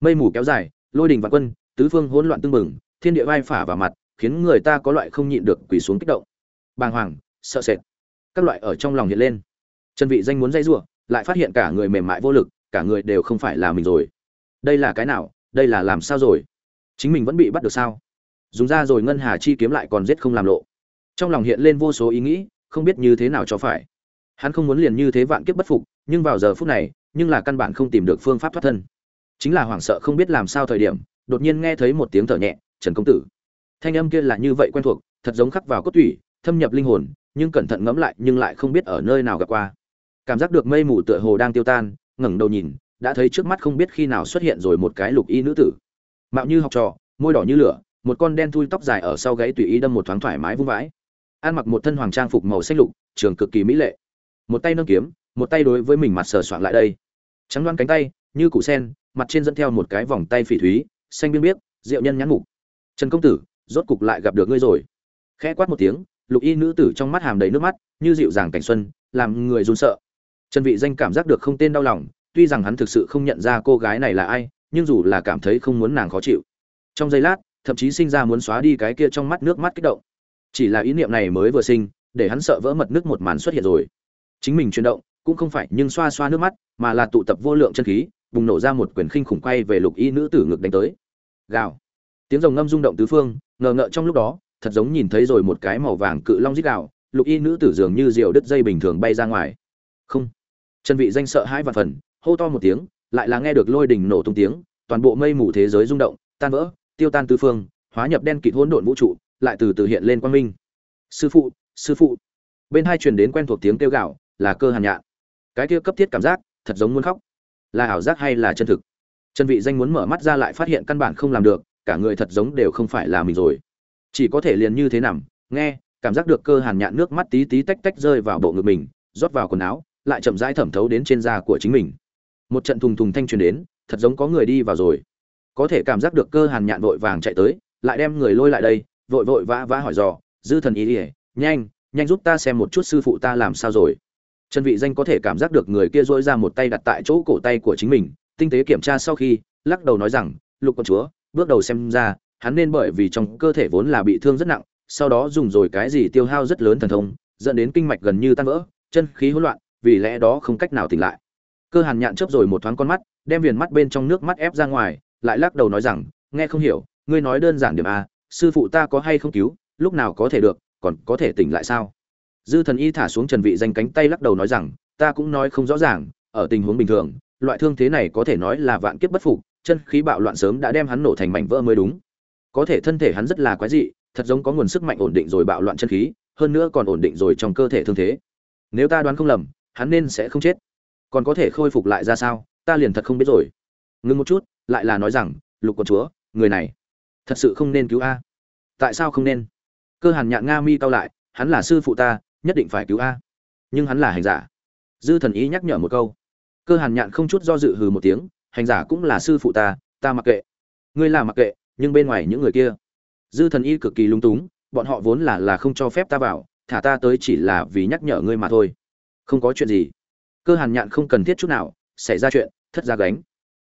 mây mù kéo dài, lôi đình vạn quân, tứ phương hỗn loạn tương mừng thiên địa vai phả vào mặt, khiến người ta có loại không nhịn được quỳ xuống kích động. Bàng hoàng, sợ sệt. Các loại ở trong lòng hiện lên. Trần vị danh muốn dây rủa, lại phát hiện cả người mềm mại vô lực, cả người đều không phải là mình rồi. Đây là cái nào? Đây là làm sao rồi? Chính mình vẫn bị bắt được sao? Dùng ra rồi ngân hà chi kiếm lại còn giết không làm lộ. Trong lòng hiện lên vô số ý nghĩ, không biết như thế nào cho phải. Hắn không muốn liền như thế vạn kiếp bất phục, nhưng vào giờ phút này, nhưng là căn bản không tìm được phương pháp thoát thân chính là hoảng sợ không biết làm sao thời điểm, đột nhiên nghe thấy một tiếng thở nhẹ, trần công tử. Thanh âm kia là như vậy quen thuộc, thật giống khắc vào cốt tủy, thâm nhập linh hồn, nhưng cẩn thận ngẫm lại nhưng lại không biết ở nơi nào gặp qua. Cảm giác được mây mù tựa hồ đang tiêu tan, ngẩng đầu nhìn, đã thấy trước mắt không biết khi nào xuất hiện rồi một cái lục y nữ tử. Mạo như học trò, môi đỏ như lửa, một con đen thui tóc dài ở sau gáy tùy ý đâm một thoáng thoải mái vung vãi. Ăn mặc một thân hoàng trang phục màu xanh lục, trường cực kỳ mỹ lệ. Một tay nâng kiếm, một tay đối với mình mặt sờ soạn lại đây. Trắng đoan cánh tay, như củ sen mặt trên dẫn theo một cái vòng tay phỉ thúy, xanh biên biết diệu nhân nhãn mục. Trần công tử, rốt cục lại gặp được ngươi rồi. Khẽ quát một tiếng, lục y nữ tử trong mắt hàm đầy nước mắt, như dịu dàng cảnh xuân, làm người run sợ. Trần vị danh cảm giác được không tên đau lòng, tuy rằng hắn thực sự không nhận ra cô gái này là ai, nhưng dù là cảm thấy không muốn nàng khó chịu. Trong giây lát, thậm chí sinh ra muốn xóa đi cái kia trong mắt nước mắt kích động. Chỉ là ý niệm này mới vừa sinh, để hắn sợ vỡ mật nước một màn xuất hiện rồi. Chính mình chuyển động, cũng không phải nhưng xoa xoa nước mắt, mà là tụ tập vô lượng chân khí bùng nổ ra một quyền khinh khủng quay về lục y nữ tử ngực đánh tới. Gào. Tiếng rồng ngâm rung động tứ phương, ngờ ngợ trong lúc đó, thật giống nhìn thấy rồi một cái màu vàng cự long rít gào, lục y nữ tử dường như diều đứt dây bình thường bay ra ngoài. Không. Chân vị danh sợ hãi và phần, hô to một tiếng, lại là nghe được lôi đình nổ tung tiếng, toàn bộ mây mù thế giới rung động, tan vỡ, tiêu tan tứ phương, hóa nhập đen kịt hỗn độn vũ trụ, lại từ từ hiện lên quang minh. Sư phụ sư phụ. Bên hai truyền đến quen thuộc tiếng kêu gạo là cơ hàn nhạn. Cái kia cấp thiết cảm giác, thật giống muốn khóc là ảo giác hay là chân thực? Chân vị danh muốn mở mắt ra lại phát hiện căn bản không làm được, cả người thật giống đều không phải là mình rồi. Chỉ có thể liền như thế nằm, nghe, cảm giác được cơ hàn nhạn nước mắt tí tí tách tách rơi vào bộ ngực mình, rót vào quần áo, lại chậm rãi thẩm thấu đến trên da của chính mình. Một trận thùng thùng thanh truyền đến, thật giống có người đi vào rồi. Có thể cảm giác được cơ hàn nhạn vội vàng chạy tới, lại đem người lôi lại đây, vội vội vã vã hỏi dò, dư thần ý ỉa nhanh nhanh giúp ta xem một chút sư phụ ta làm sao rồi trần vị danh có thể cảm giác được người kia dỗi ra một tay đặt tại chỗ cổ tay của chính mình, tinh tế kiểm tra sau khi, lắc đầu nói rằng, lục con chúa, bước đầu xem ra, hắn nên bởi vì trong cơ thể vốn là bị thương rất nặng, sau đó dùng rồi cái gì tiêu hao rất lớn thần thông, dẫn đến kinh mạch gần như tan vỡ, chân khí hỗn loạn, vì lẽ đó không cách nào tỉnh lại. Cơ hàn nhạn chớp rồi một thoáng con mắt, đem viền mắt bên trong nước mắt ép ra ngoài, lại lắc đầu nói rằng, nghe không hiểu, ngươi nói đơn giản điểm a, sư phụ ta có hay không cứu, lúc nào có thể được, còn có thể tỉnh lại sao? Dư thần y thả xuống trần vị danh cánh tay lắc đầu nói rằng, ta cũng nói không rõ ràng, ở tình huống bình thường, loại thương thế này có thể nói là vạn kiếp bất phục, chân khí bạo loạn sớm đã đem hắn nổ thành mảnh vỡ mới đúng. Có thể thân thể hắn rất là quái dị, thật giống có nguồn sức mạnh ổn định rồi bạo loạn chân khí, hơn nữa còn ổn định rồi trong cơ thể thương thế. Nếu ta đoán không lầm, hắn nên sẽ không chết. Còn có thể khôi phục lại ra sao, ta liền thật không biết rồi. Ngưng một chút, lại là nói rằng, lục con chúa, người này, thật sự không nên cứu a. Tại sao không nên? Cơ hàn nhạn nga mi cao lại, hắn là sư phụ ta nhất định phải cứu a. Nhưng hắn là hành giả. Dư thần ý nhắc nhở một câu. Cơ hàn nhạn không chút do dự hừ một tiếng, hành giả cũng là sư phụ ta ta mặc kệ. Ngươi là mặc kệ, nhưng bên ngoài những người kia. Dư thần y cực kỳ lung túng, bọn họ vốn là là không cho phép ta vào, thả ta tới chỉ là vì nhắc nhở ngươi mà thôi. Không có chuyện gì. Cơ hàn nhạn không cần thiết chút nào, xảy ra chuyện, thất gia gánh.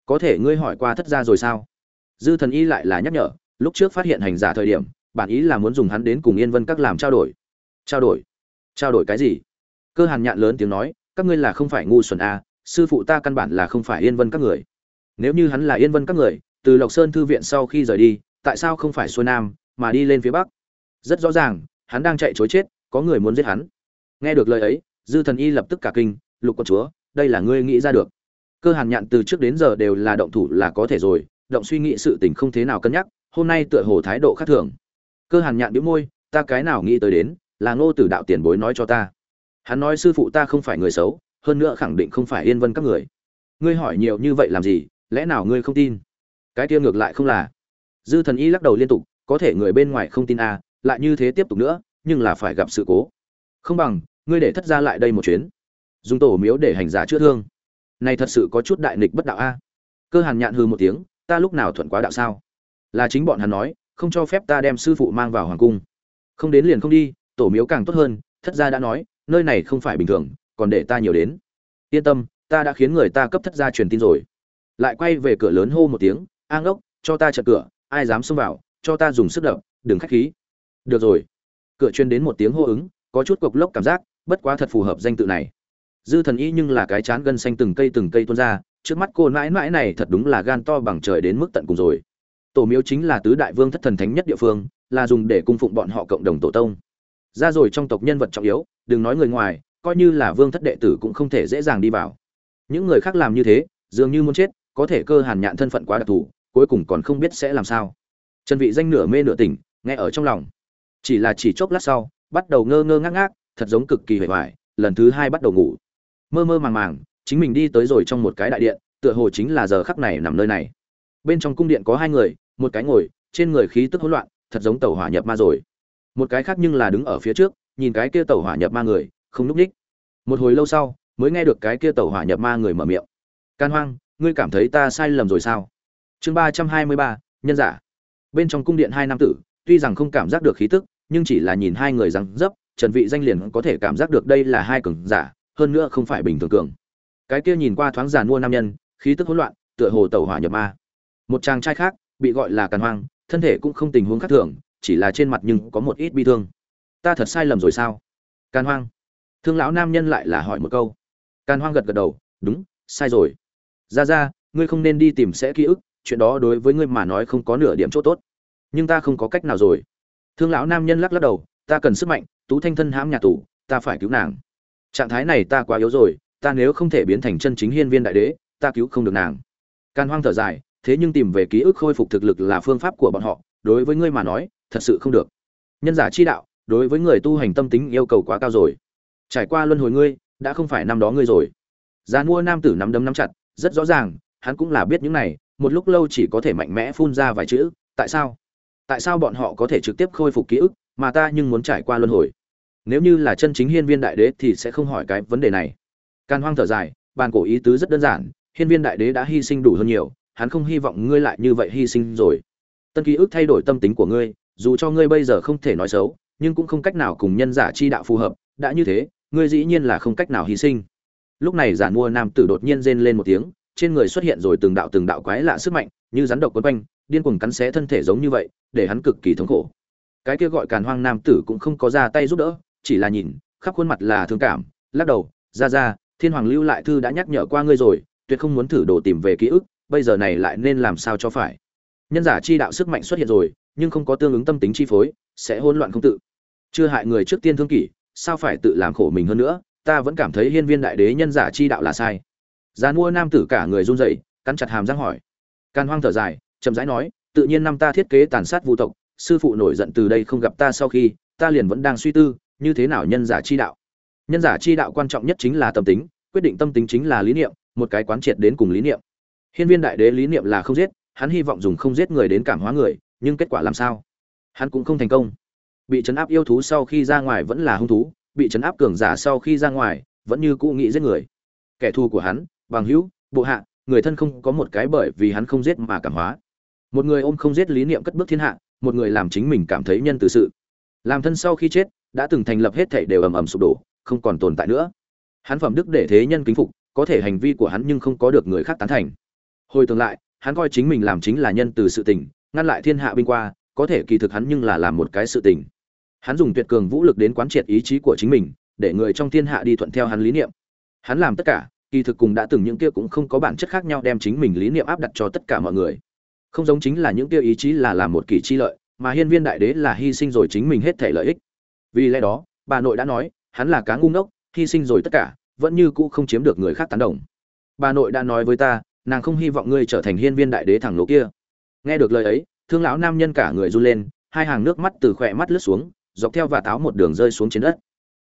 Có thể ngươi hỏi qua thất gia rồi sao? Dư thần y lại là nhắc nhở, lúc trước phát hiện hành giả thời điểm, bản ý là muốn dùng hắn đến cùng yên vân các làm trao đổi. Trao đổi trao đổi cái gì? Cơ hàn nhạn lớn tiếng nói các ngươi là không phải ngu xuẩn a à, sư phụ ta căn bản là không phải yên vân các người. Nếu như hắn là yên vân các người từ lộc sơn thư viện sau khi rời đi tại sao không phải xuôi nam mà đi lên phía bắc? Rất rõ ràng hắn đang chạy chối chết có người muốn giết hắn. Nghe được lời ấy dư thần y lập tức cả kinh lục con chúa đây là ngươi nghĩ ra được. Cơ hàn nhạn từ trước đến giờ đều là động thủ là có thể rồi động suy nghĩ sự tình không thế nào cân nhắc hôm nay tựa hồ thái độ khác thường. Cơ hàn nhạn bĩu môi ta cái nào nghĩ tới đến là ngô tử đạo tiền bối nói cho ta. Hắn nói sư phụ ta không phải người xấu hơn nữa khẳng định không phải yên vân các người. Ngươi hỏi nhiều như vậy làm gì lẽ nào ngươi không tin? Cái kia ngược lại không là. Dư thần y lắc đầu liên tục có thể người bên ngoài không tin a à, lại như thế tiếp tục nữa nhưng là phải gặp sự cố. Không bằng ngươi để thất ra lại đây một chuyến. Dùng tổ miếu để hành giả chữa thương. Này thật sự có chút đại nghịch bất đạo a. Cơ hàn nhạn hư một tiếng ta lúc nào thuận quá đạo sao? Là chính bọn hắn nói không cho phép ta đem sư phụ mang vào hoàng cung. Không đến liền không đi tổ miếu càng tốt hơn, thất gia đã nói, nơi này không phải bình thường, còn để ta nhiều đến. Yên tâm, ta đã khiến người ta cấp thất gia truyền tin rồi. Lại quay về cửa lớn hô một tiếng, a ngốc, cho ta chặn cửa, ai dám xông vào, cho ta dùng sức đập, đừng khách khí. Được rồi. Cửa chuyên đến một tiếng hô ứng, có chút cộc lốc cảm giác, bất quá thật phù hợp danh tự này. Dư thần y nhưng là cái chán gân xanh từng cây từng cây tuôn ra, trước mắt cô mãi mãi này thật đúng là gan to bằng trời đến mức tận cùng rồi. Tổ miếu chính là tứ đại vương thất thần thánh nhất địa phương, là dùng để cung phụng bọn họ cộng đồng tổ tông ra rồi trong tộc nhân vật trọng yếu, đừng nói người ngoài, coi như là vương thất đệ tử cũng không thể dễ dàng đi vào. Những người khác làm như thế, dường như muốn chết, có thể cơ hàn nhạn thân phận quá đặc thù, cuối cùng còn không biết sẽ làm sao. Trần vị danh nửa mê nửa tỉnh, nghe ở trong lòng. Chỉ là chỉ chốc lát sau, bắt đầu ngơ ngơ ngác ngác, thật giống cực kỳ hề hoài, lần thứ hai bắt đầu ngủ. Mơ mơ màng màng, chính mình đi tới rồi trong một cái đại điện, tựa hồ chính là giờ khắc này nằm nơi này. Bên trong cung điện có hai người, một cái ngồi, trên người khí tức hỗn loạn, thật giống tàu hỏa nhập ma rồi một cái khác nhưng là đứng ở phía trước, nhìn cái kia tàu hỏa nhập ma người, không núp ních. Một hồi lâu sau, mới nghe được cái kia tàu hỏa nhập ma người mở miệng. Can hoang, ngươi cảm thấy ta sai lầm rồi sao? Chương ba trăm hai mươi ba, nhân giả. Bên trong cung điện hai nam tử, tuy rằng không cảm giác được khí tức, nhưng chỉ là nhìn hai người răng dấp, trần vị danh liền có thể cảm giác được đây là hai cường giả, hơn nữa không phải bình thường cường. Cái kia nhìn qua thoáng giàn mua nam nhân, khí tức hỗn loạn, tựa hồ tàu hỏa nhập ma. Một chàng trai khác, bị gọi là càn hoang, thân thể cũng không tình huống khác thường chỉ là trên mặt nhưng có một ít bi thương. Ta thật sai lầm rồi sao? Càn hoang. Thương lão nam nhân lại là hỏi một câu. Càn hoang gật gật đầu, đúng, sai rồi. Ra ra, ngươi không nên đi tìm sẽ ký ức, chuyện đó đối với ngươi mà nói không có nửa điểm chỗ tốt. Nhưng ta không có cách nào rồi. Thương lão nam nhân lắc lắc đầu, ta cần sức mạnh, tú thanh thân hãm nhà tù, ta phải cứu nàng. Trạng thái này ta quá yếu rồi, ta nếu không thể biến thành chân chính hiên viên đại đế, ta cứu không được nàng. Can hoang thở dài, thế nhưng tìm về ký ức khôi phục thực lực là phương pháp của bọn họ, đối với ngươi mà nói thật sự không được. Nhân giả chi đạo, đối với người tu hành tâm tính yêu cầu quá cao rồi. Trải qua luân hồi ngươi, đã không phải năm đó ngươi rồi. Gian mua nam tử nắm đấm nắm chặt, rất rõ ràng, hắn cũng là biết những này, một lúc lâu chỉ có thể mạnh mẽ phun ra vài chữ, tại sao? Tại sao bọn họ có thể trực tiếp khôi phục ký ức, mà ta nhưng muốn trải qua luân hồi? Nếu như là chân chính hiên viên đại đế thì sẽ không hỏi cái vấn đề này. Can hoang thở dài, bàn cổ ý tứ rất đơn giản, hiên viên đại đế đã hy sinh đủ hơn nhiều, hắn không hy vọng ngươi lại như vậy hy sinh rồi. Tân ký ức thay đổi tâm tính của ngươi dù cho ngươi bây giờ không thể nói xấu, nhưng cũng không cách nào cùng nhân giả chi đạo phù hợp, đã như thế, ngươi dĩ nhiên là không cách nào hy sinh. Lúc này giản mua nam tử đột nhiên rên lên một tiếng, trên người xuất hiện rồi từng đạo từng đạo quái lạ sức mạnh, như rắn độc quấn quanh, điên cuồng cắn xé thân thể giống như vậy, để hắn cực kỳ thống khổ. Cái kia gọi càn hoang nam tử cũng không có ra tay giúp đỡ, chỉ là nhìn, khắp khuôn mặt là thương cảm, lắc đầu, ra ra, thiên hoàng lưu lại thư đã nhắc nhở qua ngươi rồi, tuyệt không muốn thử đồ tìm về ký ức, bây giờ này lại nên làm sao cho phải? Nhân giả chi đạo sức mạnh xuất hiện rồi nhưng không có tương ứng tâm tính chi phối, sẽ hỗn loạn không tự. Chưa hại người trước tiên thương kỷ, sao phải tự làm khổ mình hơn nữa, ta vẫn cảm thấy hiên viên đại đế nhân giả chi đạo là sai. Gian mua nam tử cả người run rẩy, cắn chặt hàm răng hỏi. Can hoang thở dài, chậm rãi nói, tự nhiên năm ta thiết kế tàn sát vu tộc, sư phụ nổi giận từ đây không gặp ta sau khi, ta liền vẫn đang suy tư, như thế nào nhân giả chi đạo. Nhân giả chi đạo quan trọng nhất chính là tâm tính, quyết định tâm tính chính là lý niệm, một cái quán triệt đến cùng lý niệm. Hiên viên đại đế lý niệm là không giết, hắn hy vọng dùng không giết người đến cảm hóa người nhưng kết quả làm sao? Hắn cũng không thành công. Bị chấn áp yêu thú sau khi ra ngoài vẫn là hung thú, bị chấn áp cường giả sau khi ra ngoài vẫn như cũ nghĩ giết người. Kẻ thù của hắn, bằng hữu, bộ hạ, người thân không có một cái bởi vì hắn không giết mà cảm hóa. Một người ôm không giết lý niệm cất bước thiên hạ, một người làm chính mình cảm thấy nhân từ sự. Làm thân sau khi chết, đã từng thành lập hết thảy đều ầm ầm sụp đổ, không còn tồn tại nữa. Hắn phẩm đức để thế nhân kính phục, có thể hành vi của hắn nhưng không có được người khác tán thành. Hồi tương lại, hắn coi chính mình làm chính là nhân từ sự tình ngăn lại thiên hạ binh qua, có thể kỳ thực hắn nhưng là làm một cái sự tình. Hắn dùng tuyệt cường vũ lực đến quán triệt ý chí của chính mình, để người trong thiên hạ đi thuận theo hắn lý niệm. Hắn làm tất cả, kỳ thực cùng đã từng những kia cũng không có bản chất khác nhau đem chính mình lý niệm áp đặt cho tất cả mọi người. Không giống chính là những kia ý chí là làm một kỳ chi lợi, mà hiên viên đại đế là hy sinh rồi chính mình hết thể lợi ích. Vì lẽ đó, bà nội đã nói, hắn là cá ngu ngốc, hy sinh rồi tất cả, vẫn như cũ không chiếm được người khác tán đồng. Bà nội đã nói với ta, nàng không hy vọng ngươi trở thành hiên viên đại đế thẳng lỗ kia nghe được lời ấy, thương lão nam nhân cả người run lên, hai hàng nước mắt từ khỏe mắt lướt xuống, dọc theo và táo một đường rơi xuống trên đất.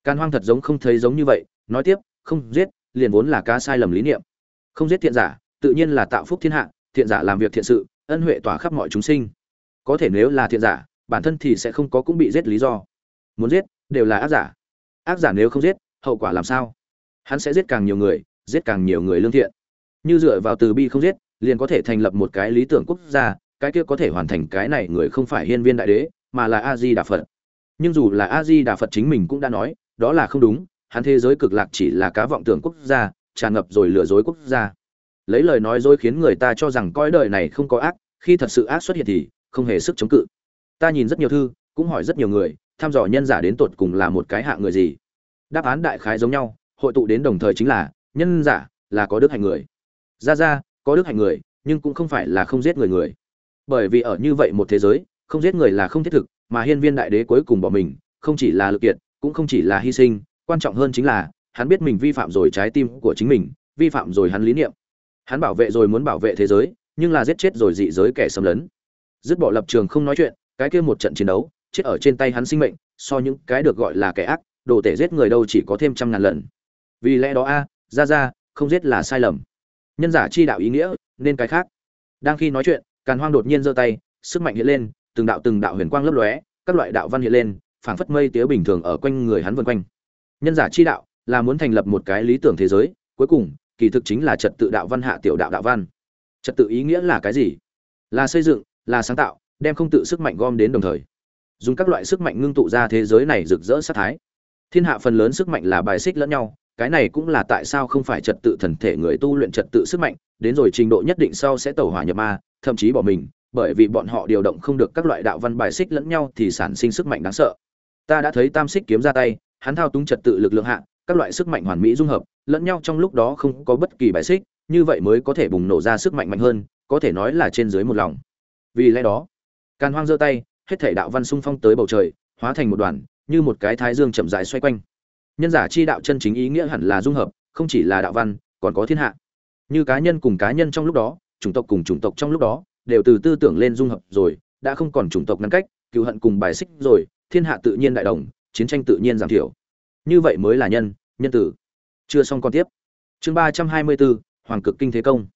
Can hoang thật giống không thấy giống như vậy, nói tiếp, không giết, liền vốn là cá sai lầm lý niệm. Không giết thiện giả, tự nhiên là tạo phúc thiên hạ, thiện giả làm việc thiện sự, ân huệ tỏa khắp mọi chúng sinh. Có thể nếu là thiện giả, bản thân thì sẽ không có cũng bị giết lý do. Muốn giết, đều là ác giả. Ác giả nếu không giết, hậu quả làm sao? Hắn sẽ giết càng nhiều người, giết càng nhiều người lương thiện. Như dựa vào từ bi không giết, liền có thể thành lập một cái lý tưởng quốc gia cái kia có thể hoàn thành cái này người không phải hiên viên đại đế, mà là a di đà phật. Nhưng dù là a di đà phật chính mình cũng đã nói, đó là không đúng, hắn thế giới cực lạc chỉ là cá vọng tưởng quốc gia, tràn ngập rồi lừa dối quốc gia. Lấy lời nói dối khiến người ta cho rằng coi đời này không có ác, khi thật sự ác xuất hiện thì không hề sức chống cự. Ta nhìn rất nhiều thư, cũng hỏi rất nhiều người, thăm dò nhân giả đến tột cùng là một cái hạ người gì. Đáp án đại khái giống nhau, hội tụ đến đồng thời chính là, nhân giả là có đức hạnh người. Ra ra, có đức hạnh người, nhưng cũng không phải là không giết người người bởi vì ở như vậy một thế giới, không giết người là không thiết thực, mà hiên viên đại đế cuối cùng bỏ mình, không chỉ là lực kiện cũng không chỉ là hy sinh, quan trọng hơn chính là, hắn biết mình vi phạm rồi trái tim của chính mình, vi phạm rồi hắn lý niệm. Hắn bảo vệ rồi muốn bảo vệ thế giới, nhưng là giết chết rồi dị giới kẻ xâm lấn. Dứt bỏ lập trường không nói chuyện, cái kia một trận chiến đấu, chết ở trên tay hắn sinh mệnh, so những cái được gọi là kẻ ác, đồ tể giết người đâu chỉ có thêm trăm ngàn lần. Vì lẽ đó a, ra ra, không giết là sai lầm. Nhân giả chi đạo ý nghĩa, nên cái khác. Đang khi nói chuyện càn hoang đột nhiên giơ tay, sức mạnh hiện lên, từng đạo từng đạo huyền quang lấp lóe, các loại đạo văn hiện lên, phảng phất mây tía bình thường ở quanh người hắn vần quanh. Nhân giả chi đạo là muốn thành lập một cái lý tưởng thế giới, cuối cùng, kỳ thực chính là trật tự đạo văn hạ tiểu đạo đạo văn. Trật tự ý nghĩa là cái gì? Là xây dựng, là sáng tạo, đem không tự sức mạnh gom đến đồng thời. Dùng các loại sức mạnh ngưng tụ ra thế giới này rực rỡ sát thái. Thiên hạ phần lớn sức mạnh là bài xích lẫn nhau cái này cũng là tại sao không phải trật tự thần thể người tu luyện trật tự sức mạnh, đến rồi trình độ nhất định sau sẽ tẩu hỏa nhập ma, thậm chí bỏ mình, bởi vì bọn họ điều động không được các loại đạo văn bài xích lẫn nhau thì sản sinh sức mạnh đáng sợ. Ta đã thấy tam xích kiếm ra tay, hắn thao túng trật tự lực lượng hạ, các loại sức mạnh hoàn mỹ dung hợp, lẫn nhau trong lúc đó không có bất kỳ bài xích, như vậy mới có thể bùng nổ ra sức mạnh mạnh hơn, có thể nói là trên dưới một lòng. Vì lẽ đó, càn hoang giơ tay, hết thảy đạo văn xung phong tới bầu trời, hóa thành một đoàn, như một cái thái dương chậm rãi xoay quanh nhân giả chi đạo chân chính ý nghĩa hẳn là dung hợp, không chỉ là đạo văn, còn có thiên hạ. Như cá nhân cùng cá nhân trong lúc đó, chủng tộc cùng chủng tộc trong lúc đó, đều từ tư tưởng lên dung hợp rồi, đã không còn chủng tộc ngăn cách, cựu hận cùng bài xích rồi, thiên hạ tự nhiên đại đồng, chiến tranh tự nhiên giảm thiểu. Như vậy mới là nhân nhân tử. Chưa xong còn tiếp. Chương ba trăm hai mươi bốn hoàng cực kinh thế công.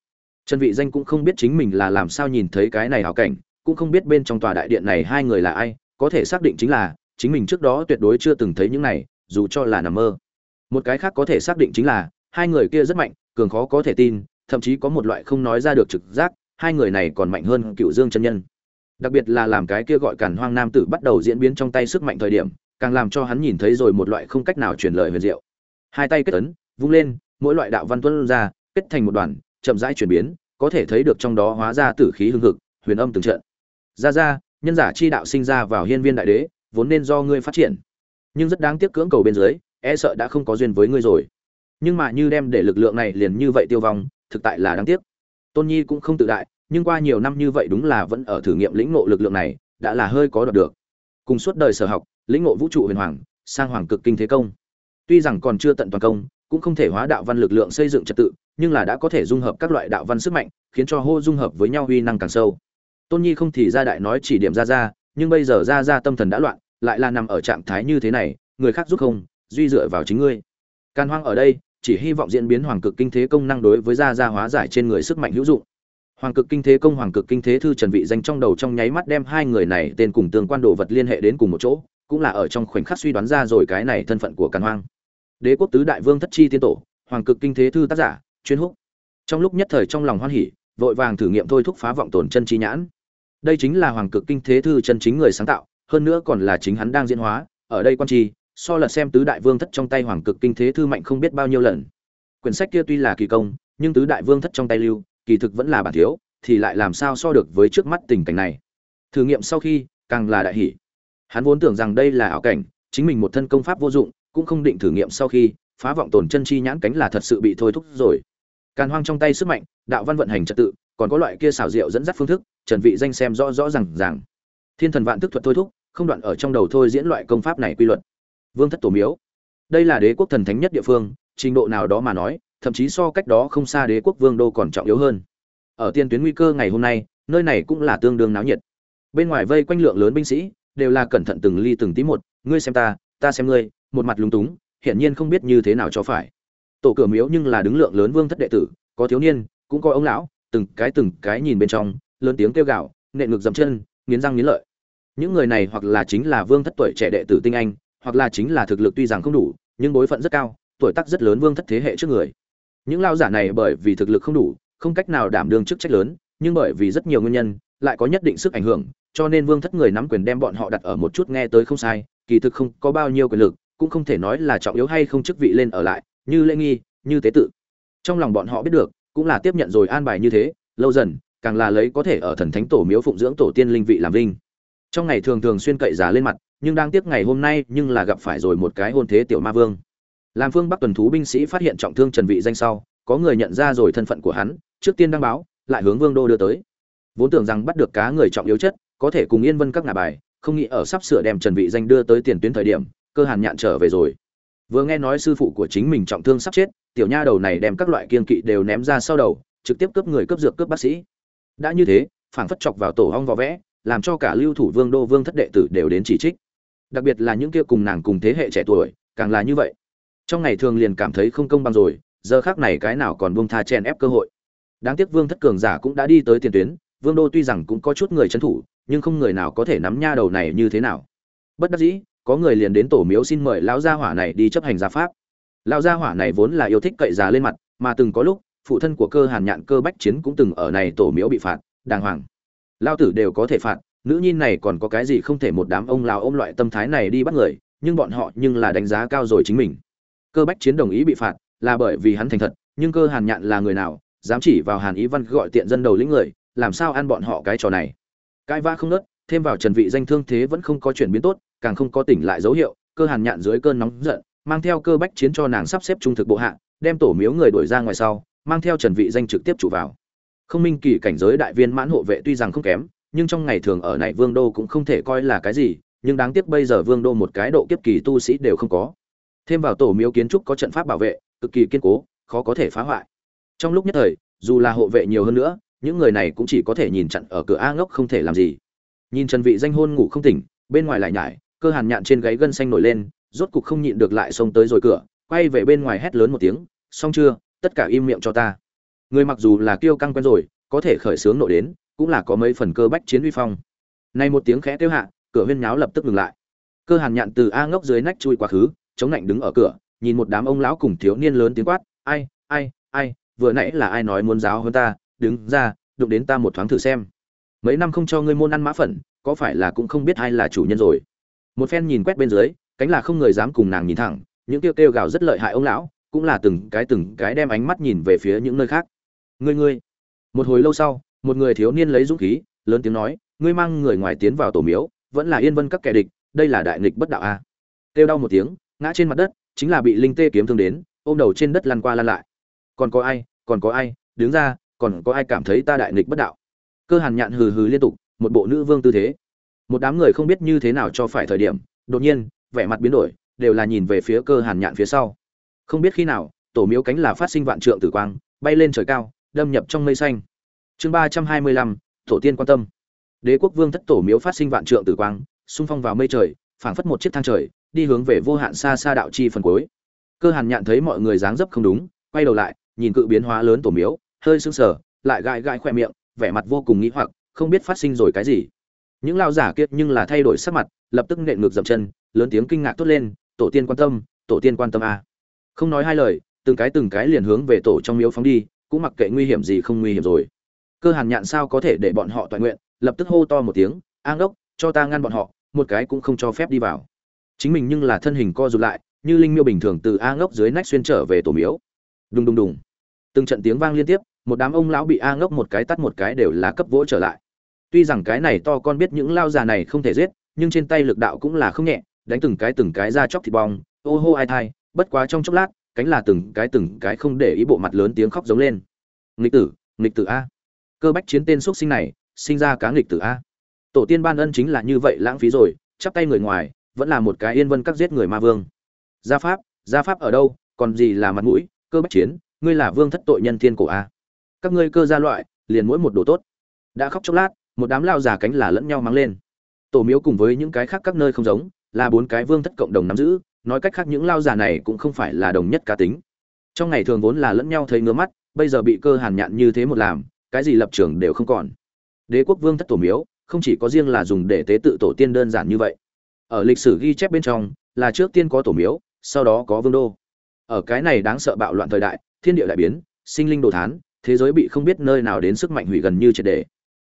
Trần vị danh cũng không biết chính mình là làm sao nhìn thấy cái này hảo cảnh, cũng không biết bên trong tòa đại điện này hai người là ai, có thể xác định chính là, chính mình trước đó tuyệt đối chưa từng thấy những này dù cho là nằm mơ. Một cái khác có thể xác định chính là, hai người kia rất mạnh, cường khó có thể tin, thậm chí có một loại không nói ra được trực giác, hai người này còn mạnh hơn cựu dương chân nhân. Đặc biệt là làm cái kia gọi cản hoang nam tử bắt đầu diễn biến trong tay sức mạnh thời điểm, càng làm cho hắn nhìn thấy rồi một loại không cách nào truyền lời huyền diệu. Hai tay kết ấn, vung lên, mỗi loại đạo văn tuân ra, kết thành một đoàn, chậm rãi chuyển biến, có thể thấy được trong đó hóa ra tử khí hưng hực, huyền âm từng trận. Ra ra, nhân giả chi đạo sinh ra vào hiên viên đại đế, vốn nên do ngươi phát triển nhưng rất đáng tiếc cưỡng cầu bên dưới e sợ đã không có duyên với ngươi rồi. Nhưng mà như đem để lực lượng này liền như vậy tiêu vong, thực tại là đáng tiếc. Tôn nhi cũng không tự đại, nhưng qua nhiều năm như vậy đúng là vẫn ở thử nghiệm lĩnh ngộ lực lượng này, đã là hơi có đoạt được. Cùng suốt đời sở học, lĩnh ngộ vũ trụ huyền hoàng, sang hoàng cực kinh thế công. Tuy rằng còn chưa tận toàn công, cũng không thể hóa đạo văn lực lượng xây dựng trật tự, nhưng là đã có thể dung hợp các loại đạo văn sức mạnh, khiến cho hô dung hợp với nhau uy năng càng sâu. Tôn nhi không thì ra đại nói chỉ điểm ra ra, nhưng bây giờ ra ra tâm thần đã loạn lại là nằm ở trạng thái như thế này, người khác giúp không, duy dựa vào chính ngươi. Càn hoang ở đây, chỉ hy vọng diễn biến hoàng cực kinh thế công năng đối với gia gia hóa giải trên người sức mạnh hữu dụng. Hoàng cực kinh thế công, hoàng cực kinh thế thư trần vị danh trong đầu trong nháy mắt đem hai người này tên cùng tương quan đồ vật liên hệ đến cùng một chỗ, cũng là ở trong khoảnh khắc suy đoán ra rồi cái này thân phận của càn hoang. Đế quốc tứ đại vương thất chi tiên tổ, hoàng cực kinh thế thư tác giả, chuyên húc. Trong lúc nhất thời trong lòng hoan hỉ, vội vàng thử nghiệm thôi thúc phá vọng tổn chân chi nhãn. Đây chính là hoàng cực kinh thế thư chân chính người sáng tạo hơn nữa còn là chính hắn đang diễn hóa, ở đây quan trì, so là xem tứ đại vương thất trong tay hoàng cực kinh thế thư mạnh không biết bao nhiêu lần. Quyển sách kia tuy là kỳ công, nhưng tứ đại vương thất trong tay lưu, kỳ thực vẫn là bản thiếu, thì lại làm sao so được với trước mắt tình cảnh này? Thử nghiệm sau khi, càng là đại hỷ hắn vốn tưởng rằng đây là ảo cảnh, chính mình một thân công pháp vô dụng, cũng không định thử nghiệm sau khi, phá vọng tổn chân chi nhãn cánh là thật sự bị thôi thúc rồi. Càn hoang trong tay sức mạnh, đạo văn vận hành trật tự, còn có loại kia xảo diệu dẫn dắt phương thức, trần vị danh xem rõ rõ rằng rằng thiên thần vạn thức thuật thôi thúc không đoạn ở trong đầu thôi diễn loại công pháp này quy luật. Vương thất tổ miếu. Đây là đế quốc thần thánh nhất địa phương, trình độ nào đó mà nói, thậm chí so cách đó không xa đế quốc vương đô còn trọng yếu hơn. Ở tiên tuyến nguy cơ ngày hôm nay, nơi này cũng là tương đương náo nhiệt. Bên ngoài vây quanh lượng lớn binh sĩ, đều là cẩn thận từng ly từng tí một, ngươi xem ta ta xem ngươi, một mặt lúng túng, hiển nhiên không biết như thế nào cho phải. Tổ cửa miếu nhưng là đứng lượng lớn vương thất đệ tử, có thiếu niên, cũng có ông lão, từng cái từng cái nhìn bên trong, lớn tiếng kêu gào, nện ngực dậm chân, nghiến răng nghiến lợi những người này hoặc là chính là vương thất tuổi trẻ đệ tử tinh anh, hoặc là chính là thực lực tuy rằng không đủ, nhưng bối phận rất cao, tuổi tác rất lớn vương thất thế hệ trước người. Những lao giả này bởi vì thực lực không đủ, không cách nào đảm đương chức trách lớn, nhưng bởi vì rất nhiều nguyên nhân, lại có nhất định sức ảnh hưởng, cho nên vương thất người nắm quyền đem bọn họ đặt ở một chút nghe tới không sai, kỳ thực không có bao nhiêu quyền lực, cũng không thể nói là trọng yếu hay không chức vị lên ở lại, như lễ nghi, như tế tự. Trong lòng bọn họ biết được, cũng là tiếp nhận rồi an bài như thế, lâu dần, càng là lấy có thể ở thần thánh tổ miếu phụng dưỡng tổ tiên linh vị làm vinh trong ngày thường thường xuyên cậy giả lên mặt, nhưng đang tiếp ngày hôm nay nhưng là gặp phải rồi một cái hôn thế tiểu ma vương. Làm phương bắc tuần thú binh sĩ phát hiện trọng thương trần vị danh sau, có người nhận ra rồi thân phận của hắn, trước tiên đăng báo, lại hướng vương đô đưa tới. Vốn tưởng rằng bắt được cá người trọng yếu chất, có thể cùng yên vân các ngả bài, không nghĩ ở sắp sửa đem trần vị danh đưa tới tiền tuyến thời điểm, cơ hàn nhạn trở về rồi. Vừa nghe nói sư phụ của chính mình trọng thương sắp chết, tiểu nha đầu này đem các loại kiên kỵ đều ném ra sau đầu, trực tiếp cướp người cướp dược cướp bác sĩ. Đã như thế, phảng phất chọc vào tổ hong vò vẽ làm cho cả lưu thủ vương đô vương thất đệ tử đều đến chỉ trích. Đặc biệt là những kia cùng nàng cùng thế hệ trẻ tuổi, càng là như vậy. Trong ngày thường liền cảm thấy không công bằng rồi, giờ khác này cái nào còn buông tha chen ép cơ hội. Đáng tiếc vương thất cường giả cũng đã đi tới tiền tuyến, vương đô tuy rằng cũng có chút người trấn thủ, nhưng không người nào có thể nắm nha đầu này như thế nào. Bất đắc dĩ, có người liền đến tổ miếu xin mời lão gia hỏa này đi chấp hành gia pháp. Lão gia hỏa này vốn là yêu thích cậy già lên mặt, mà từng có lúc, phụ thân của cơ hàn nhạn cơ bách chiến cũng từng ở này tổ miếu bị phạt, đàng hoàng lao tử đều có thể phạt, nữ nhi này còn có cái gì không thể một đám ông lao ôm loại tâm thái này đi bắt người, nhưng bọn họ nhưng là đánh giá cao rồi chính mình. Cơ bách chiến đồng ý bị phạt, là bởi vì hắn thành thật, nhưng cơ hàn nhạn là người nào, dám chỉ vào hàn ý văn gọi tiện dân đầu lĩnh người, làm sao ăn bọn họ cái trò này? Cãi vã không nớt, thêm vào trần vị danh thương thế vẫn không có chuyển biến tốt, càng không có tỉnh lại dấu hiệu, cơ hàn nhạn dưới cơn nóng giận, mang theo cơ bách chiến cho nàng sắp xếp trung thực bộ hạ, đem tổ miếu người đuổi ra ngoài sau, mang theo trần vị danh trực tiếp chủ vào không minh kỳ cảnh giới đại viên mãn hộ vệ tuy rằng không kém, nhưng trong ngày thường ở này vương đô cũng không thể coi là cái gì, nhưng đáng tiếc bây giờ vương đô một cái độ kiếp kỳ tu sĩ đều không có. Thêm vào tổ miếu kiến trúc có trận pháp bảo vệ, cực kỳ kiên cố, khó có thể phá hoại. Trong lúc nhất thời, dù là hộ vệ nhiều hơn nữa, những người này cũng chỉ có thể nhìn chặn ở cửa a ngốc không thể làm gì. Nhìn trần vị danh hôn ngủ không tỉnh, bên ngoài lại nhải, cơ hàn nhạn trên gáy gân xanh nổi lên, rốt cục không nhịn được lại xông tới rồi cửa, quay về bên ngoài hét lớn một tiếng, xong chưa? Tất cả im miệng cho ta người mặc dù là kiêu căng quen rồi, có thể khởi sướng nội đến, cũng là có mấy phần cơ bách chiến uy phong. Nay một tiếng khẽ tiêu hạ, cửa huyên nháo lập tức ngừng lại. Cơ hàn nhạn từ a ngốc dưới nách chui quá khứ, chống lạnh đứng ở cửa, nhìn một đám ông lão cùng thiếu niên lớn tiếng quát, ai ai ai, vừa nãy là ai nói muốn giáo hơn ta? Đứng ra, đụng đến ta một thoáng thử xem. Mấy năm không cho ngươi môn ăn mã phẩn có phải là cũng không biết ai là chủ nhân rồi? Một phen nhìn quét bên dưới, cánh là không người dám cùng nàng nhìn thẳng, những kêu kêu gào rất lợi hại ông lão, cũng là từng cái từng cái đem ánh mắt nhìn về phía những nơi khác ngươi ngươi. Một hồi lâu sau, một người thiếu niên lấy dũng khí, lớn tiếng nói, ngươi mang người ngoài tiến vào tổ miếu, vẫn là yên vân các kẻ địch, đây là đại nghịch bất đạo a. À. kêu đau một tiếng, ngã trên mặt đất, chính là bị linh tê kiếm thương đến, ôm đầu trên đất lăn qua lăn lại. Còn có ai, còn có ai, đứng ra, còn có ai cảm thấy ta đại nghịch bất đạo? Cơ hàn nhạn hừ hừ liên tục, một bộ nữ vương tư thế. Một đám người không biết như thế nào cho phải thời điểm, đột nhiên, vẻ mặt biến đổi, đều là nhìn về phía cơ hàn nhạn phía sau. Không biết khi nào, tổ miếu cánh là phát sinh vạn trượng tử quang, bay lên trời cao đâm nhập trong mây xanh. Chương ba trăm hai mươi lăm, tổ tiên quan tâm. Đế quốc vương thất tổ miếu phát sinh vạn trượng tử quang, xung phong vào mây trời, phảng phất một chiếc thang trời, đi hướng về vô hạn xa xa đạo chi phần cuối. Cơ hàn nhạn thấy mọi người dáng dấp không đúng, quay đầu lại, nhìn cự biến hóa lớn tổ miếu, hơi sưng sờ, lại gãi gãi khoe miệng, vẻ mặt vô cùng nghĩ hoặc, không biết phát sinh rồi cái gì. Những lao giả kiệt nhưng là thay đổi sắc mặt, lập tức nện ngược dậm chân, lớn tiếng kinh ngạc tốt lên, tổ tiên quan tâm, tổ tiên quan tâm a. Không nói hai lời, từng cái từng cái liền hướng về tổ trong miếu phóng đi cũng mặc kệ nguy hiểm gì không nguy hiểm rồi. Cơ hàn nhạn sao có thể để bọn họ toàn nguyện, lập tức hô to một tiếng, a ngốc, cho ta ngăn bọn họ, một cái cũng không cho phép đi vào. Chính mình nhưng là thân hình co rụt lại, như linh miêu bình thường từ a ngốc dưới nách xuyên trở về tổ miếu. Đùng đùng đùng. Từng trận tiếng vang liên tiếp, một đám ông lão bị a ngốc một cái tắt một cái đều là cấp vỗ trở lại. Tuy rằng cái này to con biết những lao già này không thể giết, nhưng trên tay lực đạo cũng là không nhẹ, đánh từng cái từng cái ra chóc thịt bong, ô hô ai thai, bất quá trong chốc lát cánh là từng cái từng cái không để ý bộ mặt lớn tiếng khóc giống lên. Nghịch tử nghịch tử a. Cơ bách chiến tên xuất sinh này, sinh ra cá nghịch tử a. Tổ tiên ban ân chính là như vậy lãng phí rồi, chắp tay người ngoài, vẫn là một cái yên vân các giết người ma vương. Gia pháp gia pháp ở đâu, còn gì là mặt mũi, cơ bách chiến, ngươi là vương thất tội nhân thiên cổ a. Các ngươi cơ gia loại, liền mỗi một đồ tốt. Đã khóc chốc lát, một đám lao già cánh là lẫn nhau mang lên. Tổ miếu cùng với những cái khác các nơi không giống, là bốn cái vương thất cộng đồng nắm giữ nói cách khác những lao giả này cũng không phải là đồng nhất cá tính. Trong ngày thường vốn là lẫn nhau thấy ngứa mắt, bây giờ bị cơ hàn nhạn như thế một làm, cái gì lập trường đều không còn. Đế quốc vương thất tổ miếu, không chỉ có riêng là dùng để tế tự tổ tiên đơn giản như vậy. Ở lịch sử ghi chép bên trong, là trước tiên có tổ miếu, sau đó có vương đô. Ở cái này đáng sợ bạo loạn thời đại, thiên địa đại biến, sinh linh đồ thán, thế giới bị không biết nơi nào đến sức mạnh hủy gần như triệt đề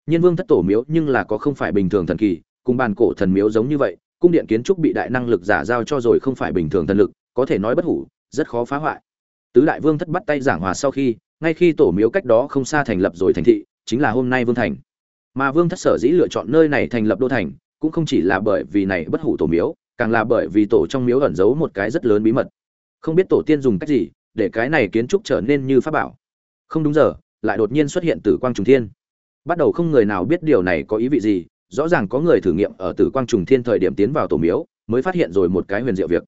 nhân vương thất tổ miếu nhưng là có không phải bình thường thần kỳ, cùng bàn cổ thần miếu giống như vậy cung điện kiến trúc bị đại năng lực giả giao cho rồi không phải bình thường thần lực, có thể nói bất hủ, rất khó phá hoại. Tứ đại vương thất bắt tay giảng hòa sau khi, ngay khi tổ miếu cách đó không xa thành lập rồi thành thị, chính là hôm nay vương thành. Mà vương thất sở dĩ lựa chọn nơi này thành lập đô thành, cũng không chỉ là bởi vì này bất hủ tổ miếu, càng là bởi vì tổ trong miếu ẩn giấu một cái rất lớn bí mật. Không biết tổ tiên dùng cách gì, để cái này kiến trúc trở nên như pháp bảo. Không đúng giờ, lại đột nhiên xuất hiện tử quang trùng thiên. Bắt đầu không người nào biết điều này có ý vị gì rõ ràng có người thử nghiệm ở tử quang trùng thiên thời điểm tiến vào tổ miếu, mới phát hiện rồi một cái huyền diệu việc.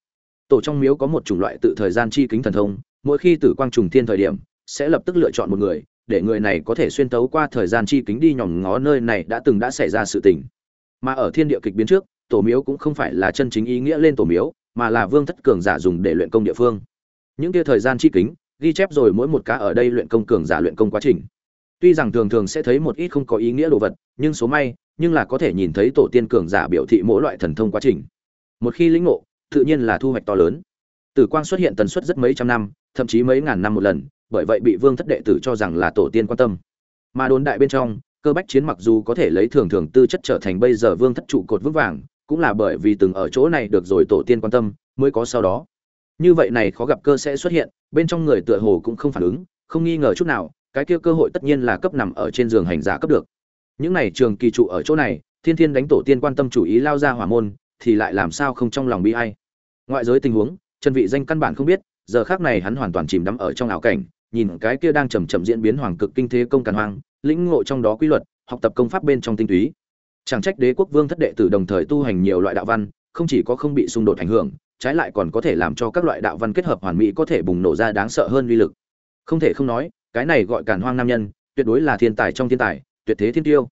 Tổ trong miếu có một chủng loại tự thời gian chi kính thần thông, mỗi khi tử quang trùng thiên thời điểm, sẽ lập tức lựa chọn một người, để người này có thể xuyên tấu qua thời gian chi kính đi nhòm ngó nơi này đã từng đã xảy ra sự tình. Mà ở thiên địa kịch biến trước, tổ miếu cũng không phải là chân chính ý nghĩa lên tổ miếu, mà là vương thất cường giả dùng để luyện công địa phương. Những kia thời gian chi kính, ghi chép rồi mỗi một cá ở đây luyện công cường giả luyện công quá trình. Tuy rằng thường thường sẽ thấy một ít không có ý nghĩa đồ vật, nhưng số may nhưng là có thể nhìn thấy tổ tiên cường giả biểu thị mỗi loại thần thông quá trình. Một khi lĩnh ngộ, tự nhiên là thu hoạch to lớn. Tử quang xuất hiện tần suất rất mấy trăm năm, thậm chí mấy ngàn năm một lần, bởi vậy bị vương thất đệ tử cho rằng là tổ tiên quan tâm. Mà đồn đại bên trong, cơ bách chiến mặc dù có thể lấy thường thường tư chất trở thành bây giờ vương thất trụ cột vững vàng, cũng là bởi vì từng ở chỗ này được rồi tổ tiên quan tâm, mới có sau đó. Như vậy này khó gặp cơ sẽ xuất hiện, bên trong người tựa hồ cũng không phản ứng, không nghi ngờ chút nào, cái kia cơ hội tất nhiên là cấp nằm ở trên giường hành giả cấp được những này trường kỳ trụ ở chỗ này, thiên thiên đánh tổ tiên quan tâm chủ ý lao ra hỏa môn, thì lại làm sao không trong lòng bi ai? Ngoại giới tình huống, trần vị danh căn bản không biết, giờ khắc này hắn hoàn toàn chìm đắm ở trong ảo cảnh, nhìn cái kia đang chậm chậm diễn biến hoàng cực kinh thế công càn hoang, lĩnh ngộ trong đó quy luật, học tập công pháp bên trong tinh túy. Chẳng trách đế quốc vương thất đệ tử đồng thời tu hành nhiều loại đạo văn, không chỉ có không bị xung đột ảnh hưởng, trái lại còn có thể làm cho các loại đạo văn kết hợp hoàn mỹ có thể bùng nổ ra đáng sợ hơn uy lực. Không thể không nói, cái này gọi càn hoang nam nhân, tuyệt đối là thiên tài trong thiên tài tuyệt thế thiên tiêu.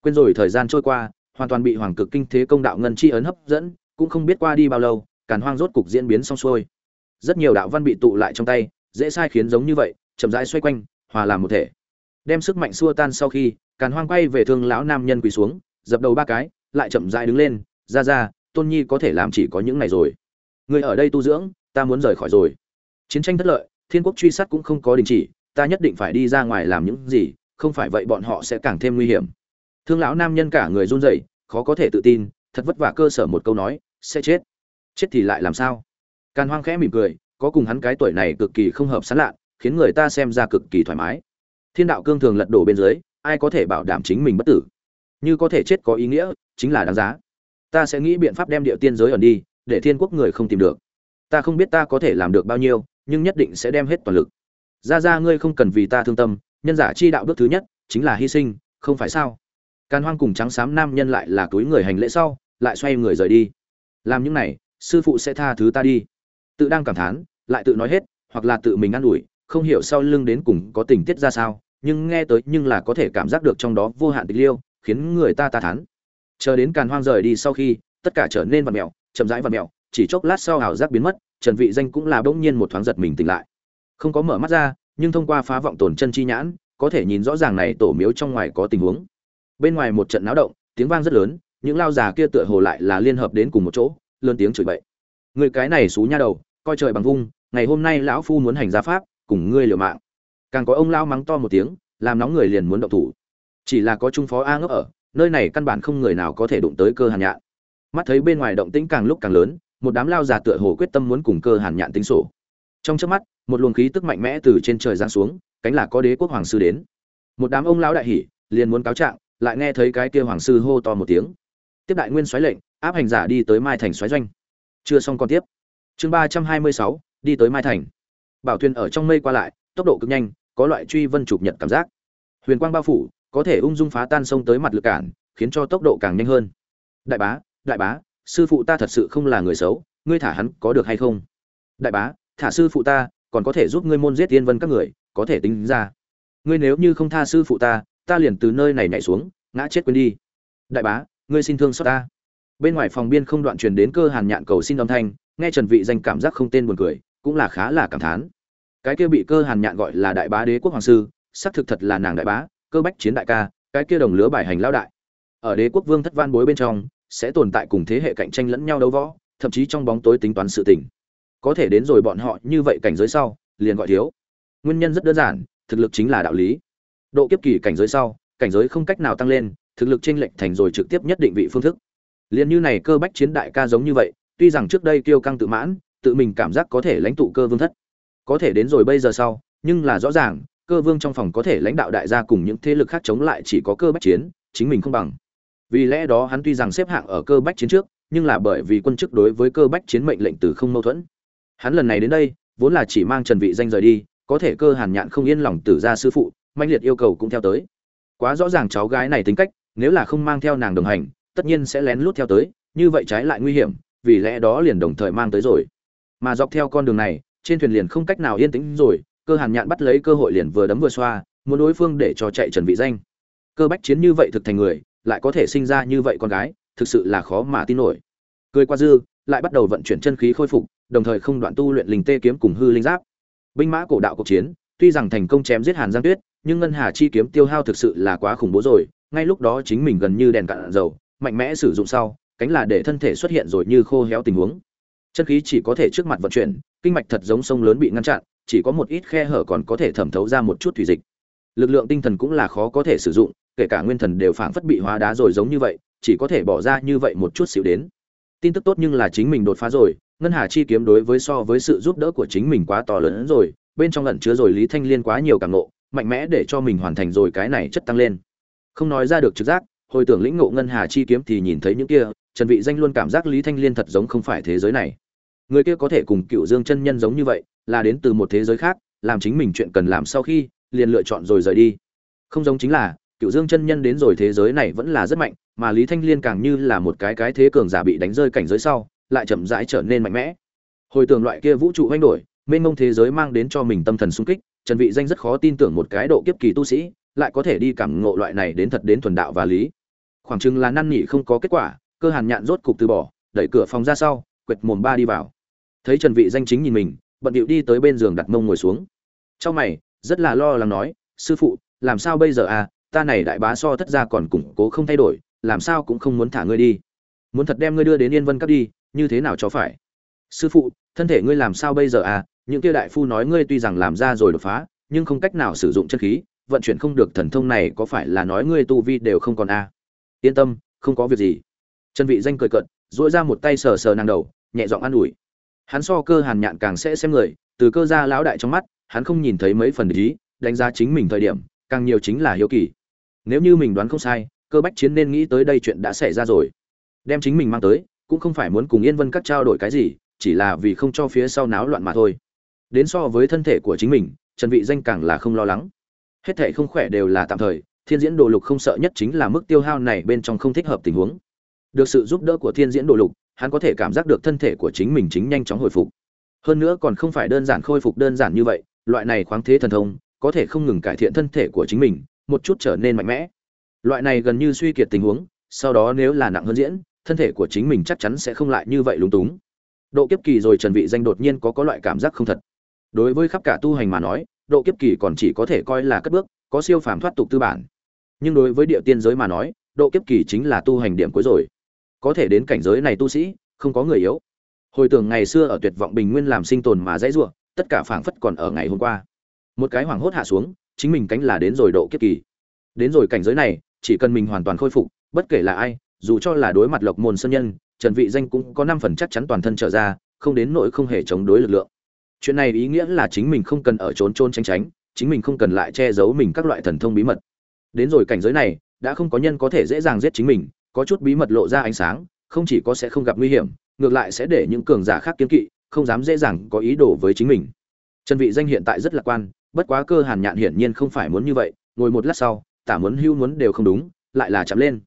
Quên rồi thời gian trôi qua, hoàn toàn bị hoàng cực kinh thế công đạo ngân chi ấn hấp dẫn, cũng không biết qua đi bao lâu, càn hoang rốt cục diễn biến xong xuôi. Rất nhiều đạo văn bị tụ lại trong tay, dễ sai khiến giống như vậy, chậm rãi xoay quanh, hòa làm một thể. Đem sức mạnh xua tan sau khi, càn hoang quay về thương lão nam nhân quỳ xuống, dập đầu ba cái, lại chậm rãi đứng lên, ra ra, tôn nhi có thể làm chỉ có những này rồi. Người ở đây tu dưỡng, ta muốn rời khỏi rồi. Chiến tranh thất lợi, thiên quốc truy sát cũng không có đình chỉ, ta nhất định phải đi ra ngoài làm những gì không phải vậy bọn họ sẽ càng thêm nguy hiểm. Thương lão nam nhân cả người run rẩy, khó có thể tự tin, thật vất vả cơ sở một câu nói, sẽ chết. Chết thì lại làm sao? Càn hoang khẽ mỉm cười, có cùng hắn cái tuổi này cực kỳ không hợp sán lạ, khiến người ta xem ra cực kỳ thoải mái. Thiên đạo cương thường lật đổ bên dưới, ai có thể bảo đảm chính mình bất tử? Như có thể chết có ý nghĩa, chính là đáng giá. Ta sẽ nghĩ biện pháp đem địa tiên giới ẩn đi, để thiên quốc người không tìm được. Ta không biết ta có thể làm được bao nhiêu, nhưng nhất định sẽ đem hết toàn lực. Ra ra ngươi không cần vì ta thương tâm nhân giả chi đạo bước thứ nhất chính là hy sinh, không phải sao? Càn hoang cùng trắng xám nam nhân lại là túi người hành lễ sau, lại xoay người rời đi. Làm những này, sư phụ sẽ tha thứ ta đi. Tự đang cảm thán, lại tự nói hết, hoặc là tự mình ă n ủi, không hiểu sau lưng đến cùng có tình tiết ra sao, nhưng nghe tới nhưng là có thể cảm giác được trong đó vô hạn tình liêu, khiến người ta ta thán. Chờ đến càn hoang rời đi sau khi, tất cả trở nên vật mẹo, chậm rãi vật mẹo, chỉ chốc lát sau ảo giác biến mất, trần vị danh cũng là bỗng nhiên một thoáng giật mình tỉnh lại. Không có mở mắt ra nhưng thông qua phá vọng tổn chân chi nhãn, có thể nhìn rõ ràng này tổ miếu trong ngoài có tình huống. Bên ngoài một trận náo động, tiếng vang rất lớn, những lao già kia tựa hồ lại là liên hợp đến cùng một chỗ, lớn tiếng chửi bậy. Người cái này xú nha đầu, coi trời bằng vung, ngày hôm nay lão phu muốn hành gia pháp, cùng ngươi liều mạng. Càng có ông lao mắng to một tiếng, làm nóng người liền muốn động thủ. Chỉ là có trung phó a ngốc ở, nơi này căn bản không người nào có thể đụng tới cơ hàn nhạn. Mắt thấy bên ngoài động tĩnh càng lúc càng lớn, một đám lao già tựa hồ quyết tâm muốn cùng cơ hàn nhạn tính sổ. Trong chớp mắt một luồng khí tức mạnh mẽ từ trên trời giáng xuống, cánh là có đế quốc hoàng sư đến. Một đám ông lão đại hỉ, liền muốn cáo trạng, lại nghe thấy cái kia hoàng sư hô to một tiếng. Tiếp đại nguyên xoáy lệnh, áp hành giả đi tới mai thành xoáy doanh. Chưa xong còn tiếp. Chương ba trăm hai mươi sáu, đi tới mai thành. Bảo thuyền ở trong mây qua lại, tốc độ cực nhanh, có loại truy vân chụp nhật cảm giác. Huyền quang bao phủ, có thể ung dung phá tan sông tới mặt lực cản, khiến cho tốc độ càng nhanh hơn. Đại bá đại bá, sư phụ ta thật sự không là người xấu, ngươi thả hắn có được hay không? Đại bá, thả sư phụ ta còn có thể giúp ngươi môn giết tiên vân các người, có thể tính ra. Ngươi nếu như không tha sư phụ ta ta liền từ nơi này nhảy xuống, ngã chết quên đi. Đại bá, ngươi xin thương xót ta. Bên ngoài phòng biên không đoạn truyền đến cơ hàn nhạn cầu xin âm thanh, nghe trần vị danh cảm giác không tên buồn cười, cũng là khá là cảm thán. Cái kia bị cơ hàn nhạn gọi là đại bá đế quốc hoàng sư, xác thực thật là nàng đại bá, cơ bách chiến đại ca, cái kia đồng lứa bài hành lão đại. Ở đế quốc vương thất văn bối bên trong, sẽ tồn tại cùng thế hệ cạnh tranh lẫn nhau đấu võ, thậm chí trong bóng tối tính toán sự tình có thể đến rồi bọn họ như vậy cảnh giới sau, liền gọi thiếu. Nguyên nhân rất đơn giản, thực lực chính là đạo lý. Độ kiếp kỳ cảnh giới sau, cảnh giới không cách nào tăng lên, thực lực chênh lệch thành rồi trực tiếp nhất định vị phương thức. Liền như này cơ bách chiến đại ca giống như vậy, tuy rằng trước đây kiêu căng tự mãn, tự mình cảm giác có thể lãnh tụ cơ vương thất, có thể đến rồi bây giờ sau, nhưng là rõ ràng, cơ vương trong phòng có thể lãnh đạo đại gia cùng những thế lực khác chống lại chỉ có cơ bách chiến, chính mình không bằng. Vì lẽ đó hắn tuy rằng xếp hạng ở cơ bách chiến trước, nhưng là bởi vì quân chức đối với cơ bách chiến mệnh lệnh từ không mâu thuẫn hắn lần này đến đây, vốn là chỉ mang trần vị danh rời đi, có thể cơ hàn nhạn không yên lòng tử ra sư phụ manh liệt yêu cầu cũng theo tới. Quá rõ ràng cháu gái này tính cách, nếu là không mang theo nàng đồng hành, tất nhiên sẽ lén lút theo tới, như vậy trái lại nguy hiểm, vì lẽ đó liền đồng thời mang tới rồi. Mà dọc theo con đường này, trên thuyền liền không cách nào yên tĩnh rồi, cơ hàn nhạn bắt lấy cơ hội liền vừa đấm vừa xoa, muốn đối phương để cho chạy trần vị danh. Cơ bách chiến như vậy thực thành người, lại có thể sinh ra như vậy con gái, thực sự là khó mà tin nổi. Cười qua dư lại bắt đầu vận chuyển chân khí khôi phục, đồng thời không đoạn tu luyện linh tê kiếm cùng hư linh giáp. Binh mã cổ đạo cuộc chiến, tuy rằng thành công chém giết hàn giang tuyết, nhưng ngân hà chi kiếm tiêu hao thực sự là quá khủng bố rồi, ngay lúc đó chính mình gần như đèn cạn dầu, mạnh mẽ sử dụng sau, cánh là để thân thể xuất hiện rồi như khô héo tình huống. Chân khí chỉ có thể trước mặt vận chuyển, kinh mạch thật giống sông lớn bị ngăn chặn, chỉ có một ít khe hở còn có thể thẩm thấu ra một chút thủy dịch. Lực lượng tinh thần cũng là khó có thể sử dụng, kể cả nguyên thần đều phảng phất bị hóa đá rồi giống như vậy, chỉ có thể bỏ ra như vậy một chút xíu đến tin tức tốt nhưng là chính mình đột phá rồi, ngân hà chi kiếm đối với so với sự giúp đỡ của chính mình quá to lớn hơn rồi, bên trong lẩn chứa rồi lý thanh liên quá nhiều cảm nộ mạnh mẽ để cho mình hoàn thành rồi cái này chất tăng lên. Không nói ra được trực giác, hồi tưởng lĩnh ngộ ngân hà chi kiếm thì nhìn thấy những kia, trần vị danh luôn cảm giác lý thanh liên thật giống không phải thế giới này. Người kia có thể cùng cựu dương chân nhân giống như vậy, là đến từ một thế giới khác, làm chính mình chuyện cần làm sau khi, liền lựa chọn rồi rời đi. Không giống chính là, cựu dương chân nhân đến rồi thế giới này vẫn là rất mạnh mà lý thanh liên càng như là một cái cái thế cường giả bị đánh rơi cảnh giới sau, lại chậm rãi trở nên mạnh mẽ. Hồi tưởng loại kia vũ trụ hoành đổi, mênh mông thế giới mang đến cho mình tâm thần sung kích, trần vị danh rất khó tin tưởng một cái độ kiếp kỳ tu sĩ lại có thể đi cảm ngộ loại này đến thật đến thuần đạo và lý. Khoảng chừng là năn nỉ không có kết quả, cơ hàn nhạn rốt cục từ bỏ, đẩy cửa phòng ra sau, quệt mồm ba đi vào. Thấy trần vị danh chính nhìn mình, bận điệu đi tới bên giường đặt mông ngồi xuống. Trong mày, rất là lo lắng nói, sư phụ, làm sao bây giờ à? Ta này đại bá so thất gia còn củng cố không thay đổi làm sao cũng không muốn thả ngươi đi. Muốn thật đem ngươi đưa đến yên vân cấp đi, như thế nào cho phải? Sư phụ, thân thể ngươi làm sao bây giờ à? Những kia đại phu nói ngươi tuy rằng làm ra rồi đột phá, nhưng không cách nào sử dụng chân khí, vận chuyển không được thần thông này có phải là nói ngươi tu vi đều không còn à? Yên tâm, không có việc gì. Trần vị danh cười cợt, duỗi ra một tay sờ sờ nàng đầu, nhẹ giọng an ủi. Hắn so cơ hàn nhạn càng sẽ xem người, từ cơ gia lão đại trong mắt, hắn không nhìn thấy mấy phần ý, đánh giá chính mình thời điểm, càng nhiều chính là hiếu kỳ. Nếu như mình đoán không sai cơ bách chiến nên nghĩ tới đây chuyện đã xảy ra rồi. Đem chính mình mang tới, cũng không phải muốn cùng yên vân các trao đổi cái gì, chỉ là vì không cho phía sau náo loạn mà thôi. Đến so với thân thể của chính mình, trần vị danh càng là không lo lắng. Hết thể không khỏe đều là tạm thời, thiên diễn đồ lục không sợ nhất chính là mức tiêu hao này bên trong không thích hợp tình huống. Được sự giúp đỡ của thiên diễn đồ lục, hắn có thể cảm giác được thân thể của chính mình chính nhanh chóng hồi phục. Hơn nữa còn không phải đơn giản khôi phục đơn giản như vậy, loại này khoáng thế thần thông, có thể không ngừng cải thiện thân thể của chính mình, một chút trở nên mạnh mẽ loại này gần như suy kiệt tình huống, sau đó nếu là nặng hơn diễn, thân thể của chính mình chắc chắn sẽ không lại như vậy lúng túng. Độ kiếp kỳ rồi trần vị danh đột nhiên có có loại cảm giác không thật. Đối với khắp cả tu hành mà nói, độ kiếp kỳ còn chỉ có thể coi là cất bước, có siêu phàm thoát tục tư bản. Nhưng đối với địa tiên giới mà nói, độ kiếp kỳ chính là tu hành điểm cuối rồi. Có thể đến cảnh giới này tu sĩ, không có người yếu. Hồi tưởng ngày xưa ở tuyệt vọng bình nguyên làm sinh tồn mà dãy rủa, tất cả phảng phất còn ở ngày hôm qua. Một cái hoảng hốt hạ xuống, chính mình cánh là đến rồi độ kiếp kỳ. Đến rồi cảnh giới này chỉ cần mình hoàn toàn khôi phục, bất kể là ai, dù cho là đối mặt lộc môn sơn nhân, trần vị danh cũng có năm phần chắc chắn toàn thân trở ra, không đến nỗi không hề chống đối lực lượng. Chuyện này ý nghĩa là chính mình không cần ở trốn trôn tránh tránh, chính mình không cần lại che giấu mình các loại thần thông bí mật. Đến rồi cảnh giới này, đã không có nhân có thể dễ dàng giết chính mình, có chút bí mật lộ ra ánh sáng, không chỉ có sẽ không gặp nguy hiểm, ngược lại sẽ để những cường giả khác kiên kỵ, không dám dễ dàng có ý đồ với chính mình. Trần vị danh hiện tại rất lạc quan, bất quá cơ hàn nhạn hiển nhiên không phải muốn như vậy, ngồi một lát sau tả muốn hưu muốn đều không đúng, lại là chậm lên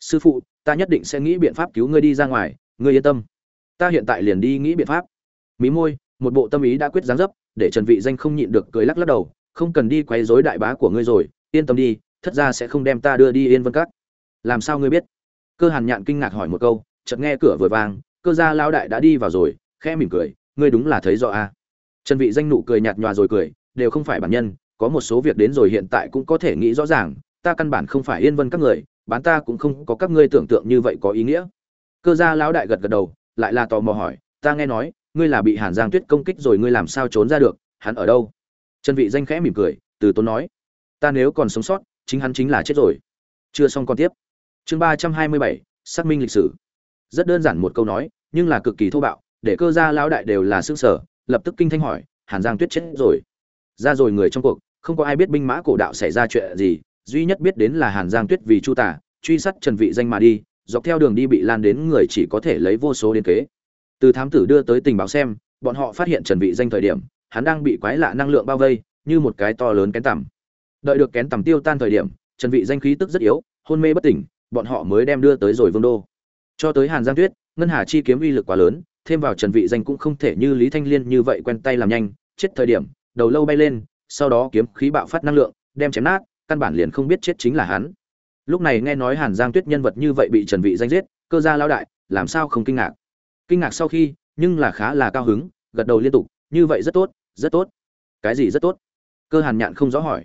sư phụ, ta nhất định sẽ nghĩ biện pháp cứu ngươi đi ra ngoài, ngươi yên tâm ta hiện tại liền đi nghĩ biện pháp mí môi, một bộ tâm ý đã quyết dáng dấp, để trần vị danh không nhịn được cười lắc lắc đầu, không cần đi quấy rối đại bá của ngươi rồi, yên tâm đi, thất gia sẽ không đem ta đưa đi yên vân cát. làm sao ngươi biết cơ hàn nhạn kinh ngạc hỏi một câu, chợt nghe cửa vừa vang, cơ gia lão đại đã đi vào rồi, khẽ mỉm cười, ngươi đúng là thấy rõ a à. trần vị danh nụ cười nhạt nhòa rồi cười, đều không phải bản nhân có một số việc đến rồi hiện tại cũng có thể nghĩ rõ ràng, ta căn bản không phải yên vân các người, bán ta cũng không có các ngươi tưởng tượng như vậy có ý nghĩa. Cơ gia lão đại gật gật đầu, lại là tò mò hỏi, ta nghe nói, ngươi là bị hàn giang tuyết công kích rồi ngươi làm sao trốn ra được, hắn ở đâu? Trần vị danh khẽ mỉm cười, từ tốn nói, ta nếu còn sống sót, chính hắn chính là chết rồi. Chưa xong còn tiếp. Chương ba trăm hai mươi bảy, xác minh lịch sử. Rất đơn giản một câu nói, nhưng là cực kỳ thô bạo, để cơ gia lão đại đều là xương sở lập tức kinh thanh hỏi, hàn giang tuyết chết rồi. Ra rồi người trong cuộc không có ai biết binh mã cổ đạo xảy ra chuyện gì, duy nhất biết đến là hàn giang tuyết vì chu tả, truy sát trần vị danh mà đi, dọc theo đường đi bị lan đến người chỉ có thể lấy vô số đến kế. Từ thám tử đưa tới tình báo xem, bọn họ phát hiện trần vị danh thời điểm, hắn đang bị quái lạ năng lượng bao vây, như một cái to lớn kén tằm. Đợi được kén tằm tiêu tan thời điểm, trần vị danh khí tức rất yếu, hôn mê bất tỉnh, bọn họ mới đem đưa tới rồi vương đô. Cho tới hàn giang tuyết, ngân hà chi kiếm uy lực quá lớn, thêm vào trần vị danh cũng không thể như lý thanh liên như vậy quen tay làm nhanh, chết thời điểm, đầu lâu bay lên sau đó kiếm khí bạo phát năng lượng đem chém nát căn bản liền không biết chết chính là hắn. Lúc này nghe nói hàn giang tuyết nhân vật như vậy bị trần vị danh giết cơ gia Lão đại làm sao không kinh ngạc? Kinh ngạc sau khi nhưng là khá là cao hứng gật đầu liên tục như vậy rất tốt rất tốt. Cái gì rất tốt? Cơ hàn nhạn không rõ hỏi.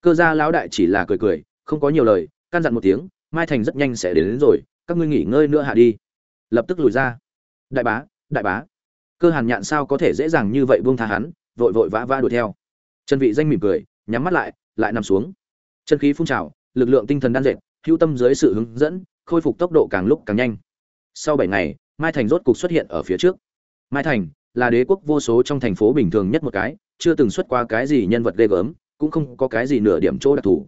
Cơ gia lão đại chỉ là cười cười không có nhiều lời căn dặn một tiếng mai thành rất nhanh sẽ đến, đến rồi các ngươi nghỉ ngơi nữa hạ đi. Lập tức lùi ra. Đại bá đại bá. Cơ hàn nhạn sao có thể dễ dàng như vậy buông tha hắn vội vội vã vã đuổi theo trần vị danh mỉm cười, nhắm mắt lại lại nằm xuống. Chân khí phun trào, lực lượng tinh thần đan dệt, hữu tâm dưới sự hướng dẫn, khôi phục tốc độ càng lúc càng nhanh. Sau 7 ngày, mai thành rốt cục xuất hiện ở phía trước. Mai thành là đế quốc vô số trong thành phố bình thường nhất một cái, chưa từng xuất qua cái gì nhân vật ghê gớm, cũng không có cái gì nửa điểm chỗ đặc thù.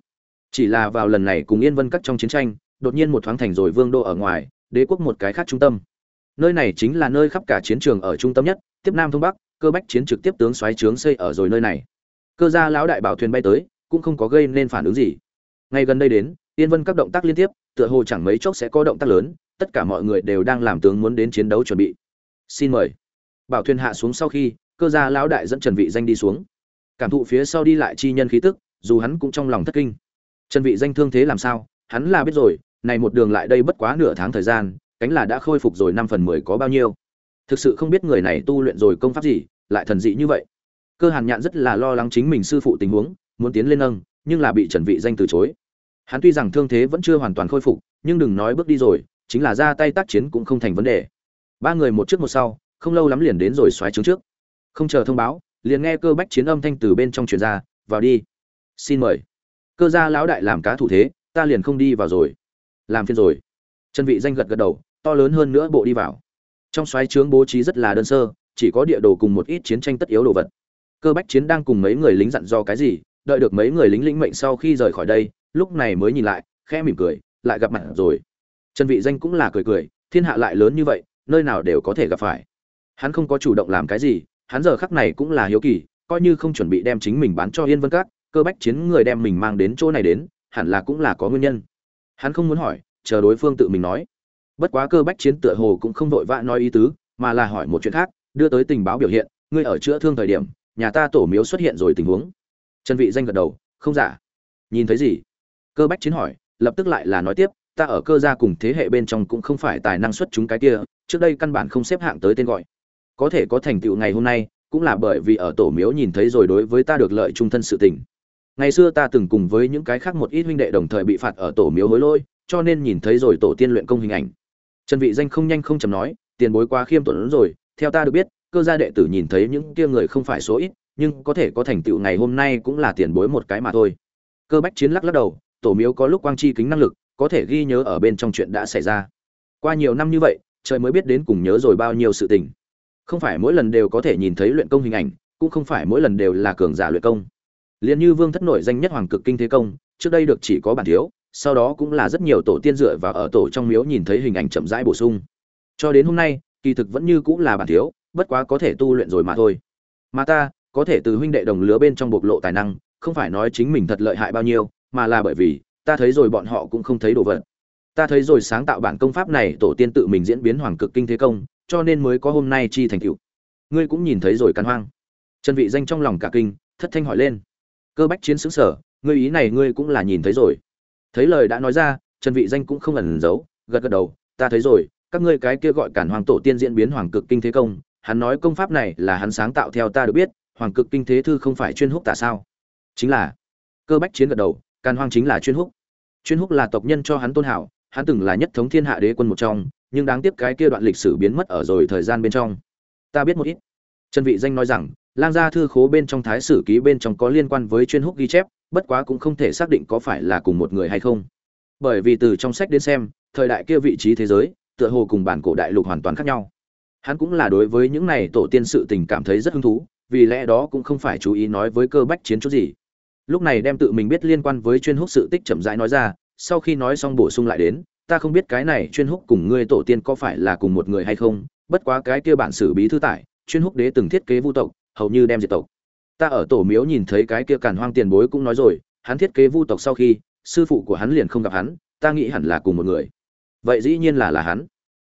Chỉ là vào lần này cùng yên vân các trong chiến tranh, đột nhiên một thoáng thành rồi vương đô ở ngoài, đế quốc một cái khác trung tâm. Nơi này chính là nơi khắp cả chiến trường ở trung tâm nhất, tiếp nam thông bắc, cơ bách chiến trực tiếp tướng xoáy trướng xây ở rồi nơi này cơ gia lão đại bảo thuyền bay tới, cũng không có gây nên phản ứng gì. Ngay gần đây đến, yên vân các động tác liên tiếp, tựa hồ chẳng mấy chốc sẽ có động tác lớn, tất cả mọi người đều đang làm tướng muốn đến chiến đấu chuẩn bị. Xin mời. Bảo thuyền hạ xuống sau khi, cơ gia lão đại dẫn trần vị danh đi xuống. Cảm thụ phía sau đi lại chi nhân khí tức, dù hắn cũng trong lòng thất kinh. Trần vị danh thương thế làm sao, hắn là biết rồi, này một đường lại đây bất quá nửa tháng thời gian, cánh là đã khôi phục rồi năm phần mười có bao nhiêu. Thực sự không biết người này tu luyện rồi công pháp gì, lại thần dị như vậy cơ hàn nhạn rất là lo lắng chính mình sư phụ tình huống, muốn tiến lên nâng, nhưng là bị trần vị danh từ chối. Hắn tuy rằng thương thế vẫn chưa hoàn toàn khôi phục, nhưng đừng nói bước đi rồi, chính là ra tay tác chiến cũng không thành vấn đề. Ba người một trước một sau, không lâu lắm liền đến rồi xoáy trướng trước. Không chờ thông báo, liền nghe cơ bách chiến âm thanh từ bên trong truyền ra, vào đi. Xin mời. Cơ gia lão đại làm cá thủ thế, ta liền không đi vào rồi. Làm phiên rồi. Trần vị danh gật gật đầu, to lớn hơn nữa bộ đi vào. Trong xoáy trướng bố trí rất là đơn sơ, chỉ có địa đồ cùng một ít chiến tranh tất yếu đồ vật cơ bách chiến đang cùng mấy người lính dặn do cái gì, đợi được mấy người lính lĩnh mệnh sau khi rời khỏi đây, lúc này mới nhìn lại, khẽ mỉm cười, lại gặp mặt rồi. Trần vị danh cũng là cười cười, thiên hạ lại lớn như vậy, nơi nào đều có thể gặp phải. Hắn không có chủ động làm cái gì, hắn giờ khắc này cũng là hiếu kỳ, coi như không chuẩn bị đem chính mình bán cho yên vân các, cơ bách chiến người đem mình mang đến chỗ này đến, hẳn là cũng là có nguyên nhân. Hắn không muốn hỏi, chờ đối phương tự mình nói. Bất quá cơ bách chiến tựa hồ cũng không vội vã nói ý tứ, mà là hỏi một chuyện khác, đưa tới tình báo biểu hiện, ngươi ở chữa thương thời điểm nhà ta tổ miếu xuất hiện rồi tình huống. Trần vị danh gật đầu, không giả. Nhìn thấy gì? Cơ bách chiến hỏi, lập tức lại là nói tiếp, ta ở cơ gia cùng thế hệ bên trong cũng không phải tài năng xuất chúng cái kia, trước đây căn bản không xếp hạng tới tên gọi. Có thể có thành tựu ngày hôm nay, cũng là bởi vì ở tổ miếu nhìn thấy rồi đối với ta được lợi trung thân sự tình. Ngày xưa ta từng cùng với những cái khác một ít huynh đệ đồng thời bị phạt ở tổ miếu hối lỗi, cho nên nhìn thấy rồi tổ tiên luyện công hình ảnh. Trần vị danh không nhanh không chậm nói, tiền bối quá khiêm tốn rồi, theo ta được biết cơ gia đệ tử nhìn thấy những kia người không phải số ít, nhưng có thể có thành tựu ngày hôm nay cũng là tiền bối một cái mà thôi. Cơ bách chiến lắc lắc đầu, tổ miếu có lúc quang chi kính năng lực, có thể ghi nhớ ở bên trong chuyện đã xảy ra. Qua nhiều năm như vậy, trời mới biết đến cùng nhớ rồi bao nhiêu sự tình. Không phải mỗi lần đều có thể nhìn thấy luyện công hình ảnh, cũng không phải mỗi lần đều là cường giả luyện công. Liên như vương thất nổi danh nhất hoàng cực kinh thế công, trước đây được chỉ có bản thiếu, sau đó cũng là rất nhiều tổ tiên dựa và ở tổ trong miếu nhìn thấy hình ảnh chậm rãi bổ sung. Cho đến hôm nay, kỳ thực vẫn như cũng là bản thiếu bất quá có thể tu luyện rồi mà thôi. Mà ta, có thể từ huynh đệ đồng lứa bên trong bộc lộ tài năng, không phải nói chính mình thật lợi hại bao nhiêu, mà là bởi vì, ta thấy rồi bọn họ cũng không thấy đồ vật. Ta thấy rồi sáng tạo bản công pháp này tổ tiên tự mình diễn biến hoàng cực kinh thế công, cho nên mới có hôm nay chi thành tựu. Ngươi cũng nhìn thấy rồi căn hoang. Chân vị danh trong lòng cả kinh, thất thanh hỏi lên. Cơ bách chiến sững sở ngươi ý này ngươi cũng là nhìn thấy rồi. Thấy lời đã nói ra trần vị danh cũng không ẩn giấu, gật gật đầu, ta thấy rồi, các ngươi cái kia gọi cản hoàng tổ tiên diễn biến hoàng cực kinh thế công hắn nói công pháp này là hắn sáng tạo theo ta được biết, hoàng cực kinh thế thư không phải chuyên húc tả sao? Chính là, cơ bách chiến gật đầu, càn hoang chính là chuyên húc. Chuyên húc là tộc nhân cho hắn tôn hảo, hắn từng là nhất thống thiên hạ đế quân một trong, nhưng đáng tiếc cái kia đoạn lịch sử biến mất ở rồi thời gian bên trong. Ta biết một ít. Trần vị danh nói rằng, lang gia thư khố bên trong thái sử ký bên trong có liên quan với chuyên húc ghi chép, bất quá cũng không thể xác định có phải là cùng một người hay không. Bởi vì từ trong sách đến xem, thời đại kia vị trí thế giới, tựa hồ cùng bản cổ đại lục hoàn toàn khác nhau hắn cũng là đối với những này tổ tiên sự tình cảm thấy rất hứng thú, vì lẽ đó cũng không phải chú ý nói với cơ bách chiến chút gì. Lúc này đem tự mình biết liên quan với chuyên húc sự tích chậm rãi nói ra, sau khi nói xong bổ sung lại đến, ta không biết cái này chuyên húc cùng ngươi tổ tiên có phải là cùng một người hay không, bất quá cái kia bản sử bí thư tải, chuyên húc đế từng thiết kế vu tộc, hầu như đem diệt tộc. Ta ở tổ miếu nhìn thấy cái kia càn hoang tiền bối cũng nói rồi, hắn thiết kế vu tộc sau khi, sư phụ của hắn liền không gặp hắn, ta nghĩ hẳn là cùng một người. Vậy dĩ nhiên là là hắn.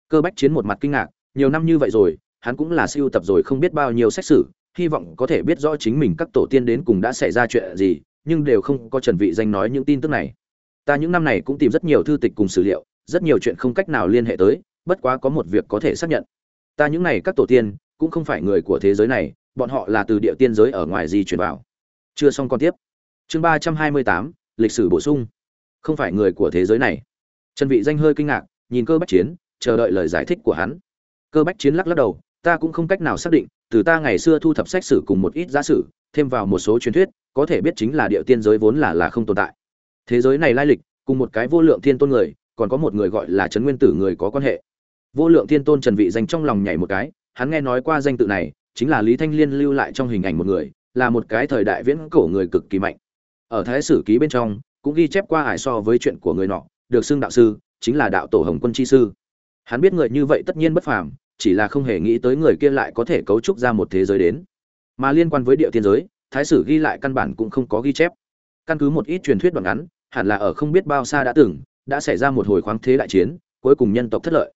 Cơ bách chiến một mặt kinh ngạc nhiều năm như vậy rồi, hắn cũng là siêu tập rồi không biết bao nhiêu sách sử, hy vọng có thể biết rõ chính mình các tổ tiên đến cùng đã xảy ra chuyện gì, nhưng đều không có trần vị danh nói những tin tức này. Ta những năm này cũng tìm rất nhiều thư tịch cùng sử liệu, rất nhiều chuyện không cách nào liên hệ tới, bất quá có một việc có thể xác nhận. Ta những này các tổ tiên, cũng không phải người của thế giới này, bọn họ là từ địa tiên giới ở ngoài di chuyển vào. Chưa xong còn tiếp. Chương ba trăm hai mươi tám, lịch sử bổ sung. Không phải người của thế giới này. Trần vị danh hơi kinh ngạc, nhìn cơ bách chiến, chờ đợi lời giải thích của hắn cơ bách chiến lắc lắc đầu, ta cũng không cách nào xác định, từ ta ngày xưa thu thập sách sử cùng một ít giả sử, thêm vào một số truyền thuyết, có thể biết chính là địa tiên giới vốn là là không tồn tại. Thế giới này lai lịch, cùng một cái vô lượng thiên tôn người, còn có một người gọi là trấn nguyên tử người có quan hệ. Vô lượng thiên tôn trần vị danh trong lòng nhảy một cái, hắn nghe nói qua danh tự này, chính là lý thanh liên lưu lại trong hình ảnh một người, là một cái thời đại viễn cổ người cực kỳ mạnh. Ở thái sử ký bên trong, cũng ghi chép qua ải so với chuyện của người nọ, được xưng đạo sư, chính là đạo tổ hồng quân chi sư. Hắn biết người như vậy tất nhiên bất phàm chỉ là không hề nghĩ tới người kia lại có thể cấu trúc ra một thế giới đến. Mà liên quan với địa tiên giới, thái sử ghi lại căn bản cũng không có ghi chép. Căn cứ một ít truyền thuyết đoạn ngắn, hẳn là ở không biết bao xa đã từng, đã xảy ra một hồi khoáng thế đại chiến, cuối cùng nhân tộc thất lợi.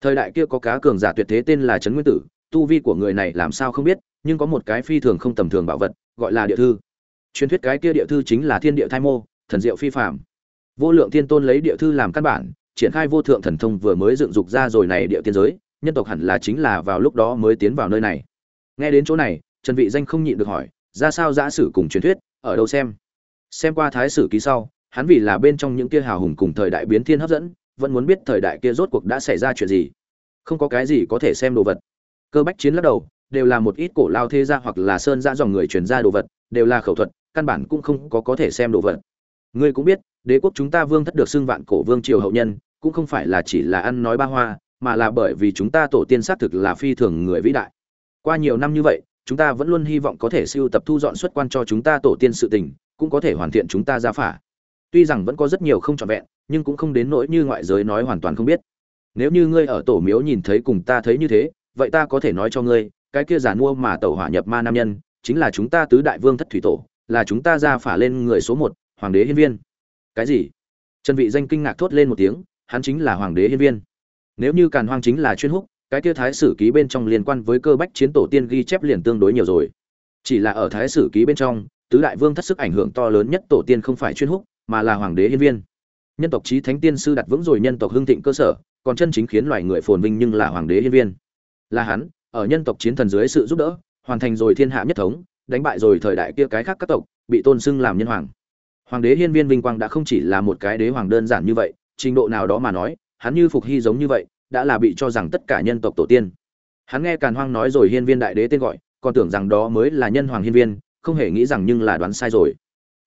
Thời đại kia có cá cường giả tuyệt thế tên là trấn nguyên tử, tu vi của người này làm sao không biết, nhưng có một cái phi thường không tầm thường bảo vật, gọi là địa thư. Truyền thuyết cái kia địa thư chính là thiên địa thai mô, thần diệu phi phạm vô lượng thiên tôn lấy địa thư làm căn bản, triển khai vô thượng thần thông vừa mới dựng dục ra rồi này địa tiên giới nhân tộc hẳn là chính là vào lúc đó mới tiến vào nơi này. Nghe đến chỗ này, trần vị danh không nhịn được hỏi, ra sao giả sử cùng truyền thuyết, ở đâu xem? Xem qua thái sử ký sau, hắn vì là bên trong những kia hào hùng cùng thời đại biến thiên hấp dẫn, vẫn muốn biết thời đại kia rốt cuộc đã xảy ra chuyện gì. Không có cái gì có thể xem đồ vật. Cơ bách chiến lắc đầu, đều là một ít cổ lao thế gia hoặc là sơn gia dòng người truyền ra đồ vật, đều là khẩu thuật, căn bản cũng không có có thể xem đồ vật. Ngươi cũng biết, đế quốc chúng ta vương thất được xưng vạn cổ vương triều hậu nhân, cũng không phải là chỉ là ăn nói ba hoa mà là bởi vì chúng ta tổ tiên xác thực là phi thường người vĩ đại. Qua nhiều năm như vậy, chúng ta vẫn luôn hy vọng có thể siêu tập thu dọn xuất quan cho chúng ta tổ tiên sự tình, cũng có thể hoàn thiện chúng ta gia phả. Tuy rằng vẫn có rất nhiều không trọn vẹn, nhưng cũng không đến nỗi như ngoại giới nói hoàn toàn không biết. Nếu như ngươi ở tổ miếu nhìn thấy cùng ta thấy như thế, vậy ta có thể nói cho ngươi, cái kia giả mua mà tẩu hỏa nhập ma nam nhân, chính là chúng ta tứ đại vương thất thủy tổ, là chúng ta ra phả lên người số một, hoàng đế hiên viên. Cái gì? Trần vị danh kinh ngạc thốt lên một tiếng, hắn chính là hoàng đế hiên viên nếu như càn hoang chính là chuyên húc, cái kia thái sử ký bên trong liên quan với cơ bách chiến tổ tiên ghi chép liền tương đối nhiều rồi. Chỉ là ở thái sử ký bên trong, tứ đại vương thất sức ảnh hưởng to lớn nhất tổ tiên không phải chuyên húc, mà là hoàng đế hiên viên. Nhân tộc chí thánh tiên sư đặt vững rồi nhân tộc hưng thịnh cơ sở, còn chân chính khiến loài người phồn vinh nhưng là hoàng đế hiên viên. Là hắn, ở nhân tộc chiến thần dưới sự giúp đỡ, hoàn thành rồi thiên hạ nhất thống, đánh bại rồi thời đại kia cái khác các tộc, bị tôn xưng làm nhân hoàng. Hoàng đế hiên viên vinh quang đã không chỉ là một cái đế hoàng đơn giản như vậy, trình độ nào đó mà nói hắn như phục hy giống như vậy, đã là bị cho rằng tất cả nhân tộc tổ tiên. Hắn nghe càn hoang nói rồi hiên viên đại đế tên gọi, còn tưởng rằng đó mới là nhân hoàng hiên viên, không hề nghĩ rằng nhưng là đoán sai rồi.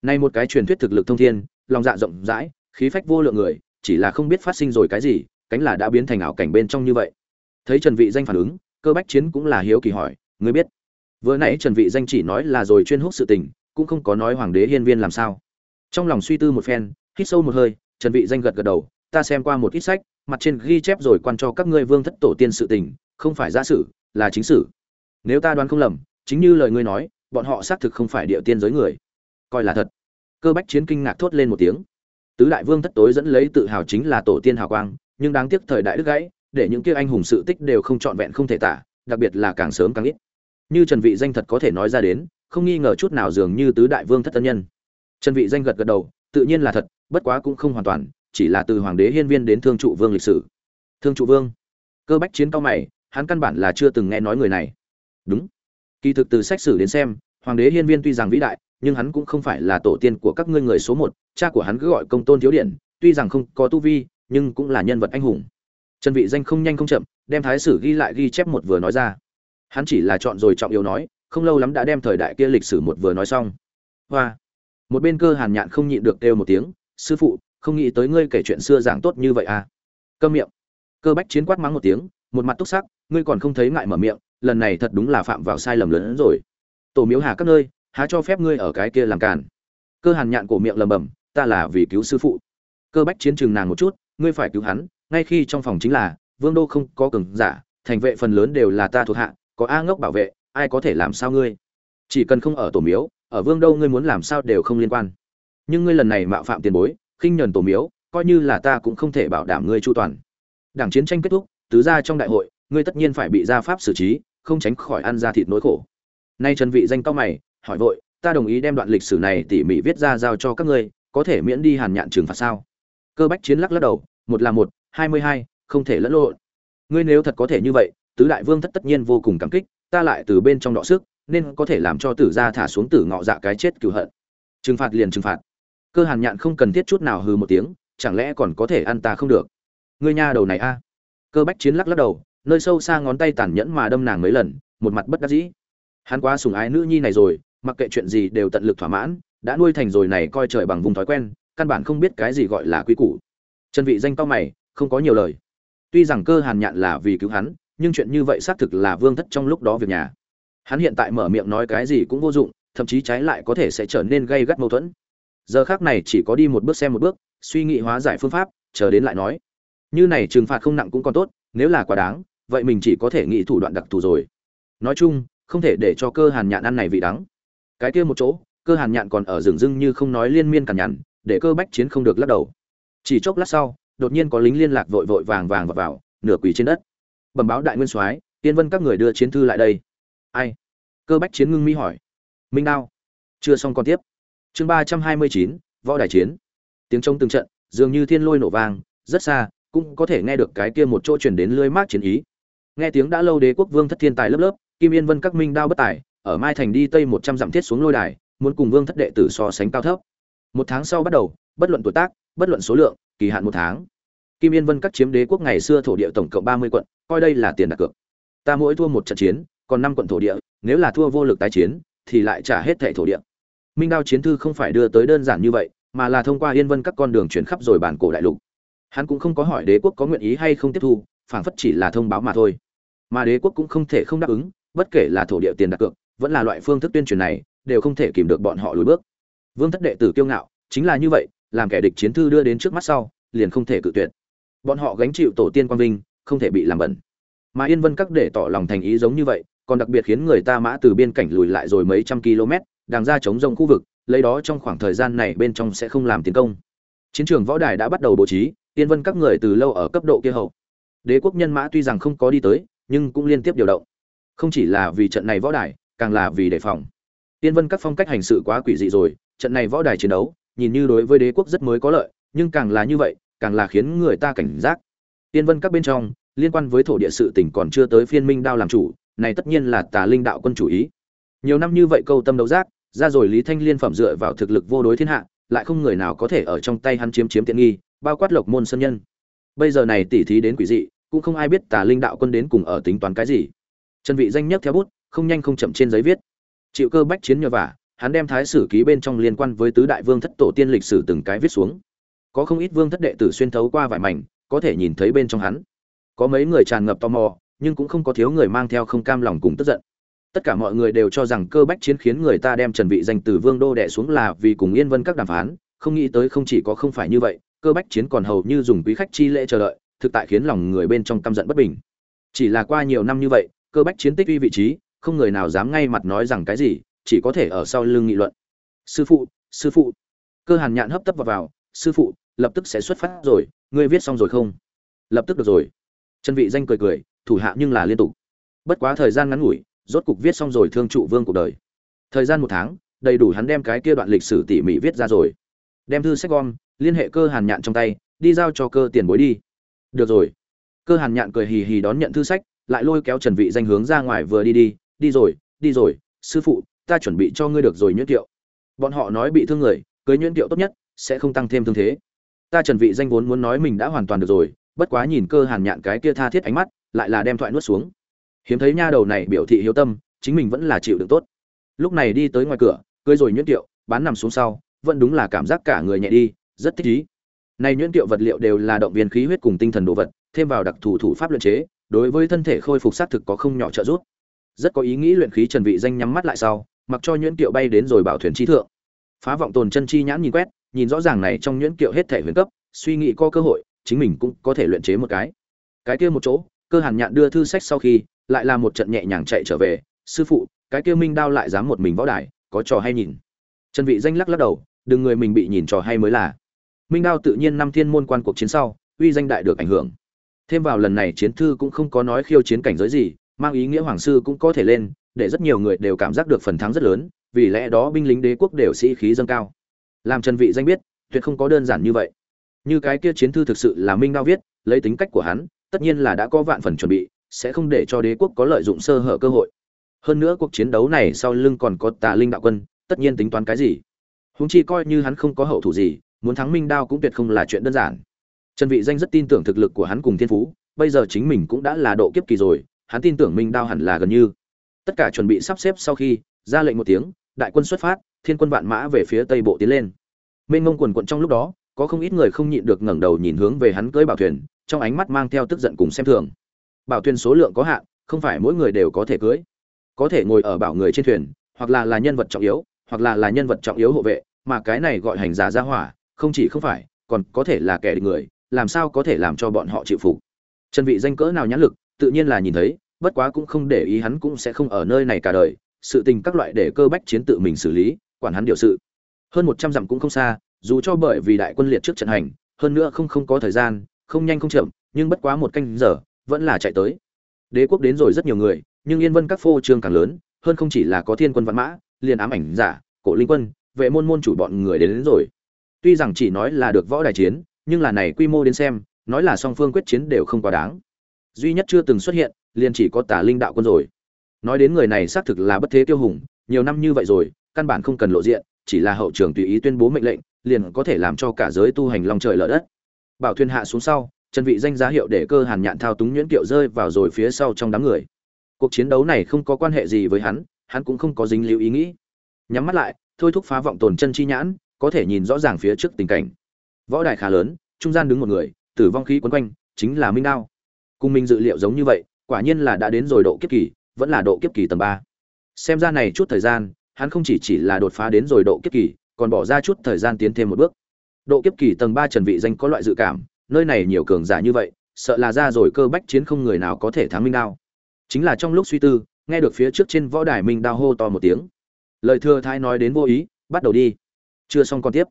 Nay một cái truyền thuyết thực lực thông thiên, lòng dạ rộng rãi, khí phách vô lượng người, chỉ là không biết phát sinh rồi cái gì, cánh là đã biến thành ảo cảnh bên trong như vậy. Thấy trần vị danh phản ứng, cơ bách chiến cũng là hiếu kỳ hỏi, ngươi biết, vừa nãy trần vị danh chỉ nói là rồi chuyên hút sự tình, cũng không có nói hoàng đế hiên viên làm sao? Trong lòng suy tư một phen, hít sâu một hơi, trần vị danh gật gật đầu ta xem qua một ít sách, mặt trên ghi chép rồi quan cho các ngươi vương thất tổ tiên sự tình, không phải giả sử, là chính sử. Nếu ta đoán không lầm, chính như lời ngươi nói, bọn họ xác thực không phải địa tiên giới người. Coi là thật. Cơ bách chiến kinh ngạc thốt lên một tiếng. Tứ đại vương thất tối dẫn lấy tự hào chính là tổ tiên hào quang, nhưng đáng tiếc thời đại đức gãy, để những kia anh hùng sự tích đều không trọn vẹn không thể tả, đặc biệt là càng sớm càng ít. Như trần vị danh thật có thể nói ra đến, không nghi ngờ chút nào dường như tứ đại vương thất tân nhân. Trần vị danh gật gật đầu, tự nhiên là thật, bất quá cũng không hoàn toàn chỉ là từ hoàng đế hiên viên đến thương trụ vương lịch sử. Thương trụ vương? Cơ bách chiến cao mày, hắn căn bản là chưa từng nghe nói người này. Đúng. Kỳ thực từ sách sử đến xem, hoàng đế hiên viên tuy rằng vĩ đại, nhưng hắn cũng không phải là tổ tiên của các ngươi người số một, cha của hắn cứ gọi công tôn thiếu điện tuy rằng không có tu vi, nhưng cũng là nhân vật anh hùng. Trần vị danh không nhanh không chậm, đem thái sử ghi lại ghi chép một vừa nói ra. Hắn chỉ là chọn rồi trọng yếu nói, không lâu lắm đã đem thời đại kia lịch sử một vừa nói xong. Hoa. Một bên cơ hàn nhạn không nhịn được kêu một tiếng, sư phụ không nghĩ tới ngươi kể chuyện xưa giảng tốt như vậy à. Câm miệng. Cơ bách chiến quát mắng một tiếng, một mặt túc sắc, ngươi còn không thấy ngại mở miệng, lần này thật đúng là phạm vào sai lầm lớn hơn rồi. Tổ miếu hà các nơi, há cho phép ngươi ở cái kia làm càn. Cơ hàn nhạn cổ miệng lầm bầm, ta là vì cứu sư phụ. Cơ bách chiến trường nàng một chút, ngươi phải cứu hắn, ngay khi trong phòng chính là, vương đô không có cường giả, thành vệ phần lớn đều là ta thuộc hạ, có a ngốc bảo vệ, ai có thể làm sao ngươi? Chỉ cần không ở tổ miếu, ở vương đô ngươi muốn làm sao đều không liên quan. Nhưng ngươi lần này mạo phạm tiền bối khinh nhẫn tổ miếu, coi như là ta cũng không thể bảo đảm ngươi chu toàn. Đảng chiến tranh kết thúc, tứ gia trong đại hội, ngươi tất nhiên phải bị gia pháp xử trí, không tránh khỏi ăn ra thịt nỗi khổ. Nay trần vị danh cao mày, hỏi vội, ta đồng ý đem đoạn lịch sử này tỉ mỉ viết ra giao cho các ngươi, có thể miễn đi hàn nhạn trừng phạt sao? Cơ bách chiến lắc lắc đầu, một là một, hai mươi hai, không thể lẫn lộn. Ngươi nếu thật có thể như vậy, tứ đại vương thất tất nhiên vô cùng cảm kích, ta lại từ bên trong đọ sức, nên có thể làm cho tử gia thả xuống tử ngọ dạ cái chết cứu hận. Trừng phạt liền trừng phạt cơ hàn nhạn không cần thiết chút nào hừ một tiếng, chẳng lẽ còn có thể ăn ta không được? Ngươi nha đầu này a. Cơ bách chiến lắc lắc đầu, nơi sâu xa ngón tay tàn nhẫn mà đâm nàng mấy lần, một mặt bất đắc dĩ. Hắn quá sùng ái nữ nhi này rồi, mặc kệ chuyện gì đều tận lực thỏa mãn, đã nuôi thành rồi này coi trời bằng vùng thói quen, căn bản không biết cái gì gọi là quý củ. Chân vị danh cao mày, không có nhiều lời. Tuy rằng cơ hàn nhạn là vì cứu hắn, nhưng chuyện như vậy xác thực là vương thất trong lúc đó việc nhà. Hắn hiện tại mở miệng nói cái gì cũng vô dụng, thậm chí trái lại có thể sẽ trở nên gây gắt mâu thuẫn giờ khác này chỉ có đi một bước xem một bước suy nghĩ hóa giải phương pháp chờ đến lại nói. Như này trừng phạt không nặng cũng còn tốt nếu là quá đáng vậy mình chỉ có thể nghĩ thủ đoạn đặc thù rồi. Nói chung không thể để cho cơ hàn nhạn ăn này vị đắng. Cái kia một chỗ cơ hàn nhạn còn ở rừng rưng như không nói liên miên cằn nhằn để cơ bách chiến không được lắc đầu. Chỉ chốc lát sau đột nhiên có lính liên lạc vội vội vàng vàng vào, vào nửa quỳ trên đất. Bẩm báo đại nguyên soái tiên vân các người đưa chiến thư lại đây. Ai? Cơ bách chiến ngưng mi hỏi. Minh đao. Chưa xong còn tiếp chương ba trăm hai mươi chín, võ đài chiến. Tiếng trông từng trận, dường như thiên lôi nổ vang, rất xa, cũng có thể nghe được cái kia một chỗ truyền đến lưới mát chiến ý. Nghe tiếng đã lâu đế quốc vương thất thiên tài lớp lớp, kim yên vân các minh đao bất tài, ở mai thành đi tây một trăm dặm thiết xuống lôi đài, muốn cùng vương thất đệ tử so sánh cao thấp. Một tháng sau bắt đầu, bất luận tuổi tác, bất luận số lượng, kỳ hạn một tháng. Kim yên vân các chiếm đế quốc ngày xưa thổ địa tổng cộng ba mươi quận, coi đây là tiền đặt cược. Ta mỗi thua một trận chiến, còn năm quận thổ địa, nếu là thua vô lực tái chiến, thì lại trả hết thẻ thổ địa minh đao chiến thư không phải đưa tới đơn giản như vậy, mà là thông qua yên vân các con đường chuyển khắp rồi bản cổ đại lục. Hắn cũng không có hỏi đế quốc có nguyện ý hay không tiếp thu, phảng phất chỉ là thông báo mà thôi. Mà đế quốc cũng không thể không đáp ứng, bất kể là thổ địa tiền đặt cược, vẫn là loại phương thức tuyên truyền này, đều không thể kìm được bọn họ lùi bước. Vương thất đệ tử kiêu ngạo, chính là như vậy, làm kẻ địch chiến thư đưa đến trước mắt sau, liền không thể cự tuyệt. Bọn họ gánh chịu tổ tiên quang vinh, không thể bị làm bẩn. Mà yên vân các để tỏ lòng thành ý giống như vậy, còn đặc biệt khiến người ta mã từ biên cảnh lùi lại rồi mấy trăm km đàng ra chống rông khu vực, lấy đó trong khoảng thời gian này bên trong sẽ không làm tiến công. Chiến trường võ đài đã bắt đầu bố trí tiên vân các người từ lâu ở cấp độ kia hậu. Đế quốc nhân mã tuy rằng không có đi tới, nhưng cũng liên tiếp điều động. Không chỉ là vì trận này võ đài, càng là vì đề phòng. Tiên vân các phong cách hành sự quá quỷ dị rồi, trận này võ đài chiến đấu, nhìn như đối với đế quốc rất mới có lợi, nhưng càng là như vậy, càng là khiến người ta cảnh giác. Tiên vân các bên trong, liên quan với thổ địa sự tỉnh còn chưa tới phiên minh đao làm chủ, này tất nhiên là tà linh đạo quân chủ ý. Nhiều năm như vậy câu tâm đấu giác ra rồi lý thanh liên phẩm dựa vào thực lực vô đối thiên hạ, lại không người nào có thể ở trong tay hắn chiếm chiếm tiện nghi, bao quát lộc môn sân nhân. Bây giờ này tỉ thí đến quỷ dị, cũng không ai biết tà linh đạo quân đến cùng ở tính toán cái gì. Trần vị danh nhất theo bút, không nhanh không chậm trên giấy viết. Chịu cơ bách chiến nhờ vả, hắn đem thái sử ký bên trong liên quan với tứ đại vương thất tổ tiên lịch sử từng cái viết xuống. Có không ít vương thất đệ tử xuyên thấu qua vải mảnh, có thể nhìn thấy bên trong hắn. Có mấy người tràn ngập tò mò, nhưng cũng không có thiếu người mang theo không cam lòng cùng tức giận tất cả mọi người đều cho rằng cơ bách chiến khiến người ta đem trần vị danh từ vương đô đệ xuống là vì cùng yên vân các đàm phán. Không nghĩ tới không chỉ có không phải như vậy cơ bách chiến còn hầu như dùng quý khách chi lễ chờ đợi thực tại khiến lòng người bên trong căm giận bất bình. Chỉ là qua nhiều năm như vậy cơ bách chiến tích uy vị trí không người nào dám ngay mặt nói rằng cái gì chỉ có thể ở sau lưng nghị luận. Sư phụ sư phụ. Cơ hàn nhạn hấp tấp vào, vào sư phụ lập tức sẽ xuất phát rồi ngươi viết xong rồi không? Lập tức được rồi. Trần vị danh cười cười thủ hạ nhưng là liên tục. Bất quá thời gian ngắn ngủi rốt cục viết xong rồi thương trụ vương cuộc đời. Thời gian một tháng, đầy đủ hắn đem cái kia đoạn lịch sử tỉ mỉ viết ra rồi. Đem thư sách gom, liên hệ cơ hàn nhạn trong tay, đi giao cho cơ tiền bối đi. Được rồi. Cơ hàn nhạn cười hì hì đón nhận thư sách, lại lôi kéo trần vị danh hướng ra ngoài vừa đi đi. Đi rồi đi rồi, sư phụ, ta chuẩn bị cho ngươi được rồi nhuyễn tiệu bọn họ nói bị thương người, cưới nhuyễn tiệu tốt nhất, sẽ không tăng thêm thương thế. Ta trần vị danh vốn muốn nói mình đã hoàn toàn được rồi, bất quá nhìn cơ hàn nhạn cái kia tha thiết ánh mắt, lại là đem thoại nuốt xuống hiếm thấy nha đầu này biểu thị hiếu tâm, chính mình vẫn là chịu đựng tốt. Lúc này đi tới ngoài cửa, cưới rồi nhuyễn tiệu bán nằm xuống sau, vẫn đúng là cảm giác cả người nhẹ đi, rất thích ý. Này nhuyễn tiệu vật liệu đều là động viên khí huyết cùng tinh thần đồ vật, thêm vào đặc thù thủ pháp luyện chế, đối với thân thể khôi phục sát thực có không nhỏ trợ giúp. Rất có ý nghĩ luyện khí trần vị danh nhắm mắt lại sau, mặc cho nhuyễn tiệu bay đến rồi bảo thuyền chi thượng. Phá vọng tồn chân chi nhãn nhìn quét, nhìn rõ ràng này trong nhuyễn kiệu hết thể huyền cấp, suy nghĩ có cơ hội, chính mình cũng có thể luyện chế một cái. Cái kia một chỗ, cơ hàn nhạn đưa thư sách sau khi lại là một trận nhẹ nhàng chạy trở về, sư phụ, cái kia minh đao lại dám một mình võ đài, có trò hay nhìn? Trần vị danh lắc lắc đầu, đừng người mình bị nhìn trò hay mới là. Minh đao tự nhiên năm thiên môn quan cuộc chiến sau, uy danh đại được ảnh hưởng. Thêm vào lần này chiến thư cũng không có nói khiêu chiến cảnh giới gì, mang ý nghĩa hoàng sư cũng có thể lên, để rất nhiều người đều cảm giác được phần thắng rất lớn, vì lẽ đó binh lính đế quốc đều sĩ khí dâng cao. Làm trần vị danh biết, tuyệt không có đơn giản như vậy. Như cái kia chiến thư thực sự là minh đao viết, lấy tính cách của hắn, tất nhiên là đã có vạn phần chuẩn bị sẽ không để cho đế quốc có lợi dụng sơ hở cơ hội. Hơn nữa cuộc chiến đấu này sau lưng còn có tà linh đạo quân, tất nhiên tính toán cái gì? Húng chi coi như hắn không có hậu thủ gì, muốn thắng minh đao cũng tuyệt không là chuyện đơn giản. Trần vị danh rất tin tưởng thực lực của hắn cùng thiên phú, bây giờ chính mình cũng đã là độ kiếp kỳ rồi, hắn tin tưởng minh đao hẳn là gần như. Tất cả chuẩn bị sắp xếp sau khi, ra lệnh một tiếng, đại quân xuất phát, thiên quân vạn mã về phía tây bộ tiến lên. Mênh mông quần quận trong lúc đó, có không ít người không nhịn được ngẩng đầu nhìn hướng về hắn cưỡi bảo thuyền, trong ánh mắt mang theo tức giận cùng xem thường bảo thuyền số lượng có hạn, không phải mỗi người đều có thể cưới. có thể ngồi ở bảo người trên thuyền, hoặc là là nhân vật trọng yếu, hoặc là là nhân vật trọng yếu hộ vệ, mà cái này gọi hành giả ra hỏa, không chỉ không phải, còn có thể là kẻ địch người, làm sao có thể làm cho bọn họ chịu phục chân vị danh cỡ nào nhãn lực, tự nhiên là nhìn thấy, bất quá cũng không để ý hắn cũng sẽ không ở nơi này cả đời, sự tình các loại để cơ bách chiến tự mình xử lý, quản hắn điều sự hơn một trăm dặm cũng không xa, dù cho bởi vì đại quân liệt trước trận hành, hơn nữa không không có thời gian, không nhanh không chậm, nhưng bất quá một canh giờ vẫn là chạy tới. Đế quốc đến rồi rất nhiều người nhưng yên vân các phô trương càng lớn hơn không chỉ là có thiên quân văn mã liền ám ảnh giả cổ linh quân vệ môn môn chủ bọn người đến, đến rồi. Tuy rằng chỉ nói là được võ đài chiến nhưng là này quy mô đến xem nói là song phương quyết chiến đều không quá đáng. Duy nhất chưa từng xuất hiện liền chỉ có tả linh đạo quân rồi. Nói đến người này xác thực là bất thế tiêu hùng nhiều năm như vậy rồi căn bản không cần lộ diện chỉ là hậu trường tùy ý tuyên bố mệnh lệnh liền có thể làm cho cả giới tu hành long trời lở đất. Bảo thuyền hạ xuống sau chân vị danh giá hiệu để cơ hàn nhạn thao túng nhuyễn kiệu rơi vào rồi phía sau trong đám người. Cuộc chiến đấu này không có quan hệ gì với hắn hắn cũng không có dính líu ý nghĩ. Nhắm mắt lại, thôi thúc phá vọng tồn chân chi nhãn, có thể nhìn rõ ràng phía trước tình cảnh. Võ đài khá lớn, trung gian đứng một người, tử vong khí quấn quanh, chính là minh đao. Cùng mình dự liệu giống như vậy, quả nhiên là đã đến rồi độ kiếp kỳ, vẫn là độ kiếp kỳ tầng ba. Xem ra này chút thời gian, hắn không chỉ chỉ là đột phá đến rồi độ kiếp kỳ, còn bỏ ra chút thời gian tiến thêm một bước. Độ kiếp kỳ tầng ba trần vị danh có loại dự cảm nơi này nhiều cường giả như vậy, sợ là ra rồi cơ bách chiến không người nào có thể thắng minh đao. Chính là trong lúc suy tư, nghe được phía trước trên võ đài minh đao hô to một tiếng. Lời thừa thái nói đến vô ý, bắt đầu đi. Chưa xong còn tiếp.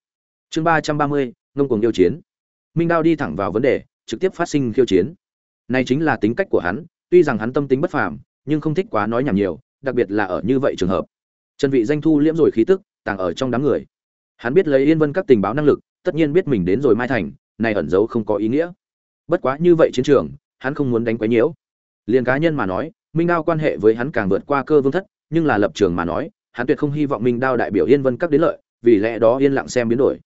Chương ba trăm ba mươi, ngông cuồng yêu chiến. Minh đao đi thẳng vào vấn đề, trực tiếp phát sinh khiêu chiến. Này chính là tính cách của hắn, tuy rằng hắn tâm tính bất phàm, nhưng không thích quá nói nhảm nhiều, đặc biệt là ở như vậy trường hợp. Trần vị danh thu liễm rồi khí tức, tàng ở trong đám người. Hắn biết lấy yên vân các tình báo năng lực, tất nhiên biết mình đến rồi mai thành này ẩn giấu không có ý nghĩa. Bất quá như vậy chiến trường, hắn không muốn đánh quấy nhiễu. Liền cá nhân mà nói, minh đao quan hệ với hắn càng vượt qua cơ vương thất, nhưng là lập trường mà nói, hắn tuyệt không hy vọng minh đao đại biểu yên vân các đến lợi, vì lẽ đó yên lặng xem biến đổi.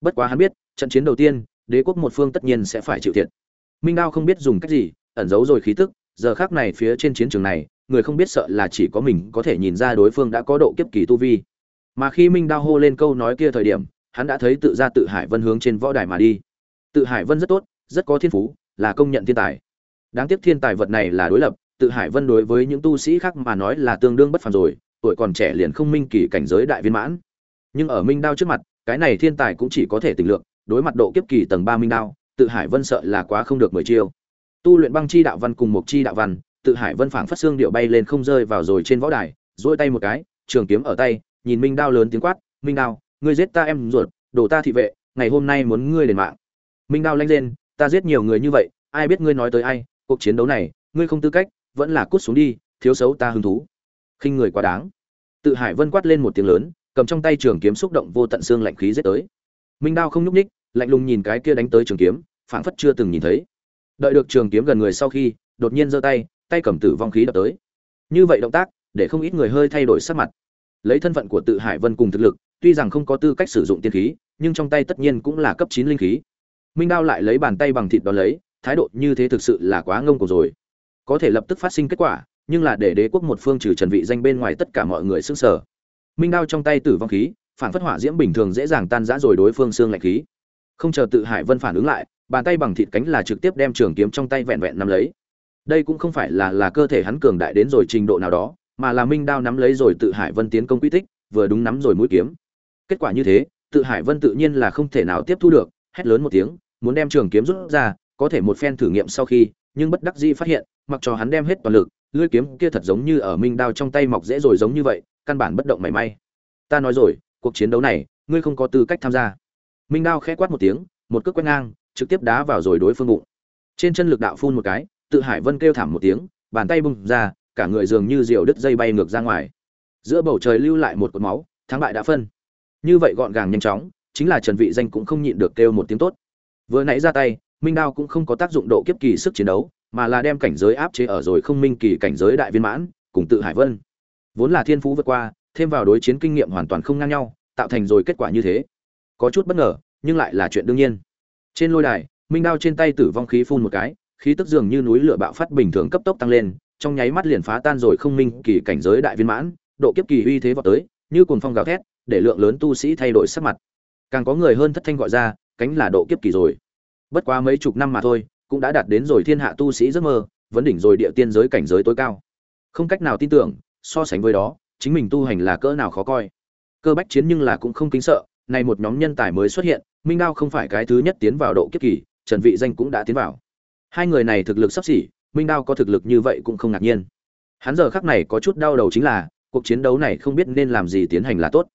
Bất quá hắn biết, trận chiến đầu tiên, đế quốc một phương tất nhiên sẽ phải chịu thiệt. Minh đao không biết dùng cách gì, ẩn giấu rồi khí tức, giờ khác này phía trên chiến trường này, người không biết sợ là chỉ có mình có thể nhìn ra đối phương đã có độ kiếp kỳ tu vi. Mà khi minh đao hô lên câu nói kia thời điểm, hắn đã thấy tự ra tự hải vân hướng trên võ đài mà đi tự hải vân rất tốt, rất có thiên phú, là công nhận thiên tài. Đáng tiếc thiên tài vật này là đối lập, tự hải vân đối với những tu sĩ khác mà nói là tương đương bất phàm rồi, tuổi còn trẻ liền không minh kỳ cảnh giới đại viên mãn. Nhưng ở minh đao trước mặt, cái này thiên tài cũng chỉ có thể tình lượng đối mặt độ kiếp kỳ tầng ba minh đao, tự hải vân sợ là quá không được mười chiêu. Tu luyện băng chi đạo văn cùng một chi đạo văn, tự hải vân phảng phất xương điệu bay lên không rơi vào rồi trên võ đài dỗi tay một cái, trường kiếm ở tay, nhìn minh đao lớn tiếng quát, minh đao, ngươi giết ta em ruột đổ ta thị vệ, ngày hôm nay muốn ngươi đền mạng minh đao lanh lên ta giết nhiều người như vậy, ai biết ngươi nói tới ai, cuộc chiến đấu này, ngươi không tư cách, vẫn là cút xuống đi, thiếu xấu ta hứng thú. Khinh người quá đáng. Tự hải vân quát lên một tiếng lớn, cầm trong tay trường kiếm xúc động vô tận xương lạnh khí giết tới. Minh đao không nhúc ních lạnh lùng nhìn cái kia đánh tới trường kiếm, phảng phất chưa từng nhìn thấy. Đợi được trường kiếm gần người sau khi, đột nhiên giơ tay tay cầm tử vong khí đập tới. Như vậy động tác, để không ít người hơi thay đổi sắc mặt. Lấy thân phận của tự hải vân cùng thực lực, tuy rằng không có tư cách sử dụng tiên khí, nhưng trong tay tất nhiên cũng là cấp chín linh khí minh đao lại lấy bàn tay bằng thịt đón lấy, thái độ như thế thực sự là quá ngông cổ rồi. Có thể lập tức phát sinh kết quả, nhưng là để đế quốc một phương trừ trần vị danh bên ngoài tất cả mọi người sức sở minh đao trong tay tử vong khí, phản phất hỏa diễm bình thường dễ dàng tan rã rồi đối phương xương lạnh khí. Không chờ tự hải vân phản ứng lại, bàn tay bằng thịt cánh là trực tiếp đem trường kiếm trong tay vẹn vẹn nắm lấy. Đây cũng không phải là là cơ thể hắn cường đại đến rồi trình độ nào đó, mà là minh đao nắm lấy rồi tự hải vân tiến công quy tích, vừa đúng nắm rồi mũi kiếm. Kết quả như thế, tự hải vân tự nhiên là không thể nào tiếp thu được hét lớn một tiếng, muốn đem trường kiếm rút ra, có thể một phen thử nghiệm sau khi, nhưng bất đắc dĩ phát hiện, mặc cho hắn đem hết toàn lực, lưỡi kiếm kia thật giống như ở minh đao trong tay mọc dễ rồi giống như vậy, căn bản bất động mảy may. Ta nói rồi, cuộc chiến đấu này, ngươi không có tư cách tham gia. Minh đao khẽ quát một tiếng, một cước quét ngang, trực tiếp đá vào rồi đối phương bụng. Trên chân lực đạo phun một cái, tự hải vân kêu thảm một tiếng, bàn tay bung ra, cả người dường như diều đứt dây bay ngược ra ngoài. Giữa bầu trời lưu lại một cột máu, thắng bại đã phân. Như vậy gọn gàng nhanh chóng chính là trần vị danh cũng không nhịn được kêu một tiếng tốt. Vừa nãy ra tay, minh đao cũng không có tác dụng độ kiếp kỳ sức chiến đấu, mà là đem cảnh giới áp chế ở rồi không minh kỳ cảnh giới đại viên mãn, cùng tự hải vân. Vốn là thiên phú vượt qua, thêm vào đối chiến kinh nghiệm hoàn toàn không ngang nhau, tạo thành rồi kết quả như thế. Có chút bất ngờ, nhưng lại là chuyện đương nhiên. Trên lôi đài, minh đao trên tay tử vong khí phun một cái, khí tức dường như núi lửa bạo phát bình thường cấp tốc tăng lên, trong nháy mắt liền phá tan rồi không minh kỳ cảnh giới đại viên mãn, độ kiếp kỳ uy thế vọt tới, như cuồng phong gào thét, để lượng lớn tu sĩ thay đổi sắc mặt càng có người hơn thất thanh gọi ra, cánh là độ kiếp kỳ rồi. Bất quá mấy chục năm mà thôi, cũng đã đạt đến rồi thiên hạ tu sĩ giấc mơ, vấn đỉnh rồi địa tiên giới cảnh giới tối cao. Không cách nào tin tưởng, so sánh với đó, chính mình tu hành là cỡ nào khó coi. Cơ bách chiến nhưng là cũng không kính sợ này một nhóm nhân tài mới xuất hiện, minh đao không phải cái thứ nhất tiến vào độ kiếp kỳ, trần vị danh cũng đã tiến vào. Hai người này thực lực sắp xỉ, minh đao có thực lực như vậy cũng không ngạc nhiên. Hắn giờ khắc này có chút đau đầu chính là, cuộc chiến đấu này không biết nên làm gì tiến hành là tốt.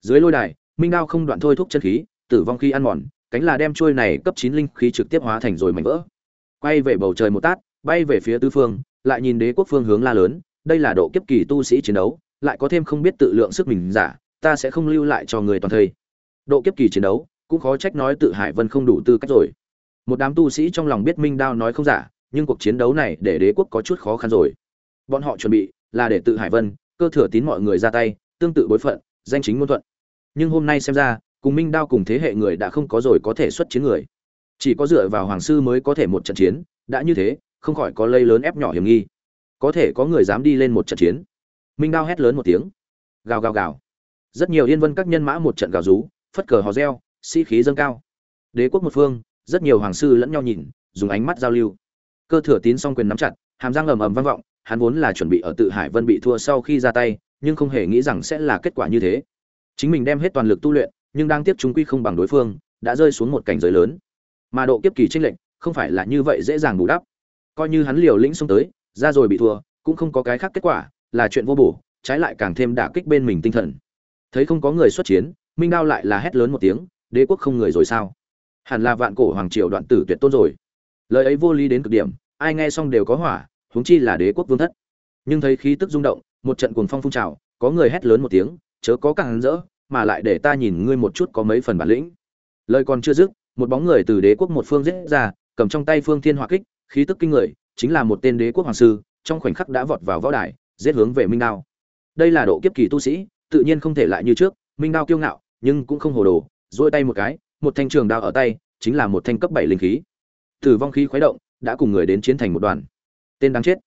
Dưới lôi đài minh đao không đoạn thôi thúc chân khí, tử vong khi ăn mòn, cánh là đem trôi này cấp chín linh khí trực tiếp hóa thành rồi mảnh vỡ. Quay về bầu trời một tát, bay về phía tứ phương, lại nhìn đế quốc phương hướng la lớn, đây là độ kiếp kỳ tu sĩ chiến đấu, lại có thêm không biết tự lượng sức mình giả, ta sẽ không lưu lại cho người toàn thây. Độ kiếp kỳ chiến đấu, cũng khó trách nói tự hải vân không đủ tư cách rồi. Một đám tu sĩ trong lòng biết minh đao nói không giả, nhưng cuộc chiến đấu này để đế quốc có chút khó khăn rồi. Bọn họ chuẩn bị là để tự hải vân, cơ thừa tín mọi người ra tay, tương tự bối phận, danh chính ngôn thuận nhưng hôm nay xem ra, cùng minh đao cùng thế hệ người đã không có rồi có thể xuất chiến người. Chỉ có dựa vào hoàng sư mới có thể một trận chiến, đã như thế, không khỏi có lây lớn ép nhỏ hiểm nghi. Có thể có người dám đi lên một trận chiến. Minh đao hét lớn một tiếng. Gào gào gào. Rất nhiều yên vân các nhân mã một trận gào rú, phất cờ hò reo, sĩ、si、khí dâng cao. Đế quốc một phương, rất nhiều hoàng sư lẫn nhau nhìn, dùng ánh mắt giao lưu. Cơ thừa tín song quyền nắm chặt, hàm răng ầm ầm vang vọng, hắn vốn là chuẩn bị ở tự hải vân bị thua sau khi ra tay, nhưng không hề nghĩ rằng sẽ là kết quả như thế chính mình đem hết toàn lực tu luyện, nhưng đang tiếp chúng quy không bằng đối phương, đã rơi xuống một cảnh giới lớn. Mà độ kiếp kỳ tranh lệnh không phải là như vậy dễ dàng bù đắp. Coi như hắn liều lĩnh xông tới, ra rồi bị thua, cũng không có cái khác kết quả, là chuyện vô bổ, trái lại càng thêm đả kích bên mình tinh thần. Thấy không có người xuất chiến, minh đao lại là hét lớn một tiếng, đế quốc không người rồi sao? Hẳn là vạn cổ hoàng triều đoạn tử tuyệt tôn rồi. Lời ấy vô lý đến cực điểm, ai nghe xong đều có hỏa, huống chi là đế quốc vương thất. Nhưng thấy khí tức rung động, một trận cuồng phong phun trào, có người hét lớn một tiếng chớ có càng rỡ, mà lại để ta nhìn ngươi một chút có mấy phần bản lĩnh. Lời còn chưa dứt, một bóng người từ đế quốc một phương giết ra, cầm trong tay phương thiên hỏa kích, khí tức kinh người, chính là một tên đế quốc hoàng sư, trong khoảnh khắc đã vọt vào võ đài, giết hướng về minh đao. Đây là độ kiếp kỳ tu sĩ, tự nhiên không thể lại như trước, minh đao kiêu ngạo, nhưng cũng không hồ đồ, duỗi tay một cái, một thanh trường đao ở tay, chính là một thanh cấp bảy linh khí. Tử vong khí khuấy động, đã cùng người đến chiến thành một đoàn. Tên đáng chết.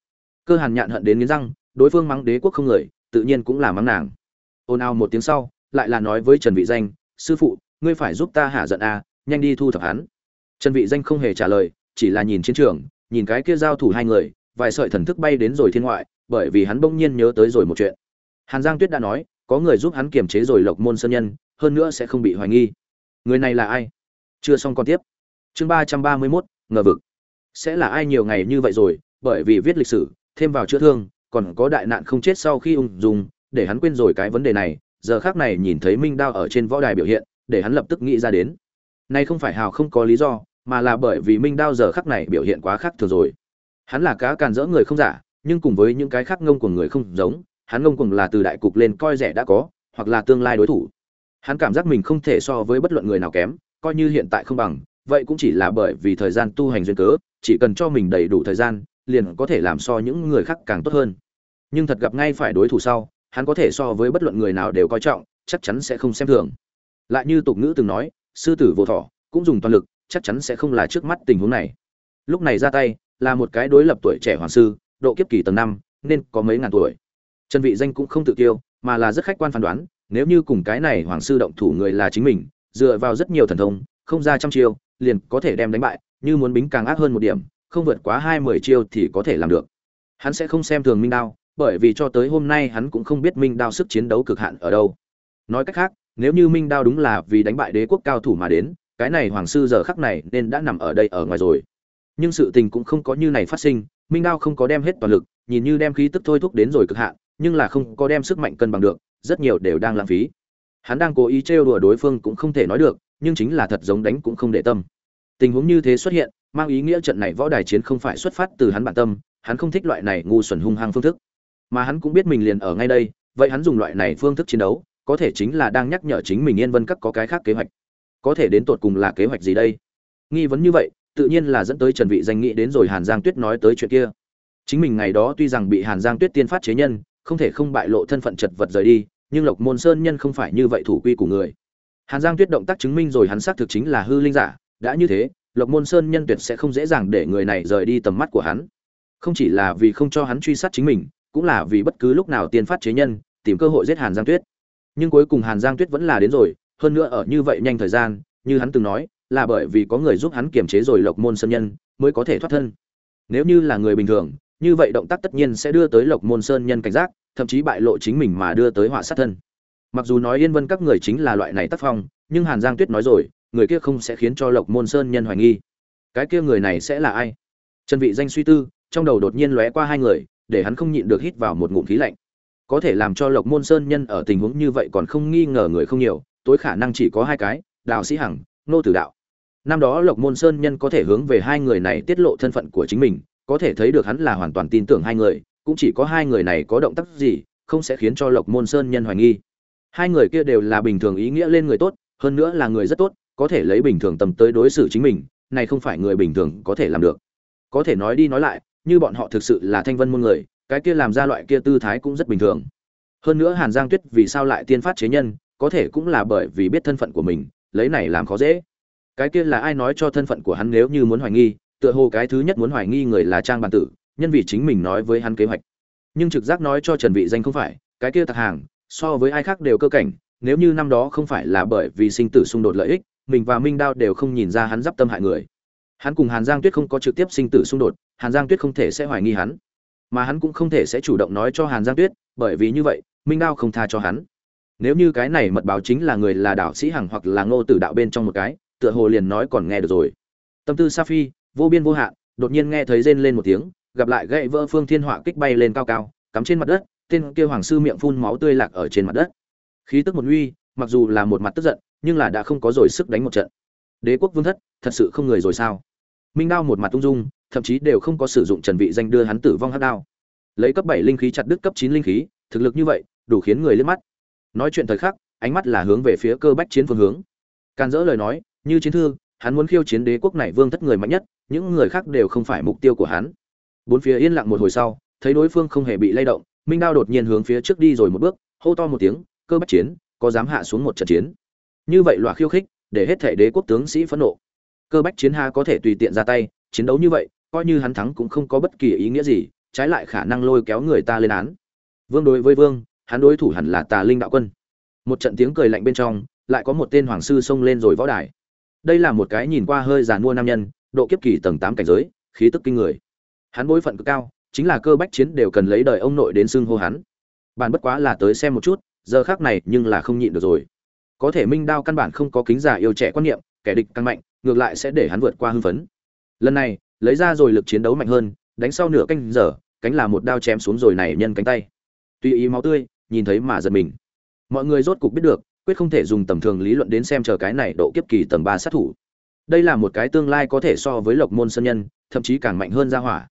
Cơ hàn nhạn hận đến nghiến răng, đối phương mắng đế quốc không người, tự nhiên cũng là mắng nàng ồn ào một tiếng sau, lại là nói với trần vị danh, sư phụ, ngươi phải giúp ta hạ giận a, nhanh đi thu thập hắn. Trần vị danh không hề trả lời, chỉ là nhìn chiến trường, nhìn cái kia giao thủ hai người, vài sợi thần thức bay đến rồi thiên ngoại, bởi vì hắn bỗng nhiên nhớ tới rồi một chuyện. Hàn giang tuyết đã nói, có người giúp hắn kiềm chế rồi lộc môn sơn nhân, hơn nữa sẽ không bị hoài nghi. Người này là ai? Chưa xong còn tiếp. Chương ba trăm ba mươi mốt, ngờ vực. Sẽ là ai nhiều ngày như vậy rồi, bởi vì viết lịch sử, thêm vào chữa thương, còn có đại nạn không chết sau khi ung dung để hắn quên rồi cái vấn đề này, giờ khác này nhìn thấy minh đao ở trên võ đài biểu hiện, để hắn lập tức nghĩ ra đến. Nay không phải hào không có lý do, mà là bởi vì minh đao giờ khắc này biểu hiện quá khác thường rồi. Hắn là cá càn dỡ người không giả, nhưng cùng với những cái khác ngông của người không giống, hắn ngông cuồng là từ đại cục lên coi rẻ đã có, hoặc là tương lai đối thủ. Hắn cảm giác mình không thể so với bất luận người nào kém, coi như hiện tại không bằng, vậy cũng chỉ là bởi vì thời gian tu hành duyên cớ, chỉ cần cho mình đầy đủ thời gian, liền có thể làm so những người khác càng tốt hơn. Nhưng thật gặp ngay phải đối thủ sau hắn có thể so với bất luận người nào đều coi trọng, chắc chắn sẽ không xem thường. Lại như tục ngữ từng nói, sư tử vô thỏ, cũng dùng toàn lực, chắc chắn sẽ không là trước mắt tình huống này. Lúc này ra tay, là một cái đối lập tuổi trẻ hoàng sư, độ kiếp kỳ tầng năm, nên có mấy ngàn tuổi. Trần vị danh cũng không tự kiêu, mà là rất khách quan phán đoán, nếu như cùng cái này hoàng sư động thủ người là chính mình, dựa vào rất nhiều thần thông, không ra trăm chiêu, liền có thể đem đánh bại, như muốn bính càng ác hơn một điểm, không vượt quá hai mười chiêu thì có thể làm được. Hắn sẽ không xem thường minh đao bởi vì cho tới hôm nay hắn cũng không biết minh đao sức chiến đấu cực hạn ở đâu. Nói cách khác, nếu như minh đao đúng là vì đánh bại đế quốc cao thủ mà đến, cái này hoàng sư giờ khắc này nên đã nằm ở đây ở ngoài rồi. Nhưng sự tình cũng không có như này phát sinh, minh đao không có đem hết toàn lực, nhìn như đem khí tức thôi thúc đến rồi cực hạn, nhưng là không có đem sức mạnh cân bằng được, rất nhiều đều đang lãng phí. Hắn đang cố ý trêu đùa đối phương cũng không thể nói được, nhưng chính là thật giống đánh cũng không để tâm. Tình huống như thế xuất hiện, mang ý nghĩa trận này võ đài chiến không phải xuất phát từ hắn bản tâm, hắn không thích loại này ngu xuẩn hung hăng phương thức mà hắn cũng biết mình liền ở ngay đây, vậy hắn dùng loại này phương thức chiến đấu, có thể chính là đang nhắc nhở chính mình yên vân các có cái khác kế hoạch. Có thể đến tột cùng là kế hoạch gì đây? Nghi vấn như vậy, tự nhiên là dẫn tới trần vị danh nghĩ đến rồi hàn giang tuyết nói tới chuyện kia. Chính mình ngày đó tuy rằng bị hàn giang tuyết tiên phát chế nhân, không thể không bại lộ thân phận chật vật rời đi, nhưng lộc môn sơn nhân không phải như vậy thủ quy của người. Hàn giang tuyết động tác chứng minh rồi hắn xác thực chính là hư linh giả, đã như thế, lộc môn sơn nhân tuyệt sẽ không dễ dàng để người này rời đi tầm mắt của hắn. Không chỉ là vì không cho hắn truy sát chính mình cũng là vì bất cứ lúc nào tiên phát chế nhân, tìm cơ hội giết hàn giang tuyết. Nhưng cuối cùng hàn giang tuyết vẫn là đến rồi, hơn nữa ở như vậy nhanh thời gian, như hắn từng nói, là bởi vì có người giúp hắn kiềm chế rồi lộc môn sơn nhân mới có thể thoát thân. Nếu như là người bình thường, như vậy động tác tất nhiên sẽ đưa tới lộc môn sơn nhân cảnh giác, thậm chí bại lộ chính mình mà đưa tới họa sát thân. Mặc dù nói yên vân các người chính là loại này tác phong, nhưng hàn giang tuyết nói rồi, người kia không sẽ khiến cho lộc môn sơn nhân hoài nghi. Cái kia người này sẽ là ai? Trần vị danh suy tư, trong đầu đột nhiên lóe qua hai người để hắn không nhịn được hít vào một ngụm khí lạnh. Có thể làm cho lộc môn sơn nhân ở tình huống như vậy còn không nghi ngờ người không nhiều, tối khả năng chỉ có hai cái đào sĩ hằng, nô tử đạo. Năm đó lộc môn sơn nhân có thể hướng về hai người này tiết lộ thân phận của chính mình, có thể thấy được hắn là hoàn toàn tin tưởng hai người, cũng chỉ có hai người này có động tác gì, không sẽ khiến cho lộc môn sơn nhân hoài nghi. Hai người kia đều là bình thường ý nghĩa lên người tốt, hơn nữa là người rất tốt, có thể lấy bình thường tầm tới đối xử chính mình, này không phải người bình thường có thể làm được. Có thể nói đi nói lại như bọn họ thực sự là thanh vân môn người, cái kia làm ra loại kia tư thái cũng rất bình thường. Hơn nữa hàn giang tuyết vì sao lại tiên phát chế nhân, có thể cũng là bởi vì biết thân phận của mình, lấy này làm khó dễ. Cái kia là ai nói cho thân phận của hắn nếu như muốn hoài nghi, tựa hồ cái thứ nhất muốn hoài nghi người là trang bản tử, nhân vì chính mình nói với hắn kế hoạch. Nhưng trực giác nói cho trần vị danh không phải, cái kia tặc hàng, so với ai khác đều cơ cảnh, nếu như năm đó không phải là bởi vì sinh tử xung đột lợi ích, mình và minh đao đều không nhìn ra hắn d tâm hại người. Hắn cùng hàn giang tuyết không có trực tiếp sinh tử xung đột hàn giang tuyết không thể sẽ hoài nghi hắn. Mà hắn cũng không thể sẽ chủ động nói cho hàn giang tuyết, bởi vì như vậy, minh đao không tha cho hắn. Nếu như cái này mật báo chính là người là đạo sĩ hằng hoặc là ngô tử đạo bên trong một cái, tựa hồ liền nói còn nghe được rồi. Tâm tư sa phi, vô biên vô hạn, đột nhiên nghe thấy rên lên một tiếng, gặp lại gậy vỡ phương thiên họa kích bay lên cao cao, cắm trên mặt đất, tên kia hoàng sư miệng phun máu tươi lạc ở trên mặt đất. Khí tức một uy, mặc dù là một mặt tức giận, nhưng là đã không có rồi sức đánh một trận. Đế quốc vương thất, thật sự không người rồi sao? Minh đao một mặt tung dung thậm chí đều không có sử dụng trần vị danh đưa hắn tử vong hắc đao. Lấy cấp 7 linh khí chặt đứt cấp 9 linh khí, thực lực như vậy, đủ khiến người liếc mắt. Nói chuyện thời khắc, ánh mắt là hướng về phía cơ bách chiến phương hướng. Can dỡ lời nói, như chiến thư, hắn muốn khiêu chiến đế quốc này vương thất người mạnh nhất, những người khác đều không phải mục tiêu của hắn. Bốn phía yên lặng một hồi sau, thấy đối phương không hề bị lay động, minh đao đột nhiên hướng phía trước đi rồi một bước, hô to một tiếng, cơ bách chiến, có dám hạ xuống một trận chiến? Như vậy loại khiêu khích, để hết thể đế quốc tướng sĩ phẫn nộ. Cơ bách chiến ha có thể tùy tiện ra tay, chiến đấu như vậy coi như hắn thắng cũng không có bất kỳ ý nghĩa gì, trái lại khả năng lôi kéo người ta lên án. Vương đối với vương, hắn đối thủ hẳn là tà linh đạo quân. Một trận tiếng cười lạnh bên trong, lại có một tên hoàng sư xông lên rồi võ đài. Đây là một cái nhìn qua hơi giàn mua nam nhân, độ kiếp kỳ tầng tám cảnh giới, khí tức kinh người. Hắn bối phận cực cao, chính là cơ bách chiến đều cần lấy đời ông nội đến xưng hô hắn. Bàn bất quá là tới xem một chút, giờ khác này nhưng là không nhịn được rồi. Có thể minh đao căn bản không có kính giả yêu trẻ quan niệm, kẻ địch càng mạnh, ngược lại sẽ để hắn vượt qua hưng phấn. Lần này lấy ra rồi lực chiến đấu mạnh hơn, đánh sau nửa canh giờ, cánh là một đao chém xuống rồi này nhân cánh tay. Tuy ý máu tươi, nhìn thấy mà giật mình. Mọi người rốt cục biết được, quyết không thể dùng tầm thường lý luận đến xem chờ cái này độ kiếp kỳ tầng ba sát thủ. Đây là một cái tương lai có thể so với lộc môn sơn nhân, thậm chí càng mạnh hơn gia hỏa.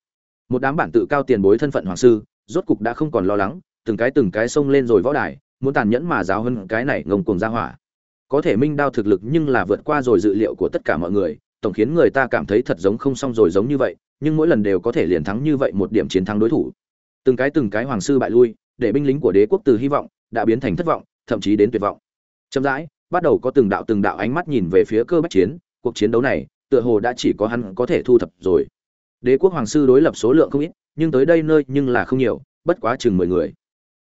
Một đám bản tự cao tiền bối thân phận hoàng sư, rốt cục đã không còn lo lắng, từng cái từng cái xông lên rồi võ đài, muốn tàn nhẫn mà giáo hơn cái này ngông cuồng gia hỏa. Có thể minh đao thực lực nhưng là vượt qua rồi dự liệu của tất cả mọi người tổng khiến người ta cảm thấy thật giống không xong rồi giống như vậy, nhưng mỗi lần đều có thể liền thắng như vậy một điểm chiến thắng đối thủ. Từng cái từng cái hoàng sư bại lui, để binh lính của đế quốc từ hy vọng đã biến thành thất vọng, thậm chí đến tuyệt vọng. Chậm rãi, bắt đầu có từng đạo từng đạo ánh mắt nhìn về phía cơ bách chiến, cuộc chiến đấu này, tựa hồ đã chỉ có hắn có thể thu thập rồi. Đế quốc hoàng sư đối lập số lượng không ít, nhưng tới đây nơi nhưng là không nhiều, bất quá chừng mười người.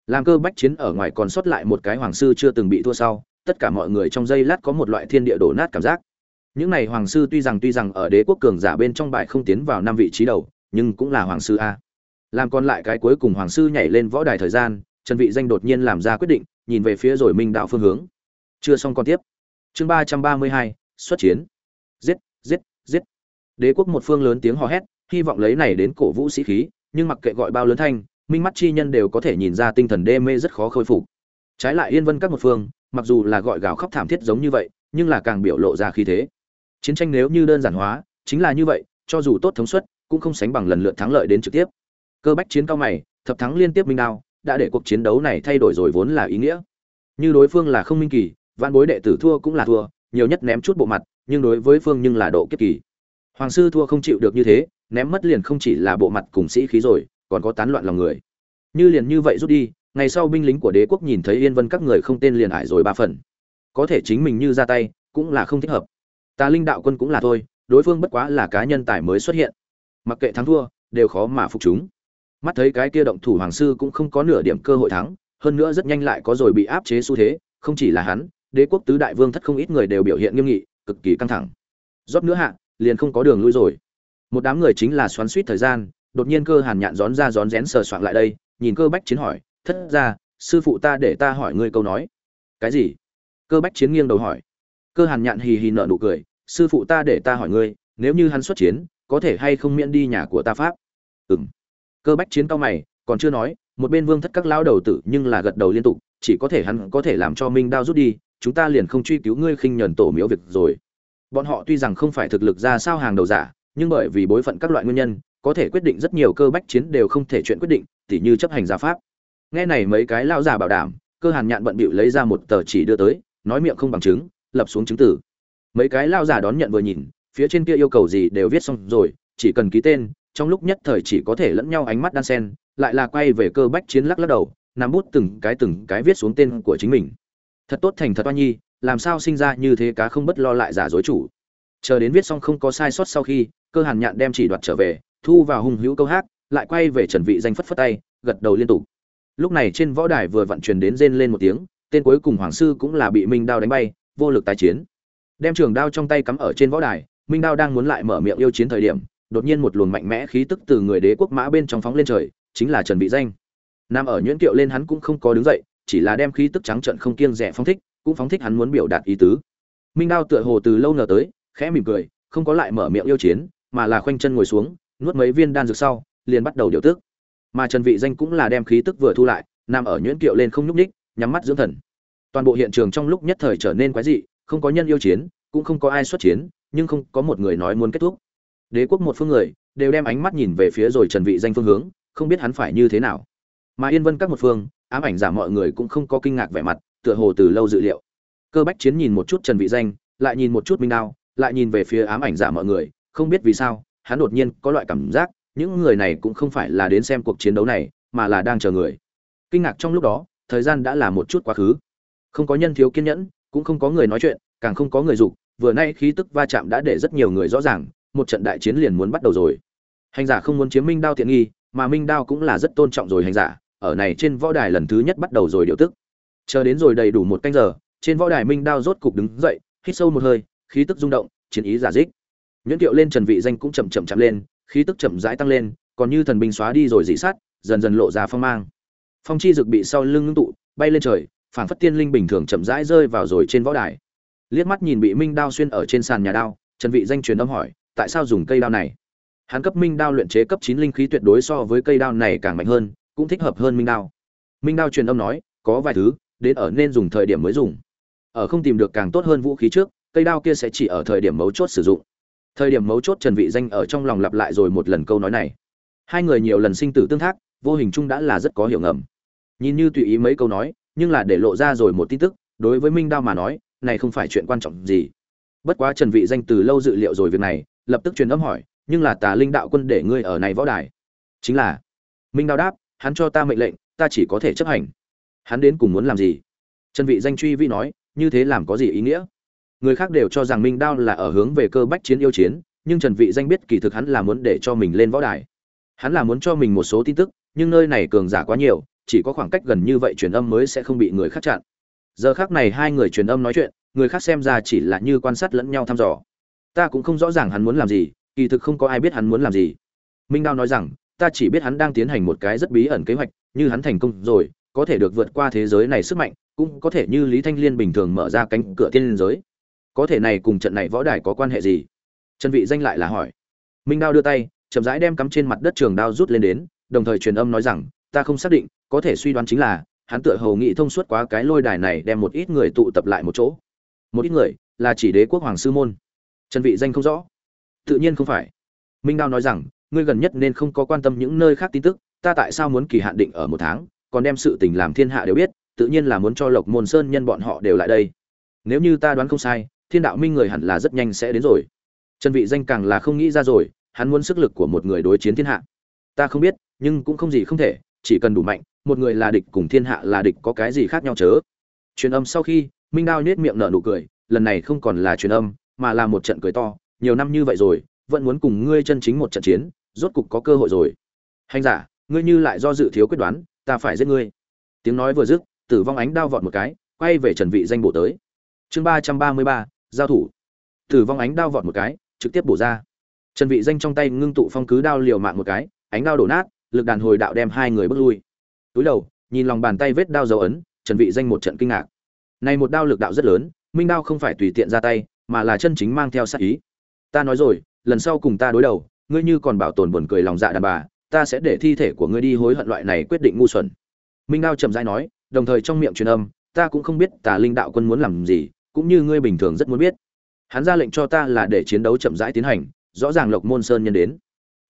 Làm cơ bách chiến ở ngoài còn sót lại một cái hoàng sư chưa từng bị thua sau, tất cả mọi người trong giây lát có một loại thiên địa đổ nát cảm giác những này hoàng sư tuy rằng tuy rằng ở đế quốc cường giả bên trong bài không tiến vào năm vị trí đầu, nhưng cũng là hoàng sư a. Làm còn lại cái cuối cùng hoàng sư nhảy lên võ đài thời gian, trần vị danh đột nhiên làm ra quyết định, nhìn về phía rồi minh đạo phương hướng. Chưa xong còn tiếp. Chương ba trăm ba mươi hai, xuất chiến. Giết giết giết. Đế quốc một phương lớn tiếng hò hét, hy vọng lấy này đến cổ vũ sĩ khí, nhưng mặc kệ gọi bao lớn thanh, minh mắt chi nhân đều có thể nhìn ra tinh thần đê mê rất khó khôi phục. Trái lại yên vân các một phương, mặc dù là gọi gào khóc thảm thiết giống như vậy, nhưng là càng biểu lộ ra khí thế chiến tranh nếu như đơn giản hóa, chính là như vậy, cho dù tốt thống suất, cũng không sánh bằng lần lượt thắng lợi đến trực tiếp. Cơ bách chiến cao mày, thập thắng liên tiếp minh đao, đã để cuộc chiến đấu này thay đổi rồi vốn là ý nghĩa. Như đối phương là không minh kỳ, vạn bối đệ tử thua cũng là thua, nhiều nhất ném chút bộ mặt, nhưng đối với phương nhưng là độ kiếp kỳ. Hoàng sư thua không chịu được như thế, ném mất liền không chỉ là bộ mặt cùng sĩ khí rồi, còn có tán loạn lòng người. Như liền như vậy rút đi, ngày sau binh lính của đế quốc nhìn thấy yên vân các người không tên liền ải rồi ba phần. Có thể chính mình như ra tay, cũng là không thích hợp tà linh đạo quân cũng là thôi, đối phương bất quá là cá nhân tài mới xuất hiện. Mặc kệ thắng thua, đều khó mà phục chúng. Mắt thấy cái kia động thủ hoàng sư cũng không có nửa điểm cơ hội thắng, hơn nữa rất nhanh lại có rồi bị áp chế xu thế, không chỉ là hắn, đế quốc tứ đại vương thất không ít người đều biểu hiện nghiêm nghị, cực kỳ căng thẳng. Rót nữa hạ, liền không có đường lui rồi. Một đám người chính là xoắn suýt thời gian, đột nhiên cơ hàn nhạn rón ra rón rén sờ soạn lại đây, nhìn cơ bách chiến hỏi, thất ra sư phụ ta để ta hỏi ngươi câu nói. Cái gì? Cơ bách chiến nghiêng đầu hỏi cơ hàn nhạn hì hì nợ nụ cười, sư phụ ta để ta hỏi ngươi, nếu như hắn xuất chiến, có thể hay không miễn đi nhà của ta pháp? Ừng cơ bách chiến cao mày, còn chưa nói, một bên vương thất các lão đầu tử nhưng là gật đầu liên tục, chỉ có thể hắn có thể làm cho minh đao rút đi, chúng ta liền không truy cứu ngươi khinh nhẫn tổ miếu việc rồi. Bọn họ tuy rằng không phải thực lực ra sao hàng đầu giả, nhưng bởi vì bối phận các loại nguyên nhân, có thể quyết định rất nhiều cơ bách chiến đều không thể chuyện quyết định, tỉ như chấp hành gia pháp. Nghe này mấy cái lão giả bảo đảm, cơ hàn nhạn bận bịu lấy ra một tờ chỉ đưa tới, nói miệng không bằng chứng lập xuống chứng tử. Mấy cái lao giả đón nhận vừa nhìn, phía trên kia yêu cầu gì đều viết xong rồi, chỉ cần ký tên, trong lúc nhất thời chỉ có thể lẫn nhau ánh mắt đan sen, lại là quay về cơ bách chiến lắc lắc đầu, nắm bút từng cái từng cái viết xuống tên của chính mình. Thật tốt thành thật oan nhi, làm sao sinh ra như thế cá không bất lo lại giả dối chủ. Chờ đến viết xong không có sai sót sau khi, cơ hàn nhạn đem chỉ đoạt trở về, thu vào hung hữu câu hát, lại quay về trần vị danh phất phất tay, gật đầu liên tục. Lúc này trên võ đài vừa vận truyền đến rên lên một tiếng, tên cuối cùng hoàng sư cũng là bị minh đao đánh bay vô lực tái chiến. Đem trường đao trong tay cắm ở trên võ đài, minh đao đang muốn lại mở miệng yêu chiến thời điểm, đột nhiên một luồng mạnh mẽ khí tức từ người đế quốc mã bên trong phóng lên trời, chính là trần vị danh. Nam ở nhuyễn kiệu lên hắn cũng không có đứng dậy, chỉ là đem khí tức trắng trận không kiêng rẻ phóng thích, cũng phóng thích hắn muốn biểu đạt ý tứ. Minh đao tựa hồ từ lâu ngờ tới, khẽ mỉm cười, không có lại mở miệng yêu chiến, mà là khoanh chân ngồi xuống, nuốt mấy viên đan dược sau, liền bắt đầu điều tức. Mà trần vị danh cũng là đem khí tức vừa thu lại nằm ở nhuyễn kiệu lên không nhúc nhích, nhắm mắt dưỡng thần toàn bộ hiện trường trong lúc nhất thời trở nên quái dị, không có nhân yêu chiến, cũng không có ai xuất chiến, nhưng không có một người nói muốn kết thúc. Đế quốc một phương người, đều đem ánh mắt nhìn về phía rồi trần vị danh phương hướng, không biết hắn phải như thế nào. Mà yên vân các một phương, ám ảnh giả mọi người cũng không có kinh ngạc vẻ mặt, tựa hồ từ lâu dự liệu. Cơ bách chiến nhìn một chút trần vị danh, lại nhìn một chút minh đao, lại nhìn về phía ám ảnh giả mọi người, không biết vì sao, hắn đột nhiên có loại cảm giác, những người này cũng không phải là đến xem cuộc chiến đấu này, mà là đang chờ người. Kinh ngạc trong lúc đó, thời gian đã là một chút quá khứ không có nhân thiếu kiên nhẫn, cũng không có người nói chuyện, càng không có người dục, vừa nay khí tức va chạm đã để rất nhiều người rõ ràng, một trận đại chiến liền muốn bắt đầu rồi. Hành giả không muốn chiếm minh đao tiện nghi, mà minh đao cũng là rất tôn trọng rồi hành giả, ở này trên võ đài lần thứ nhất bắt đầu rồi điều tức. Chờ đến rồi đầy đủ một canh giờ, trên võ đài minh đao rốt cục đứng dậy, hít sâu một hơi, khí tức rung động, chiến ý giả dích. Nhuyễn tiệu lên trần vị danh cũng chậm chậm chậm lên, khí tức chậm rãi tăng lên, còn như thần binh xóa đi rồi dị sát, dần dần lộ ra phong mang. Phong chi dực bị sau lưng ngưng tụ, bay lên trời phảng phất tiên linh bình thường chậm rãi rơi vào rồi trên võ đài. Liếc mắt nhìn bị minh đao xuyên ở trên sàn nhà đao, trần vị danh truyền âm hỏi, tại sao dùng cây đao này? Hắn cấp minh đao luyện chế cấp chín linh khí tuyệt đối so với cây đao này càng mạnh hơn, cũng thích hợp hơn minh đao. Minh đao truyền âm nói, có vài thứ, đến ở nên dùng thời điểm mới dùng. Ở không tìm được càng tốt hơn vũ khí trước, cây đao kia sẽ chỉ ở thời điểm mấu chốt sử dụng. Thời điểm mấu chốt trần vị danh ở trong lòng lặp lại rồi một lần câu nói này. Hai người nhiều lần sinh tử tương thác, vô hình chung đã là rất có hiểu ngầm. Nhìn như tùy ý mấy câu nói nhưng là để lộ ra rồi một tin tức, đối với minh đao mà nói, này không phải chuyện quan trọng gì. Bất quá trần vị danh từ lâu dự liệu rồi việc này, lập tức truyền âm hỏi, nhưng là tà linh đạo quân để ngươi ở này võ đài? Chính là. Minh đao đáp, hắn cho ta mệnh lệnh, ta chỉ có thể chấp hành. Hắn đến cùng muốn làm gì? Trần vị danh truy vi nói, như thế làm có gì ý nghĩa? Người khác đều cho rằng minh đao là ở hướng về cơ bách chiến yêu chiến, nhưng trần vị danh biết kỳ thực hắn là muốn để cho mình lên võ đài. Hắn là muốn cho mình một số tin tức, nhưng nơi này cường giả quá nhiều chỉ có khoảng cách gần như vậy truyền âm mới sẽ không bị người khác chặn. Giờ khác này hai người truyền âm nói chuyện, người khác xem ra chỉ là như quan sát lẫn nhau thăm dò. Ta cũng không rõ ràng hắn muốn làm gì, kỳ thực không có ai biết hắn muốn làm gì. Minh đao nói rằng, ta chỉ biết hắn đang tiến hành một cái rất bí ẩn kế hoạch, như hắn thành công rồi, có thể được vượt qua thế giới này sức mạnh, cũng có thể như lý thanh liên bình thường mở ra cánh cửa tiên liên giới. Có thể này cùng trận này võ đài có quan hệ gì? Trần vị danh lại là hỏi. Minh đao đưa tay, chậm rãi đem cắm trên mặt đất trường đao rút lên đến, đồng thời truyền âm nói rằng ta không xác định, có thể suy đoán chính là, hắn tựa hồ nghĩ thông suốt quá cái lôi đài này đem một ít người tụ tập lại một chỗ. Một ít người, là chỉ đế quốc hoàng sư môn. Trần vị danh không rõ. Tự nhiên không phải. Minh đao nói rằng, ngươi gần nhất nên không có quan tâm những nơi khác tin tức, ta tại sao muốn kỳ hạn định ở một tháng, còn đem sự tình làm thiên hạ đều biết, tự nhiên là muốn cho lộc môn sơn nhân bọn họ đều lại đây. Nếu như ta đoán không sai, thiên đạo minh người hẳn là rất nhanh sẽ đến rồi. Trần vị danh càng là không nghĩ ra rồi, hắn muốn sức lực của một người đối chiến thiên hạ. Ta không biết, nhưng cũng không gì không thể chỉ cần đủ mạnh, một người là địch cùng thiên hạ là địch có cái gì khác nhau chớ? Truyền âm sau khi, minh đao nhếch miệng nở nụ cười, lần này không còn là truyền âm, mà là một trận cười to, nhiều năm như vậy rồi, vẫn muốn cùng ngươi chân chính một trận chiến, rốt cục có cơ hội rồi. Hành giả, ngươi như lại do dự thiếu quyết đoán, ta phải giết ngươi. Tiếng nói vừa dứt, tử vong ánh đao vọt một cái, quay về trần vị danh bổ tới. Chương ba trăm ba mươi ba, giao thủ. Tử vong ánh đao vọt một cái, trực tiếp bổ ra. Trần vị danh trong tay ngưng tụ phong cứ đao liều mạng một cái, ánh đao đổ nát lực đàn hồi đạo đem hai người bước lui. Túi đầu, nhìn lòng bàn tay vết đao dấu ấn, trần vị danh một trận kinh ngạc. Này một đao lực đạo rất lớn, minh đao không phải tùy tiện ra tay, mà là chân chính mang theo sát ý. Ta nói rồi, lần sau cùng ta đối đầu, ngươi như còn bảo tồn buồn cười lòng dạ đàn bà, ta sẽ để thi thể của ngươi đi hối hận loại này quyết định ngu xuẩn. Minh đao chậm rãi nói, đồng thời trong miệng truyền âm, ta cũng không biết tà linh đạo quân muốn làm gì, cũng như ngươi bình thường rất muốn biết. Hắn ra lệnh cho ta là để chiến đấu chậm rãi tiến hành, rõ ràng lộc môn sơn nhân đến.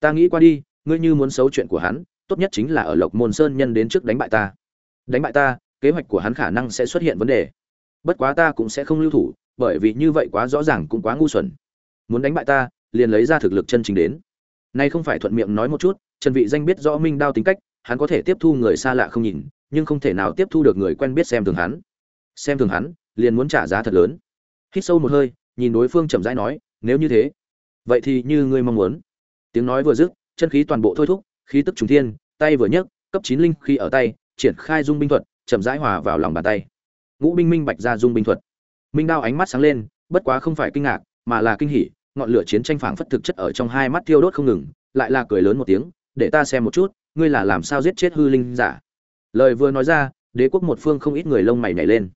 Ta nghĩ qua đi ngươi như muốn xấu chuyện của hắn, tốt nhất chính là ở lộc môn sơn nhân đến trước đánh bại ta. Đánh bại ta, kế hoạch của hắn khả năng sẽ xuất hiện vấn đề. Bất quá ta cũng sẽ không lưu thủ, bởi vì như vậy quá rõ ràng cũng quá ngu xuẩn. Muốn đánh bại ta, liền lấy ra thực lực chân chính đến. Nay không phải thuận miệng nói một chút, trần vị danh biết rõ minh đao tính cách, hắn có thể tiếp thu người xa lạ không nhìn, nhưng không thể nào tiếp thu được người quen biết xem thường hắn. Xem thường hắn, liền muốn trả giá thật lớn. Hít sâu một hơi, nhìn đối phương chậm rãi nói, nếu như thế, vậy thì như ngươi mong muốn. Tiếng nói vừa dứt chân khí toàn bộ thôi thúc, khí tức trùng thiên, tay vừa nhấc, cấp chín linh khí ở tay, triển khai dung binh thuật, chậm rãi hòa vào lòng bàn tay. Ngũ binh minh bạch ra dung binh thuật. Minh đao ánh mắt sáng lên, bất quá không phải kinh ngạc, mà là kinh hỉ, ngọn lửa chiến tranh phảng phất thực chất ở trong hai mắt thiêu đốt không ngừng, lại là cười lớn một tiếng, để ta xem một chút, ngươi là làm sao giết chết hư linh giả? Lời vừa nói ra, đế quốc một phương không ít người lông mày nhảy lên.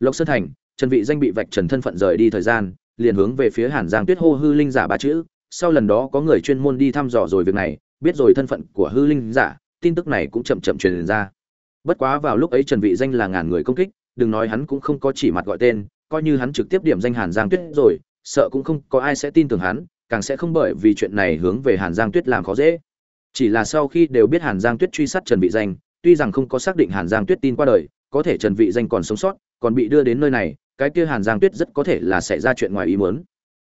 Lộc sơn thành, trần vị danh bị vạch trần thân phận rời đi thời gian, liền hướng về phía hàn giang tuyết hô hư linh giả ba chữ sau lần đó có người chuyên môn đi thăm dò rồi việc này, biết rồi thân phận của hư linh giả, tin tức này cũng chậm chậm truyền ra. Bất quá vào lúc ấy trần vị danh là ngàn người công kích, đừng nói hắn cũng không có chỉ mặt gọi tên, coi như hắn trực tiếp điểm danh hàn giang tuyết rồi, sợ cũng không có ai sẽ tin tưởng hắn, càng sẽ không bởi vì chuyện này hướng về hàn giang tuyết làm khó dễ. Chỉ là sau khi đều biết hàn giang tuyết truy sát trần vị danh, tuy rằng không có xác định hàn giang tuyết tin qua đời, có thể trần vị danh còn sống sót, còn bị đưa đến nơi này, cái kia hàn giang tuyết rất có thể là xảy ra chuyện ngoài ý muốn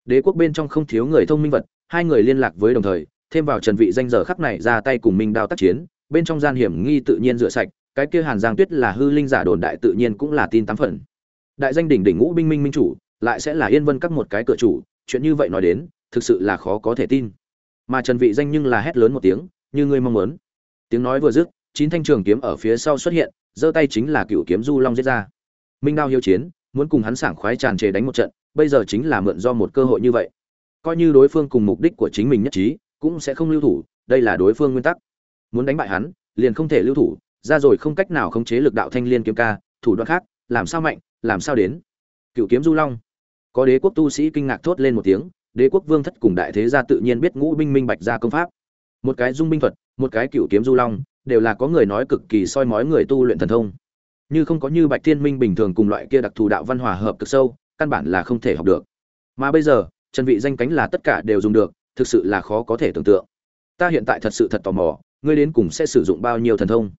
đế quốc bên trong không thiếu người thông minh vật, hai người liên lạc với đồng thời, thêm vào trần vị danh giờ khắc này ra tay cùng minh đao tác chiến, bên trong gian hiểm nghi tự nhiên rửa sạch, cái kia hàn giang tuyết là hư linh giả đồn đại tự nhiên cũng là tin tám phần. Đại danh đỉnh đỉnh ngũ binh minh minh chủ, lại sẽ là yên vân các một cái cửa chủ, chuyện như vậy nói đến, thực sự là khó có thể tin. Mà trần vị danh nhưng là hét lớn một tiếng, như ngươi mong muốn. Tiếng nói vừa dứt, chín thanh trường kiếm ở phía sau xuất hiện, giơ tay chính là cựu kiếm du long giết ra. Minh đao hiếu chiến, muốn cùng hắn sảng khoái tràn trề đánh một trận bây giờ chính là mượn do một cơ hội như vậy. Coi như đối phương cùng mục đích của chính mình nhất trí, cũng sẽ không lưu thủ, đây là đối phương nguyên tắc. Muốn đánh bại hắn, liền không thể lưu thủ, ra rồi không cách nào khống chế lực đạo thanh liên kiếm ca, thủ đoạn khác, làm sao mạnh, làm sao đến. Cựu kiếm du long. Có đế quốc tu sĩ kinh ngạc thốt lên một tiếng, đế quốc vương thất cùng đại thế gia tự nhiên biết ngũ binh minh bạch ra công pháp. Một cái dung binh thuật, một cái cựu kiếm du long, đều là có người nói cực kỳ soi mói người tu luyện thần thông. Như không có như bạch thiên minh bình thường cùng loại kia đặc thù đạo văn hòa hợp cực sâu căn bản là không thể học được. Mà bây giờ trần vị danh cánh là tất cả đều dùng được, thực sự là khó có thể tưởng tượng. Ta hiện tại thật sự thật tò mò, ngươi đến cùng sẽ sử dụng bao nhiêu thần thông?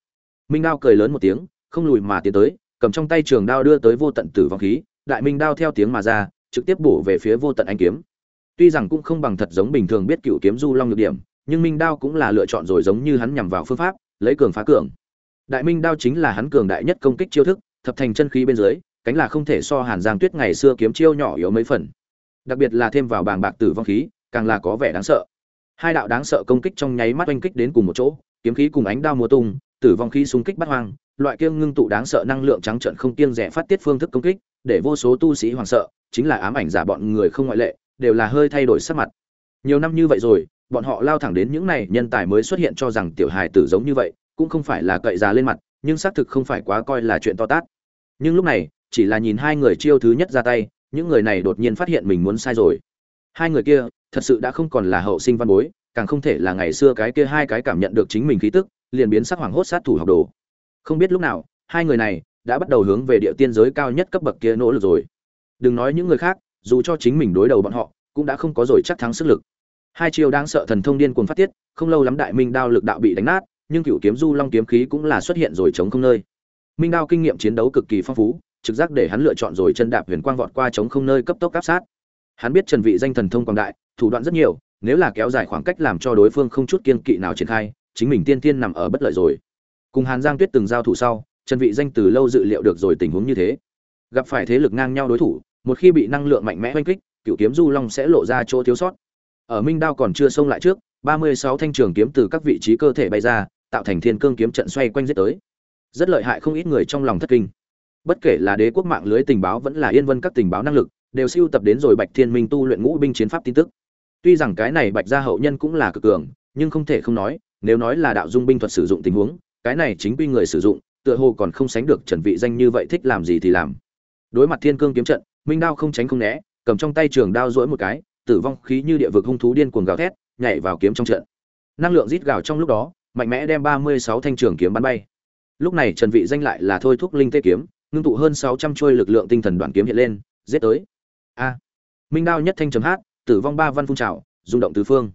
Minh đao cười lớn một tiếng, không lùi mà tiến tới, cầm trong tay trường đao đưa tới vô tận tử vong khí, đại minh đao theo tiếng mà ra, trực tiếp bổ về phía vô tận anh kiếm. Tuy rằng cũng không bằng thật giống bình thường biết cựu kiếm du long nhược điểm, nhưng minh đao cũng là lựa chọn rồi giống như hắn nhằm vào phương pháp, lấy cường phá cường. Đại minh đao chính là hắn cường đại nhất công kích chiêu thức, thập thành chân khí bên dưới cánh là không thể so hàn giang tuyết ngày xưa kiếm chiêu nhỏ yếu mấy phần. Đặc biệt là thêm vào bàng bạc tử vong khí, càng là có vẻ đáng sợ. Hai đạo đáng sợ công kích trong nháy mắt oanh kích đến cùng một chỗ, kiếm khí cùng ánh đao mùa tung, tử vong khí xung kích bắt hoang, loại kiêng ngưng tụ đáng sợ năng lượng trắng trợn không kiêng rẻ phát tiết phương thức công kích, để vô số tu sĩ hoảng sợ, chính là ám ảnh giả bọn người không ngoại lệ, đều là hơi thay đổi sắc mặt. Nhiều năm như vậy rồi, bọn họ lao thẳng đến những này nhân tài mới xuất hiện cho rằng tiểu hài tử giống như vậy, cũng không phải là cậy già lên mặt, nhưng xác thực không phải quá coi là chuyện to tát. Nhưng lúc này chỉ là nhìn hai người chiêu thứ nhất ra tay, những người này đột nhiên phát hiện mình muốn sai rồi. Hai người kia, thật sự đã không còn là hậu sinh văn bối, càng không thể là ngày xưa cái kia hai cái cảm nhận được chính mình khí tức, liền biến sắc hoàng hốt sát thủ học đồ. Không biết lúc nào, hai người này đã bắt đầu hướng về địa tiên giới cao nhất cấp bậc kia nỗ lực rồi. Đừng nói những người khác, dù cho chính mình đối đầu bọn họ, cũng đã không có rồi chắc thắng sức lực. Hai chiêu đang sợ thần thông điên cuồng phát tiết, không lâu lắm đại minh đao lực đạo bị đánh nát, nhưng cựu kiếm du long kiếm khí cũng là xuất hiện rồi chống không nơi. Minh đao kinh nghiệm chiến đấu cực kỳ phong phú trực giác để hắn lựa chọn rồi chân đạp huyền quang vọt qua chống không nơi cấp tốc áp sát. Hắn biết trần vị danh thần thông quảng đại, thủ đoạn rất nhiều, nếu là kéo dài khoảng cách làm cho đối phương không chút kiên kỵ nào triển khai, chính mình tiên tiên nằm ở bất lợi rồi. Cùng hàn giang tuyết từng giao thủ sau, trần vị danh từ lâu dự liệu được rồi tình huống như thế. Gặp phải thế lực ngang nhau đối thủ, một khi bị năng lượng mạnh mẽ oanh kích, cựu kiếm du long sẽ lộ ra chỗ thiếu sót. Ở minh đao còn chưa xông lại trước 36 thanh trường kiếm từ các vị trí cơ thể bay ra, tạo thành thiên cương kiếm trận xoay quanh giết tới. Rất lợi hại không ít người trong lòng thất kinh bất kể là đế quốc mạng lưới tình báo vẫn là yên vân các tình báo năng lực, đều siêu tập đến rồi bạch thiên minh tu luyện ngũ binh chiến pháp tin tức. Tuy rằng cái này bạch gia hậu nhân cũng là cực cường, nhưng không thể không nói, nếu nói là đạo dung binh thuật sử dụng tình huống, cái này chính quy người sử dụng, tựa hồ còn không sánh được trần vị danh như vậy thích làm gì thì làm. Đối mặt thiên cương kiếm trận, minh đao không tránh không né, cầm trong tay trường đao duỗi một cái, tử vong khí như địa vực hung thú điên cuồng gào thét, nhảy vào kiếm trong trận. Năng lượng rít gào trong lúc đó, mạnh mẽ đem 36 thanh trường kiếm bắn bay. Lúc này trần vị danh lại là thôi thúc linh tê kiếm ngưng tụ hơn 600 trôi lực lượng tinh thần đoạn kiếm hiện lên, giết tới. A. Minh đao nhất thanh chấm hát, tử vong ba văn phun trào, rung động tứ phương.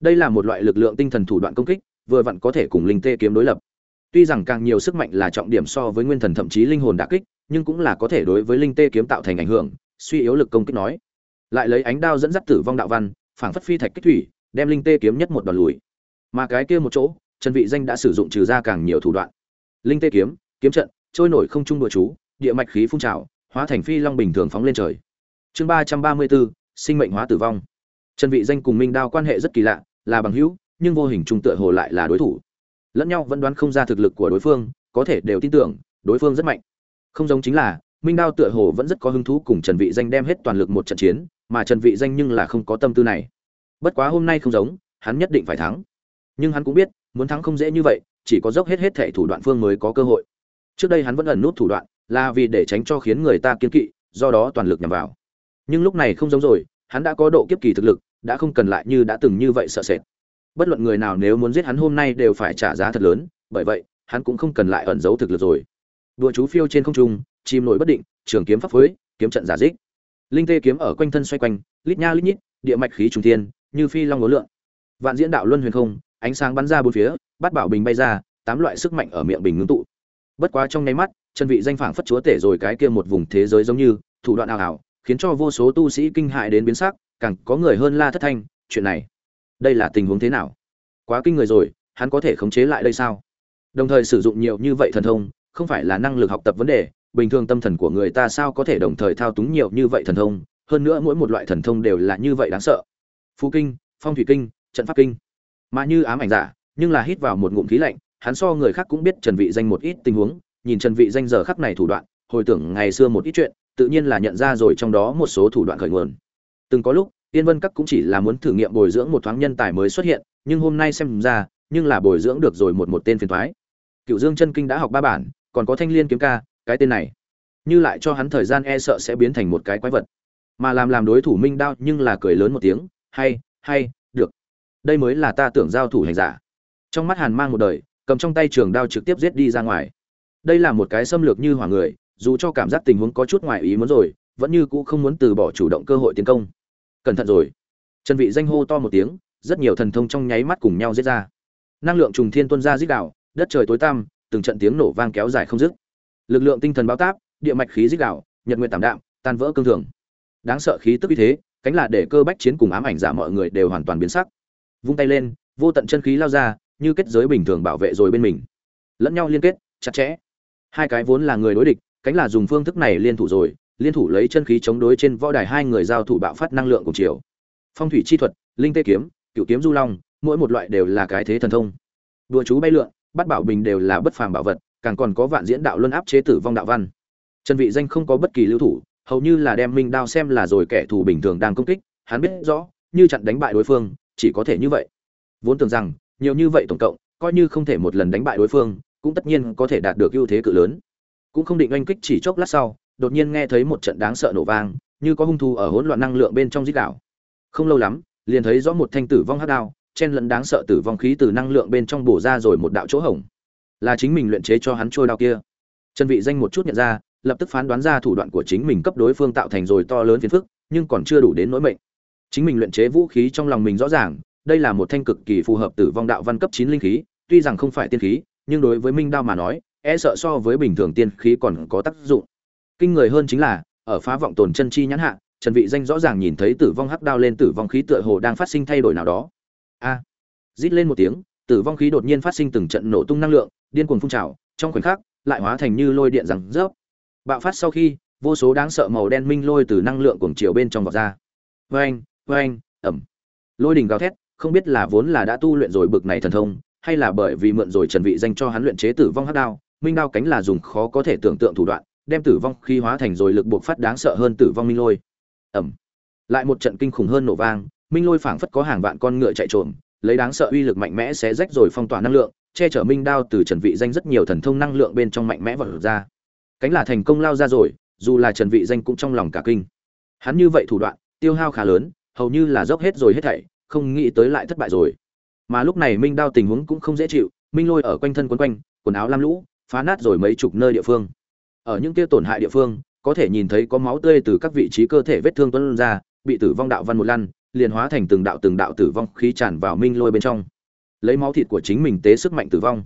Đây là một loại lực lượng tinh thần thủ đoạn công kích, vừa vặn có thể cùng linh tê kiếm đối lập. Tuy rằng càng nhiều sức mạnh là trọng điểm so với nguyên thần thậm chí linh hồn đả kích, nhưng cũng là có thể đối với linh tê kiếm tạo thành ảnh hưởng, suy yếu lực công kích nói. Lại lấy ánh đao dẫn dắt tử vong đạo văn, phảng phất phi thạch kích thủy, đem linh tê kiếm nhất một đòn lùi. Mà cái kia một chỗ, trần vị danh đã sử dụng trừ ra càng nhiều thủ đoạn. Linh tê kiếm kiếm trận trôi nổi không trung đùa chú, địa mạch khí phun trào, hóa thành phi long bình thường phóng lên trời. Chương ba trăm ba mươi bốn sinh mệnh hóa tử vong. Trần vị danh cùng minh đao quan hệ rất kỳ lạ, là bằng hữu, nhưng vô hình trung tựa hồ lại là đối thủ. Lẫn nhau vẫn đoán không ra thực lực của đối phương, có thể đều tin tưởng, đối phương rất mạnh. Không giống chính là, minh đao tựa hồ vẫn rất có hứng thú cùng trần vị danh đem hết toàn lực một trận chiến, mà trần vị danh nhưng là không có tâm tư này. Bất quá hôm nay không giống, hắn nhất định phải thắng. Nhưng hắn cũng biết, muốn thắng không dễ như vậy, chỉ có dốc hết hết thể thủ đoạn phương mới có cơ hội trước đây hắn vẫn ẩn nút thủ đoạn, là vì để tránh cho khiến người ta kiên kỵ, do đó toàn lực nhằm vào. Nhưng lúc này không giống rồi, hắn đã có độ kiếp kỳ thực lực, đã không cần lại như đã từng như vậy sợ sệt. Bất luận người nào nếu muốn giết hắn hôm nay đều phải trả giá thật lớn, bởi vậy, hắn cũng không cần lại ẩn giấu thực lực rồi. Đùa chú phiêu trên không trung, chìm nổi bất định, trường kiếm pháp phối, kiếm trận giả dích. Linh tê kiếm ở quanh thân xoay quanh, lít nha lít nhít, địa mạch khí trùng thiên, như phi long lúa lượng vạn diễn đạo luân huyền không, ánh sáng bắn ra bốn phía bắt bảo bình bay ra, tám loại sức mạnh ở miệng bình ngưng tụ bất quá trong nháy mắt, chân vị danh phảng phất chúa tể rồi cái kia một vùng thế giới giống như, thủ đoạn ảo ảo, khiến cho vô số tu sĩ kinh hại đến biến sắc, càng có người hơn la thất thanh, chuyện này, đây là tình huống thế nào? Quá kinh người rồi, hắn có thể khống chế lại đây sao? Đồng thời sử dụng nhiều như vậy thần thông, không phải là năng lực học tập vấn đề, bình thường tâm thần của người ta sao có thể đồng thời thao túng nhiều như vậy thần thông? Hơn nữa mỗi một loại thần thông đều là như vậy đáng sợ. Phú kinh, phong thủy kinh, trận pháp kinh. Mà như ám ảnh giả, nhưng là hít vào một ngụm khí lạnh hắn so người khác cũng biết trần vị danh một ít tình huống, nhìn trần vị danh giờ khắc này thủ đoạn, hồi tưởng ngày xưa một ít chuyện, tự nhiên là nhận ra rồi trong đó một số thủ đoạn khởi nguồn. Từng có lúc tiên vân các cũng chỉ là muốn thử nghiệm bồi dưỡng một thoáng nhân tài mới xuất hiện, nhưng hôm nay xem ra, nhưng là bồi dưỡng được rồi một một tên phiền toái. cựu dương chân kinh đã học ba bản, còn có thanh liên kiếm ca, cái tên này, như lại cho hắn thời gian e sợ sẽ biến thành một cái quái vật. Mà làm làm đối thủ minh đao nhưng là cười lớn một tiếng, hay hay, được. Đây mới là ta tưởng giao thủ hành giả. Trong mắt hàn mang một đời cầm trong tay trường đao trực tiếp giết đi ra ngoài. Đây là một cái xâm lược như hỏa người, dù cho cảm giác tình huống có chút ngoài ý muốn rồi, vẫn như cũ không muốn từ bỏ chủ động cơ hội tiến công. Cẩn thận rồi. Trần vị danh hô to một tiếng, rất nhiều thần thông trong nháy mắt cùng nhau giết ra. Năng lượng trùng thiên tuôn ra giết đảo đất trời tối tăm, từng trận tiếng nổ vang kéo dài không dứt. Lực lượng tinh thần báo táp, địa mạch khí giết đảo nhật nguyện tạm đạm, tan vỡ cương thường. Đáng sợ khí tức như thế, cánh là để cơ bách chiến cùng ám ảnh giả mọi người đều hoàn toàn biến sắc. Vung tay lên, vô tận chân khí lao ra như kết giới bình thường bảo vệ rồi bên mình. Lẫn nhau liên kết, chặt chẽ. Hai cái vốn là người đối địch, cánh là dùng phương thức này liên thủ rồi, liên thủ lấy chân khí chống đối trên võ đài hai người giao thủ bạo phát năng lượng cùng chiều. Phong thủy chi thuật, linh tê kiếm cựu kiếm du long, mỗi một loại đều là cái thế thần thông. Đùa chú bay lượn, bắt bảo bình đều là bất phàm bảo vật, càng còn có vạn diễn đạo luân áp chế tử vong đạo văn. Trần vị danh không có bất kỳ lưu thủ, hầu như là đem minh đao xem là rồi kẻ thù bình thường đang công kích, hắn biết rõ, như chặn đánh bại đối phương, chỉ có thể như vậy. Vốn tưởng rằng nhiều như vậy tổng cộng, coi như không thể một lần đánh bại đối phương, cũng tất nhiên có thể đạt được ưu thế cự lớn. Cũng không định oanh kích chỉ chốc lát sau, đột nhiên nghe thấy một trận đáng sợ nổ vang, như có hung thu ở hỗn loạn năng lượng bên trong dít đảo không lâu lắm, liền thấy rõ một thanh tử vong hắc đao, chen lẫn đáng sợ tử vong khí từ năng lượng bên trong bổ ra rồi một đạo chỗ hổng. Là chính mình luyện chế cho hắn trôi đao kia. Trần vị danh một chút nhận ra, lập tức phán đoán ra thủ đoạn của chính mình cấp đối phương tạo thành rồi to lớn phiền phức, nhưng còn chưa đủ đến nỗi mệnh. Chính mình luyện chế vũ khí trong lòng mình rõ ràng đây là một thanh cực kỳ phù hợp tử vong đạo văn cấp 9 linh khí tuy rằng không phải tiên khí nhưng đối với minh đao mà nói e sợ so với bình thường tiên khí còn có tác dụng. Kinh người hơn chính là ở phá vọng tồn chân chi nhãn hạ trần vị danh rõ ràng nhìn thấy tử vong hắc đao lên tử vong khí tựa hồ đang phát sinh thay đổi nào đó. A! Rít lên một tiếng tử vong khí đột nhiên phát sinh từng trận nổ tung năng lượng điên cuồng phun trào trong khoảnh khắc lại hóa thành như lôi điện rằng rớp. Bạo phát sau khi vô số đáng sợ màu đen minh lôi từ năng lượng cuồng chiều bên trong vọt ra. Vang vang ầm, lôi đỉnh gào thét không biết là vốn là đã tu luyện rồi bực này thần thông hay là bởi vì mượn rồi trần vị danh cho hắn luyện chế tử vong hắc đao minh đao cánh là dùng khó có thể tưởng tượng thủ đoạn đem tử vong khí hóa thành rồi lực buộc phát đáng sợ hơn tử vong minh lôi. Ẩm lại một trận kinh khủng hơn nổ vang minh lôi phảng phất có hàng vạn con ngựa chạy trồm, lấy đáng sợ uy lực mạnh mẽ sẽ rách rồi phong tỏa năng lượng che chở minh đao từ trần vị danh rất nhiều thần thông năng lượng bên trong mạnh mẽ vọt ra. Cánh là thành công lao ra rồi dù là trần vị danh cũng trong lòng cả kinh. Hắn như vậy thủ đoạn tiêu hao khá lớn hầu như là dốc hết rồi hết thảy không nghĩ tới lại thất bại rồi. Mà lúc này minh đao tình huống cũng không dễ chịu, minh lôi ở quanh thân quấn quanh, quần áo lam lũ, phá nát rồi mấy chục nơi địa phương. Ở những kia tổn hại địa phương, có thể nhìn thấy có máu tươi từ các vị trí cơ thể vết thương tuôn ra, bị tử vong đạo văn một lăn, liền hóa thành từng đạo từng đạo tử vong khí tràn vào minh lôi bên trong. Lấy máu thịt của chính mình tế sức mạnh tử vong.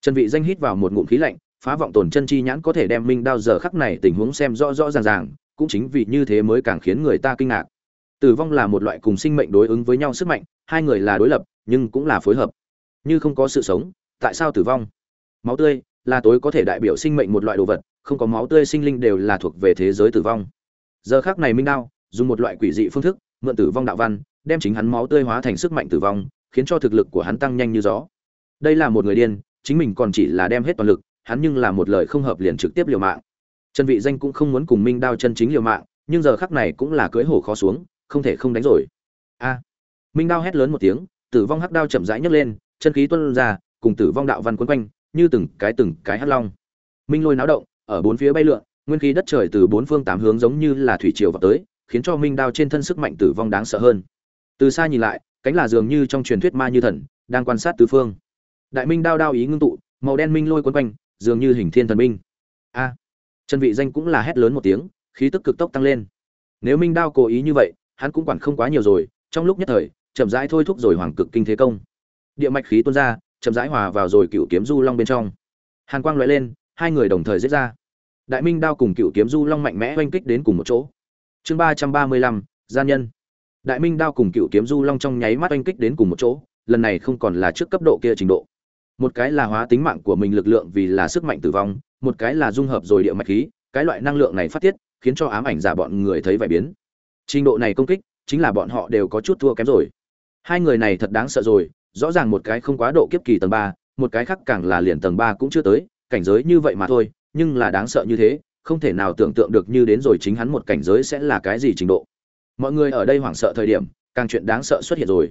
Trần vị danh hít vào một ngụm khí lạnh, phá vọng tổn chân chi nhãn có thể đem minh đao giờ khắc này tình huống xem rõ rõ ràng ràng, cũng chính vì như thế mới càng khiến người ta kinh ngạc tử vong là một loại cùng sinh mệnh đối ứng với nhau sức mạnh, hai người là đối lập, nhưng cũng là phối hợp. Như không có sự sống, tại sao tử vong? Máu tươi là tối có thể đại biểu sinh mệnh một loại đồ vật, không có máu tươi sinh linh đều là thuộc về thế giới tử vong. Giờ khắc này minh đao dùng một loại quỷ dị phương thức, mượn tử vong đạo văn, đem chính hắn máu tươi hóa thành sức mạnh tử vong, khiến cho thực lực của hắn tăng nhanh như gió. Đây là một người điên, chính mình còn chỉ là đem hết toàn lực, hắn nhưng là một lời không hợp liền trực tiếp liều mạng. Trần vị danh cũng không muốn cùng minh đao chân chính liều mạng, nhưng giờ khắc này cũng là cưỡi hổ khó xuống không thể không đánh rồi. A. Minh đao hét lớn một tiếng tử vong hắc đao chậm rãi nhấc lên chân khí tuôn ra cùng tử vong đạo văn quấn quanh như từng cái từng cái hắc long. Minh lôi náo động ở bốn phía bay lượn nguyên khí đất trời từ bốn phương tám hướng giống như là thủy triều vào tới khiến cho minh đao trên thân sức mạnh tử vong đáng sợ hơn. Từ xa nhìn lại cánh là dường như trong truyền thuyết ma như thần đang quan sát tứ phương. Đại minh đao đao ý ngưng tụ màu đen minh lôi quấn quanh dường như hình thiên thần minh. A. À, trần vị danh cũng là hét lớn một tiếng khí tức cực tốc tăng lên. Nếu minh đao cố ý như vậy hắn cũng quản không quá nhiều rồi, trong lúc nhất thời, chậm rãi thôi thúc rồi hoàng cực kinh thế công. Địa mạch khí tuôn ra, chậm rãi hòa vào rồi cựu kiếm du long bên trong. Hàn quang lóe lên, hai người đồng thời giết ra. Đại minh đao cùng cựu kiếm du long mạnh mẽ oanh kích đến cùng một chỗ. Chương ba trăm ba mươi lăm, gian nhân. Đại minh đao cùng cựu kiếm du long trong nháy mắt oanh kích đến cùng một chỗ, lần này không còn là trước cấp độ kia trình độ. Một cái là hóa tính mạng của mình lực lượng vì là sức mạnh tử vong, một cái là dung hợp rồi địa mạch khí, cái loại năng lượng này phát tiết, khiến cho ám ảnh giả bọn người thấy vải biến trình độ này công kích, chính là bọn họ đều có chút thua kém rồi. Hai người này thật đáng sợ rồi, rõ ràng một cái không quá độ kiếp kỳ tầng ba, một cái khác càng là liền tầng ba cũng chưa tới, cảnh giới như vậy mà thôi, nhưng là đáng sợ như thế, không thể nào tưởng tượng được như đến rồi chính hắn một cảnh giới sẽ là cái gì trình độ. Mọi người ở đây hoảng sợ thời điểm, càng chuyện đáng sợ xuất hiện rồi.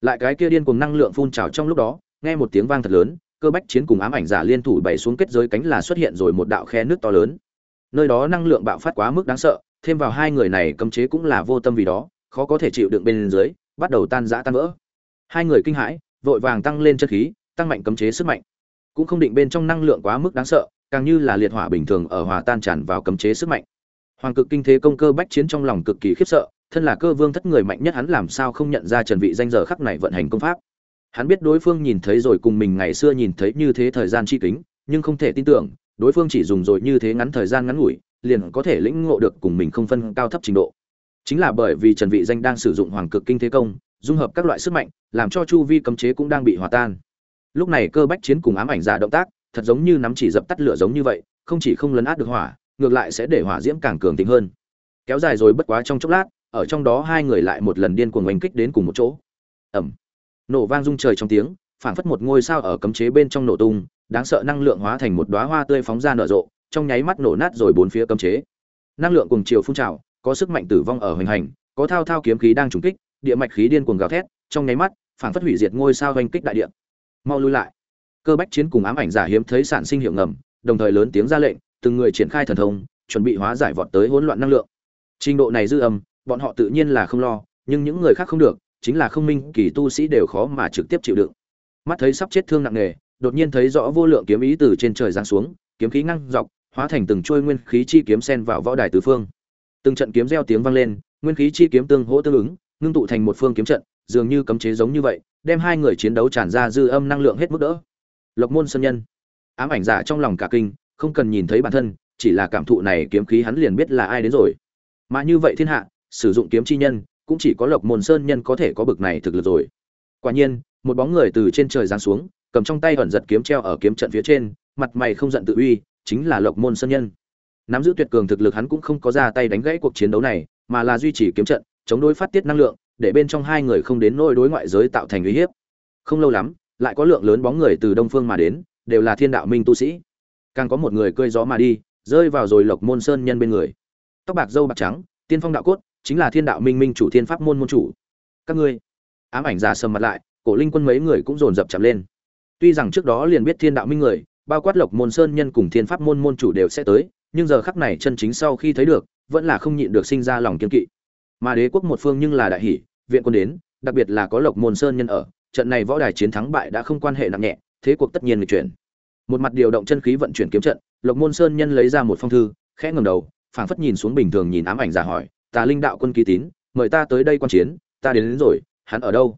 Lại cái kia điên cùng năng lượng phun trào trong lúc đó, nghe một tiếng vang thật lớn, cơ bách chiến cùng ám ảnh giả liên thủ bày xuống kết giới cánh là xuất hiện rồi một đạo khe nước to lớn. Nơi đó năng lượng bạo phát quá mức đáng sợ thêm vào hai người này cấm chế cũng là vô tâm vì đó, khó có thể chịu đựng bên dưới, bắt đầu tan rã tan vỡ. Hai người kinh hãi, vội vàng tăng lên chất khí, tăng mạnh cấm chế sức mạnh. Cũng không định bên trong năng lượng quá mức đáng sợ, càng như là liệt hỏa bình thường ở hòa tan tràn vào cấm chế sức mạnh. Hoàng cực kinh thế công cơ bách chiến trong lòng cực kỳ khiếp sợ, thân là cơ vương thất người mạnh nhất hắn làm sao không nhận ra trần vị danh giờ khắc này vận hành công pháp. Hắn biết đối phương nhìn thấy rồi cùng mình ngày xưa nhìn thấy như thế thời gian chi kính, nhưng không thể tin tưởng, đối phương chỉ dùng rồi như thế ngắn thời gian ngắn ngủi liền có thể lĩnh ngộ được cùng mình không phân cao thấp trình độ. Chính là bởi vì trần vị danh đang sử dụng hoàng cực kinh thế công, dung hợp các loại sức mạnh, làm cho chu vi cấm chế cũng đang bị hòa tan. Lúc này cơ bách chiến cùng ám ảnh giả động tác, thật giống như nắm chỉ dập tắt lửa giống như vậy, không chỉ không lấn át được hỏa, ngược lại sẽ để hỏa diễm càng cường tính hơn. Kéo dài rồi bất quá trong chốc lát, ở trong đó hai người lại một lần điên cuồng oanh kích đến cùng một chỗ. Ầm. Nổ vang rung trời trong tiếng, phảng phất một ngôi sao ở cấm chế bên trong nổ tung, đáng sợ năng lượng hóa thành một đóa hoa tươi phóng ra nở rộ trong nháy mắt nổ nát rồi bốn phía cấm chế. Năng lượng cùng chiều phun trào, có sức mạnh tử vong ở hoành hành, có thao thao kiếm khí đang trùng kích, địa mạch khí điên cuồng gào thét, trong nháy mắt phảng phất hủy diệt ngôi sao hoành kích đại địa. Mau lui lại. Cơ bách chiến cùng ám ảnh giả hiếm thấy sản sinh hiệu ngầm, đồng thời lớn tiếng ra lệnh, từng người triển khai thần thông, chuẩn bị hóa giải vọt tới hỗn loạn năng lượng. Trình độ này dư âm, bọn họ tự nhiên là không lo, nhưng những người khác không được, chính là không minh, kỳ tu sĩ đều khó mà trực tiếp chịu đựng. Mắt thấy sắp chết thương nặng nề, đột nhiên thấy rõ vô lượng kiếm ý từ trên trời giáng xuống, kiếm khí ngăng dọc hóa thành từng trôi nguyên khí chi kiếm sen vào võ đài tứ phương. Từng trận kiếm reo tiếng vang lên, nguyên khí chi kiếm tương hỗ tương ứng, ngưng tụ thành một phương kiếm trận, dường như cấm chế giống như vậy, đem hai người chiến đấu tràn ra dư âm năng lượng hết mức đỡ. Lộc môn sơn nhân. Ám ảnh giả trong lòng cả kinh, không cần nhìn thấy bản thân, chỉ là cảm thụ này kiếm khí hắn liền biết là ai đến rồi. Mà như vậy thiên hạ, sử dụng kiếm chi nhân, cũng chỉ có lộc môn sơn nhân có thể có bực này thực lực rồi. Quả nhiên, một bóng người từ trên trời giáng xuống, cầm trong tay ẩn giật kiếm treo ở kiếm trận phía trên, mặt mày không giận tự uy chính là lộc môn sơn nhân. Nắm giữ tuyệt cường thực lực hắn cũng không có ra tay đánh gãy cuộc chiến đấu này, mà là duy trì kiếm trận, chống đối phát tiết năng lượng, để bên trong hai người không đến nỗi đối ngoại giới tạo thành uy hiếp. Không lâu lắm, lại có lượng lớn bóng người từ đông phương mà đến, đều là thiên đạo minh tu sĩ. Càng có một người cơi gió mà đi, rơi vào rồi lộc môn sơn nhân bên người. Tóc bạc dâu bạc trắng, tiên phong đạo cốt, chính là thiên đạo minh minh chủ thiên pháp môn môn chủ. Các ngươi, ám ảnh già sầm mặt lại, cổ linh quân mấy người cũng dồn dập chạm lên. Tuy rằng trước đó liền biết thiên đạo minh người bao quát lộc môn sơn nhân cùng thiên pháp môn môn chủ đều sẽ tới nhưng giờ khắc này chân chính sau khi thấy được vẫn là không nhịn được sinh ra lòng kiên kỵ. Mà đế quốc một phương nhưng là đại hỷ viện quân đến đặc biệt là có lộc môn sơn nhân ở trận này võ đài chiến thắng bại đã không quan hệ nặng nhẹ thế cuộc tất nhiên người chuyển. Một mặt điều động chân khí vận chuyển kiếm trận lộc môn sơn nhân lấy ra một phong thư khẽ ngầm đầu phảng phất nhìn xuống bình thường nhìn ám ảnh giả hỏi tà linh đạo quân ký tín mời ta tới đây quan chiến ta đến, đến rồi hắn ở đâu?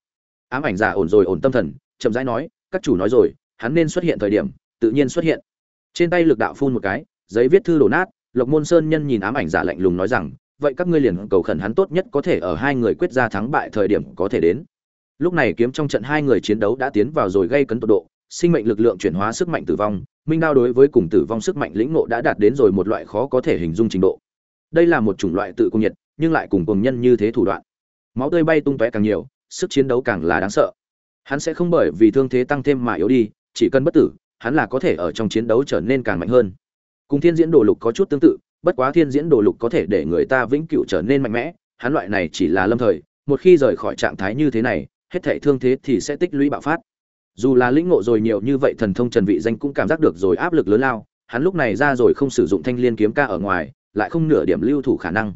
Ám ảnh giả ổn rồi ổn tâm thần chậm rãi nói các chủ nói rồi hắn nên xuất hiện thời điểm tự nhiên xuất hiện. Trên tay lực đạo phun một cái, giấy viết thư đổ nát, lộc môn sơn nhân nhìn ám ảnh giả lạnh lùng nói rằng, vậy các ngươi liền cầu khẩn hắn tốt nhất có thể ở hai người quyết ra thắng bại thời điểm có thể đến. Lúc này kiếm trong trận hai người chiến đấu đã tiến vào rồi gây cấn tột độ, sinh mệnh lực lượng chuyển hóa sức mạnh tử vong, minh đao đối với cùng tử vong sức mạnh lĩnh ngộ đã đạt đến rồi một loại khó có thể hình dung trình độ. Đây là một chủng loại tự cung nhiệt, nhưng lại cùng cùng nhân như thế thủ đoạn. Máu tươi bay tung tóe càng nhiều, sức chiến đấu càng là đáng sợ. Hắn sẽ không bởi vì thương thế tăng thêm mà yếu đi, chỉ cần bất tử hắn là có thể ở trong chiến đấu trở nên càng mạnh hơn. Cùng thiên diễn đồ lục có chút tương tự, bất quá thiên diễn đồ lục có thể để người ta vĩnh cửu trở nên mạnh mẽ, hắn loại này chỉ là lâm thời, một khi rời khỏi trạng thái như thế này, hết thể thương thế thì sẽ tích lũy bạo phát. Dù là lĩnh ngộ rồi nhiều như vậy thần thông trần vị danh cũng cảm giác được rồi áp lực lớn lao, hắn lúc này ra rồi không sử dụng thanh liên kiếm ca ở ngoài, lại không nửa điểm lưu thủ khả năng.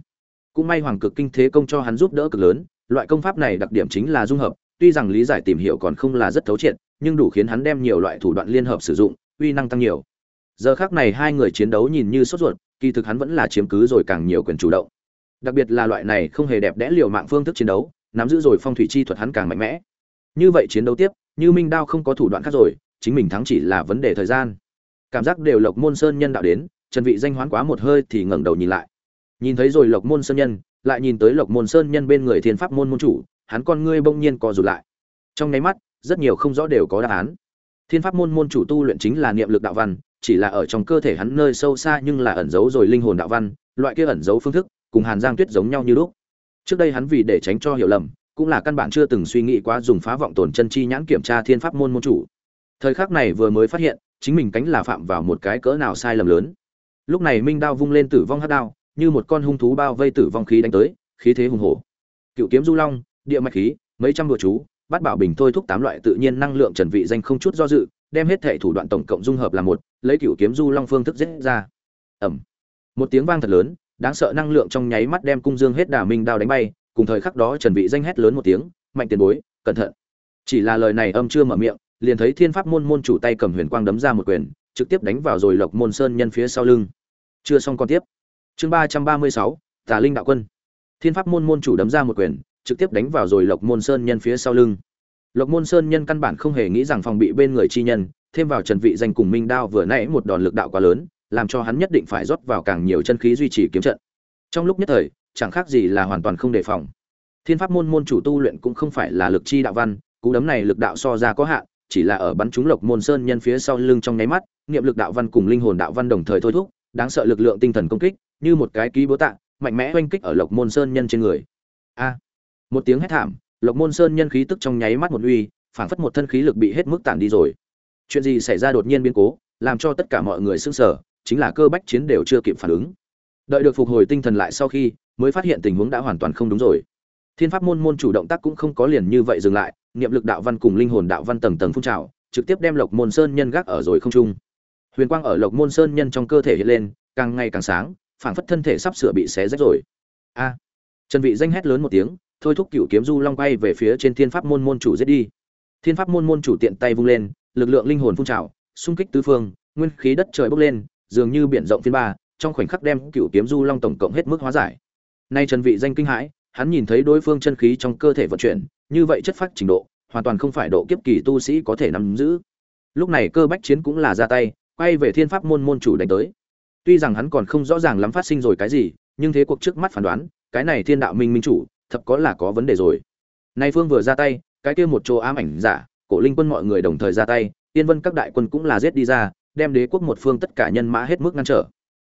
Cũng may hoàng cực kinh thế công cho hắn giúp đỡ cực lớn, loại công pháp này đặc điểm chính là dung hợp, tuy rằng lý giải tìm hiểu còn không là rất thấu triệt nhưng đủ khiến hắn đem nhiều loại thủ đoạn liên hợp sử dụng, uy năng tăng nhiều. Giờ khắc này hai người chiến đấu nhìn như sốt ruột, kỳ thực hắn vẫn là chiếm cứ rồi càng nhiều quyền chủ động. Đặc biệt là loại này không hề đẹp đẽ liều mạng phương thức chiến đấu, nắm giữ rồi phong thủy chi thuật hắn càng mạnh mẽ. Như vậy chiến đấu tiếp, như minh đao không có thủ đoạn khác rồi, chính mình thắng chỉ là vấn đề thời gian. Cảm giác đều lộc môn sơn nhân đạo đến, trần vị danh hoán quá một hơi thì ngẩng đầu nhìn lại. Nhìn thấy rồi lộc môn sơn nhân, lại nhìn tới lộc môn sơn nhân bên người thiên pháp môn môn chủ, hắn con ngươi bỗng nhiên co rụt lại. Trong nháy mắt rất nhiều không rõ đều có đáp án. Thiên pháp môn môn chủ tu luyện chính là niệm lực đạo văn, chỉ là ở trong cơ thể hắn nơi sâu xa nhưng là ẩn giấu rồi linh hồn đạo văn, loại kia ẩn giấu phương thức, cùng hàn giang tuyết giống nhau như lúc. Trước đây hắn vì để tránh cho hiểu lầm, cũng là căn bản chưa từng suy nghĩ quá dùng phá vọng tổn chân chi nhãn kiểm tra thiên pháp môn môn chủ. Thời khắc này vừa mới phát hiện, chính mình cánh là phạm vào một cái cỡ nào sai lầm lớn. Lúc này minh đao vung lên tử vong hát đao, như một con hung thú bao vây tử vong khí đánh tới, khí thế hùng hổ. Cựu kiếm du long, địa mạch khí, mấy trăm đùa chú bát bảo bình thôi thúc tám loại tự nhiên năng lượng trần vị danh không chút do dự, đem hết thể thủ đoạn tổng cộng dung hợp là một, lấy cửu kiếm du long phương thức giết ra. Ầm. Một tiếng vang thật lớn, đáng sợ năng lượng trong nháy mắt đem cung dương hết đà minh đao đánh bay, cùng thời khắc đó trần vị danh hét lớn một tiếng, mạnh tiền bối, cẩn thận. Chỉ là lời này âm chưa mở miệng, liền thấy thiên pháp môn môn chủ tay cầm huyền quang đấm ra một quyền, trực tiếp đánh vào rồi lộc môn sơn nhân phía sau lưng. Chưa xong con tiếp. Chương ba trăm ba mươi sáu, tà linh đạo quân. Thiên pháp môn môn chủ đấm ra một quyền trực tiếp đánh vào rồi lộc môn sơn nhân phía sau lưng. Lộc môn sơn nhân căn bản không hề nghĩ rằng phòng bị bên người chi nhân, thêm vào trần vị danh cùng minh đao vừa nãy một đòn lực đạo quá lớn, làm cho hắn nhất định phải rót vào càng nhiều chân khí duy trì kiếm trận. Trong lúc nhất thời, chẳng khác gì là hoàn toàn không đề phòng. Thiên pháp môn môn chủ tu luyện cũng không phải là lực chi đạo văn, cú đấm này lực đạo so ra có hạn, chỉ là ở bắn trúng lộc môn sơn nhân phía sau lưng trong nháy mắt, niệm lực đạo văn cùng linh hồn đạo văn đồng thời thôi thúc, đáng sợ lực lượng tinh thần công kích, như một cái ký búa tạ, mạnh mẽ oanh kích ở lộc môn sơn nhân trên người. A! Một tiếng hét thảm, lộc môn sơn nhân khí tức trong nháy mắt một uy, phảng phất một thân khí lực bị hết mức tản đi rồi. Chuyện gì xảy ra đột nhiên biến cố, làm cho tất cả mọi người sững sờ, chính là cơ bách chiến đều chưa kịp phản ứng. Đợi được phục hồi tinh thần lại sau khi, mới phát hiện tình huống đã hoàn toàn không đúng rồi. Thiên pháp môn môn chủ động tác cũng không có liền như vậy dừng lại, niệm lực đạo văn cùng linh hồn đạo văn tầng tầng phun trào, trực tiếp đem lộc môn sơn nhân gác ở rồi không trung. Huyền quang ở lộc môn sơn nhân trong cơ thể hiện lên, càng ngày càng sáng, phảng phất thân thể sắp sửa bị xé rách rồi. A! Trần vị danh hét lớn một tiếng thôi thúc cửu kiếm du long quay về phía trên thiên pháp môn môn chủ giết đi. Thiên pháp môn môn chủ tiện tay vung lên, lực lượng linh hồn phun trào, xung kích tứ phương, nguyên khí đất trời bốc lên, dường như biển rộng phiên ba, trong khoảnh khắc đem cửu kiếm du long tổng cộng hết mức hóa giải. Nay trần vị danh kinh hãi, hắn nhìn thấy đối phương chân khí trong cơ thể vận chuyển, như vậy chất phát trình độ, hoàn toàn không phải độ kiếp kỳ tu sĩ có thể nắm giữ. Lúc này cơ bách chiến cũng là ra tay, quay về thiên pháp môn môn chủ đánh tới. Tuy rằng hắn còn không rõ ràng lắm phát sinh rồi cái gì, nhưng thế cuộc trước mắt phán đoán, cái này thiên đạo minh minh chủ thật có là có vấn đề rồi. Nay phương vừa ra tay, cái kia một chỗ ám ảnh giả, cổ linh quân mọi người đồng thời ra tay tiên vân các đại quân cũng là giết đi ra, đem đế quốc một phương tất cả nhân mã hết mức ngăn trở.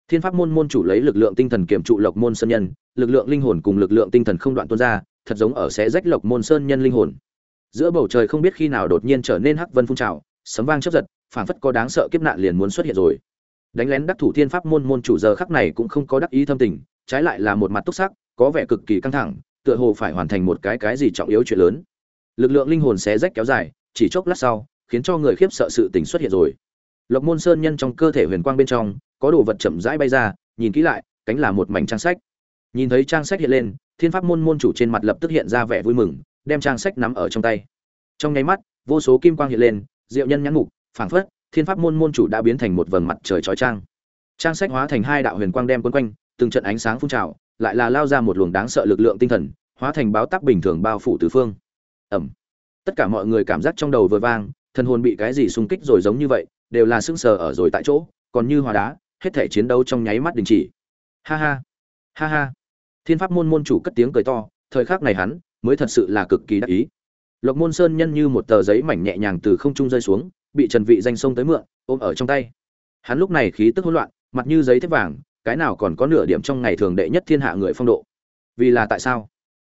Thiên pháp môn môn chủ lấy lực lượng tinh thần kiểm trụ lộc môn sơn nhân, lực lượng linh hồn cùng lực lượng tinh thần không đoạn tuôn ra, thật giống ở xé rách lộc môn sơn nhân linh hồn. Giữa bầu trời không biết khi nào đột nhiên trở nên hắc vân phun trào, sấm vang chớp giật, phảng phất có đáng sợ kiếp nạn liền muốn xuất hiện rồi. Đánh lén đắc thủ thiên pháp môn môn chủ giờ khắc này cũng không có đắc ý thâm tình, trái lại là một mặt túc sắc, có vẻ cực kỳ căng thẳng tựa hồ phải hoàn thành một cái cái gì trọng yếu chuyện lớn. Lực lượng linh hồn xé rách kéo dài chỉ chốc lát sau khiến cho người khiếp sợ sự tình xuất hiện rồi. Lộc môn sơn nhân trong cơ thể huyền quang bên trong có đồ vật chậm rãi bay ra nhìn kỹ lại cánh là một mảnh trang sách. Nhìn thấy trang sách hiện lên thiên pháp môn môn chủ trên mặt lập tức hiện ra vẻ vui mừng đem trang sách nắm ở trong tay. Trong nháy mắt vô số kim quang hiện lên diệu nhân nhãn ngủ, phảng phất thiên pháp môn môn chủ đã biến thành một vầng mặt trời chói trang trang sách hóa thành hai đạo huyền quang đem quấn quanh từng trận ánh sáng phun trào lại là lao ra một luồng đáng sợ lực lượng tinh thần, hóa thành báo tắc bình thường bao phủ tứ phương. Ẩm tất cả mọi người cảm giác trong đầu vừa vang thân hồn bị cái gì xung kích rồi giống như vậy, đều là sững sờ ở rồi tại chỗ, còn như hòa đá, hết thể chiến đấu trong nháy mắt đình chỉ. Ha ha. Ha ha. Thiên pháp môn môn chủ cất tiếng cười to, thời khắc này hắn mới thật sự là cực kỳ đắc ý. Lộc môn sơn nhân như một tờ giấy mảnh nhẹ nhàng từ không trung rơi xuống, bị trần vị danh sông tới mượn, ôm ở trong tay. Hắn lúc này khí tức hỗn loạn, mặt như giấy thép vàng cái nào còn có nửa điểm trong ngày thường đệ nhất thiên hạ người phong độ? Vì là tại sao?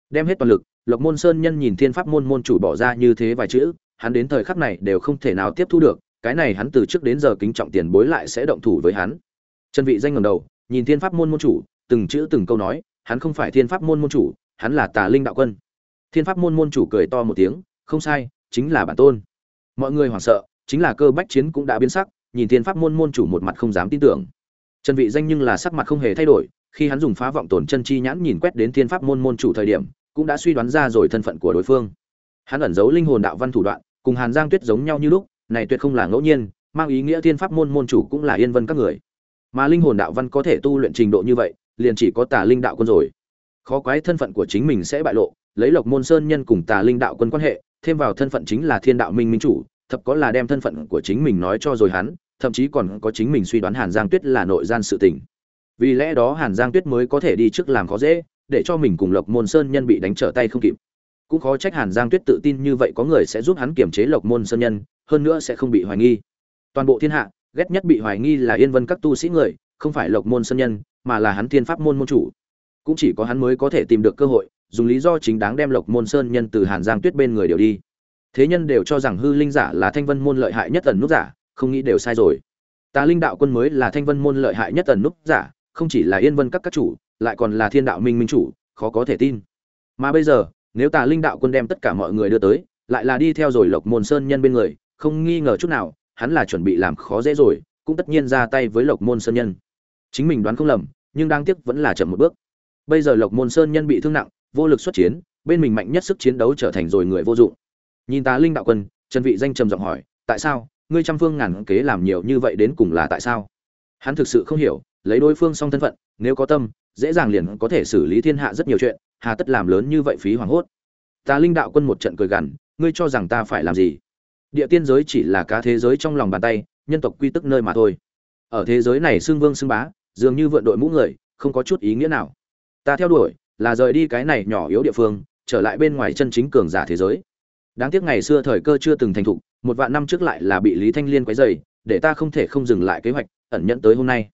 Đem hết toàn lực, lộc môn sơn nhân nhìn thiên pháp môn môn chủ bỏ ra như thế vài chữ, hắn đến thời khắc này đều không thể nào tiếp thu được, cái này hắn từ trước đến giờ kính trọng tiền bối lại sẽ động thủ với hắn. Trần vị danh ngẩng đầu, nhìn thiên pháp môn môn chủ, từng chữ từng câu nói, hắn không phải thiên pháp môn môn chủ, hắn là tà linh đạo quân. Thiên pháp môn môn chủ cười to một tiếng, không sai, chính là bản tôn. Mọi người hoảng sợ, chính là cơ bách chiến cũng đã biến sắc, nhìn thiên pháp môn môn chủ một mặt không dám tin tưởng trần vị danh nhưng là sắc mặt không hề thay đổi, khi hắn dùng phá vọng tổn chân chi nhãn nhìn quét đến thiên pháp môn môn chủ thời điểm, cũng đã suy đoán ra rồi thân phận của đối phương. Hắn ẩn giấu linh hồn đạo văn thủ đoạn, cùng hàn giang tuyết giống nhau như lúc, này tuyệt không là ngẫu nhiên, mang ý nghĩa thiên pháp môn môn chủ cũng là yên vân các người. Mà linh hồn đạo văn có thể tu luyện trình độ như vậy, liền chỉ có tà linh đạo quân rồi. Khó quái thân phận của chính mình sẽ bại lộ, lấy lộc môn sơn nhân cùng tà linh đạo quân quan hệ, thêm vào thân phận chính là thiên đạo minh minh chủ, thập có là đem thân phận của chính mình nói cho rồi hắn thậm chí còn có chính mình suy đoán hàn giang tuyết là nội gian sự tình. Vì lẽ đó hàn giang tuyết mới có thể đi trước làm khó dễ, để cho mình cùng lộc môn sơn nhân bị đánh trở tay không kịp. Cũng khó trách hàn giang tuyết tự tin như vậy có người sẽ giúp hắn kiềm chế lộc môn sơn nhân, hơn nữa sẽ không bị hoài nghi. Toàn bộ thiên hạ, ghét nhất bị hoài nghi là yên vân các tu sĩ người, không phải lộc môn sơn nhân, mà là hắn thiên pháp môn môn chủ. Cũng chỉ có hắn mới có thể tìm được cơ hội, dùng lý do chính đáng đem lộc môn sơn nhân từ hàn giang tuyết bên người đều đi. Thế nhân đều cho rằng hư linh giả là thanh vân môn lợi hại nhất ẩn nút giả không nghĩ đều sai rồi. Tà linh đạo quân mới là thanh vân môn lợi hại nhất tần núp giả, không chỉ là yên vân các các chủ, lại còn là thiên đạo minh minh chủ, khó có thể tin. Mà bây giờ, nếu tà linh đạo quân đem tất cả mọi người đưa tới, lại là đi theo rồi lộc môn sơn nhân bên người, không nghi ngờ chút nào, hắn là chuẩn bị làm khó dễ rồi, cũng tất nhiên ra tay với lộc môn sơn nhân. Chính mình đoán không lầm, nhưng đáng tiếc vẫn là chậm một bước. Bây giờ lộc môn sơn nhân bị thương nặng, vô lực xuất chiến, bên mình mạnh nhất sức chiến đấu trở thành rồi người vô dụng. Nhìn ta linh đạo quân, trần vị danh trầm giọng hỏi, tại sao? Ngươi trăm phương ngàn kế làm nhiều như vậy đến cùng là tại sao? Hắn thực sự không hiểu, lấy đối phương song thân phận, nếu có tâm, dễ dàng liền có thể xử lý thiên hạ rất nhiều chuyện, hà tất làm lớn như vậy phí hoàng hốt. Ta linh đạo quân một trận cười gằn, ngươi cho rằng ta phải làm gì? Địa tiên giới chỉ là cá thế giới trong lòng bàn tay, nhân tộc quy tức nơi mà thôi. Ở thế giới này xương vương xương bá, dường như vượn đội mũ người, không có chút ý nghĩa nào. Ta theo đuổi, là rời đi cái này nhỏ yếu địa phương, trở lại bên ngoài chân chính cường giả thế giới. Đáng tiếc ngày xưa thời cơ chưa từng thành thục một vạn năm trước lại là bị lý thanh liên quấy dày để ta không thể không dừng lại kế hoạch, ẩn nhận tới hôm nay.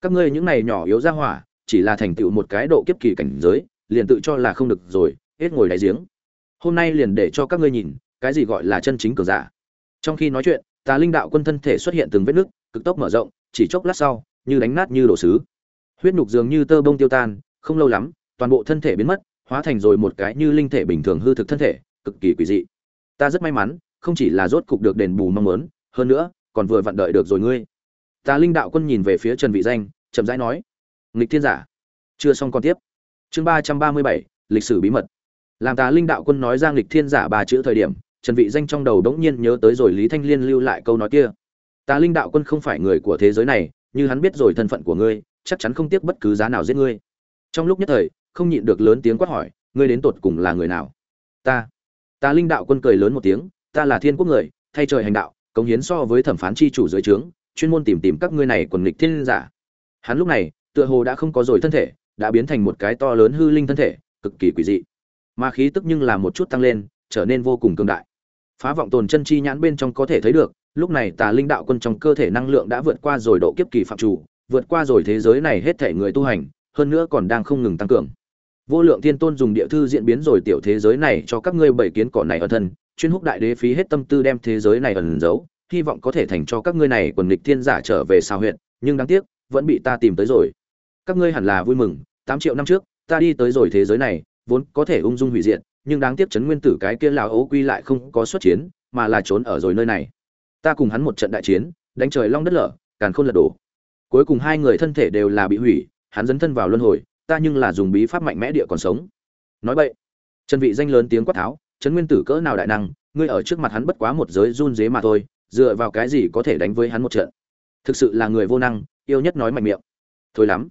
Các ngươi những này nhỏ yếu ra hỏa, chỉ là thành tựu một cái độ kiếp kỳ cảnh giới, liền tự cho là không được rồi, hết ngồi đáy giếng. Hôm nay liền để cho các ngươi nhìn, cái gì gọi là chân chính cường giả. Trong khi nói chuyện, tà linh đạo quân thân thể xuất hiện từng vết nứt, cực tốc mở rộng, chỉ chốc lát sau, như đánh nát như đổ sứ. Huyết nhục dường như tơ bông tiêu tan, không lâu lắm, toàn bộ thân thể biến mất, hóa thành rồi một cái như linh thể bình thường hư thực thân thể, cực kỳ quỷ dị. Ta rất may mắn không chỉ là rốt cục được đền bù mong muốn, hơn nữa, còn vừa vặn đợi được rồi ngươi. Tà linh đạo quân nhìn về phía trần vị danh, chậm rãi nói, nghịch thiên giả, chưa xong còn tiếp. Chương ba trăm ba mươi bảy, lịch sử bí mật. Làm tà linh đạo quân nói ra nghịch thiên giả ba chữ thời điểm, trần vị danh trong đầu đống nhiên nhớ tới rồi lý thanh liên lưu lại câu nói kia. Tà linh đạo quân không phải người của thế giới này, như hắn biết rồi thân phận của ngươi, chắc chắn không tiếc bất cứ giá nào giết ngươi. Trong lúc nhất thời, không nhịn được lớn tiếng quát hỏi, ngươi đến tột cùng là người nào? Ta. Tà linh đạo quân cười lớn một tiếng ta là thiên quốc người, thay trời hành đạo, cống hiến so với thẩm phán chi chủ dưới trướng, chuyên môn tìm tìm các ngươi này quần nghịch thiên giả. Hắn lúc này, tựa hồ đã không có rồi thân thể, đã biến thành một cái to lớn hư linh thân thể, cực kỳ quỷ dị. Mà khí tức nhưng là một chút tăng lên, trở nên vô cùng cường đại. Phá vọng tồn chân chi nhãn bên trong có thể thấy được, lúc này tà linh đạo quân trong cơ thể năng lượng đã vượt qua rồi độ kiếp kỳ phạm chủ, vượt qua rồi thế giới này hết thể người tu hành, hơn nữa còn đang không ngừng tăng cường. Vô lượng thiên tôn dùng địa thư diễn biến rồi tiểu thế giới này cho các ngươi bảy kiến cỏ này ở thân chuyên húc đại đế phí hết tâm tư đem thế giới này ẩn giấu, hy vọng có thể thành cho các ngươi này quần nghịch thiên giả trở về sao huyện nhưng đáng tiếc, vẫn bị ta tìm tới rồi. Các ngươi hẳn là vui mừng, tám triệu năm trước, ta đi tới rồi thế giới này, vốn có thể ung dung hủy diệt, nhưng đáng tiếc chấn nguyên tử cái kia là ấu quy lại không có xuất chiến, mà là trốn ở rồi nơi này. Ta cùng hắn một trận đại chiến, đánh trời long đất lở, càn khôn lật đổ. Cuối cùng hai người thân thể đều là bị hủy, hắn dấn thân vào luân hồi, ta nhưng là dùng bí pháp mạnh mẽ địa còn sống. Nói vậy trần vị danh lớn tiếng quát tháo chấn nguyên tử cỡ nào đại năng, ngươi ở trước mặt hắn bất quá một giới run dế mà thôi, dựa vào cái gì có thể đánh với hắn một trận? Thực sự là người vô năng, yêu nhất nói mạnh miệng. Thôi lắm.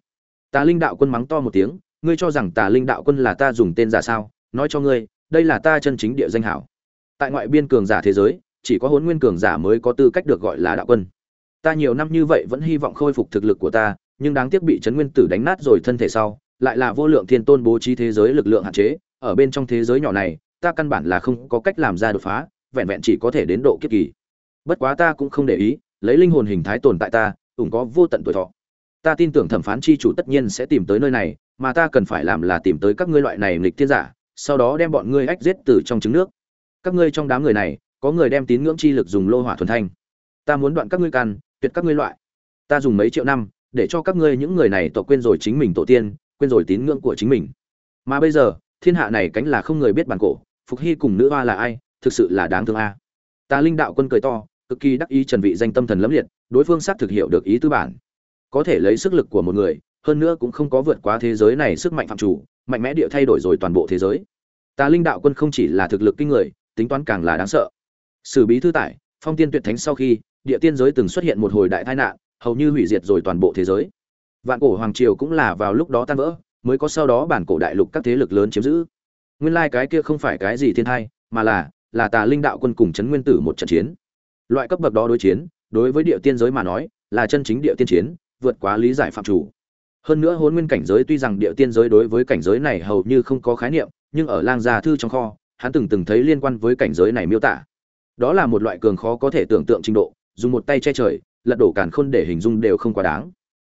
Tà linh đạo quân mắng to một tiếng, ngươi cho rằng tà linh đạo quân là ta dùng tên giả sao? Nói cho ngươi, đây là ta chân chính địa danh hảo. Tại ngoại biên cường giả thế giới, chỉ có hôn nguyên cường giả mới có tư cách được gọi là đạo quân. Ta nhiều năm như vậy vẫn hy vọng khôi phục thực lực của ta, nhưng đáng tiếc bị trấn nguyên tử đánh nát rồi thân thể sau, lại là vô lượng thiên tôn bố trí thế giới lực lượng hạn chế, ở bên trong thế giới nhỏ này ta căn bản là không có cách làm ra đột phá, vẹn vẹn chỉ có thể đến độ kiếp kỳ. Bất quá ta cũng không để ý, lấy linh hồn hình thái tồn tại ta ủng có vô tận tuổi thọ. Ta tin tưởng thẩm phán chi chủ tất nhiên sẽ tìm tới nơi này, mà ta cần phải làm là tìm tới các ngươi loại này nghịch thiên giả, sau đó đem bọn ngươi ách giết từ trong trứng nước. Các ngươi trong đám người này, có người đem tín ngưỡng chi lực dùng lô hỏa thuần thanh. Ta muốn đoạn các ngươi can tuyệt các ngươi loại. Ta dùng mấy triệu năm, để cho các ngươi những người này tổ quên rồi chính mình tổ tiên, quên rồi tín ngưỡng của chính mình. Mà bây giờ thiên hạ này cánh là không người biết bản cổ, phục hy cùng nữ hoa là ai, thực sự là đáng thương a. Ta linh đạo quân cười to, cực kỳ đắc ý trần vị danh tâm thần lẫm liệt, đối phương xác thực hiểu được ý tư bản. Có thể lấy sức lực của một người, hơn nữa cũng không có vượt quá thế giới này sức mạnh phạm chủ, mạnh mẽ địa thay đổi rồi toàn bộ thế giới. Ta linh đạo quân không chỉ là thực lực kinh người, tính toán càng là đáng sợ. Sử bí thư tải phong tiên tuyệt thánh sau khi, địa tiên giới từng xuất hiện một hồi đại tai nạn, hầu như hủy diệt rồi toàn bộ thế giới. Vạn cổ hoàng triều cũng là vào lúc đó tan vỡ mới có sau đó bản cổ đại lục các thế lực lớn chiếm giữ. Nguyên lai cái kia không phải cái gì thiên thai, mà là là tà linh đạo quân cùng chấn nguyên tử một trận chiến. Loại cấp bậc đó đối chiến, đối với địa tiên giới mà nói, là chân chính địa tiên chiến, vượt quá lý giải phạm chủ. Hơn nữa hôn nguyên cảnh giới tuy rằng địa tiên giới đối với cảnh giới này hầu như không có khái niệm, nhưng ở lang gia thư trong kho, hắn từng từng thấy liên quan với cảnh giới này miêu tả. Đó là một loại cường khó có thể tưởng tượng trình độ, dùng một tay che trời, lật đổ càn khôn để hình dung đều không quá đáng.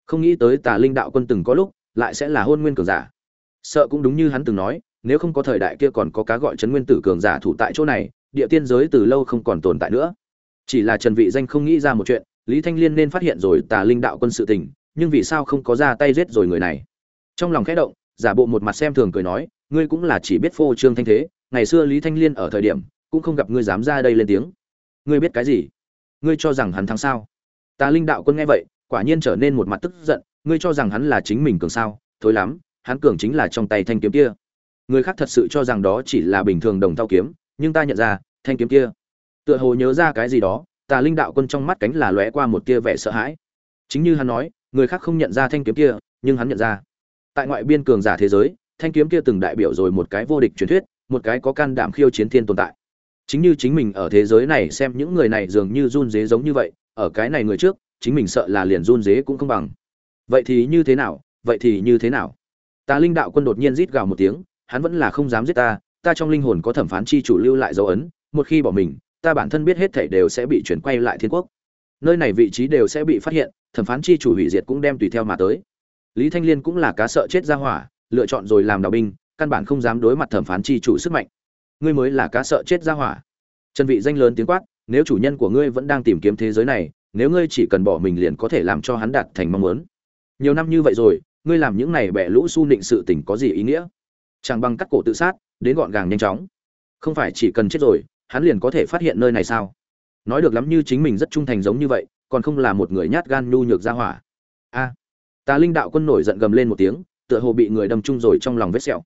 Không nghĩ tới tà linh đạo quân từng có lúc lại sẽ là hôn nguyên cường giả. Sợ cũng đúng như hắn từng nói, nếu không có thời đại kia còn có cá gọi chấn nguyên tử cường giả thủ tại chỗ này, địa tiên giới từ lâu không còn tồn tại nữa. Chỉ là trần vị danh không nghĩ ra một chuyện, lý thanh liên nên phát hiện rồi tà linh đạo quân sự tình, nhưng vì sao không có ra tay giết rồi người này? Trong lòng khẽ động, giả bộ một mặt xem thường cười nói, ngươi cũng là chỉ biết phô trương thanh thế, ngày xưa lý thanh liên ở thời điểm, cũng không gặp ngươi dám ra đây lên tiếng. Ngươi biết cái gì? Ngươi cho rằng hắn thắng sao? Tà linh đạo quân nghe vậy, quả nhiên trở nên một mặt tức giận ngươi cho rằng hắn là chính mình cường sao? Thối lắm, hắn cường chính là trong tay thanh kiếm kia. Người khác thật sự cho rằng đó chỉ là bình thường đồng thao kiếm, nhưng ta nhận ra, thanh kiếm kia, tựa hồ nhớ ra cái gì đó, tà linh đạo quân trong mắt cánh là lóe qua một tia vẻ sợ hãi. Chính như hắn nói, người khác không nhận ra thanh kiếm kia, nhưng hắn nhận ra. Tại ngoại biên cường giả thế giới, thanh kiếm kia từng đại biểu rồi một cái vô địch truyền thuyết, một cái có can đảm khiêu chiến thiên tồn tại. Chính như chính mình ở thế giới này xem những người này dường như run dế giống như vậy, ở cái này người trước, chính mình sợ là liền run dế cũng không bằng vậy thì như thế nào? Vậy thì như thế nào? Tà linh đạo quân đột nhiên rít gào một tiếng, hắn vẫn là không dám giết ta ta trong linh hồn có thẩm phán chi chủ lưu lại dấu ấn, một khi bỏ mình, ta bản thân biết hết thảy đều sẽ bị chuyển quay lại thiên quốc. Nơi này vị trí đều sẽ bị phát hiện, thẩm phán chi chủ hủy diệt cũng đem tùy theo mà tới. Lý thanh liên cũng là cá sợ chết ra hỏa, lựa chọn rồi làm đạo binh, căn bản không dám đối mặt thẩm phán chi chủ sức mạnh. Ngươi mới là cá sợ chết ra hỏa. Trần vị danh lớn tiếng quát, nếu chủ nhân của ngươi vẫn đang tìm kiếm thế giới này, nếu ngươi chỉ cần bỏ mình liền có thể làm cho hắn đạt thành mong muốn nhiều năm như vậy rồi, ngươi làm những này bẻ lũ su nịnh sự tình có gì ý nghĩa? Chẳng bằng cắt cổ tự sát, đến gọn gàng nhanh chóng. Không phải chỉ cần chết rồi, hắn liền có thể phát hiện nơi này sao? Nói được lắm như chính mình rất trung thành giống như vậy, còn không là một người nhát gan nhu nhược ra hỏa. A. Tà linh đạo quân nổi giận gầm lên một tiếng, tựa hồ bị người đâm chung rồi trong lòng vết sẹo.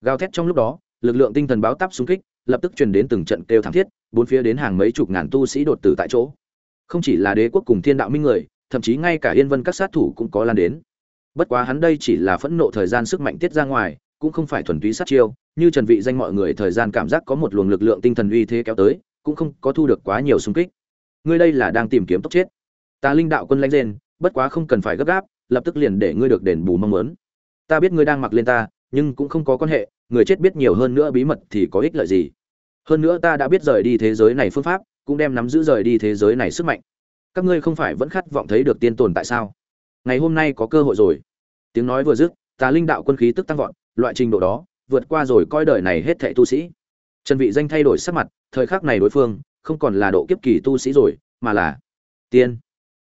Gào thét trong lúc đó, lực lượng tinh thần báo táp xung kích, lập tức truyền đến từng trận kêu thảm thiết, bốn phía đến hàng mấy chục ngàn tu sĩ đột tử tại chỗ. Không chỉ là đế quốc cùng thiên đạo minh người thậm chí ngay cả yên vân các sát thủ cũng có lan đến. Bất quá hắn đây chỉ là phẫn nộ thời gian sức mạnh tiết ra ngoài, cũng không phải thuần túy sát chiêu, như trần vị danh mọi người thời gian cảm giác có một luồng lực lượng tinh thần uy thế kéo tới, cũng không có thu được quá nhiều xung kích. Ngươi đây là đang tìm kiếm tốc chết. Ta linh đạo quân lãnh lên bất quá không cần phải gấp gáp, lập tức liền để ngươi được đền bù mong muốn. Ta biết ngươi đang mặc lên ta, nhưng cũng không có quan hệ, người chết biết nhiều hơn nữa bí mật thì có ích lợi gì. Hơn nữa ta đã biết rời đi thế giới này phương pháp, cũng đem nắm giữ rời đi thế giới này sức mạnh các ngươi không phải vẫn khát vọng thấy được tiên tồn tại sao? Ngày hôm nay có cơ hội rồi. Tiếng nói vừa dứt, tà linh đạo quân khí tức tăng vọt, loại trình độ đó, vượt qua rồi coi đời này hết thệ tu sĩ. Trần vị danh thay đổi sắc mặt, thời khắc này đối phương, không còn là độ kiếp kỳ tu sĩ rồi, mà là tiên.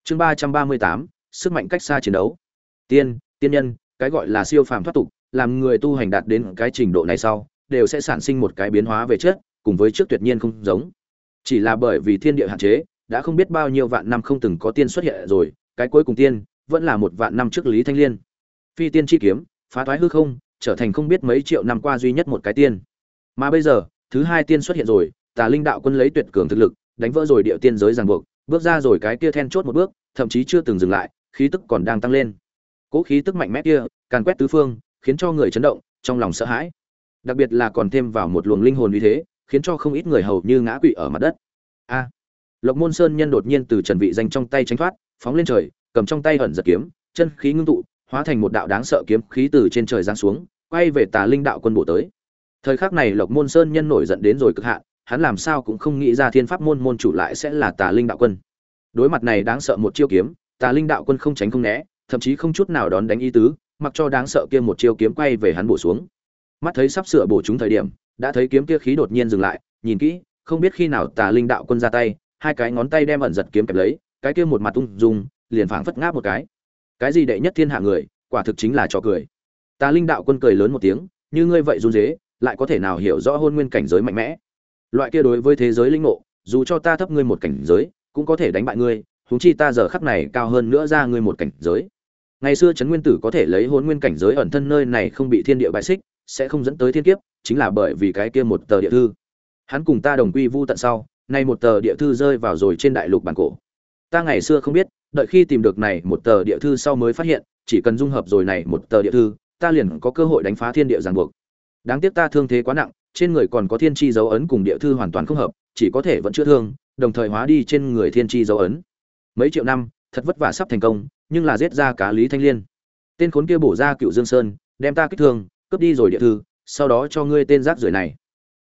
Chương ba trăm ba mươi tám, sức mạnh cách xa chiến đấu. Tiên tiên nhân, cái gọi là siêu phàm thoát tục, làm người tu hành đạt đến cái trình độ này sau, đều sẽ sản sinh một cái biến hóa về chất cùng với trước tuyệt nhiên không giống. Chỉ là bởi vì thiên địa hạn chế đã không biết bao nhiêu vạn năm không từng có tiên xuất hiện rồi, cái cuối cùng tiên vẫn là một vạn năm trước lý thanh liên. Phi tiên chi kiếm, phá thoái hư không, trở thành không biết mấy triệu năm qua duy nhất một cái tiên. Mà bây giờ, thứ hai tiên xuất hiện rồi, tà linh đạo quân lấy tuyệt cường thực lực, đánh vỡ rồi địa tiên giới ràng buộc, bước ra rồi cái kia then chốt một bước, thậm chí chưa từng dừng lại, khí tức còn đang tăng lên. Cỗ khí tức mạnh mẽ kia, càn quét tứ phương, khiến cho người chấn động, trong lòng sợ hãi. Đặc biệt là còn thêm vào một luồng linh hồn uy thế, khiến cho không ít người hầu như ngã quỵ ở mặt đất. A! Lộc môn sơn nhân đột nhiên từ trần vị danh trong tay tránh thoát, phóng lên trời, cầm trong tay ẩn giật kiếm, chân khí ngưng tụ, hóa thành một đạo đáng sợ kiếm khí từ trên trời giáng xuống, quay về tà linh đạo quân bộ tới. Thời khắc này lộc môn sơn nhân nổi giận đến rồi cực hạn, hắn làm sao cũng không nghĩ ra thiên pháp môn môn chủ lại sẽ là tà linh đạo quân. Đối mặt này đáng sợ một chiêu kiếm, tà linh đạo quân không tránh không né, thậm chí không chút nào đón đánh ý tứ, mặc cho đáng sợ kia một chiêu kiếm quay về hắn bổ xuống. Mắt thấy sắp sửa bổ chúng thời điểm, đã thấy kiếm kia khí đột nhiên dừng lại, nhìn kỹ, không biết khi nào tà linh đạo quân ra tay hai cái ngón tay đem ẩn giật kiếm kẹp lấy, cái kia một mặt tung dung, liền phảng phất ngáp một cái. Cái gì đệ nhất thiên hạ người, quả thực chính là trò cười. Ta linh đạo quân cười lớn một tiếng, như ngươi vậy run dế lại có thể nào hiểu rõ hôn nguyên cảnh giới mạnh mẽ? Loại kia đối với thế giới linh ngộ, dù cho ta thấp ngươi một cảnh giới, cũng có thể đánh bại ngươi, huống chi ta giờ khắc này cao hơn nữa ra ngươi một cảnh giới. Ngày xưa trấn nguyên tử có thể lấy hôn nguyên cảnh giới ẩn thân nơi này không bị thiên địa bại xích, sẽ không dẫn tới thiên kiếp, chính là bởi vì cái kia một tờ địa thư. Hắn cùng ta đồng quy vu tận sau nay một tờ địa thư rơi vào rồi trên đại lục bản cổ. Ta ngày xưa không biết, đợi khi tìm được này một tờ địa thư sau mới phát hiện, chỉ cần dung hợp rồi này một tờ địa thư, ta liền có cơ hội đánh phá thiên địa ràng buộc. Đáng tiếc ta thương thế quá nặng, trên người còn có thiên tri dấu ấn cùng địa thư hoàn toàn không hợp, chỉ có thể vẫn chữa thương, đồng thời hóa đi trên người thiên tri dấu ấn. Mấy triệu năm, thật vất vả sắp thành công, nhưng là giết ra cá lý thanh liên. Tên khốn kia bổ ra cựu dương sơn, đem ta kích thương, cướp đi rồi địa thư, sau đó cho ngươi tên rác rưởi này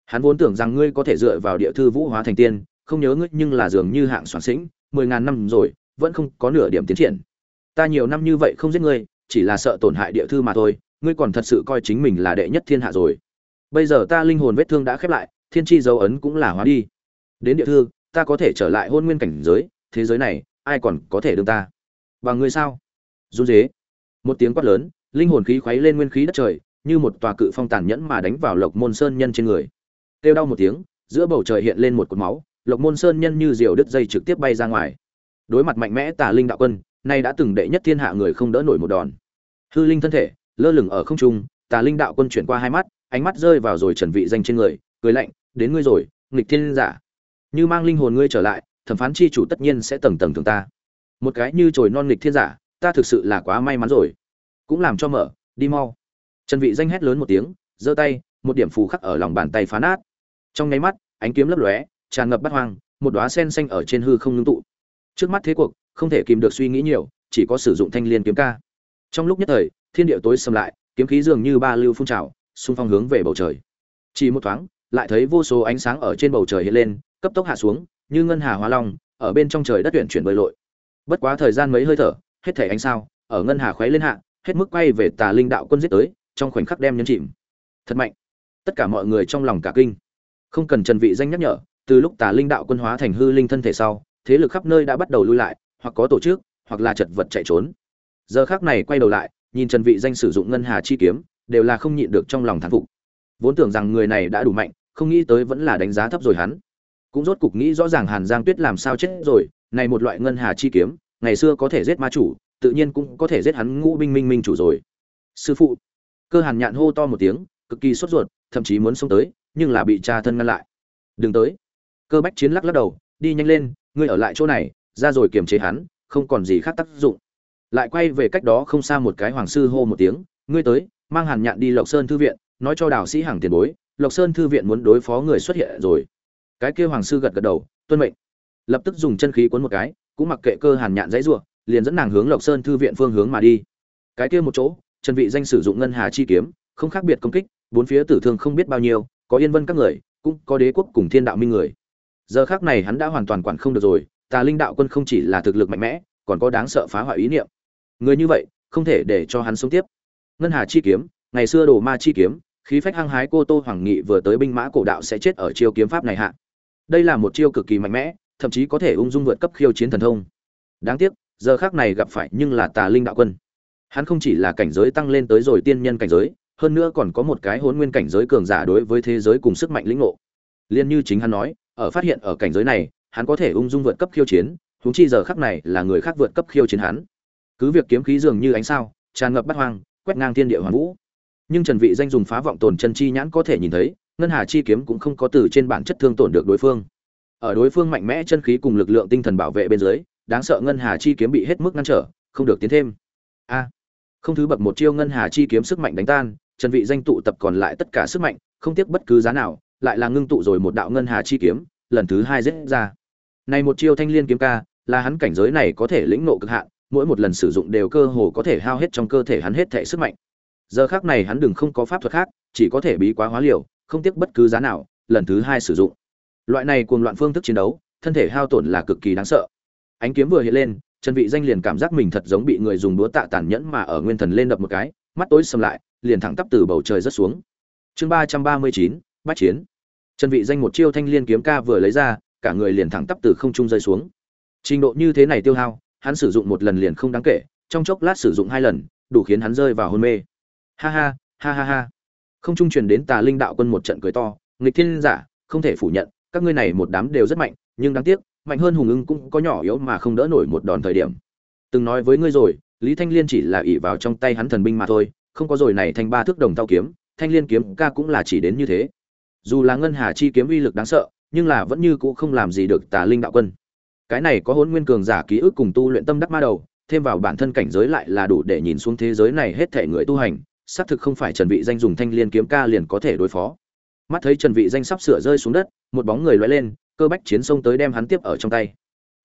hắn vốn tưởng rằng ngươi có thể dựa vào địa thư vũ hóa thành tiên, không nhớ ngươi nhưng là dường như hạng soạn sĩnh, mười ngàn năm rồi, vẫn không có nửa điểm tiến triển. Ta nhiều năm như vậy không giết ngươi, chỉ là sợ tổn hại địa thư mà thôi, ngươi còn thật sự coi chính mình là đệ nhất thiên hạ rồi. Bây giờ ta linh hồn vết thương đã khép lại, thiên tri dấu ấn cũng là hóa đi. Đến địa thư, ta có thể trở lại hôn nguyên cảnh giới, thế giới này, ai còn có thể đương ta? Và ngươi sao? Run dế một tiếng quát lớn, linh hồn khí khuấy lên nguyên khí đất trời, như một tòa cự phong tàn nhẫn mà đánh vào lộc môn sơn nhân trên người kêu đau một tiếng, giữa bầu trời hiện lên một cột máu, lộc môn sơn nhân như diều đứt dây trực tiếp bay ra ngoài. Đối mặt mạnh mẽ tà linh đạo quân, nay đã từng đệ nhất thiên hạ người không đỡ nổi một đòn. Hư linh thân thể, lơ lửng ở không trung, tà linh đạo quân chuyển qua hai mắt, ánh mắt rơi vào rồi trần vị danh trên người, cười lạnh, đến ngươi rồi, nghịch thiên giả. Như mang linh hồn ngươi trở lại, thẩm phán chi chủ tất nhiên sẽ tầng tầng thường ta. Một cái như trồi non nghịch thiên giả, ta thực sự là quá may mắn rồi. Cũng làm cho mở, đi mau. Trần vị danh hét lớn một tiếng, giơ tay, một điểm phù khắc ở lòng bàn tay phá nát trong nháy mắt, ánh kiếm lấp lóe, tràn ngập bát hoang, một đóa sen xanh ở trên hư không ngưng tụ. Trước mắt thế cuộc, không thể kìm được suy nghĩ nhiều, chỉ có sử dụng thanh liên kiếm ca. Trong lúc nhất thời, thiên địa tối sầm lại, kiếm khí dường như ba lưu phun trào, xung phong hướng về bầu trời. Chỉ một thoáng, lại thấy vô số ánh sáng ở trên bầu trời hiện lên, cấp tốc hạ xuống, như ngân hà hóa long, ở bên trong trời đất tuyển chuyển bơi lội. Bất quá thời gian mấy hơi thở, hết thể ánh sao, ở ngân hà khuấy lên hạ, hết mức quay về tà linh đạo quân giết tới, trong khoảnh khắc đem nhấn chìm. Thật mạnh. Tất cả mọi người trong lòng cả kinh không cần trần vị danh nhắc nhở, từ lúc tà linh đạo quân hóa thành hư linh thân thể sau, thế lực khắp nơi đã bắt đầu lui lại, hoặc có tổ chức, hoặc là chật vật chạy trốn. Giờ khắc này quay đầu lại, nhìn trần vị danh sử dụng ngân hà chi kiếm, đều là không nhịn được trong lòng thán phục. Vốn tưởng rằng người này đã đủ mạnh, không nghĩ tới vẫn là đánh giá thấp rồi hắn. Cũng rốt cục nghĩ rõ ràng hàn giang tuyết làm sao chết rồi, này một loại ngân hà chi kiếm, ngày xưa có thể giết ma chủ, tự nhiên cũng có thể giết hắn ngũ binh minh minh chủ rồi. Sư phụ. Cơ hàn nhạn hô to một tiếng, cực kỳ sốt ruột, thậm chí muốn xông tới nhưng là bị cha thân ngăn lại. Đừng tới. Cơ bách chiến lắc lắc đầu, đi nhanh lên, ngươi ở lại chỗ này, ra rồi kiềm chế hắn, không còn gì khác tác dụng. Lại quay về cách đó không xa một cái hoàng sư hô một tiếng, ngươi tới, mang hàn nhạn đi lộc sơn thư viện, nói cho đào sĩ hàng tiền bối, lộc sơn thư viện muốn đối phó người xuất hiện rồi. Cái kia hoàng sư gật gật đầu, tuân mệnh. Lập tức dùng chân khí cuốn một cái, cũng mặc kệ cơ hàn nhạn dãy rủa, liền dẫn nàng hướng lộc sơn thư viện phương hướng mà đi. Cái kia một chỗ trần vị danh sử dụng ngân hà chi kiếm, không khác biệt công kích, bốn phía tử thương không biết bao nhiêu có yên vân các người, cũng có đế quốc cùng thiên đạo minh người. Giờ khắc này hắn đã hoàn toàn quản không được rồi, tà linh đạo quân không chỉ là thực lực mạnh mẽ, còn có đáng sợ phá hoại ý niệm. Người như vậy, không thể để cho hắn sống tiếp. Ngân hà chi kiếm, ngày xưa đồ ma chi kiếm, khí phách hăng hái cô tô hoàng nghị vừa tới binh mã cổ đạo sẽ chết ở chiêu kiếm pháp này hạ. Đây là một chiêu cực kỳ mạnh mẽ, thậm chí có thể ung dung vượt cấp khiêu chiến thần thông. Đáng tiếc, giờ khác này gặp phải nhưng là tà linh đạo quân. Hắn không chỉ là cảnh giới tăng lên tới rồi tiên nhân cảnh giới hơn nữa còn có một cái hôn nguyên cảnh giới cường giả đối với thế giới cùng sức mạnh lĩnh ngộ. Liên như chính hắn nói, ở phát hiện ở cảnh giới này, hắn có thể ung dung vượt cấp khiêu chiến, huống chi giờ khắc này là người khác vượt cấp khiêu chiến hắn. Cứ việc kiếm khí dường như ánh sao, tràn ngập bát hoang, quét ngang thiên địa hoàn vũ. Nhưng trần vị danh dùng phá vọng tồn chân chi nhãn có thể nhìn thấy, ngân hà chi kiếm cũng không có từ trên bản chất thương tổn được đối phương. Ở đối phương mạnh mẽ chân khí cùng lực lượng tinh thần bảo vệ bên dưới, đáng sợ ngân hà chi kiếm bị hết mức ngăn trở, không được tiến thêm. A. Không thứ bậc một chiêu ngân hà chi kiếm sức mạnh đánh tan trần vị danh tụ tập còn lại tất cả sức mạnh, không tiếc bất cứ giá nào, lại là ngưng tụ rồi một đạo ngân hà chi kiếm, lần thứ hai giết ra. Này một chiêu thanh liên kiếm ca, là hắn cảnh giới này có thể lĩnh ngộ cực hạn, mỗi một lần sử dụng đều cơ hồ có thể hao hết trong cơ thể hắn hết thể sức mạnh. Giờ khắc này hắn đừng không có pháp thuật khác, chỉ có thể bí quá hóa liều, không tiếc bất cứ giá nào, lần thứ hai sử dụng. Loại này cuồng loạn phương thức chiến đấu, thân thể hao tổn là cực kỳ đáng sợ. Ánh kiếm vừa hiện lên, trần vị danh liền cảm giác mình thật giống bị người dùng đũa tạ tàn nhẫn mà ở nguyên thần lên đập một cái, mắt tối sầm lại liền thẳng tắp từ bầu trời rất xuống. Chương ba trăm ba mươi chín bát chiến. Trần vị danh một chiêu thanh liên kiếm ca vừa lấy ra, cả người liền thẳng tắp từ không trung rơi xuống. Trình độ như thế này tiêu hao, hắn sử dụng một lần liền không đáng kể, trong chốc lát sử dụng hai lần, đủ khiến hắn rơi vào hôn mê. Ha ha ha ha ha. Không trung truyền đến tà linh đạo quân một trận cười to, nghịch thiên giả, không thể phủ nhận, các ngươi này một đám đều rất mạnh, nhưng đáng tiếc, mạnh hơn hùng ưng cũng có nhỏ yếu mà không đỡ nổi một đòn thời điểm. Từng nói với ngươi rồi, lý thanh liên chỉ là ỷ vào trong tay hắn thần binh mà thôi không có rồi này thành ba thước đồng tao kiếm, thanh liên kiếm ca cũng là chỉ đến như thế. Dù là ngân hà chi kiếm uy lực đáng sợ, nhưng là vẫn như cũ không làm gì được tà linh đạo quân. Cái này có hỗn nguyên cường giả ký ức cùng tu luyện tâm đắc ma đầu, thêm vào bản thân cảnh giới lại là đủ để nhìn xuống thế giới này hết thảy người tu hành, xác thực không phải trần vị danh dùng thanh liên kiếm ca liền có thể đối phó. Mắt thấy trần vị danh sắp sửa rơi xuống đất, một bóng người lóe lên, cơ bách chiến sông tới đem hắn tiếp ở trong tay.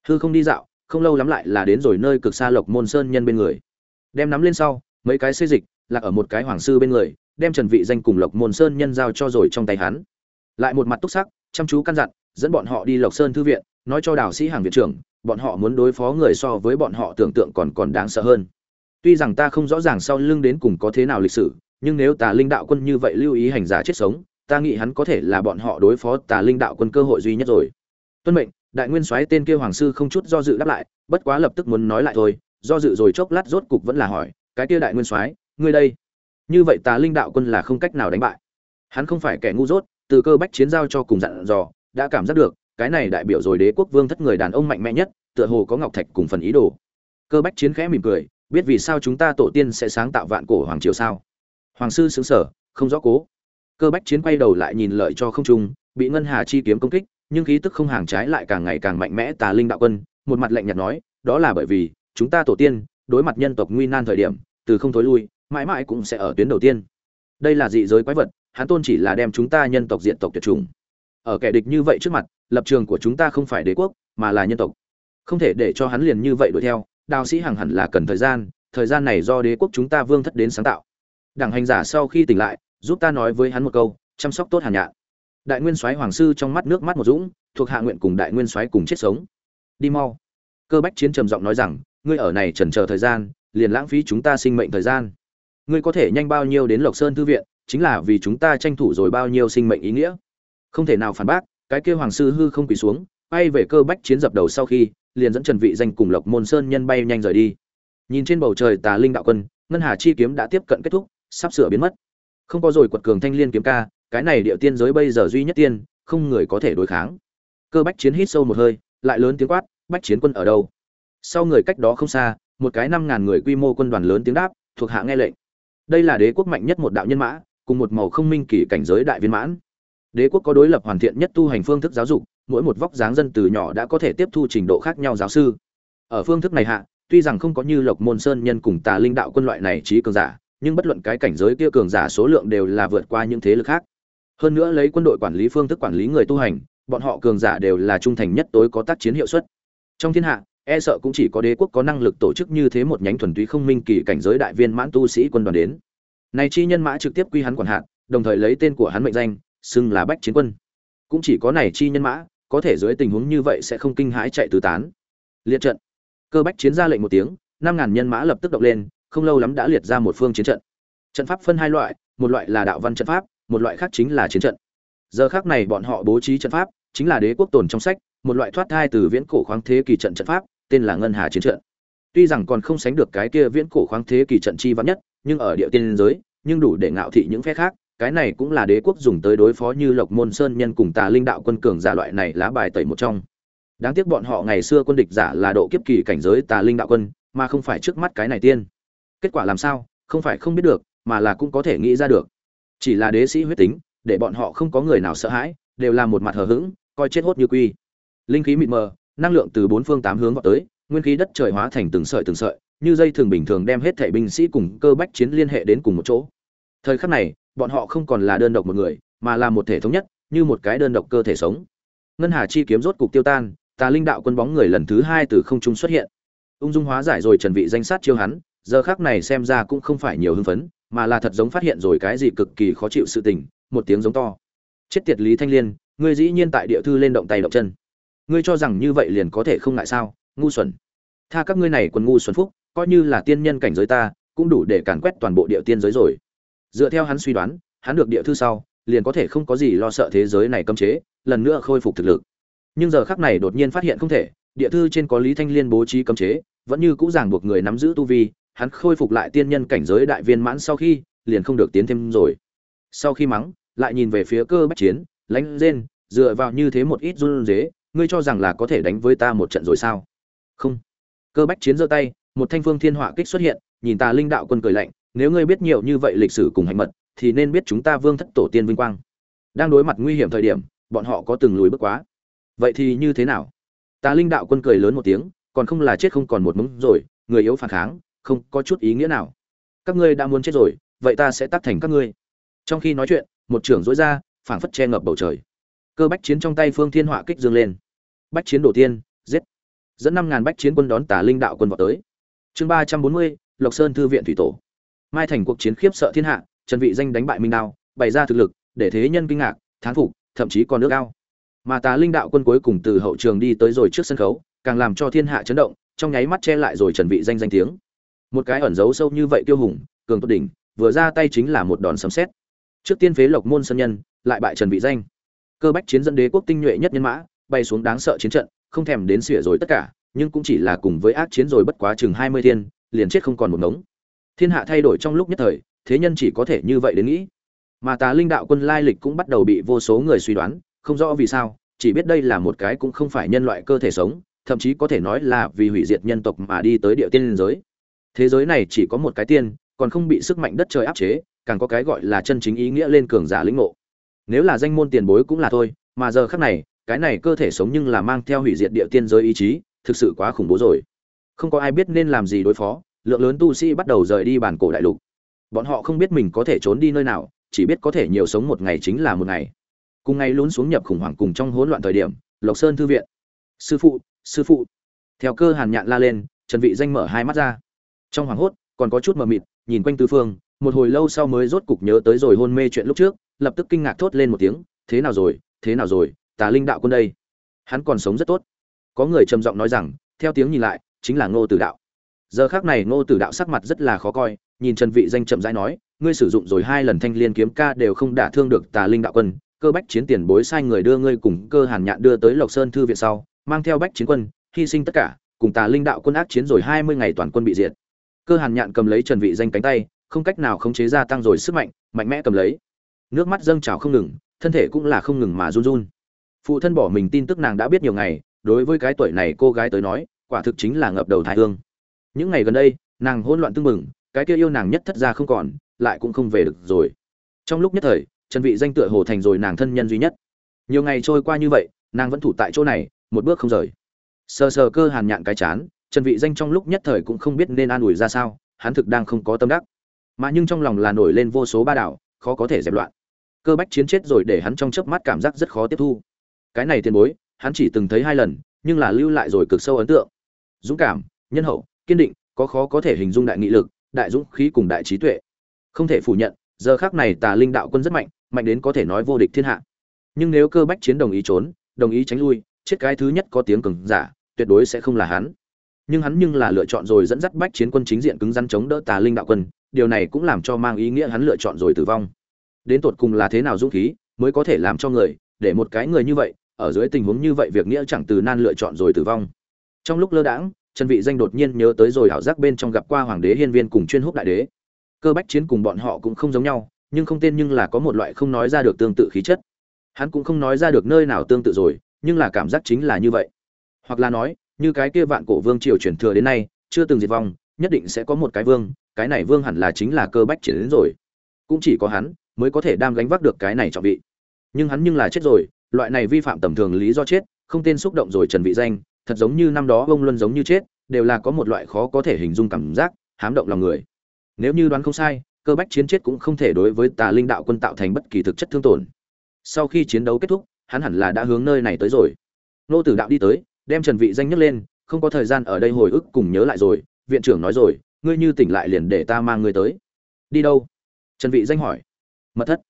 Hư không đi dạo, không lâu lắm lại là đến rồi nơi cực xa lộc môn sơn nhân bên người. Đem nắm lên sau, mấy cái xây dịch lạc ở một cái hoàng sư bên người, đem trần vị danh cùng lộc môn sơn nhân giao cho rồi trong tay hắn. Lại một mặt túc sắc, chăm chú căn dặn, dẫn bọn họ đi lộc sơn thư viện, nói cho đào sĩ hàng viện trưởng, bọn họ muốn đối phó người so với bọn họ tưởng tượng còn còn đáng sợ hơn. Tuy rằng ta không rõ ràng sau lưng đến cùng có thế nào lịch sử, nhưng nếu tà linh đạo quân như vậy lưu ý hành giả chết sống, ta nghĩ hắn có thể là bọn họ đối phó tà linh đạo quân cơ hội duy nhất rồi. Tuân mệnh, đại nguyên soái tên kia hoàng sư không chút do dự đáp lại, bất quá lập tức muốn nói lại thôi, do dự rồi chốc lát rốt cục vẫn là hỏi, cái kia đại nguyên soái ngươi đây. Như vậy tà linh đạo quân là không cách nào đánh bại. Hắn không phải kẻ ngu dốt, từ cơ bách chiến giao cho cùng dặn dò, đã cảm giác được, cái này đại biểu rồi đế quốc vương thất người đàn ông mạnh mẽ nhất, tựa hồ có ngọc thạch cùng phần ý đồ. Cơ bách chiến khẽ mỉm cười, biết vì sao chúng ta tổ tiên sẽ sáng tạo vạn cổ hoàng triều sao? Hoàng sư xứng sở không rõ cố. Cơ bách chiến quay đầu lại nhìn lợi cho không trung, bị ngân hà chi kiếm công kích, nhưng khí tức không hàng trái lại càng ngày càng mạnh mẽ tà linh đạo quân, một mặt lạnh nhạt nói, đó là bởi vì, chúng ta tổ tiên, đối mặt nhân tộc nguy nan thời điểm, từ không thối lui mãi mãi cũng sẽ ở tuyến đầu tiên. Đây là dị giới quái vật, hắn tôn chỉ là đem chúng ta nhân tộc diện tộc tuyệt chủng. Ở kẻ địch như vậy trước mặt, lập trường của chúng ta không phải đế quốc, mà là nhân tộc. Không thể để cho hắn liền như vậy đuổi theo, đào sĩ hằng hẳn là cần thời gian thời gian này do đế quốc chúng ta vương thất đến sáng tạo. Đảng hành giả sau khi tỉnh lại, giúp ta nói với hắn một câu, chăm sóc tốt hàn nhạn. Đại nguyên soái hoàng sư trong mắt nước mắt một dũng, thuộc hạ nguyện cùng đại nguyên soái cùng chết sống. Đi mau. Cơ bách chiến trầm giọng nói rằng, ngươi ở này trần chờ thời gian, liền lãng phí chúng ta sinh mệnh thời gian ngươi có thể nhanh bao nhiêu đến lộc sơn thư viện, chính là vì chúng ta tranh thủ rồi bao nhiêu sinh mệnh ý nghĩa. Không thể nào phản bác, cái kia hoàng sư hư không quỳ xuống bay về cơ bách chiến dập đầu sau khi, liền dẫn trần vị danh cùng lộc môn sơn nhân bay nhanh rời đi. Nhìn trên bầu trời tà linh đạo quân, ngân hà chi kiếm đã tiếp cận kết thúc, sắp sửa biến mất. Không có rồi quật cường thanh liên kiếm ca, cái này địa tiên giới bây giờ duy nhất tiên, không người có thể đối kháng. Cơ bách chiến hít sâu một hơi, lại lớn tiếng quát, bách chiến quân ở đâu? Sau người cách đó không xa, một cái năm ngàn người quy mô quân đoàn lớn tiếng đáp, thuộc hạ nghe lệnh đây là đế quốc mạnh nhất một đạo nhân mã, cùng một màu không minh kỳ cảnh giới đại viên mãn. Đế quốc có đối lập hoàn thiện nhất tu hành phương thức giáo dục, mỗi một vóc dáng dân từ nhỏ đã có thể tiếp thu trình độ khác nhau giáo sư. Ở phương thức này hạ, tuy rằng không có như lộc môn sơn nhân cùng tà linh đạo quân loại này trí cường giả, nhưng bất luận cái cảnh giới kia cường giả số lượng đều là vượt qua những thế lực khác. Hơn nữa lấy quân đội quản lý phương thức quản lý người tu hành, bọn họ cường giả đều là trung thành nhất tối có tác chiến hiệu suất. Trong thiên hạ e sợ cũng chỉ có đế quốc có năng lực tổ chức như thế một nhánh thuần túy không minh kỳ cảnh giới đại viên mãn tu sĩ quân đoàn đến. Này chi nhân mã trực tiếp quy hắn quản hạt, đồng thời lấy tên của hắn mệnh danh, xưng là bách chiến quân. Cũng chỉ có này chi nhân mã, có thể dưới tình huống như vậy sẽ không kinh hãi chạy tứ tán. Liệt trận. Cơ bách chiến ra lệnh một tiếng, năm ngàn nhân mã lập tức động lên, không lâu lắm đã liệt ra một phương chiến trận. Trận pháp phân hai loại, một loại là đạo văn trận pháp, một loại khác chính là chiến trận. Giờ khác này bọn họ bố trí trận pháp, chính là đế quốc tồn trong sách, một loại thoát thai từ viễn cổ khoáng thế kỳ trận trận pháp tên là ngân hà chiến trận. Tuy rằng còn không sánh được cái kia viễn cổ khoáng thế kỳ trận chi vắn nhất, nhưng ở địa tiên giới, nhưng đủ để ngạo thị những phe khác, cái này cũng là đế quốc dùng tới đối phó như lộc môn sơn nhân cùng tà linh đạo quân cường giả loại này lá bài tẩy một trong. Đáng tiếc bọn họ ngày xưa quân địch giả là độ kiếp kỳ cảnh giới tà linh đạo quân, mà không phải trước mắt cái này tiên. Kết quả làm sao, không phải không biết được, mà là cũng có thể nghĩ ra được. Chỉ là đế sĩ huyết tính, để bọn họ không có người nào sợ hãi, đều là một mặt hờ hững, coi chết hốt như quy. Linh khí mịt mờ năng lượng từ bốn phương tám hướng vào tới, nguyên khí đất trời hóa thành từng sợi từng sợi, như dây thường bình thường đem hết thảy binh sĩ cùng cơ bách chiến liên hệ đến cùng một chỗ. Thời khắc này, bọn họ không còn là đơn độc một người, mà là một thể thống nhất, như một cái đơn độc cơ thể sống. Ngân hà chi kiếm rốt cục tiêu tan, tà linh đạo quân bóng người lần thứ hai từ không trung xuất hiện. Ung dung hóa giải rồi trần vị danh sát chiêu hắn, giờ khắc này xem ra cũng không phải nhiều hưng phấn, mà là thật giống phát hiện rồi cái gì cực kỳ khó chịu sự tình, một tiếng giống to. Chết tiệt lý thanh liên, ngươi dĩ nhiên tại địa thư lên động tay động chân ngươi cho rằng như vậy liền có thể không ngại sao? Ngu xuẩn. Tha các ngươi này còn ngu xuẩn phúc, coi như là tiên nhân cảnh giới ta, cũng đủ để càn quét toàn bộ địa tiên giới rồi. Dựa theo hắn suy đoán, hắn được địa thư sau, liền có thể không có gì lo sợ thế giới này cấm chế, lần nữa khôi phục thực lực. Nhưng giờ khắc này đột nhiên phát hiện không thể, địa thư trên có lý thanh liên bố trí cấm chế, vẫn như cũ ràng buộc người nắm giữ tu vi, hắn khôi phục lại tiên nhân cảnh giới đại viên mãn sau khi, liền không được tiến thêm rồi. Sau khi mắng, lại nhìn về phía cơ bách chiến, lãnh rên, dựa vào như thế một ít run dế ngươi cho rằng là có thể đánh với ta một trận rồi sao? Không. Cơ bách chiến giơ tay, một thanh phương thiên họa kích xuất hiện, nhìn ta linh đạo quân cười lạnh, nếu ngươi biết nhiều như vậy lịch sử cùng hành mật, thì nên biết chúng ta vương thất tổ tiên vinh quang. Đang đối mặt nguy hiểm thời điểm, bọn họ có từng lùi bước quá. Vậy thì như thế nào? Ta linh đạo quân cười lớn một tiếng, còn không là chết không còn một mống rồi, người yếu phản kháng, không có chút ý nghĩa nào. Các ngươi đã muốn chết rồi, vậy ta sẽ tắt thành các ngươi. Trong khi nói chuyện, một trưởng dối ra, phảng phất che ngập bầu trời cơ bách chiến trong tay phương thiên họa kích dương lên. Bách chiến đổ tiên, giết. Dẫn năm ngàn bách chiến quân đón tà linh đạo quân vào tới. Chương ba trăm bốn mươi, lộc sơn thư viện thủy tổ. Mai thành cuộc chiến khiếp sợ thiên hạ, trần vị danh đánh bại minh đao, bày ra thực lực, để thế nhân kinh ngạc, thán phục, thậm chí còn nước ao. Mà tà linh đạo quân cuối cùng từ hậu trường đi tới rồi trước sân khấu, càng làm cho thiên hạ chấn động, trong nháy mắt che lại rồi trần vị danh danh tiếng. Một cái ẩn giấu sâu như vậy tiêu hùng, cường tốt đỉnh, vừa ra tay chính là một đòn sấm sét. Trước tiên phế lộc môn sân nhân, lại bại trần vị danh cơ bách chiến dẫn đế quốc tinh nhuệ nhất nhân mã, bay xuống đáng sợ chiến trận, không thèm đến xỉa rồi tất cả, nhưng cũng chỉ là cùng với ác chiến rồi bất quá chừng hai mươi thiên, liền chết không còn một ngống. Thiên hạ thay đổi trong lúc nhất thời, thế nhân chỉ có thể như vậy đến nghĩ. Mà tà linh đạo quân lai lịch cũng bắt đầu bị vô số người suy đoán, không rõ vì sao, chỉ biết đây là một cái cũng không phải nhân loại cơ thể sống, thậm chí có thể nói là vì hủy diệt nhân tộc mà đi tới địa tiên giới. Thế giới này chỉ có một cái tiên, còn không bị sức mạnh đất trời áp chế, càng có cái gọi là chân chính ý nghĩa lên cường giả lĩnh ngộ nếu là danh môn tiền bối cũng là thôi, mà giờ khác này, cái này cơ thể sống nhưng là mang theo hủy diệt địa tiên giới ý chí, thực sự quá khủng bố rồi. Không có ai biết nên làm gì đối phó, lượng lớn tu sĩ bắt đầu rời đi bản cổ đại lục. Bọn họ không biết mình có thể trốn đi nơi nào, chỉ biết có thể nhiều sống một ngày chính là một ngày. Cùng ngày lún xuống nhập khủng hoảng cùng trong hỗn loạn thời điểm, lộc sơn thư viện. Sư phụ sư phụ. Theo cơ hàn nhạn la lên, trần vị danh mở hai mắt ra. Trong hoàng hốt, còn có chút mờ mịt, nhìn quanh tứ phương, một hồi lâu sau mới rốt cục nhớ tới rồi hôn mê chuyện lúc trước lập tức kinh ngạc thốt lên một tiếng, thế nào rồi? Thế nào rồi? Tà linh đạo quân đây. Hắn còn sống rất tốt. Có người trầm giọng nói rằng, theo tiếng nhìn lại, chính là ngô tử đạo. Giờ khác này ngô tử đạo sắc mặt rất là khó coi, nhìn trần vị danh chậm rãi nói, ngươi sử dụng rồi hai lần thanh liên kiếm ca đều không đả thương được tà linh đạo quân, cơ bách chiến tiền bối sai người đưa ngươi cùng cơ hàn nhạn đưa tới lộc sơn thư viện sau, mang theo bách chiến quân, hy sinh tất cả, cùng tà linh đạo quân ác chiến rồi hai mươi ngày toàn quân bị diệt. Cơ hàn nhạn cầm lấy trần vị danh cánh tay, không cách nào khống chế gia tăng rồi sức mạnh mạnh mẽ cầm lấy nước mắt dâng trào không ngừng, thân thể cũng là không ngừng mà run run. Phụ thân bỏ mình tin tức nàng đã biết nhiều ngày, đối với cái tuổi này cô gái tới nói, quả thực chính là ngập đầu thái hương. Những ngày gần đây, nàng hỗn loạn tưng bừng, cái kia yêu nàng nhất thất ra không còn, lại cũng không về được rồi. Trong lúc nhất thời, trần vị danh tựa hồ thành rồi nàng thân nhân duy nhất. Nhiều ngày trôi qua như vậy, nàng vẫn thủ tại chỗ này, một bước không rời. Sờ sờ cơ hàn nhạn cái chán, trần vị danh trong lúc nhất thời cũng không biết nên an ủi ra sao, hắn thực đang không có tâm đắc. Mà nhưng trong lòng là nổi lên vô số ba đảo, khó có thể dẹp loạn cơ bách chiến chết rồi để hắn trong chớp mắt cảm giác rất khó tiếp thu. Cái này tiền bối, hắn chỉ từng thấy hai lần, nhưng là lưu lại rồi cực sâu ấn tượng. Dũng cảm, nhân hậu, kiên định, có khó có thể hình dung đại nghị lực, đại dũng khí cùng đại trí tuệ. Không thể phủ nhận, giờ khác này tà linh đạo quân rất mạnh mạnh đến có thể nói vô địch thiên hạ. Nhưng nếu cơ bách chiến đồng ý trốn, đồng ý tránh lui, chết cái thứ nhất có tiếng cường giả, tuyệt đối sẽ không là hắn. Nhưng hắn nhưng là lựa chọn rồi dẫn dắt bách chiến quân chính diện cứng rắn chống đỡ tà linh đạo quân, điều này cũng làm cho mang ý nghĩa hắn lựa chọn rồi tử vong đến tột cùng là thế nào dũng khí mới có thể làm cho người để một cái người như vậy, ở dưới tình huống như vậy việc nghĩa chẳng từ nan lựa chọn rồi tử vong. Trong lúc lơ đãng, trần vị danh đột nhiên nhớ tới rồi hảo giác bên trong gặp qua hoàng đế hiên viên cùng chuyên húc đại đế. Cơ bách chiến cùng bọn họ cũng không giống nhau, nhưng không tên nhưng là có một loại không nói ra được tương tự khí chất. Hắn cũng không nói ra được nơi nào tương tự rồi, nhưng là cảm giác chính là như vậy. Hoặc là nói, như cái kia vạn cổ vương triều truyền thừa đến nay, chưa từng diệt vong, nhất định sẽ có một cái vương, cái này vương hẳn là chính là cơ bách chiến đến rồi. Cũng chỉ có hắn mới có thể đam gánh vác được cái này trọng vị. Nhưng hắn nhưng là chết rồi, loại này vi phạm tầm thường lý do chết, không tên xúc động rồi trần vị danh, thật giống như năm đó ông luân giống như chết, đều là có một loại khó có thể hình dung cảm giác, hám động lòng người. Nếu như đoán không sai, cơ bách chiến chết cũng không thể đối với tà linh đạo quân tạo thành bất kỳ thực chất thương tổn. Sau khi chiến đấu kết thúc, hắn hẳn là đã hướng nơi này tới rồi. Nô tử đạo đi tới, đem trần vị danh nhấc lên, không có thời gian ở đây hồi ức cùng nhớ lại rồi, viện trưởng nói rồi, ngươi như tỉnh lại liền để ta mang ngươi tới. Đi đâu? Trần vị danh hỏi mật thất.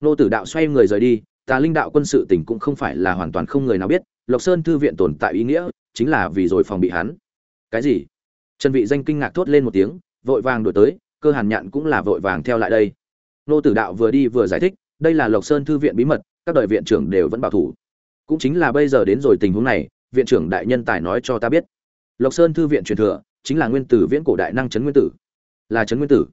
Nô tử đạo xoay người rời đi tà linh đạo quân sự tỉnh cũng không phải là hoàn toàn không người nào biết, lộc sơn thư viện tồn tại ý nghĩa, chính là vì rồi phòng bị hắn. Cái gì? Trần vị danh kinh ngạc thốt lên một tiếng, vội vàng đuổi tới, cơ hàn nhạn cũng là vội vàng theo lại đây. Nô tử đạo vừa đi vừa giải thích, đây là lộc sơn thư viện bí mật, các đội viện trưởng đều vẫn bảo thủ. Cũng chính là bây giờ đến rồi tình huống này, viện trưởng đại nhân tài nói cho ta biết. Lộc sơn thư viện truyền thừa, chính là nguyên tử viễn cổ đại năng trấn nguyên tử. Là trấn nguyên tử.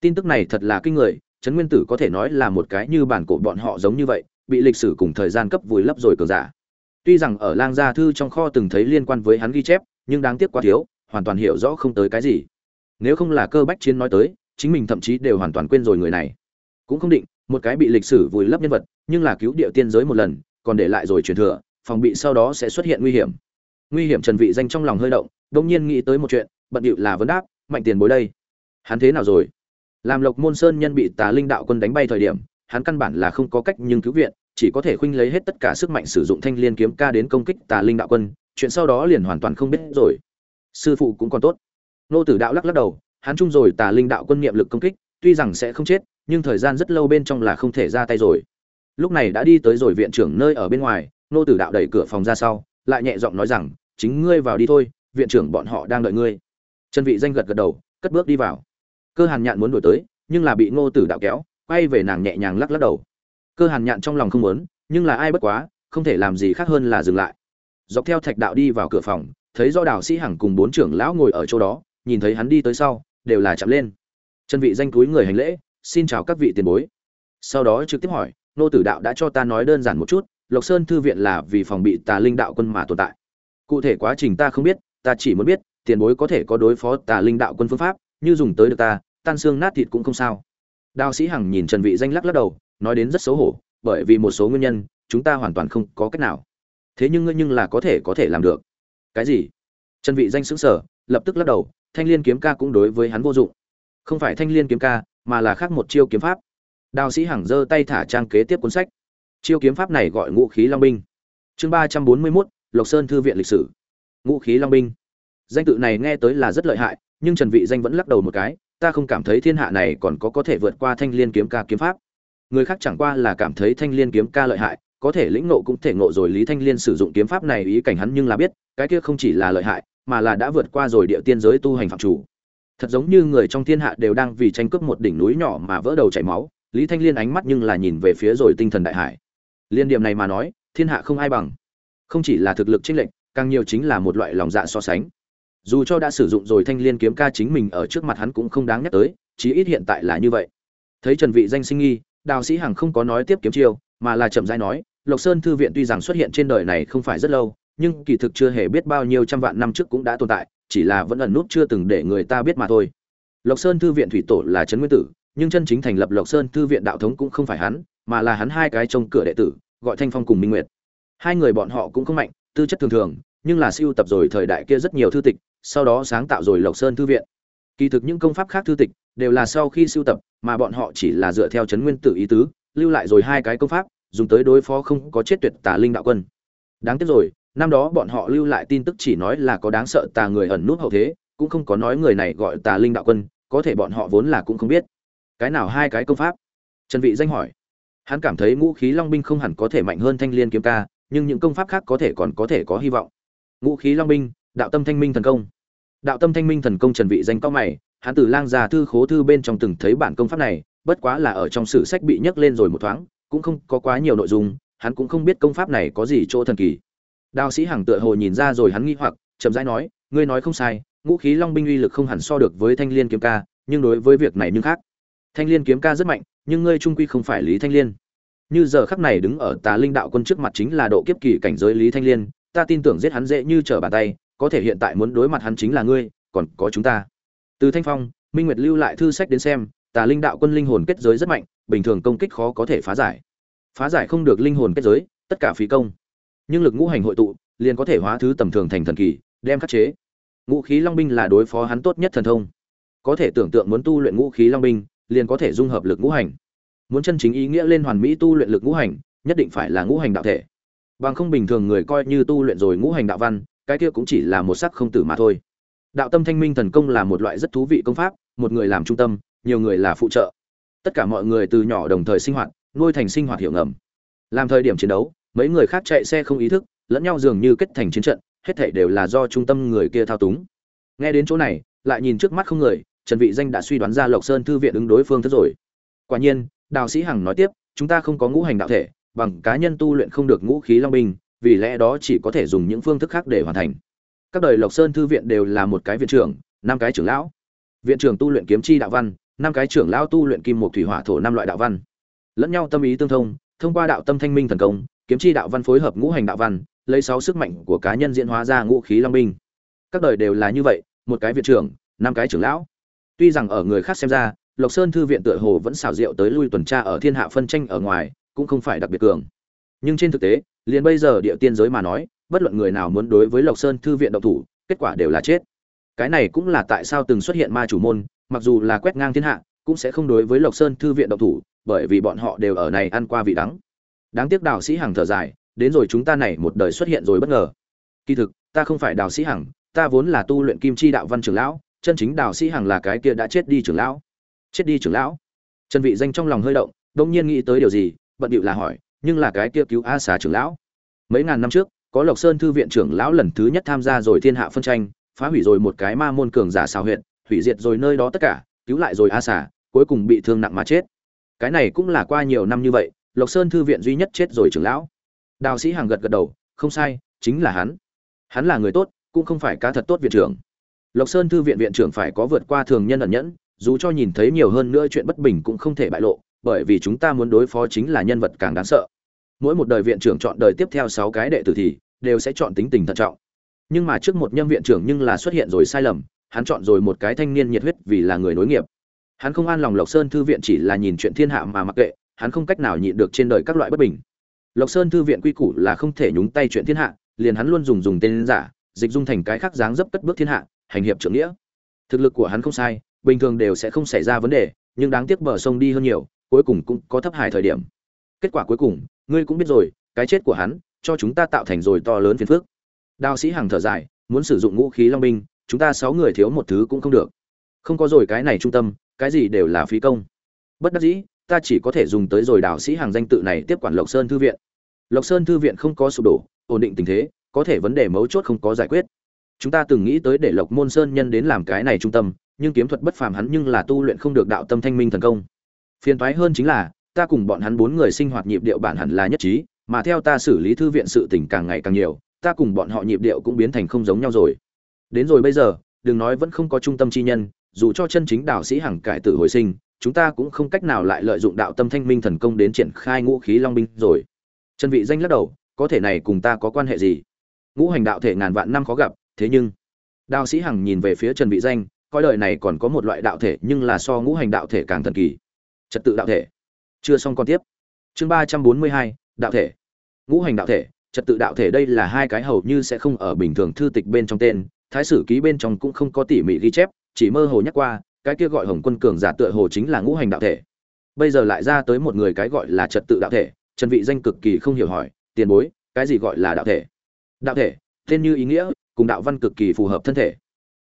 Tin tức này thật là kinh người trấn nguyên tử có thể nói là một cái như bản cổ bọn họ giống như vậy, bị lịch sử cùng thời gian cấp vùi lấp rồi cường giả. Tuy rằng ở lang gia thư trong kho từng thấy liên quan với hắn ghi chép, nhưng đáng tiếc quá thiếu, hoàn toàn hiểu rõ không tới cái gì. Nếu không là cơ bách chiến nói tới, chính mình thậm chí đều hoàn toàn quên rồi người này. Cũng không định, một cái bị lịch sử vùi lấp nhân vật, nhưng là cứu địa tiên giới một lần, còn để lại rồi truyền thừa, phòng bị sau đó sẽ xuất hiện nguy hiểm. Nguy hiểm trần vị danh trong lòng hơi động đông nhiên nghĩ tới một chuyện, bận điệu là vấn đáp, mạnh tiền bối đây, hắn thế nào rồi? Làm lộc môn sơn nhân bị tà linh đạo quân đánh bay thời điểm, hắn căn bản là không có cách nhưng cứu viện, chỉ có thể khuynh lấy hết tất cả sức mạnh sử dụng thanh liên kiếm ca đến công kích tà linh đạo quân, chuyện sau đó liền hoàn toàn không biết rồi. Sư phụ cũng còn tốt. Nô tử đạo lắc lắc đầu, hắn chung rồi tà linh đạo quân niệm lực công kích, tuy rằng sẽ không chết, nhưng thời gian rất lâu bên trong là không thể ra tay rồi. Lúc này đã đi tới rồi viện trưởng nơi ở bên ngoài, nô tử đạo đẩy cửa phòng ra sau, lại nhẹ giọng nói rằng, chính ngươi vào đi thôi, viện trưởng bọn họ đang đợi ngươi. Trần vị danh gật gật đầu, cất bước đi vào cơ hàn nhạn muốn đuổi tới, nhưng là bị ngô tử đạo kéo, quay về nàng nhẹ nhàng lắc lắc đầu. Cơ hàn nhạn trong lòng không muốn, nhưng là ai bất quá, không thể làm gì khác hơn là dừng lại. Dọc theo thạch đạo đi vào cửa phòng, thấy do đào sĩ hằng cùng bốn trưởng lão ngồi ở chỗ đó, nhìn thấy hắn đi tới sau, đều là chạm lên. Chân vị danh túi người hành lễ, xin chào các vị tiền bối. Sau đó trực tiếp hỏi nô tử đạo đã cho ta nói đơn giản một chút, lộc sơn thư viện là vì phòng bị tà linh đạo quân mà tồn tại. Cụ thể quá trình ta không biết, ta chỉ muốn biết, tiền bối có thể có đối phó tà linh đạo quân phương pháp như dùng tới được ta tan xương nát thịt cũng không sao. Đào sĩ hằng nhìn trần vị danh lắc lắc đầu nói đến rất xấu hổ bởi vì một số nguyên nhân chúng ta hoàn toàn không có cách nào. Thế nhưng ngươi nhưng là có thể có thể làm được. Cái gì? Trần vị danh sững sờ lập tức lắc đầu thanh liên kiếm ca cũng đối với hắn vô dụng. Không phải thanh liên kiếm ca mà là khác một chiêu kiếm pháp. Đào sĩ hằng giơ tay thả trang kế tiếp cuốn sách. Chiêu kiếm pháp này gọi ngũ khí long binh. Chương ba trăm bốn mươi 341, lộc sơn thư viện lịch sử. Ngũ khí long binh. Danh tự này nghe tới là rất lợi hại nhưng trần vị danh vẫn lắc đầu một cái, ta không cảm thấy thiên hạ này còn có có thể vượt qua thanh liên kiếm ca kiếm pháp. Người khác chẳng qua là cảm thấy thanh liên kiếm ca lợi hại, có thể lĩnh ngộ cũng thể ngộ rồi lý thanh liên sử dụng kiếm pháp này ý cảnh hắn nhưng là biết, cái kia không chỉ là lợi hại, mà là đã vượt qua rồi địa tiên giới tu hành phạm chủ. Thật giống như người trong thiên hạ đều đang vì tranh cướp một đỉnh núi nhỏ mà vỡ đầu chảy máu. Lý thanh liên ánh mắt nhưng là nhìn về phía rồi tinh thần đại hải. Liên điểm này mà nói, thiên hạ không ai bằng. Không chỉ là thực lực chênh lệch, càng nhiều chính là một loại lòng dạ so sánh dù cho đã sử dụng rồi thanh liên kiếm ca chính mình ở trước mặt hắn cũng không đáng nhắc tới, chí ít hiện tại là như vậy. Thấy trần vị danh sinh nghi, đào sĩ hằng không có nói tiếp kiếm chiêu, mà là chậm rãi nói, lộc sơn thư viện tuy rằng xuất hiện trên đời này không phải rất lâu, nhưng kỳ thực chưa hề biết bao nhiêu trăm vạn năm trước cũng đã tồn tại, chỉ là vẫn ẩn nút chưa từng để người ta biết mà thôi. Lộc sơn thư viện thủy tổ là trấn nguyên tử, nhưng chân chính thành lập lộc sơn thư viện đạo thống cũng không phải hắn, mà là hắn hai cái trông cửa đệ tử, gọi thanh phong cùng minh nguyệt. Hai người bọn họ cũng không mạnh, tư chất thường thường, nhưng là siêu tập rồi thời đại kia rất nhiều thư tịch sau đó sáng tạo rồi lộc sơn thư viện. Kỳ thực những công pháp khác thư tịch đều là sau khi sưu tập, mà bọn họ chỉ là dựa theo chấn nguyên tử ý tứ, lưu lại rồi hai cái công pháp, dùng tới đối phó không có chết tuyệt tà linh đạo quân. Đáng tiếc rồi, năm đó bọn họ lưu lại tin tức chỉ nói là có đáng sợ tà người ẩn nút hậu thế, cũng không có nói người này gọi tà linh đạo quân, có thể bọn họ vốn là cũng không biết. Cái nào hai cái công pháp? Trần vị danh hỏi. Hắn cảm thấy ngũ khí long binh không hẳn có thể mạnh hơn thanh liên kiếm ca, nhưng những công pháp khác có thể còn có thể có hy vọng. Ngũ khí long binh, đạo tâm thanh minh thần công đạo tâm thanh minh thần công trần vị danh cao mày, hắn từ lang gia thư khố thư bên trong từng thấy bản công pháp này, bất quá là ở trong sử sách bị nhắc lên rồi một thoáng, cũng không có quá nhiều nội dung, hắn cũng không biết công pháp này có gì chỗ thần kỳ. Đào sĩ hằng tựa hồ nhìn ra rồi hắn nghi hoặc, chậm rãi nói, ngươi nói không sai, ngũ khí long binh uy lực không hẳn so được với thanh liên kiếm ca, nhưng đối với việc này nhưng khác. Thanh liên kiếm ca rất mạnh, nhưng ngươi trung quy không phải lý thanh liên. Như giờ khắc này đứng ở tà linh đạo quân trước mặt chính là độ kiếp kỳ cảnh giới lý thanh liên, ta tin tưởng giết hắn dễ như trở bàn tay có thể hiện tại muốn đối mặt hắn chính là ngươi, còn có chúng ta. Từ thanh phong, minh nguyệt lưu lại thư sách đến xem, tà linh đạo quân linh hồn kết giới rất mạnh, bình thường công kích khó có thể phá giải. Phá giải không được linh hồn kết giới, tất cả phí công. Nhưng lực ngũ hành hội tụ, liền có thể hóa thứ tầm thường thành thần kỳ, đem khắc chế. Ngũ khí long binh là đối phó hắn tốt nhất thần thông. Có thể tưởng tượng muốn tu luyện ngũ khí long binh, liền có thể dung hợp lực ngũ hành. Muốn chân chính ý nghĩa lên hoàn mỹ tu luyện lực ngũ hành, nhất định phải là ngũ hành đạo thể. Bằng không bình thường người coi như tu luyện rồi ngũ hành đạo văn cái kia cũng chỉ là một sắc không tử mà thôi. Đạo tâm thanh minh thần công là một loại rất thú vị công pháp, một người làm trung tâm, nhiều người là phụ trợ. Tất cả mọi người từ nhỏ đồng thời sinh hoạt, nuôi thành sinh hoạt hiệu ngầm. Làm thời điểm chiến đấu, mấy người khác chạy xe không ý thức, lẫn nhau dường như kết thành chiến trận, hết thảy đều là do trung tâm người kia thao túng. Nghe đến chỗ này, lại nhìn trước mắt không người, trần vị danh đã suy đoán ra lộc sơn thư viện ứng đối phương thức rồi. Quả nhiên đào sĩ hằng nói tiếp, chúng ta không có ngũ hành đạo thể, bằng cá nhân tu luyện không được ngũ khí long binh vì lẽ đó chỉ có thể dùng những phương thức khác để hoàn thành. Các đời lộc sơn thư viện đều là một cái viện trưởng, năm cái trưởng lão. Viện trưởng tu luyện kiếm chi đạo văn, năm cái trưởng lão tu luyện kim một thủy hỏa thổ năm loại đạo văn. Lẫn nhau tâm ý tương thông thông qua đạo tâm thanh minh thần công, kiếm chi đạo văn phối hợp ngũ hành đạo văn, lấy sáu sức mạnh của cá nhân diễn hóa ra ngũ khí long binh. Các đời đều là như vậy, một cái viện trưởng, năm cái trưởng lão. Tuy rằng ở người khác xem ra, lộc sơn thư viện tựa hồ vẫn xảo diệu tới lui tuần tra ở thiên hạ phân tranh ở ngoài, cũng không phải đặc biệt cường nhưng trên thực tế, liền bây giờ địa tiên giới mà nói, bất luận người nào muốn đối với lộc sơn thư viện động thủ, kết quả đều là chết. Cái này cũng là tại sao từng xuất hiện ma chủ môn, mặc dù là quét ngang thiên hạ, cũng sẽ không đối với lộc sơn thư viện động thủ, bởi vì bọn họ đều ở này ăn qua vị đắng. Đáng tiếc đào sĩ hằng thở dài, đến rồi chúng ta này một đời xuất hiện rồi bất ngờ. Kỳ thực, ta không phải đào sĩ hằng, ta vốn là tu luyện kim chi đạo văn trưởng lão, chân chính đào sĩ hằng là cái kia đã chết đi trưởng lão. Chết đi trưởng lão. Trần vị danh trong lòng hơi động đông nhiên nghĩ tới điều gì, bận điệu là hỏi nhưng là cái kia cứu a xá trưởng lão. Mấy ngàn năm trước, có lộc sơn thư viện trưởng lão lần thứ nhất tham gia rồi thiên hạ phân tranh, phá hủy rồi một cái ma môn cường giả xào huyện hủy diệt rồi nơi đó tất cả, cứu lại rồi a xả cuối cùng bị thương nặng mà chết. Cái này cũng là qua nhiều năm như vậy, lộc sơn thư viện duy nhất chết rồi trưởng lão. Đào sĩ hàng gật gật đầu, không sai, chính là hắn. Hắn là người tốt, cũng không phải cá thật tốt viện trưởng. Lộc sơn thư viện viện trưởng phải có vượt qua thường nhân ẩn nhẫn, dù cho nhìn thấy nhiều hơn nữa chuyện bất bình cũng không thể bại lộ, bởi vì chúng ta muốn đối phó chính là nhân vật càng đáng sợ mỗi một đời viện trưởng chọn đời tiếp theo sáu cái đệ tử thì đều sẽ chọn tính tình thận trọng. Nhưng mà trước một nhân viện trưởng nhưng là xuất hiện rồi sai lầm, hắn chọn rồi một cái thanh niên nhiệt huyết vì là người nối nghiệp. Hắn không an lòng lộc sơn thư viện chỉ là nhìn chuyện thiên hạ mà mặc kệ, hắn không cách nào nhịn được trên đời các loại bất bình. Lộc sơn thư viện quy củ là không thể nhúng tay chuyện thiên hạ, liền hắn luôn dùng dùng tên giả, dịch dung thành cái khác dáng dấp cất bước thiên hạ, hành hiệp trưởng nghĩa. Thực lực của hắn không sai, bình thường đều sẽ không xảy ra vấn đề, nhưng đáng tiếc bờ sông đi hơn nhiều, cuối cùng cũng có thấp hài thời điểm kết quả cuối cùng, ngươi cũng biết rồi, cái chết của hắn, cho chúng ta tạo thành rồi to lớn phiền phức. Đào sĩ hằng thở dài, muốn sử dụng ngũ khí long binh, chúng ta sáu người thiếu một thứ cũng không được. Không có rồi cái này trung tâm, cái gì đều là phí công. Bất đắc dĩ, ta chỉ có thể dùng tới rồi đào sĩ hàng danh tự này tiếp quản lộc sơn thư viện. Lộc sơn thư viện không có sụp đổ, ổn định tình thế, có thể vấn đề mấu chốt không có giải quyết. Chúng ta từng nghĩ tới để lộc môn sơn nhân đến làm cái này trung tâm, nhưng kiếm thuật bất phàm hắn nhưng là tu luyện không được đạo tâm thanh minh thần công. Phiền toái hơn chính là ta cùng bọn hắn bốn người sinh hoạt nhịp điệu bản hẳn là nhất trí, mà theo ta xử lý thư viện sự tình càng ngày càng nhiều, ta cùng bọn họ nhịp điệu cũng biến thành không giống nhau rồi. Đến rồi bây giờ, đừng nói vẫn không có trung tâm chi nhân, dù cho chân chính đạo sĩ hằng cải tử hồi sinh, chúng ta cũng không cách nào lại lợi dụng đạo tâm thanh minh thần công đến triển khai ngũ khí long binh rồi. Trần vị danh lắc đầu, có thể này cùng ta có quan hệ gì? Ngũ hành đạo thể ngàn vạn năm khó gặp, thế nhưng, đạo sĩ hằng nhìn về phía trần vị danh, coi đời này còn có một loại đạo thể nhưng là so ngũ hành đạo thể càng thần kỳ. Trật tự đạo thể chưa xong con tiếp. Chương ba trăm bốn mươi hai, đạo thể. Ngũ hành đạo thể, trật tự đạo thể đây là hai cái hầu như sẽ không ở bình thường thư tịch bên trong tên, thái sử ký bên trong cũng không có tỉ mỉ ghi chép, chỉ mơ hồ nhắc qua, cái kia gọi hồng quân cường giả tựa hồ chính là ngũ hành đạo thể. Bây giờ lại ra tới một người cái gọi là trật tự đạo thể, trần vị danh cực kỳ không hiểu hỏi, tiền bối, cái gì gọi là đạo thể? Đạo thể, tên như ý nghĩa, cùng đạo văn cực kỳ phù hợp thân thể.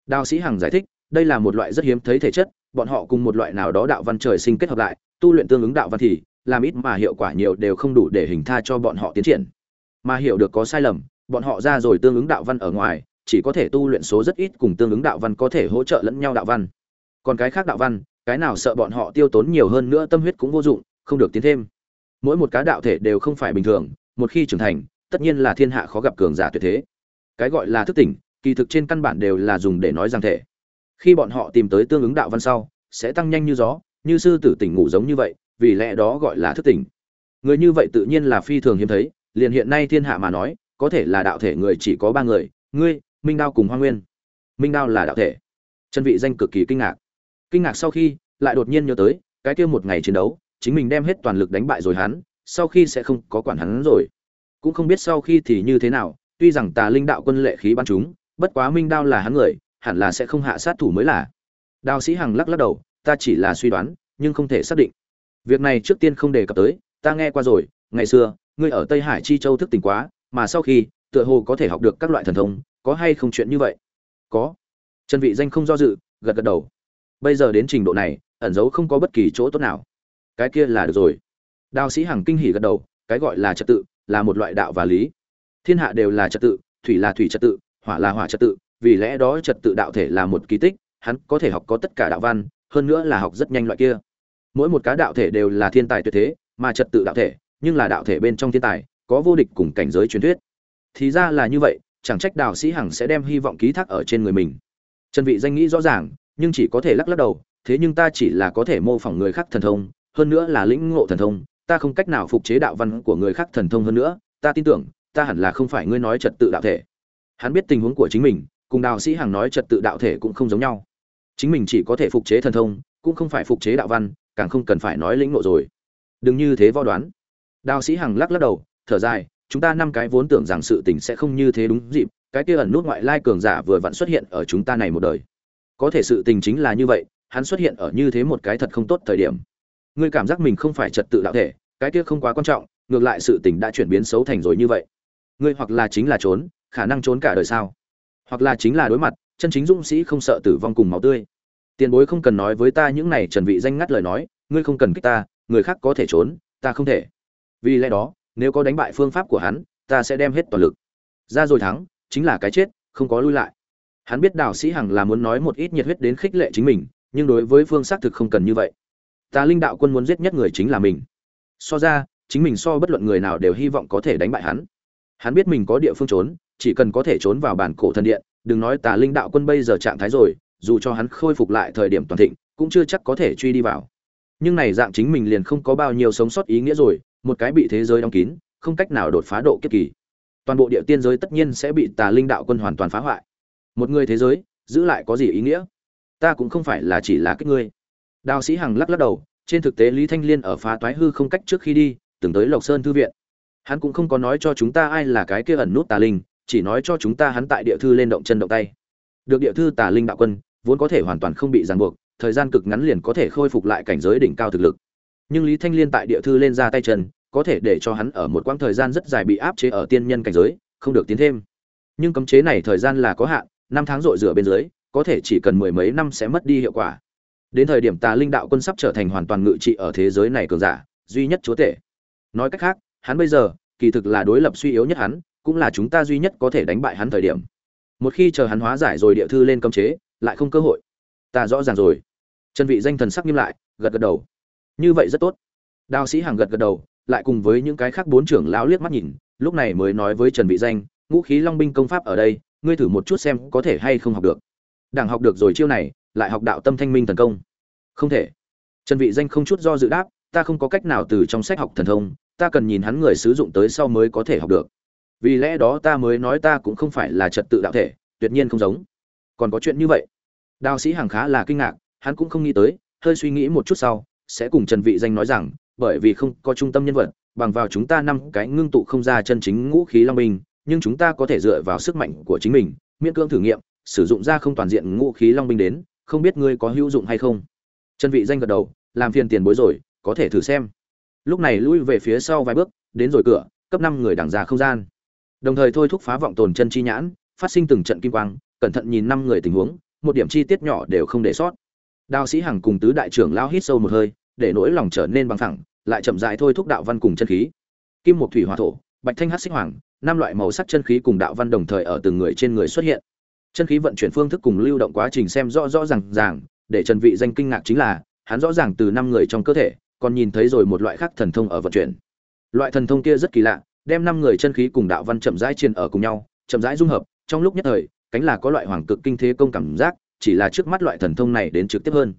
Đạo sĩ hằng giải thích, đây là một loại rất hiếm thấy thể chất, bọn họ cùng một loại nào đó đạo văn trời sinh kết hợp lại tu luyện tương ứng đạo văn thì, làm ít mà hiệu quả nhiều đều không đủ để hình tha cho bọn họ tiến triển. Mà hiểu được có sai lầm, bọn họ ra rồi tương ứng đạo văn ở ngoài, chỉ có thể tu luyện số rất ít cùng tương ứng đạo văn có thể hỗ trợ lẫn nhau đạo văn. Còn cái khác đạo văn, cái nào sợ bọn họ tiêu tốn nhiều hơn nữa tâm huyết cũng vô dụng, không được tiến thêm. Mỗi một cá đạo thể đều không phải bình thường, một khi trưởng thành, tất nhiên là thiên hạ khó gặp cường giả tuyệt thế. Cái gọi là thức tỉnh, kỳ thực trên căn bản đều là dùng để nói rằng thể. Khi bọn họ tìm tới tương ứng đạo văn sau, sẽ tăng nhanh như gió như sư tử tỉnh ngủ giống như vậy, vì lẽ đó gọi là thức tỉnh. Người như vậy tự nhiên là phi thường hiếm thấy, liền hiện nay thiên hạ mà nói, có thể là đạo thể người chỉ có ba người, ngươi, minh đao cùng hoa nguyên. Minh đao là đạo thể. Chân vị danh cực kỳ kinh ngạc. Kinh ngạc sau khi, lại đột nhiên nhớ tới, cái kia một ngày chiến đấu, chính mình đem hết toàn lực đánh bại rồi hắn, sau khi sẽ không có quản hắn rồi. Cũng không biết sau khi thì như thế nào, tuy rằng tà linh đạo quân lệ khí ban chúng, bất quá minh đao là hắn người, hẳn là sẽ không hạ sát thủ mới là. Đào sĩ hằng lắc lắc đầu ta chỉ là suy đoán, nhưng không thể xác định. Việc này trước tiên không đề cập tới, ta nghe qua rồi, ngày xưa, ngươi ở tây hải chi châu thức tỉnh quá, mà sau khi, tựa hồ có thể học được các loại thần thông, có hay không chuyện như vậy? Có. Trần vị danh không do dự, gật gật đầu. Bây giờ đến trình độ này, ẩn giấu không có bất kỳ chỗ tốt nào. Cái kia là được rồi. Đào sĩ hằng kinh hỉ gật đầu, cái gọi là trật tự, là một loại đạo và lý. Thiên hạ đều là trật tự, thủy là thủy trật tự, hỏa là hỏa trật tự, vì lẽ đó trật tự đạo thể là một kỳ tích, hắn có thể học có tất cả đạo văn hơn nữa là học rất nhanh loại kia. Mỗi một cá đạo thể đều là thiên tài tuyệt thế, mà trật tự đạo thể, nhưng là đạo thể bên trong thiên tài, có vô địch cùng cảnh giới truyền thuyết. Thì ra là như vậy, chẳng trách đạo sĩ hằng sẽ đem hy vọng ký thác ở trên người mình. Trần vị danh nghĩ rõ ràng, nhưng chỉ có thể lắc lắc đầu, thế nhưng ta chỉ là có thể mô phỏng người khác thần thông, hơn nữa là lĩnh ngộ thần thông, ta không cách nào phục chế đạo văn của người khác thần thông hơn nữa, ta tin tưởng, ta hẳn là không phải ngươi nói trật tự đạo thể. Hắn biết tình huống của chính mình, cùng đạo sĩ hằng nói trật tự đạo thể cũng không giống nhau chính mình chỉ có thể phục chế thần thông, cũng không phải phục chế đạo văn, càng không cần phải nói lĩnh ngộ rồi. Đừng như thế vo đoán. Đạo sĩ hằng lắc lắc đầu, thở dài, chúng ta năm cái vốn tưởng rằng sự tình sẽ không như thế đúng dịp, cái kia ẩn nút ngoại lai cường giả vừa vặn xuất hiện ở chúng ta này một đời. Có thể sự tình chính là như vậy, hắn xuất hiện ở như thế một cái thật không tốt thời điểm. Ngươi cảm giác mình không phải trật tự đạo thể, cái kia không quá quan trọng, ngược lại sự tình đã chuyển biến xấu thành rồi như vậy. Ngươi hoặc là chính là trốn, khả năng trốn cả đời sao? Hoặc là chính là đối mặt chân chính dũng sĩ không sợ tử vong cùng máu tươi. Tiền bối không cần nói với ta những này trần vị danh ngắt lời nói, ngươi không cần kích ta, người khác có thể trốn, ta không thể. Vì lẽ đó, nếu có đánh bại phương pháp của hắn, ta sẽ đem hết toàn lực. Ra rồi thắng, chính là cái chết, không có lui lại. Hắn biết đạo sĩ hằng là muốn nói một ít nhiệt huyết đến khích lệ chính mình, nhưng đối với phương xác thực không cần như vậy. Ta linh đạo quân muốn giết nhất người chính là mình. So ra, chính mình so bất luận người nào đều hy vọng có thể đánh bại hắn. Hắn biết mình có địa phương trốn, chỉ cần có thể trốn vào bản cổ thần điện đừng nói tà linh đạo quân bây giờ trạng thái rồi, dù cho hắn khôi phục lại thời điểm toàn thịnh, cũng chưa chắc có thể truy đi vào. Nhưng này dạng chính mình liền không có bao nhiêu sống sót ý nghĩa rồi, một cái bị thế giới đóng kín, không cách nào đột phá độ kiếp kỳ. Toàn bộ địa tiên giới tất nhiên sẽ bị tà linh đạo quân hoàn toàn phá hoại. Một người thế giới, giữ lại có gì ý nghĩa? Ta cũng không phải là chỉ là cái ngươi. Đào sĩ hằng lắc lắc đầu, trên thực tế lý thanh liên ở phá toái hư không cách trước khi đi, từng tới lộc sơn thư viện. Hắn cũng không có nói cho chúng ta ai là cái kia ẩn nút tà linh chỉ nói cho chúng ta hắn tại địa thư lên động chân động tay. Được địa thư tà linh đạo quân, vốn có thể hoàn toàn không bị ràng buộc, thời gian cực ngắn liền có thể khôi phục lại cảnh giới đỉnh cao thực lực. Nhưng lý thanh liên tại địa thư lên ra tay chân, có thể để cho hắn ở một quãng thời gian rất dài bị áp chế ở tiên nhân cảnh giới, không được tiến thêm. Nhưng cấm chế này thời gian là có hạn, năm tháng rội rửa bên dưới, có thể chỉ cần mười mấy năm sẽ mất đi hiệu quả. Đến thời điểm tà linh đạo quân sắp trở thành hoàn toàn ngự trị ở thế giới này cường giả, duy nhất chúa tể. Nói cách khác, hắn bây giờ, kỳ thực là đối lập suy yếu nhất hắn cũng là chúng ta duy nhất có thể đánh bại hắn thời điểm. Một khi chờ hắn hóa giải rồi địa thư lên cấm chế, lại không cơ hội. Ta rõ ràng rồi. Trần vị danh thần sắc nghiêm lại, gật gật đầu. Như vậy rất tốt. Đào sĩ hàng gật gật đầu, lại cùng với những cái khác bốn trưởng lão liếc mắt nhìn, lúc này mới nói với trần vị danh, ngũ khí long binh công pháp ở đây, ngươi thử một chút xem có thể hay không học được. Đảng học được rồi chiêu này, lại học đạo tâm thanh minh thần công. Không thể. Trần vị danh không chút do dự đáp, ta không có cách nào từ trong sách học thần thông, ta cần nhìn hắn người sử dụng tới sau mới có thể học được vì lẽ đó ta mới nói ta cũng không phải là trật tự đạo thể, tuyệt nhiên không giống. Còn có chuyện như vậy. Đào sĩ hằng khá là kinh ngạc, hắn cũng không nghĩ tới, hơi suy nghĩ một chút sau, sẽ cùng trần vị danh nói rằng, bởi vì không có trung tâm nhân vật, bằng vào chúng ta năm cái ngưng tụ không ra chân chính ngũ khí long binh, nhưng chúng ta có thể dựa vào sức mạnh của chính mình, miễn cưỡng thử nghiệm, sử dụng ra không toàn diện ngũ khí long binh đến, không biết ngươi có hữu dụng hay không. Trần vị danh gật đầu, làm phiền tiền bối rồi, có thể thử xem. Lúc này lui về phía sau vài bước, đến rồi cửa, cấp năm người đằng ra không gian đồng thời thôi thúc phá vọng tồn chân chi nhãn, phát sinh từng trận kim quang, cẩn thận nhìn năm người tình huống, một điểm chi tiết nhỏ đều không để sót. Đào sĩ hằng cùng tứ đại trưởng lao hít sâu một hơi, để nỗi lòng trở nên bằng thẳng, lại chậm rãi thôi thúc đạo văn cùng chân khí. Kim một thủy hỏa thổ, bạch thanh hắc xích hoàng, năm loại màu sắc chân khí cùng đạo văn đồng thời ở từng người trên người xuất hiện. Chân khí vận chuyển phương thức cùng lưu động quá trình xem rõ rõ ràng ràng, để trần vị danh kinh ngạc chính là, hắn rõ ràng từ năm người trong cơ thể, còn nhìn thấy rồi một loại khác thần thông ở vận chuyển. Loại thần thông kia rất kỳ lạ đem năm người chân khí cùng đạo văn chậm rãi truyền ở cùng nhau, chậm rãi dung hợp, trong lúc nhất thời, cánh là có loại hoàng cực kinh thế công cảm giác, chỉ là trước mắt loại thần thông này đến trực tiếp hơn.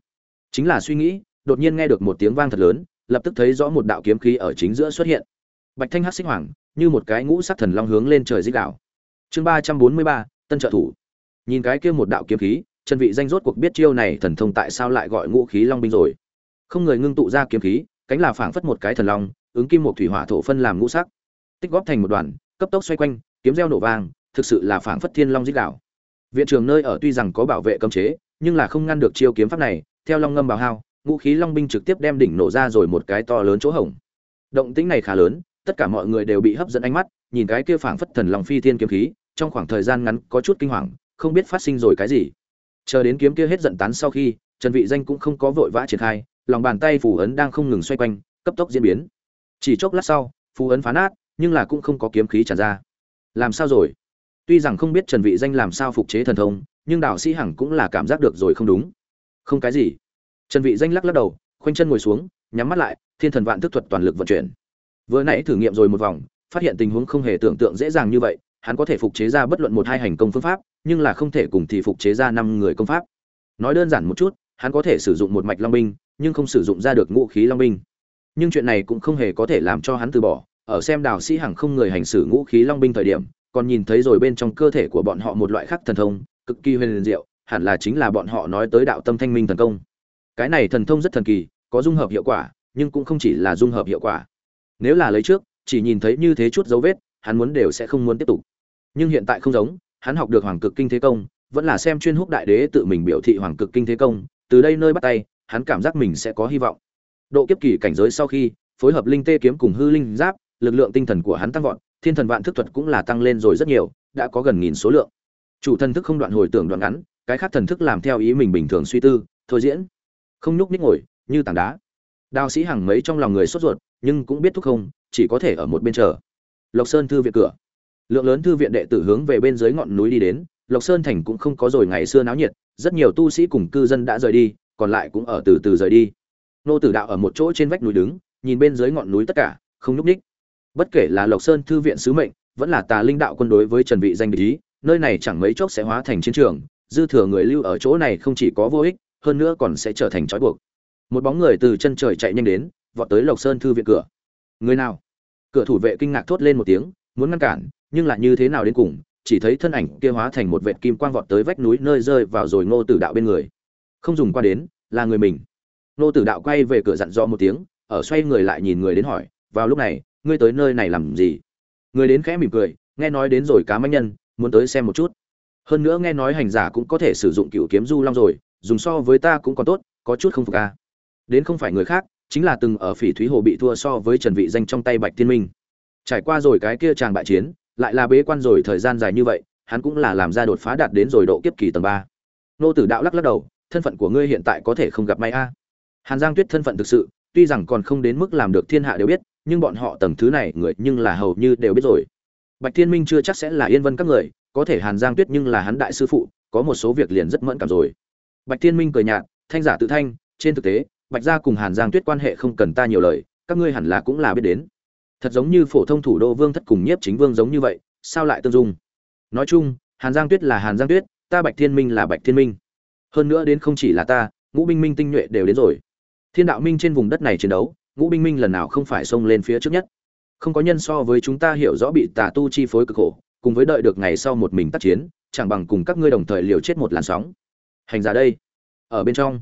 Chính là suy nghĩ, đột nhiên nghe được một tiếng vang thật lớn, lập tức thấy rõ một đạo kiếm khí ở chính giữa xuất hiện. Bạch thanh hắc xích hoàng, như một cái ngũ sắc thần long hướng lên trời dích đạo chương ba trăm bốn mươi ba, tân trợ thủ. Nhìn cái kia một đạo kiếm khí chân vị danh rốt cuộc biết chiêu này thần thông tại sao lại gọi ngũ khí long binh rồi. Không người ngưng tụ ra kiếm khí, cánh là phảng phất một cái thần long, ứng kim một thủy hỏa thổ phân làm ngũ sắc tích góp thành một đoàn, cấp tốc xoay quanh, kiếm reo nổ vang, thực sự là phảng phất thiên long dích đảo viện trường nơi ở tuy rằng có bảo vệ cấm chế, nhưng là không ngăn được chiêu kiếm pháp này, theo long ngâm bào hao, ngũ khí long binh trực tiếp đem đỉnh nổ ra rồi một cái to lớn chỗ hổng. Động tĩnh này khá lớn, tất cả mọi người đều bị hấp dẫn ánh mắt, nhìn cái kia phảng phất thần long phi thiên kiếm khí, trong khoảng thời gian ngắn có chút kinh hoàng, không biết phát sinh rồi cái gì. Chờ đến kiếm kia hết giận tán sau khi, trần vị danh cũng không có vội vã triển khai, lòng bàn tay phù ấn đang không ngừng xoay quanh, cấp tốc diễn biến. Chỉ chốc lát sau, phù ấn phá nát nhưng là cũng không có kiếm khí tràn ra. Làm sao rồi? Tuy rằng không biết trần vị danh làm sao phục chế thần thông, nhưng đạo sĩ hằng cũng là cảm giác được rồi không đúng. Không cái gì. Trần vị danh lắc lắc đầu, khoanh chân ngồi xuống, nhắm mắt lại, thiên thần vạn thức thuật toàn lực vận chuyển. Vừa nãy thử nghiệm rồi một vòng, phát hiện tình huống không hề tưởng tượng dễ dàng như vậy, hắn có thể phục chế ra bất luận một hai hành công phương pháp, nhưng là không thể cùng thì phục chế ra năm người công pháp. Nói đơn giản một chút, hắn có thể sử dụng một mạch long binh, nhưng không sử dụng ra được ngũ khí long binh. Nhưng chuyện này cũng không hề có thể làm cho hắn từ bỏ ở xem đào sĩ hằng không người hành xử ngũ khí long binh thời điểm, còn nhìn thấy rồi bên trong cơ thể của bọn họ một loại khác thần thông, cực kỳ huyền diệu, hẳn là chính là bọn họ nói tới đạo tâm thanh minh thần công. Cái này thần thông rất thần kỳ, có dung hợp hiệu quả, nhưng cũng không chỉ là dung hợp hiệu quả. Nếu là lấy trước, chỉ nhìn thấy như thế chút dấu vết, hắn muốn đều sẽ không muốn tiếp tục. Nhưng hiện tại không giống, hắn học được hoàng cực kinh thế công, vẫn là xem chuyên húc đại đế tự mình biểu thị hoàng cực kinh thế công, từ đây nơi bắt tay, hắn cảm giác mình sẽ có hy vọng. Độ kiếp kỳ cảnh giới sau khi, phối hợp linh tê kiếm cùng hư linh giáp lực lượng tinh thần của hắn tăng vọt, thiên thần vạn thức thuật cũng là tăng lên rồi rất nhiều, đã có gần nghìn số lượng. Chủ thần thức không đoạn hồi tưởng đoạn ngắn, cái khác thần thức làm theo ý mình bình thường suy tư, thôi diễn. Không nhúc nhích ngồi, như tảng đá. Đào sĩ hằng mấy trong lòng người sốt ruột, nhưng cũng biết thúc không, chỉ có thể ở một bên chờ. Lộc sơn thư viện cửa. Lượng lớn thư viện đệ tử hướng về bên dưới ngọn núi đi đến, lộc sơn thành cũng không có rồi ngày xưa náo nhiệt, rất nhiều tu sĩ cùng cư dân đã rời đi, còn lại cũng ở từ từ rời đi. Nô tử đạo ở một chỗ trên vách núi đứng, nhìn bên dưới ngọn núi tất cả, không nhúc ních bất kể là lộc sơn thư viện sứ mệnh, vẫn là tà linh đạo quân đối với trần vị danh ý, nơi này chẳng mấy chốc sẽ hóa thành chiến trường, dư thừa người lưu ở chỗ này không chỉ có vô ích, hơn nữa còn sẽ trở thành trói buộc. Một bóng người từ chân trời chạy nhanh đến, vọt tới lộc sơn thư viện cửa. Người nào? Cửa thủ vệ kinh ngạc thốt lên một tiếng, muốn ngăn cản, nhưng lại như thế nào đến cùng, chỉ thấy thân ảnh kia hóa thành một vệt kim quang vọt tới vách núi nơi rơi vào rồi ngô tử đạo bên người. Không dùng qua đến, là người mình. Ngô tử đạo quay về cửa dặn dò một tiếng, ở xoay người lại nhìn người đến hỏi, vào lúc này ngươi tới nơi này làm gì? Người đến khẽ mỉm cười, nghe nói đến rồi cá manh nhân, muốn tới xem một chút. Hơn nữa nghe nói hành giả cũng có thể sử dụng cựu kiếm du long rồi, dùng so với ta cũng còn tốt, có chút không phục a đến không phải người khác, chính là từng ở phỉ thúy hồ bị thua so với trần vị danh trong tay bạch thiên minh. Trải qua rồi cái kia chàng bại chiến, lại là bế quan rồi thời gian dài như vậy, hắn cũng là làm ra đột phá đạt đến rồi độ kiếp kỳ tầng ba. Nô tử đạo lắc lắc đầu, thân phận của ngươi hiện tại có thể không gặp may a. Hàn giang tuyết thân phận thực sự, tuy rằng còn không đến mức làm được thiên hạ đều biết nhưng bọn họ tầng thứ này người nhưng là hầu như đều biết rồi. Bạch thiên minh chưa chắc sẽ là yên vân các người, có thể hàn giang tuyết nhưng là hắn đại sư phụ, có một số việc liền rất mẫn cảm rồi. Bạch thiên minh cười nhạt, thanh giả tự thanh, trên thực tế, bạch gia cùng hàn giang tuyết quan hệ không cần ta nhiều lời, các ngươi hẳn là cũng là biết đến. Thật giống như phổ thông thủ đô vương thất cùng nhiếp chính vương giống như vậy, sao lại tương dung? Nói chung, hàn giang tuyết là hàn giang tuyết, ta bạch thiên minh là bạch thiên minh. Hơn nữa đến không chỉ là ta, ngũ binh minh tinh nhuệ đều đến rồi. Thiên đạo minh trên vùng đất này chiến đấu ngũ binh minh lần nào không phải xông lên phía trước nhất. Không có nhân so với chúng ta hiểu rõ bị tà tu chi phối cực khổ, cùng với đợi được ngày sau một mình tác chiến, chẳng bằng cùng các ngươi đồng thời liều chết một làn sóng. Hành ra đây. Ở bên trong.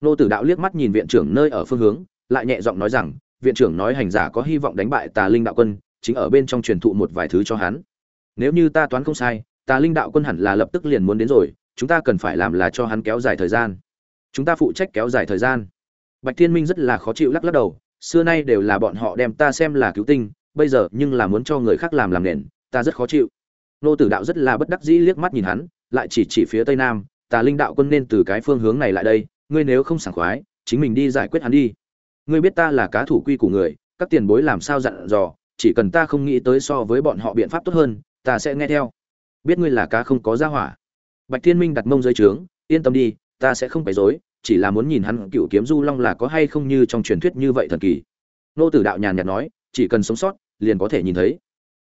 Nô tử đạo liếc mắt nhìn viện trưởng nơi ở phương hướng, lại nhẹ giọng nói rằng, viện trưởng nói hành giả có hy vọng đánh bại tà linh đạo quân, chính ở bên trong truyền thụ một vài thứ cho hắn. Nếu như ta toán không sai, tà linh đạo quân hẳn là lập tức liền muốn đến rồi, chúng ta cần phải làm là cho hắn kéo dài thời gian. Chúng ta phụ trách kéo dài thời gian. Bạch thiên minh rất là khó chịu lắc lắc đầu xưa nay đều là bọn họ đem ta xem là cứu tinh, bây giờ nhưng là muốn cho người khác làm làm nền, ta rất khó chịu. Nô tử đạo rất là bất đắc dĩ liếc mắt nhìn hắn, lại chỉ chỉ phía tây nam, tà linh đạo quân nên từ cái phương hướng này lại đây, ngươi nếu không sảng khoái, chính mình đi giải quyết hắn đi. Ngươi biết ta là cá thủ quy của người, các tiền bối làm sao dặn dò, chỉ cần ta không nghĩ tới so với bọn họ biện pháp tốt hơn, ta sẽ nghe theo. Biết ngươi là cá không có ra hỏa. Bạch thiên minh đặt mông dưới trướng, yên tâm đi, ta sẽ không phải dối chỉ là muốn nhìn hắn cựu kiếm du long là có hay không như trong truyền thuyết như vậy thần kỳ. Nô tử đạo nhàn nhạt nói, chỉ cần sống sót, liền có thể nhìn thấy.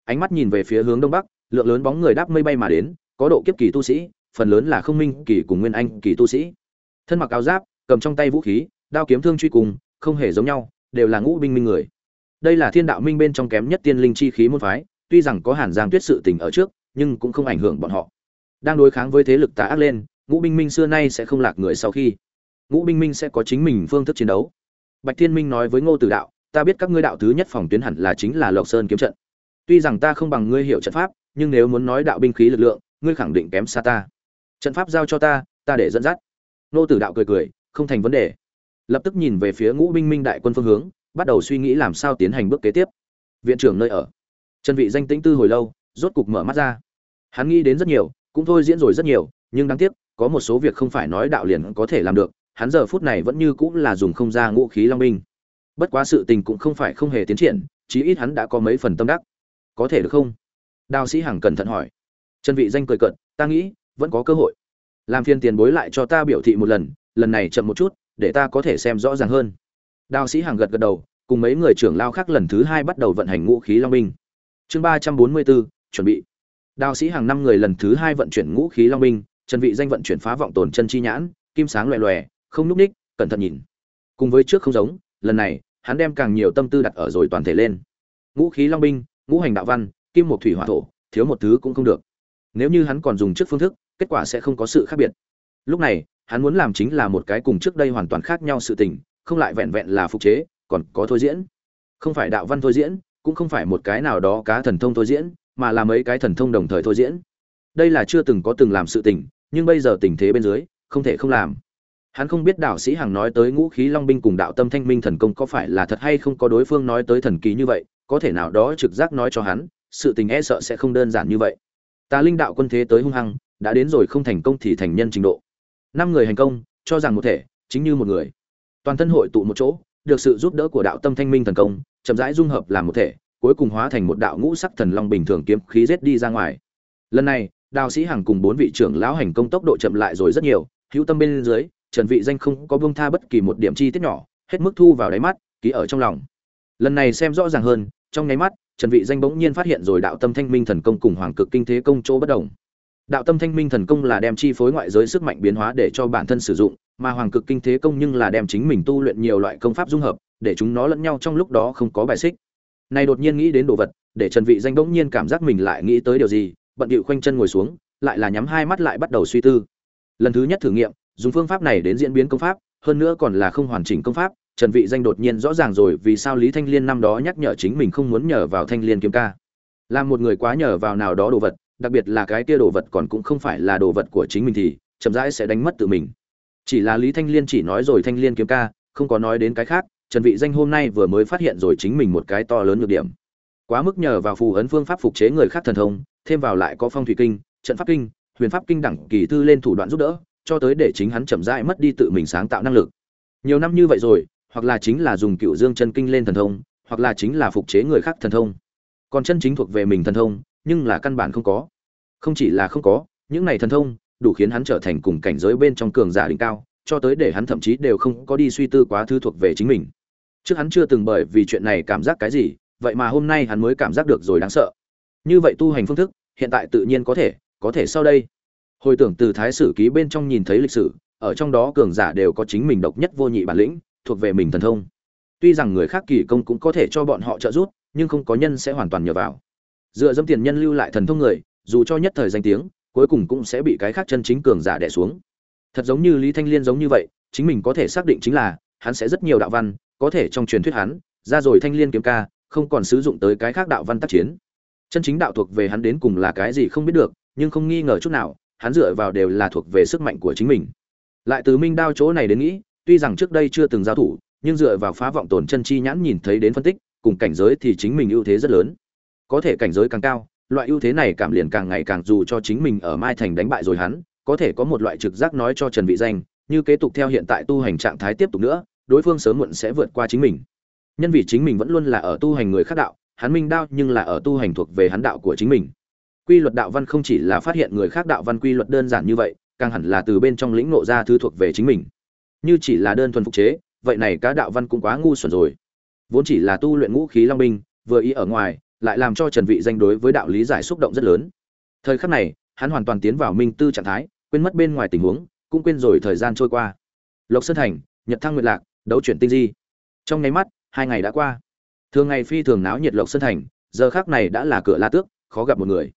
Ánh mắt nhìn về phía hướng đông bắc, lượng lớn bóng người đáp mây bay mà đến, có độ kiếp kỳ tu sĩ, phần lớn là không minh, kỳ cùng nguyên anh, kỳ tu sĩ. Thân mặc áo giáp, cầm trong tay vũ khí, đao kiếm thương truy cùng, không hề giống nhau, đều là ngũ binh minh người. Đây là thiên đạo minh bên trong kém nhất tiên linh chi khí môn phái, tuy rằng có hàn giang tuyết sự tình ở trước, nhưng cũng không ảnh hưởng bọn họ. Đang đối kháng với thế lực tà ác lên, ngũ binh minh xưa nay sẽ không lạc người sau khi ngũ binh minh sẽ có chính mình phương thức chiến đấu. Bạch thiên minh nói với ngô tử đạo, ta biết các ngươi đạo thứ nhất phòng tuyến hẳn là chính là lộc sơn kiếm trận. Tuy rằng ta không bằng ngươi hiểu trận pháp, nhưng nếu muốn nói đạo binh khí lực lượng, ngươi khẳng định kém xa ta. Trận pháp giao cho ta ta để dẫn dắt. Ngô tử đạo cười cười, không thành vấn đề. Lập tức nhìn về phía ngũ binh minh đại quân phương hướng, bắt đầu suy nghĩ làm sao tiến hành bước kế tiếp. Viện trưởng nơi ở. Trần vị danh tĩnh tư hồi lâu, rốt cục mở mắt ra. Hắn nghĩ đến rất nhiều, cũng thôi diễn rồi rất nhiều, nhưng đáng tiếc, có một số việc không phải nói đạo liền có thể làm được hắn giờ phút này vẫn như cũng là dùng không ra ngũ khí long binh. Bất quá sự tình cũng không phải không hề tiến triển, chí ít hắn đã có mấy phần tâm đắc. Có thể được không? Đào sĩ hằng cẩn thận hỏi. Trần vị danh cười cận ta nghĩ, vẫn có cơ hội. Làm phiền tiền bối lại cho ta biểu thị một lần lần này chậm một chút, để ta có thể xem rõ ràng hơn. Đào sĩ hằng gật gật đầu, cùng mấy người trưởng lao khác lần thứ hai bắt đầu vận hành ngũ khí long binh. Chương ba trăm bốn mươi bốn, chuẩn bị. Đào sĩ hàng năm người lần thứ hai vận chuyển ngũ khí long binh, trần vị danh vận chuyển phá vọng tồn chân chi nhãn, kim sáng loè loè không núp ních, cẩn thận nhìn. Cùng với trước không giống, lần này, hắn đem càng nhiều tâm tư đặt ở rồi toàn thể lên. Ngũ khí long binh, ngũ hành đạo văn, kim một thủy hỏa thổ, thiếu một thứ cũng không được. Nếu như hắn còn dùng trước phương thức, kết quả sẽ không có sự khác biệt. Lúc này, hắn muốn làm chính là một cái cùng trước đây hoàn toàn khác nhau sự tình, không lại vẹn vẹn là phục chế, còn có thôi diễn. Không phải đạo văn thôi diễn, cũng không phải một cái nào đó cá thần thông thôi diễn, mà là mấy cái thần thông đồng thời thôi diễn. Đây là chưa từng có từng làm sự tình, nhưng bây giờ tình thế bên dưới, không thể không làm hắn không biết đạo sĩ hằng nói tới ngũ khí long binh cùng đạo tâm thanh minh thần công có phải là thật hay không có đối phương nói tới thần kỳ như vậy, có thể nào đó trực giác nói cho hắn, sự tình e sợ sẽ không đơn giản như vậy. Tà linh đạo quân thế tới hung hăng, đã đến rồi không thành công thì thành nhân trình độ. Năm người hành công, cho rằng một thể, chính như một người. Toàn thân hội tụ một chỗ, được sự giúp đỡ của đạo tâm thanh minh thần công, chậm rãi dung hợp làm một thể, cuối cùng hóa thành một đạo ngũ sắc thần long bình thường kiếm khí giết đi ra ngoài. Lần này đào sĩ hằng cùng bốn vị trưởng lão hành công tốc độ chậm lại rồi rất nhiều, hữu tâm bên dưới trần vị danh không có buông tha bất kỳ một điểm chi tiết nhỏ, hết mức thu vào đáy mắt, ký ở trong lòng. Lần này xem rõ ràng hơn, trong nháy mắt, trần vị danh bỗng nhiên phát hiện rồi đạo tâm thanh minh thần công cùng hoàng cực kinh thế công chỗ bất động đạo tâm thanh minh thần công là đem chi phối ngoại giới sức mạnh biến hóa để cho bản thân sử dụng, mà hoàng cực kinh thế công nhưng là đem chính mình tu luyện nhiều loại công pháp dung hợp, để chúng nó lẫn nhau trong lúc đó không có bài xích. Này đột nhiên nghĩ đến đồ vật, để trần vị danh bỗng nhiên cảm giác mình lại nghĩ tới điều gì, bận điệu khoanh chân ngồi xuống, lại là nhắm hai mắt lại bắt đầu suy tư. Lần thứ nhất thử nghiệm dùng phương pháp này đến diễn biến công pháp, hơn nữa còn là không hoàn chỉnh công pháp, trần vị danh đột nhiên rõ ràng rồi vì sao lý thanh liên năm đó nhắc nhở chính mình không muốn nhờ vào thanh liên kiếm ca. Làm một người quá nhờ vào nào đó đồ vật, đặc biệt là cái kia đồ vật còn cũng không phải là đồ vật của chính mình thì, chậm rãi sẽ đánh mất tự mình. Chỉ là lý thanh liên chỉ nói rồi thanh liên kiếm ca, không có nói đến cái khác, trần vị danh hôm nay vừa mới phát hiện rồi chính mình một cái to lớn nhược điểm. Quá mức nhờ vào phù ấn phương pháp phục chế người khác thần thông, thêm vào lại có phong thủy kinh, trận pháp kinh, huyền pháp kinh đẳng kỳ thư lên thủ đoạn giúp đỡ cho tới để chính hắn chậm rãi mất đi tự mình sáng tạo năng lực. Nhiều năm như vậy rồi, hoặc là chính là dùng cựu dương chân kinh lên thần thông, hoặc là chính là phục chế người khác thần thông. Còn chân chính thuộc về mình thần thông, nhưng là căn bản không có. Không chỉ là không có, những này thần thông đủ khiến hắn trở thành cùng cảnh giới bên trong cường giả đỉnh cao, cho tới để hắn thậm chí đều không có đi suy tư quá thứ thuộc về chính mình. Trước hắn chưa từng bởi vì chuyện này cảm giác cái gì, vậy mà hôm nay hắn mới cảm giác được rồi đáng sợ. Như vậy tu hành phương thức, hiện tại tự nhiên có thể có thể sau đây hồi tưởng từ thái sử ký bên trong nhìn thấy lịch sử, ở trong đó cường giả đều có chính mình độc nhất vô nhị bản lĩnh, thuộc về mình thần thông. Tuy rằng người khác kỳ công cũng có thể cho bọn họ trợ giúp, nhưng không có nhân sẽ hoàn toàn nhờ vào. Dựa dẫm tiền nhân lưu lại thần thông người, dù cho nhất thời danh tiếng, cuối cùng cũng sẽ bị cái khác chân chính cường giả đè xuống. Thật giống như lý thanh liên giống như vậy, chính mình có thể xác định chính là, hắn sẽ rất nhiều đạo văn, có thể trong truyền thuyết hắn, ra rồi thanh liên kiếm ca, không còn sử dụng tới cái khác đạo văn tác chiến. Chân chính đạo thuộc về hắn đến cùng là cái gì không biết được, nhưng không nghi ngờ chút nào hắn dựa vào đều là thuộc về sức mạnh của chính mình. Lại từ minh đao chỗ này đến nghĩ, tuy rằng trước đây chưa từng giao thủ, nhưng dựa vào phá vọng tổn chân chi nhãn nhìn thấy đến phân tích, cùng cảnh giới thì chính mình ưu thế rất lớn. Có thể cảnh giới càng cao, loại ưu thế này cảm liền càng ngày càng dù cho chính mình ở mai thành đánh bại rồi hắn, có thể có một loại trực giác nói cho trần vị danh, như kế tục theo hiện tại tu hành trạng thái tiếp tục nữa, đối phương sớm muộn sẽ vượt qua chính mình. Nhân vì chính mình vẫn luôn là ở tu hành người khác đạo, hắn minh đao nhưng là ở tu hành thuộc về hắn đạo của chính mình quy luật đạo văn không chỉ là phát hiện người khác đạo văn quy luật đơn giản như vậy, càng hẳn là từ bên trong lĩnh ngộ ra thứ thuộc về chính mình. Như chỉ là đơn thuần phục chế, vậy này cá đạo văn cũng quá ngu xuẩn rồi. Vốn chỉ là tu luyện ngũ khí long binh, vừa ý ở ngoài, lại làm cho trần vị danh đối với đạo lý giải xúc động rất lớn. Thời khắc này, hắn hoàn toàn tiến vào minh tư trạng thái, quên mất bên ngoài tình huống, cũng quên rồi thời gian trôi qua. Lộc sơn thành, nhật thăng nguyệt lạc, đấu chuyển tinh di. Trong nháy mắt, hai ngày đã qua. Thường ngày phi thường náo nhiệt lộc sơn thành, giờ khác này đã là cửa la tước, khó gặp một người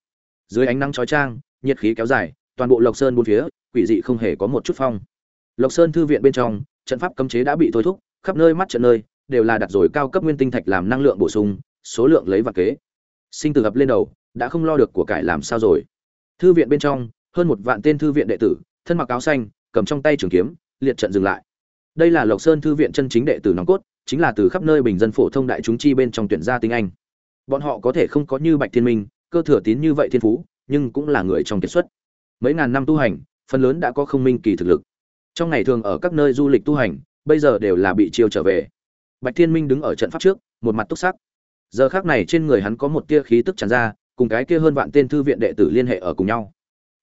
dưới ánh nắng chói chang, nhiệt khí kéo dài, toàn bộ lộc sơn bốn phía, quỷ dị không hề có một chút phong. Lộc sơn thư viện bên trong, trận pháp cấm chế đã bị thôi thúc, khắp nơi mắt trận nơi, đều là đặt rồi cao cấp nguyên tinh thạch làm năng lượng bổ sung, số lượng lấy và kế. Sinh từ gặp lên đầu, đã không lo được của cải làm sao rồi. Thư viện bên trong, hơn một vạn tên thư viện đệ tử, thân mặc áo xanh, cầm trong tay trường kiếm, liệt trận dừng lại. Đây là lộc sơn thư viện chân chính đệ tử nòng cốt, chính là từ khắp nơi bình dân phổ thông đại chúng chi bên trong tuyển gia tinh anh. Bọn họ có thể không có như bạch thiên minh cơ thừa tín như vậy thiên phú, nhưng cũng là người trong kiệt xuất. Mấy ngàn năm tu hành, phần lớn đã có không minh kỳ thực lực. Trong ngày thường ở các nơi du lịch tu hành, bây giờ đều là bị chiêu trở về. Bạch thiên minh đứng ở trận pháp trước, một mặt túc sắc. Giờ khác này trên người hắn có một tia khí tức tràn ra, cùng cái kia hơn vạn tên thư viện đệ tử liên hệ ở cùng nhau.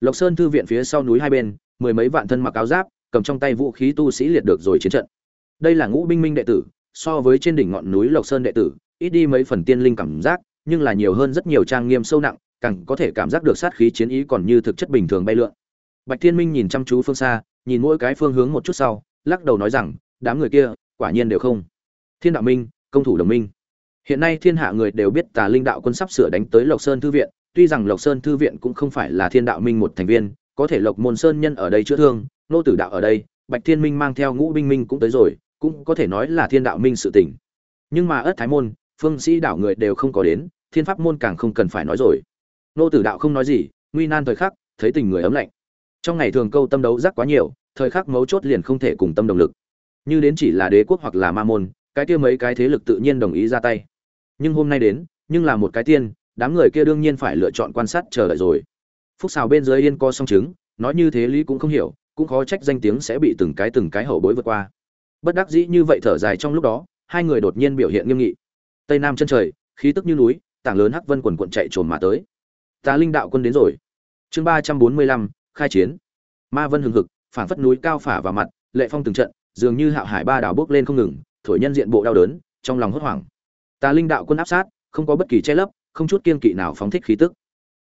Lộc sơn thư viện phía sau núi hai bên, mười mấy vạn thân mặc áo giáp, cầm trong tay vũ khí tu sĩ liệt được rồi chiến trận. Đây là ngũ binh minh đệ tử, so với trên đỉnh ngọn núi lộc sơn đệ tử, ít đi mấy phần tiên linh cảm giác nhưng là nhiều hơn rất nhiều trang nghiêm sâu nặng, càng có thể cảm giác được sát khí chiến ý còn như thực chất bình thường bay lượn. Bạch thiên minh nhìn chăm chú phương xa, nhìn mỗi cái phương hướng một chút sau, lắc đầu nói rằng, đám người kia, quả nhiên đều không. Thiên đạo minh, công thủ đồng minh. Hiện nay thiên hạ người đều biết tà linh đạo quân sắp sửa đánh tới lộc sơn thư viện, tuy rằng lộc sơn thư viện cũng không phải là thiên đạo minh một thành viên, có thể lộc môn sơn nhân ở đây chữa thương, nô tử đạo ở đây, bạch thiên minh mang theo ngũ binh minh cũng tới rồi, cũng có thể nói là thiên đạo minh sự tỉnh. Nhưng mà ất thái môn phương sĩ đảo người đều không có đến, thiên pháp môn càng không cần phải nói rồi. Nô tử đạo không nói gì, nguy nan thời khắc, thấy tình người ấm lạnh. Trong ngày thường câu tâm đấu giác quá nhiều, thời khắc mấu chốt liền không thể cùng tâm đồng lực. Như đến chỉ là đế quốc hoặc là ma môn, cái kia mấy cái thế lực tự nhiên đồng ý ra tay. Nhưng hôm nay đến, nhưng là một cái tiên, đám người kia đương nhiên phải lựa chọn quan sát chờ đợi rồi. Phúc xào bên dưới yên co song chứng, nói như thế lý cũng không hiểu, cũng khó trách danh tiếng sẽ bị từng cái từng cái hậu bối vượt qua. Bất đắc dĩ như vậy thở dài trong lúc đó, hai người đột nhiên biểu hiện nghiêm nghị tây nam chân trời, khí tức như núi, tảng lớn hắc vân quần quận chạy trồn mà tới. Tà linh đạo quân đến rồi. Chương ba trăm bốn mươi lăm, khai chiến. Ma vân hừng hực, phảng phất núi cao phả vào mặt, lệ phong từng trận, dường như hạo hải ba đảo bước lên không ngừng, thổi nhân diện bộ đau đớn, trong lòng hốt hoảng. Tà linh đạo quân áp sát, không có bất kỳ che lấp, không chút kiên kỵ nào phóng thích khí tức.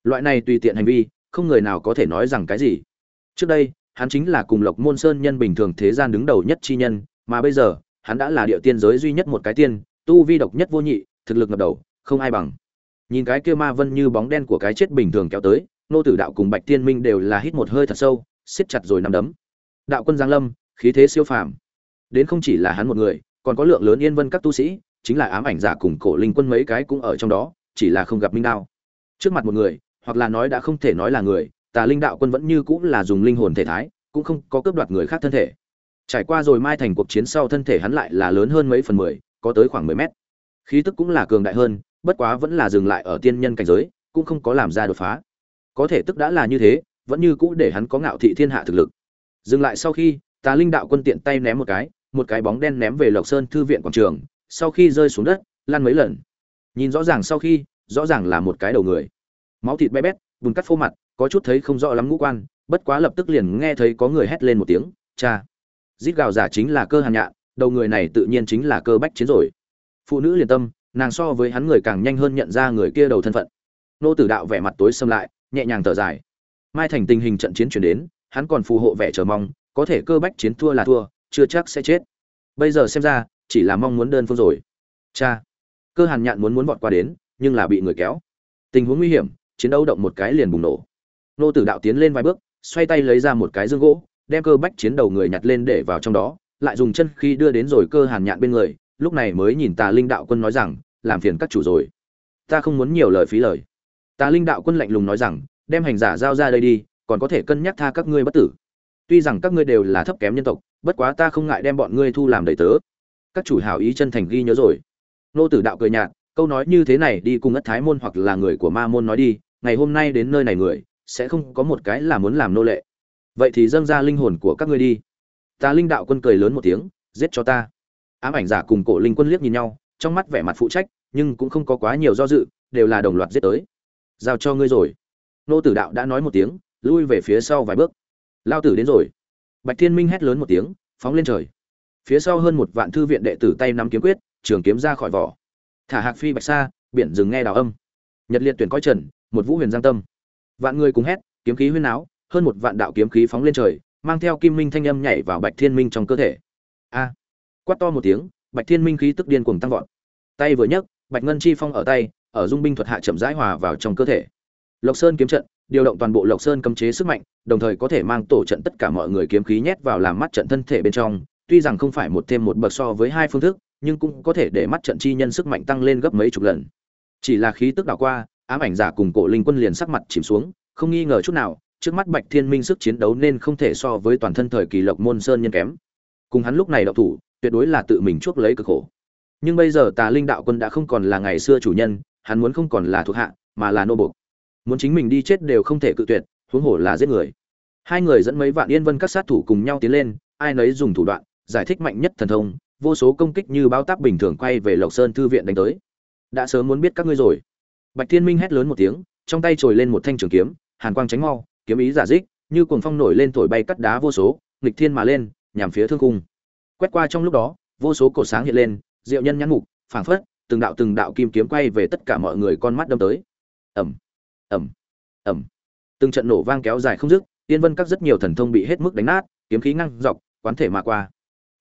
Loại này tùy tiện hành vi, không người nào có thể nói rằng cái gì. Trước đây, hắn chính là cùng lộc môn sơn nhân bình thường thế gian đứng đầu nhất chi nhân, mà bây giờ, hắn đã là địa tiên giới duy nhất một cái tiên tu vi độc nhất vô nhị, thực lực ngập đầu, không ai bằng. Nhìn cái kia ma vân như bóng đen của cái chết bình thường kéo tới, nô tử đạo cùng bạch tiên minh đều là hít một hơi thật sâu, siết chặt rồi nằm đấm. Đạo quân giang lâm, khí thế siêu phàm. Đến không chỉ là hắn một người, còn có lượng lớn yên vân các tu sĩ, chính là ám ảnh giả cùng cổ linh quân mấy cái cũng ở trong đó, chỉ là không gặp minh đao. Trước mặt một người, hoặc là nói đã không thể nói là người, tà linh đạo quân vẫn như cũng là dùng linh hồn thể thái, cũng không có cướp đoạt người khác thân thể. Trải qua rồi mai thành cuộc chiến sau thân thể hắn lại là lớn hơn mấy phần mười có tới khoảng mười mét. Khí tức cũng là cường đại hơn, bất quá vẫn là dừng lại ở tiên nhân cảnh giới, cũng không có làm ra đột phá. Có thể tức đã là như thế, vẫn như cũ để hắn có ngạo thị thiên hạ thực lực. Dừng lại sau khi, tà linh đạo quân tiện tay ném một cái một cái bóng đen ném về lộc sơn thư viện quảng trường, sau khi rơi xuống đất, lăn mấy lần. Nhìn rõ ràng sau khi, rõ ràng là một cái đầu người. Máu thịt bé bét, bùn cắt phô mặt, có chút thấy không rõ lắm ngũ quan, bất quá lập tức liền nghe thấy có người hét lên một tiếng, cha! Rít gào giả chính là cơ hàn nhạn đầu người này tự nhiên chính là cơ bách chiến rồi. Phụ nữ liền tâm, nàng so với hắn người càng nhanh hơn nhận ra người kia đầu thân phận. Nô tử đạo vẻ mặt tối xâm lại, nhẹ nhàng thở dài. Mai thành tình hình trận chiến chuyển đến, hắn còn phù hộ vẻ chờ mong, có thể cơ bách chiến thua là thua, chưa chắc sẽ chết. Bây giờ xem ra, chỉ là mong muốn đơn phương rồi. Cha! Cơ hàn nhạn muốn muốn vọt qua đến, nhưng là bị người kéo. Tình huống nguy hiểm, chiến đấu động một cái liền bùng nổ. Nô tử đạo tiến lên vài bước, xoay tay lấy ra một cái dương gỗ, đem cơ bách chiến đầu người nhặt lên để vào trong đó lại dùng chân khi đưa đến rồi cơ hàn nhạn bên người, lúc này mới nhìn tà linh đạo quân nói rằng, làm phiền các chủ rồi. Ta không muốn nhiều lời phí lời. Tà linh đạo quân lạnh lùng nói rằng, đem hành giả giao ra đây đi, còn có thể cân nhắc tha các ngươi bất tử. Tuy rằng các ngươi đều là thấp kém nhân tộc, bất quá ta không ngại đem bọn ngươi thu làm đầy tớ. Các chủ hảo ý chân thành ghi nhớ rồi. Nô tử đạo cười nhạt, câu nói như thế này đi cùng ất thái môn hoặc là người của ma môn nói đi, ngày hôm nay đến nơi này người, sẽ không có một cái là muốn làm nô lệ. Vậy thì dâng ra linh hồn của các ngươi đi ta linh đạo quân cười lớn một tiếng, giết cho ta. Ám ảnh giả cùng cổ linh quân liếc nhìn nhau, trong mắt vẻ mặt phụ trách, nhưng cũng không có quá nhiều do dự, đều là đồng loạt giết tới. Giao cho ngươi rồi. Nô tử đạo đã nói một tiếng, lui về phía sau vài bước. Lao tử đến rồi. Bạch thiên minh hét lớn một tiếng, phóng lên trời. Phía sau hơn một vạn thư viện đệ tử tay nắm kiếm quyết, trường kiếm ra khỏi vỏ. Thả hạc phi bạch xa biển rừng nghe đào âm. Nhật liệt tuyển coi trần, một vũ huyền giang tâm. Vạn người cùng hét, kiếm khí huyên áo hơn một vạn đạo kiếm khí phóng lên trời mang theo kim minh thanh âm nhảy vào bạch thiên minh trong cơ thể. A! Quát to một tiếng, bạch thiên minh khí tức điên cuồng tăng vọt. Tay vừa nhấc, bạch ngân chi phong ở tay, ở dung binh thuật hạ chậm rãi hòa vào trong cơ thể. Lộc sơn kiếm trận, điều động toàn bộ lộc sơn cấm chế sức mạnh, đồng thời có thể mang tổ trận tất cả mọi người kiếm khí nhét vào làm mắt trận thân thể bên trong. Tuy rằng không phải một thêm một bậc so với hai phương thức, nhưng cũng có thể để mắt trận chi nhân sức mạnh tăng lên gấp mấy chục lần. Chỉ là khí tức đảo qua, ám ảnh giả cùng cổ linh quân liền sắc mặt chìm xuống, không nghi ngờ chút nào trước mắt bạch thiên minh sức chiến đấu nên không thể so với toàn thân thời kỳ lộc môn sơn nhân kém. Cùng hắn lúc này động thủ, tuyệt đối là tự mình chuốc lấy cực khổ. Nhưng bây giờ tà linh đạo quân đã không còn là ngày xưa chủ nhân, hắn muốn không còn là thuộc hạ, mà là nô bộc. Muốn chính mình đi chết đều không thể cự tuyệt, huống hồ là giết người. Hai người dẫn mấy vạn yên vân các sát thủ cùng nhau tiến lên, ai nấy dùng thủ đoạn, giải thích mạnh nhất thần thông, vô số công kích như báo táp bình thường quay về lộc sơn thư viện đánh tới. Đã sớm muốn biết các ngươi rồi. Bạch thiên minh hét lớn một tiếng, trong tay trồi lên một thanh trường kiếm, hàn quang tránh mau kiếm ý giả dích, như cuồng phong nổi lên thổi bay cắt đá vô số, nghịch thiên mà lên, nhằm phía thương cung quét qua trong lúc đó, vô số cổ sáng hiện lên diệu nhân nhãn mục, phảng phất, từng đạo từng đạo kim kiếm quay về tất cả mọi người con mắt đâm tới. Ẩm ẩm ẩm từng trận nổ vang kéo dài không dứt tiên vân các rất nhiều thần thông bị hết mức đánh nát, kiếm khí ngăn dọc, quán thể mà qua.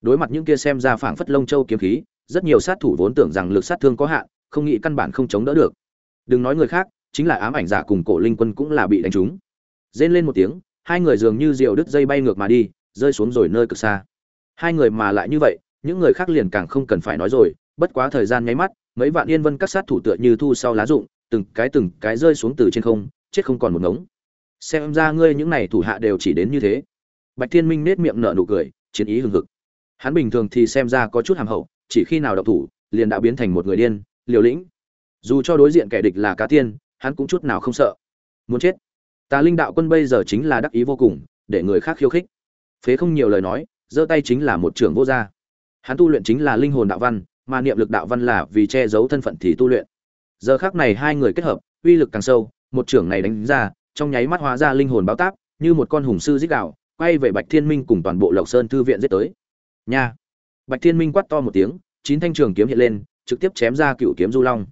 Đối mặt những kia xem ra phảng phất lông châu kiếm khí, rất nhiều sát thủ vốn tưởng rằng lực sát thương có hạn, không nghĩ căn bản không chống đỡ được. Đừng nói người khác, chính là ám ảnh giả cùng cổ linh quân cũng là bị đánh trúng rên lên một tiếng, hai người dường như diều đứt dây bay ngược mà đi, rơi xuống rồi nơi cực xa. Hai người mà lại như vậy, những người khác liền càng không cần phải nói rồi, bất quá thời gian nháy mắt, mấy vạn yên vân các sát thủ tựa như thu sau lá rụng, từng cái từng cái rơi xuống từ trên không, chết không còn một ngống. Xem ra ngươi những này thủ hạ đều chỉ đến như thế. Bạch thiên minh nết miệng nở nụ cười, chiến ý hừng hực. Hắn bình thường thì xem ra có chút hàm hậu, chỉ khi nào độc thủ, liền đã biến thành một người điên, liều lĩnh. Dù cho đối diện kẻ địch là cá tiên, hắn cũng chút nào không sợ. Muốn chết tà linh đạo quân bây giờ chính là đắc ý vô cùng, để người khác khiêu khích. Phế không nhiều lời nói, giơ tay chính là một trưởng vô gia. Hắn tu luyện chính là linh hồn đạo văn, mà niệm lực đạo văn là vì che giấu thân phận thì tu luyện. Giờ khác này hai người kết hợp, uy lực càng sâu, một trưởng này đánh ra, trong nháy mắt hóa ra linh hồn báo táp, như một con hùng sư giết đạo, quay về bạch thiên minh cùng toàn bộ lộc sơn thư viện giết tới. Nha! Bạch thiên minh quát to một tiếng, chín thanh trường kiếm hiện lên, trực tiếp chém ra cựu kiếm du long.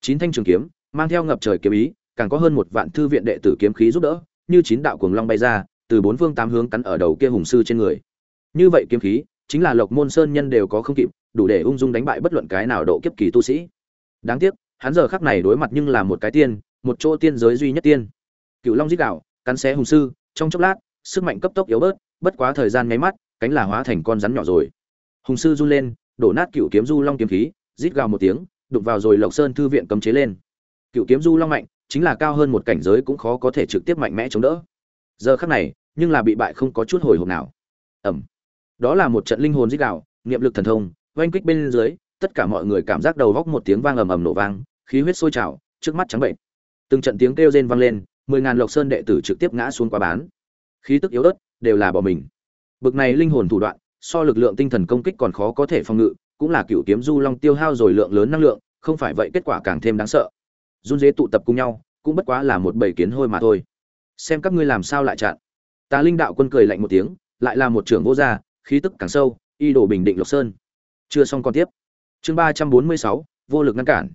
Chín thanh trường kiếm, mang theo ngập trời kiếm ý càng có hơn một vạn thư viện đệ tử kiếm khí giúp đỡ, như chín đạo cuồng long bay ra, từ bốn phương tám hướng cắn ở đầu kia hùng sư trên người. Như vậy kiếm khí, chính là lộc môn sơn nhân đều có không kịp, đủ để ung dung đánh bại bất luận cái nào độ kiếp kỳ tu sĩ. Đáng tiếc, hắn giờ khắc này đối mặt nhưng là một cái tiên, một chỗ tiên giới duy nhất tiên. Cựu long giết gào cắn xé hùng sư, trong chốc lát, sức mạnh cấp tốc yếu bớt, bất quá thời gian nháy mắt, cánh là hóa thành con rắn nhỏ rồi. Hùng sư run lên, đổ nát cựu kiếm du long kiếm khí, rít gào một tiếng, đụng vào rồi lộc sơn thư viện cấm chế lên. Cựu kiếm du long mạnh chính là cao hơn một cảnh giới cũng khó có thể trực tiếp mạnh mẽ chống đỡ. Giờ khắc này, nhưng là bị bại không có chút hồi hộp nào. Ẩm. Đó là một trận linh hồn giết đạo, niệm lực thần thông, oanh kích bên dưới, tất cả mọi người cảm giác đầu góc một tiếng vang ầm ầm nổ vang, khí huyết sôi trào, trước mắt trắng bệnh. Từng trận tiếng kêu rên vang lên, mười ngàn lộc sơn đệ tử trực tiếp ngã xuống quá bán. Khí tức yếu ớt, đều là bỏ mình. Bực này linh hồn thủ đoạn, so lực lượng tinh thần công kích còn khó có thể phòng ngự, cũng là cựu kiếm du long tiêu hao rồi lượng lớn năng lượng, không phải vậy kết quả càng thêm đáng sợ run dế tụ tập cùng nhau, cũng bất quá là một bầy kiến hôi mà thôi. Xem các ngươi làm sao lại chặn. Tà linh đạo quân cười lạnh một tiếng, lại là một trưởng vô gia, khí tức càng sâu y đổ bình định lộc sơn. Chưa xong còn tiếp. Chương ba trăm bốn mươi sáu, vô lực ngăn cản.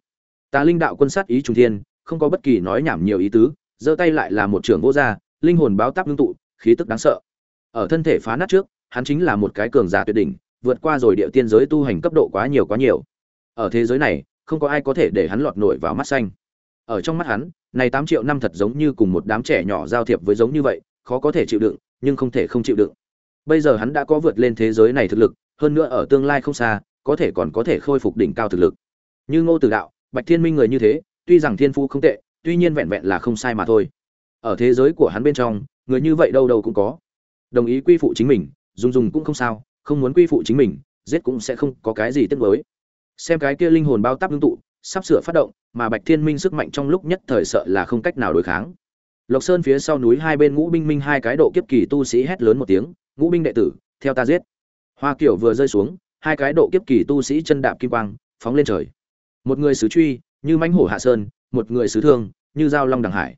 Tà linh đạo quân sát ý trung thiên, không có bất kỳ nói nhảm nhiều ý tứ, giơ tay lại là một trưởng vô gia, linh hồn báo táp ngưng tụ, khí tức đáng sợ. Ở thân thể phá nát trước, hắn chính là một cái cường giả tuyệt đỉnh, vượt qua rồi địa tiên giới tu hành cấp độ quá nhiều quá nhiều. Ở thế giới này, không có ai có thể để hắn lọt nổi vào mắt xanh ở trong mắt hắn, này tám triệu năm thật giống như cùng một đám trẻ nhỏ giao thiệp với giống như vậy, khó có thể chịu đựng, nhưng không thể không chịu đựng. Bây giờ hắn đã có vượt lên thế giới này thực lực, hơn nữa ở tương lai không xa, có thể còn có thể khôi phục đỉnh cao thực lực. Như ngô tử đạo, bạch thiên minh người như thế, tuy rằng thiên phú không tệ, tuy nhiên vẹn vẹn là không sai mà thôi. Ở thế giới của hắn bên trong, người như vậy đâu đâu cũng có. Đồng ý quy phụ chính mình, dùng dùng cũng không sao, không muốn quy phụ chính mình, giết cũng sẽ không có cái gì tiếc nuối. Xem cái kia linh hồn bao táp ngưng tụ sắp sửa phát động, mà bạch thiên minh sức mạnh trong lúc nhất thời sợ là không cách nào đối kháng. Lộc sơn phía sau núi hai bên ngũ binh minh hai cái độ kiếp kỳ tu sĩ hét lớn một tiếng, ngũ binh đệ tử, theo ta giết. Hoa kiểu vừa rơi xuống, hai cái độ kiếp kỳ tu sĩ chân đạp kim quang, phóng lên trời. Một người sứ truy, như mãnh hổ hạ sơn, một người sứ thương, như giao long đằng hải.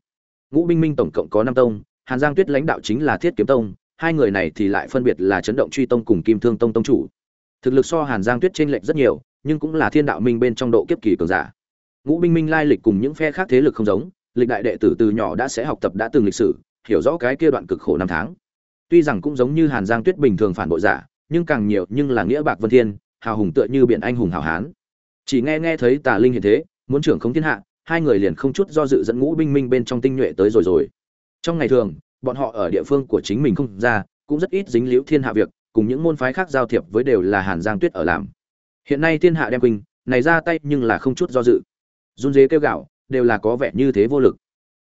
Ngũ binh minh tổng cộng có năm tông, hàn giang tuyết lãnh đạo chính là thiết kiếm tông, hai người này thì lại phân biệt là chấn động truy tông cùng kim thương tông tông chủ. Thực lực so hàn giang tuyết trên lệch rất nhiều nhưng cũng là thiên đạo minh bên trong độ kiếp kỳ cường giả. Ngũ binh minh lai lịch cùng những phe khác thế lực không giống, lịch đại đệ tử từ nhỏ đã sẽ học tập đã từng lịch sử, hiểu rõ cái kia đoạn cực khổ năm tháng. Tuy rằng cũng giống như hàn giang tuyết bình thường phản bội giả, nhưng càng nhiều nhưng là nghĩa bạc vân thiên, hào hùng tựa như biển anh hùng hào hán. Chỉ nghe nghe thấy tà linh hiện thế, muốn trưởng không thiên hạ, hai người liền không chút do dự dẫn ngũ binh minh bên trong tinh nhuệ tới rồi rồi. Trong ngày thường, bọn họ ở địa phương của chính mình không ra, cũng rất ít dính liễu thiên hạ việc, cùng những môn phái khác giao thiệp với đều là hàn giang tuyết ở làm hiện nay thiên hạ đem quỳnh, này ra tay nhưng là không chút do dự. Run dế kêu gạo, đều là có vẻ như thế vô lực.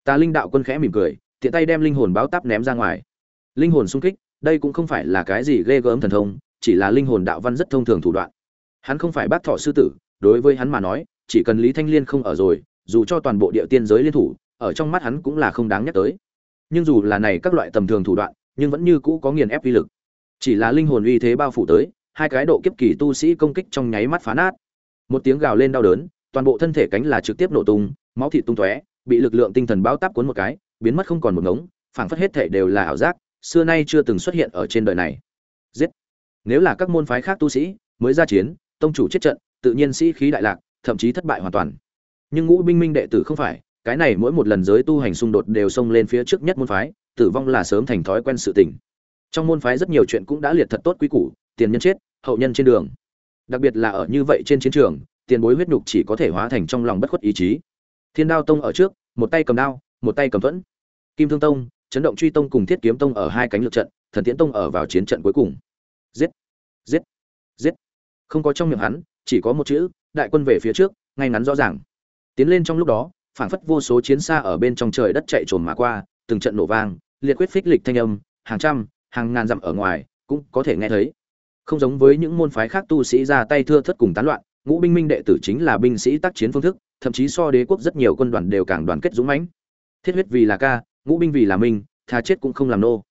Tà linh đạo quân khẽ mỉm cười, tiện tay đem linh hồn báo táp ném ra ngoài. Linh hồn sung kích, đây cũng không phải là cái gì ghê gớm thần thông, chỉ là linh hồn đạo văn rất thông thường thủ đoạn. Hắn không phải bác thọ sư tử, đối với hắn mà nói, chỉ cần lý thanh liên không ở rồi, dù cho toàn bộ địa tiên giới liên thủ, ở trong mắt hắn cũng là không đáng nhắc tới. Nhưng dù là này các loại tầm thường thủ đoạn, nhưng vẫn như cũ có nghiền ép uy lực. Chỉ là linh hồn uy thế bao phủ tới hai cái độ kiếp kỳ tu sĩ công kích trong nháy mắt phá nát. Một tiếng gào lên đau đớn, toàn bộ thân thể cánh là trực tiếp nổ tung, máu thịt tung tóe, bị lực lượng tinh thần bao táp cuốn một cái, biến mất không còn một ngống, phảng phất hết thể đều là ảo giác, xưa nay chưa từng xuất hiện ở trên đời này. Giết! Nếu là các môn phái khác tu sĩ mới ra chiến, tông chủ chết trận, tự nhiên sĩ khí đại lạc, thậm chí thất bại hoàn toàn. Nhưng ngũ binh minh đệ tử không phải, cái này mỗi một lần giới tu hành xung đột đều xông lên phía trước nhất môn phái, tử vong là sớm thành thói quen sự tình. Trong môn phái rất nhiều chuyện cũng đã liệt thật tốt quý củ tiền nhân chết, hậu nhân trên đường. Đặc biệt là ở như vậy trên chiến trường, tiền bối huyết nhục chỉ có thể hóa thành trong lòng bất khuất ý chí. Thiên đao tông ở trước, một tay cầm đao, một tay cầm thuẫn. Kim thương tông, chấn động truy tông cùng thiết kiếm tông ở hai cánh lượt trận, thần tiễn tông ở vào chiến trận cuối cùng. Giết! Giết! Giết! Không có trong miệng hắn, chỉ có một chữ, đại quân về phía trước, ngay ngắn rõ ràng. Tiến lên trong lúc đó, phảng phất vô số chiến xa ở bên trong trời đất chạy trồn mà qua, từng trận nổ vang, liệt quyết phích lịch thanh âm, hàng trăm, hàng ngàn dặm ở ngoài, cũng có thể nghe thấy không giống với những môn phái khác tu sĩ ra tay thưa thất cùng tán loạn, ngũ binh minh đệ tử chính là binh sĩ tác chiến phương thức, thậm chí so đế quốc rất nhiều quân đoàn đều càng đoàn kết dũng mãnh. Thiết huyết vì là ca, ngũ binh vì là minh thà chết cũng không làm nô.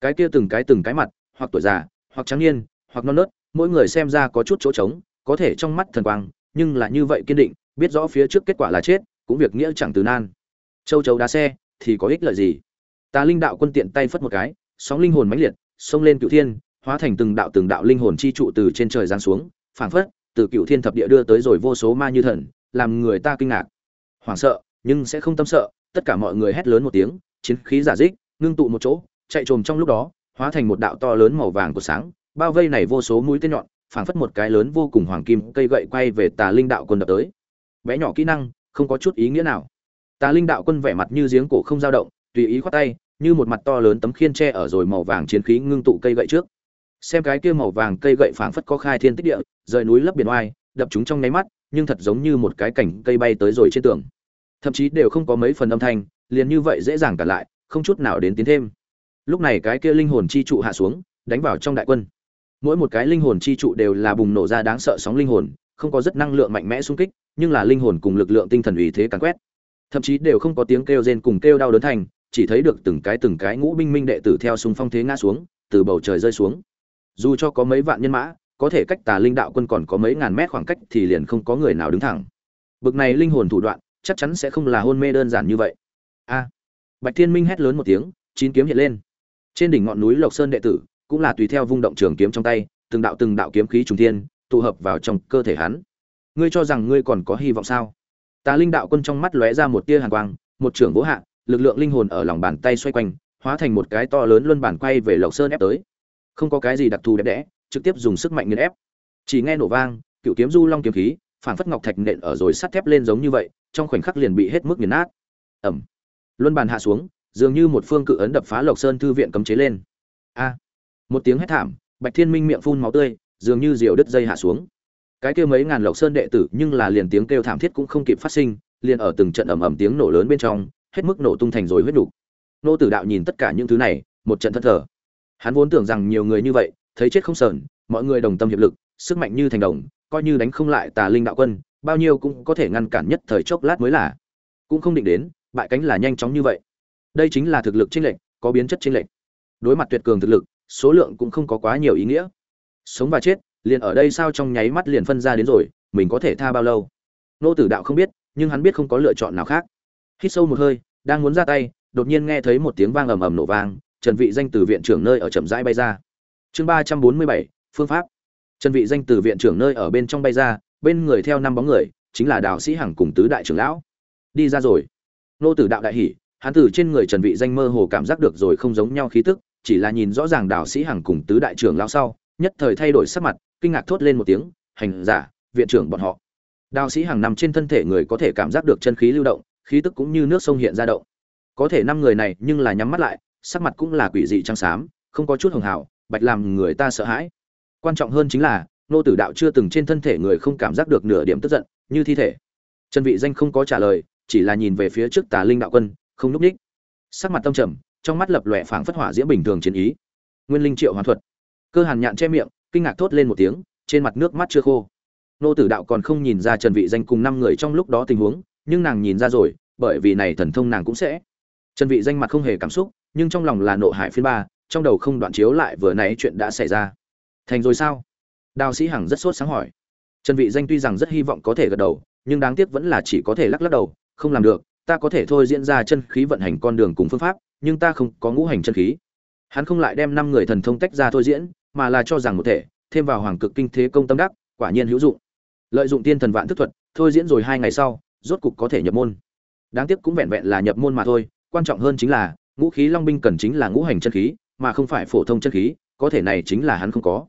Cái kia từng cái từng cái mặt, hoặc tuổi già, hoặc trắng niên, hoặc non nớt, mỗi người xem ra có chút chỗ trống, có thể trong mắt thần quang, nhưng là như vậy kiên định, biết rõ phía trước kết quả là chết, cũng việc nghĩa chẳng từ nan. Châu chấu đá xe, thì có ích lợi gì? Ta linh đạo quân tiện tay phất một cái, sóng linh hồn mãnh liệt, xông lên cựu thiên hóa thành từng đạo từng đạo linh hồn chi trụ từ trên trời giáng xuống, phảng phất, từ cựu thiên thập địa đưa tới rồi vô số ma như thần, làm người ta kinh ngạc. Hoảng sợ, nhưng sẽ không tâm sợ, tất cả mọi người hét lớn một tiếng, chiến khí giả dích, ngưng tụ một chỗ, chạy trồm trong lúc đó, hóa thành một đạo to lớn màu vàng của sáng, bao vây này vô số mũi tên nhọn, phảng phất một cái lớn vô cùng hoàng kim cây gậy quay về tà linh đạo quân đập tới. Bé nhỏ kỹ năng, không có chút ý nghĩa nào. Tà linh đạo quân vẻ mặt như giếng cổ không dao động, tùy ý khoát tay, như một mặt to lớn tấm khiên tre ở rồi màu vàng chiến khí ngưng tụ cây gậy trước xem cái kia màu vàng cây gậy phảng phất có khai thiên tích địa, rời núi lấp biển oai, đập chúng trong nháy mắt, nhưng thật giống như một cái cảnh cây bay tới rồi trên tường. Thậm chí đều không có mấy phần âm thanh, liền như vậy dễ dàng cả lại, không chút nào đến tiến thêm. Lúc này cái kia linh hồn chi trụ hạ xuống, đánh vào trong đại quân. Mỗi một cái linh hồn chi trụ đều là bùng nổ ra đáng sợ sóng linh hồn, không có rất năng lượng mạnh mẽ xung kích, nhưng là linh hồn cùng lực lượng tinh thần ủy thế càn quét. Thậm chí đều không có tiếng kêu rên cùng kêu đau đớn thành, chỉ thấy được từng cái từng cái ngũ binh minh đệ tử theo súng phong thế ngã xuống, từ bầu trời rơi xuống dù cho có mấy vạn nhân mã, có thể cách tà linh đạo quân còn có mấy ngàn mét khoảng cách thì liền không có người nào đứng thẳng. Bực này linh hồn thủ đoạn, chắc chắn sẽ không là hôn mê đơn giản như vậy. A. Bạch thiên minh hét lớn một tiếng, chín kiếm hiện lên. Trên đỉnh ngọn núi lộc sơn đệ tử, cũng là tùy theo vung động trường kiếm trong tay, từng đạo từng đạo kiếm khí trùng thiên, tụ hợp vào trong cơ thể hắn. Ngươi cho rằng ngươi còn có hy vọng sao? Tà linh đạo quân trong mắt lóe ra một tia hàn quang, một trưởng vỗ hạ, lực lượng linh hồn ở lòng bàn tay xoay quanh, hóa thành một cái to lớn luân bản quay về lộc sơn ép tới không có cái gì đặc thù đẹp đẽ, trực tiếp dùng sức mạnh nghiền ép. Chỉ nghe nổ vang, cựu kiếm du long kiếm khí phản phất ngọc thạch nện ở rồi sắt thép lên giống như vậy, trong khoảnh khắc liền bị hết mức nghiền nát. Ẩm luân bàn hạ xuống, dường như một phương cự ấn đập phá lộc sơn thư viện cấm chế lên. A. Một tiếng hét thảm, bạch thiên minh miệng phun máu tươi, dường như diều đứt dây hạ xuống. Cái kia mấy ngàn lộc sơn đệ tử, nhưng là liền tiếng kêu thảm thiết cũng không kịp phát sinh, liền ở từng trận ầm ầm tiếng nổ lớn bên trong, hết mức nổ tung thành rồi huyết đủ. nô tử đạo nhìn tất cả những thứ này, một trận thất thờ hắn vốn tưởng rằng nhiều người như vậy, thấy chết không sờn, mọi người đồng tâm hiệp lực, sức mạnh như thành đồng, coi như đánh không lại tà linh đạo quân, bao nhiêu cũng có thể ngăn cản nhất thời chốc lát mới là. Cũng không định đến, bại cánh là nhanh chóng như vậy. Đây chính là thực lực chênh lệch, có biến chất chênh lệch. Đối mặt tuyệt cường thực lực, số lượng cũng không có quá nhiều ý nghĩa. Sống và chết, liền ở đây sao trong nháy mắt liền phân ra đến rồi, mình có thể tha bao lâu? Nô tử đạo không biết, nhưng hắn biết không có lựa chọn nào khác. Hít sâu một hơi, đang muốn ra tay, đột nhiên nghe thấy một tiếng vang ầm ầm nổ vang trần vị danh từ viện trưởng nơi ở chậm rãi bay ra. Chương ba trăm bốn mươi bảy, phương pháp. Trần vị danh từ viện trưởng nơi ở bên trong bay ra, bên người theo năm bóng người, chính là đào sĩ hằng cùng tứ đại trưởng lão. Đi ra rồi. Nô tử đạo đại hỉ, hắn từ trên người trần vị danh mơ hồ cảm giác được rồi không giống nhau khí tức, chỉ là nhìn rõ ràng đào sĩ hằng cùng tứ đại trưởng lão sau, nhất thời thay đổi sắc mặt, kinh ngạc thốt lên một tiếng, hành giả, viện trưởng bọn họ. Đào sĩ hằng nằm trên thân thể người có thể cảm giác được chân khí lưu động, khí tức cũng như nước sông hiện ra động. Có thể năm người này nhưng là nhắm mắt lại sắc mặt cũng là quỷ dị trắng xám, không có chút hường hào bạch làm người ta sợ hãi. Quan trọng hơn chính là, nô tử đạo chưa từng trên thân thể người không cảm giác được nửa điểm tức giận, như thi thể. Trần vị danh không có trả lời, chỉ là nhìn về phía trước tà linh đạo quân, không núp ních. Sắc mặt tâm trầm, trong mắt lập lòe phảng phất hỏa diễm bình thường chiến ý. Nguyên linh triệu hoàn thuật. Cơ hàn nhạn che miệng, kinh ngạc thốt lên một tiếng, trên mặt nước mắt chưa khô. Nô tử đạo còn không nhìn ra trần vị danh cùng năm người trong lúc đó tình huống, nhưng nàng nhìn ra rồi, bởi vì này thần thông nàng cũng sẽ. Trần vị danh mặt không hề cảm xúc nhưng trong lòng là nộ hải phiên ba, trong đầu không đoạn chiếu lại vừa nãy chuyện đã xảy ra. Thành rồi sao? Đào sĩ hằng rất sốt sáng hỏi. Trần vị danh tuy rằng rất hy vọng có thể gật đầu, nhưng đáng tiếc vẫn là chỉ có thể lắc lắc đầu, không làm được, ta có thể thôi diễn ra chân khí vận hành con đường cùng phương pháp, nhưng ta không có ngũ hành chân khí. Hắn không lại đem năm người thần thông tách ra thôi diễn, mà là cho rằng một thể, thêm vào hoàng cực kinh thế công tâm đắc, quả nhiên hữu dụng. Lợi dụng tiên thần vạn thức thuật, thôi diễn rồi hai ngày sau, rốt cục có thể nhập môn. Đáng tiếc cũng vẹn vẹn là nhập môn mà thôi, quan trọng hơn chính là ngũ khí long binh cần chính là ngũ hành chân khí, mà không phải phổ thông chân khí, có thể này chính là hắn không có.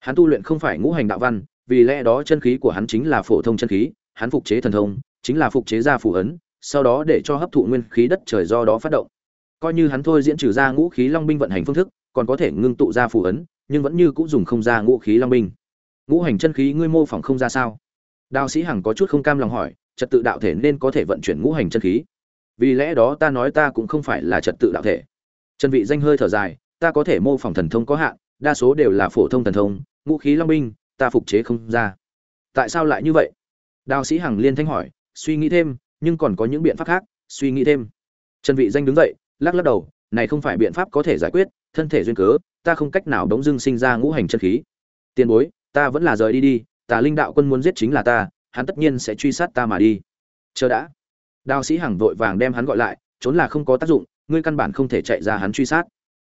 Hắn tu luyện không phải ngũ hành đạo văn, vì lẽ đó chân khí của hắn chính là phổ thông chân khí, hắn phục chế thần thông, chính là phục chế ra phù ấn, sau đó để cho hấp thụ nguyên khí đất trời do đó phát động. Coi như hắn thôi diễn trừ ra ngũ khí long binh vận hành phương thức, còn có thể ngưng tụ ra phù ấn, nhưng vẫn như cũng dùng không ra ngũ khí long binh. Ngũ hành chân khí ngươi mô phỏng không ra sao? Đạo sĩ hằng có chút không cam lòng hỏi, trật tự đạo thể nên có thể vận chuyển ngũ hành chân khí vì lẽ đó ta nói ta cũng không phải là trật tự đạo thể. Trần vị danh hơi thở dài, ta có thể mô phỏng thần thông có hạn, đa số đều là phổ thông thần thông, ngũ khí long binh, ta phục chế không ra. Tại sao lại như vậy? Đào sĩ hằng liên thanh hỏi, suy nghĩ thêm, nhưng còn có những biện pháp khác, suy nghĩ thêm. Trần vị danh đứng dậy, lắc lắc đầu, này không phải biện pháp có thể giải quyết, thân thể duyên cớ, ta không cách nào đống dưng sinh ra ngũ hành chân khí. Tiền bối, ta vẫn là rời đi đi, tà linh đạo quân muốn giết chính là ta, hắn tất nhiên sẽ truy sát ta mà đi. Chờ đã. Đào sĩ hằng vội vàng đem hắn gọi lại, trốn là không có tác dụng, ngươi căn bản không thể chạy ra hắn truy sát.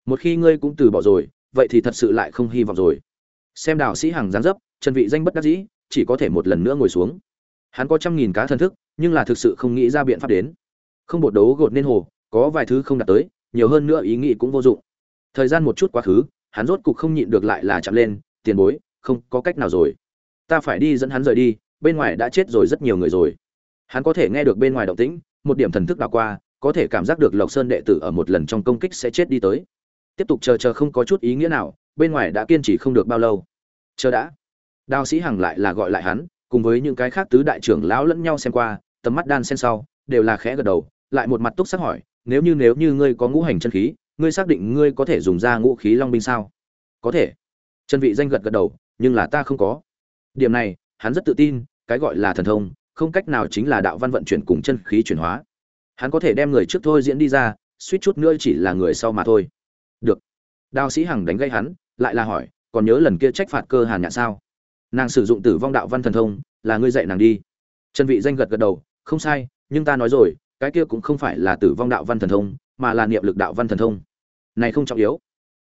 Một khi ngươi cũng từ bỏ rồi, vậy thì thật sự lại không hy vọng rồi. Xem Đào sĩ hằng gián dấp, trần vị danh bất đắc dĩ, chỉ có thể một lần nữa ngồi xuống. Hắn có trăm nghìn cá thân thức, nhưng là thực sự không nghĩ ra biện pháp đến. Không bột đấu gột nên hồ, có vài thứ không đạt tới, nhiều hơn nữa ý nghĩ cũng vô dụng. Thời gian một chút quá khứ, hắn rốt cục không nhịn được lại là chạm lên, tiền bối, không có cách nào rồi. Ta phải đi dẫn hắn rời đi, bên ngoài đã chết rồi rất nhiều người rồi hắn có thể nghe được bên ngoài động tĩnh, một điểm thần thức đảo qua, có thể cảm giác được lộc sơn đệ tử ở một lần trong công kích sẽ chết đi tới. Tiếp tục chờ chờ không có chút ý nghĩa nào, bên ngoài đã kiên trì không được bao lâu. Chờ đã. Đao sĩ hằng lại là gọi lại hắn, cùng với những cái khác tứ đại trưởng lão lẫn nhau xem qua, tầm mắt đan xen sau, đều là khẽ gật đầu, lại một mặt túc sắc hỏi, nếu như nếu như ngươi có ngũ hành chân khí, ngươi xác định ngươi có thể dùng ra ngũ khí long binh sao? Có thể. Trần vị danh gật gật đầu, nhưng là ta không có. Điểm này, hắn rất tự tin, cái gọi là thần thông không cách nào chính là đạo văn vận chuyển cùng chân khí chuyển hóa. Hắn có thể đem người trước thôi diễn đi ra, suýt chút nữa chỉ là người sau mà thôi. Được. Đao sĩ hằng đánh gây hắn, lại là hỏi, còn nhớ lần kia trách phạt cơ hàn nhạn sao? Nàng sử dụng tử vong đạo văn thần thông, là ngươi dạy nàng đi. Trần vị danh gật gật đầu, không sai, nhưng ta nói rồi, cái kia cũng không phải là tử vong đạo văn thần thông, mà là niệm lực đạo văn thần thông. Này không trọng yếu.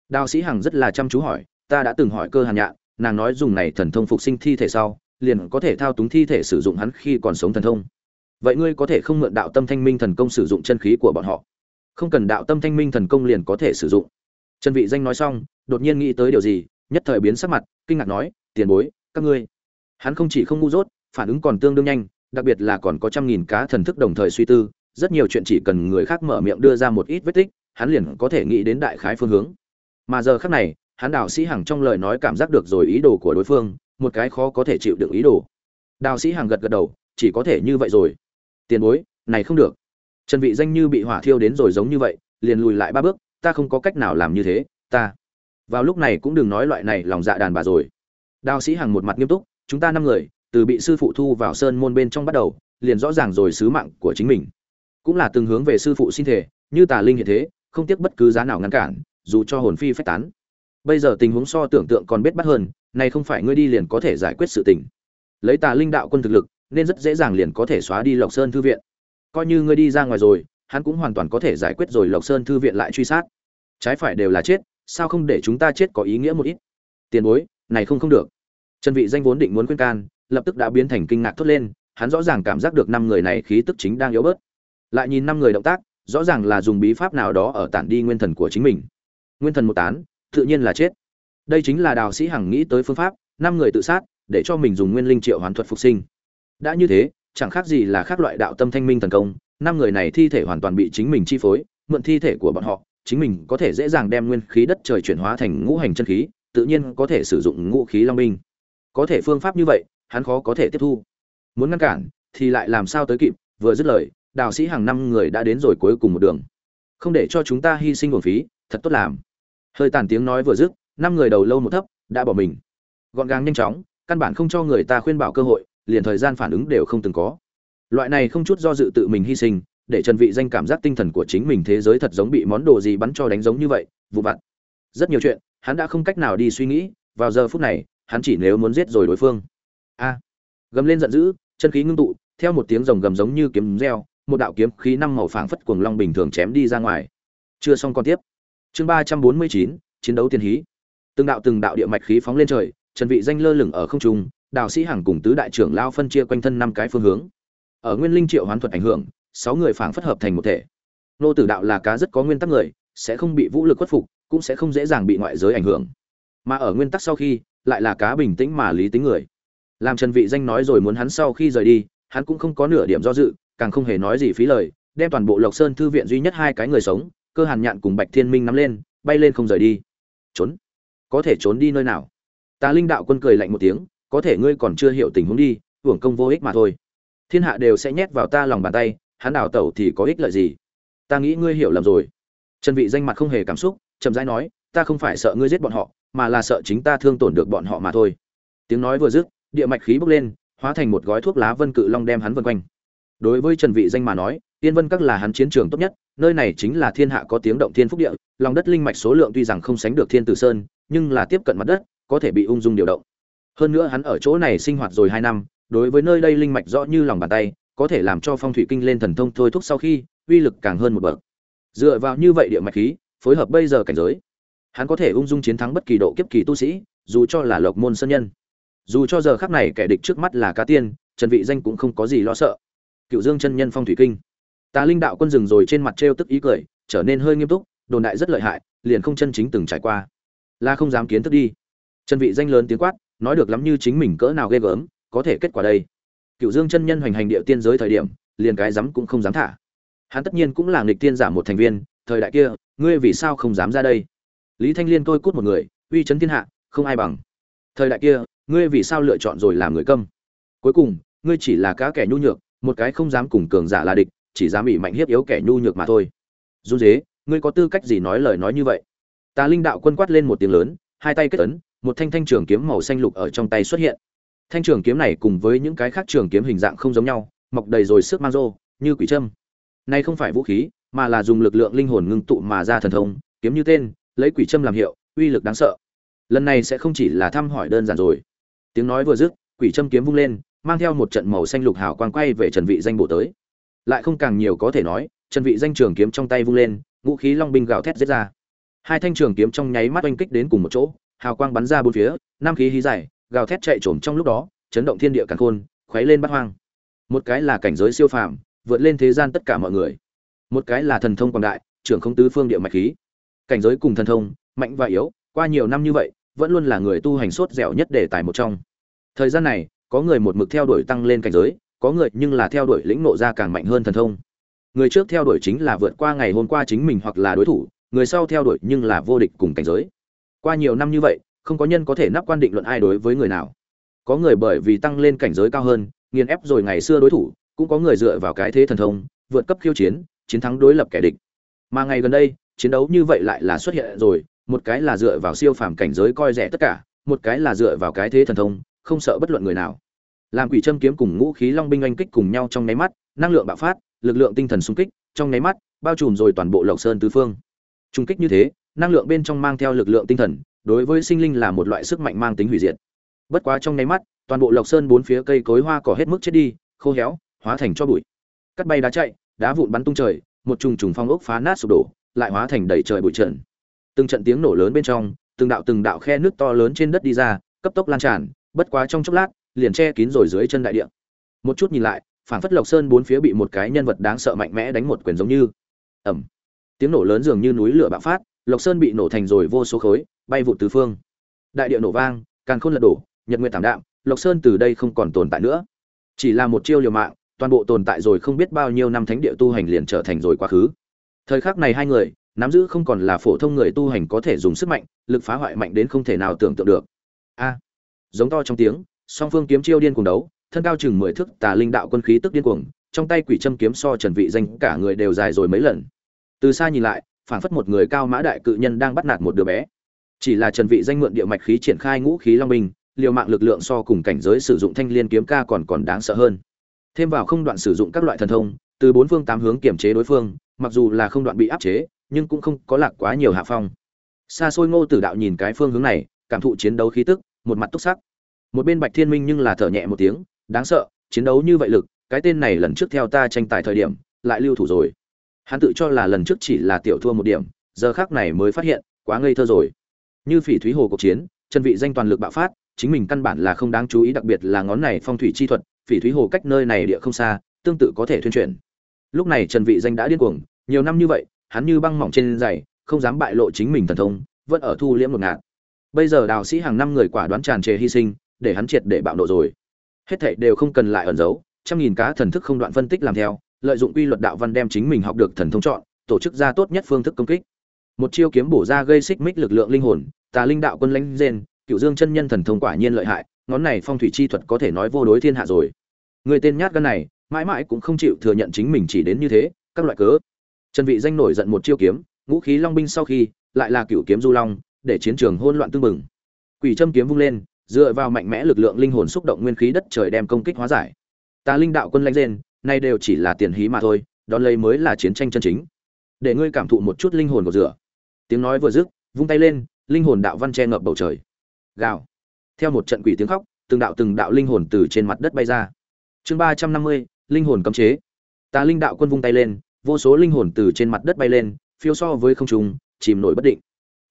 Đào sĩ hằng rất là chăm chú hỏi, ta đã từng hỏi cơ hàn nhạn, nàng nói dùng này thần thông phục sinh thi thể sau liền có thể thao túng thi thể sử dụng hắn khi còn sống thần thông. Vậy ngươi có thể không mượn đạo tâm thanh minh thần công sử dụng chân khí của bọn họ? Không cần đạo tâm thanh minh thần công liền có thể sử dụng. Trần vị danh nói xong, đột nhiên nghĩ tới điều gì, nhất thời biến sắc mặt, kinh ngạc nói, tiền bối, các ngươi. Hắn không chỉ không ngu dốt, phản ứng còn tương đương nhanh, đặc biệt là còn có trăm nghìn cá thần thức đồng thời suy tư, rất nhiều chuyện chỉ cần người khác mở miệng đưa ra một ít vết tích, hắn liền có thể nghĩ đến đại khái phương hướng. Mà giờ khắc này, hắn đào sĩ hằng trong lời nói cảm giác được rồi ý đồ của đối phương một cái khó có thể chịu đựng ý đồ. Đào sĩ hằng gật gật đầu, chỉ có thể như vậy rồi. Tiền bối, này không được. Trần vị danh như bị hỏa thiêu đến rồi giống như vậy, liền lùi lại ba bước, ta không có cách nào làm như thế, ta. Vào lúc này cũng đừng nói loại này lòng dạ đàn bà rồi. Đào sĩ hằng một mặt nghiêm túc, chúng ta năm người, từ bị sư phụ thu vào sơn môn bên trong bắt đầu, liền rõ ràng rồi sứ mạng của chính mình. Cũng là từng hướng về sư phụ xin thể như tà linh hiện thế, không tiếc bất cứ giá nào ngăn cản, dù cho hồn phi phách tán. Bây giờ tình huống so tưởng tượng còn biết bắt hơn này không phải ngươi đi liền có thể giải quyết sự tình. Lấy tà linh đạo quân thực lực, nên rất dễ dàng liền có thể xóa đi lộc sơn thư viện. Coi như ngươi đi ra ngoài rồi, hắn cũng hoàn toàn có thể giải quyết rồi lộc sơn thư viện lại truy sát. Trái phải đều là chết, sao không để chúng ta chết có ý nghĩa một ít? Tiền bối, này không không được. Trần vị danh vốn định muốn khuyên can, lập tức đã biến thành kinh ngạc thốt lên, hắn rõ ràng cảm giác được năm người này khí tức chính đang yếu bớt. Lại nhìn năm người động tác, rõ ràng là dùng bí pháp nào đó ở tản đi nguyên thần của chính mình. Nguyên thần một tán, tự nhiên là chết đây chính là đào sĩ hằng nghĩ tới phương pháp, năm người tự sát, để cho mình dùng nguyên linh triệu hoàn thuật phục sinh. Đã như thế, chẳng khác gì là khác loại đạo tâm thanh minh tấn công, năm người này thi thể hoàn toàn bị chính mình chi phối, mượn thi thể của bọn họ, chính mình có thể dễ dàng đem nguyên khí đất trời chuyển hóa thành ngũ hành chân khí, tự nhiên có thể sử dụng ngũ khí long binh. Có thể phương pháp như vậy, hắn khó có thể tiếp thu. Muốn ngăn cản, thì lại làm sao tới kịp, vừa dứt lời, đào sĩ hàng năm người đã đến rồi cuối cùng một đường. Không để cho chúng ta hy sinh nguồn phí, thật tốt làm. Hơi tàn tiếng nói vừa dứt năm người đầu lâu một thấp, đã bỏ mình. Gọn gàng nhanh chóng, căn bản không cho người ta khuyên bảo cơ hội, liền thời gian phản ứng đều không từng có. Loại này không chút do dự tự mình hy sinh, để trần vị danh cảm giác tinh thần của chính mình thế giới thật giống bị món đồ gì bắn cho đánh giống như vậy, vụ vặt. Rất nhiều chuyện, hắn đã không cách nào đi suy nghĩ, vào giờ phút này, hắn chỉ nếu muốn giết rồi đối phương. A. Gầm lên giận dữ, chân khí ngưng tụ, theo một tiếng rồng gầm giống như kiếm reo, một đạo kiếm khí năm màu phảng phất cuồng long bình thường chém đi ra ngoài. Chưa xong còn tiếp. Chương ba trăm bốn mươi chín, chiến đấu tiền hí từng đạo từng đạo địa mạch khí phóng lên trời, trần vị danh lơ lửng ở không trung Đạo sĩ hằng cùng tứ đại trưởng lao phân chia quanh thân năm cái phương hướng. Ở nguyên linh triệu hoán thuật ảnh hưởng, sáu người phảng phất hợp thành một thể. Nô tử đạo là cá rất có nguyên tắc người, sẽ không bị vũ lực khuất phục, cũng sẽ không dễ dàng bị ngoại giới ảnh hưởng. Mà ở nguyên tắc sau khi, lại là cá bình tĩnh mà lý tính người. Làm trần vị danh nói rồi muốn hắn sau khi rời đi, hắn cũng không có nửa điểm do dự, càng không hề nói gì phí lời, đem toàn bộ lộc sơn thư viện duy nhất hai cái người sống, cơ hàn nhạn cùng bạch thiên minh nắm lên, bay lên không rời đi. Trốn có thể trốn đi nơi nào? Tà linh đạo quân cười lạnh một tiếng, có thể ngươi còn chưa hiểu tình huống đi, hưởng công vô ích mà thôi. Thiên hạ đều sẽ nhét vào ta lòng bàn tay, hắn đảo tẩu thì có ích lợi gì? Ta nghĩ ngươi hiểu lầm rồi. Trần vị danh mặt không hề cảm xúc, chậm rãi nói, ta không phải sợ ngươi giết bọn họ, mà là sợ chính ta thương tổn được bọn họ mà thôi. Tiếng nói vừa dứt, địa mạch khí bốc lên, hóa thành một gói thuốc lá vân cự long đem hắn vần quanh. Đối với trần vị danh mà nói tiên vân các là hắn chiến trường tốt nhất, nơi này chính là thiên hạ có tiếng động thiên phúc địa, lòng đất linh mạch số lượng tuy rằng không sánh được thiên tử sơn nhưng là tiếp cận mặt đất, có thể bị ung dung điều động. Hơn nữa hắn ở chỗ này sinh hoạt rồi hai năm, đối với nơi đây linh mạch rõ như lòng bàn tay, có thể làm cho phong thủy kinh lên thần thông thôi thúc sau khi, uy lực càng hơn một bậc. Dựa vào như vậy địa mạch khí, phối hợp bây giờ cảnh giới, hắn có thể ung dung chiến thắng bất kỳ độ kiếp kỳ tu sĩ, dù cho là lộc môn sơn nhân. Dù cho giờ khắc này kẻ địch trước mắt là cá tiên, trần vị danh cũng không có gì lo sợ. Cựu dương chân nhân phong thủy kinh. Tà linh đạo quân dừng rồi trên mặt treo tức ý cười, trở nên hơi nghiêm túc, đồn đại rất lợi hại, liền không chân chính từng trải qua là không dám kiến thức đi. Trần vị danh lớn tiếng quát, nói được lắm như chính mình cỡ nào ghê gớm, có thể kết quả đây. Cựu dương chân nhân hoành hành địa tiên giới thời điểm, liền cái dám cũng không dám thả. Hắn tất nhiên cũng là nghịch tiên giả một thành viên, thời đại kia, ngươi vì sao không dám ra đây? Lý thanh liên tôi cút một người, uy chấn thiên hạ, không ai bằng. Thời đại kia, ngươi vì sao lựa chọn rồi làm người câm? Cuối cùng, ngươi chỉ là cá kẻ nhu nhược, một cái không dám cùng cường giả là địch, chỉ dám bị mạnh hiếp yếu kẻ nhu nhược mà thôi. Run dế ngươi có tư cách gì nói lời nói như vậy? Tà linh đạo quân quát lên một tiếng lớn, hai tay kết ấn, một thanh thanh trường kiếm màu xanh lục ở trong tay xuất hiện. Thanh trường kiếm này cùng với những cái khác trường kiếm hình dạng không giống nhau, mọc đầy rồi sức mang rô, như quỷ trâm nay không phải vũ khí, mà là dùng lực lượng linh hồn ngưng tụ mà ra thần thông, kiếm như tên, lấy quỷ trâm làm hiệu, uy lực đáng sợ. Lần này sẽ không chỉ là thăm hỏi đơn giản rồi. Tiếng nói vừa dứt, quỷ trâm kiếm vung lên, mang theo một trận màu xanh lục hào quang quay về trần vị danh bộ tới. Lại không càng nhiều có thể nói, trần vị danh trường kiếm trong tay vung lên, ngũ khí long binh gào thét giết ra hai thanh trường kiếm trong nháy mắt oanh kích đến cùng một chỗ, hào quang bắn ra bốn phía nam khí hí dài, gào thét chạy trồm trong lúc đó, chấn động thiên địa càn khôn, khuấy lên bắt hoang. Một cái là cảnh giới siêu phàm, vượt lên thế gian tất cả mọi người. Một cái là thần thông quảng đại, trưởng không tứ phương địa mạch khí. Cảnh giới cùng thần thông, mạnh và yếu, qua nhiều năm như vậy, vẫn luôn là người tu hành sốt dẻo nhất để tài một trong. Thời gian này, có người một mực theo đuổi tăng lên cảnh giới, có người nhưng là theo đuổi lĩnh nộ ra càng mạnh hơn thần thông. Người trước theo đuổi chính là vượt qua ngày hôm qua chính mình hoặc là đối thủ người sau theo đuổi nhưng là vô địch cùng cảnh giới. Qua nhiều năm như vậy, không có nhân có thể nắp quan định luận ai đối với người nào. Có người bởi vì tăng lên cảnh giới cao hơn, nghiền ép rồi ngày xưa đối thủ, cũng có người dựa vào cái thế thần thông, vượt cấp khiêu chiến chiến thắng đối lập kẻ địch. Mà ngày gần đây, chiến đấu như vậy lại là xuất hiện rồi, một cái là dựa vào siêu phàm cảnh giới coi rẻ tất cả, một cái là dựa vào cái thế thần thông, không sợ bất luận người nào. Làm quỷ châm kiếm cùng ngũ khí long binh anh kích cùng nhau trong nháy mắt, năng lượng bạo phát, lực lượng tinh thần xung kích, trong nháy mắt, bao trùm rồi toàn bộ lộc sơn tứ phương trung kích như thế, năng lượng bên trong mang theo lực lượng tinh thần, đối với sinh linh là một loại sức mạnh mang tính hủy diệt. Bất quá trong nháy mắt, toàn bộ lộc sơn bốn phía cây cối hoa cỏ hết mức chết đi, khô héo, hóa thành cho bụi. Cắt bay đá chạy, đá vụn bắn tung trời, một trùng trùng phong ốc phá nát sụp đổ, lại hóa thành đầy trời bụi trận từng trận tiếng nổ lớn bên trong, từng đạo từng đạo khe nước to lớn trên đất đi ra, cấp tốc lan tràn, bất quá trong chốc lát, liền che kín rồi dưới chân đại địa. Một chút nhìn lại phản phất lộc sơn bốn phía bị một cái nhân vật đáng sợ mạnh mẽ đánh một quyền giống như. Ầm tiếng nổ lớn dường như núi lửa bạo phát, lộc sơn bị nổ thành rồi vô số khối, bay vụ tứ phương. Đại địa nổ vang càng khôn lật đổ, nhật nguyện thảm đạm, lộc sơn từ đây không còn tồn tại nữa. Chỉ là một chiêu liều mạng, toàn bộ tồn tại rồi không biết bao nhiêu năm thánh địa tu hành liền trở thành rồi quá khứ. Thời khắc này hai người, nắm giữ không còn là phổ thông người tu hành có thể dùng sức mạnh, lực phá hoại mạnh đến không thể nào tưởng tượng được. A! Giống to trong tiếng, song phương kiếm chiêu điên cuồng đấu, thân cao chừng mười thước tà linh đạo quân khí tức điên cuồng, trong tay quỷ châm kiếm so trần vị danh cả người đều dài rồi mấy lần từ xa nhìn lại, phảng phất một người cao mã đại cự nhân đang bắt nạt một đứa bé. Chỉ là trần vị danh mượn địa mạch khí triển khai ngũ khí long binh, liều mạng lực lượng so cùng cảnh giới sử dụng thanh liên kiếm ca còn còn đáng sợ hơn. Thêm vào không đoạn sử dụng các loại thần thông, từ bốn phương tám hướng kiểm chế đối phương, mặc dù là không đoạn bị áp chế, nhưng cũng không có lạc quá nhiều hạ phong. Xa xôi ngô tử đạo nhìn cái phương hướng này, cảm thụ chiến đấu khí tức, một mặt túc sắc. Một bên bạch thiên minh nhưng là thở nhẹ một tiếng, đáng sợ, chiến đấu như vậy lực, cái tên này lần trước theo ta tranh tài thời điểm, lại lưu thủ rồi hắn tự cho là lần trước chỉ là tiểu thua một điểm, giờ khác này mới phát hiện, quá ngây thơ rồi. Như phỉ thúy hồ cuộc chiến, chân vị danh toàn lực bạo phát, chính mình căn bản là không đáng chú ý, đặc biệt là ngón này phong thủy chi thuật, phỉ thúy hồ cách nơi này địa không xa, tương tự có thể thuyên chuyển. Lúc này trần vị danh đã điên cuồng, nhiều năm như vậy, hắn như băng mỏng trên giày, không dám bại lộ chính mình thần thông, vẫn ở thu liễm một ngạt. Bây giờ đào sĩ hàng năm người quả đoán tràn trề hy sinh, để hắn triệt để bạo nộ rồi. Hết thảy đều không cần lại ẩn giấu, trăm nghìn cá thần thức không đoạn phân tích làm theo lợi dụng quy luật đạo văn đem chính mình học được thần thông chọn, tổ chức ra tốt nhất phương thức công kích. Một chiêu kiếm bổ ra gây xích mích lực lượng linh hồn, tà linh đạo quân lãnh rên, cựu dương chân nhân thần thông quả nhiên lợi hại, ngón này phong thủy chi thuật có thể nói vô đối thiên hạ rồi. Người tên nhát gan này, mãi mãi cũng không chịu thừa nhận chính mình chỉ đến như thế, các loại cớ. Trần vị danh nổi giận một chiêu kiếm, ngũ khí long binh sau khi, lại là cựu kiếm du long, để chiến trường hỗn loạn tương mừng quỷ châm kiếm vung lên, dựa vào mạnh mẽ lực lượng linh hồn xúc động nguyên khí đất trời đem công kích hóa giải. Ta linh đạo quân lãnh rên nay đều chỉ là tiền hí mà thôi, đón lấy mới là chiến tranh chân chính. Để ngươi cảm thụ một chút linh hồn của rửa tiếng nói vừa dứt, vung tay lên, linh hồn đạo văn che ngập bầu trời. Gào. Theo một trận quỷ tiếng khóc, từng đạo từng đạo linh hồn từ trên mặt đất bay ra. Chương ba trăm năm mươi, linh hồn cấm chế. Ta linh đạo quân vung tay lên, vô số linh hồn từ trên mặt đất bay lên, phiêu so với không trung, chìm nổi bất định.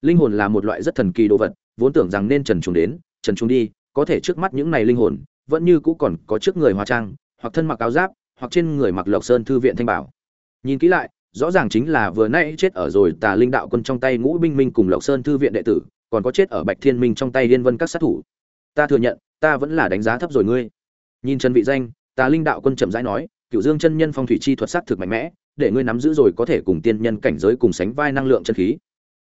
Linh hồn là một loại rất thần kỳ đồ vật, vốn tưởng rằng nên trần trùng đến, trần trùng đi, có thể trước mắt những này linh hồn, vẫn như cũ còn có trước người hóa trang, hoặc thân mặc áo giáp hoặc trên người mặc lộc sơn thư viện thanh bảo. Nhìn kỹ lại, rõ ràng chính là vừa nãy chết ở rồi tà linh đạo quân trong tay ngũ binh minh cùng lộc sơn thư viện đệ tử, còn có chết ở bạch thiên minh trong tay liên vân các sát thủ. Ta thừa nhận, ta vẫn là đánh giá thấp rồi ngươi. Nhìn trần vị danh, tà linh đạo quân chậm rãi nói, cửu dương chân nhân phong thủy chi thuật sát thực mạnh mẽ, để ngươi nắm giữ rồi có thể cùng tiên nhân cảnh giới cùng sánh vai năng lượng chân khí.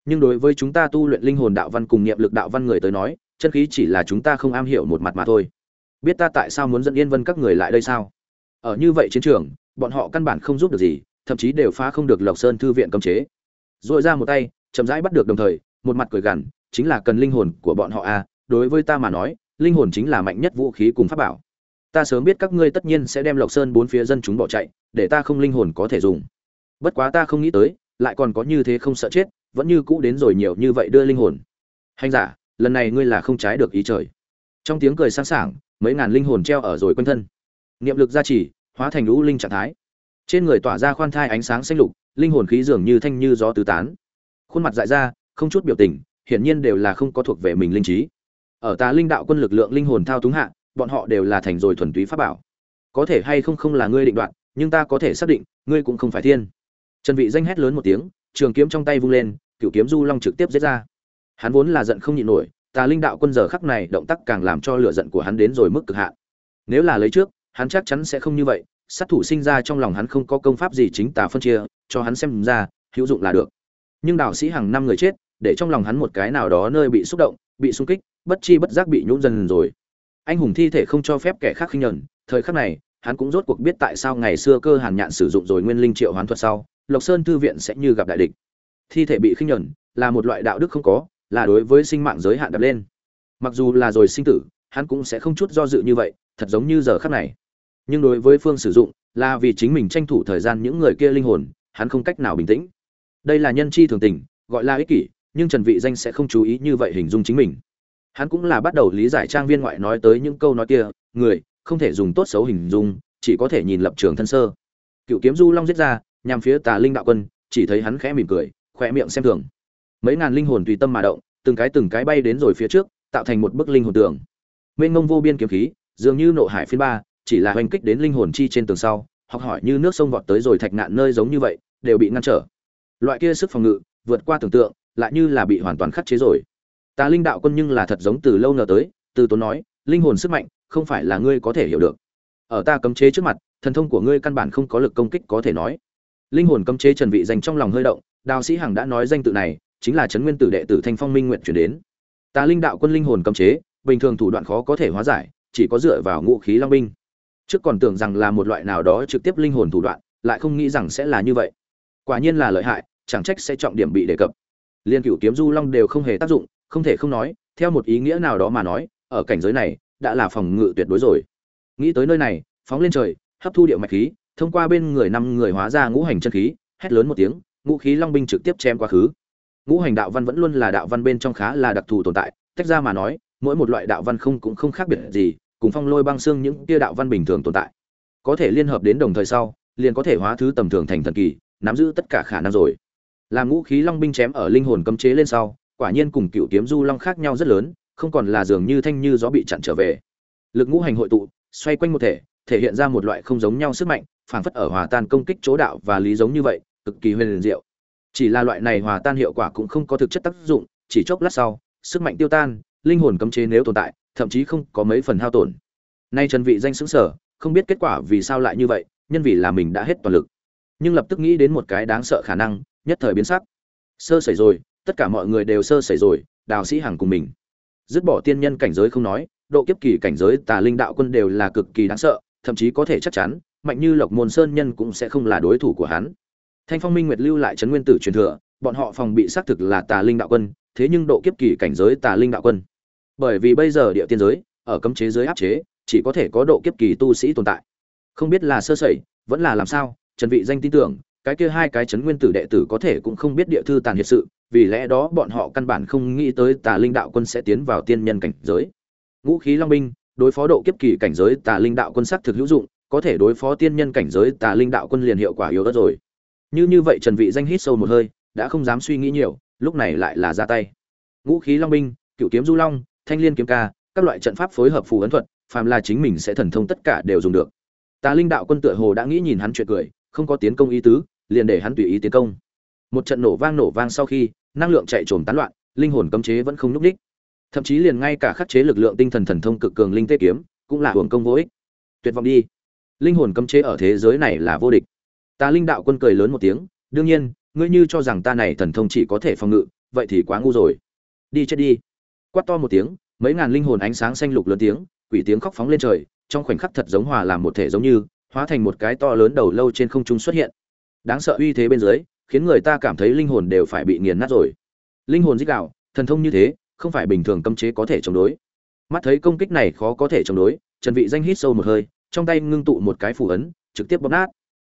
Nhưng đối với chúng ta tu luyện linh hồn đạo văn cùng niệm lực đạo văn người tới nói, chân khí chỉ là chúng ta không am hiểu một mặt mà thôi. Biết ta tại sao muốn dẫn yên vân các người lại đây sao? Ở như vậy chiến trường, bọn họ căn bản không giúp được gì, thậm chí đều phá không được lộc sơn thư viện cấm chế. Dội ra một tay, chậm rãi bắt được đồng thời, một mặt cười gằn, chính là cần linh hồn của bọn họ a à. đối với ta mà nói, linh hồn chính là mạnh nhất vũ khí cùng pháp bảo. Ta sớm biết các ngươi tất nhiên sẽ đem lộc sơn bốn phía dân chúng bỏ chạy, để ta không linh hồn có thể dùng. Bất quá ta không nghĩ tới, lại còn có như thế không sợ chết, vẫn như cũ đến rồi nhiều như vậy đưa linh hồn. Hành giả, lần này ngươi là không trái được ý trời. Trong tiếng cười sáng sảng, mấy ngàn linh hồn treo ở rồi quanh thân niệm lực gia trì, hóa thành lũ linh trạng thái. Trên người tỏa ra khoan thai ánh sáng xanh lục, linh hồn khí dường như thanh như gió tứ tán. Khuôn mặt dại ra, không chút biểu tình, hiển nhiên đều là không có thuộc về mình linh trí. Ở tà linh đạo quân lực lượng linh hồn thao túng hạ, bọn họ đều là thành rồi thuần túy pháp bảo. Có thể hay không không là ngươi định đoạt, nhưng ta có thể xác định, ngươi cũng không phải thiên. Trần vị danh hét lớn một tiếng, trường kiếm trong tay vung lên, cửu kiếm du long trực tiếp giết ra. Hắn vốn là giận không nhịn nổi, tà linh đạo quân giờ khắc này động tác càng làm cho lửa giận của hắn đến rồi mức cực hạn. Nếu là lấy trước hắn chắc chắn sẽ không như vậy, sát thủ sinh ra trong lòng hắn không có công pháp gì chính tả phân chia, cho hắn xem ra, hữu dụng là được. Nhưng đạo sĩ hàng năm người chết, để trong lòng hắn một cái nào đó nơi bị xúc động, bị xung kích, bất chi bất giác bị nhũn dần rồi. Anh hùng thi thể không cho phép kẻ khác khinh nhẫn, thời khắc này, hắn cũng rốt cuộc biết tại sao ngày xưa cơ hàn nhạn sử dụng rồi nguyên linh triệu hoán thuật sau, lộc sơn thư viện sẽ như gặp đại địch. Thi thể bị khinh nhẫn, là một loại đạo đức không có, là đối với sinh mạng giới hạn đập lên. Mặc dù là rồi sinh tử, hắn cũng sẽ không chút do dự như vậy, thật giống như giờ khắc này nhưng đối với phương sử dụng, là vì chính mình tranh thủ thời gian những người kia linh hồn, hắn không cách nào bình tĩnh. Đây là nhân chi thường tình, gọi là ích kỷ, nhưng trần vị danh sẽ không chú ý như vậy hình dung chính mình. Hắn cũng là bắt đầu lý giải trang viên ngoại nói tới những câu nói kia, người, không thể dùng tốt xấu hình dung, chỉ có thể nhìn lập trường thân sơ. Cựu kiếm du long giết ra, nhằm phía tà linh đạo quân, chỉ thấy hắn khẽ mỉm cười, khỏe miệng xem thường. Mấy ngàn linh hồn tùy tâm mà động, từng cái từng cái bay đến rồi phía trước, tạo thành một bức linh hồn tường. Mênh mông vô biên kiếm khí, dường như nộ hải phiên ba chỉ là hoành kích đến linh hồn chi trên tường sau, học hỏi như nước sông vọt tới rồi thạch nạn nơi giống như vậy, đều bị ngăn trở. Loại kia sức phòng ngự, vượt qua tưởng tượng, lại như là bị hoàn toàn khắc chế rồi. Ta linh đạo quân nhưng là thật giống từ lâu ngờ tới, từ tốn nói, linh hồn sức mạnh, không phải là ngươi có thể hiểu được. Ở ta cấm chế trước mặt, thần thông của ngươi căn bản không có lực công kích có thể nói. Linh hồn cấm chế trần vị dành trong lòng hơi động đào sĩ hằng đã nói danh tự này, chính là trấn nguyên tử đệ tử thanh phong minh nguyện chuyển đến. Ta linh đạo quân linh hồn cấm chế, bình thường thủ đoạn khó có thể hóa giải, chỉ có dựa vào ngũ khí long binh trước còn tưởng rằng là một loại nào đó trực tiếp linh hồn thủ đoạn, lại không nghĩ rằng sẽ là như vậy. Quả nhiên là lợi hại, chẳng trách sẽ trọng điểm bị đề cập. Liên cửu kiếm du long đều không hề tác dụng, không thể không nói, theo một ý nghĩa nào đó mà nói, ở cảnh giới này, đã là phòng ngự tuyệt đối rồi. Nghĩ tới nơi này, phóng lên trời, hấp thu điệu mạch khí, thông qua bên người năm người hóa ra ngũ hành chân khí, hét lớn một tiếng, ngũ khí long binh trực tiếp chém quá khứ. Ngũ hành đạo văn vẫn luôn là đạo văn bên trong khá là đặc thù tồn tại, tách ra mà nói, mỗi một loại đạo văn không cũng không khác biệt gì cùng phong lôi băng xương những tia đạo văn bình thường tồn tại. Có thể liên hợp đến đồng thời sau, liền có thể hóa thứ tầm thường thành thần kỳ, nắm giữ tất cả khả năng rồi. Làm ngũ khí long binh chém ở linh hồn cấm chế lên sau, quả nhiên cùng cựu kiếm du long khác nhau rất lớn, không còn là dường như thanh như gió bị chặn trở về. Lực ngũ hành hội tụ, xoay quanh một thể thể hiện ra một loại không giống nhau sức mạnh, phảng phất ở hòa tan công kích chỗ đạo và lý giống như vậy, cực kỳ huyền diệu. Chỉ là loại này hòa tan hiệu quả cũng không có thực chất tác dụng, chỉ chốc lát sau, sức mạnh tiêu tan, linh hồn cấm chế nếu tồn tại thậm chí không có mấy phần hao tổn. Nay trần vị danh sững sở không biết kết quả vì sao lại như vậy, nhân vì là mình đã hết toàn lực. Nhưng lập tức nghĩ đến một cái đáng sợ khả năng, nhất thời biến sắc. Sơ sẩy rồi, tất cả mọi người đều sơ sẩy rồi đào sĩ hằng cùng mình. Dứt bỏ tiên nhân cảnh giới không nói, độ kiếp kỳ cảnh giới, tà linh đạo quân đều là cực kỳ đáng sợ, thậm chí có thể chắc chắn, mạnh như lộc môn sơn nhân cũng sẽ không là đối thủ của hắn. Thanh phong minh nguyệt lưu lại trấn nguyên tử truyền thừa, bọn họ phòng bị xác thực là tà linh đạo quân, thế nhưng độ kiếp kỳ cảnh giới tà linh đạo quân bởi vì bây giờ địa tiên giới, ở cấm chế giới áp chế, chỉ có thể có độ kiếp kỳ tu sĩ tồn tại. Không biết là sơ sẩy, vẫn là làm sao, trần vị danh tin tưởng, cái kia hai cái chấn nguyên tử đệ tử có thể cũng không biết địa thư tàn hiệt sự, vì lẽ đó bọn họ căn bản không nghĩ tới tà linh đạo quân sẽ tiến vào tiên nhân cảnh giới. Ngũ khí long binh, đối phó độ kiếp kỳ cảnh giới tà linh đạo quân sắc thực hữu dụng, có thể đối phó tiên nhân cảnh giới tà linh đạo quân liền hiệu quả yếu ớt rồi. Như như vậy trần vị danh hít sâu một hơi, đã không dám suy nghĩ nhiều, lúc này lại là ra tay. Ngũ khí long binh, cựu kiếm du long thanh liên kiếm ca, các loại trận pháp phối hợp phù ấn thuật, phàm là chính mình sẽ thần thông tất cả đều dùng được. Tà linh đạo quân tựa hồ đã nghĩ nhìn hắn chuyện cười, không có tiến công ý tứ, liền để hắn tùy ý tiến công. Một trận nổ vang nổ vang sau khi, năng lượng chạy trồm tán loạn, linh hồn cấm chế vẫn không lúc đích thậm chí liền ngay cả khắc chế lực lượng tinh thần thần thông cực cường linh tê kiếm, cũng là uổng công vô ích. Tuyệt vọng đi. Linh hồn cấm chế ở thế giới này là vô địch. Ta linh đạo quân cười lớn một tiếng, đương nhiên, ngươi như cho rằng ta này thần thông chỉ có thể phòng ngự, vậy thì quá ngu rồi. Đi chết đi quát to một tiếng mấy ngàn linh hồn ánh sáng xanh lục lớn tiếng quỷ tiếng khóc phóng lên trời trong khoảnh khắc thật giống hòa làm một thể giống như hóa thành một cái to lớn đầu lâu trên không trung xuất hiện. Đáng sợ uy thế bên dưới khiến người ta cảm thấy linh hồn đều phải bị nghiền nát rồi. Linh hồn dích đạo thần thông như thế không phải bình thường cấm chế có thể chống đối. Mắt thấy công kích này khó có thể chống đối trần vị danh hít sâu một hơi trong tay ngưng tụ một cái phù ấn trực tiếp bóp nát.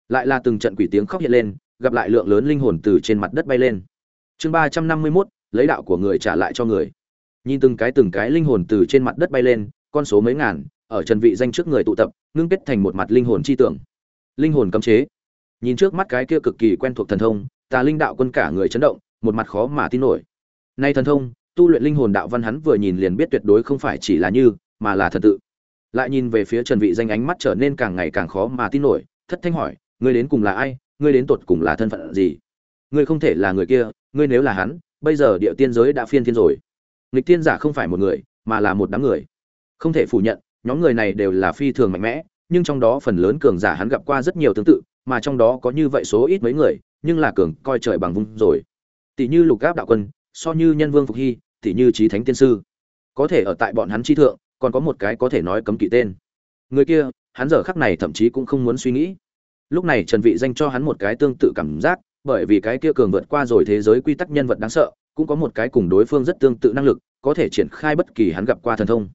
Lại là từng trận quỷ tiếng khóc hiện lên gặp lại lượng lớn linh hồn từ trên mặt đất bay lên. Chương ba trăm năm mươi 351, lấy đạo của người trả lại cho người nhìn từng cái từng cái linh hồn từ trên mặt đất bay lên, con số mấy ngàn, ở trần vị danh trước người tụ tập, ngưng kết thành một mặt linh hồn chi tưởng linh hồn cấm chế. Nhìn trước mắt cái kia cực kỳ quen thuộc thần thông, tà linh đạo quân cả người chấn động, một mặt khó mà tin nổi. Nay thần thông, tu luyện linh hồn đạo văn hắn vừa nhìn liền biết tuyệt đối không phải chỉ là như, mà là thần tự. Lại nhìn về phía trần vị danh ánh mắt trở nên càng ngày càng khó mà tin nổi, thất thanh hỏi, ngươi đến cùng là ai? Ngươi đến tột cùng là thân phận gì? Ngươi không thể là người kia, ngươi nếu là hắn, bây giờ địa tiên giới đã phiên thiên rồi nghịch Thiên giả không phải một người, mà là một đám người. Không thể phủ nhận, nhóm người này đều là phi thường mạnh mẽ, nhưng trong đó phần lớn cường giả hắn gặp qua rất nhiều tương tự, mà trong đó có như vậy số ít mấy người, nhưng là cường coi trời bằng vung rồi. Tỷ như lục gáp đạo quân, so như nhân vương phục hy, tỷ như trí thánh tiên sư. Có thể ở tại bọn hắn chi thượng, còn có một cái có thể nói cấm kỵ tên. Người kia, hắn giờ khắc này thậm chí cũng không muốn suy nghĩ. Lúc này trần vị danh cho hắn một cái tương tự cảm giác, bởi vì cái kia cường vượt qua rồi thế giới quy tắc nhân vật đáng sợ cũng có một cái cùng đối phương rất tương tự năng lực, có thể triển khai bất kỳ hắn gặp qua thần thông.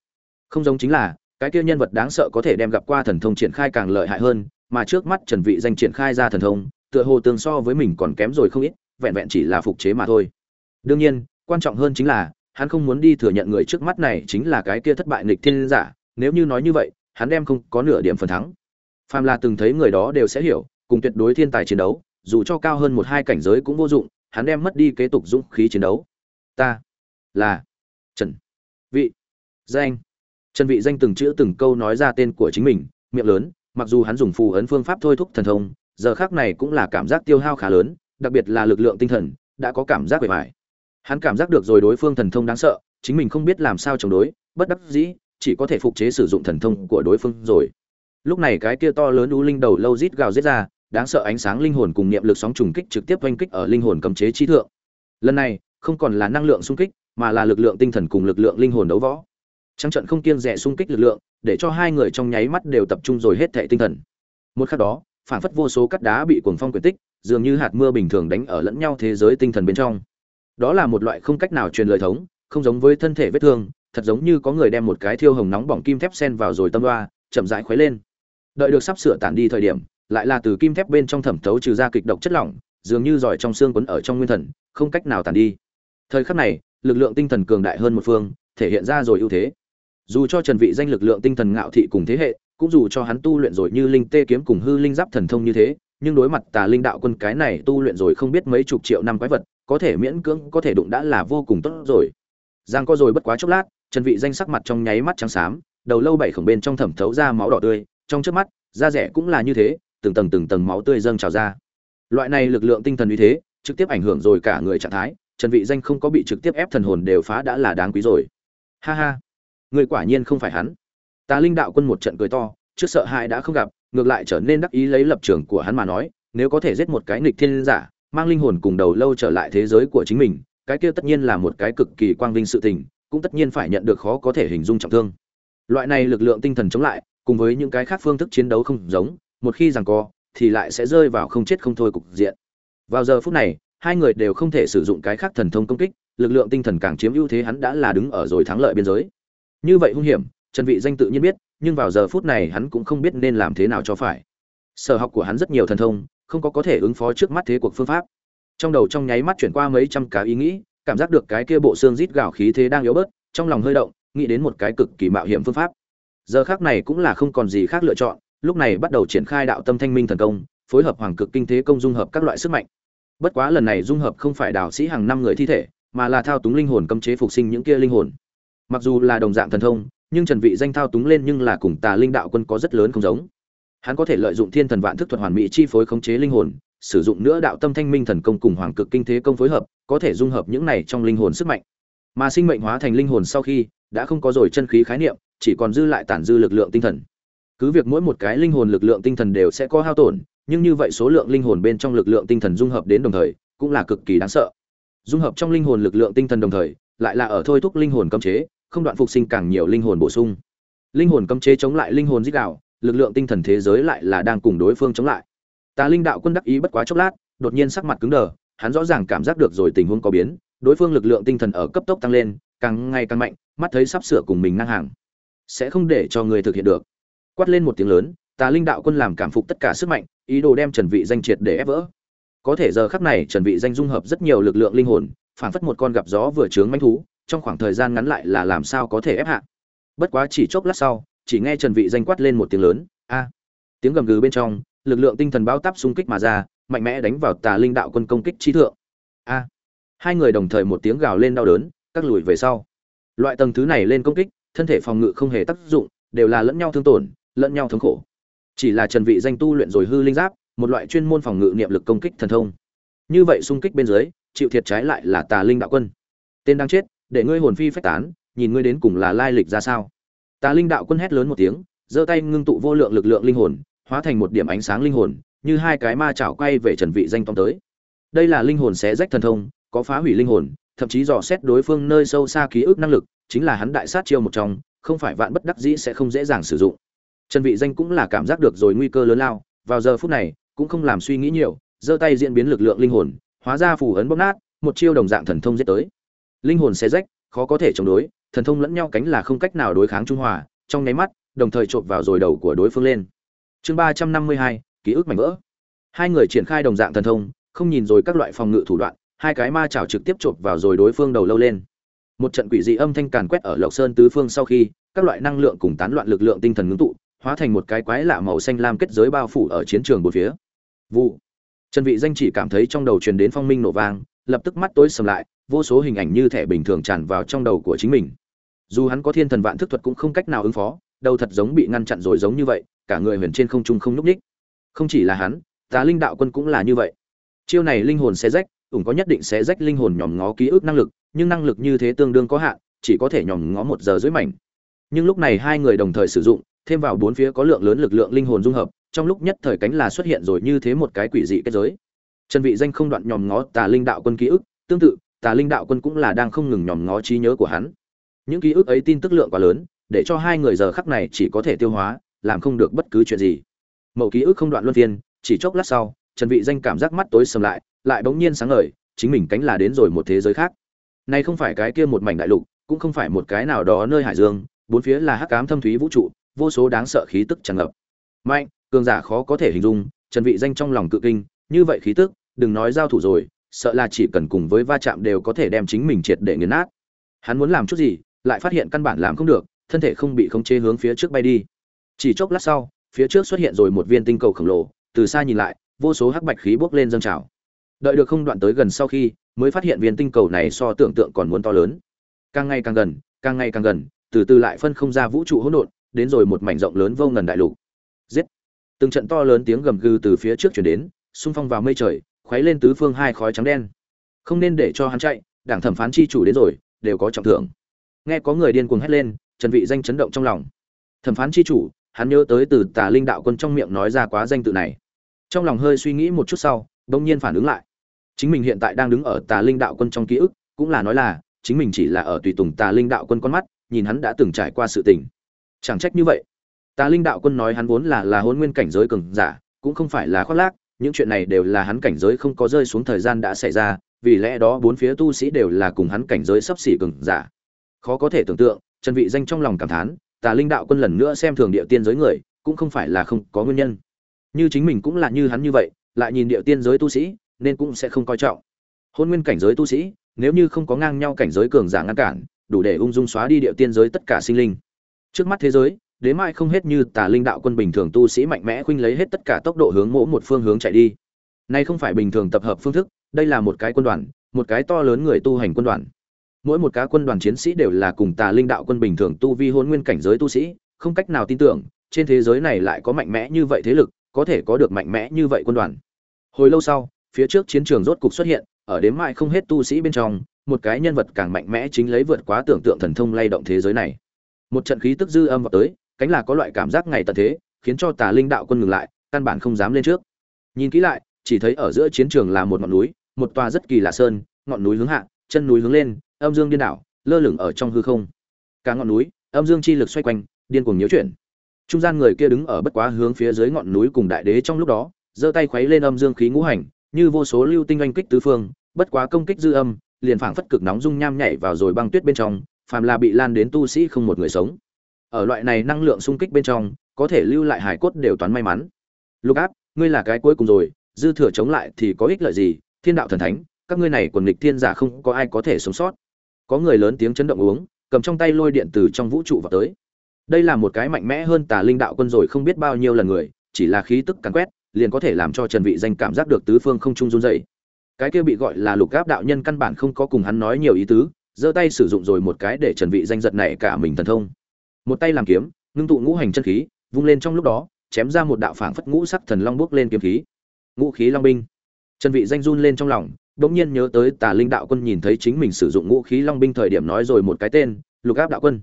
Không giống chính là, cái kia nhân vật đáng sợ có thể đem gặp qua thần thông triển khai càng lợi hại hơn, mà trước mắt trần vị danh triển khai ra thần thông, tựa hồ tương so với mình còn kém rồi không ít, vẹn vẹn chỉ là phục chế mà thôi. Đương nhiên, quan trọng hơn chính là, hắn không muốn đi thừa nhận người trước mắt này chính là cái kia thất bại nghịch thiên giả, nếu như nói như vậy, hắn đem không có nửa điểm phần thắng. Phàm là từng thấy người đó đều sẽ hiểu, cùng tuyệt đối thiên tài chiến đấu, dù cho cao hơn một hai cảnh giới cũng vô dụng hắn đem mất đi kế tục dũng khí chiến đấu. Ta là trần vị. Danh. Trần vị danh từng chữ từng câu nói ra tên của chính mình, miệng lớn, mặc dù hắn dùng phù ấn phương pháp thôi thúc thần thông, giờ khắc này cũng là cảm giác tiêu hao khá lớn, đặc biệt là lực lượng tinh thần, đã có cảm giác bề bài hắn cảm giác được rồi đối phương thần thông đáng sợ, chính mình không biết làm sao chống đối, bất đắc dĩ, chỉ có thể phục chế sử dụng thần thông của đối phương rồi. Lúc này cái kia to lớn u linh đầu lâu rít gào rít ra đáng sợ ánh sáng linh hồn cùng niệm lực sóng trùng kích trực tiếp oanh kích ở linh hồn cấm chế chi thượng. Lần này, không còn là năng lượng xung kích, mà là lực lượng tinh thần cùng lực lượng linh hồn đấu võ. Trắng trận không kiêng rẻ xung kích lực lượng, để cho hai người trong nháy mắt đều tập trung rồi hết thảy tinh thần. Một khắc đó phản phất vô số cắt đá bị cuồng phong quyển tích, dường như hạt mưa bình thường đánh ở lẫn nhau thế giới tinh thần bên trong. Đó là một loại không cách nào truyền lời thống, không giống với thân thể vết thương, thật giống như có người đem một cái thiêu hồng nóng bỏng kim thép sen vào rồi tâm loa, chậm rãi khuấy lên. Đợi được sắp sửa tản đi thời điểm lại là từ kim thép bên trong thẩm thấu trừ ra kịch độc chất lỏng, dường như giỏi trong xương quấn ở trong nguyên thần, không cách nào tàn đi. Thời khắc này, lực lượng tinh thần cường đại hơn một phương, thể hiện ra rồi ưu thế. Dù cho trần vị danh lực lượng tinh thần ngạo thị cùng thế hệ, cũng dù cho hắn tu luyện rồi như linh tê kiếm cùng hư linh giáp thần thông như thế, nhưng đối mặt tà linh đạo quân cái này tu luyện rồi không biết mấy chục triệu năm quái vật, có thể miễn cưỡng, có thể đụng đã là vô cùng tốt rồi. Giang có rồi bất quá chốc lát, trần vị danh sắc mặt trong nháy mắt trắng xám, đầu lâu bảy khổng bên trong thẩm thấu ra máu đỏ tươi, trong trước mắt, da rẻ cũng là như thế từng tầng từng tầng máu tươi dâng trào ra. Loại này lực lượng tinh thần uy thế, trực tiếp ảnh hưởng rồi cả người trạng thái, trần vị danh không có bị trực tiếp ép thần hồn đều phá đã là đáng quý rồi. Ha ha, người quả nhiên không phải hắn. Tà linh đạo quân một trận cười to, trước sợ hãi đã không gặp, ngược lại trở nên đắc ý lấy lập trường của hắn mà nói, nếu có thể giết một cái nghịch thiên giả, mang linh hồn cùng đầu lâu trở lại thế giới của chính mình, cái kia tất nhiên là một cái cực kỳ quang vinh sự tình, cũng tất nhiên phải nhận được khó có thể hình dung trọng thương. Loại này lực lượng tinh thần chống lại, cùng với những cái khác phương thức chiến đấu không giống một khi giằng co, thì lại sẽ rơi vào không chết không thôi cục diện. Vào giờ phút này, hai người đều không thể sử dụng cái khác thần thông công kích, lực lượng tinh thần càng chiếm ưu thế hắn đã là đứng ở rồi thắng lợi biên giới. Như vậy hung hiểm, trần vị danh tự nhiên biết, nhưng vào giờ phút này hắn cũng không biết nên làm thế nào cho phải. Sở học của hắn rất nhiều thần thông, không có có thể ứng phó trước mắt thế cuộc phương pháp. Trong đầu trong nháy mắt chuyển qua mấy trăm cá ý nghĩ, cảm giác được cái kia bộ xương rít gào khí thế đang yếu bớt, trong lòng hơi động, nghĩ đến một cái cực kỳ mạo hiểm phương pháp. Giờ khác này cũng là không còn gì khác lựa chọn lúc này bắt đầu triển khai đạo tâm thanh minh thần công, phối hợp hoàng cực kinh thế công dung hợp các loại sức mạnh. Bất quá lần này dung hợp không phải đào sĩ hàng năm người thi thể, mà là thao túng linh hồn cấm chế phục sinh những kia linh hồn. Mặc dù là đồng dạng thần thông, nhưng trần vị danh thao túng lên nhưng là cùng tà linh đạo quân có rất lớn không giống. Hắn có thể lợi dụng thiên thần vạn thức thuật hoàn mỹ chi phối khống chế linh hồn, sử dụng nữa đạo tâm thanh minh thần công cùng hoàng cực kinh thế công phối hợp, có thể dung hợp những này trong linh hồn sức mạnh. Mà sinh mệnh hóa thành linh hồn sau khi, đã không có rồi chân khí khái niệm, chỉ còn dư lại tản dư lực lượng tinh thần cứ việc mỗi một cái linh hồn lực lượng tinh thần đều sẽ có hao tổn, nhưng như vậy số lượng linh hồn bên trong lực lượng tinh thần dung hợp đến đồng thời, cũng là cực kỳ đáng sợ. Dung hợp trong linh hồn lực lượng tinh thần đồng thời, lại là ở thôi thúc linh hồn cấm chế, không đoạn phục sinh càng nhiều linh hồn bổ sung. Linh hồn cấm chế chống lại linh hồn dích đạo, lực lượng tinh thần thế giới lại là đang cùng đối phương chống lại. Tà linh đạo quân đắc ý bất quá chốc lát, đột nhiên sắc mặt cứng đờ, hắn rõ ràng cảm giác được rồi tình huống có biến, đối phương lực lượng tinh thần ở cấp tốc tăng lên, càng ngày càng mạnh, mắt thấy sắp sửa cùng mình ngang hàng. Sẽ không để cho người thực hiện được quát lên một tiếng lớn, tà linh đạo quân làm cảm phục tất cả sức mạnh, ý đồ đem trần vị danh triệt để ép vỡ. Có thể giờ khắc này, trần vị danh dung hợp rất nhiều lực lượng linh hồn phản phất một con gặp gió vừa trướng manh thú, trong khoảng thời gian ngắn lại là làm sao có thể ép hạ. Bất quá chỉ chốc lát sau, chỉ nghe trần vị danh quát lên một tiếng lớn, a! Tiếng gầm gừ bên trong, lực lượng tinh thần bao táp xung kích mà ra, mạnh mẽ đánh vào tà linh đạo quân công kích trí thượng. A! Hai người đồng thời một tiếng gào lên đau đớn, các lùi về sau. Loại tầng thứ này lên công kích, thân thể phòng ngự không hề tác dụng, đều là lẫn nhau thương tổn lẫn nhau thống khổ. Chỉ là trần vị danh tu luyện rồi hư linh giáp, một loại chuyên môn phòng ngự niệm lực công kích thần thông. Như vậy xung kích bên dưới, chịu thiệt trái lại là tà linh đạo quân. Tên đang chết, để ngươi hồn phi phách tán, nhìn ngươi đến cùng là lai lịch ra sao. Tà linh đạo quân hét lớn một tiếng, giơ tay ngưng tụ vô lượng lực lượng linh hồn, hóa thành một điểm ánh sáng linh hồn, như hai cái ma chảo quay về trần vị danh tông tới. Đây là linh hồn xé rách thần thông, có phá hủy linh hồn, thậm chí dò xét đối phương nơi sâu xa ký ức năng lực, chính là hắn đại sát chiêu một trong, không phải vạn bất đắc dĩ sẽ không dễ dàng sử dụng trần vị danh cũng là cảm giác được rồi nguy cơ lớn lao, vào giờ phút này, cũng không làm suy nghĩ nhiều, giơ tay diễn biến lực lượng linh hồn, hóa ra phù ấn bóc nát, một chiêu đồng dạng thần thông giết tới. Linh hồn xé rách, khó có thể chống đối, thần thông lẫn nhau cánh là không cách nào đối kháng trung hòa, trong nháy mắt, đồng thời chộp vào rồi đầu của đối phương lên. Chương ba trăm năm mươi hai, ký ức mảnh vỡ. Hai người triển khai đồng dạng thần thông, không nhìn rồi các loại phòng ngự thủ đoạn, hai cái ma chảo trực tiếp chộp vào rồi đối phương đầu lâu lên. Một trận quỷ dị âm thanh càn quét ở lộc sơn tứ phương sau khi, các loại năng lượng cùng tán loạn lực lượng tinh thần ngưng tụ hóa thành một cái quái lạ màu xanh lam kết giới bao phủ ở chiến trường bốn phía. Vụ. Trần vị danh chỉ cảm thấy trong đầu truyền đến phong minh nổ vang, lập tức mắt tối sầm lại, vô số hình ảnh như thẻ bình thường tràn vào trong đầu của chính mình. Dù hắn có thiên thần vạn thức thuật cũng không cách nào ứng phó, đầu thật giống bị ngăn chặn rồi giống như vậy, cả người huyền trên không trung không nhúc nhích. Không chỉ là hắn, tà linh đạo quân cũng là như vậy. Chiêu này linh hồn xé rách, ủng có nhất định xé rách linh hồn nhòm ngó ký ức năng lực, nhưng năng lực như thế tương đương có hạn, chỉ có thể nhòm ngó một giờ dưới mảnh. Nhưng lúc này hai người đồng thời sử dụng thêm vào bốn phía có lượng lớn lực lượng linh hồn dung hợp, trong lúc nhất thời cánh là xuất hiện rồi như thế một cái quỷ dị kết giới. Trần vị danh không đoạn nhòm ngó tà linh đạo quân ký ức, tương tự, tà linh đạo quân cũng là đang không ngừng nhòm ngó trí nhớ của hắn. Những ký ức ấy tin tức lượng quá lớn, để cho hai người giờ khắc này chỉ có thể tiêu hóa, làm không được bất cứ chuyện gì. Mẫu ký ức không đoạn luân phiên, chỉ chốc lát sau trần vị danh cảm giác mắt tối sầm lại lại bỗng nhiên sáng ngời, chính mình cánh là đến rồi một thế giới khác. Này không phải cái kia một mảnh đại lục, cũng không phải một cái nào đó nơi hải dương bốn phía là hắc ám thâm thúy vũ trụ, vô số đáng sợ khí tức tràn ngập. Mạnh, cường giả khó có thể hình dung, trần vị danh trong lòng cự kinh, như vậy khí tức, đừng nói giao thủ rồi, sợ là chỉ cần cùng với va chạm đều có thể đem chính mình triệt để nghiền nát. Hắn muốn làm chút gì, lại phát hiện căn bản làm không được, thân thể không bị khống chế hướng phía trước bay đi. Chỉ chốc lát sau, phía trước xuất hiện rồi một viên tinh cầu khổng lồ, từ xa nhìn lại, vô số hắc bạch khí bốc lên dâng trào. Đợi được không đoạn tới gần sau khi, mới phát hiện viên tinh cầu này so tưởng tượng còn muốn to lớn. Càng ngày càng gần, càng ngày càng gần từ từ lại phân không ra vũ trụ hỗn độn, đến rồi một mảnh rộng lớn vô ngần đại lục. Giết! Từng trận to lớn tiếng gầm gừ từ phía trước truyền đến, xung phong vào mây trời, khuấy lên tứ phương hai khói trắng đen. Không nên để cho hắn chạy, đảng thẩm phán chi chủ đến rồi, đều có trọng thưởng. Nghe có người điên cuồng hét lên, trần vị danh chấn động trong lòng. Thẩm phán chi chủ, hắn nhớ tới từ tà linh đạo quân trong miệng nói ra quá danh tự này. Trong lòng hơi suy nghĩ một chút sau, bỗng nhiên phản ứng lại. Chính mình hiện tại đang đứng ở tà linh đạo quân trong ký ức, cũng là nói là, chính mình chỉ là ở tùy tùng tà linh đạo quân con mắt nhìn hắn đã từng trải qua sự tình. Chẳng trách như vậy. Tà linh đạo quân nói hắn vốn là là hôn nguyên cảnh giới cường giả, cũng không phải là khoác lác, những chuyện này đều là hắn cảnh giới không có rơi xuống thời gian đã xảy ra, vì lẽ đó bốn phía tu sĩ đều là cùng hắn cảnh giới sắp xỉ cường giả. Khó có thể tưởng tượng, trần vị danh trong lòng cảm thán, tà linh đạo quân lần nữa xem thường địa tiên giới người, cũng không phải là không có nguyên nhân. Như chính mình cũng là như hắn như vậy, lại nhìn địa tiên giới tu sĩ, nên cũng sẽ không coi trọng. Hôn nguyên cảnh giới tu sĩ, nếu như không có ngang nhau cảnh giới cường giả ngăn cản đủ để ung dung xóa đi địa tiên giới tất cả sinh linh. Trước mắt thế giới đến mai không hết như tà linh đạo quân bình thường tu sĩ mạnh mẽ khuynh lấy hết tất cả tốc độ hướng mỗ một phương hướng chạy đi. Nay không phải bình thường tập hợp phương thức, đây là một cái quân đoàn, một cái to lớn người tu hành quân đoàn. Mỗi một cá quân đoàn chiến sĩ đều là cùng tà linh đạo quân bình thường tu vi hôn nguyên cảnh giới tu sĩ, không cách nào tin tưởng, trên thế giới này lại có mạnh mẽ như vậy thế lực, có thể có được mạnh mẽ như vậy quân đoàn. Hồi lâu sau, phía trước chiến trường rốt cục xuất hiện, ở đếm mãi không hết tu sĩ bên trong một cái nhân vật càng mạnh mẽ chính lấy vượt quá tưởng tượng thần thông lay động thế giới này. Một trận khí tức dư âm vào tới, cánh là có loại cảm giác ngày tận thế, khiến cho tà linh đạo quân ngừng lại, căn bản không dám lên trước. Nhìn kỹ lại, chỉ thấy ở giữa chiến trường là một ngọn núi, một tòa rất kỳ lạ sơn, ngọn núi hướng hạ, chân núi hướng lên, âm dương điên đảo, lơ lửng ở trong hư không. Cả ngọn núi, âm dương chi lực xoay quanh, điên cuồng nhiễu chuyển. Trung gian người kia đứng ở bất quá hướng phía dưới ngọn núi cùng đại đế trong lúc đó, giơ tay khuấy lên âm dương khí ngũ hành, như vô số lưu tinh oanh kích tứ phương, bất quá công kích dư âm liền phảng phất cực nóng dung nham nhảy vào rồi băng tuyết bên trong, phàm là bị lan đến tu sĩ không một người sống. Ở loại này năng lượng xung kích bên trong, có thể lưu lại hải cốt đều toán may mắn. Lục áp, ngươi là cái cuối cùng rồi, dư thừa chống lại thì có ích lợi gì? Thiên đạo thần thánh, các ngươi này quần nghịch thiên giả không có ai có thể sống sót. Có người lớn tiếng chấn động uống, cầm trong tay lôi điện từ trong vũ trụ vào tới. Đây là một cái mạnh mẽ hơn tà linh đạo quân rồi không biết bao nhiêu lần người, chỉ là khí tức càn quét, liền có thể làm cho trần vị danh cảm giác được tứ phương không trung run rẩy cái kia bị gọi là lục gáp đạo nhân căn bản không có cùng hắn nói nhiều ý tứ, giơ tay sử dụng rồi một cái để trần vị danh giật này cả mình thần thông. Một tay làm kiếm, ngưng tụ ngũ hành chân khí, vung lên trong lúc đó, chém ra một đạo phảng phất ngũ sắc thần long bước lên kiếm khí. Ngũ khí long binh. Trần vị danh run lên trong lòng đống nhiên nhớ tới tà linh đạo quân nhìn thấy chính mình sử dụng ngũ khí long binh thời điểm nói rồi một cái tên, lục áp đạo quân.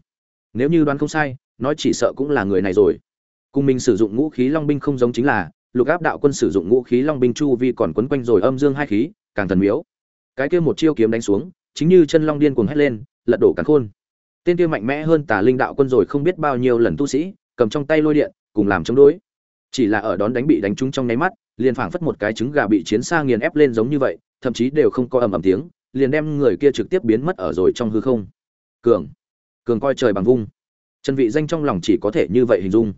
Nếu như đoán không sai, nói chỉ sợ cũng là người này rồi. Cùng mình sử dụng ngũ khí long binh không giống chính là, lục áp đạo quân sử dụng ngũ khí long binh chu vi còn quấn quanh rồi âm dương hai khí càng thần miếu. Cái kia một chiêu kiếm đánh xuống, chính như chân long điên cuồng hét lên, lật đổ cắn khôn. Tên kia mạnh mẽ hơn tà linh đạo quân rồi không biết bao nhiêu lần tu sĩ, cầm trong tay lôi điện, cùng làm chống đối. Chỉ là ở đón đánh bị đánh trúng trong nháy mắt, liền phảng phất một cái trứng gà bị chiến xa nghiền ép lên giống như vậy, thậm chí đều không có ầm ầm tiếng, liền đem người kia trực tiếp biến mất ở rồi trong hư không. Cường cường coi trời bằng vung. Trần vị danh trong lòng chỉ có thể như vậy hình dung.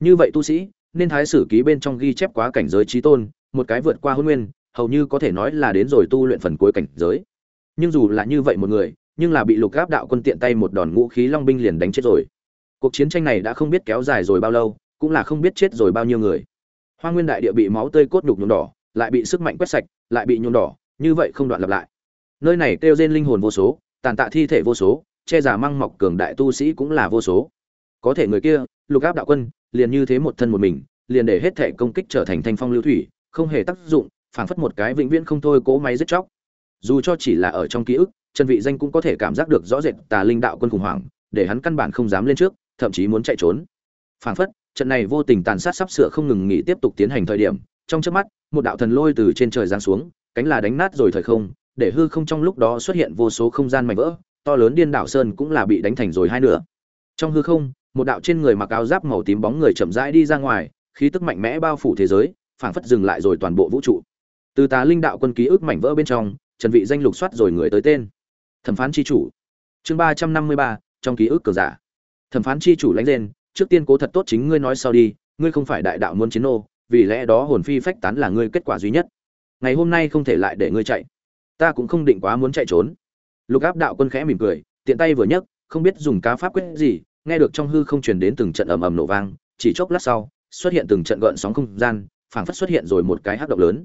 Như vậy tu sĩ, nên thái sử ký bên trong ghi chép quá cảnh giới trí tôn, một cái vượt qua hôn nguyên hầu như có thể nói là đến rồi tu luyện phần cuối cảnh giới. Nhưng dù là như vậy một người, nhưng là bị lục gáp đạo quân tiện tay một đòn ngũ khí long binh liền đánh chết rồi. Cuộc chiến tranh này đã không biết kéo dài rồi bao lâu, cũng là không biết chết rồi bao nhiêu người. Hoa nguyên đại địa bị máu tươi cốt nhục nhuộm đỏ, lại bị sức mạnh quét sạch, lại bị nhuộm đỏ, như vậy không đoạn lặp lại. Nơi này kêu diệt linh hồn vô số, tàn tạ thi thể vô số, che giả măng mọc cường đại tu sĩ cũng là vô số. Có thể người kia, lục áp đạo quân, liền như thế một thân một mình, liền để hết thể công kích trở thành thanh phong lưu thủy, không hề tác dụng phảng phất một cái vĩnh viễn không thôi cố máy giết chóc. Dù cho chỉ là ở trong ký ức, trần vị danh cũng có thể cảm giác được rõ rệt tà linh đạo quân khủng hoảng, để hắn căn bản không dám lên trước, thậm chí muốn chạy trốn. Phảng phất, trận này vô tình tàn sát sắp sửa không ngừng nghỉ tiếp tục tiến hành thời điểm, trong chớp mắt, một đạo thần lôi từ trên trời giáng xuống, cánh là đánh nát rồi thời không, để hư không trong lúc đó xuất hiện vô số không gian mảnh vỡ, to lớn điên đảo sơn cũng là bị đánh thành rồi hai nửa. Trong hư không, một đạo trên người mặc áo giáp màu tím bóng người chậm rãi đi ra ngoài, khí tức mạnh mẽ bao phủ thế giới, phảng phất dừng lại rồi toàn bộ vũ trụ từ tà linh đạo quân ký ức mảnh vỡ bên trong, trần vị danh lục soát rồi người tới tên. Thẩm phán chi chủ. Chương ba trăm năm mươi ba, trong ký ức cờ giả. Thẩm phán chi chủ lánh lên trước tiên cố thật tốt chính ngươi nói sau đi, ngươi không phải đại đạo muốn chiến nô, vì lẽ đó hồn phi phách tán là ngươi kết quả duy nhất. Ngày hôm nay không thể lại để ngươi chạy. Ta cũng không định quá muốn chạy trốn. Lục áp đạo quân khẽ mỉm cười, tiện tay vừa nhấc, không biết dùng cá pháp quyết gì, nghe được trong hư không truyền đến từng trận ầm ầm nổ vang, chỉ chốc lát sau, xuất hiện từng trận gợn sóng không gian, phảng phất xuất hiện rồi một cái hắc động lớn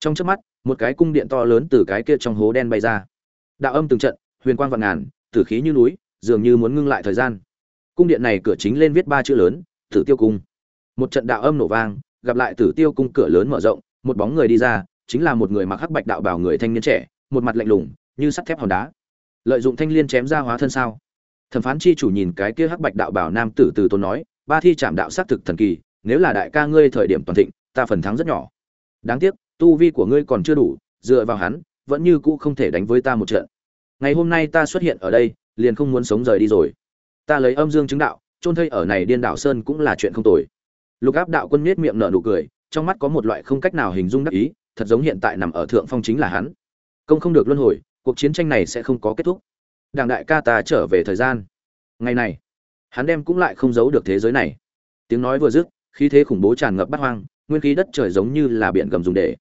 trong chớp mắt, một cái cung điện to lớn từ cái kia trong hố đen bay ra. Đạo âm từng trận, huyền quang vạn ngàn, tử khí như núi, dường như muốn ngưng lại thời gian. Cung điện này cửa chính lên viết ba chữ lớn, tử tiêu cung. Một trận đạo âm nổ vang, gặp lại tử tiêu cung cửa lớn mở rộng, một bóng người đi ra, chính là một người mặc hắc bạch đạo bảo người thanh niên trẻ, một mặt lạnh lùng, như sắt thép hòn đá. Lợi dụng thanh liên chém ra hóa thân sao? Thẩm phán chi chủ nhìn cái kia hắc bạch đạo bảo nam tử từ tôn nói, ba thi chạm đạo xác thực thần kỳ, nếu là đại ca ngươi thời điểm toàn thịnh, ta phần thắng rất nhỏ. Đáng tiếc tu vi của ngươi còn chưa đủ, dựa vào hắn, vẫn như cũ không thể đánh với ta một trận. Ngày hôm nay ta xuất hiện ở đây, liền không muốn sống rời đi rồi. Ta lấy âm dương chứng đạo trôn thây ở này điên đảo sơn cũng là chuyện không tồi. Lục áp đạo quân miết miệng nở nụ cười, trong mắt có một loại không cách nào hình dung đắc ý, thật giống hiện tại nằm ở thượng phong chính là hắn. Công không được luân hồi, cuộc chiến tranh này sẽ không có kết thúc. Đảng đại ca ta trở về thời gian. Ngày này, hắn đem cũng lại không giấu được thế giới này. Tiếng nói vừa dứt, khí thế khủng bố tràn ngập bát hoang, nguyên khí đất trời giống như là biển gầm dùng để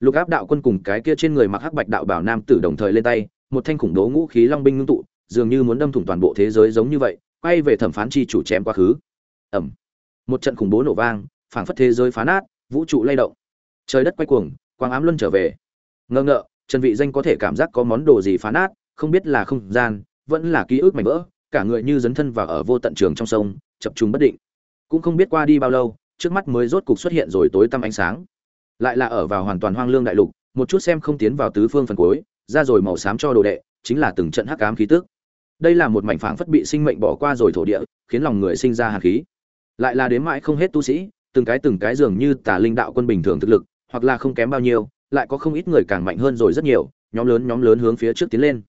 lục áp đạo quân cùng cái kia trên người mặc hắc bạch đạo bảo nam tử đồng thời lên tay, một thanh khủng bố ngũ khí long binh ngưng tụ, dường như muốn đâm thủng toàn bộ thế giới giống như vậy, quay về thẩm phán chi chủ chém quá khứ. Ẩm một trận khủng bố nổ vang, phảng phất thế giới phá nát, vũ trụ lay động. Trời đất quay cuồng, quang ám luân trở về. Ngơ ngợ, trần vị danh có thể cảm giác có món đồ gì phá nát, không biết là không gian, vẫn là ký ức mảnh vỡ, cả người như dấn thân vào ở vô tận trường trong sông, chập trùng bất định. Cũng không biết qua đi bao lâu, trước mắt mới rốt cục xuất hiện rồi tối tăm ánh sáng lại là ở vào hoàn toàn hoang lương đại lục, một chút xem không tiến vào tứ phương phần cuối, ra rồi màu xám cho đồ đệ, chính là từng trận hắc ám khí tức. Đây là một mảnh phảng phất bị sinh mệnh bỏ qua rồi thổ địa, khiến lòng người sinh ra hàn khí. Lại là đến mãi không hết tu sĩ, từng cái từng cái dường như tà linh đạo quân bình thường thực lực, hoặc là không kém bao nhiêu, lại có không ít người càng mạnh hơn rồi rất nhiều, nhóm lớn nhóm lớn hướng phía trước tiến lên.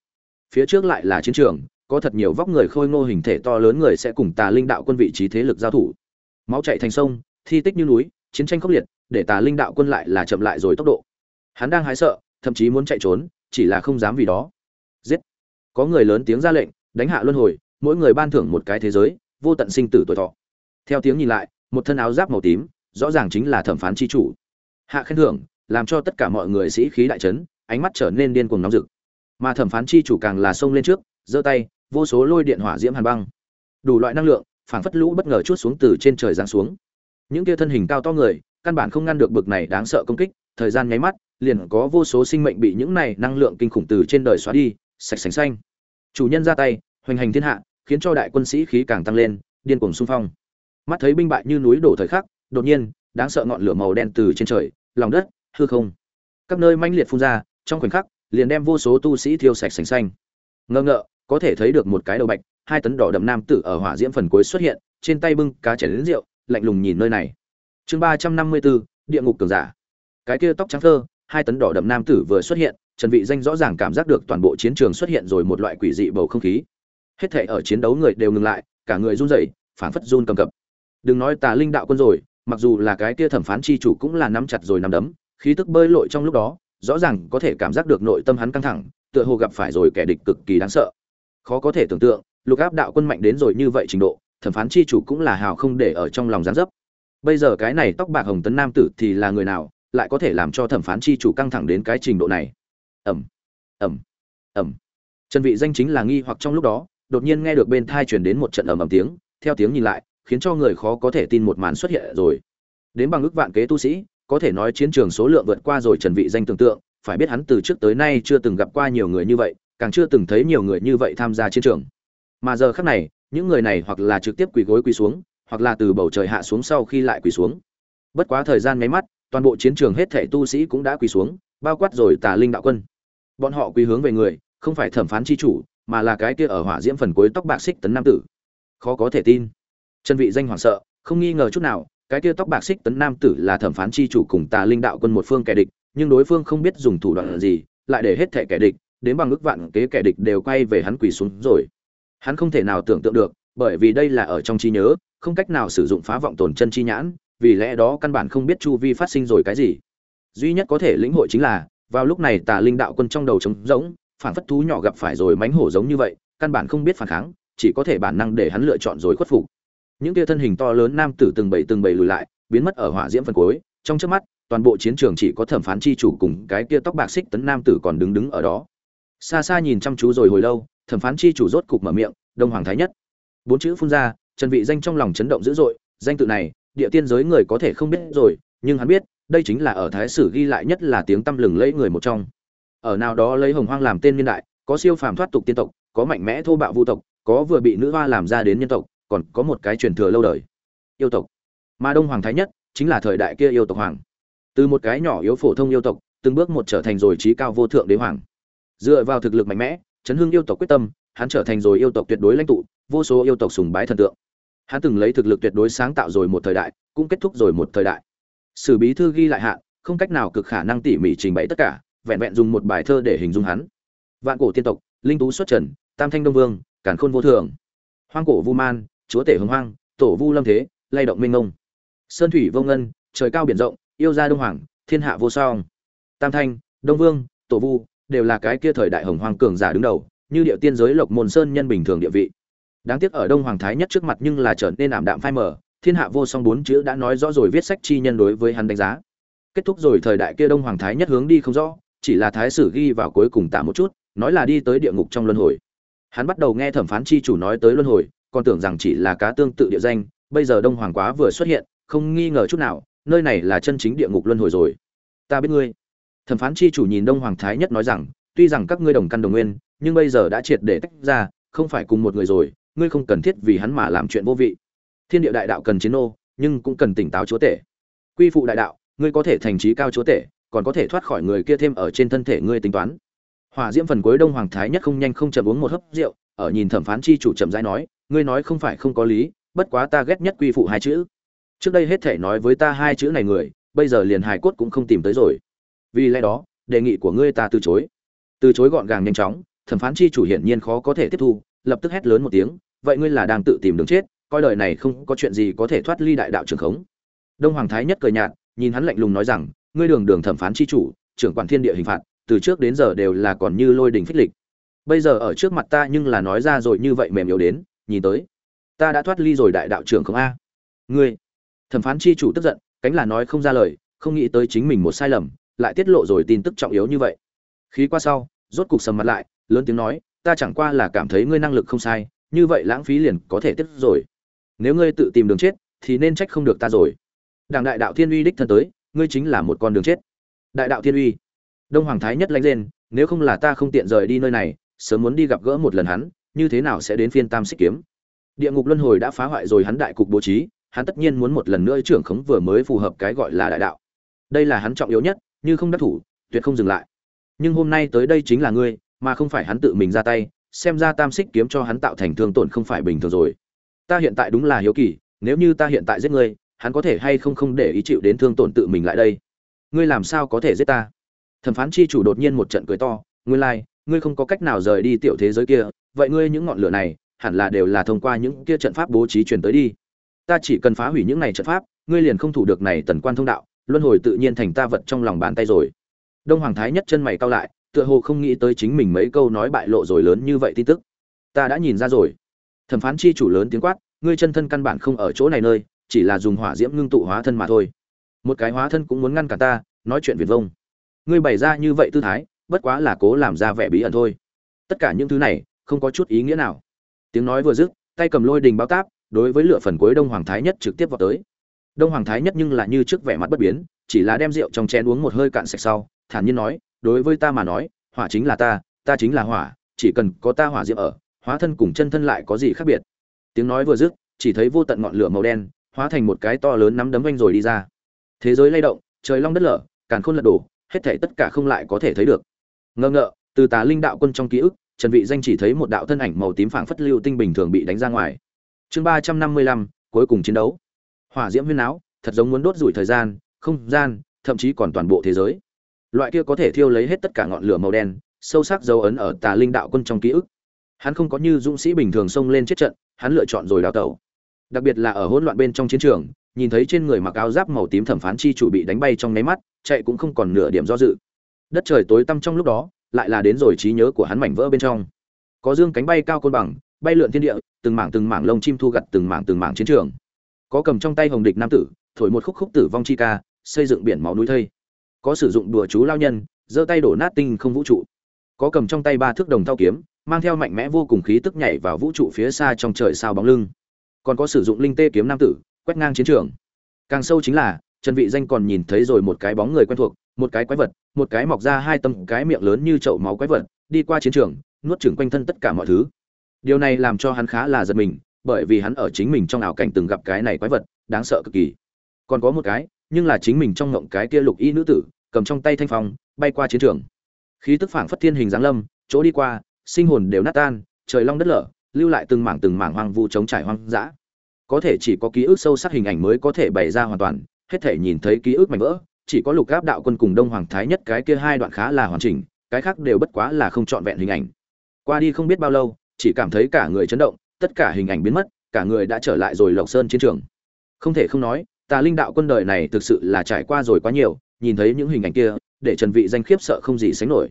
Phía trước lại là chiến trường, có thật nhiều vóc người khôi ngô hình thể to lớn người sẽ cùng tà linh đạo quân vị trí thế lực giao thủ. Máu chạy thành sông, thi tích như núi, chiến tranh khốc liệt để tà linh đạo quân lại là chậm lại rồi tốc độ. Hắn đang hái sợ, thậm chí muốn chạy trốn, chỉ là không dám vì đó. Giết! Có người lớn tiếng ra lệnh, đánh hạ luân hồi, mỗi người ban thưởng một cái thế giới, vô tận sinh tử tuổi thọ. Theo tiếng nhìn lại, một thân áo giáp màu tím, rõ ràng chính là thẩm phán chi chủ. Hạ khen thưởng, làm cho tất cả mọi người sĩ khí đại trấn ánh mắt trở nên điên cuồng nóng rực. Mà thẩm phán chi chủ càng là xông lên trước, giơ tay, vô số lôi điện hỏa diễm hàn băng. Đủ loại năng lượng, phảng phất lũ bất ngờ chút xuống từ trên trời giáng xuống. Những kia thân hình cao to người căn bản không ngăn được bực này đáng sợ công kích, thời gian nháy mắt, liền có vô số sinh mệnh bị những này năng lượng kinh khủng từ trên đời xóa đi, sạch sành xanh. Chủ nhân ra tay, hoành hành thiên hạ, khiến cho đại quân sĩ khí càng tăng lên, điên cuồng xung phong. Mắt thấy binh bại như núi đổ thời khắc, đột nhiên, đáng sợ ngọn lửa màu đen từ trên trời, lòng đất, hư không. Các nơi manh liệt phun ra, trong khoảnh khắc, liền đem vô số tu sĩ thiêu sạch sành xanh. Ngơ ngợ, có thể thấy được một cái đầu bạch, hai tấn đỏ đậm nam tử ở hỏa diễm phần cuối xuất hiện, trên tay bưng cá chảy đến rượu, lạnh lùng nhìn nơi này chương ba trăm năm mươi bốn địa ngục cường giả. Cái kia tóc trắng thơ, hai tấn đỏ đậm nam tử vừa xuất hiện, trần vị danh rõ ràng cảm giác được toàn bộ chiến trường xuất hiện rồi một loại quỷ dị bầu không khí. Hết thảy ở chiến đấu người đều ngừng lại, cả người run rẩy, phảng phất run cầm cập. Đừng nói tà linh đạo quân rồi, mặc dù là cái kia thẩm phán chi chủ cũng là nắm chặt rồi nắm đấm, khí tức bơi lội trong lúc đó, rõ ràng có thể cảm giác được nội tâm hắn căng thẳng, tựa hồ gặp phải rồi kẻ địch cực kỳ đáng sợ. Khó có thể tưởng tượng, lục áp đạo quân mạnh đến rồi như vậy trình độ, thẩm phán chi chủ cũng là hào không để ở trong lòng gián dấp bây giờ cái này tóc bạc hồng tấn nam tử thì là người nào, lại có thể làm cho thẩm phán chi chủ căng thẳng đến cái trình độ này? Ẩm ẩm ẩm. Trần vị danh chính là nghi hoặc trong lúc đó, đột nhiên nghe được bên thai truyền đến một trận ầm ầm tiếng, theo tiếng nhìn lại, khiến cho người khó có thể tin một màn xuất hiện rồi. Đến bằng ước vạn kế tu sĩ, có thể nói chiến trường số lượng vượt qua rồi trần vị danh tưởng tượng, phải biết hắn từ trước tới nay chưa từng gặp qua nhiều người như vậy, càng chưa từng thấy nhiều người như vậy tham gia chiến trường. Mà giờ khắc này, những người này hoặc là trực tiếp quỳ gối quỳ xuống hoặc là từ bầu trời hạ xuống sau khi lại quỳ xuống. Bất quá thời gian nháy mắt, toàn bộ chiến trường hết thảy tu sĩ cũng đã quỳ xuống, bao quát rồi tà linh đạo quân. Bọn họ quỳ hướng về người, không phải thẩm phán chi chủ, mà là cái kia ở hỏa diễm phần cuối tóc bạc xích tấn nam tử. Khó có thể tin. Chân vị danh hoảng sợ, không nghi ngờ chút nào, cái kia tóc bạc xích tấn nam tử là thẩm phán chi chủ cùng tà linh đạo quân một phương kẻ địch, nhưng đối phương không biết dùng thủ đoạn gì, lại để hết thảy kẻ địch, đến bằng ước vạn kế kẻ địch đều quay về hắn quỳ xuống rồi. Hắn không thể nào tưởng tượng được bởi vì đây là ở trong trí nhớ, không cách nào sử dụng phá vọng tổn chân chi nhãn, vì lẽ đó căn bản không biết chu vi phát sinh rồi cái gì. Duy nhất có thể lĩnh hội chính là, vào lúc này tà linh đạo quân trong đầu trống rỗng, phản phất thú nhỏ gặp phải rồi mánh hổ giống như vậy, căn bản không biết phản kháng, chỉ có thể bản năng để hắn lựa chọn rồi khuất phục. Những kia thân hình to lớn nam tử từng bảy từng bảy lùi lại, biến mất ở hỏa diễm phần cuối, trong trước mắt, toàn bộ chiến trường chỉ có thẩm phán chi chủ cùng cái kia tóc bạc xích tấn nam tử còn đứng đứng ở đó. Xa xa nhìn chăm chú rồi hồi lâu, thẩm phán chi chủ rốt cục mở miệng, đông hoàng thái nhất bốn chữ phun ra, trần vị danh trong lòng chấn động dữ dội, danh tự này, địa tiên giới người có thể không biết rồi, nhưng hắn biết, đây chính là ở thái sử ghi lại nhất là tiếng tâm lừng lẫy người một trong. Ở nào đó lấy hồng hoang làm tên niên đại, có siêu phàm thoát tục tiên tộc, có mạnh mẽ thô bạo vu tộc, có vừa bị nữ hoa làm ra đến nhân tộc, còn có một cái truyền thừa lâu đời. Yêu tộc. Mà đông hoàng thái nhất, chính là thời đại kia yêu tộc hoàng. Từ một cái nhỏ yếu phổ thông yêu tộc, từng bước một trở thành rồi trí cao vô thượng đế hoàng. Dựa vào thực lực mạnh mẽ, chấn hưng yêu tộc quyết tâm, hắn trở thành rồi yêu tộc tuyệt đối lãnh tụ vô số yêu tộc sùng bái thần tượng. Hắn từng lấy thực lực tuyệt đối sáng tạo rồi một thời đại, cũng kết thúc rồi một thời đại. Sử bí thư ghi lại hạn, không cách nào cực khả năng tỉ mỉ trình bày tất cả, vẹn vẹn dùng một bài thơ để hình dung hắn. Vạn cổ tiên tộc, linh tú xuất trần, tam thanh đông vương cản khôn vô thường. Hoang cổ vu man, chúa tể hồng hoang, tổ vu lâm thế, lay động minh ngông. Sơn thủy vô ngân, trời cao biển rộng, yêu gia đông hoàng, thiên hạ vô song. Tam thanh, đông vương, tổ vu đều là cái kia thời đại hồng hoang cường giả đứng đầu, như địa tiên giới lộc môn sơn nhân bình thường địa vị đáng tiếc ở đông hoàng thái nhất trước mặt nhưng là trở nên ảm đạm phai mờ, thiên hạ vô song bốn chữ đã nói rõ rồi viết sách chi nhân đối với hắn đánh giá. Kết thúc rồi thời đại kia đông hoàng thái nhất hướng đi không rõ, chỉ là thái sử ghi vào cuối cùng tạm một chút, nói là đi tới địa ngục trong luân hồi. Hắn bắt đầu nghe thẩm phán chi chủ nói tới luân hồi, còn tưởng rằng chỉ là cá tương tự địa danh, bây giờ đông hoàng quá vừa xuất hiện, không nghi ngờ chút nào, nơi này là chân chính địa ngục luân hồi rồi. Ta biết ngươi. Thẩm phán chi chủ nhìn đông hoàng thái nhất nói rằng, tuy rằng các ngươi đồng căn đồng nguyên, nhưng bây giờ đã triệt để tách ra, không phải cùng một người rồi ngươi không cần thiết vì hắn mà làm chuyện vô vị. Thiên địa đại đạo cần chiến ô nhưng cũng cần tỉnh táo chúa tể. Quy phụ đại đạo, ngươi có thể thành trí cao chúa tể, còn có thể thoát khỏi người kia thêm ở trên thân thể ngươi tính toán. Hỏa diễm phần cuối đông hoàng thái nhất không nhanh không chậm uống một hớp rượu, ở nhìn thẩm phán chi chủ chậm rãi nói, ngươi nói không phải không có lý, bất quá ta ghét nhất quy phụ hai chữ. Trước đây hết thể nói với ta hai chữ này người, bây giờ liền hài cốt cũng không tìm tới rồi. Vì lẽ đó, đề nghị của ngươi ta từ chối. Từ chối gọn gàng nhanh chóng, thẩm phán chi chủ hiển nhiên khó có thể tiếp thu, lập tức hét lớn một tiếng vậy ngươi là đang tự tìm đường chết, coi đời này không có chuyện gì có thể thoát ly đại đạo trường khống. Đông hoàng thái nhất cười nhạt, nhìn hắn lạnh lùng nói rằng, ngươi đường đường thẩm phán tri chủ, trưởng quản thiên địa hình phạt, từ trước đến giờ đều là còn như lôi đình phích lịch. Bây giờ ở trước mặt ta nhưng là nói ra rồi như vậy mềm yếu đến, nhìn tới, ta đã thoát ly rồi đại đạo trưởng không a. Ngươi, thẩm phán tri chủ tức giận, cánh là nói không ra lời, không nghĩ tới chính mình một sai lầm, lại tiết lộ rồi tin tức trọng yếu như vậy. Khí qua sau, rốt cục sầm mặt lại, lớn tiếng nói, ta chẳng qua là cảm thấy ngươi năng lực không sai như vậy lãng phí liền có thể tiếp rồi. Nếu ngươi tự tìm đường chết, thì nên trách không được ta rồi. Đảng đại đạo thiên uy đích thân tới, ngươi chính là một con đường chết. Đại đạo thiên uy. Đông hoàng thái nhất lanh lên, nếu không là ta không tiện rời đi nơi này, sớm muốn đi gặp gỡ một lần hắn, như thế nào sẽ đến phiên tam xích kiếm? Địa ngục luân hồi đã phá hoại rồi hắn đại cục bố trí, hắn tất nhiên muốn một lần nữa trưởng khống vừa mới phù hợp cái gọi là đại đạo. Đây là hắn trọng yếu nhất, như không đắc thủ, tuyệt không dừng lại. Nhưng hôm nay tới đây chính là ngươi, mà không phải hắn tự mình ra tay xem ra tam xích kiếm cho hắn tạo thành thương tổn không phải bình thường rồi. Ta hiện tại đúng là hiếu kỳ nếu như ta hiện tại giết ngươi hắn có thể hay không không để ý chịu đến thương tổn tự mình lại đây? Ngươi làm sao có thể giết ta? Thẩm phán chi chủ đột nhiên một trận cười to ngươi lai、like, ngươi không có cách nào rời đi tiểu thế giới kia vậy ngươi những ngọn lửa này hẳn là đều là thông qua những kia trận pháp bố trí truyền tới đi. Ta chỉ cần phá hủy những này trận pháp ngươi liền không thủ được này tần quan thông đạo luân hồi tự nhiên thành ta vật trong lòng bàn tay rồi. Đông hoàng thái nhất chân mày cau lại tựa hồ không nghĩ tới chính mình mấy câu nói bại lộ rồi lớn như vậy tin tức. Ta đã nhìn ra rồi. Thẩm phán chi chủ lớn tiếng quát, ngươi chân thân căn bản không ở chỗ này nơi, chỉ là dùng hỏa diễm ngưng tụ hóa thân mà thôi. Một cái hóa thân cũng muốn ngăn cản ta, nói chuyện việt vông. Ngươi bày ra như vậy tư thái, bất quá là cố làm ra vẻ bí ẩn thôi. Tất cả những thứ này, không có chút ý nghĩa nào. Tiếng nói vừa dứt, tay cầm lôi đình bao táp, đối với lựa phần cuối đông hoàng thái nhất trực tiếp vào tới. Đông hoàng thái nhất nhưng là như trước vẻ mặt bất biến, chỉ là đem rượu trong chén uống một hơi cạn sạch sau, thản nhiên nói đối với ta mà nói, hỏa chính là ta ta chính là hỏa, chỉ cần có ta hỏa diễm ở, hóa thân cùng chân thân lại có gì khác biệt? Tiếng nói vừa dứt, chỉ thấy vô tận ngọn lửa màu đen, hóa thành một cái to lớn nắm đấm vanh rồi đi ra. Thế giới lay động, trời long đất lở, càn khôn lật đổ, hết thảy tất cả không lại có thể thấy được. Ngơ ngợ, từ tà linh đạo quân trong ký ức, trần vị danh chỉ thấy một đạo thân ảnh màu tím phảng phất lưu tinh bình thường bị đánh ra ngoài. Chương ba trăm năm mươi lăm, cuối cùng chiến đấu. Hỏa diễm huyên áo thật giống muốn đốt rủi thời gian, không gian, thậm chí còn toàn bộ thế giới loại kia có thể thiêu lấy hết tất cả ngọn lửa màu đen, sâu sắc dấu ấn ở tà linh đạo quân trong ký ức. Hắn không có như dũng sĩ bình thường xông lên chết trận, hắn lựa chọn rồi đào tẩu. Đặc biệt là ở hỗn loạn bên trong chiến trường, nhìn thấy trên người mặc áo giáp màu tím thẩm phán chi chủ bị đánh bay trong nháy mắt, chạy cũng không còn nửa điểm do dự. Đất trời tối tăm trong lúc đó, lại là đến rồi trí nhớ của hắn mảnh vỡ bên trong. Có dương cánh bay cao côn bằng, bay lượn thiên địa, từng mảng từng mảng lông chim thu gặt từng mảng từng mảng chiến trường. Có cầm trong tay hồng địch nam tử, thổi một khúc khúc tử vong chi ca, xây dựng biển máu núi thây có sử dụng đùa chú lao nhân, giơ tay đổ nát tinh không vũ trụ. Có cầm trong tay ba thước đồng thao kiếm, mang theo mạnh mẽ vô cùng khí tức nhảy vào vũ trụ phía xa trong trời sao bóng lưng. Còn có sử dụng linh tê kiếm nam tử, quét ngang chiến trường. Càng sâu chính là, trần vị danh còn nhìn thấy rồi một cái bóng người quen thuộc, một cái quái vật, một cái mọc ra hai tâm cái miệng lớn như chậu máu quái vật, đi qua chiến trường, nuốt chửng quanh thân tất cả mọi thứ. Điều này làm cho hắn khá là giật mình, bởi vì hắn ở chính mình trong ảo cảnh từng gặp cái này quái vật, đáng sợ cực kỳ. Còn có một cái nhưng là chính mình trong ngộng cái kia lục y nữ tử, cầm trong tay thanh phong, bay qua chiến trường. Khí tức phảng phất thiên hình giáng lâm, chỗ đi qua, sinh hồn đều nát tan, trời long đất lở, lưu lại từng mảng từng mảng hoang vu chống trải hoang dã. Có thể chỉ có ký ức sâu sắc hình ảnh mới có thể bày ra hoàn toàn, hết thể nhìn thấy ký ức mảnh vỡ, chỉ có lục gáp đạo quân cùng đông hoàng thái nhất cái kia hai đoạn khá là hoàn chỉnh, cái khác đều bất quá là không trọn vẹn hình ảnh. Qua đi không biết bao lâu, chỉ cảm thấy cả người chấn động, tất cả hình ảnh biến mất, cả người đã trở lại rồi lộc sơn chiến trường. Không thể không nói tà linh đạo quân đời này thực sự là trải qua rồi quá nhiều, nhìn thấy những hình ảnh kia, để trần vị danh khiếp sợ không gì sánh nổi.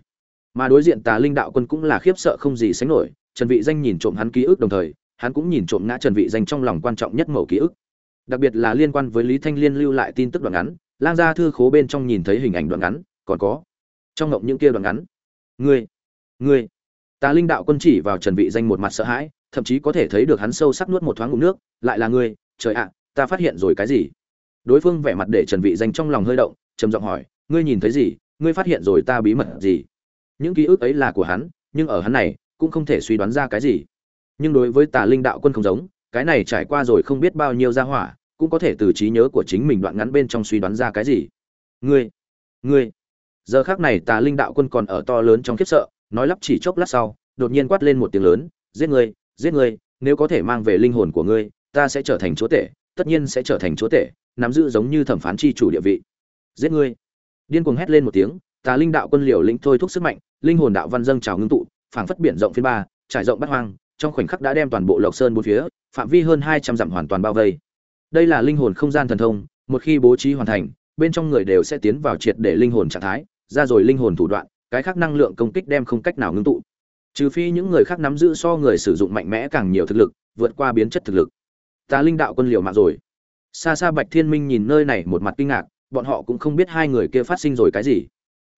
Mà đối diện tà linh đạo quân cũng là khiếp sợ không gì sánh nổi, trần vị danh nhìn trộm hắn ký ức đồng thời, hắn cũng nhìn trộm ngã trần vị danh trong lòng quan trọng nhất mẩu ký ức. Đặc biệt là liên quan với lý thanh liên lưu lại tin tức đoạn ngắn, lang gia thư khố bên trong nhìn thấy hình ảnh đoạn ngắn, còn có trong ngộng những kia đoạn ngắn. Ngươi ngươi. Tà linh đạo quân chỉ vào trần vị danh một mặt sợ hãi, thậm chí có thể thấy được hắn sâu sắc nuốt một thoáng ngụm nước, lại là ngươi, trời ạ, ta phát hiện rồi cái gì? Đối phương vẻ mặt để trần vị danh trong lòng hơi động, trầm giọng hỏi, ngươi nhìn thấy gì? Ngươi phát hiện rồi ta bí mật gì? Những ký ức ấy là của hắn, nhưng ở hắn này, cũng không thể suy đoán ra cái gì. Nhưng đối với tà linh đạo quân không giống, cái này trải qua rồi không biết bao nhiêu gia hỏa, cũng có thể từ trí nhớ của chính mình đoạn ngắn bên trong suy đoán ra cái gì. Ngươi ngươi. Giờ khác này tà linh đạo quân còn ở to lớn trong khiếp sợ, nói lắp chỉ chốc lát sau, đột nhiên quát lên một tiếng lớn, giết ngươi giết ngươi, nếu có thể mang về linh hồn của ngươi, ta sẽ trở thành chúa tể, tất nhiên sẽ trở thành chúa tể nắm giữ giống như thẩm phán chi chủ địa vị. Giết ngươi. Điên cuồng hét lên một tiếng, tà linh đạo quân liều lĩnh thôi thúc sức mạnh, linh hồn đạo văn dâng trào ngưng tụ, phảng phất biển rộng phiên ba, trải rộng bát hoang, trong khoảnh khắc đã đem toàn bộ lộc sơn bốn phía, phạm vi hơn hai trăm dặm hoàn toàn bao vây. Đây là linh hồn không gian thần thông, một khi bố trí hoàn thành, bên trong người đều sẽ tiến vào triệt để linh hồn trạng thái, ra rồi linh hồn thủ đoạn, cái khác năng lượng công kích đem không cách nào ngưng tụ. Trừ phi những người khác nắm giữ so người sử dụng mạnh mẽ càng nhiều thực lực, vượt qua biến chất thực lực. Ta linh đạo quân liều mạng rồi xa xa bạch thiên minh nhìn nơi này một mặt kinh ngạc, bọn họ cũng không biết hai người kia phát sinh rồi cái gì.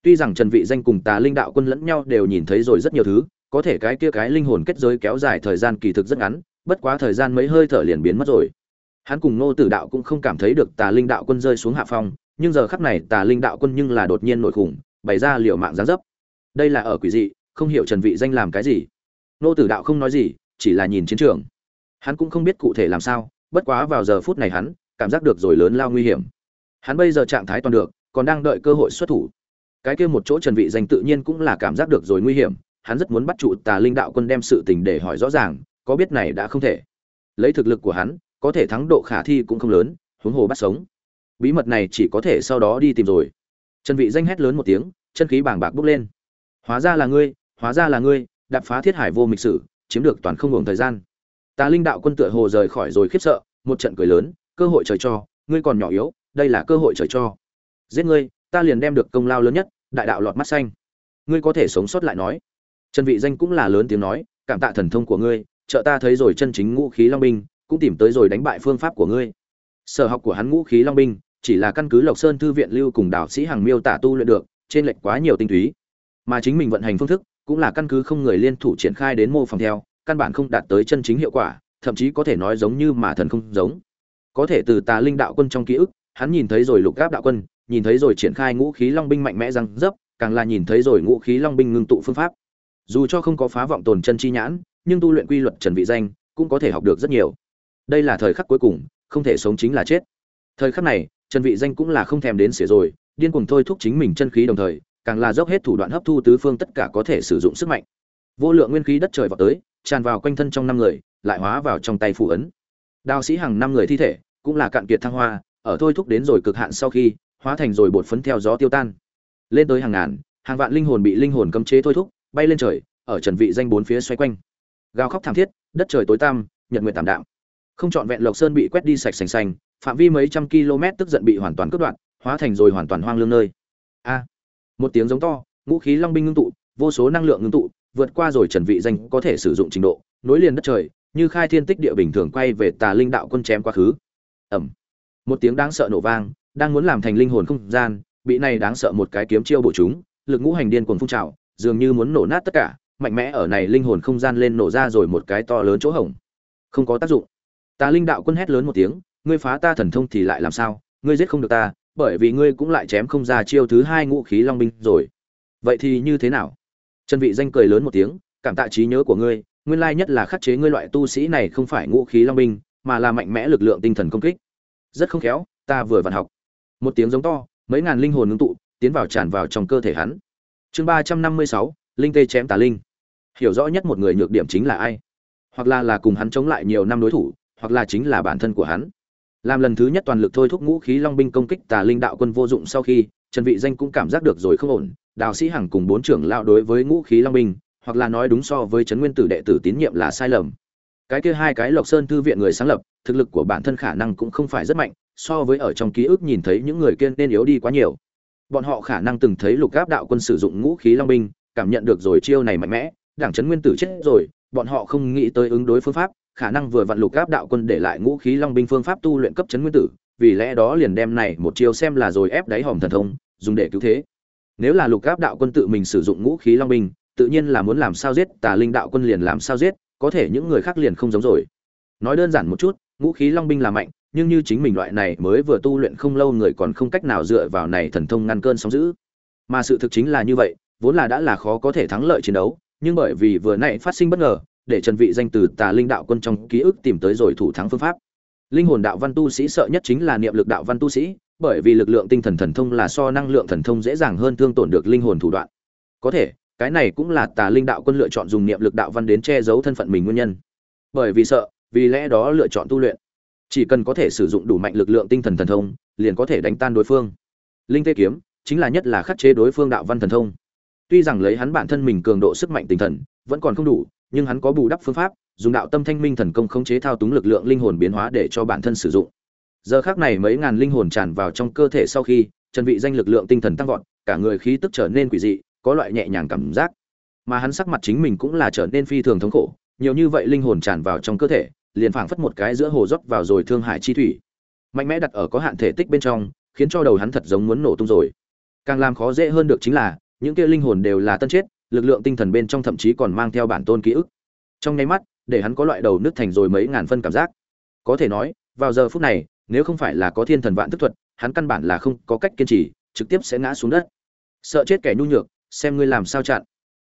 Tuy rằng trần vị danh cùng tà linh đạo quân lẫn nhau đều nhìn thấy rồi rất nhiều thứ, có thể cái kia cái linh hồn kết giới kéo dài thời gian kỳ thực rất ngắn, bất quá thời gian mấy hơi thở liền biến mất rồi. Hắn cùng nô tử đạo cũng không cảm thấy được tà linh đạo quân rơi xuống hạ phong, nhưng giờ khắc này tà linh đạo quân nhưng là đột nhiên nổi khủng, bày ra liều mạng giáng dấp. Đây là ở quỷ dị, không hiểu trần vị danh làm cái gì. Nô tử đạo không nói gì, chỉ là nhìn chiến trường. Hắn cũng không biết cụ thể làm sao, bất quá vào giờ phút này hắn cảm giác được rồi lớn lao nguy hiểm. Hắn bây giờ trạng thái toàn được, còn đang đợi cơ hội xuất thủ. Cái kia một chỗ trần vị danh tự nhiên cũng là cảm giác được rồi nguy hiểm, hắn rất muốn bắt trụ tà linh đạo quân đem sự tình để hỏi rõ ràng, có biết này đã không thể. Lấy thực lực của hắn, có thể thắng độ khả thi cũng không lớn, huống hồ bắt sống. Bí mật này chỉ có thể sau đó đi tìm rồi. Trần vị danh hét lớn một tiếng, chân khí bàng bạc bốc lên. Hóa ra là ngươi, hóa ra là ngươi, đạp phá thiết hải vô mịch sử, chiếm được toàn không ngừng thời gian. Tà linh đạo quân tựa hồ rời khỏi rồi khiếp sợ, một trận cười lớn cơ hội trời cho, ngươi còn nhỏ yếu, đây là cơ hội trời cho. Giết ngươi, ta liền đem được công lao lớn nhất, đại đạo lọt mắt xanh. Ngươi có thể sống sót lại nói. Trần vị danh cũng là lớn tiếng nói, cảm tạ thần thông của ngươi, trợ ta thấy rồi chân chính ngũ khí long binh, cũng tìm tới rồi đánh bại phương pháp của ngươi. Sở học của hắn ngũ khí long binh, chỉ là căn cứ lộc sơn thư viện lưu cùng đạo sĩ hàng miêu tả tu luyện được, trên lệch quá nhiều tinh túy. Mà chính mình vận hành phương thức, cũng là căn cứ không người liên thủ triển khai đến mô phỏng theo, căn bản không đạt tới chân chính hiệu quả, thậm chí có thể nói giống như mà thần không giống có thể từ tà linh đạo quân trong ký ức, hắn nhìn thấy rồi lục gáp đạo quân, nhìn thấy rồi triển khai ngũ khí long binh mạnh mẽ răng dấp, càng là nhìn thấy rồi ngũ khí long binh ngưng tụ phương pháp. Dù cho không có phá vọng tồn chân chi nhãn, nhưng tu luyện quy luật trần vị danh, cũng có thể học được rất nhiều. Đây là thời khắc cuối cùng, không thể sống chính là chết. Thời khắc này, trần vị danh cũng là không thèm đến xỉa rồi, điên cuồng thôi thúc chính mình chân khí đồng thời, càng là dốc hết thủ đoạn hấp thu tứ phương tất cả có thể sử dụng sức mạnh. Vô lượng nguyên khí đất trời vào tới, tràn vào quanh thân trong năm người, lại hóa vào trong tay phù ấn đào sĩ hàng năm người thi thể cũng là cạn kiệt thăng hoa ở thôi thúc đến rồi cực hạn sau khi hóa thành rồi bột phấn theo gió tiêu tan. Lên tới hàng ngàn hàng vạn linh hồn bị linh hồn cấm chế thôi thúc bay lên trời ở trần vị danh bốn phía xoay quanh. Gào khóc thảm thiết đất trời tối tăm nhật nguyệt tạm đạm. Không chọn vẹn lộc sơn bị quét đi sạch sành sành, phạm vi mấy trăm km tức giận bị hoàn toàn cướp đoạn hóa thành rồi hoàn toàn hoang lương nơi. A! Một tiếng giống to ngũ khí long binh ngưng tụ vô số năng lượng ngưng tụ vượt qua rồi trần vị danh có thể sử dụng trình độ nối liền đất trời như khai thiên tích địa bình thường quay về tà linh đạo quân chém quá khứ. Ẩm, một tiếng đáng sợ nổ vang đang muốn làm thành linh hồn không gian bị này đáng sợ một cái kiếm chiêu bổ chúng lực ngũ hành điên cuồng phun trào dường như muốn nổ nát tất cả mạnh mẽ ở này linh hồn không gian lên nổ ra rồi một cái to lớn chỗ hổng. Không có tác dụng. Tà linh đạo quân hét lớn một tiếng ngươi phá ta thần thông thì lại làm sao? Ngươi giết không được ta bởi vì ngươi cũng lại chém không ra chiêu thứ hai ngũ khí long binh rồi. Vậy thì như thế nào? Trần vị danh cười lớn một tiếng cảm tạ trí nhớ của ngươi nguyên lai nhất là khắc chế ngươi loại tu sĩ này không phải ngũ khí long binh, mà là mạnh mẽ lực lượng tinh thần công kích. Rất không khéo, ta vừa vặn học. Một tiếng giống to, mấy ngàn linh hồn ngưng tụ, tiến vào tràn vào trong cơ thể hắn. Chương ba trăm năm mươi sáu, linh tê chém tà linh. Hiểu rõ nhất một người nhược điểm chính là ai? Hoặc là là cùng hắn chống lại nhiều năm đối thủ, hoặc là chính là bản thân của hắn. Làm lần thứ nhất toàn lực thôi thúc ngũ khí long binh công kích tà linh đạo quân vô dụng sau khi, trần vị danh cũng cảm giác được rồi không ổn đào sĩ hằng cùng bốn trưởng lão đối với ngũ khí long binh hoặc là nói đúng so với trấn nguyên tử đệ tử tín nhiệm là sai lầm. Cái kia hai cái lộc sơn thư viện người sáng lập, thực lực của bản thân khả năng cũng không phải rất mạnh, so với ở trong ký ức nhìn thấy những người kia nên yếu đi quá nhiều. Bọn họ khả năng từng thấy lục gáp đạo quân sử dụng ngũ khí long binh, cảm nhận được rồi chiêu này mạnh mẽ, đảng trấn nguyên tử chết rồi, bọn họ không nghĩ tới ứng đối phương pháp, khả năng vừa vặn lục gáp đạo quân để lại ngũ khí long binh phương pháp tu luyện cấp trấn nguyên tử, vì lẽ đó liền đem này một chiêu xem là rồi ép đáy hòm thần thông, dùng để cứu thế. Nếu là lục gáp đạo quân tự mình sử dụng ngũ khí long binh tự nhiên là muốn làm sao giết, tà linh đạo quân liền làm sao giết, có thể những người khác liền không giống rồi. Nói đơn giản một chút, ngũ khí long binh là mạnh, nhưng như chính mình loại này mới vừa tu luyện không lâu người còn không cách nào dựa vào này thần thông ngăn cơn sóng dữ. Mà sự thực chính là như vậy, vốn là đã là khó có thể thắng lợi chiến đấu, nhưng bởi vì vừa nãy phát sinh bất ngờ, để trần vị danh từ tà linh đạo quân trong ký ức tìm tới rồi thủ thắng phương pháp. Linh hồn đạo văn tu sĩ sợ nhất chính là niệm lực đạo văn tu sĩ, bởi vì lực lượng tinh thần thần thông là so năng lượng thần thông dễ dàng hơn thương tổn được linh hồn thủ đoạn. Có thể cái này cũng là tà linh đạo quân lựa chọn dùng niệm lực đạo văn đến che giấu thân phận mình nguyên nhân. Bởi vì sợ, vì lẽ đó lựa chọn tu luyện. Chỉ cần có thể sử dụng đủ mạnh lực lượng tinh thần thần thông, liền có thể đánh tan đối phương. Linh tê kiếm chính là nhất là khắc chế đối phương đạo văn thần thông. Tuy rằng lấy hắn bản thân mình cường độ sức mạnh tinh thần, vẫn còn không đủ, nhưng hắn có bù đắp phương pháp, dùng đạo tâm thanh minh thần công khống chế thao túng lực lượng linh hồn biến hóa để cho bản thân sử dụng. Giờ khác này mấy ngàn linh hồn tràn vào trong cơ thể sau khi trần vị danh lực lượng tinh thần tăng vọt, cả người khí tức trở nên quỷ dị có loại nhẹ nhàng cảm giác. Mà hắn sắc mặt chính mình cũng là trở nên phi thường thống khổ, nhiều như vậy linh hồn tràn vào trong cơ thể, liền phảng phất một cái giữa hồ rót vào rồi thương hải chi thủy. Mạnh mẽ đặt ở có hạn thể tích bên trong, khiến cho đầu hắn thật giống muốn nổ tung rồi. Càng làm khó dễ hơn được chính là, những kia linh hồn đều là tân chết, lực lượng tinh thần bên trong thậm chí còn mang theo bản tôn ký ức. Trong nháy mắt, để hắn có loại đầu nứt thành rồi mấy ngàn phân cảm giác. Có thể nói, vào giờ phút này, nếu không phải là có thiên thần vạn thức thuật, hắn căn bản là không có cách kiên trì, trực tiếp sẽ ngã xuống đất. Sợ chết kẻ nhu nhược xem ngươi làm sao chặn.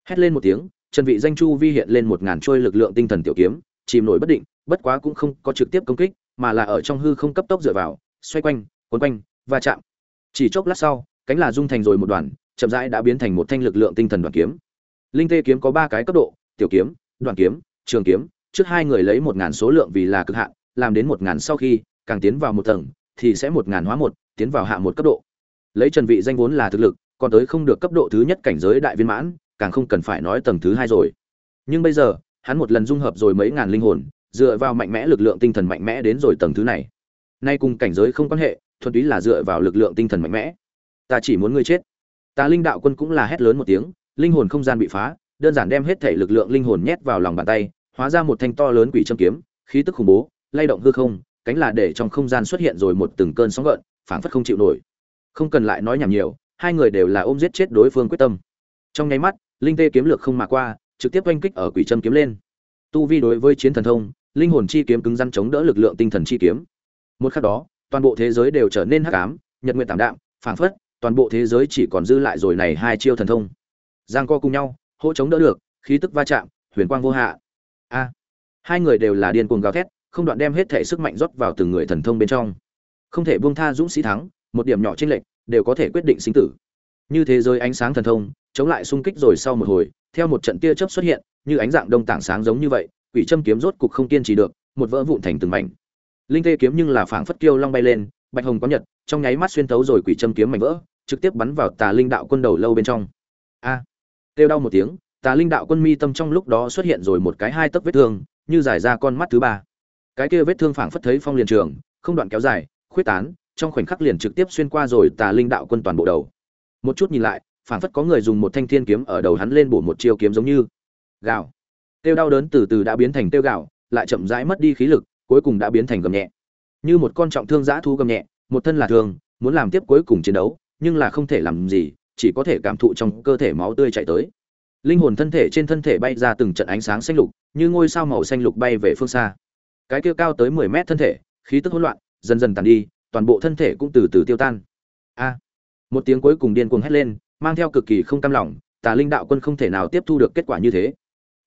Hét lên một tiếng, trần vị danh chu vi hiện lên một ngàn trôi lực lượng tinh thần tiểu kiếm, chìm nổi bất định, bất quá cũng không có trực tiếp công kích, mà là ở trong hư không cấp tốc dựa vào, xoay quanh quấn quanh và chạm. Chỉ chốc lát sau, cánh là dung thành rồi một đoàn, chậm rãi đã biến thành một thanh lực lượng tinh thần đoàn kiếm. Linh tê kiếm có ba cái cấp độ, tiểu kiếm, đoàn kiếm, trường kiếm, trước hai người lấy một ngàn số lượng vì là cực hạn, làm đến một ngàn sau khi, càng tiến vào một tầng, thì sẽ một ngàn hóa một, tiến vào hạ một cấp độ. Lấy trần vị danh vốn là thực lực còn tới không được cấp độ thứ nhất cảnh giới đại viên mãn, càng không cần phải nói tầng thứ hai rồi. Nhưng bây giờ, hắn một lần dung hợp rồi mấy ngàn linh hồn, dựa vào mạnh mẽ lực lượng tinh thần mạnh mẽ đến rồi tầng thứ này. Nay cùng cảnh giới không quan hệ, thuần túy là dựa vào lực lượng tinh thần mạnh mẽ. Ta chỉ muốn ngươi chết. Ta linh đạo quân cũng là hét lớn một tiếng, linh hồn không gian bị phá, đơn giản đem hết thể lực lượng linh hồn nhét vào lòng bàn tay, hóa ra một thanh to lớn quỷ châm kiếm, khí tức khủng bố, lay động hư không, cánh là để trong không gian xuất hiện rồi một từng cơn sóng gợn, phảng phất không chịu nổi. Không cần lại nói nhảm nhiều hai người đều là ôm giết chết đối phương quyết tâm. Trong nháy mắt, linh tê kiếm lược không mà qua, trực tiếp oanh kích ở quỷ châm kiếm lên. Tu vi đối với chiến thần thông, linh hồn chi kiếm cứng rắn chống đỡ lực lượng tinh thần chi kiếm. Một khắc đó, toàn bộ thế giới đều trở nên hắc ám, nhật nguyện tảm đạm, phảng phất, toàn bộ thế giới chỉ còn dư lại rồi này hai chiêu thần thông. Giang co cùng nhau, hỗ chống đỡ được, khí tức va chạm, huyền quang vô hạ. A. Hai người đều là điên cuồng gào thét, không đoạn đem hết thể sức mạnh rót vào từng người thần thông bên trong. Không thể buông tha dũng sĩ thắng, một điểm nhỏ trên lệnh đều có thể quyết định sinh tử. Như thế giới ánh sáng thần thông chống lại xung kích rồi sau một hồi theo một trận tia chớp xuất hiện như ánh dạng đông tảng sáng giống như vậy quỷ châm kiếm rốt cục không kiên trì được một vỡ vụn thành từng mảnh. Linh tê kiếm nhưng là phảng phất kiêu long bay lên bạch hồng có nhật trong nháy mắt xuyên thấu rồi quỷ châm kiếm mảnh vỡ trực tiếp bắn vào tà linh đạo quân đầu lâu bên trong. A! À, kêu đau một tiếng tà linh đạo quân mi tâm trong lúc đó xuất hiện rồi một cái hai tấc vết thương như giải ra con mắt thứ ba. Cái kia vết thương phảng phất thấy phong liền trường không đoạn kéo dài khuyết tán trong khoảnh khắc liền trực tiếp xuyên qua rồi tà linh đạo quân toàn bộ đầu. Một chút nhìn lại, phảng phất có người dùng một thanh thiên kiếm ở đầu hắn lên bổ một chiêu kiếm giống như. Gào. Tiêu đau đớn từ từ đã biến thành tiêu gạo lại chậm rãi mất đi khí lực, cuối cùng đã biến thành gầm nhẹ. Như một con trọng thương giã thu gầm nhẹ, một thân là thường, muốn làm tiếp cuối cùng chiến đấu, nhưng là không thể làm gì, chỉ có thể cảm thụ trong cơ thể máu tươi chạy tới. Linh hồn thân thể trên thân thể bay ra từng trận ánh sáng xanh lục, như ngôi sao màu xanh lục bay về phương xa. Cái kia cao tới mười mét thân thể, khí tức hỗn loạn, dần dần tàn đi toàn bộ thân thể cũng từ từ tiêu tan. A, một tiếng cuối cùng điên cuồng hét lên, mang theo cực kỳ không cam lòng, tà linh đạo quân không thể nào tiếp thu được kết quả như thế.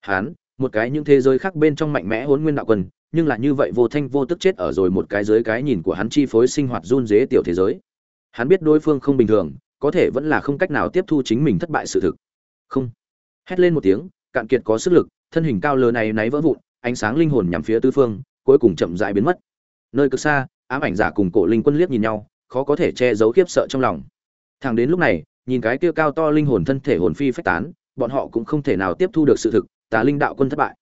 Hán, một cái những thế giới khác bên trong mạnh mẽ hỗn nguyên đạo quân, nhưng là như vậy vô thanh vô tức chết ở rồi một cái dưới cái nhìn của hắn chi phối sinh hoạt run dế tiểu thế giới. Hắn biết đối phương không bình thường, có thể vẫn là không cách nào tiếp thu chính mình thất bại sự thực. Không. Hét lên một tiếng, cạn kiệt có sức lực, thân hình cao lớn này náy vỡ vụn, ánh sáng linh hồn nhằm phía tư phương, cuối cùng chậm rãi biến mất. Nơi cực xa ám ảnh giả cùng cổ linh quân liếc nhìn nhau, khó có thể che giấu khiếp sợ trong lòng. Thằng đến lúc này, nhìn cái kia cao to linh hồn thân thể hồn phi phách tán, bọn họ cũng không thể nào tiếp thu được sự thực, tà linh đạo quân thất bại.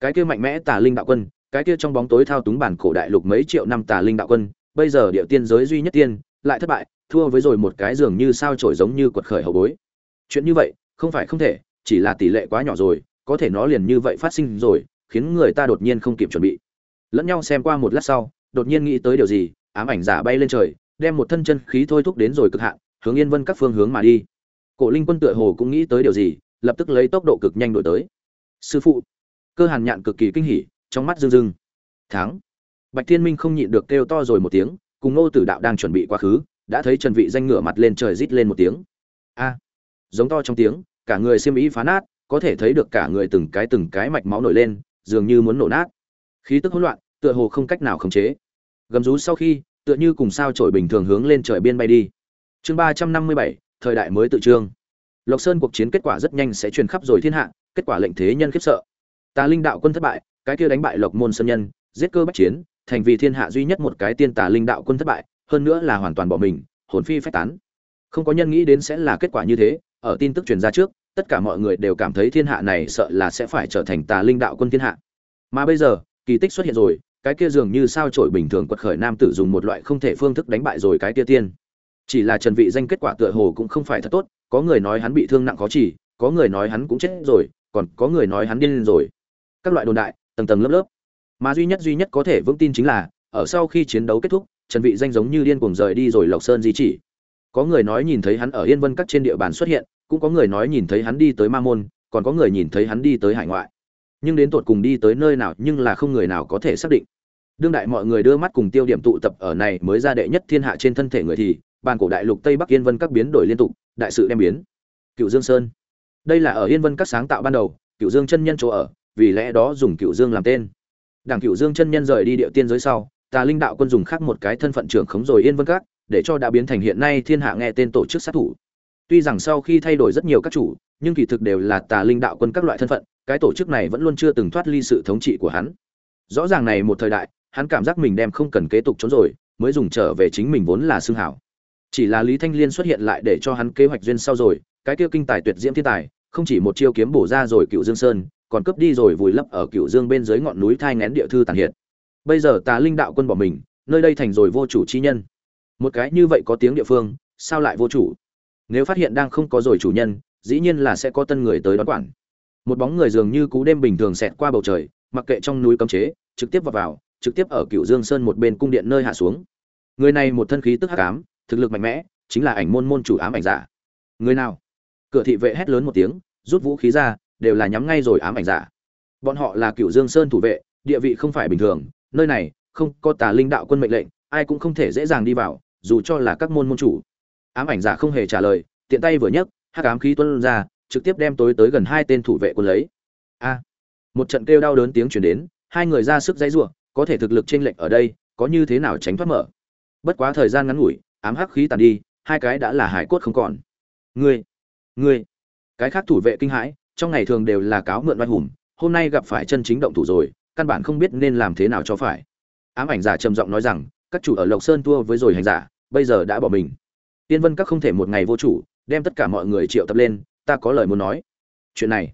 Cái kia mạnh mẽ tà linh đạo quân, cái kia trong bóng tối thao túng bản cổ đại lục mấy triệu năm tà linh đạo quân, bây giờ địa tiên giới duy nhất tiên, lại thất bại, thua với rồi một cái dường như sao trổi giống như quật khởi hậu bối. Chuyện như vậy, không phải không thể, chỉ là tỷ lệ quá nhỏ rồi, có thể nó liền như vậy phát sinh rồi, khiến người ta đột nhiên không kịp chuẩn bị. Lẫn nhau xem qua một lát sau đột nhiên nghĩ tới điều gì, ám ảnh giả bay lên trời, đem một thân chân khí thôi thúc đến rồi cực hạn, hướng yên vân các phương hướng mà đi. Cổ linh quân tựa hồ cũng nghĩ tới điều gì, lập tức lấy tốc độ cực nhanh đuổi tới. Sư phụ. Cơ hàn nhạn cực kỳ kinh hỉ, trong mắt rưng rưng. Thắng. Bạch thiên minh không nhịn được kêu to rồi một tiếng, cùng ngô tử đạo đang chuẩn bị quá khứ, đã thấy trần vị danh ngửa mặt lên trời rít lên một tiếng. A. Giống to trong tiếng, cả người xiêm y phá nát, có thể thấy được cả người từng cái từng cái mạch máu nổi lên, dường như muốn nổ nát. Khí tức hỗn loạn tựa hồ không cách nào khống chế. Gầm rú sau khi, tựa như cùng sao trổi bình thường hướng lên trời biên bay đi. Chương ba trăm năm mươi bảy, thời đại mới tự trương. Lộc sơn cuộc chiến kết quả rất nhanh sẽ truyền khắp rồi thiên hạ, kết quả lệnh thế nhân khiếp sợ. Tà linh đạo quân thất bại, cái kia đánh bại lộc môn sơn nhân, giết cơ bách chiến, thành vì thiên hạ duy nhất một cái tiên tà linh đạo quân thất bại, hơn nữa là hoàn toàn bỏ mình, hồn phi phách tán. Không có nhân nghĩ đến sẽ là kết quả như thế, ở tin tức truyền ra trước, tất cả mọi người đều cảm thấy thiên hạ này sợ là sẽ phải trở thành tà linh đạo quân thiên hạ. Mà bây giờ, kỳ tích xuất hiện rồi cái kia dường như sao trổi bình thường quật khởi nam tử dùng một loại không thể phương thức đánh bại rồi cái kia tiên. Chỉ là trần vị danh kết quả tựa hồ cũng không phải thật tốt, có người nói hắn bị thương nặng khó chỉ, có người nói hắn cũng chết rồi, còn có người nói hắn điên lên rồi. Các loại đồn đại, tầng tầng lớp lớp. Mà duy nhất duy nhất có thể vững tin chính là, ở sau khi chiến đấu kết thúc, trần vị danh giống như điên cuồng rời đi rồi lộc sơn di chỉ. Có người nói nhìn thấy hắn ở yên vân các trên địa bàn xuất hiện, cũng có người nói nhìn thấy hắn đi tới ma môn, còn có người nhìn thấy hắn đi tới hải ngoại. Nhưng đến tột cùng đi tới nơi nào, nhưng là không người nào có thể xác định đương đại mọi người đưa mắt cùng tiêu điểm tụ tập ở này mới ra đệ nhất thiên hạ trên thân thể người thì, bàn cổ đại lục tây bắc yên vân các biến đổi liên tục, đại sự đem biến. Cựu dương sơn. Đây là ở yên vân các sáng tạo ban đầu, cựu dương chân nhân chỗ ở, vì lẽ đó dùng cựu dương làm tên. Đảng cựu dương chân nhân rời đi địa tiên giới sau, tà linh đạo quân dùng khác một cái thân phận trưởng khống rồi yên vân các, để cho đã biến thành hiện nay thiên hạ nghe tên tổ chức sát thủ. Tuy rằng sau khi thay đổi rất nhiều các chủ, nhưng kỳ thực đều là tà linh đạo quân các loại thân phận, cái tổ chức này vẫn luôn chưa từng thoát ly sự thống trị của hắn. Rõ ràng này một thời đại hắn cảm giác mình đem không cần kế tục trốn rồi, mới dùng trở về chính mình vốn là xương hảo. Chỉ là lý thanh liên xuất hiện lại để cho hắn kế hoạch duyên sau rồi, cái kia kinh tài tuyệt diễm thiên tài, không chỉ một chiêu kiếm bổ ra rồi cựu dương sơn, còn cướp đi rồi vùi lấp ở cựu dương bên dưới ngọn núi thai ngén địa thư tàn hiện. Bây giờ tà linh đạo quân bỏ mình, nơi đây thành rồi vô chủ chi nhân. Một cái như vậy có tiếng địa phương, sao lại vô chủ? Nếu phát hiện đang không có rồi chủ nhân, dĩ nhiên là sẽ có tân người tới đón quản. Một bóng người dường như cú đêm bình thường xẹt qua bầu trời, mặc kệ trong núi cấm chế, trực tiếp vào vào trực tiếp ở cựu dương sơn một bên cung điện nơi hạ xuống. Người này một thân khí tức hắc ám, thực lực mạnh mẽ, chính là ảnh môn môn chủ ám ảnh giả. Người nào? Cửa thị vệ hét lớn một tiếng, rút vũ khí ra, đều là nhắm ngay rồi ám ảnh giả. Bọn họ là cựu dương sơn thủ vệ, địa vị không phải bình thường, nơi này không có tà linh đạo quân mệnh lệnh, ai cũng không thể dễ dàng đi vào, dù cho là các môn môn chủ. Ám ảnh giả không hề trả lời, tiện tay vừa nhấc, hắc ám khí tuôn ra, trực tiếp đem tối tới gần hai tên thủ vệ quân lấy. A! Một trận kêu đau đớn tiếng chuyển đến, hai người ra sức dãy giụa có thể thực lực chênh lệch ở đây, có như thế nào tránh thoát mở? Bất quá thời gian ngắn ngủi, ám hắc khí tàn đi, hai cái đã là hải cốt không còn. Ngươi ngươi, cái khác thủ vệ kinh hãi, trong ngày thường đều là cáo mượn oai hùng, hôm nay gặp phải chân chính động thủ rồi, căn bản không biết nên làm thế nào cho phải. Ám ảnh giả trầm giọng nói rằng, các chủ ở lộc sơn thua với rồi hành giả, bây giờ đã bỏ mình. Tiên vân các không thể một ngày vô chủ, đem tất cả mọi người triệu tập lên, ta có lời muốn nói. Chuyện này,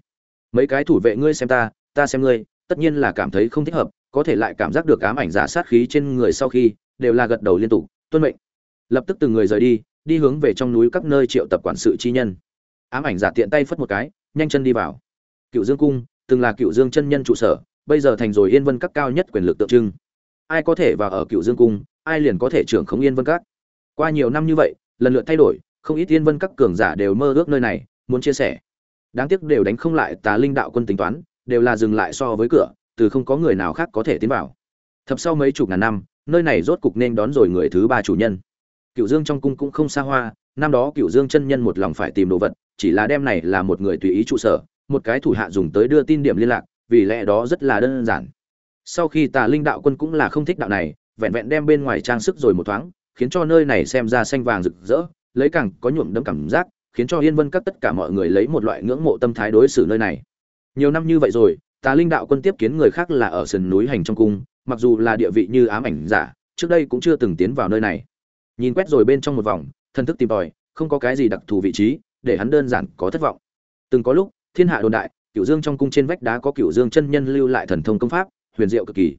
mấy cái thủ vệ ngươi xem ta ta xem ngươi, tất nhiên là cảm thấy không thích hợp có thể lại cảm giác được ám ảnh giả sát khí trên người sau khi, đều là gật đầu liên tục, tuân mệnh. Lập tức từng người rời đi đi hướng về trong núi các nơi triệu tập quản sự chi nhân. Ám ảnh giả tiện tay phất một cái, nhanh chân đi vào. Cựu dương cung, từng là cựu dương chân nhân trụ sở, bây giờ thành rồi yên vân các cao nhất quyền lực tượng trưng. Ai có thể vào ở cựu dương cung, ai liền có thể trưởng khống yên vân các. Qua nhiều năm như vậy, lần lượt thay đổi, không ít yên vân các cường giả đều mơ ước nơi này, muốn chia sẻ. Đáng tiếc đều đánh không lại tà linh đạo quân tính toán, đều là dừng lại so với cửa từ không có người nào khác có thể tiến vào. Thập sau mấy chục ngàn năm, nơi này rốt cục nên đón rồi người thứ ba chủ nhân. Cựu dương trong cung cũng không xa hoa, năm đó cựu dương chân nhân một lòng phải tìm đồ vật, chỉ là đem này là một người tùy ý trụ sở, một cái thủ hạ dùng tới đưa tin điểm liên lạc, vì lẽ đó rất là đơn giản. Sau khi tà linh đạo quân cũng là không thích đạo này, vẹn vẹn đem bên ngoài trang sức rồi một thoáng, khiến cho nơi này xem ra xanh vàng rực rỡ, lấy càng có nhuộm đẫm cảm giác, khiến cho yên vân các tất cả mọi người lấy một loại ngưỡng mộ tâm thái đối xử nơi này. Nhiều năm như vậy rồi tà linh đạo quân tiếp kiến người khác là ở sườn núi hành trong cung, mặc dù là địa vị như ám ảnh giả, trước đây cũng chưa từng tiến vào nơi này. Nhìn quét rồi bên trong một vòng, thần thức tìm tòi, không có cái gì đặc thù vị trí, để hắn đơn giản có thất vọng. Từng có lúc, thiên hạ đồn đại cựu dương trong cung trên vách đá có cựu dương chân nhân lưu lại thần thông công pháp, huyền diệu cực kỳ.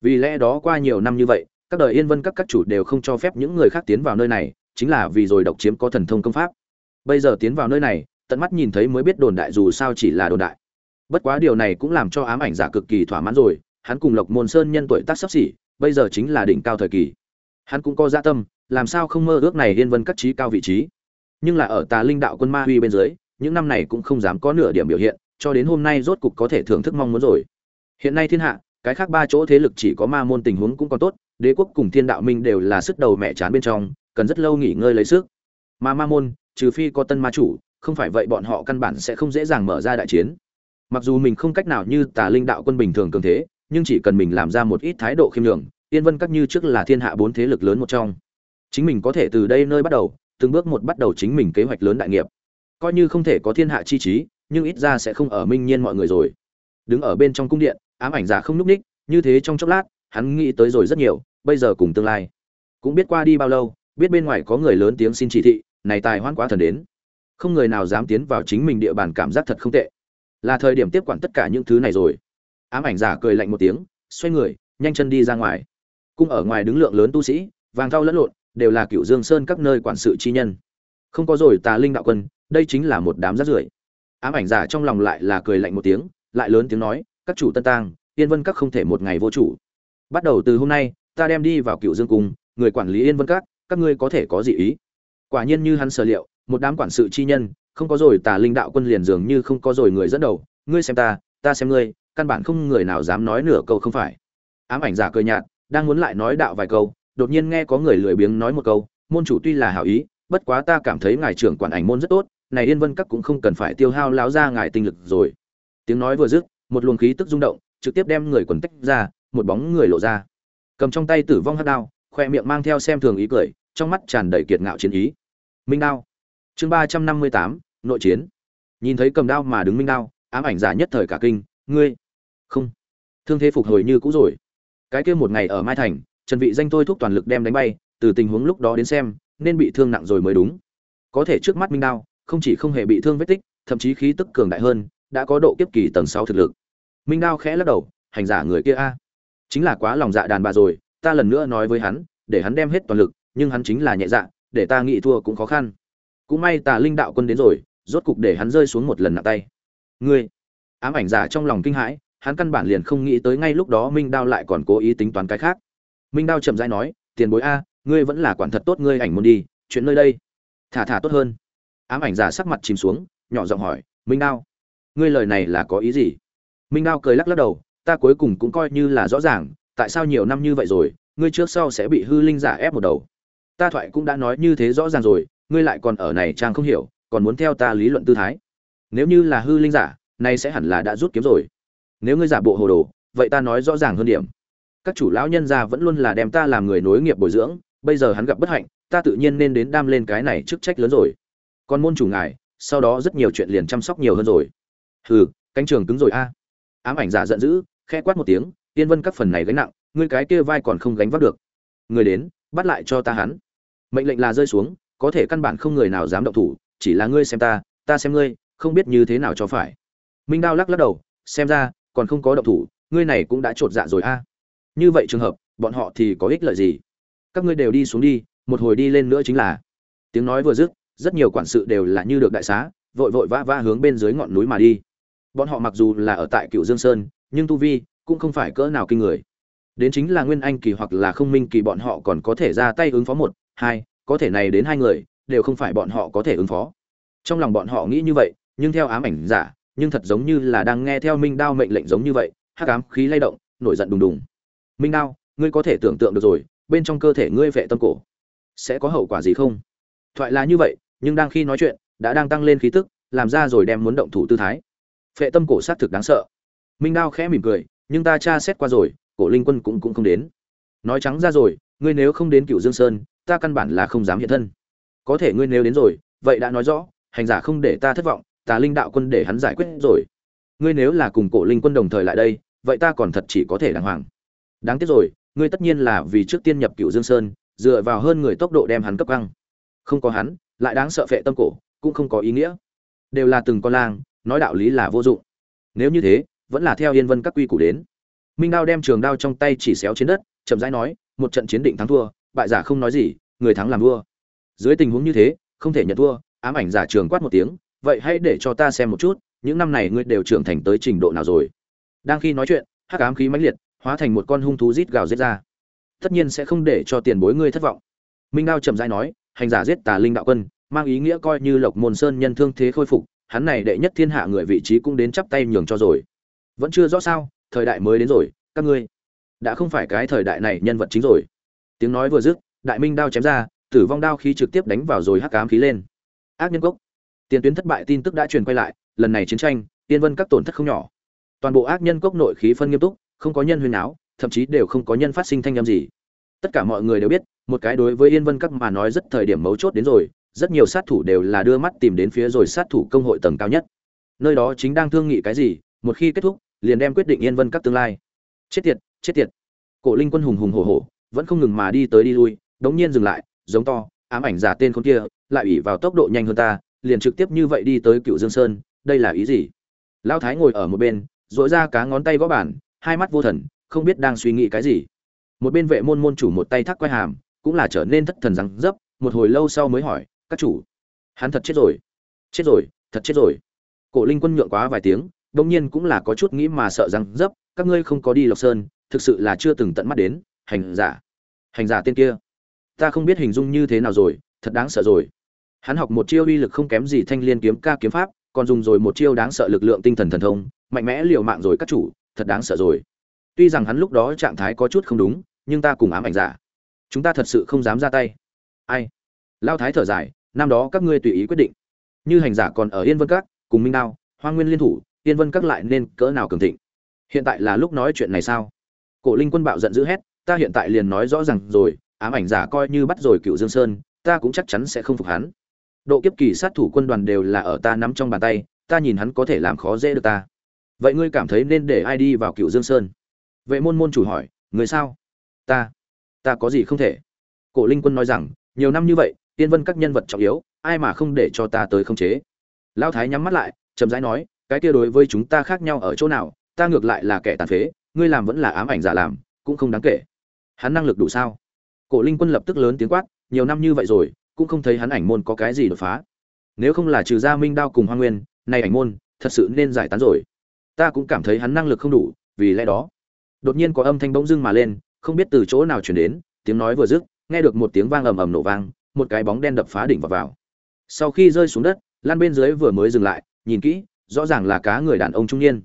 Vì lẽ đó qua nhiều năm như vậy, các đời yên vân các các chủ đều không cho phép những người khác tiến vào nơi này, chính là vì rồi độc chiếm có thần thông công pháp. Bây giờ tiến vào nơi này, tận mắt nhìn thấy mới biết đồn đại dù sao chỉ là đồn đại bất quá điều này cũng làm cho ám ảnh giả cực kỳ thỏa mãn rồi, hắn cùng lộc môn sơn nhân tuổi tác sắp xỉ, bây giờ chính là đỉnh cao thời kỳ. Hắn cũng có dạ tâm, làm sao không mơ ước này yên vân các trí cao vị trí. Nhưng là ở tà linh đạo quân ma huy bên dưới, những năm này cũng không dám có nửa điểm biểu hiện, cho đến hôm nay rốt cục có thể thưởng thức mong muốn rồi. Hiện nay thiên hạ, cái khác ba chỗ thế lực chỉ có ma môn tình huống cũng còn tốt, đế quốc cùng thiên đạo minh đều là sức đầu mẹ chán bên trong, cần rất lâu nghỉ ngơi lấy sức. Mà ma môn, trừ phi có tân ma chủ, không phải vậy bọn họ căn bản sẽ không dễ dàng mở ra đại chiến mặc dù mình không cách nào như tà linh đạo quân bình thường cường thế, nhưng chỉ cần mình làm ra một ít thái độ khiêm nhường, yên vân các như trước là thiên hạ bốn thế lực lớn một trong. Chính mình có thể từ đây nơi bắt đầu, từng bước một bắt đầu chính mình kế hoạch lớn đại nghiệp. Coi như không thể có thiên hạ chi trí, nhưng ít ra sẽ không ở minh nhiên mọi người rồi. Đứng ở bên trong cung điện, ám ảnh giả không núp ních, như thế trong chốc lát, hắn nghĩ tới rồi rất nhiều, bây giờ cùng tương lai. Cũng biết qua đi bao lâu, biết bên ngoài có người lớn tiếng xin chỉ thị, này tài hoan quá thần đến. Không người nào dám tiến vào chính mình địa bàn cảm giác thật không tệ là thời điểm tiếp quản tất cả những thứ này rồi. Ám ảnh giả cười lạnh một tiếng, xoay người, nhanh chân đi ra ngoài. Cung ở ngoài đứng lượng lớn tu sĩ, vàng thau lẫn lộn, đều là cựu dương sơn các nơi quản sự chi nhân. Không có rồi tà linh đạo quân, đây chính là một đám rác rưởi. Ám ảnh giả trong lòng lại là cười lạnh một tiếng, lại lớn tiếng nói, các chủ tân tang, yên vân các không thể một ngày vô chủ. Bắt đầu từ hôm nay, ta đem đi vào cựu dương cung, người quản lý yên vân các các ngươi có thể có gì ý? Quả nhiên như hắn sở liệu, một đám quản sự chi nhân không có rồi, tà linh đạo quân liền dường như không có rồi, người dẫn đầu, ngươi xem ta ta xem ngươi, căn bản không người nào dám nói nửa câu không phải. Ám ảnh giả cười nhạt, đang muốn lại nói đạo vài câu, đột nhiên nghe có người lười biếng nói một câu, môn chủ tuy là hảo ý, bất quá ta cảm thấy ngài trưởng quản ảnh môn rất tốt, này yên vân các cũng không cần phải tiêu hao láo ra ngài tinh lực rồi. Tiếng nói vừa dứt, một luồng khí tức rung động, trực tiếp đem người quần tách ra, một bóng người lộ ra. Cầm trong tay tử vong hắc đao, khoe miệng mang theo xem thường ý cười, trong mắt tràn đầy kiệt ngạo chiến ý. Minh đao chương ba trăm năm mươi tám, nội chiến. Nhìn thấy cầm đao mà đứng minh đao, ám ảnh giả nhất thời cả kinh, ngươi, không. Thương thế phục hồi như cũ rồi. Cái kia một ngày ở mai thành, trần vị danh tôi thúc toàn lực đem đánh bay, từ tình huống lúc đó đến xem, nên bị thương nặng rồi mới đúng. Có thể trước mắt minh đao, không chỉ không hề bị thương vết tích, thậm chí khí tức cường đại hơn, đã có độ kiếp kỳ tầng 6 thực lực. Minh đao khẽ lắc đầu, hành giả người kia a, chính là quá lòng dạ đàn bà rồi, ta lần nữa nói với hắn, để hắn đem hết toàn lực, nhưng hắn chính là nhẹ dạ để ta nghĩ thua cũng khó khăn cũng may tà linh đạo quân đến rồi, rốt cục để hắn rơi xuống một lần nặng tay. Ngươi, ám ảnh giả trong lòng kinh hãi, hắn căn bản liền không nghĩ tới ngay lúc đó minh đao lại còn cố ý tính toán cái khác. Minh đao chậm rãi nói, tiền bối a, ngươi vẫn là quản thật tốt ngươi ảnh môn đi, chuyện nơi đây. Thả thả tốt hơn. Ám ảnh giả sắc mặt chìm xuống, nhỏ giọng hỏi, minh đao, ngươi lời này là có ý gì? Minh đao cười lắc lắc đầu, ta cuối cùng cũng coi như là rõ ràng, tại sao nhiều năm như vậy rồi, ngươi trước sau sẽ bị hư linh giả ép một đầu? Ta thoại cũng đã nói như thế rõ ràng rồi ngươi lại còn ở này trang không hiểu, còn muốn theo ta lý luận tư thái. Nếu như là hư linh giả, nay sẽ hẳn là đã rút kiếm rồi. Nếu ngươi giả bộ hồ đồ, vậy ta nói rõ ràng hơn điểm. Các chủ lão nhân gia vẫn luôn là đem ta làm người nối nghiệp bồi dưỡng, bây giờ hắn gặp bất hạnh, ta tự nhiên nên đến đam lên cái này chức trách lớn rồi. Còn môn chủ ngài, sau đó rất nhiều chuyện liền chăm sóc nhiều hơn rồi. Hừ, cánh trường cứng rồi a. Ám ảnh giả giận dữ, khẽ quát một tiếng, tiên vân các phần này gánh nặng, ngươi cái kia vai còn không gánh vác được. Người đến, bắt lại cho ta hắn. Mệnh lệnh là rơi xuống có thể căn bản không người nào dám động thủ, chỉ là ngươi xem ta ta xem ngươi, không biết như thế nào cho phải. Minh đao lắc lắc đầu, xem ra, còn không có động thủ, ngươi này cũng đã trột dạ rồi a. Như vậy trường hợp, bọn họ thì có ích lợi gì? Các ngươi đều đi xuống đi, một hồi đi lên nữa chính là. Tiếng nói vừa dứt, rất nhiều quản sự đều là như được đại xá, vội vội vã vã hướng bên dưới ngọn núi mà đi. Bọn họ mặc dù là ở tại cựu dương sơn, nhưng tu vi cũng không phải cỡ nào kinh người. Đến chính là nguyên anh kỳ hoặc là không minh kỳ bọn họ còn có thể ra tay ứng phó một, hai có thể này đến hai người, đều không phải bọn họ có thể ứng phó. Trong lòng bọn họ nghĩ như vậy, nhưng theo ám ảnh giả, nhưng thật giống như là đang nghe theo minh đao mệnh lệnh giống như vậy, hắc ám khí lay động, nổi giận đùng đùng. Minh đao, ngươi có thể tưởng tượng được rồi, bên trong cơ thể ngươi vệ tâm cổ, sẽ có hậu quả gì không? Thoại là như vậy, nhưng đang khi nói chuyện, đã đang tăng lên khí tức, làm ra rồi đem muốn động thủ tư thái. Phệ tâm cổ xác thực đáng sợ. Minh đao khẽ mỉm cười, nhưng ta tra xét qua rồi, cổ linh quân cũng cũng không đến. Nói trắng ra rồi, ngươi nếu không đến cựu dương sơn ta căn bản là không dám hiện thân. Có thể ngươi nếu đến rồi, vậy đã nói rõ, hành giả không để ta thất vọng tà linh đạo quân để hắn giải quyết rồi. Ngươi nếu là cùng cổ linh quân đồng thời lại đây, vậy ta còn thật chỉ có thể đàng hoàng. Đáng tiếc rồi, ngươi tất nhiên là vì trước tiên nhập cựu dương sơn, dựa vào hơn người tốc độ đem hắn cấp căng không có hắn, lại đáng sợ phệ tâm cổ, cũng không có ý nghĩa. Đều là từng con lang, nói đạo lý là vô dụng. Nếu như thế, vẫn là theo yên vân các quy củ đến. Minh đao đem trường đao trong tay chỉ xéo trên đất, chậm rãi nói, một trận chiến định thắng thua bại giả không nói gì, người thắng làm vua. Dưới tình huống như thế, không thể nhận thua, ám ảnh giả trường quát một tiếng, vậy hãy để cho ta xem một chút, những năm này ngươi đều trưởng thành tới trình độ nào rồi? Đang khi nói chuyện, hắc ám khí mãnh liệt, hóa thành một con hung thú rít gào rít ra. Tất nhiên sẽ không để cho tiền bối ngươi thất vọng. Minh đao chậm rãi nói, hành giả giết tà linh đạo quân, mang ý nghĩa coi như lộc môn sơn nhân thương thế khôi phục, hắn này đệ nhất thiên hạ người vị trí cũng đến chắp tay nhường cho rồi. Vẫn chưa rõ sao, thời đại mới đến rồi, các ngươi, đã không phải cái thời đại này nhân vật chính rồi tiếng nói vừa dứt, đại minh đao chém ra, tử vong đao khí trực tiếp đánh vào rồi hắc ám khí lên. Ác nhân cốc. Tiền tuyến thất bại tin tức đã truyền quay lại, lần này chiến tranh, tiên vân các tổn thất không nhỏ. Toàn bộ ác nhân cốc nội khí phân nghiêm túc, không có nhân huyền áo thậm chí đều không có nhân phát sinh thanh âm gì. Tất cả mọi người đều biết, một cái đối với yên vân các mà nói rất thời điểm mấu chốt đến rồi, rất nhiều sát thủ đều là đưa mắt tìm đến phía rồi sát thủ công hội tầng cao nhất. Nơi đó chính đang thương nghị cái gì, một khi kết thúc, liền đem quyết định yên vân các tương lai. Chết tiệt chết tiệt. Cổ linh quân hùng hùng hổ hổ vẫn không ngừng mà đi tới đi lui, đống nhiên dừng lại, giống to, ám ảnh giả tên con kia, lại ủy vào tốc độ nhanh hơn ta, liền trực tiếp như vậy đi tới cựu dương sơn, đây là ý gì? Lao thái ngồi ở một bên dội ra cá ngón tay gõ bản hai mắt vô thần, không biết đang suy nghĩ cái gì. Một bên vệ môn môn chủ một tay thắc quay hàm, cũng là trở nên thất thần răng dấp, một hồi lâu sau mới hỏi, các chủ, hắn thật chết rồi? Chết rồi, thật chết rồi? Cổ linh quân nhượng quá vài tiếng đông nhiên cũng là có chút nghĩ mà sợ rằng dấp, các ngươi không có đi lộc sơn, thực sự là chưa từng tận mắt đến, hành giả hành giả tên kia. Ta không biết hình dung như thế nào rồi, thật đáng sợ rồi. Hắn học một chiêu uy lực không kém gì thanh liên kiếm ca kiếm pháp, còn dùng rồi một chiêu đáng sợ lực lượng tinh thần thần thông, mạnh mẽ liều mạng rồi các chủ, thật đáng sợ rồi. Tuy rằng hắn lúc đó trạng thái có chút không đúng, nhưng ta cùng ám ảnh giả. Chúng ta thật sự không dám ra tay. Ai? Lao thái thở dài, năm đó các ngươi tùy ý quyết định. Như hành giả còn ở yên vân các, cùng minh đao hoa nguyên liên thủ, yên vân các lại nên cỡ nào cường thịnh? Hiện tại là lúc nói chuyện này sao? Cổ linh quân bạo giận dữ hét ta hiện tại liền nói rõ ràng rồi, ám ảnh giả coi như bắt rồi cựu dương sơn, ta cũng chắc chắn sẽ không phục hắn. Độ kiếp kỳ sát thủ quân đoàn đều là ở ta nắm trong bàn tay, ta nhìn hắn có thể làm khó dễ được ta. Vậy ngươi cảm thấy nên để ai đi vào cựu dương sơn? Vệ môn môn chủ hỏi, người sao? Ta. Ta có gì không thể? Cổ linh quân nói rằng, nhiều năm như vậy, tiên vân các nhân vật trọng yếu, ai mà không để cho ta tới không chế? Lão thái nhắm mắt lại, chậm rãi nói, cái kia đối với chúng ta khác nhau ở chỗ nào? Ta ngược lại là kẻ tàn phế, ngươi làm vẫn là ám ảnh giả làm, cũng không đáng kể hắn năng lực đủ sao? Cổ linh quân lập tức lớn tiếng quát, nhiều năm như vậy rồi, cũng không thấy hắn ảnh môn có cái gì đột phá. Nếu không là trừ gia minh đao cùng hoa nguyên nay ảnh môn, thật sự nên giải tán rồi. Ta cũng cảm thấy hắn năng lực không đủ, vì lẽ đó. Đột nhiên có âm thanh bỗng dưng mà lên, không biết từ chỗ nào chuyển đến, tiếng nói vừa dứt, nghe được một tiếng vang ầm ầm nổ vang, một cái bóng đen đập phá đỉnh vào vào. Sau khi rơi xuống đất, lan bên dưới vừa mới dừng lại, nhìn kỹ, rõ ràng là cá người đàn ông trung niên.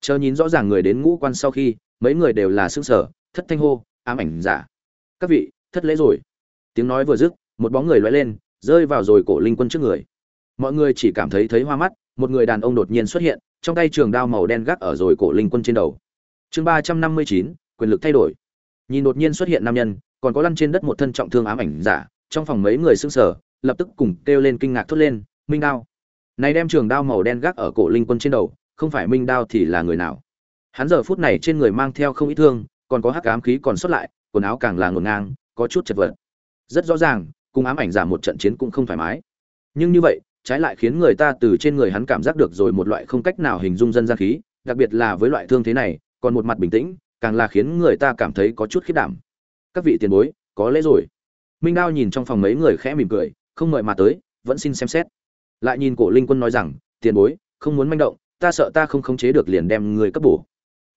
Chờ nhìn rõ ràng người đến ngũ quan sau khi, mấy người đều là xương sở thất thanh hô ám ảnh giả. Các vị, thất lễ rồi. Tiếng nói vừa dứt, một bóng người loay lên, rơi vào rồi cổ linh quân trước người. Mọi người chỉ cảm thấy thấy hoa mắt, một người đàn ông đột nhiên xuất hiện, trong tay trường đao màu đen gác ở rồi cổ linh quân trên đầu. Chương ba trăm năm mươi chín, quyền lực thay đổi. Nhìn đột nhiên xuất hiện nam nhân, còn có lăn trên đất một thân trọng thương ám ảnh giả, trong phòng mấy người sững sờ, lập tức cùng kêu lên kinh ngạc thốt lên, minh đao. Này đem trường đao màu đen gác ở cổ linh quân trên đầu, không phải minh đao thì là người nào? Hắn giờ phút này trên người mang theo không ít thương còn có hắc ám khí còn xuất lại, quần áo càng là ngổn ngang, có chút chật vật. Rất rõ ràng, cùng ám ảnh giả một trận chiến cũng không thoải mái. Nhưng như vậy, trái lại khiến người ta từ trên người hắn cảm giác được rồi một loại không cách nào hình dung dân gian khí, đặc biệt là với loại thương thế này, còn một mặt bình tĩnh, càng là khiến người ta cảm thấy có chút khiết đảm. Các vị tiền bối, có lẽ rồi. Minh đao nhìn trong phòng mấy người khẽ mỉm cười, không mời mà tới, vẫn xin xem xét. Lại nhìn cổ linh quân nói rằng, tiền bối, không muốn manh động, ta sợ ta không khống chế được liền đem người cấp bổ.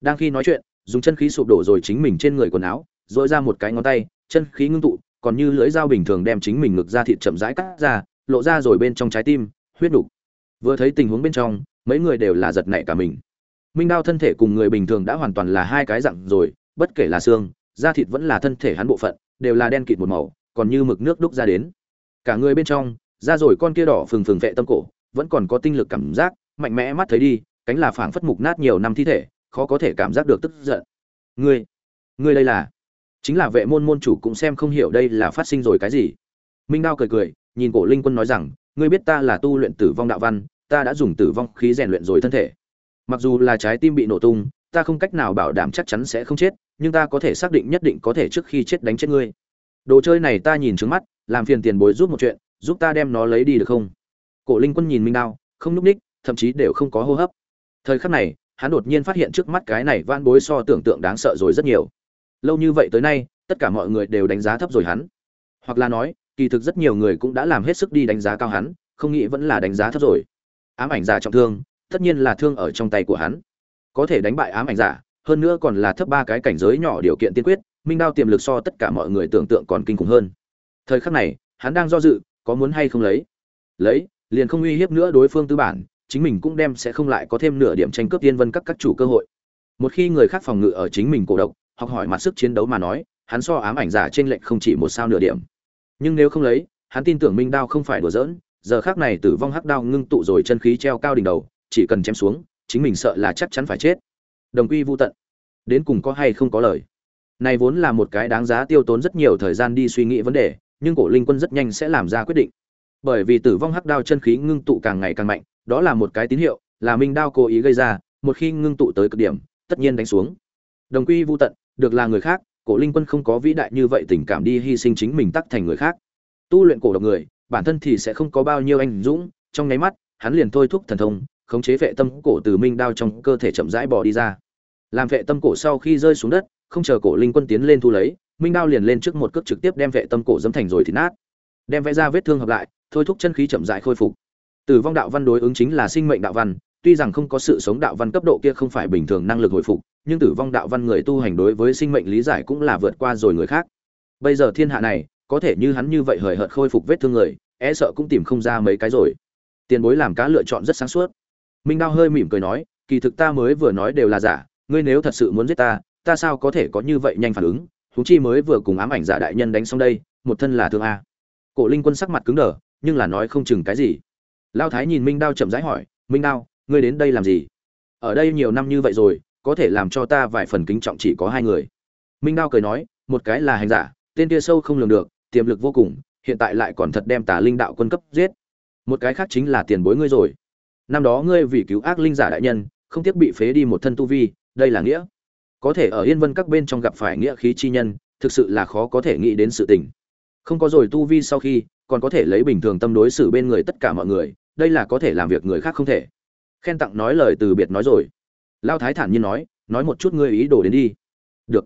Đang khi nói chuyện dùng chân khí sụp đổ rồi chính mình trên người quần áo dội ra một cái ngón tay, chân khí ngưng tụ, còn như lưỡi dao bình thường đem chính mình ngực ra thịt chậm rãi cắt ra, lộ ra rồi bên trong trái tim, huyết đục vừa thấy tình huống bên trong, mấy người đều là giật nảy cả mình. Minh đao thân thể cùng người bình thường đã hoàn toàn là hai cái dặn rồi, bất kể là xương, da thịt vẫn là thân thể hắn bộ phận, đều là đen kịt một màu, còn như mực nước đúc ra đến. Cả người bên trong, da rồi con kia đỏ phừng phừng vệ tâm cổ, vẫn còn có tinh lực cảm giác, mạnh mẽ mắt thấy đi, cánh là phảng phất mục nát nhiều năm thi thể khó có thể cảm giác được tức giận. Ngươi ngươi đây là? Chính là vệ môn môn chủ cũng xem không hiểu đây là phát sinh rồi cái gì. Minh đao cười cười, nhìn cổ linh quân nói rằng, ngươi biết ta là tu luyện tử vong đạo văn, ta đã dùng tử vong khí rèn luyện rồi thân thể. Mặc dù là trái tim bị nổ tung, ta không cách nào bảo đảm chắc chắn sẽ không chết, nhưng ta có thể xác định nhất định có thể trước khi chết đánh chết ngươi. Đồ chơi này ta nhìn trước mắt, làm phiền tiền bối giúp một chuyện, giúp ta đem nó lấy đi được không? Cổ linh quân nhìn minh đao, không núp ních, thậm chí đều không có hô hấp. Thời khắc này hắn đột nhiên phát hiện trước mắt cái này van bối so tưởng tượng đáng sợ rồi rất nhiều. Lâu như vậy tới nay, tất cả mọi người đều đánh giá thấp rồi hắn. Hoặc là nói, kỳ thực rất nhiều người cũng đã làm hết sức đi đánh giá cao hắn, không nghĩ vẫn là đánh giá thấp rồi. Ám ảnh giả trọng thương, tất nhiên là thương ở trong tay của hắn. Có thể đánh bại ám ảnh giả, hơn nữa còn là thấp ba cái cảnh giới nhỏ điều kiện tiên quyết, minh đao tiềm lực so tất cả mọi người tưởng tượng còn kinh khủng hơn. Thời khắc này, hắn đang do dự, có muốn hay không lấy? Lấy, liền không uy hiếp nữa đối phương tư bản chính mình cũng đem sẽ không lại có thêm nửa điểm tranh cướp tiên vân các các chủ cơ hội. Một khi người khác phòng ngự ở chính mình cổ độc, học hỏi mặt sức chiến đấu mà nói, hắn so ám ảnh giả trên lệnh không chỉ một sao nửa điểm. Nhưng nếu không lấy, hắn tin tưởng minh đao không phải đùa giỡn, giờ khác này tử vong hắc đao ngưng tụ rồi chân khí treo cao đỉnh đầu, chỉ cần chém xuống, chính mình sợ là chắc chắn phải chết. Đồng quy vô tận. Đến cùng có hay không có lời? Này vốn là một cái đáng giá tiêu tốn rất nhiều thời gian đi suy nghĩ vấn đề, nhưng cổ linh quân rất nhanh sẽ làm ra quyết định. Bởi vì tử vong hắc đao chân khí ngưng tụ càng ngày càng mạnh đó là một cái tín hiệu, là minh đao cố ý gây ra, một khi ngưng tụ tới cực điểm, tất nhiên đánh xuống. Đồng quy vô tận, được là người khác, cổ linh quân không có vĩ đại như vậy tình cảm đi hy sinh chính mình tắc thành người khác. Tu luyện cổ độc người, bản thân thì sẽ không có bao nhiêu anh dũng, trong nháy mắt, hắn liền thôi thúc thần thông, khống chế vệ tâm cổ từ minh đao trong cơ thể chậm rãi bỏ đi ra. Làm vệ tâm cổ sau khi rơi xuống đất, không chờ cổ linh quân tiến lên thu lấy, minh đao liền lên trước một cước trực tiếp đem vệ tâm cổ dẫm thành rồi thì nát. Đem vẽ ra vết thương hợp lại, thôi thúc chân khí chậm rãi khôi phục tử vong đạo văn đối ứng chính là sinh mệnh đạo văn, tuy rằng không có sự sống đạo văn cấp độ kia không phải bình thường năng lực hồi phục, nhưng tử vong đạo văn người tu hành đối với sinh mệnh lý giải cũng là vượt qua rồi người khác. Bây giờ thiên hạ này, có thể như hắn như vậy hời hợt khôi phục vết thương người e sợ cũng tìm không ra mấy cái rồi. Tiền bối làm cá lựa chọn rất sáng suốt. Minh đao hơi mỉm cười nói, kỳ thực ta mới vừa nói đều là giả, ngươi nếu thật sự muốn giết ta ta sao có thể có như vậy nhanh phản ứng? Thú chi mới vừa cùng ám ảnh giả đại nhân đánh xong đây, một thân là thương a. Cổ linh quân sắc mặt cứng đờ, nhưng là nói không chừng cái gì lao thái nhìn minh đao chậm rãi hỏi, minh đao, ngươi đến đây làm gì? Ở đây nhiều năm như vậy rồi, có thể làm cho ta vài phần kính trọng chỉ có hai người. Minh đao cười nói, một cái là hành giả, tên kia sâu không lường được, tiềm lực vô cùng, hiện tại lại còn thật đem tà linh đạo quân cấp giết. Một cái khác chính là tiền bối ngươi rồi. Năm đó ngươi vì cứu ác linh giả đại nhân, không tiếc bị phế đi một thân tu vi, đây là nghĩa. Có thể ở yên vân các bên trong gặp phải nghĩa khí chi nhân, thực sự là khó có thể nghĩ đến sự tình. Không có rồi tu vi sau khi còn có thể lấy bình thường tâm đối xử bên người tất cả mọi người, đây là có thể làm việc người khác không thể. Khen tặng nói lời từ biệt nói rồi. Lao thái thản nhiên nói nói một chút ngươi ý đồ đến đi. Được.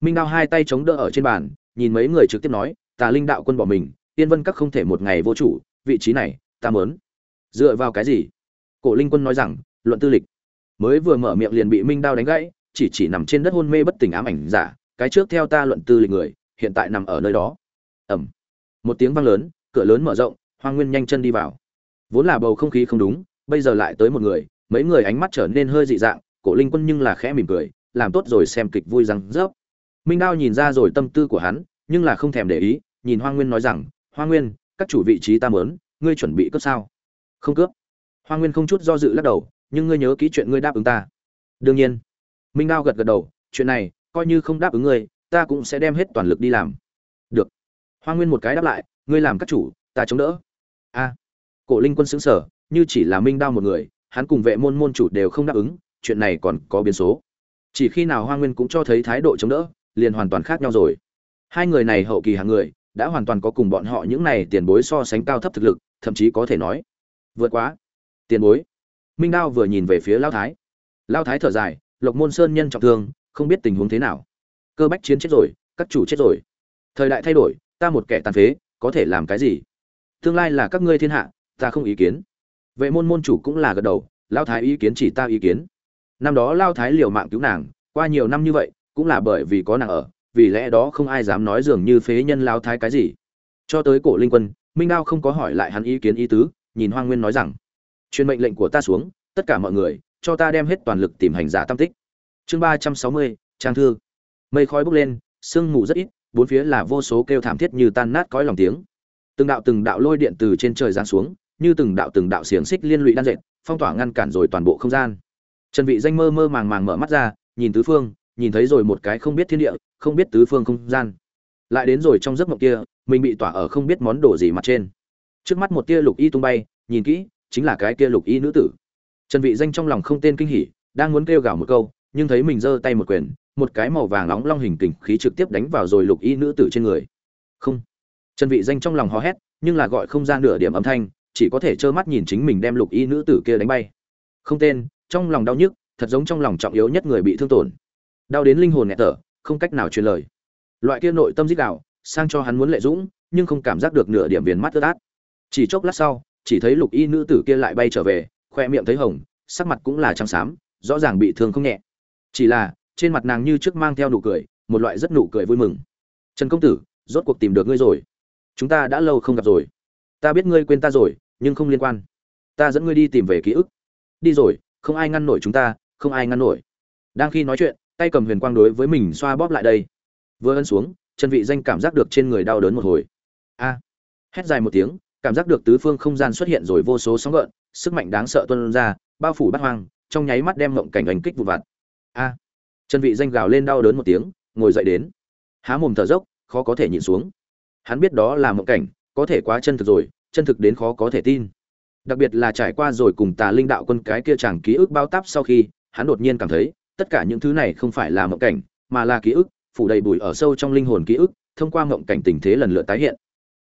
Minh đao hai tay chống đỡ ở trên bàn, nhìn mấy người trực tiếp nói, tà linh đạo quân bỏ mình tiên vân các không thể một ngày vô chủ, vị trí này, ta mớn dựa vào cái gì? Cổ linh quân nói rằng, luận tư lịch. Mới vừa mở miệng liền bị minh đao đánh gãy, chỉ chỉ nằm trên đất hôn mê bất tỉnh ám ảnh giả, cái trước theo ta luận tư lịch người, hiện tại nằm ở nơi đó. Ẩm một tiếng vang lớn cửa lớn mở rộng hoa nguyên nhanh chân đi vào. Vốn là bầu không khí không đúng bây giờ lại tới một người mấy người ánh mắt trở nên hơi dị dạng cổ linh quân nhưng là khẽ mỉm cười làm tốt rồi xem kịch vui rằng, rớp. Minh đao nhìn ra rồi tâm tư của hắn nhưng là không thèm để ý nhìn hoa nguyên nói rằng hoa nguyên các chủ vị trí ta mớn ngươi chuẩn bị cướp sao? Không cướp. Hoa nguyên không chút do dự lắc đầu nhưng ngươi nhớ kỹ chuyện ngươi đáp ứng ta. Đương nhiên. Minh đao gật gật đầu chuyện này coi như không đáp ứng ngươi ta cũng sẽ đem hết toàn lực đi làm. Được. Hoa nguyên một cái đáp lại ngươi làm các chủ, ta chống đỡ. A. Cổ linh quân xứng sở như chỉ là minh đao một người, hắn cùng vệ môn môn chủ đều không đáp ứng, chuyện này còn có biến số. Chỉ khi nào hoa nguyên cũng cho thấy thái độ chống đỡ, liền hoàn toàn khác nhau rồi. Hai người này hậu kỳ hàng người, đã hoàn toàn có cùng bọn họ những này tiền bối so sánh cao thấp thực lực, thậm chí có thể nói, vượt quá. Tiền bối. Minh đao vừa nhìn về phía lao thái. Lao thái thở dài, lộc môn sơn nhân trọng thương, không biết tình huống thế nào. Cơ bách chiến chết rồi, các chủ chết rồi. Thời đại thay đổi, ta một kẻ tàn phế có thể làm cái gì? Tương lai là các ngươi thiên hạ, ta không ý kiến. Vệ môn môn chủ cũng là gật đầu lao thái ý kiến chỉ ta ý kiến. Năm đó lao thái liều mạng cứu nàng, qua nhiều năm như vậy, cũng là bởi vì có nàng ở, vì lẽ đó không ai dám nói dường như phế nhân lao thái cái gì. Cho tới cổ linh quân, minh đao không có hỏi lại hắn ý kiến ý tứ, nhìn hoang nguyên nói rằng, truyền mệnh lệnh của ta xuống, tất cả mọi người, cho ta đem hết toàn lực tìm hành giả tam tích. Chương ba trăm sáu mươi, trang thư. Mây khói bốc lên, sương mù rất ít bốn phía là vô số kêu thảm thiết như tan nát cõi lòng tiếng. Từng đạo từng đạo lôi điện từ trên trời giáng xuống, như từng đạo từng đạo xiềng xích liên lụy đan dệt, phong tỏa ngăn cản rồi toàn bộ không gian. Trần vị danh mơ mơ màng màng mở mắt ra, nhìn tứ phương, nhìn thấy rồi một cái không biết thiên địa, không biết tứ phương không gian. Lại đến rồi trong giấc mộng kia, mình bị tỏa ở không biết món đồ gì mặt trên. Trước mắt một tia lục y tung bay, nhìn kỹ, chính là cái kia lục y nữ tử. Trần vị danh trong lòng không tên kinh hỉ, đang muốn kêu gào một câu, nhưng thấy mình giơ tay một quyền một cái màu vàng nóng long hình kình khí trực tiếp đánh vào rồi lục y nữ tử trên người. Không. Trần vị danh trong lòng hò hét, nhưng là gọi không ra nửa điểm âm thanh, chỉ có thể trơ mắt nhìn chính mình đem lục y nữ tử kia đánh bay. Không tên, trong lòng đau nhức, thật giống trong lòng trọng yếu nhất người bị thương tổn. Đau đến linh hồn nghẹt thở, không cách nào truyền lời. Loại kia nội tâm dích đạo, sang cho hắn muốn lệ dũng, nhưng không cảm giác được nửa điểm viền mắt ướt át. Chỉ chốc lát sau, chỉ thấy lục y nữ tử kia lại bay trở về, khoe miệng thấy hồng, sắc mặt cũng là trắng xám, rõ ràng bị thương không nhẹ. Chỉ là trên mặt nàng như trước mang theo nụ cười, một loại rất nụ cười vui mừng. Trần công tử, rốt cuộc tìm được ngươi rồi. Chúng ta đã lâu không gặp rồi. Ta biết ngươi quên ta rồi, nhưng không liên quan. Ta dẫn ngươi đi tìm về ký ức. Đi rồi, không ai ngăn nổi chúng ta, không ai ngăn nổi. Đang khi nói chuyện, tay cầm huyền quang đối với mình xoa bóp lại đây. Vừa ân xuống, trần vị danh cảm giác được trên người đau đớn một hồi. A! Hét dài một tiếng, cảm giác được tứ phương không gian xuất hiện rồi vô số sóng gợn, sức mạnh đáng sợ tuôn ra, bao phủ bát hoang, trong nháy mắt đem ngộng cảnh đánh kích vụ vặt. A! Trần vị danh gào lên đau đớn một tiếng, ngồi dậy đến. Há mồm thở dốc, khó có thể nhìn xuống. Hắn biết đó là một cảnh, có thể quá chân thực rồi, chân thực đến khó có thể tin. Đặc biệt là trải qua rồi cùng tà linh đạo quân cái kia chẳng ký ức bao táp sau khi, hắn đột nhiên cảm thấy, tất cả những thứ này không phải là mộng cảnh, mà là ký ức, phủ đầy bụi ở sâu trong linh hồn ký ức, thông qua mộng cảnh tình thế lần lượt tái hiện.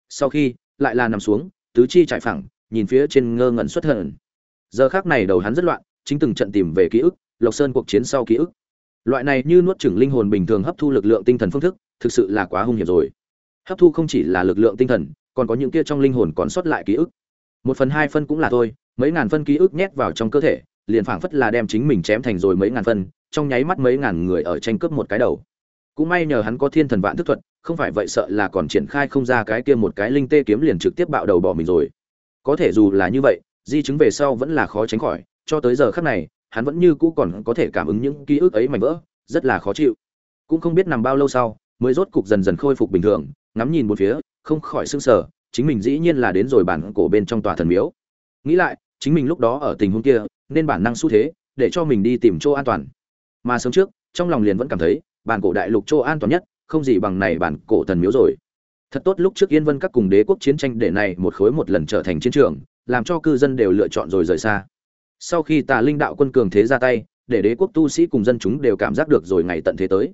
Sau khi, lại là nằm xuống, tứ chi trải phẳng, nhìn phía trên ngơ ngẩn xuất hận giờ khác này đầu hắn rất loạn, chính từng trận tìm về ký ức, lộc sơn cuộc chiến sau ký ức loại này như nuốt chửng linh hồn bình thường hấp thu lực lượng tinh thần phương thức, thực sự là quá hung hiểm rồi. Hấp thu không chỉ là lực lượng tinh thần, còn có những kia trong linh hồn còn sót lại ký ức. Một phần hai phân cũng là thôi, mấy ngàn phân ký ức nhét vào trong cơ thể, liền phảng phất là đem chính mình chém thành rồi mấy ngàn phân, trong nháy mắt mấy ngàn người ở tranh cướp một cái đầu. Cũng may nhờ hắn có thiên thần vạn thức thuật, không phải vậy sợ là còn triển khai không ra cái kia một cái linh tê kiếm liền trực tiếp bạo đầu bỏ mình rồi. Có thể dù là như vậy, di chứng về sau vẫn là khó tránh khỏi, cho tới giờ khắc này hắn vẫn như cũ còn có thể cảm ứng những ký ức ấy mảnh vỡ, rất là khó chịu. Cũng không biết nằm bao lâu sau, mới rốt cục dần dần khôi phục bình thường, ngắm nhìn một phía, không khỏi sưng sờ, chính mình dĩ nhiên là đến rồi bản cổ bên trong tòa thần miếu. Nghĩ lại, chính mình lúc đó ở tình huống kia, nên bản năng xu thế, để cho mình đi tìm chỗ an toàn. Mà sớm trước, trong lòng liền vẫn cảm thấy, bản cổ đại lục chỗ an toàn nhất, không gì bằng này bản cổ thần miếu rồi. Thật tốt lúc trước yên vân các cùng đế quốc chiến tranh để này một khối một lần trở thành chiến trường, làm cho cư dân đều lựa chọn rồi rời xa sau khi tà linh đạo quân cường thế ra tay, để đế quốc tu sĩ cùng dân chúng đều cảm giác được rồi ngày tận thế tới.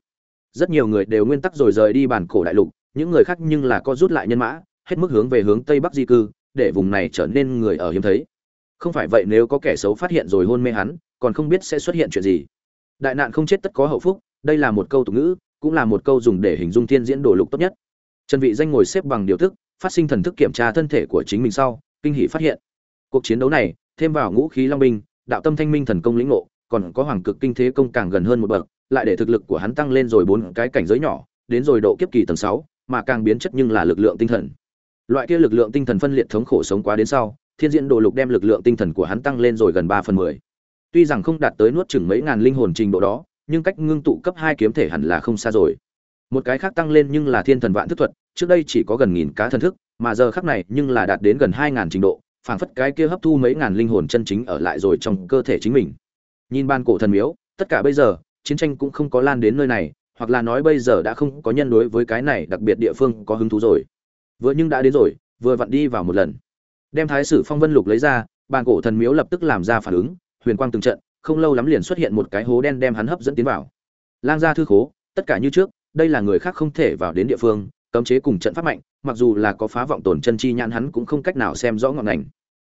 Rất nhiều người đều nguyên tắc rồi rời đi bản cổ đại lục, những người khác nhưng là có rút lại nhân mã, hết mức hướng về hướng tây bắc di cư, để vùng này trở nên người ở hiếm thấy. Không phải vậy nếu có kẻ xấu phát hiện rồi hôn mê hắn, còn không biết sẽ xuất hiện chuyện gì. Đại nạn không chết tất có hậu phúc, đây là một câu tục ngữ, cũng là một câu dùng để hình dung thiên diễn đồ lục tốt nhất. Trần vị danh ngồi xếp bằng điều thức, phát sinh thần thức kiểm tra thân thể của chính mình sau, kinh hỉ phát hiện. Cuộc chiến đấu này thêm vào ngũ khí long binh đạo tâm thanh minh thần công lĩnh ngộ còn có hoàng cực kinh thế công càng gần hơn một bậc lại để thực lực của hắn tăng lên rồi bốn cái cảnh giới nhỏ đến rồi độ kiếp kỳ tầng 6, mà càng biến chất nhưng là lực lượng tinh thần. Loại kia lực lượng tinh thần phân liệt thống khổ sống quá đến sau thiên diễn đồ lục đem lực lượng tinh thần của hắn tăng lên rồi gần ba phần mười. Tuy rằng không đạt tới nuốt chửng mấy ngàn linh hồn trình độ đó nhưng cách ngưng tụ cấp hai kiếm thể hẳn là không xa rồi. Một cái khác tăng lên nhưng là thiên thần vạn thức thuật trước đây chỉ có gần nghìn cá thần thức mà giờ khắc này nhưng là đạt đến gần hai ngàn trình độ phảng phất cái kia hấp thu mấy ngàn linh hồn chân chính ở lại rồi trong cơ thể chính mình. Nhìn ban cổ thần miếu, tất cả bây giờ, chiến tranh cũng không có lan đến nơi này, hoặc là nói bây giờ đã không có nhân đối với cái này đặc biệt địa phương có hứng thú rồi. Vừa nhưng đã đến rồi, vừa vặn đi vào một lần. Đem thái sử phong vân lục lấy ra bàn cổ thần miếu lập tức làm ra phản ứng, huyền quang từng trận, không lâu lắm liền xuất hiện một cái hố đen đem hắn hấp dẫn tiến vào. Lang gia thư khố, tất cả như trước, đây là người khác không thể vào đến địa phương cấm chế cùng trận pháp mạnh, mặc dù là có phá vọng tổn chân chi nhãn hắn cũng không cách nào xem rõ ngọn ngành.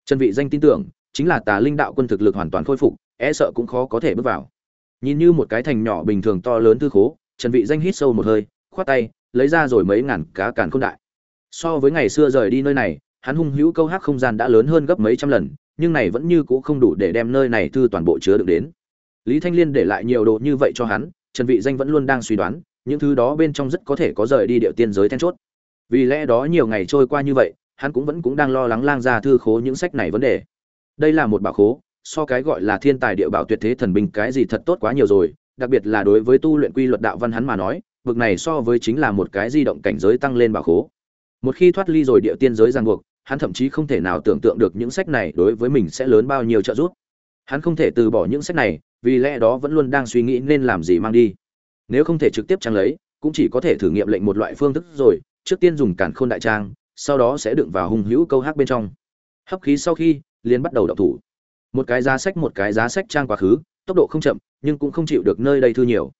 Chân vị danh tin tưởng, chính là tà linh đạo quân thực lực hoàn toàn khôi phục e sợ cũng khó có thể bước vào. Nhìn như một cái thành nhỏ bình thường to lớn tư khố trần vị danh hít sâu một hơi, khoát tay, lấy ra rồi mấy ngàn cá càn khôn đại. So với ngày xưa rời đi nơi này, hắn hung hữu câu hắc không gian đã lớn hơn gấp mấy trăm lần, nhưng này vẫn như cũ không đủ để đem nơi này thư toàn bộ chứa được đến. Lý thanh liên để lại nhiều đồ như vậy cho hắn trần vị danh vẫn luôn đang suy đoán những thứ đó bên trong rất có thể có rời đi địa tiên giới then chốt. Vì lẽ đó nhiều ngày trôi qua như vậy, hắn cũng vẫn cũng đang lo lắng lang ra thư khố những sách này vấn đề. Đây là một bảo khố, so cái gọi là thiên tài địa bảo tuyệt thế thần binh cái gì thật tốt quá nhiều rồi, đặc biệt là đối với tu luyện quy luật đạo văn hắn mà nói vực này so với chính là một cái di động cảnh giới tăng lên bảo khố. Một khi thoát ly rồi địa tiên giới ràng buộc, hắn thậm chí không thể nào tưởng tượng được những sách này đối với mình sẽ lớn bao nhiêu trợ giúp. Hắn không thể từ bỏ những sách này, vì lẽ đó vẫn luôn đang suy nghĩ nên làm gì mang đi nếu không thể trực tiếp trang lấy, cũng chỉ có thể thử nghiệm lệnh một loại phương thức rồi, trước tiên dùng cản khôn đại trang, sau đó sẽ đựng vào hung hữu câu hát bên trong. Hấp khí sau khi, liền bắt đầu đọc thủ. Một cái giá sách, một cái giá sách trang quá khứ, tốc độ không chậm, nhưng cũng không chịu được nơi đây thư nhiều.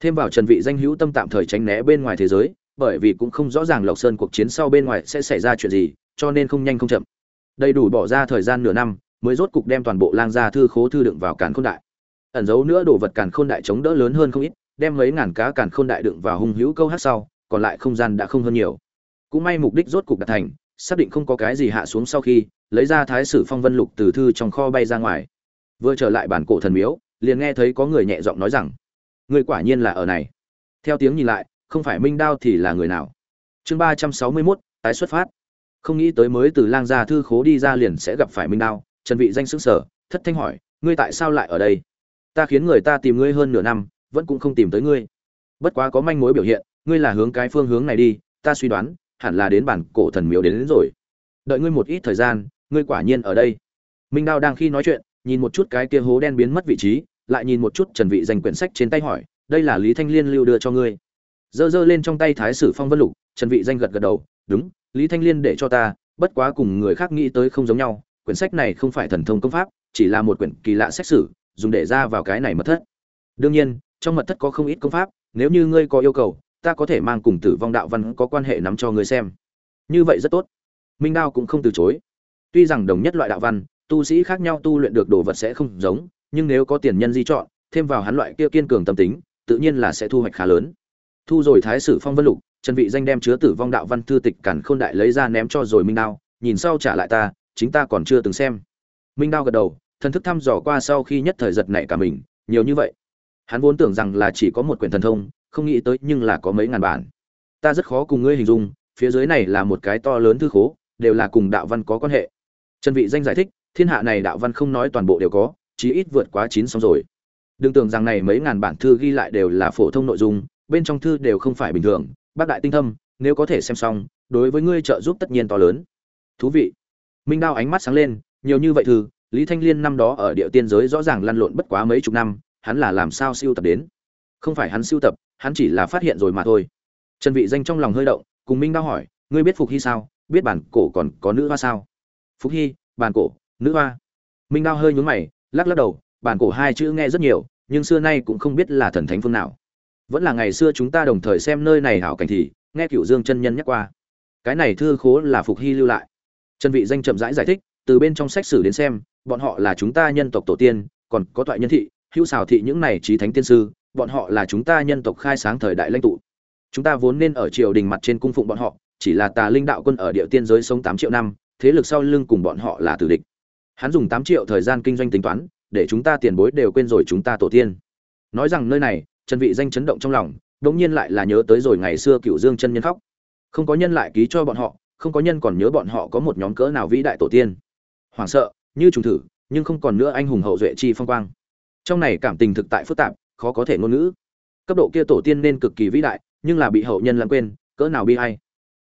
Thêm vào trần vị danh hữu tâm tạm thời tránh né bên ngoài thế giới, bởi vì cũng không rõ ràng lộc sơn cuộc chiến sau bên ngoài sẽ xảy ra chuyện gì, cho nên không nhanh không chậm. Đầy đủ bỏ ra thời gian nửa năm, mới rốt cục đem toàn bộ lang gia thư khố thư đựng vào càn khôn đại. Ẩn giấu nữa đồ vật càn khôn đại chống đỡ lớn hơn không ít đem mấy ngàn cá càn khôn đại đựng vào hung hữu câu hát sau, còn lại không gian đã không hơn nhiều. Cũng may mục đích rốt cục đạt thành, xác định không có cái gì hạ xuống sau khi, lấy ra thái sử phong vân lục từ thư trong kho bay ra ngoài. Vừa trở lại bản cổ thần miếu, liền nghe thấy có người nhẹ giọng nói rằng, người quả nhiên là ở này. Theo tiếng nhìn lại, không phải minh đao thì là người nào? Chương ba trăm sáu mươi mốt, tái xuất phát. Không nghĩ tới mới từ lang gia thư khố đi ra liền sẽ gặp phải minh đao, trần vị danh sững sở thất thanh hỏi, ngươi tại sao lại ở đây? Ta khiến người ta tìm ngươi hơn nửa năm vẫn cũng không tìm tới ngươi. Bất quá có manh mối biểu hiện ngươi là hướng cái phương hướng này đi ta suy đoán hẳn là đến bản cổ thần miếu đến, đến rồi. Đợi ngươi một ít thời gian ngươi quả nhiên ở đây. Minh đao đang khi nói chuyện nhìn một chút cái kia hố đen biến mất vị trí lại nhìn một chút trần vị danh quyển sách trên tay hỏi đây là lý thanh liên lưu đưa cho ngươi? Giơ giơ lên trong tay thái sử phong vân lục trần vị danh gật gật đầu đúng lý thanh liên để cho ta bất quá cùng người khác nghĩ tới không giống nhau quyển sách này không phải thần thông công pháp chỉ là một quyển kỳ lạ xét xử dùng để ra vào cái này mất thất. Đương nhiên trong mật thất có không ít công pháp, nếu như ngươi có yêu cầu, ta có thể mang cùng tử vong đạo văn có quan hệ nắm cho ngươi xem. Như vậy rất tốt. Minh đao cũng không từ chối. Tuy rằng đồng nhất loại đạo văn, tu sĩ khác nhau tu luyện được đồ vật sẽ không giống, nhưng nếu có tiền nhân di chọn, thêm vào hắn loại kia kiên cường tâm tính, tự nhiên là sẽ thu hoạch khá lớn. Thu rồi thái sử phong vân lục, trần vị danh đem chứa tử vong đạo văn thư tịch cản khôn đại lấy ra ném cho rồi minh đao, nhìn sau trả lại ta, chính ta còn chưa từng xem. Minh đao gật đầu, thần thức thăm dò qua sau khi nhất thời giật nảy cả mình, nhiều như vậy hắn vốn tưởng rằng là chỉ có một quyển thần thông, không nghĩ tới nhưng là có mấy ngàn bản. Ta rất khó cùng ngươi hình dung, phía dưới này là một cái to lớn thư khố, đều là cùng đạo văn có quan hệ. Trần vị danh giải thích, thiên hạ này đạo văn không nói toàn bộ đều có, chí ít vượt quá chín xong rồi. Đừng tưởng rằng này mấy ngàn bản thư ghi lại đều là phổ thông nội dung, bên trong thư đều không phải bình thường, bác đại tinh thâm, nếu có thể xem xong, đối với ngươi trợ giúp tất nhiên to lớn. Thú vị. Minh đao ánh mắt sáng lên, nhiều như vậy thư, lý thanh liên năm đó ở địa tiên giới rõ ràng lăn lộn bất quá mấy chục năm hắn là làm sao siêu tập đến? Không phải hắn siêu tập hắn chỉ là phát hiện rồi mà thôi. Trần vị danh trong lòng hơi động cùng minh đao hỏi ngươi biết phục hy sao? Biết bản cổ còn có nữ hoa sao? Phục hy bản cổ nữ hoa. Minh đao hơi nhún mày lắc lắc đầu bản cổ hai chữ nghe rất nhiều nhưng xưa nay cũng không biết là thần thánh phương nào. Vẫn là ngày xưa chúng ta đồng thời xem nơi này hảo cảnh thì nghe cửu dương chân nhân nhắc qua. Cái này thư khố là phục hy lưu lại. Trần vị danh chậm rãi giải, giải thích từ bên trong sách sử đến xem bọn họ là chúng ta nhân tộc tổ tiên còn có toại nhân thị hữu xào thị những này trí thánh tiên sư, bọn họ là chúng ta nhân tộc khai sáng thời đại lãnh tụ. Chúng ta vốn nên ở triều đình mặt trên cung phụng bọn họ, chỉ là tà linh đạo quân ở địa tiên giới sống tám triệu năm, thế lực sau lưng cùng bọn họ là tử địch. Hắn dùng tám triệu thời gian kinh doanh tính toán, để chúng ta tiền bối đều quên rồi chúng ta tổ tiên. Nói rằng nơi này trần vị danh chấn động trong lòng đống nhiên lại là nhớ tới rồi ngày xưa cựu dương chân nhân khóc. Không có nhân lại ký cho bọn họ, không có nhân còn nhớ bọn họ có một nhóm cỡ nào vĩ đại tổ tiên. Hoảng sợ, như trùng thử, nhưng không còn nữa anh hùng hậu duệ chi phong quang trong này cảm tình thực tại phức tạp, khó có thể ngôn ngữ. Cấp độ kia tổ tiên nên cực kỳ vĩ đại, nhưng là bị hậu nhân lãng quên, cỡ nào bi hay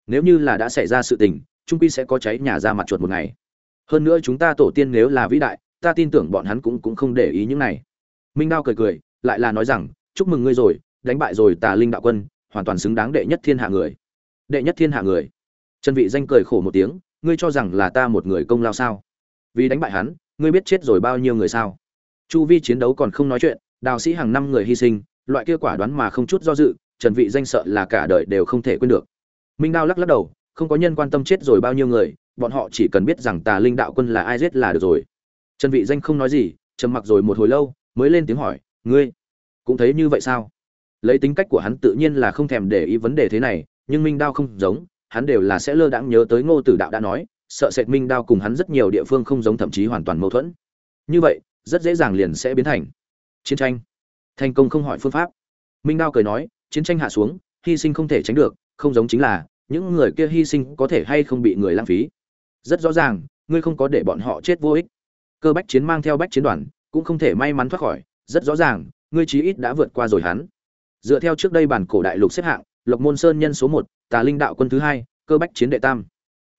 nếu như là đã xảy ra sự tình, trung quy sẽ có cháy nhà ra mặt chuột một ngày. Hơn nữa chúng ta tổ tiên nếu là vĩ đại, ta tin tưởng bọn hắn cũng cũng không để ý những này. Minh đao cười cười, lại là nói rằng, chúc mừng ngươi rồi, đánh bại rồi tà linh đạo quân, hoàn toàn xứng đáng đệ nhất thiên hạ người. Đệ nhất thiên hạ người. Trần vị danh cười khổ một tiếng, ngươi cho rằng là ta một người công lao sao? Vì đánh bại hắn, ngươi biết chết rồi bao nhiêu người sao? Chu vi chiến đấu còn không nói chuyện, đào sĩ hàng năm người hy sinh, loại kia quả đoán mà không chút do dự, trần vị danh sợ là cả đời đều không thể quên được. Minh đao lắc lắc đầu, không có nhân quan tâm chết rồi bao nhiêu người, bọn họ chỉ cần biết rằng tà linh đạo quân là ai giết là được rồi. Trần vị danh không nói gì, trầm mặc rồi một hồi lâu, mới lên tiếng hỏi, ngươi cũng thấy như vậy sao? Lấy tính cách của hắn tự nhiên là không thèm để ý vấn đề thế này, nhưng minh đao không giống, hắn đều là sẽ lơ đãng nhớ tới ngô tử đạo đã nói, sợ sệt minh đao cùng hắn rất nhiều địa phương không giống thậm chí hoàn toàn mâu thuẫn. Như vậy rất dễ dàng liền sẽ biến thành. Chiến tranh. Thành công không hỏi phương pháp. Minh đao cười nói, chiến tranh hạ xuống, hy sinh không thể tránh được, không giống chính là, những người kia hy sinh có thể hay không bị người lãng phí. Rất rõ ràng, ngươi không có để bọn họ chết vô ích. Cơ bách chiến mang theo bách chiến đoàn, cũng không thể may mắn thoát khỏi, rất rõ ràng, ngươi chí ít đã vượt qua rồi hắn. Dựa theo trước đây bản cổ đại lục xếp hạng, lộc môn sơn nhân số một, tà linh đạo quân thứ hai, cơ bách chiến đệ tam.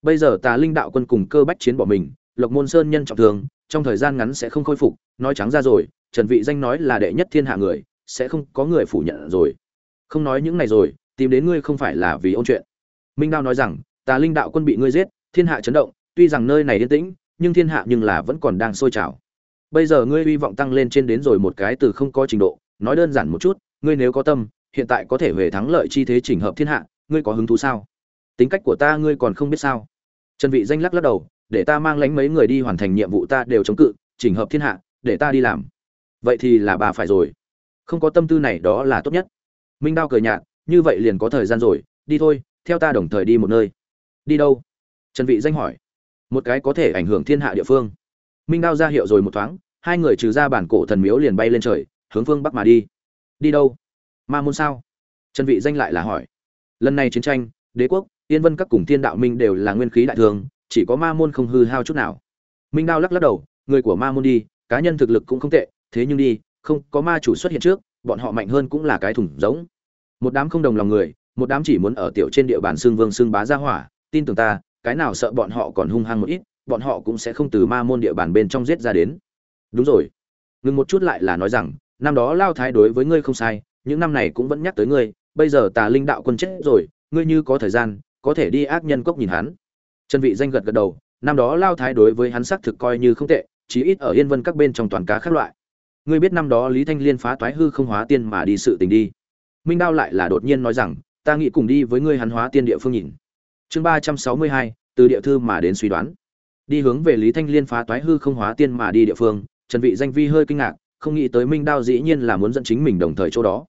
Bây giờ tà linh đạo quân cùng cơ bách chiến bỏ mình, lộc môn sơn nhân trọng thương trong thời gian ngắn sẽ không khôi phục, nói trắng ra rồi, trần vị danh nói là đệ nhất thiên hạ người, sẽ không có người phủ nhận rồi. Không nói những này rồi, tìm đến ngươi không phải là vì ôn chuyện. Minh đao nói rằng, tà linh đạo quân bị ngươi giết, thiên hạ chấn động, tuy rằng nơi này yên tĩnh, nhưng thiên hạ nhưng là vẫn còn đang sôi trào. Bây giờ ngươi hy vọng tăng lên trên đến rồi một cái từ không có trình độ, nói đơn giản một chút, ngươi nếu có tâm, hiện tại có thể về thắng lợi chi thế chỉnh hợp thiên hạ, ngươi có hứng thú sao? Tính cách của ta ngươi còn không biết sao? Trần vị danh lắc lắc đầu để ta mang lánh mấy người đi hoàn thành nhiệm vụ ta đều chống cự, chỉnh hợp thiên hạ, để ta đi làm. Vậy thì là bà phải rồi. Không có tâm tư này đó là tốt nhất. Minh đao cười nhạt, như vậy liền có thời gian rồi, đi thôi, theo ta đồng thời đi một nơi. Đi đâu? Trần vị danh hỏi. Một cái có thể ảnh hưởng thiên hạ địa phương. Minh đao ra hiệu rồi một thoáng, hai người trừ ra bản cổ thần miếu liền bay lên trời, hướng phương bắc mà đi. Đi đâu? Ma môn sao? Trần vị danh lại là hỏi. Lần này chiến tranh, đế quốc, yên vân các cùng thiên đạo minh đều là nguyên khí đại thường chỉ có ma môn không hư hao chút nào. Minh đao lắc lắc đầu, người của ma môn đi, cá nhân thực lực cũng không tệ, thế nhưng đi, không, có ma chủ xuất hiện trước, bọn họ mạnh hơn cũng là cái thủng giống. Một đám không đồng lòng người, một đám chỉ muốn ở tiểu trên địa bàn xương vương xương bá gia hỏa, tin tưởng ta, cái nào sợ bọn họ còn hung hăng một ít, bọn họ cũng sẽ không từ ma môn địa bàn bên trong giết ra đến. Đúng rồi. Ngừng một chút lại là nói rằng, năm đó lao thái đối với ngươi không sai, những năm này cũng vẫn nhắc tới ngươi, bây giờ tà linh đạo quân chết rồi, ngươi như có thời gian, có thể đi ác nhân cốc nhìn hắn trần vị danh gật gật đầu, năm đó lao thái đối với hắn xác thực coi như không tệ, chí ít ở yên vân các bên trong toàn cá khác loại. Ngươi biết năm đó lý thanh liên phá toái hư không hóa tiên mà đi sự tình đi. Minh đao lại là đột nhiên nói rằng, ta nghĩ cùng đi với ngươi hắn hóa tiên địa phương nhìn. Chương ba trăm sáu mươi hai, từ địa thư mà đến suy đoán. Đi hướng về lý thanh liên phá toái hư không hóa tiên mà đi địa phương, trần vị danh vi hơi kinh ngạc, không nghĩ tới minh đao dĩ nhiên là muốn dẫn chính mình đồng thời chỗ đó.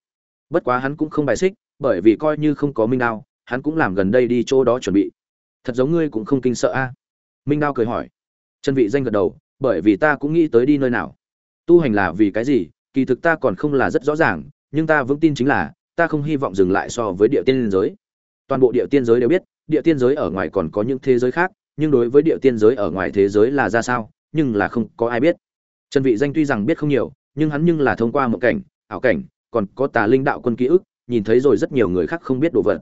Bất quá hắn cũng không bài xích, bởi vì coi như không có minh đao, hắn cũng làm gần đây đi chỗ đó chuẩn bị thật giống ngươi cũng không kinh sợ a? Minh đao cười hỏi. Chân vị danh gật đầu, bởi vì ta cũng nghĩ tới đi nơi nào. Tu hành là vì cái gì? Kỳ thực ta còn không là rất rõ ràng, nhưng ta vững tin chính là, ta không hy vọng dừng lại so với địa tiên giới. Toàn bộ địa tiên giới đều biết, địa tiên giới ở ngoài còn có những thế giới khác, nhưng đối với địa tiên giới ở ngoài thế giới là ra sao, nhưng là không có ai biết. Trần vị danh tuy rằng biết không nhiều, nhưng hắn nhưng là thông qua một cảnh, ảo cảnh, còn có tà linh đạo quân ký ức, nhìn thấy rồi rất nhiều người khác không biết đồ vật.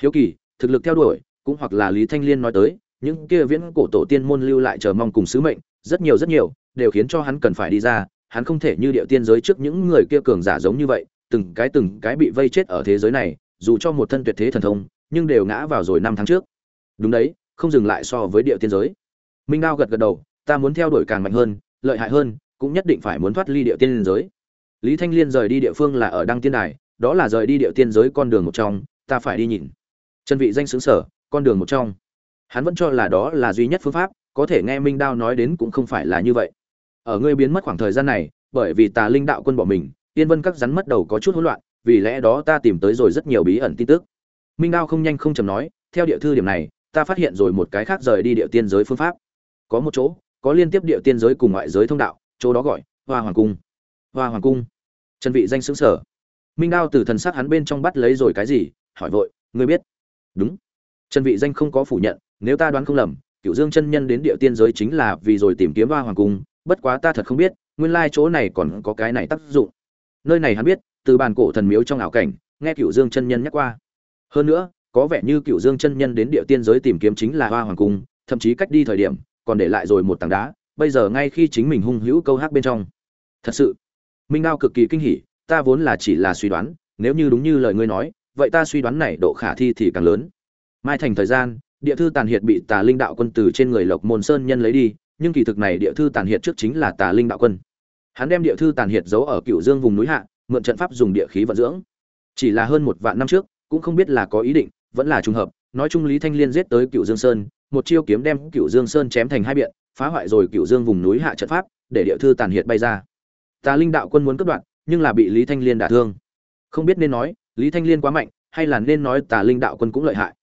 Hiếu kỳ, thực lực theo đuổi cũng hoặc là lý thanh liên nói tới, những kia viễn cổ tổ tiên môn lưu lại chờ mong cùng sứ mệnh, rất nhiều rất nhiều, đều khiến cho hắn cần phải đi ra, hắn không thể như địa tiên giới trước những người kia cường giả giống như vậy, từng cái từng cái bị vây chết ở thế giới này, dù cho một thân tuyệt thế thần thông, nhưng đều ngã vào rồi năm tháng trước. Đúng đấy, không dừng lại so với địa tiên giới. Minh đao gật gật đầu, ta muốn theo đuổi càng mạnh hơn, lợi hại hơn, cũng nhất định phải muốn thoát ly địa tiên giới. Lý thanh liên rời đi địa phương là ở đăng tiên đài, đó là rời đi địa tiên giới con đường một trong, ta phải đi nhìn. Chân vị danh xứng sở con đường một trong. Hắn vẫn cho là đó là duy nhất phương pháp, có thể nghe minh đao nói đến cũng không phải là như vậy. Ở ngươi biến mất khoảng thời gian này, bởi vì tà linh đạo quân bỏ mình, tiên vân các rắn mất đầu có chút hỗn loạn, vì lẽ đó ta tìm tới rồi rất nhiều bí ẩn tin tức. Minh đao không nhanh không chậm nói, theo địa thư điểm này, ta phát hiện rồi một cái khác rời đi địa tiên giới phương pháp. Có một chỗ, có liên tiếp địa tiên giới cùng ngoại giới thông đạo, chỗ đó gọi, hoa hoàng cung. Hoa hoàng cung. Trần vị danh xứng sở. Minh đao từ thần sắc hắn bên trong bắt lấy rồi cái gì, hỏi vội, ngươi biết? Đúng trần vị danh không có phủ nhận, nếu ta đoán không lầm, Cửu dương chân nhân đến địa tiên giới chính là vì rồi tìm kiếm hoa hoàng cung, bất quá ta thật không biết, nguyên lai chỗ này còn có cái này tác dụng. Nơi này hắn biết, từ bàn cổ thần miếu trong ảo cảnh, nghe Cửu dương chân nhân nhắc qua. Hơn nữa, có vẻ như Cửu dương chân nhân đến địa tiên giới tìm kiếm chính là hoa hoàng cung, thậm chí cách đi thời điểm, còn để lại rồi một tảng đá, bây giờ ngay khi chính mình hung hữu câu hát bên trong. Thật sự, minh đao cực kỳ kinh hỉ, ta vốn là chỉ là suy đoán, nếu như đúng như lời ngươi nói, vậy ta suy đoán này độ khả thi thì càng lớn mai thành thời gian, địa thư tàn hiệt bị tà linh đạo quân từ trên người lộc môn sơn nhân lấy đi, nhưng kỳ thực này địa thư tàn hiệt trước chính là tà linh đạo quân. Hắn đem địa thư tàn hiệt giấu ở cựu dương vùng núi hạ, mượn trận pháp dùng địa khí vận dưỡng. Chỉ là hơn một vạn năm trước, cũng không biết là có ý định, vẫn là trùng hợp, nói chung lý thanh liên giết tới cựu dương sơn, một chiêu kiếm đem cựu dương sơn chém thành hai biện, phá hoại rồi cựu dương vùng núi hạ trận pháp, để địa thư tàn hiệt bay ra. Tà linh đạo quân muốn cất đoạn nhưng là bị lý thanh liên đả thương. Không biết nên nói, lý thanh liên quá mạnh, hay là nên nói tà linh đạo quân cũng lợi hại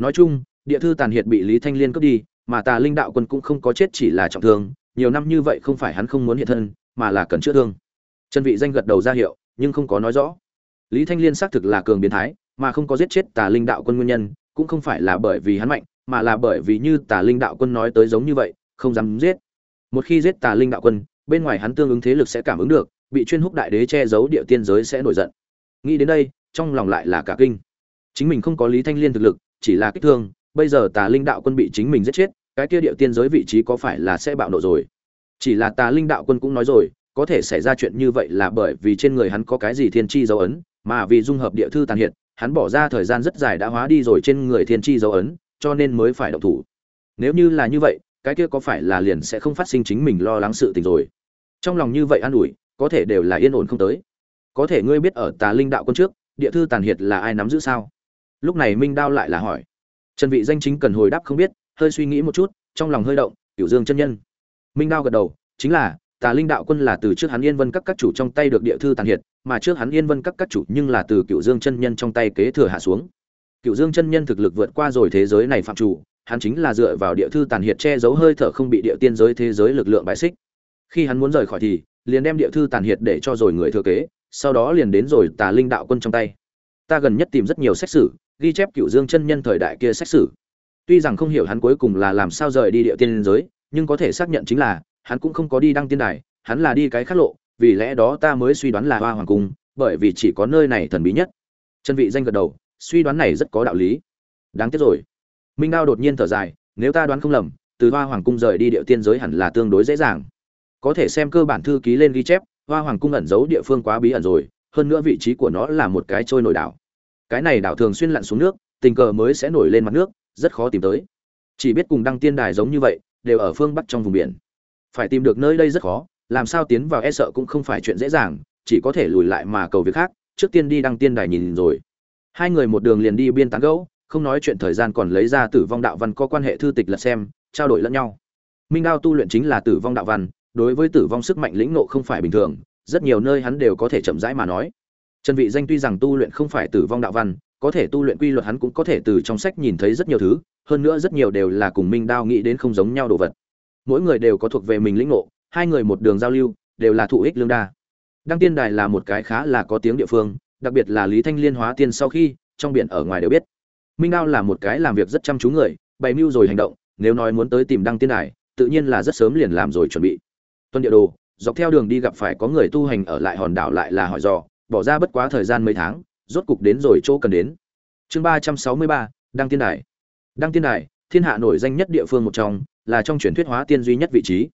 nói chung, địa thư tàn hiệt bị lý thanh liên cướp đi, mà tà linh đạo quân cũng không có chết chỉ là trọng thương, nhiều năm như vậy không phải hắn không muốn hiện thân, mà là cần chữa thương. Trần vị danh gật đầu ra hiệu, nhưng không có nói rõ. Lý thanh liên xác thực là cường biến thái, mà không có giết chết tà linh đạo quân nguyên nhân, cũng không phải là bởi vì hắn mạnh, mà là bởi vì như tà linh đạo quân nói tới giống như vậy, không dám giết. Một khi giết tà linh đạo quân, bên ngoài hắn tương ứng thế lực sẽ cảm ứng được, bị chuyên húc đại đế che giấu địa tiên giới sẽ nổi giận. Nghĩ đến đây, trong lòng lại là cả kinh. Chính mình không có lý thanh liên thực lực chỉ là kích thương, bây giờ tà linh đạo quân bị chính mình giết chết, cái kia địa tiên giới vị trí có phải là sẽ bạo nộ rồi? Chỉ là tà linh đạo quân cũng nói rồi, có thể xảy ra chuyện như vậy là bởi vì trên người hắn có cái gì thiên chi dấu ấn, mà vì dung hợp địa thư tàn hiện, hắn bỏ ra thời gian rất dài đã hóa đi rồi trên người thiên chi dấu ấn, cho nên mới phải động thủ. Nếu như là như vậy, cái kia có phải là liền sẽ không phát sinh chính mình lo lắng sự tình rồi? Trong lòng như vậy an ủi, có thể đều là yên ổn không tới. Có thể ngươi biết ở tà linh đạo quân trước, địa thư tàn hiệt là ai nắm giữ sao? Lúc này minh đao lại là hỏi. Trần vị danh chính cần hồi đáp không biết, hơi suy nghĩ một chút, trong lòng hơi động, cửu dương chân nhân. Minh đao gật đầu, chính là, tà linh đạo quân là từ trước hắn yên vân các các chủ trong tay được địa thư tàn hiệt, mà trước hắn yên vân các các chủ nhưng là từ cửu dương chân nhân trong tay kế thừa hạ xuống. Cửu dương chân nhân thực lực vượt qua rồi thế giới này phạm chủ, hắn chính là dựa vào địa thư tàn hiệt che giấu hơi thở không bị địa tiên giới thế giới lực lượng bãi xích. Khi hắn muốn rời khỏi thì, liền đem địa thư tàn hiệt để cho rồi người thừa kế, sau đó liền đến rồi tà linh đạo quân trong tay. Ta gần nhất tìm rất nhiều xét xử ghi chép cựu dương chân nhân thời đại kia sách sử tuy rằng không hiểu hắn cuối cùng là làm sao rời đi địa tiên giới, nhưng có thể xác nhận chính là, hắn cũng không có đi đăng tiên đài, hắn là đi cái khác lộ, vì lẽ đó ta mới suy đoán là hoa hoàng cung, bởi vì chỉ có nơi này thần bí nhất. Chân vị danh gật đầu, suy đoán này rất có đạo lý. Đáng tiếc rồi. Minh đao đột nhiên thở dài, nếu ta đoán không lầm, từ hoa hoàng cung rời đi địa tiên giới hẳn là tương đối dễ dàng. Có thể xem cơ bản thư ký lên ghi chép, hoa hoàng cung ẩn giấu địa phương quá bí ẩn rồi, hơn nữa vị trí của nó là một cái trôi nổi đảo cái này đảo thường xuyên lặn xuống nước, tình cờ mới sẽ nổi lên mặt nước, rất khó tìm tới. Chỉ biết cùng đăng tiên đài giống như vậy, đều ở phương bắc trong vùng biển. Phải tìm được nơi đây rất khó, làm sao tiến vào e sợ cũng không phải chuyện dễ dàng, chỉ có thể lùi lại mà cầu việc khác, trước tiên đi đăng tiên đài nhìn rồi. Hai người một đường liền đi biên tán gẫu, không nói chuyện thời gian còn lấy ra tử vong đạo văn có quan hệ thư tịch lật xem, trao đổi lẫn nhau. Minh đao tu luyện chính là tử vong đạo văn, đối với tử vong sức mạnh lĩnh nộ không phải bình thường, rất nhiều nơi hắn đều có thể chậm rãi mà nói trần vị danh tuy rằng tu luyện không phải tử vong đạo văn, có thể tu luyện quy luật hắn cũng có thể từ trong sách nhìn thấy rất nhiều thứ, hơn nữa rất nhiều đều là cùng minh đao nghĩ đến không giống nhau đồ vật. Mỗi người đều có thuộc về mình lĩnh ngộ, hai người một đường giao lưu, đều là thụ ích lương đa. Đăng tiên đài là một cái khá là có tiếng địa phương, đặc biệt là lý thanh liên hóa tiên sau khi, trong biển ở ngoài đều biết. Minh đao là một cái làm việc rất chăm chú người, bày mưu rồi hành động, nếu nói muốn tới tìm đăng tiên đài, tự nhiên là rất sớm liền làm rồi chuẩn bị. Tuân địa đồ, dọc theo đường đi gặp phải có người tu hành ở lại hòn đảo lại là hỏi dò bỏ ra bất quá thời gian mấy tháng, rốt cục đến rồi chỗ cần đến. Chương ba trăm sáu mươi ba, đăng tiên đài. Đăng tiên đài, thiên hạ nổi danh nhất địa phương một trong, là trong truyền thuyết hóa tiên duy nhất vị trí.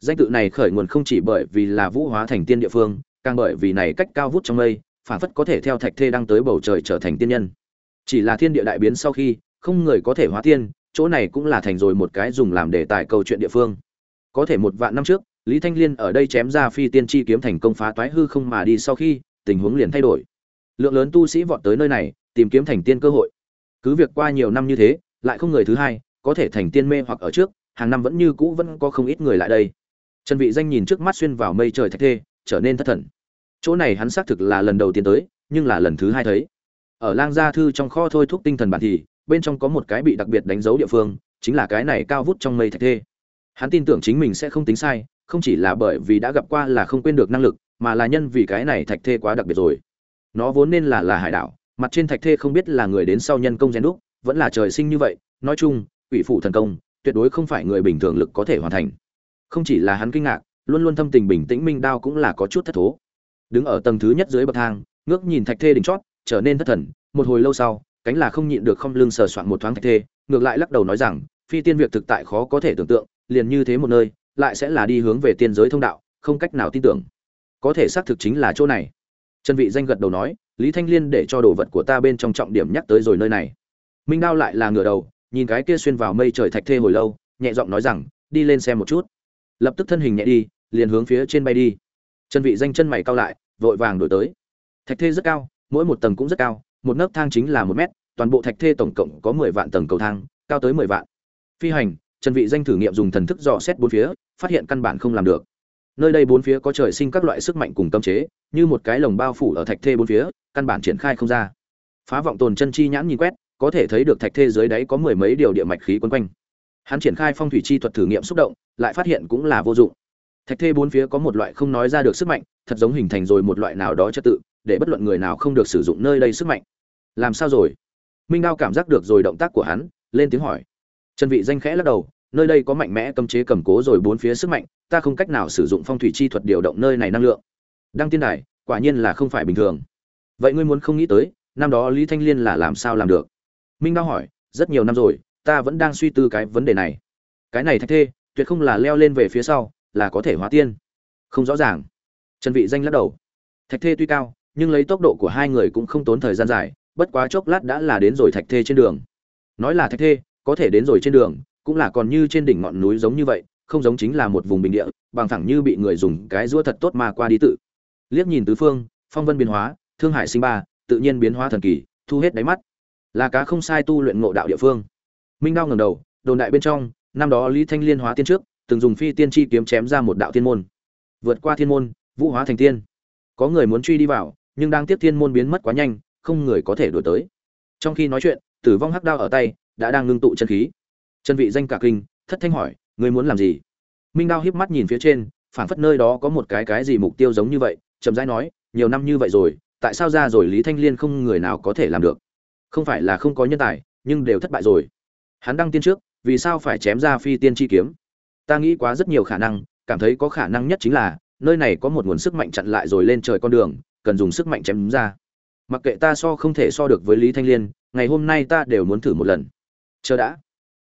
Danh tự này khởi nguồn không chỉ bởi vì là vũ hóa thành tiên địa phương, càng bởi vì này cách cao vút trong mây phản phất có thể theo thạch thê đăng tới bầu trời trở thành tiên nhân. Chỉ là thiên địa đại biến sau khi, không người có thể hóa tiên, chỗ này cũng là thành rồi một cái dùng làm đề tài câu chuyện địa phương. Có thể một vạn năm trước, lý thanh liên ở đây chém ra phi tiên chi kiếm thành công phá toái hư không mà đi sau khi tình huống liền thay đổi. Lượng lớn tu sĩ vọt tới nơi này, tìm kiếm thành tiên cơ hội. Cứ việc qua nhiều năm như thế, lại không người thứ hai có thể thành tiên mê hoặc ở trước, hàng năm vẫn như cũ vẫn có không ít người lại đây. Trần vị danh nhìn trước mắt xuyên vào mây trời thạch thê, trở nên thất thần. Chỗ này hắn xác thực là lần đầu tiên tới, nhưng là lần thứ hai thấy. Ở lang gia thư trong kho thôi thúc tinh thần bản thì, bên trong có một cái bị đặc biệt đánh dấu địa phương, chính là cái này cao vút trong mây thạch thê. Hắn tin tưởng chính mình sẽ không tính sai, không chỉ là bởi vì đã gặp qua là không quên được năng lực mà là nhân vì cái này thạch thê quá đặc biệt rồi. Nó vốn nên là là hải đảo, mặt trên thạch thê không biết là người đến sau nhân công gen đúc, vẫn là trời sinh như vậy. Nói chung, quỷ phụ thần công, tuyệt đối không phải người bình thường lực có thể hoàn thành. Không chỉ là hắn kinh ngạc, luôn luôn thâm tình bình tĩnh minh đao cũng là có chút thất thố. Đứng ở tầng thứ nhất dưới bậc thang, ngước nhìn thạch thê đỉnh chót, trở nên thất thần. Một hồi lâu sau, cánh là không nhịn được không lưng sờ soạn một thoáng thạch thê, ngược lại lắc đầu nói rằng, phi tiên việc thực tại khó có thể tưởng tượng, liền như thế một nơi, lại sẽ là đi hướng về tiên giới thông đạo, không cách nào tin tưởng có thể xác thực chính là chỗ này. Trần vị danh gật đầu nói, lý thanh liên để cho đồ vật của ta bên trong trọng điểm nhắc tới rồi nơi này. Minh đao lại là ngửa đầu, nhìn cái kia xuyên vào mây trời thạch thê hồi lâu, nhẹ giọng nói rằng, đi lên xem một chút. Lập tức thân hình nhẹ đi, liền hướng phía trên bay đi. Trần vị danh chân mày cao lại, vội vàng đổi tới. Thạch thê rất cao, mỗi một tầng cũng rất cao, một nấc thang chính là một mét, toàn bộ thạch thê tổng cộng có 10 vạn tầng cầu thang, cao tới 10 vạn. Phi hành, trần vị danh thử nghiệm dùng thần thức dò xét bốn phía, phát hiện căn bản không làm được nơi đây bốn phía có trời sinh các loại sức mạnh cùng cấm chế, như một cái lồng bao phủ ở thạch thê bốn phía, căn bản triển khai không ra. Phá vọng tồn chân chi nhãn nhìn quét, có thể thấy được thạch thê dưới đáy có mười mấy điều địa mạch khí quấn quanh. Hắn triển khai phong thủy chi thuật thử nghiệm xúc động, lại phát hiện cũng là vô dụng. Thạch thê bốn phía có một loại không nói ra được sức mạnh, thật giống hình thành rồi một loại nào đó trật tự, để bất luận người nào không được sử dụng nơi đây sức mạnh. Làm sao rồi? Minh đao cảm giác được rồi động tác của hắn, lên tiếng hỏi. Trần vị danh khẽ lắc đầu nơi đây có mạnh mẽ cấm chế cầm cố rồi bốn phía sức mạnh, ta không cách nào sử dụng phong thủy chi thuật điều động nơi này năng lượng. Đăng tiên đài, quả nhiên là không phải bình thường. Vậy ngươi muốn không nghĩ tới, năm đó lý thanh liên là làm sao làm được? Minh đao hỏi, rất nhiều năm rồi, ta vẫn đang suy tư cái vấn đề này. Cái này thạch thê, tuyệt không là leo lên về phía sau, là có thể hóa tiên. Không rõ ràng. Trần vị danh lắc đầu. Thạch thê tuy cao, nhưng lấy tốc độ của hai người cũng không tốn thời gian dài, bất quá chốc lát đã là đến rồi thạch thê trên đường. Nói là thạch thê, có thể đến rồi trên đường cũng là còn như trên đỉnh ngọn núi giống như vậy, không giống chính là một vùng bình địa, bằng thẳng như bị người dùng cái rũa thật tốt mà qua đi tự. Liếc nhìn tứ phương, phong vân biến hóa, thương hải sinh ba, tự nhiên biến hóa thần kỳ, thu hết đáy mắt. Là cá không sai tu luyện ngộ đạo địa phương. Minh đao ngẩng đầu, đồn đại bên trong, năm đó lý thanh liên hóa tiên trước, từng dùng phi tiên chi kiếm chém ra một đạo thiên môn. Vượt qua thiên môn, vũ hóa thành tiên. Có người muốn truy đi vào, nhưng đang tiếp thiên môn biến mất quá nhanh, không người có thể đuổi tới. Trong khi nói chuyện, tử vong hắc đao ở tay, đã đang ngưng tụ chân khí trần vị danh cả kinh, thất thanh hỏi, ngươi muốn làm gì? Minh đao hiếp mắt nhìn phía trên, phảng phất nơi đó có một cái cái gì mục tiêu giống như vậy, chậm rãi nói, nhiều năm như vậy rồi, tại sao ra rồi lý thanh liên không người nào có thể làm được? Không phải là không có nhân tài, nhưng đều thất bại rồi. Hắn đăng tiên trước, vì sao phải chém ra phi tiên chi kiếm? Ta nghĩ quá rất nhiều khả năng, cảm thấy có khả năng nhất chính là, nơi này có một nguồn sức mạnh chặn lại rồi lên trời con đường, cần dùng sức mạnh chém ra. Mặc kệ ta so không thể so được với lý thanh liên, ngày hôm nay ta đều muốn thử một lần. Chờ đã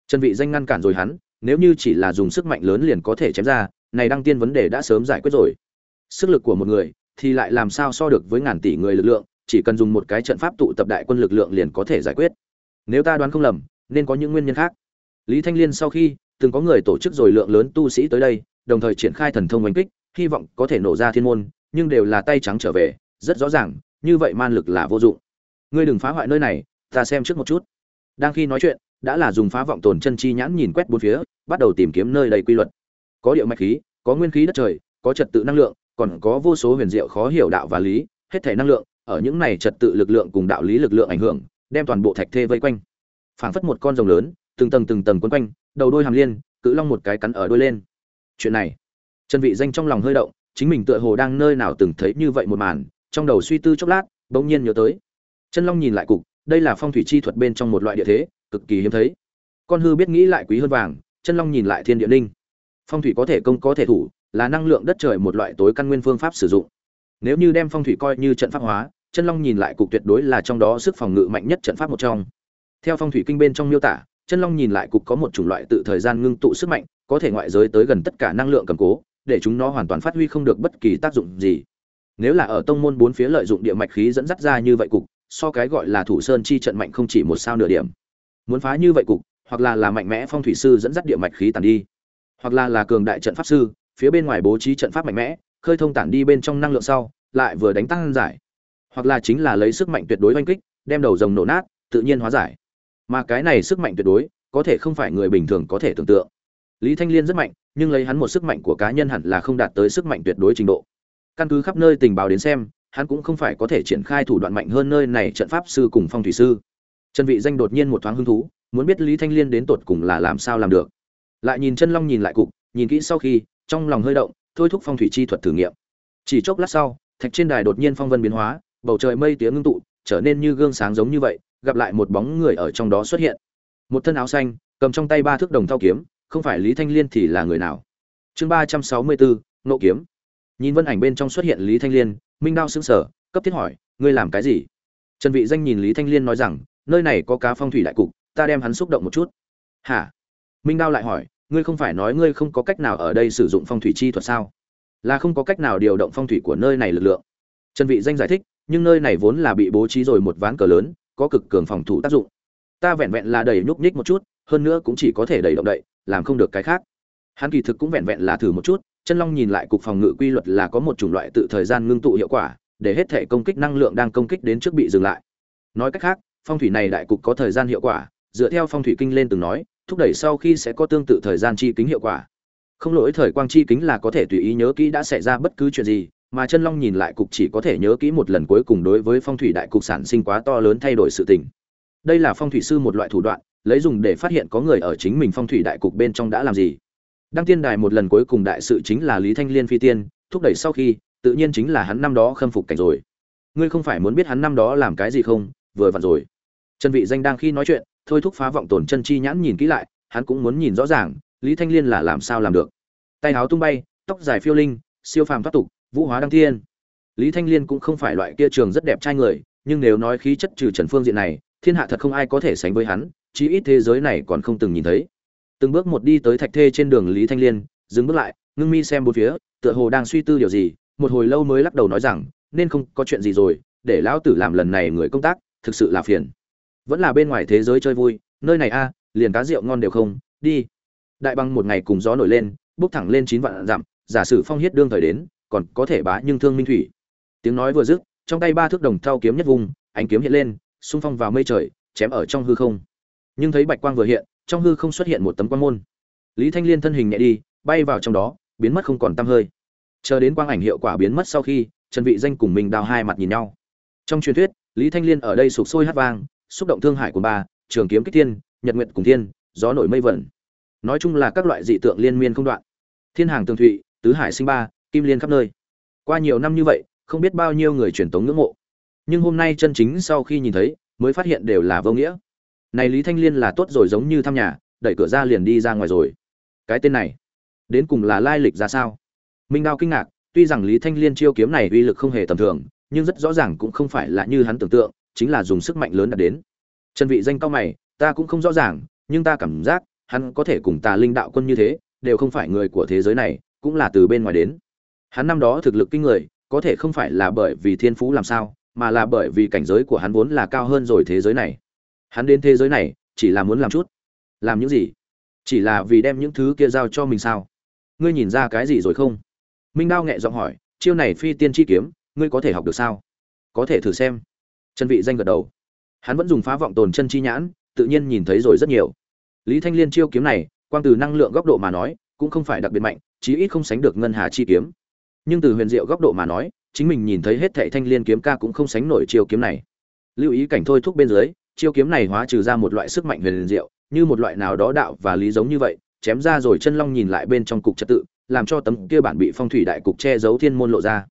trần vị danh ngăn cản rồi hắn, nếu như chỉ là dùng sức mạnh lớn liền có thể chém ra, này đăng tiên vấn đề đã sớm giải quyết rồi. Sức lực của một người thì lại làm sao so được với ngàn tỷ người lực lượng, chỉ cần dùng một cái trận pháp tụ tập đại quân lực lượng liền có thể giải quyết. Nếu ta đoán không lầm, nên có những nguyên nhân khác. Lý thanh liên sau khi từng có người tổ chức rồi lượng lớn tu sĩ tới đây, đồng thời triển khai thần thông oanh kích, hy vọng có thể nổ ra thiên môn, nhưng đều là tay trắng trở về, rất rõ ràng, như vậy man lực là vô dụng. Ngươi đừng phá hoại nơi này, ta xem trước một chút. Đang khi nói chuyện đã là dùng phá vọng tồn chân chi nhãn nhìn quét bốn phía, bắt đầu tìm kiếm nơi đầy quy luật. Có địa mạch khí, có nguyên khí đất trời, có trật tự năng lượng, còn có vô số huyền diệu khó hiểu đạo và lý, hết thể năng lượng, ở những này trật tự lực lượng cùng đạo lý lực lượng ảnh hưởng, đem toàn bộ thạch thê vây quanh. Phảng phất một con rồng lớn, từng tầng từng tầng quấn quanh, đầu đôi hàm liên, cự long một cái cắn ở đuôi lên. Chuyện này chân vị danh trong lòng hơi động, chính mình tựa hồ đang nơi nào từng thấy như vậy một màn, trong đầu suy tư chốc lát, bỗng nhiên nhớ tới. Chân long nhìn lại cục, đây là phong thủy chi thuật bên trong một loại địa thế cực kỳ hiếm thấy. Con hư biết nghĩ lại quý hơn vàng, chân long nhìn lại thiên địa linh. Phong thủy có thể công có thể thủ, là năng lượng đất trời một loại tối căn nguyên phương pháp sử dụng. Nếu như đem phong thủy coi như trận pháp hóa, chân long nhìn lại cục tuyệt đối là trong đó sức phòng ngự mạnh nhất trận pháp một trong. Theo phong thủy kinh bên trong miêu tả, chân long nhìn lại cục có một chủng loại tự thời gian ngưng tụ sức mạnh, có thể ngoại giới tới gần tất cả năng lượng cầm cố, để chúng nó hoàn toàn phát huy không được bất kỳ tác dụng gì. Nếu là ở tông môn bốn phía lợi dụng địa mạch khí dẫn dắt ra như vậy cục, so cái gọi là thủ sơn chi trận mạnh không chỉ một sao nửa điểm muốn phá như vậy cục, hoặc là là mạnh mẽ phong thủy sư dẫn dắt địa mạch khí tàn đi. Hoặc là là cường đại trận pháp sư, phía bên ngoài bố trí trận pháp mạnh mẽ, khơi thông tản đi bên trong năng lượng sau, lại vừa đánh tăng giải. Hoặc là chính là lấy sức mạnh tuyệt đối oanh kích, đem đầu rồng nổ nát, tự nhiên hóa giải. Mà cái này sức mạnh tuyệt đối, có thể không phải người bình thường có thể tưởng tượng. Lý thanh liên rất mạnh, nhưng lấy hắn một sức mạnh của cá nhân hẳn là không đạt tới sức mạnh tuyệt đối trình độ. Căn cứ khắp nơi tình báo đến xem, hắn cũng không phải có thể triển khai thủ đoạn mạnh hơn nơi này trận pháp sư cùng phong thủy sư trần vị danh đột nhiên một thoáng hứng thú, muốn biết lý thanh liên đến tột cùng là làm sao làm được. Lại nhìn chân long nhìn lại cục, nhìn kỹ sau khi, trong lòng hơi động, thôi thúc phong thủy chi thuật thử nghiệm. Chỉ chốc lát sau, thạch trên đài đột nhiên phong vân biến hóa, bầu trời mây tiếng ngưng tụ, trở nên như gương sáng giống như vậy, gặp lại một bóng người ở trong đó xuất hiện. Một thân áo xanh, cầm trong tay ba thước đồng thao kiếm, không phải lý thanh liên thì là người nào? Chương ba trăm sáu mươi bốn nộ kiếm. Nhìn vân ảnh bên trong xuất hiện lý thanh liên, minh đao sững sờ, cấp thiết hỏi, ngươi làm cái gì? Trần vị danh nhìn lý thanh liên nói rằng nơi này có cá phong thủy đại cục, ta đem hắn xúc động một chút. Hả? Minh đao lại hỏi, ngươi không phải nói ngươi không có cách nào ở đây sử dụng phong thủy chi thuật sao? Là không có cách nào điều động phong thủy của nơi này lực lượng. Trần vị danh giải thích, nhưng nơi này vốn là bị bố trí rồi một ván cờ lớn, có cực cường phòng thủ tác dụng. Ta vẹn vẹn là đẩy nhúc nhích một chút, hơn nữa cũng chỉ có thể đẩy động đậy, làm không được cái khác. Hắn kỳ thực cũng vẹn vẹn là thử một chút, chân long nhìn lại cục phòng ngự quy luật là có một chủng loại tự thời gian ngưng tụ hiệu quả, để hết thể công kích năng lượng đang công kích đến trước bị dừng lại. Nói cách khác phong thủy này đại cục có thời gian hiệu quả, dựa theo phong thủy kinh lên từng nói, thúc đẩy sau khi sẽ có tương tự thời gian chi kính hiệu quả. Không lỗi thời quang chi kính là có thể tùy ý nhớ kỹ đã xảy ra bất cứ chuyện gì, mà chân long nhìn lại cục chỉ có thể nhớ kỹ một lần cuối cùng đối với phong thủy đại cục sản sinh quá to lớn thay đổi sự tình. Đây là phong thủy sư một loại thủ đoạn, lấy dùng để phát hiện có người ở chính mình phong thủy đại cục bên trong đã làm gì. Đăng tiên đài một lần cuối cùng đại sự chính là lý thanh liên phi tiên, thúc đẩy sau khi, tự nhiên chính là hắn năm đó khâm phục cảnh rồi. Ngươi không phải muốn biết hắn năm đó làm cái gì không? Vừa vặn rồi trần vị danh đang khi nói chuyện, thôi thúc phá vọng tổn chân chi nhãn nhìn kỹ lại, hắn cũng muốn nhìn rõ ràng, lý thanh liên là làm sao làm được. Tay áo tung bay, tóc dài phiêu linh, siêu phàm thoát tục, vũ hóa đăng thiên. Lý thanh liên cũng không phải loại kia trường rất đẹp trai người, nhưng nếu nói khí chất trừ trần phương diện này, thiên hạ thật không ai có thể sánh với hắn, chí ít thế giới này còn không từng nhìn thấy. Từng bước một đi tới thạch thê trên đường lý thanh liên, dừng bước lại, ngưng mi xem bốn phía, tựa hồ đang suy tư điều gì, một hồi lâu mới lắc đầu nói rằng, nên không có chuyện gì rồi, để lão tử làm lần này người công tác, thực sự là phiền vẫn là bên ngoài thế giới chơi vui, nơi này a, liền cá rượu ngon đều không, đi. Đại băng một ngày cùng gió nổi lên, bước thẳng lên chín vạn dặm, giả sử phong hiết đương thời đến, còn có thể bá nhưng thương minh thủy. Tiếng nói vừa dứt, trong tay ba thước đồng thao kiếm nhất vùng, ánh kiếm hiện lên, xung phong vào mây trời, chém ở trong hư không. Nhưng thấy bạch quang vừa hiện, trong hư không xuất hiện một tấm quan môn. Lý thanh liên thân hình nhẹ đi, bay vào trong đó, biến mất không còn tăm hơi. Chờ đến quang ảnh hiệu quả biến mất sau khi, trần vị danh cùng mình đào hai mặt nhìn nhau. Trong truyền thuyết, lý thanh liên ở đây sụp sôi hát vang xúc động thương hải của ba, trường kiếm kích thiên, nhật nguyện cùng thiên, gió nổi mây vẩn. Nói chung là các loại dị tượng liên miên không đoạn. Thiên hàng tường thụy, tứ hải sinh ba, kim liên khắp nơi. Qua nhiều năm như vậy, không biết bao nhiêu người truyền tống ngưỡng mộ. Nhưng hôm nay chân chính sau khi nhìn thấy, mới phát hiện đều là vô nghĩa. Này lý thanh liên là tốt rồi giống như thăm nhà, đẩy cửa ra liền đi ra ngoài rồi. Cái tên này, đến cùng là lai lịch ra sao? Minh đao kinh ngạc, tuy rằng lý thanh liên chiêu kiếm này uy lực không hề tầm thường, nhưng rất rõ ràng cũng không phải là như hắn tưởng tượng chính là dùng sức mạnh lớn đạt đến. Trần vị danh cao mày, ta cũng không rõ ràng, nhưng ta cảm giác, hắn có thể cùng tà linh đạo quân như thế, đều không phải người của thế giới này, cũng là từ bên ngoài đến. Hắn năm đó thực lực kinh người, có thể không phải là bởi vì thiên phú làm sao, mà là bởi vì cảnh giới của hắn vốn là cao hơn rồi thế giới này. Hắn đến thế giới này, chỉ là muốn làm chút. Làm những gì? Chỉ là vì đem những thứ kia giao cho mình sao? Ngươi nhìn ra cái gì rồi không? Minh đao nhẹ giọng hỏi, chiêu này phi tiên chi kiếm, ngươi có thể học được sao? Có thể thử xem chân vị danh gật đầu. Hắn vẫn dùng phá vọng tồn chân chi nhãn, tự nhiên nhìn thấy rồi rất nhiều. Lý thanh liên chiêu kiếm này, quang từ năng lượng góc độ mà nói, cũng không phải đặc biệt mạnh, chí ít không sánh được ngân hà chi kiếm. Nhưng từ huyền diệu góc độ mà nói, chính mình nhìn thấy hết thệ thanh liên kiếm ca cũng không sánh nổi chiêu kiếm này. Lưu ý cảnh thôi thúc bên dưới, chiêu kiếm này hóa trừ ra một loại sức mạnh huyền diệu, như một loại nào đó đạo và lý giống như vậy, chém ra rồi chân long nhìn lại bên trong cục trật tự, làm cho tấm kia bản bị phong thủy đại cục che giấu thiên môn lộ ra.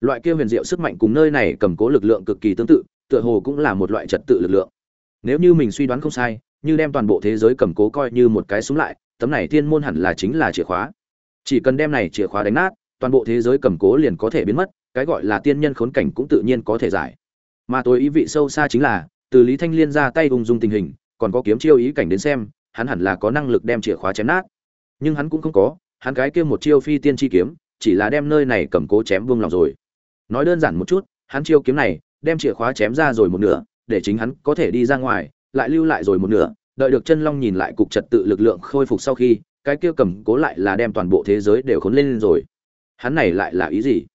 Loại kia huyền diệu sức mạnh cùng nơi này cầm cố lực lượng cực kỳ tương tự tựa hồ cũng là một loại trật tự lực lượng. Nếu như mình suy đoán không sai, như đem toàn bộ thế giới cầm cố coi như một cái súng lại, tấm này thiên môn hẳn là chính là chìa khóa. Chỉ cần đem này chìa khóa đánh nát, toàn bộ thế giới cầm cố liền có thể biến mất, cái gọi là tiên nhân khốn cảnh cũng tự nhiên có thể giải. Mà tôi ý vị sâu xa chính là, từ lý thanh liên ra tay ung dung tình hình, còn có kiếm chiêu ý cảnh đến xem, hắn hẳn là có năng lực đem chìa khóa chém nát. Nhưng hắn cũng không có, hắn cái kia một chiêu phi tiên chi kiếm, chỉ là đem nơi này cầm cố chém vương lòng rồi. Nói đơn giản một chút, hắn chiêu kiếm này đem chìa khóa chém ra rồi một nửa, để chính hắn có thể đi ra ngoài, lại lưu lại rồi một nửa, đợi được chân long nhìn lại cục trật tự lực lượng khôi phục sau khi, cái kia cầm cố lại là đem toàn bộ thế giới đều khốn lên rồi. Hắn này lại là ý gì?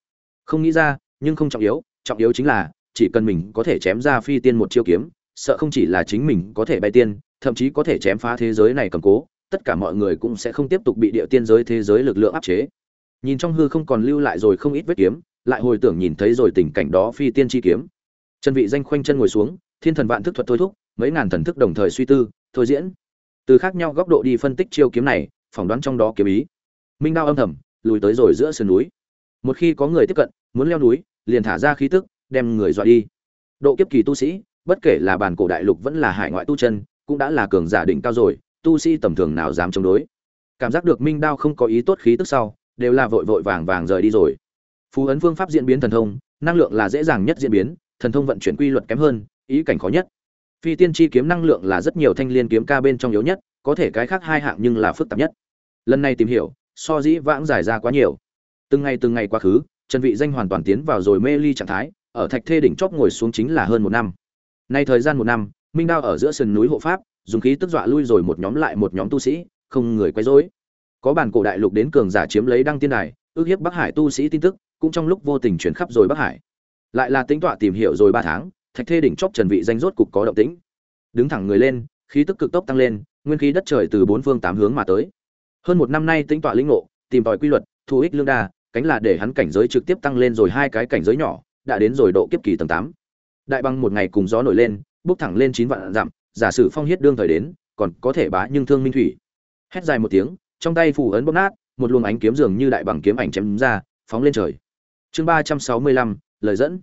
Không nghĩ ra, nhưng không trọng yếu trọng yếu chính là, chỉ cần mình có thể chém ra phi tiên một chiêu kiếm, sợ không chỉ là chính mình có thể bay tiên, thậm chí có thể chém phá thế giới này cầm cố, tất cả mọi người cũng sẽ không tiếp tục bị địa tiên giới thế giới lực lượng áp chế. Nhìn trong hư không còn lưu lại rồi không ít vết kiếm, lại hồi tưởng nhìn thấy rồi tình cảnh đó phi tiên chi kiếm. Trần vị danh khoanh chân ngồi xuống, thiên thần vạn thức thuật thôi thúc, mấy ngàn thần thức đồng thời suy tư, thôi diễn. Từ khác nhau góc độ đi phân tích chiêu kiếm này, phỏng đoán trong đó kiếm ý. Minh đao âm thầm, lùi tới rồi giữa sườn núi. Một khi có người tiếp cận, muốn leo núi, liền thả ra khí tức, đem người dọa đi. Độ kiếp kỳ tu sĩ, bất kể là bản cổ đại lục vẫn là hải ngoại tu chân, cũng đã là cường giả đỉnh cao rồi, tu sĩ tầm thường nào dám chống đối. Cảm giác được minh đao không có ý tốt khí tức sau, đều là vội vội vàng vàng rời đi rồi. Phú ấn phương pháp diễn biến thần thông, năng lượng là dễ dàng nhất diễn biến thần thông vận chuyển quy luật kém hơn, ý cảnh khó nhất. Phi tiên chi kiếm năng lượng là rất nhiều thanh liên kiếm ca bên trong yếu nhất, có thể cái khác hai hạng nhưng là phức tạp nhất. Lần này tìm hiểu, so dĩ vãng giải ra quá nhiều. Từng ngày từng ngày quá khứ, trần vị danh hoàn toàn tiến vào rồi mê ly trạng thái, ở thạch thê đỉnh chóp ngồi xuống chính là hơn một năm. Nay thời gian một năm, minh đao ở giữa sườn núi hộ pháp, dùng khí tức dọa lui rồi một nhóm lại một nhóm tu sĩ, không người quấy rối. Có bản cổ đại lục đến cường giả chiếm lấy đăng tiên đài, ước hiếp bắc hải tu sĩ tin tức, cũng trong lúc vô tình chuyển khắp rồi bắc hải lại là tính tọa tìm hiểu rồi ba tháng, thạch thê đỉnh chóp trần vị danh rốt cục có động tĩnh. Đứng thẳng người lên, khí tức cực tốc tăng lên, nguyên khí đất trời từ bốn phương tám hướng mà tới. Hơn một năm nay tính tọa linh ngộ, tìm tòi quy luật, thu ích lương đa, cánh là để hắn cảnh giới trực tiếp tăng lên rồi hai cái cảnh giới nhỏ, đã đến rồi độ kiếp kỳ tầng tám. Đại băng một ngày cùng gió nổi lên, bước thẳng lên chín vạn dặm, giả sử phong hiết đương thời đến, còn có thể bá nhưng thương minh thủy. Hét dài một tiếng, trong tay phủ ấn bóp nát, một luồng ánh kiếm dường như đại bằng kiếm ảnh chém ra, phóng lên trời. Chương ba trăm sáu mươi lăm lời dẫn.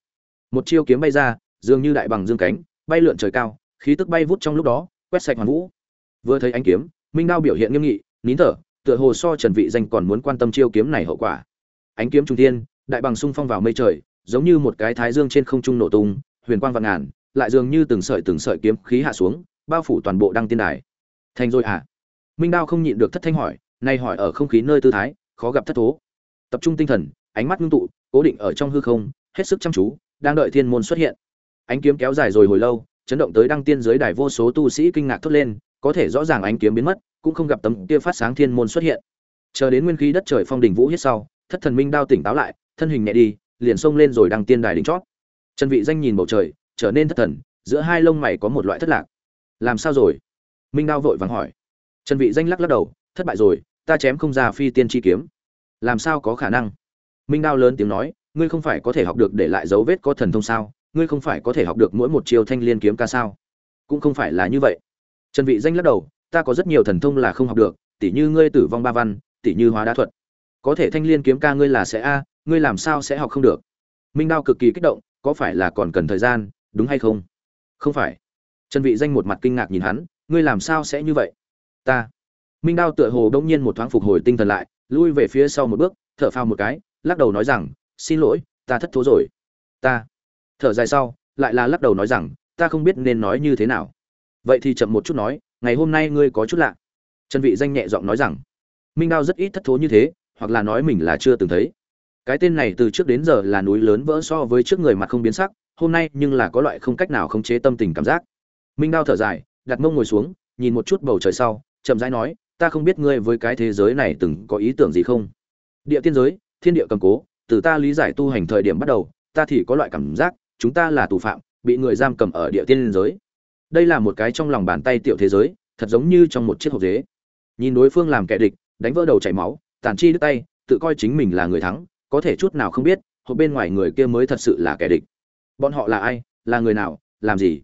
Một chiêu kiếm bay ra, dường như đại bằng dương cánh, bay lượn trời cao, khí tức bay vút trong lúc đó, quét sạch hoàn vũ. Vừa thấy ánh kiếm, minh đao biểu hiện nghiêm nghị, nín thở, tựa hồ so trần vị danh còn muốn quan tâm chiêu kiếm này hậu quả. Ánh kiếm trung thiên, đại bằng sung phong vào mây trời, giống như một cái thái dương trên không trung nổ tung, huyền quang vạn ngàn, lại dường như từng sợi từng sợi kiếm khí hạ xuống, bao phủ toàn bộ đăng tiên đài. Thành rồi à? Minh đao không nhịn được thất thanh hỏi, nay hỏi ở không khí nơi tư thái, khó gặp thất thố. Tập trung tinh thần, ánh mắt ngưng tụ, cố định ở trong hư không hết sức chăm chú, đang đợi thiên môn xuất hiện. Ánh kiếm kéo dài rồi hồi lâu, chấn động tới đăng tiên giới đài vô số tu sĩ kinh ngạc thốt lên, có thể rõ ràng ánh kiếm biến mất, cũng không gặp tấm kia phát sáng thiên môn xuất hiện. Chờ đến nguyên khí đất trời phong đỉnh vũ hết sau, thất thần minh đao tỉnh táo lại, thân hình nhẹ đi, liền xông lên rồi đăng tiên đài đỉnh chót. Trần vị danh nhìn bầu trời, trở nên thất thần, giữa hai lông mày có một loại thất lạc. Làm sao rồi? Minh đao vội vàng hỏi. Trần vị danh lắc lắc đầu, thất bại rồi, ta chém không ra phi tiên chi kiếm. Làm sao có khả năng? Minh đao lớn tiếng nói ngươi không phải có thể học được để lại dấu vết có thần thông sao? Ngươi không phải có thể học được mỗi một chiêu thanh liên kiếm ca sao? Cũng không phải là như vậy. Trần vị danh lắc đầu, ta có rất nhiều thần thông là không học được tỷ như ngươi tử vong ba văn tỷ như hóa đá thuật. Có thể thanh liên kiếm ca ngươi là sẽ a, ngươi làm sao sẽ học không được? Minh đao cực kỳ kích động, có phải là còn cần thời gian, đúng hay không? Không phải. Trần vị danh một mặt kinh ngạc nhìn hắn, ngươi làm sao sẽ như vậy? Ta. Minh đao tựa hồ đông nhiên một thoáng phục hồi tinh thần lại, lui về phía sau một bước, thở phào một cái, lắc đầu nói rằng xin lỗi, ta thất thố rồi. Ta? Thở dài sau, lại là lắc đầu nói rằng, ta không biết nên nói như thế nào. Vậy thì chậm một chút nói, ngày hôm nay ngươi có chút lạ. Trần vị danh nhẹ giọng nói rằng, minh đao rất ít thất thố như thế, hoặc là nói mình là chưa từng thấy. Cái tên này từ trước đến giờ là núi lớn vỡ so với trước người mặt không biến sắc, hôm nay nhưng là có loại không cách nào khống chế tâm tình cảm giác. Minh đao thở dài, đặt mông ngồi xuống, nhìn một chút bầu trời sau, chậm rãi nói, ta không biết ngươi với cái thế giới này từng có ý tưởng gì không? Địa tiên giới, thiên địa cầm cố từ ta lý giải tu hành thời điểm bắt đầu, ta thì có loại cảm giác, chúng ta là tù phạm, bị người giam cầm ở địa tiên giới. Đây là một cái trong lòng bàn tay tiểu thế giới, thật giống như trong một chiếc hộp dế. Nhìn đối phương làm kẻ địch, đánh vỡ đầu chảy máu, tàn chi đứt tay, tự coi chính mình là người thắng, có thể chút nào không biết, hộp bên ngoài người kia mới thật sự là kẻ địch. Bọn họ là ai, là người nào, làm gì?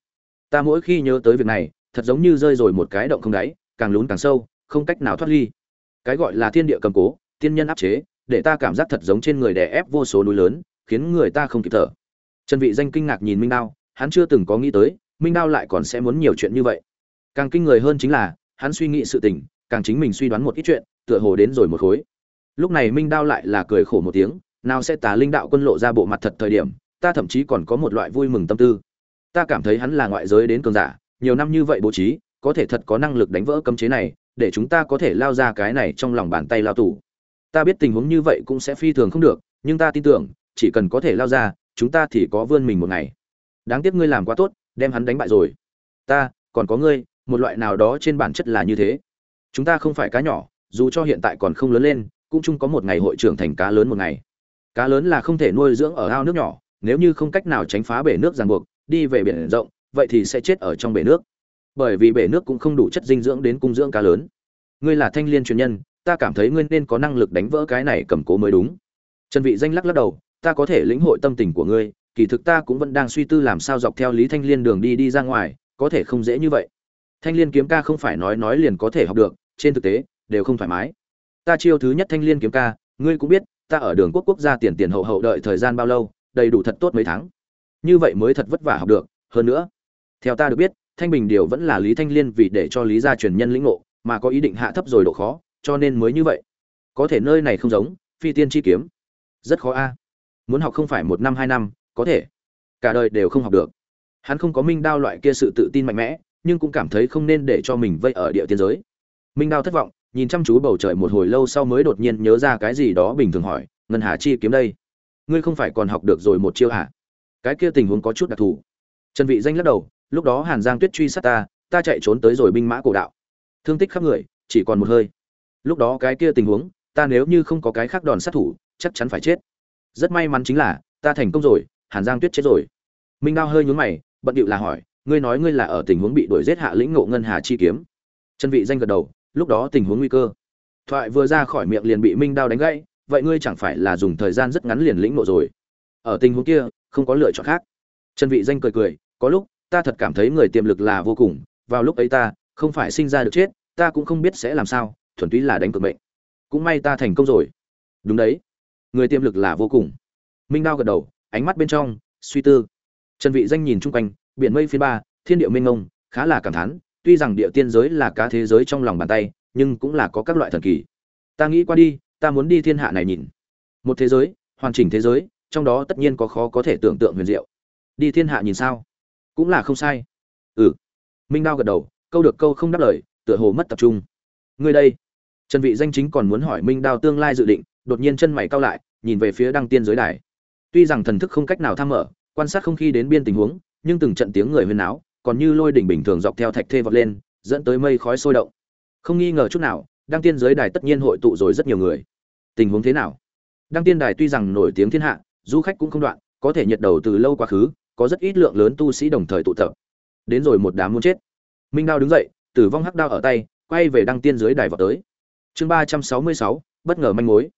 Ta mỗi khi nhớ tới việc này, thật giống như rơi rồi một cái động không đáy, càng lún càng sâu, không cách nào thoát ly. Cái gọi là thiên địa cầm cố, tiên nhân áp chế để ta cảm giác thật giống trên người đè ép vô số núi lớn, khiến người ta không kịp thở. Trần vị danh kinh ngạc nhìn minh đao, hắn chưa từng có nghĩ tới, minh đao lại còn sẽ muốn nhiều chuyện như vậy. Càng kinh người hơn chính là, hắn suy nghĩ sự tình, càng chính mình suy đoán một ít chuyện, tựa hồ đến rồi một khối. Lúc này minh đao lại là cười khổ một tiếng, nào sẽ tà linh đạo quân lộ ra bộ mặt thật thời điểm, ta thậm chí còn có một loại vui mừng tâm tư. Ta cảm thấy hắn là ngoại giới đến cường giả, nhiều năm như vậy bố trí, có thể thật có năng lực đánh vỡ cấm chế này, để chúng ta có thể lao ra cái này trong lòng bàn tay lao tù ta biết tình huống như vậy cũng sẽ phi thường không được, nhưng ta tin tưởng, chỉ cần có thể lao ra, chúng ta thì có vươn mình một ngày. Đáng tiếc ngươi làm quá tốt, đem hắn đánh bại rồi. Ta, còn có ngươi, một loại nào đó trên bản chất là như thế. Chúng ta không phải cá nhỏ, dù cho hiện tại còn không lớn lên, cũng chung có một ngày hội trưởng thành cá lớn một ngày. Cá lớn là không thể nuôi dưỡng ở ao nước nhỏ, nếu như không cách nào tránh phá bể nước ràng buộc, đi về biển rộng, vậy thì sẽ chết ở trong bể nước. Bởi vì bể nước cũng không đủ chất dinh dưỡng đến cung dưỡng cá lớn. Ngươi là thanh liên truyền nhân ta cảm thấy ngươi nên có năng lực đánh vỡ cái này cầm cố mới đúng. Trần vị danh lắc lắc đầu, ta có thể lĩnh hội tâm tình của ngươi, kỳ thực ta cũng vẫn đang suy tư làm sao dọc theo lý thanh liên đường đi đi ra ngoài, có thể không dễ như vậy. Thanh liên kiếm ca không phải nói nói liền có thể học được, trên thực tế, đều không thoải mái. Ta chiêu thứ nhất thanh liên kiếm ca, ngươi cũng biết, ta ở đường quốc quốc gia tiền tiền hậu hậu đợi thời gian bao lâu, đầy đủ thật tốt mấy tháng. Như vậy mới thật vất vả học được, hơn nữa, theo ta được biết, thanh bình điều vẫn là lý thanh liên vì để cho lý gia truyền nhân lĩnh ngộ, mà có ý định hạ thấp rồi độ khó cho nên mới như vậy. Có thể nơi này không giống, phi tiên chi kiếm. Rất khó a. Muốn học không phải một năm, hai năm, có thể. Cả đời đều không học được. Hắn không có minh đao loại kia sự tự tin mạnh mẽ, nhưng cũng cảm thấy không nên để cho mình vây ở địa tiên giới. Minh đao thất vọng, nhìn chăm chú bầu trời một hồi lâu sau mới đột nhiên nhớ ra cái gì đó bình thường hỏi, ngân hà chi kiếm đây, ngươi không phải còn học được rồi một chiêu hả cái kia tình huống có chút đặc thù. Trần vị danh lắc đầu, lúc đó hàn giang tuyết truy sát ta ta chạy trốn tới rồi binh mã cổ đạo. Thương tích khắp người, chỉ còn một hơi lúc đó cái kia tình huống, ta nếu như không có cái khác đòn sát thủ, chắc chắn phải chết. Rất may mắn chính là, ta thành công rồi, hàn giang tuyết chết rồi. Minh đao hơi nhún mày, bận điệu là hỏi, ngươi nói ngươi là ở tình huống bị đuổi giết hạ lĩnh ngộ ngân hà chi kiếm. Chân vị danh gật đầu, lúc đó tình huống nguy cơ. Thoại vừa ra khỏi miệng liền bị minh đao đánh gãy, vậy ngươi chẳng phải là dùng thời gian rất ngắn liền lĩnh ngộ rồi. Ở tình huống kia, không có lựa chọn khác. Chân vị danh cười cười, có lúc, ta thật cảm thấy người tiềm lực là vô cùng, vào lúc ấy ta, không phải sinh ra được chết, ta cũng không biết sẽ làm sao thuần túy là đánh cược mệnh. Cũng may ta thành công rồi. Đúng đấy. Người tiềm lực là vô cùng. Minh đao gật đầu, ánh mắt bên trong, suy tư. Trần vị danh nhìn chung quanh, biển mây phía ba, thiên địa mênh mông, khá là cảm thán, tuy rằng địa tiên giới là cá thế giới trong lòng bàn tay, nhưng cũng là có các loại thần kỳ. Ta nghĩ qua đi, ta muốn đi thiên hạ này nhìn. Một thế giới, hoàn chỉnh thế giới, trong đó tất nhiên có khó có thể tưởng tượng huyền diệu. Đi thiên hạ nhìn sao? Cũng là không sai. Ừ. Minh đao gật đầu, câu được câu không đáp lời, tựa hồ mất tập trung. Người đây trần vị danh chính còn muốn hỏi minh đao tương lai dự định, đột nhiên chân mày cau lại, nhìn về phía đăng tiên giới đài. Tuy rằng thần thức không cách nào tham mở, quan sát không khi đến biên tình huống, nhưng từng trận tiếng người huyên náo, còn như lôi đỉnh bình thường dọc theo thạch thê vọt lên, dẫn tới mây khói sôi động. Không nghi ngờ chút nào, đăng tiên giới đài tất nhiên hội tụ rồi rất nhiều người. Tình huống thế nào? Đăng tiên đài tuy rằng nổi tiếng thiên hạ, du khách cũng không đoạn, có thể nhiệt đầu từ lâu quá khứ, có rất ít lượng lớn tu sĩ đồng thời tụ tập. Đến rồi một đám muốn chết. Minh đao đứng dậy, tử vong hắc đao ở tay, quay về đăng tiên dưới đài vào tới chương ba trăm sáu mươi sáu, bất ngờ manh mối.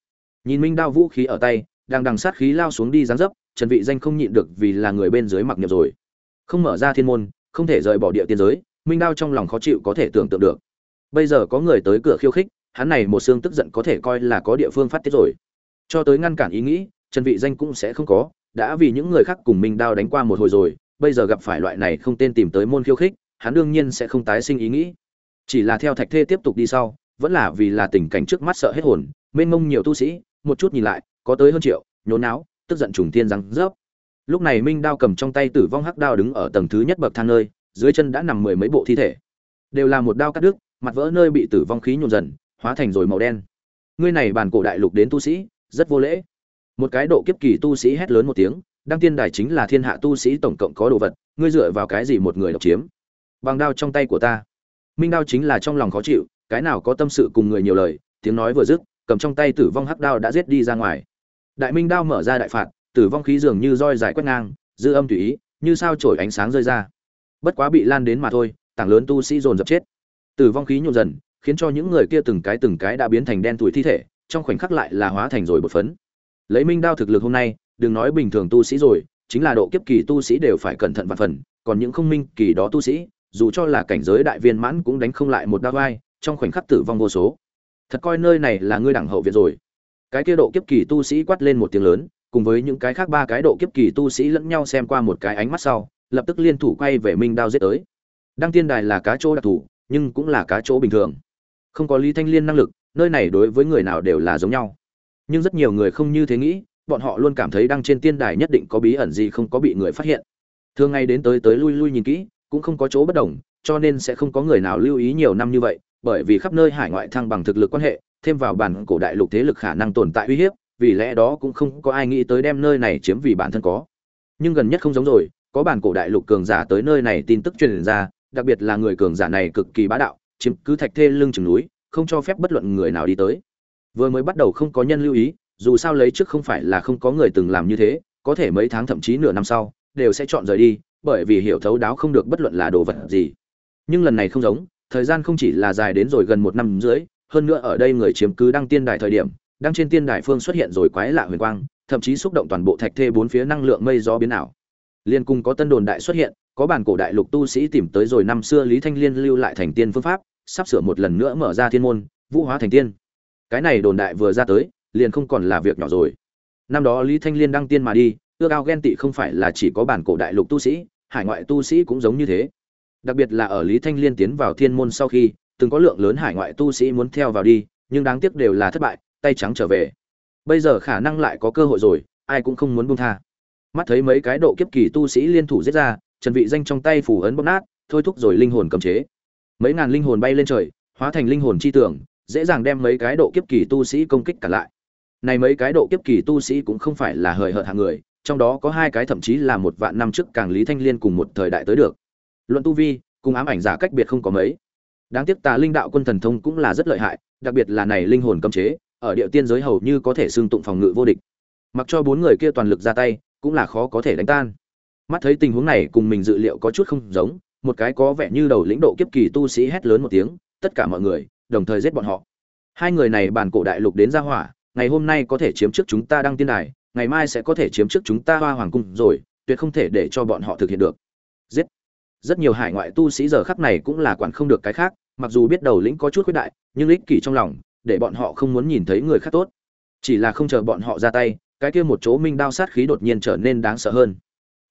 Nhìn minh đao vũ khí ở tay, đang đằng sát khí lao xuống đi giáng dấp, trần vị danh không nhịn được vì là người bên dưới mặc niệm rồi. Không mở ra thiên môn, không thể rời bỏ địa tiên giới, minh đao trong lòng khó chịu có thể tưởng tượng được. Bây giờ có người tới cửa khiêu khích, hắn này một xương tức giận có thể coi là có địa phương phát tiết rồi. Cho tới ngăn cản ý nghĩ, trần vị danh cũng sẽ không có, đã vì những người khác cùng minh đao đánh qua một hồi rồi, bây giờ gặp phải loại này không tên tìm tới môn khiêu khích, hắn đương nhiên sẽ không tái sinh ý nghĩ. Chỉ là theo thạch thê tiếp tục đi sau vẫn là vì là tình cảnh trước mắt sợ hết hồn, mênh mông nhiều tu sĩ, một chút nhìn lại, có tới hơn triệu, nhốn náo, tức giận trùng tiên răng rớp lúc này minh đao cầm trong tay tử vong hắc đao đứng ở tầng thứ nhất bậc thang nơi, dưới chân đã nằm mười mấy bộ thi thể. Đều là một đao cắt đứt, mặt vỡ nơi bị tử vong khí nhuộm dần, hóa thành rồi màu đen. Ngươi này bàn cổ đại lục đến tu sĩ, rất vô lễ. Một cái độ kiếp kỳ tu sĩ hét lớn một tiếng, đăng tiên đài chính là thiên hạ tu sĩ tổng cộng có đồ vật, ngươi dựa vào cái gì một người độc chiếm? Bằng đao trong tay của ta. Minh đao chính là trong lòng khó chịu cái nào có tâm sự cùng người nhiều lời, tiếng nói vừa dứt, cầm trong tay tử vong hắc đao đã giết đi ra ngoài. Đại minh đao mở ra đại phạt, tử vong khí dường như roi dài quét ngang, dư âm tùy ý, như sao trổi ánh sáng rơi ra. Bất quá bị lan đến mà thôi, tảng lớn tu sĩ dồn dập chết. Tử vong khí nhộn dần, khiến cho những người kia từng cái từng cái đã biến thành đen tuổi thi thể, trong khoảnh khắc lại là hóa thành rồi bột phấn. Lấy minh đao thực lực hôm nay, đừng nói bình thường tu sĩ rồi, chính là độ kiếp kỳ tu sĩ đều phải cẩn thận và phần, còn những không minh kỳ đó tu sĩ, dù cho là cảnh giới đại viên mãn cũng đánh không lại một đao vai trong khoảnh khắc tử vong vô số. Thật coi nơi này là ngươi đẳng hậu viện rồi. Cái kia độ kiếp kỳ tu sĩ quát lên một tiếng lớn, cùng với những cái khác ba cái độ kiếp kỳ tu sĩ lẫn nhau xem qua một cái ánh mắt sau, lập tức liên thủ quay về minh đao giết tới. Đăng tiên đài là cá chỗ đặc thù, nhưng cũng là cá chỗ bình thường. Không có lý thanh liên năng lực, nơi này đối với người nào đều là giống nhau. Nhưng rất nhiều người không như thế nghĩ, bọn họ luôn cảm thấy đăng trên tiên đài nhất định có bí ẩn gì không có bị người phát hiện. Thường ngày đến tới tới lui lui nhìn kỹ, cũng không có chỗ bất đồng, cho nên sẽ không có người nào lưu ý nhiều năm như vậy bởi vì khắp nơi hải ngoại thăng bằng thực lực quan hệ, thêm vào bản cổ đại lục thế lực khả năng tồn tại uy hiếp, vì lẽ đó cũng không có ai nghĩ tới đem nơi này chiếm vì bản thân có. Nhưng gần nhất không giống rồi, có bản cổ đại lục cường giả tới nơi này tin tức truyền ra, đặc biệt là người cường giả này cực kỳ bá đạo, chiếm cứ thạch thê lưng chừng núi, không cho phép bất luận người nào đi tới. Vừa mới bắt đầu không có nhân lưu ý, dù sao lấy trước không phải là không có người từng làm như thế, có thể mấy tháng thậm chí nửa năm sau, đều sẽ chọn rời đi, bởi vì hiểu thấu đáo không được bất luận là đồ vật gì. Nhưng lần này không giống thời gian không chỉ là dài đến rồi gần một năm dưới hơn nữa ở đây người chiếm cứ đăng tiên đài thời điểm, đăng trên tiên đài phương xuất hiện rồi quái lạ huyền quang, thậm chí xúc động toàn bộ thạch thê bốn phía năng lượng mây gió biến ảo. Liên cung có tân đồn đại xuất hiện, có bản cổ đại lục tu sĩ tìm tới rồi năm xưa lý thanh liên lưu lại thành tiên phương pháp, sắp sửa một lần nữa mở ra thiên môn, vũ hóa thành tiên. Cái này đồn đại vừa ra tới, liền không còn là việc nhỏ rồi. Năm đó lý thanh liên đăng tiên mà đi, ước ao ghen tị không phải là chỉ có bản cổ đại lục tu sĩ, hải ngoại tu sĩ cũng giống như thế đặc biệt là ở lý thanh liên tiến vào thiên môn sau khi, từng có lượng lớn hải ngoại tu sĩ muốn theo vào đi, nhưng đáng tiếc đều là thất bại, tay trắng trở về. Bây giờ khả năng lại có cơ hội rồi, ai cũng không muốn buông tha. Mắt thấy mấy cái độ kiếp kỳ tu sĩ liên thủ giết ra, trần vị danh trong tay phủ ấn bóp nát, thôi thúc rồi linh hồn cầm chế. Mấy ngàn linh hồn bay lên trời, hóa thành linh hồn chi tưởng, dễ dàng đem mấy cái độ kiếp kỳ tu sĩ công kích cả lại. Này mấy cái độ kiếp kỳ tu sĩ cũng không phải là hời hợt hạng người, trong đó có hai cái thậm chí là một vạn năm trước càng lý thanh liên cùng một thời đại tới được luận tu vi, cùng ám ảnh giả cách biệt không có mấy. Đáng tiếc tà linh đạo quân thần thông cũng là rất lợi hại, đặc biệt là này linh hồn cấm chế, ở địa tiên giới hầu như có thể xương tụng phòng ngự vô địch. Mặc cho bốn người kia toàn lực ra tay, cũng là khó có thể đánh tan. Mắt thấy tình huống này cùng mình dự liệu có chút không giống, một cái có vẻ như đầu lĩnh độ kiếp kỳ tu sĩ hét lớn một tiếng, tất cả mọi người, đồng thời giết bọn họ. Hai người này bàn cổ đại lục đến ra hỏa, ngày hôm nay có thể chiếm trước chúng ta đăng tiên đài, ngày mai sẽ có thể chiếm trước chúng ta hoa hoàng cung rồi, tuyệt không thể để cho bọn họ thực hiện được. Giết! Rất nhiều hải ngoại tu sĩ giờ khắc này cũng là quản không được cái khác, mặc dù biết đầu lĩnh có chút khuyết đại, nhưng ích kỷ trong lòng, để bọn họ không muốn nhìn thấy người khác tốt. Chỉ là không chờ bọn họ ra tay, cái kia một chỗ minh đao sát khí đột nhiên trở nên đáng sợ hơn.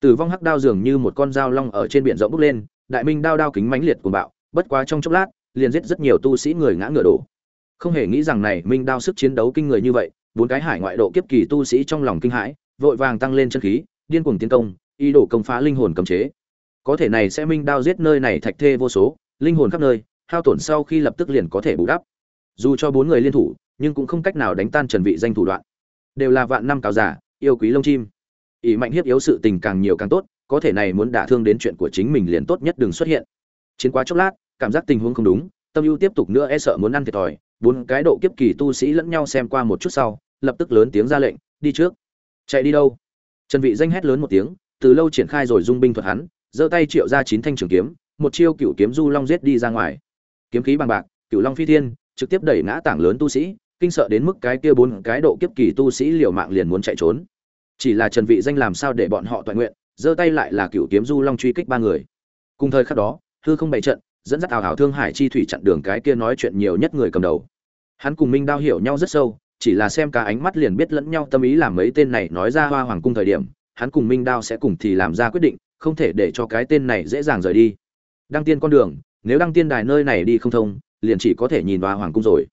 Tử vong hắc đao dường như một con dao long ở trên biển rộng bốc lên, đại minh đao đao kính mãnh liệt của bạo, bất quá trong chốc lát, liền giết rất nhiều tu sĩ người ngã ngựa đổ. Không hề nghĩ rằng này minh đao sức chiến đấu kinh người như vậy, bốn cái hải ngoại độ kiếp kỳ tu sĩ trong lòng kinh hãi, vội vàng tăng lên chân khí, điên cuồng tiến công, ý đồ công phá linh hồn cấm chế có thể này sẽ minh đao giết nơi này thạch thê vô số, linh hồn khắp nơi, hao tổn sau khi lập tức liền có thể bù đắp. Dù cho bốn người liên thủ, nhưng cũng không cách nào đánh tan trần vị danh thủ đoạn. Đều là vạn năm cáo giả, yêu quý lông chim. Ỷ mạnh hiếp yếu sự tình càng nhiều càng tốt, có thể này muốn đả thương đến chuyện của chính mình liền tốt nhất đừng xuất hiện. Chiến quá chốc lát, cảm giác tình huống không đúng, tâm ưu tiếp tục nữa e sợ muốn ăn thiệt thòi, bốn cái độ kiếp kỳ tu sĩ lẫn nhau xem qua một chút sau, lập tức lớn tiếng ra lệnh, đi trước. Chạy đi đâu? Trần vị danh hét lớn một tiếng, từ lâu triển khai rồi dung binh thuật hắn giơ tay triệu ra chín thanh trường kiếm, một chiêu cửu kiếm du long giết đi ra ngoài. Kiếm khí bằng bạc, cửu long phi thiên, trực tiếp đẩy ngã tảng lớn tu sĩ, kinh sợ đến mức cái kia bốn cái độ kiếp kỳ tu sĩ liều mạng liền muốn chạy trốn. Chỉ là trần vị danh làm sao để bọn họ toàn nguyện, giơ tay lại là cửu kiếm du long truy kích ba người. Cùng thời khắc đó, hư không bày trận, dẫn dắt ảo hảo thương hải chi thủy chặn đường cái kia nói chuyện nhiều nhất người cầm đầu. Hắn cùng minh đao hiểu nhau rất sâu, chỉ là xem cả ánh mắt liền biết lẫn nhau tâm ý làm mấy tên này nói ra hoa hoàng cung thời điểm, hắn cùng minh đao sẽ cùng thì làm ra quyết định không thể để cho cái tên này dễ dàng rời đi. Đăng tiên con đường, nếu đăng tiên đài nơi này đi không thông, liền chỉ có thể nhìn hoa hoàng cung rồi.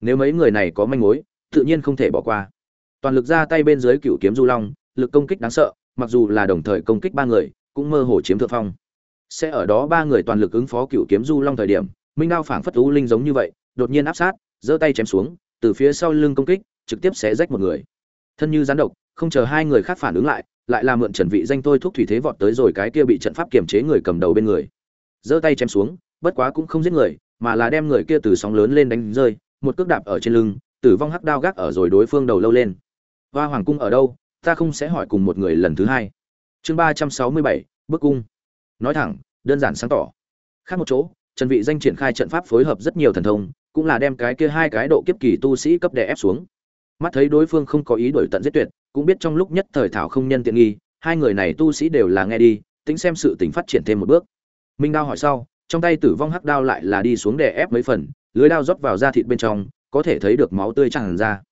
Nếu mấy người này có manh mối, tự nhiên không thể bỏ qua. Toàn lực ra tay bên dưới cựu kiếm du long, lực công kích đáng sợ, mặc dù là đồng thời công kích ba người, cũng mơ hồ chiếm thượng phong. Sẽ ở đó ba người toàn lực ứng phó cựu kiếm du long thời điểm, minh đao phảng phất tú linh giống như vậy, đột nhiên áp sát, giơ tay chém xuống, từ phía sau lưng công kích, trực tiếp xé rách một người. Thân như gián độc, không chờ hai người khác phản ứng lại lại là mượn trần vị danh tôi thúc thủy thế vọt tới rồi cái kia bị trận pháp kiềm chế người cầm đầu bên người. Giơ tay chém xuống, bất quá cũng không giết người, mà là đem người kia từ sóng lớn lên đánh rơi, một cước đạp ở trên lưng, tử vong hắc đao gác ở rồi đối phương đầu lâu lên. Hoa hoàng cung ở đâu? Ta không sẽ hỏi cùng một người lần thứ hai. Chương ba trăm sáu mươi bảy, bức cung. Nói thẳng, đơn giản sáng tỏ. Khác một chỗ, trần vị danh triển khai trận pháp phối hợp rất nhiều thần thông, cũng là đem cái kia hai cái độ kiếp kỳ tu sĩ cấp đè ép xuống. Mắt thấy đối phương không có ý đổi tận giết tuyệt cũng biết trong lúc nhất thời thảo không nhân tiện nghi, hai người này tu sĩ đều là nghe đi, tính xem sự tình phát triển thêm một bước. Minh đao hỏi sau, trong tay tử vong hắc đao lại là đi xuống để ép mấy phần, lưới đao rót vào da thịt bên trong, có thể thấy được máu tươi tràn ra.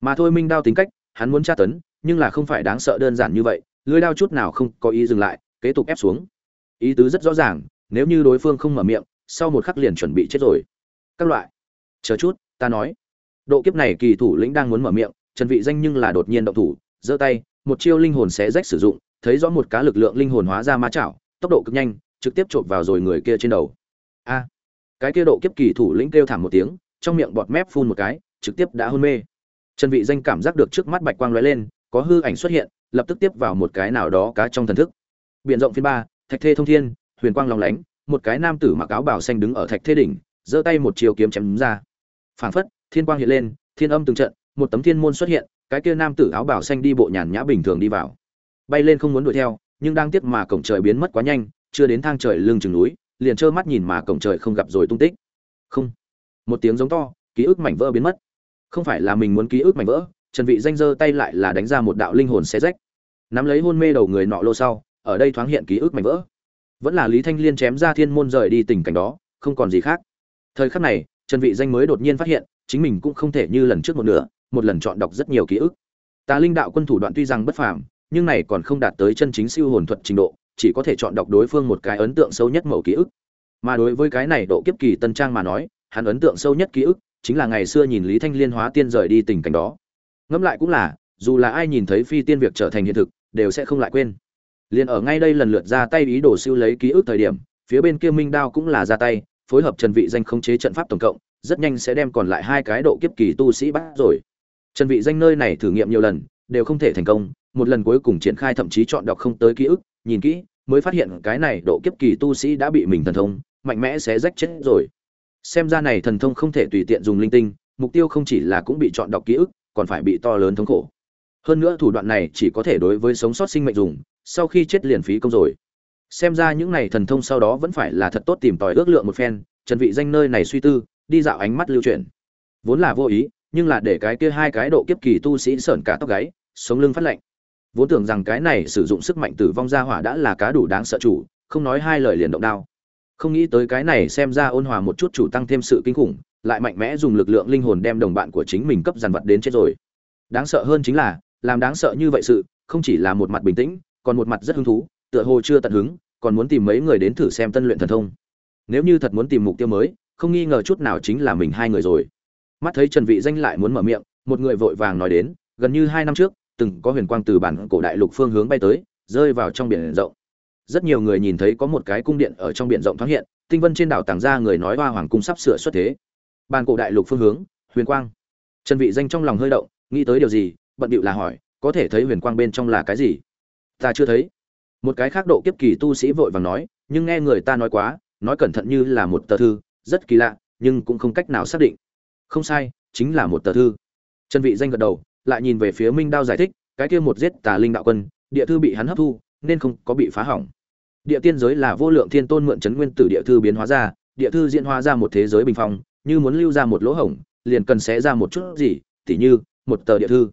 Mà thôi minh đao tính cách, hắn muốn tra tấn, nhưng là không phải đáng sợ đơn giản như vậy, lưới đao chút nào không có ý dừng lại, kế tục ép xuống. Ý tứ rất rõ ràng, nếu như đối phương không mở miệng, sau một khắc liền chuẩn bị chết rồi. Các loại. Chờ chút, ta nói. Độ kiếp này kỳ thủ lĩnh đang muốn mở miệng, trần vị danh nhưng là đột nhiên động thủ giơ tay, một chiêu linh hồn xé rách sử dụng, thấy rõ một cá lực lượng linh hồn hóa ra ma chảo, tốc độ cực nhanh, trực tiếp chộp vào rồi người kia trên đầu. A! Cái kia độ kiếp kỳ thủ lĩnh kêu thảm một tiếng, trong miệng bọt mép phun một cái, trực tiếp đã hôn mê. Trần vị danh cảm giác được trước mắt bạch quang lóe lên, có hư ảnh xuất hiện, lập tức tiếp vào một cái nào đó cá trong thần thức. Biển rộng phiên ba, thạch thê thông thiên, huyền quang long lánh, một cái nam tử mặc áo bào xanh đứng ở thạch thê đỉnh, giơ tay một chiều kiếm chém ra. Phảng phất, thiên quang hiện lên, thiên âm từng trận, một tấm thiên môn xuất hiện cái kia nam tử áo bảo xanh đi bộ nhàn nhã bình thường đi vào. Bay lên không muốn đuổi theo, nhưng đang tiếc mà cổng trời biến mất quá nhanh, chưa đến thang trời lưng chừng núi, liền trơ mắt nhìn mà cổng trời không gặp rồi tung tích. Không. Một tiếng giống to, ký ức mảnh vỡ biến mất. Không phải là mình muốn ký ức mảnh vỡ, trần vị danh giơ tay lại là đánh ra một đạo linh hồn xé rách. Nắm lấy hôn mê đầu người nọ lô sau, ở đây thoáng hiện ký ức mảnh vỡ. Vẫn là lý thanh liên chém ra thiên môn rời đi tình cảnh đó, không còn gì khác. Thời khắc này, trần vị danh mới đột nhiên phát hiện, chính mình cũng không thể như lần trước một nửa một lần chọn đọc rất nhiều ký ức. Tà linh đạo quân thủ đoạn tuy rằng bất phàm, nhưng này còn không đạt tới chân chính siêu hồn thuật trình độ, chỉ có thể chọn đọc đối phương một cái ấn tượng sâu nhất mẫu ký ức. Mà đối với cái này độ kiếp kỳ tân trang mà nói, hắn ấn tượng sâu nhất ký ức chính là ngày xưa nhìn lý thanh liên hóa tiên rời đi tình cảnh đó. Ngẫm lại cũng là, dù là ai nhìn thấy phi tiên việc trở thành hiện thực, đều sẽ không lại quên. Liền ở ngay đây lần lượt ra tay ý đồ siêu lấy ký ức thời điểm, phía bên kia minh đao cũng là ra tay, phối hợp trần vị danh khống chế trận pháp tổng cộng, rất nhanh sẽ đem còn lại hai cái độ kiếp kỳ tu sĩ bắt rồi trần vị danh nơi này thử nghiệm nhiều lần, đều không thể thành công, một lần cuối cùng triển khai thậm chí chọn đọc không tới ký ức, nhìn kỹ, mới phát hiện cái này độ kiếp kỳ tu sĩ đã bị mình thần thông, mạnh mẽ sẽ rách chết rồi. Xem ra này thần thông không thể tùy tiện dùng linh tinh, mục tiêu không chỉ là cũng bị chọn đọc ký ức, còn phải bị to lớn thống khổ. Hơn nữa thủ đoạn này chỉ có thể đối với sống sót sinh mệnh dùng, sau khi chết liền phí công rồi. Xem ra những này thần thông sau đó vẫn phải là thật tốt tìm tòi ước lượng một phen, trần vị danh nơi này suy tư, đi dạo ánh mắt lưu chuyển. Vốn là vô ý nhưng là để cái kia hai cái độ kiếp kỳ tu sĩ sởn cả tóc gáy, sống lưng phát lạnh. Vốn tưởng rằng cái này sử dụng sức mạnh tử vong ra hỏa đã là cá đủ đáng sợ chủ, không nói hai lời liền động đao. Không nghĩ tới cái này xem ra ôn hòa một chút chủ tăng thêm sự kinh khủng, lại mạnh mẽ dùng lực lượng linh hồn đem đồng bạn của chính mình cấp dàn vật đến chết rồi. Đáng sợ hơn chính là, làm đáng sợ như vậy sự, không chỉ là một mặt bình tĩnh, còn một mặt rất hứng thú, tựa hồ chưa tận hứng, còn muốn tìm mấy người đến thử xem tân luyện thần thông. Nếu như thật muốn tìm mục tiêu mới, không nghi ngờ chút nào chính là mình hai người rồi mắt thấy trần vị danh lại muốn mở miệng, một người vội vàng nói đến, gần như hai năm trước, từng có huyền quang từ bản cổ đại lục phương hướng bay tới, rơi vào trong biển rộng. Rất nhiều người nhìn thấy có một cái cung điện ở trong biển rộng thoáng hiện, tinh vân trên đảo tàng ra người nói hoa hoàng cung sắp sửa xuất thế. Bản cổ đại lục phương hướng, huyền quang. Trần vị danh trong lòng hơi động, nghĩ tới điều gì, bận điệu là hỏi, có thể thấy huyền quang bên trong là cái gì? Ta chưa thấy. Một cái khác độ kiếp kỳ tu sĩ vội vàng nói, nhưng nghe người ta nói quá, nói cẩn thận như là một tờ thư, rất kỳ lạ, nhưng cũng không cách nào xác định không sai, chính là một tờ thư. Trần vị danh gật đầu, lại nhìn về phía minh đao giải thích, cái kia một giết tà linh đạo quân, địa thư bị hắn hấp thu, nên không có bị phá hỏng. Địa tiên giới là vô lượng thiên tôn mượn chấn nguyên tử địa thư biến hóa ra, địa thư diễn hóa ra một thế giới bình phong, như muốn lưu ra một lỗ hổng, liền cần xé ra một chút gì, tỉ như, một tờ địa thư.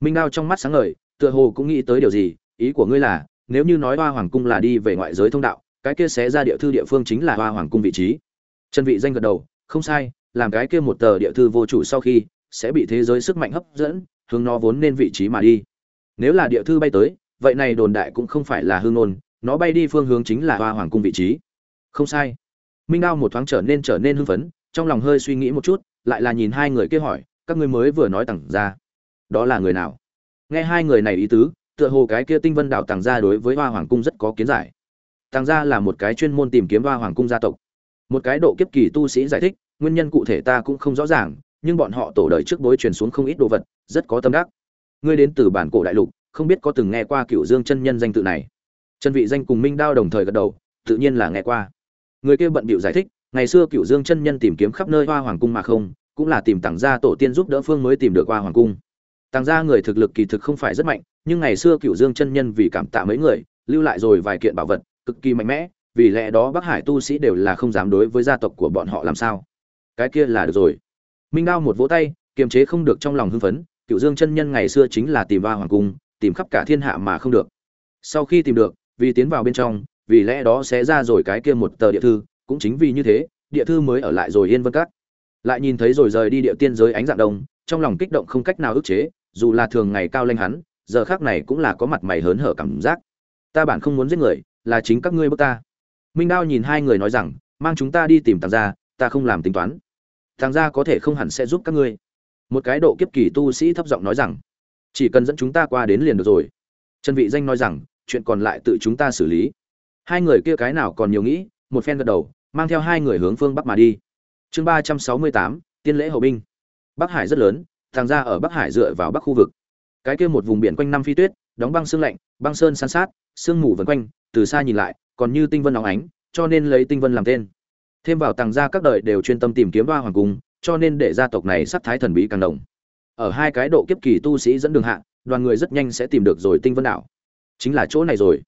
Minh đao trong mắt sáng ngời, tựa hồ cũng nghĩ tới điều gì, ý của ngươi là, nếu như nói hoa hoàng cung là đi về ngoại giới thông đạo, cái kia xé ra địa thư địa phương chính là hoa hoàng cung vị trí. Trần vị danh gật đầu, không sai làm cái kia một tờ địa thư vô chủ sau khi, sẽ bị thế giới sức mạnh hấp dẫn, hướng nó vốn nên vị trí mà đi. Nếu là địa thư bay tới, vậy này đồn đại cũng không phải là hương ngôn, nó bay đi phương hướng chính là hoa hoàng cung vị trí. Không sai. Minh đao một thoáng trở nên trở nên hưng phấn, trong lòng hơi suy nghĩ một chút, lại là nhìn hai người kia hỏi, các ngươi mới vừa nói tặng ra, đó là người nào? Nghe hai người này ý tứ, tựa hồ cái kia tinh vân đạo tàng gia đối với hoa hoàng cung rất có kiến giải. Tàng gia là một cái chuyên môn tìm kiếm hoa hoàng cung gia tộc. Một cái độ kiếp kỳ tu sĩ giải thích nguyên nhân cụ thể ta cũng không rõ ràng, nhưng bọn họ tổ đời trước bối truyền xuống không ít đồ vật, rất có tâm đắc. Ngươi đến từ bản cổ đại lục, không biết có từng nghe qua cựu dương chân nhân danh tự này. Chân vị danh cùng minh đao đồng thời gật đầu, tự nhiên là nghe qua. Người kia bận bịu giải thích, ngày xưa cựu dương chân nhân tìm kiếm khắp nơi hoa hoàng cung mà không, cũng là tìm tặng gia tổ tiên giúp đỡ phương mới tìm được hoa hoàng cung. Tàng gia người thực lực kỳ thực không phải rất mạnh, nhưng ngày xưa cựu dương chân nhân vì cảm tạ mấy người, lưu lại rồi vài kiện bảo vật, cực kỳ mạnh mẽ, vì lẽ đó bắc hải tu sĩ đều là không dám đối với gia tộc của bọn họ làm sao cái kia là được rồi. Minh đao một vỗ tay, kiềm chế không được trong lòng hưng phấn, cựu dương chân nhân ngày xưa chính là tìm vào hoàng cung, tìm khắp cả thiên hạ mà không được. Sau khi tìm được, vì tiến vào bên trong, vì lẽ đó sẽ ra rồi cái kia một tờ địa thư, cũng chính vì như thế, địa thư mới ở lại rồi yên vân cát lại nhìn thấy rồi rời đi địa tiên giới ánh dạng đông, trong lòng kích động không cách nào ức chế, dù là thường ngày cao lanh hắn, giờ khác này cũng là có mặt mày hớn hở cảm giác. Ta bản không muốn giết người, là chính các ngươi bước ta. Minh đao nhìn hai người nói rằng, mang chúng ta đi tìm tàng gia, ta không làm tính toán. Thằng gia có thể không hẳn sẽ giúp các ngươi. Một cái độ kiếp kỳ tu sĩ thấp giọng nói rằng, chỉ cần dẫn chúng ta qua đến liền được rồi. Trần vị danh nói rằng, chuyện còn lại tự chúng ta xử lý. Hai người kia cái nào còn nhiều nghĩ, một phen gật đầu, mang theo hai người hướng phương bắc mà đi. Chương ba trăm sáu mươi tám, tiên lễ hậu binh. Bắc hải rất lớn, thằng gia ở bắc hải dựa vào bắc khu vực. Cái kia một vùng biển quanh năm phi tuyết, đóng băng sương lạnh, băng sơn san sát, sương mù vần quanh, từ xa nhìn lại, còn như tinh vân óng ánh, cho nên lấy tinh vân làm tên thêm vào tàng gia các đời đều chuyên tâm tìm kiếm hoa hoàng cung, cho nên để gia tộc này sắc thái thần bí càng đồng. Ở hai cái độ kiếp kỳ tu sĩ dẫn đường hạ, đoàn người rất nhanh sẽ tìm được rồi tinh vân đảo. Chính là chỗ này rồi.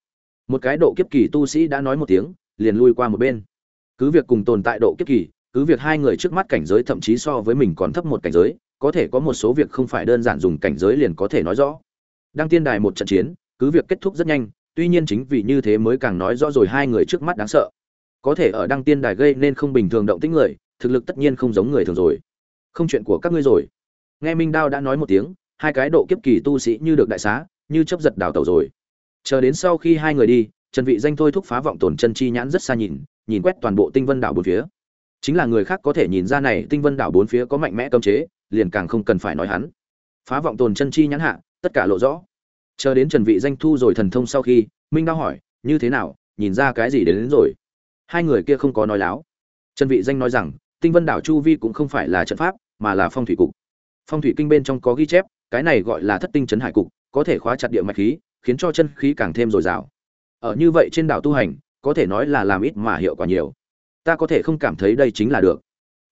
Một cái độ kiếp kỳ tu sĩ đã nói một tiếng, liền lui qua một bên. Cứ việc cùng tồn tại độ kiếp kỳ, cứ việc hai người trước mắt cảnh giới thậm chí so với mình còn thấp một cảnh giới, có thể có một số việc không phải đơn giản dùng cảnh giới liền có thể nói rõ. Đăng tiên đài một trận chiến, cứ việc kết thúc rất nhanh, tuy nhiên chính vì như thế mới càng nói rõ rồi hai người trước mắt đáng sợ có thể ở đăng tiên đài gây nên không bình thường động tĩnh người thực lực tất nhiên không giống người thường rồi. Không chuyện của các ngươi rồi. Nghe minh đao đã nói một tiếng hai cái độ kiếp kỳ tu sĩ như được đại xá như chấp giật đào tẩu rồi. Chờ đến sau khi hai người đi trần vị danh thôi thúc phá vọng tổn chân chi nhãn rất xa nhìn nhìn quét toàn bộ tinh vân đảo bốn phía. Chính là người khác có thể nhìn ra này tinh vân đảo bốn phía có mạnh mẽ cấm chế liền càng không cần phải nói hắn. Phá vọng tồn chân chi nhãn hạ tất cả lộ rõ. Chờ đến trần vị danh thu rồi thần thông sau khi minh đao hỏi như thế nào? Nhìn ra cái gì đến, đến rồi? Hai người kia không có nói láo. Trần vị danh nói rằng, tinh vân đảo chu vi cũng không phải là trận pháp, mà là phong thủy cục. Phong thủy kinh bên trong có ghi chép, cái này gọi là thất tinh chấn hải cục, có thể khóa chặt địa mạch khí, khiến cho chân khí càng thêm dồi dào. Ở như vậy trên đảo tu hành, có thể nói là làm ít mà hiệu quả nhiều. Ta có thể không cảm thấy đây chính là được.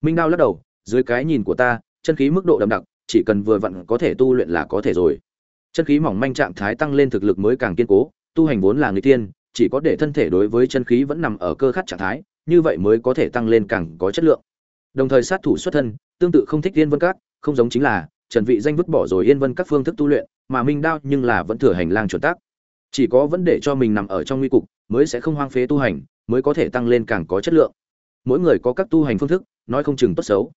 Minh đao lắc đầu, dưới cái nhìn của ta, chân khí mức độ đậm đặc, chỉ cần vừa vặn có thể tu luyện là có thể rồi. Chân khí mỏng manh trạng thái tăng lên thực lực mới càng kiên cố, tu hành vốn là người tiên chỉ có để thân thể đối với chân khí vẫn nằm ở cơ khát trạng thái, như vậy mới có thể tăng lên càng có chất lượng. Đồng thời sát thủ xuất thân, tương tự không thích yên vân các, không giống chính là, trần vị danh vứt bỏ rồi yên vân các phương thức tu luyện, mà minh đao nhưng là vẫn thừa hành lang chuẩn tắc chỉ có vấn đề cho mình nằm ở trong nguy cục, mới sẽ không hoang phế tu hành, mới có thể tăng lên càng có chất lượng. Mỗi người có các tu hành phương thức, nói không chừng tốt xấu.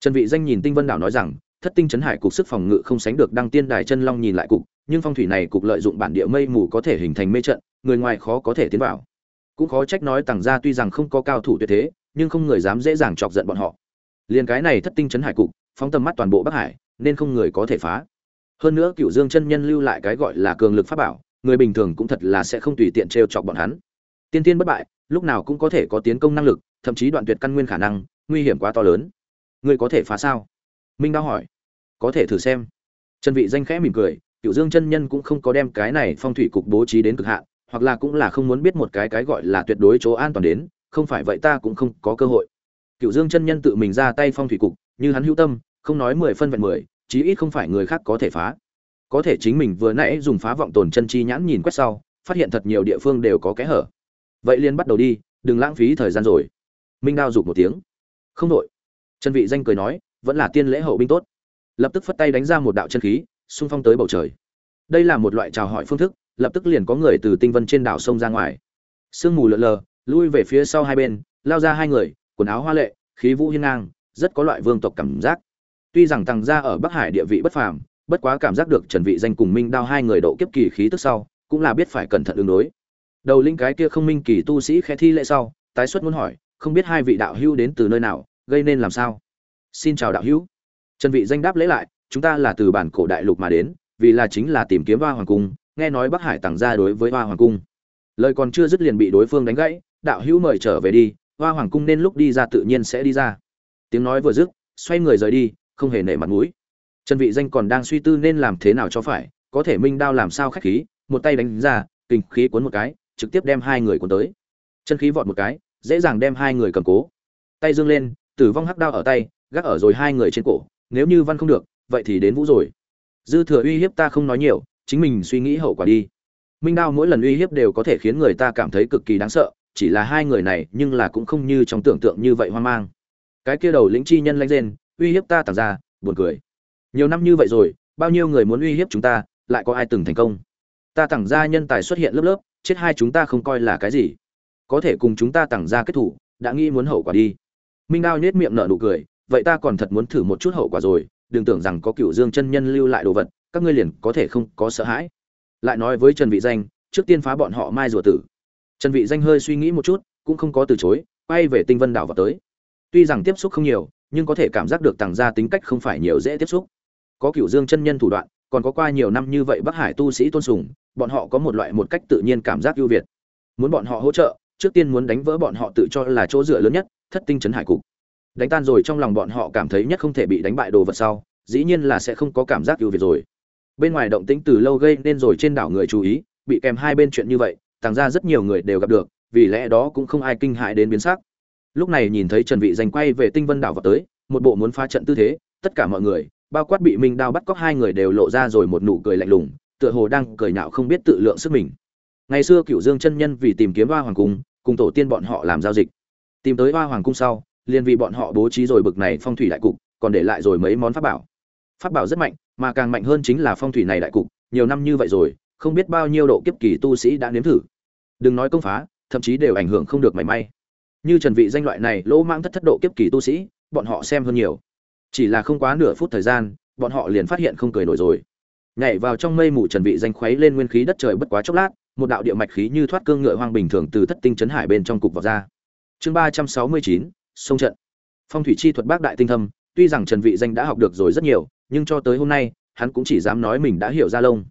Trần vị danh nhìn tinh vân đảo nói rằng, thất tinh chấn hải cục sức phòng ngự không sánh được đăng tiên đài chân long nhìn lại cục nhưng phong thủy này cục lợi dụng bản địa mây mù có thể hình thành mê trận, người ngoài khó có thể tiến vào. Cũng khó trách nói tàng gia tuy rằng không có cao thủ tuyệt thế, nhưng không người dám dễ dàng chọc giận bọn họ. Liền cái này thất tinh chấn hải cục, phóng tầm mắt toàn bộ bắc hải, nên không người có thể phá. Hơn nữa cửu dương chân nhân lưu lại cái gọi là cường lực pháp bảo, người bình thường cũng thật là sẽ không tùy tiện trêu chọc bọn hắn. Tiên tiên bất bại, lúc nào cũng có thể có tiến công năng lực, thậm chí đoạn tuyệt căn nguyên khả năng, nguy hiểm quá to lớn. Ngươi có thể phá sao? Minh đao hỏi. Có thể thử xem. Trần vị danh khẽ mỉm cười cựu dương chân nhân cũng không có đem cái này phong thủy cục bố trí đến cực hạn, hoặc là cũng là không muốn biết một cái cái gọi là tuyệt đối chỗ an toàn đến, không phải vậy ta cũng không có cơ hội. Cựu dương chân nhân tự mình ra tay phong thủy cục, như hắn hữu tâm, không nói mười phân vẹn mười, chí ít không phải người khác có thể phá. Có thể chính mình vừa nãy dùng phá vọng tồn chân chi nhãn nhìn quét sau, phát hiện thật nhiều địa phương đều có kẽ hở. Vậy liền bắt đầu đi, đừng lãng phí thời gian rồi. Minh đao rụt một tiếng. Không đội trần vị danh cười nói, vẫn là tiên lễ hậu binh tốt. Lập tức phất tay đánh ra một đạo chân khí xung phong tới bầu trời. Đây là một loại chào hỏi phương thức, lập tức liền có người từ tinh vân trên đảo sông ra ngoài. Sương mù lờ lờ, lui về phía sau hai bên, lao ra hai người, quần áo hoa lệ, khí vũ hiên ngang, rất có loại vương tộc cảm giác. Tuy rằng tăng gia ở bắc hải địa vị bất phàm, bất quá cảm giác được trần vị danh cùng minh đao hai người độ kiếp kỳ khí tức sau, cũng là biết phải cẩn thận ứng đối. Đầu linh cái kia không minh kỳ tu sĩ khẽ thi lễ sau, tái xuất muốn hỏi, không biết hai vị đạo hữu đến từ nơi nào, gây nên làm sao? Xin chào đạo hữu. Trần vị danh đáp lễ lại chúng ta là từ bản cổ đại lục mà đến, vì là chính là tìm kiếm hoa hoàng cung, nghe nói bắc hải tặng gia đối với hoa hoàng cung. Lời còn chưa dứt liền bị đối phương đánh gãy, đạo hữu mời trở về đi, hoa hoàng cung nên lúc đi ra tự nhiên sẽ đi ra. Tiếng nói vừa dứt, xoay người rời đi, không hề nể mặt mũi. Trần vị danh còn đang suy tư nên làm thế nào cho phải, có thể minh đao làm sao khách khí, một tay đánh ra, kinh khí cuốn một cái, trực tiếp đem hai người cuốn tới. Chân khí vọt một cái, dễ dàng đem hai người cầm cố. Tay dương lên, tử vong hắc đao ở tay, gác ở rồi hai người trên cổ, nếu như văn không được vậy thì đến vũ rồi. Dư thừa uy hiếp ta không nói nhiều, chính mình suy nghĩ hậu quả đi. Minh đao mỗi lần uy hiếp đều có thể khiến người ta cảm thấy cực kỳ đáng sợ, chỉ là hai người này nhưng là cũng không như trong tưởng tượng như vậy hoang mang. Cái kia đầu lĩnh chi nhân lanh rên, uy hiếp ta tàng ra, buồn cười. Nhiều năm như vậy rồi, bao nhiêu người muốn uy hiếp chúng ta, lại có ai từng thành công? Ta tặng ra nhân tài xuất hiện lớp lớp, chết hai chúng ta không coi là cái gì. Có thể cùng chúng ta tặng ra kết thủ, đã nghĩ muốn hậu quả đi. Minh đao nhết miệng nở nụ cười, vậy ta còn thật muốn thử một chút hậu quả rồi đừng tưởng rằng có cựu dương chân nhân lưu lại đồ vật, các ngươi liền có thể không có sợ hãi. Lại nói với trần vị danh, trước tiên phá bọn họ mai rùa tử. Trần vị danh hơi suy nghĩ một chút, cũng không có từ chối, quay về tinh vân đảo vào tới. Tuy rằng tiếp xúc không nhiều, nhưng có thể cảm giác được tàng gia tính cách không phải nhiều dễ tiếp xúc. Có cựu dương chân nhân thủ đoạn, còn có qua nhiều năm như vậy bắc hải tu sĩ tôn sùng, bọn họ có một loại một cách tự nhiên cảm giác ưu việt. Muốn bọn họ hỗ trợ, trước tiên muốn đánh vỡ bọn họ tự cho là chỗ dựa lớn nhất, thất tinh chấn hải cục đánh tan rồi trong lòng bọn họ cảm thấy nhất không thể bị đánh bại đồ vật sau, dĩ nhiên là sẽ không có cảm giác ưu việt rồi. Bên ngoài động tĩnh từ lâu gây nên rồi trên đảo người chú ý, bị kèm hai bên chuyện như vậy, tàng ra rất nhiều người đều gặp được, vì lẽ đó cũng không ai kinh hại đến biến sắc. Lúc này nhìn thấy trần vị danh quay về tinh vân đảo vào tới, một bộ muốn phá trận tư thế, tất cả mọi người, bao quát bị minh đao bắt cóc hai người đều lộ ra rồi một nụ cười lạnh lùng, tựa hồ đang cười nhạo không biết tự lượng sức mình. Ngày xưa cựu dương chân nhân vì tìm kiếm hoa hoàng cung, cùng tổ tiên bọn họ làm giao dịch. Tìm tới hoa hoàng cung sau liền vì bọn họ bố trí rồi bực này phong thủy đại cục, còn để lại rồi mấy món pháp bảo. Pháp bảo rất mạnh, mà càng mạnh hơn chính là phong thủy này đại cục, nhiều năm như vậy rồi, không biết bao nhiêu độ kiếp kỳ tu sĩ đã nếm thử. Đừng nói công phá, thậm chí đều ảnh hưởng không được mảy may. Như Trần Vị danh loại này lỗ mãng thất thất độ kiếp kỳ tu sĩ, bọn họ xem hơn nhiều. Chỉ là không quá nửa phút thời gian, bọn họ liền phát hiện không cười nổi rồi. Nhảy vào trong mây mù Trần Vị danh khuấy lên nguyên khí đất trời bất quá chốc lát, một đạo địa mạch khí như thoát cương ngựa hoang bình thường từ thất tinh trấn hải bên trong cục vào ra. Chương 369, sông trận. Phong thủy chi thuật bác đại tinh thâm, tuy rằng trần vị danh đã học được rồi rất nhiều, nhưng cho tới hôm nay, hắn cũng chỉ dám nói mình đã hiểu ra lông.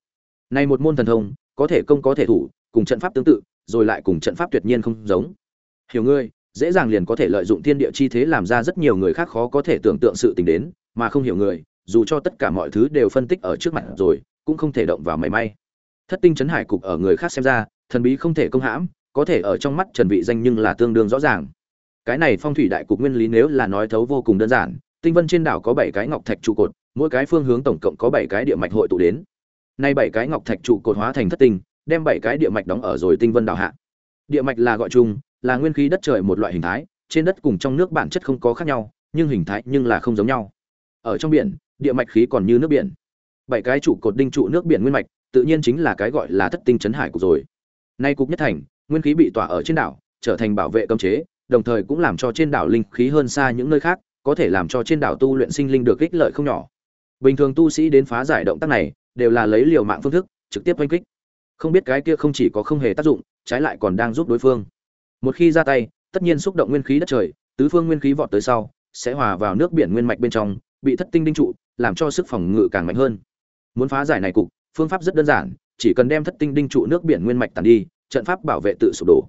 Này một môn thần thông, có thể công có thể thủ, cùng trận pháp tương tự, rồi lại cùng trận pháp tuyệt nhiên không giống. Hiểu ngươi, dễ dàng liền có thể lợi dụng thiên địa chi thế làm ra rất nhiều người khác khó có thể tưởng tượng sự tình đến, mà không hiểu người, dù cho tất cả mọi thứ đều phân tích ở trước mặt rồi, cũng không thể động vào mảy may. Thất tinh chấn hải cục ở người khác xem ra, thần bí không thể công hãm, có thể ở trong mắt trần vị danh nhưng là tương đương rõ ràng cái này phong thủy đại cục nguyên lý nếu là nói thấu vô cùng đơn giản, tinh vân trên đảo có bảy cái ngọc thạch trụ cột, mỗi cái phương hướng tổng cộng có bảy cái địa mạch hội tụ đến. Nay bảy cái ngọc thạch trụ cột hóa thành thất tinh, đem bảy cái địa mạch đóng ở rồi tinh vân đảo hạ. Địa mạch là gọi chung, là nguyên khí đất trời một loại hình thái, trên đất cùng trong nước bản chất không có khác nhau, nhưng hình thái nhưng là không giống nhau. Ở trong biển, địa mạch khí còn như nước biển. Bảy cái trụ cột đinh trụ nước biển nguyên mạch, tự nhiên chính là cái gọi là thất tinh chấn hải cục rồi. Nay cục nhất thành, nguyên khí bị tỏa ở trên đảo, trở thành bảo vệ cấm chế đồng thời cũng làm cho trên đảo linh khí hơn xa những nơi khác, có thể làm cho trên đảo tu luyện sinh linh được ích lợi không nhỏ. Bình thường tu sĩ đến phá giải động tác này, đều là lấy liều mạng phương thức, trực tiếp oanh kích. Không biết cái kia không chỉ có không hề tác dụng, trái lại còn đang giúp đối phương. Một khi ra tay, tất nhiên xúc động nguyên khí đất trời, tứ phương nguyên khí vọt tới sau, sẽ hòa vào nước biển nguyên mạch bên trong, bị thất tinh đinh trụ, làm cho sức phòng ngự càng mạnh hơn. Muốn phá giải này cục, phương pháp rất đơn giản, chỉ cần đem thất tinh đinh trụ nước biển nguyên mạch tàn đi, trận pháp bảo vệ tự sụp đổ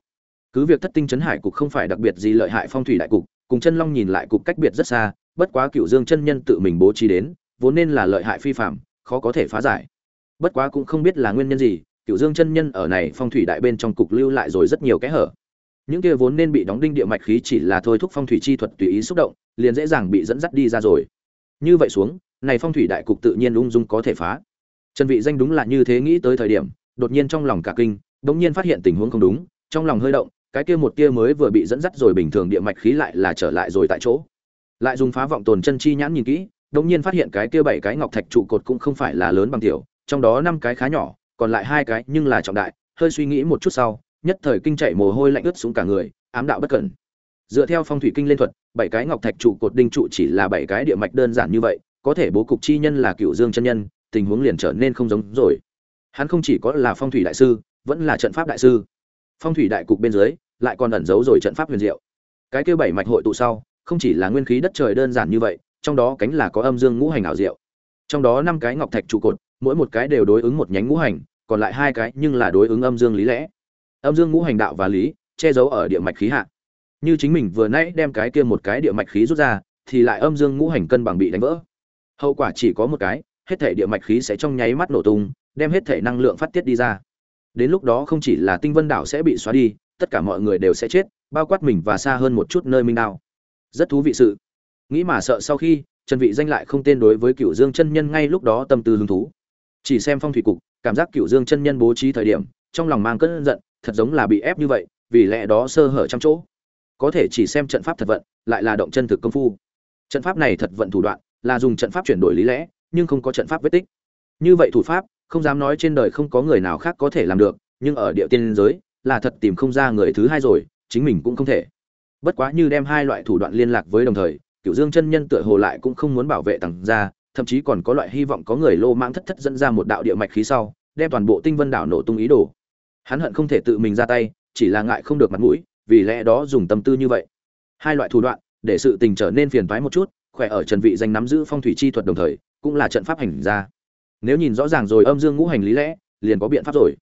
cứ việc thất tinh chấn hải cục không phải đặc biệt gì lợi hại phong thủy đại cục, cùng chân long nhìn lại cục cách biệt rất xa, bất quá cựu dương chân nhân tự mình bố trí đến, vốn nên là lợi hại phi phạm, khó có thể phá giải. Bất quá cũng không biết là nguyên nhân gì, cựu dương chân nhân ở này phong thủy đại bên trong cục lưu lại rồi rất nhiều kẽ hở. Những kia vốn nên bị đóng đinh địa mạch khí chỉ là thôi thúc phong thủy chi thuật tùy ý xúc động, liền dễ dàng bị dẫn dắt đi ra rồi. Như vậy xuống, này phong thủy đại cục tự nhiên ung dung có thể phá. Trần vị danh đúng là như thế nghĩ tới thời điểm, đột nhiên trong lòng cả kinh, đống nhiên phát hiện tình huống không đúng, trong lòng hơi động cái kia một tia mới vừa bị dẫn dắt rồi bình thường địa mạch khí lại là trở lại rồi tại chỗ. Lại dùng phá vọng tồn chân chi nhãn nhìn kỹ, đống nhiên phát hiện cái kia bảy cái ngọc thạch trụ cột cũng không phải là lớn bằng tiểu, trong đó năm cái khá nhỏ, còn lại hai cái nhưng là trọng đại. Hơi suy nghĩ một chút sau, nhất thời kinh chạy mồ hôi lạnh ướt xuống cả người, ám đạo bất cẩn. Dựa theo phong thủy kinh lên thuật, bảy cái ngọc thạch trụ cột đinh trụ chỉ là bảy cái địa mạch đơn giản như vậy, có thể bố cục chi nhân là cựu dương chân nhân, tình huống liền trở nên không giống rồi. Hắn không chỉ có là phong thủy đại sư, vẫn là trận pháp đại sư. Phong thủy đại cục bên dưới lại còn ẩn giấu rồi trận pháp huyền diệu. Cái kia bảy mạch hội tụ sau, không chỉ là nguyên khí đất trời đơn giản như vậy, trong đó cánh là có âm dương ngũ hành ảo diệu. Trong đó năm cái ngọc thạch trụ cột, mỗi một cái đều đối ứng một nhánh ngũ hành, còn lại hai cái nhưng là đối ứng âm dương lý lẽ. Âm dương ngũ hành đạo và lý, che giấu ở địa mạch khí hạ. Như chính mình vừa nãy đem cái kia một cái địa mạch khí rút ra, thì lại âm dương ngũ hành cân bằng bị đánh vỡ. Hậu quả chỉ có một cái, hết thể địa mạch khí sẽ trong nháy mắt nổ tung, đem hết thể năng lượng phát tiết đi ra. Đến lúc đó không chỉ là tinh vân đảo sẽ bị xóa đi tất cả mọi người đều sẽ chết, bao quát mình và xa hơn một chút nơi minh đao. Rất thú vị sự. Nghĩ mà sợ sau khi, trần vị danh lại không tên đối với cựu dương chân nhân ngay lúc đó tâm tư hứng thú. Chỉ xem phong thủy cục, cảm giác cựu dương chân nhân bố trí thời điểm, trong lòng mang cơn giận, thật giống là bị ép như vậy, vì lẽ đó sơ hở trăm chỗ. Có thể chỉ xem trận pháp thật vận, lại là động chân thực công phu. Trận pháp này thật vận thủ đoạn, là dùng trận pháp chuyển đổi lý lẽ, nhưng không có trận pháp vết tích. Như vậy thủ pháp, không dám nói trên đời không có người nào khác có thể làm được, nhưng ở địa tiên giới là thật tìm không ra người thứ hai rồi, chính mình cũng không thể. Bất quá như đem hai loại thủ đoạn liên lạc với đồng thời cựu dương chân nhân tựa hồ lại cũng không muốn bảo vệ tặng ra, thậm chí còn có loại hy vọng có người lô mang thất thất dẫn ra một đạo địa mạch khí sau, đem toàn bộ tinh vân đảo nổ tung ý đồ. Hắn hận không thể tự mình ra tay, chỉ là ngại không được mặt mũi, vì lẽ đó dùng tâm tư như vậy. Hai loại thủ đoạn, để sự tình trở nên phiền toái một chút, khỏe ở trần vị danh nắm giữ phong thủy chi thuật đồng thời, cũng là trận pháp hành ra. Nếu nhìn rõ ràng rồi âm dương ngũ hành lý lẽ, liền có biện pháp rồi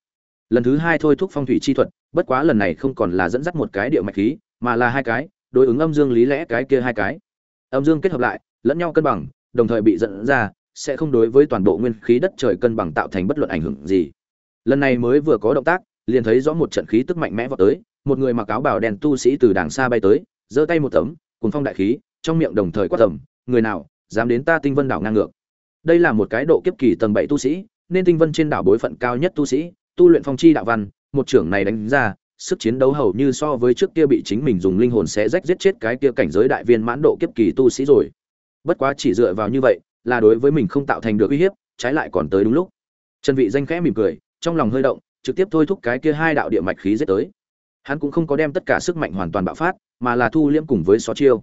lần thứ hai thôi thúc phong thủy chi thuật, bất quá lần này không còn là dẫn dắt một cái địa mạch khí, mà là hai cái, đối ứng âm dương lý lẽ cái kia hai cái. Âm dương kết hợp lại, lẫn nhau cân bằng, đồng thời bị dẫn ra, sẽ không đối với toàn bộ nguyên khí đất trời cân bằng tạo thành bất luận ảnh hưởng gì. Lần này mới vừa có động tác, liền thấy rõ một trận khí tức mạnh mẽ vọt tới, một người mặc áo bào đen tu sĩ từ đàng xa bay tới, giơ tay một tấm cùng phong đại khí, trong miệng đồng thời quát tầm người nào, dám đến ta tinh vân đảo ngang ngược? Đây là một cái độ kiếp kỳ tầng bảy tu sĩ, nên tinh vân trên đảo bối phận cao nhất tu sĩ tu luyện phong chi đạo văn, một trưởng này đánh ra, sức chiến đấu hầu như so với trước kia bị chính mình dùng linh hồn sẽ rách giết chết cái kia cảnh giới đại viên mãn độ kiếp kỳ tu sĩ rồi. Bất quá chỉ dựa vào như vậy, là đối với mình không tạo thành được uy hiếp, trái lại còn tới đúng lúc. Trần vị danh khẽ mỉm cười, trong lòng hơi động, trực tiếp thôi thúc cái kia hai đạo địa mạch khí giết tới. Hắn cũng không có đem tất cả sức mạnh hoàn toàn bạo phát, mà là thu liễm cùng với xó chiêu.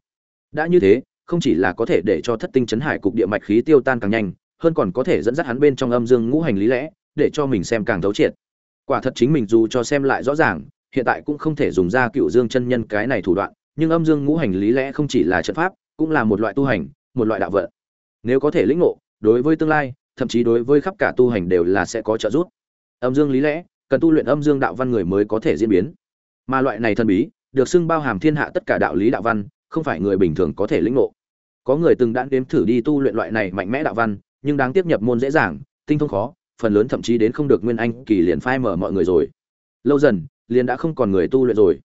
Đã như thế, không chỉ là có thể để cho thất tinh chấn hải cục địa mạch khí tiêu tan càng nhanh, hơn còn có thể dẫn dắt hắn bên trong âm dương ngũ hành lý lẽ, để cho mình xem càng thấu triệt quả thật chính mình dù cho xem lại rõ ràng, hiện tại cũng không thể dùng ra cựu dương chân nhân cái này thủ đoạn, nhưng âm dương ngũ hành lý lẽ không chỉ là trận pháp, cũng là một loại tu hành, một loại đạo vận. Nếu có thể lĩnh ngộ, đối với tương lai, thậm chí đối với khắp cả tu hành đều là sẽ có trợ giúp. Âm dương lý lẽ, cần tu luyện âm dương đạo văn người mới có thể diễn biến. Mà loại này thần bí, được xưng bao hàm thiên hạ tất cả đạo lý đạo văn, không phải người bình thường có thể lĩnh ngộ. Có người từng đã đếm thử đi tu luyện loại này mạnh mẽ đạo văn, nhưng đáng tiếp nhập môn dễ dàng, tinh thông khó phần lớn thậm chí đến không được nguyên anh kỳ liền phai mở mọi người rồi. Lâu dần, liền đã không còn người tu luyện rồi.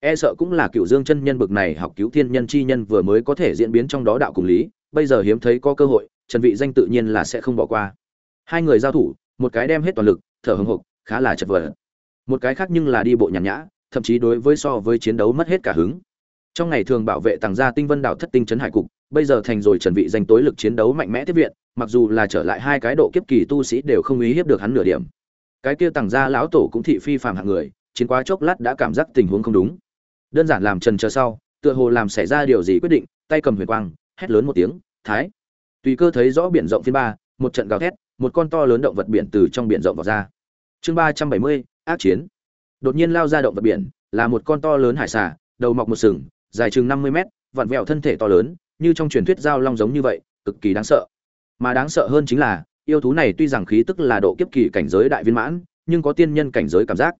E sợ cũng là cựu dương chân nhân bực này học cứu thiên nhân chi nhân vừa mới có thể diễn biến trong đó đạo cùng lý, bây giờ hiếm thấy có cơ hội, trần vị danh tự nhiên là sẽ không bỏ qua. Hai người giao thủ, một cái đem hết toàn lực, thở hừng hực, khá là chật vật. Một cái khác nhưng là đi bộ nhàn nhã, thậm chí đối với so với chiến đấu mất hết cả hứng. Trong ngày thường bảo vệ tàng gia tinh vân đảo thất tinh trấn hải cục, bây giờ thành rồi trần vị danh tối lực chiến đấu mạnh mẽ tiếp viện mặc dù là trở lại hai cái độ kiếp kỳ tu sĩ đều không ý hiếp được hắn nửa điểm. Cái kia tàng gia lão tổ cũng thị phi phàm hạng người, chiến quá chốc lát đã cảm giác tình huống không đúng. Đơn giản làm trần chờ sau, tựa hồ làm xảy ra điều gì quyết định, tay cầm huyền quang, hét lớn một tiếng, thái! Tùy cơ thấy rõ biển rộng phiên ba, một trận gào thét, một con to lớn động vật biển từ trong biển rộng vào ra. Chương ba trăm bảy mươi, ác chiến. Đột nhiên lao ra động vật biển, là một con to lớn hải xà, đầu mọc một sừng, dài chừng năm mươi mét, vặn vẹo thân thể to lớn, như trong truyền thuyết giao long giống như vậy, cực kỳ đáng sợ mà đáng sợ hơn chính là, yêu thú này tuy rằng khí tức là độ kiếp kỳ cảnh giới đại viên mãn, nhưng có tiên nhân cảnh giới cảm giác.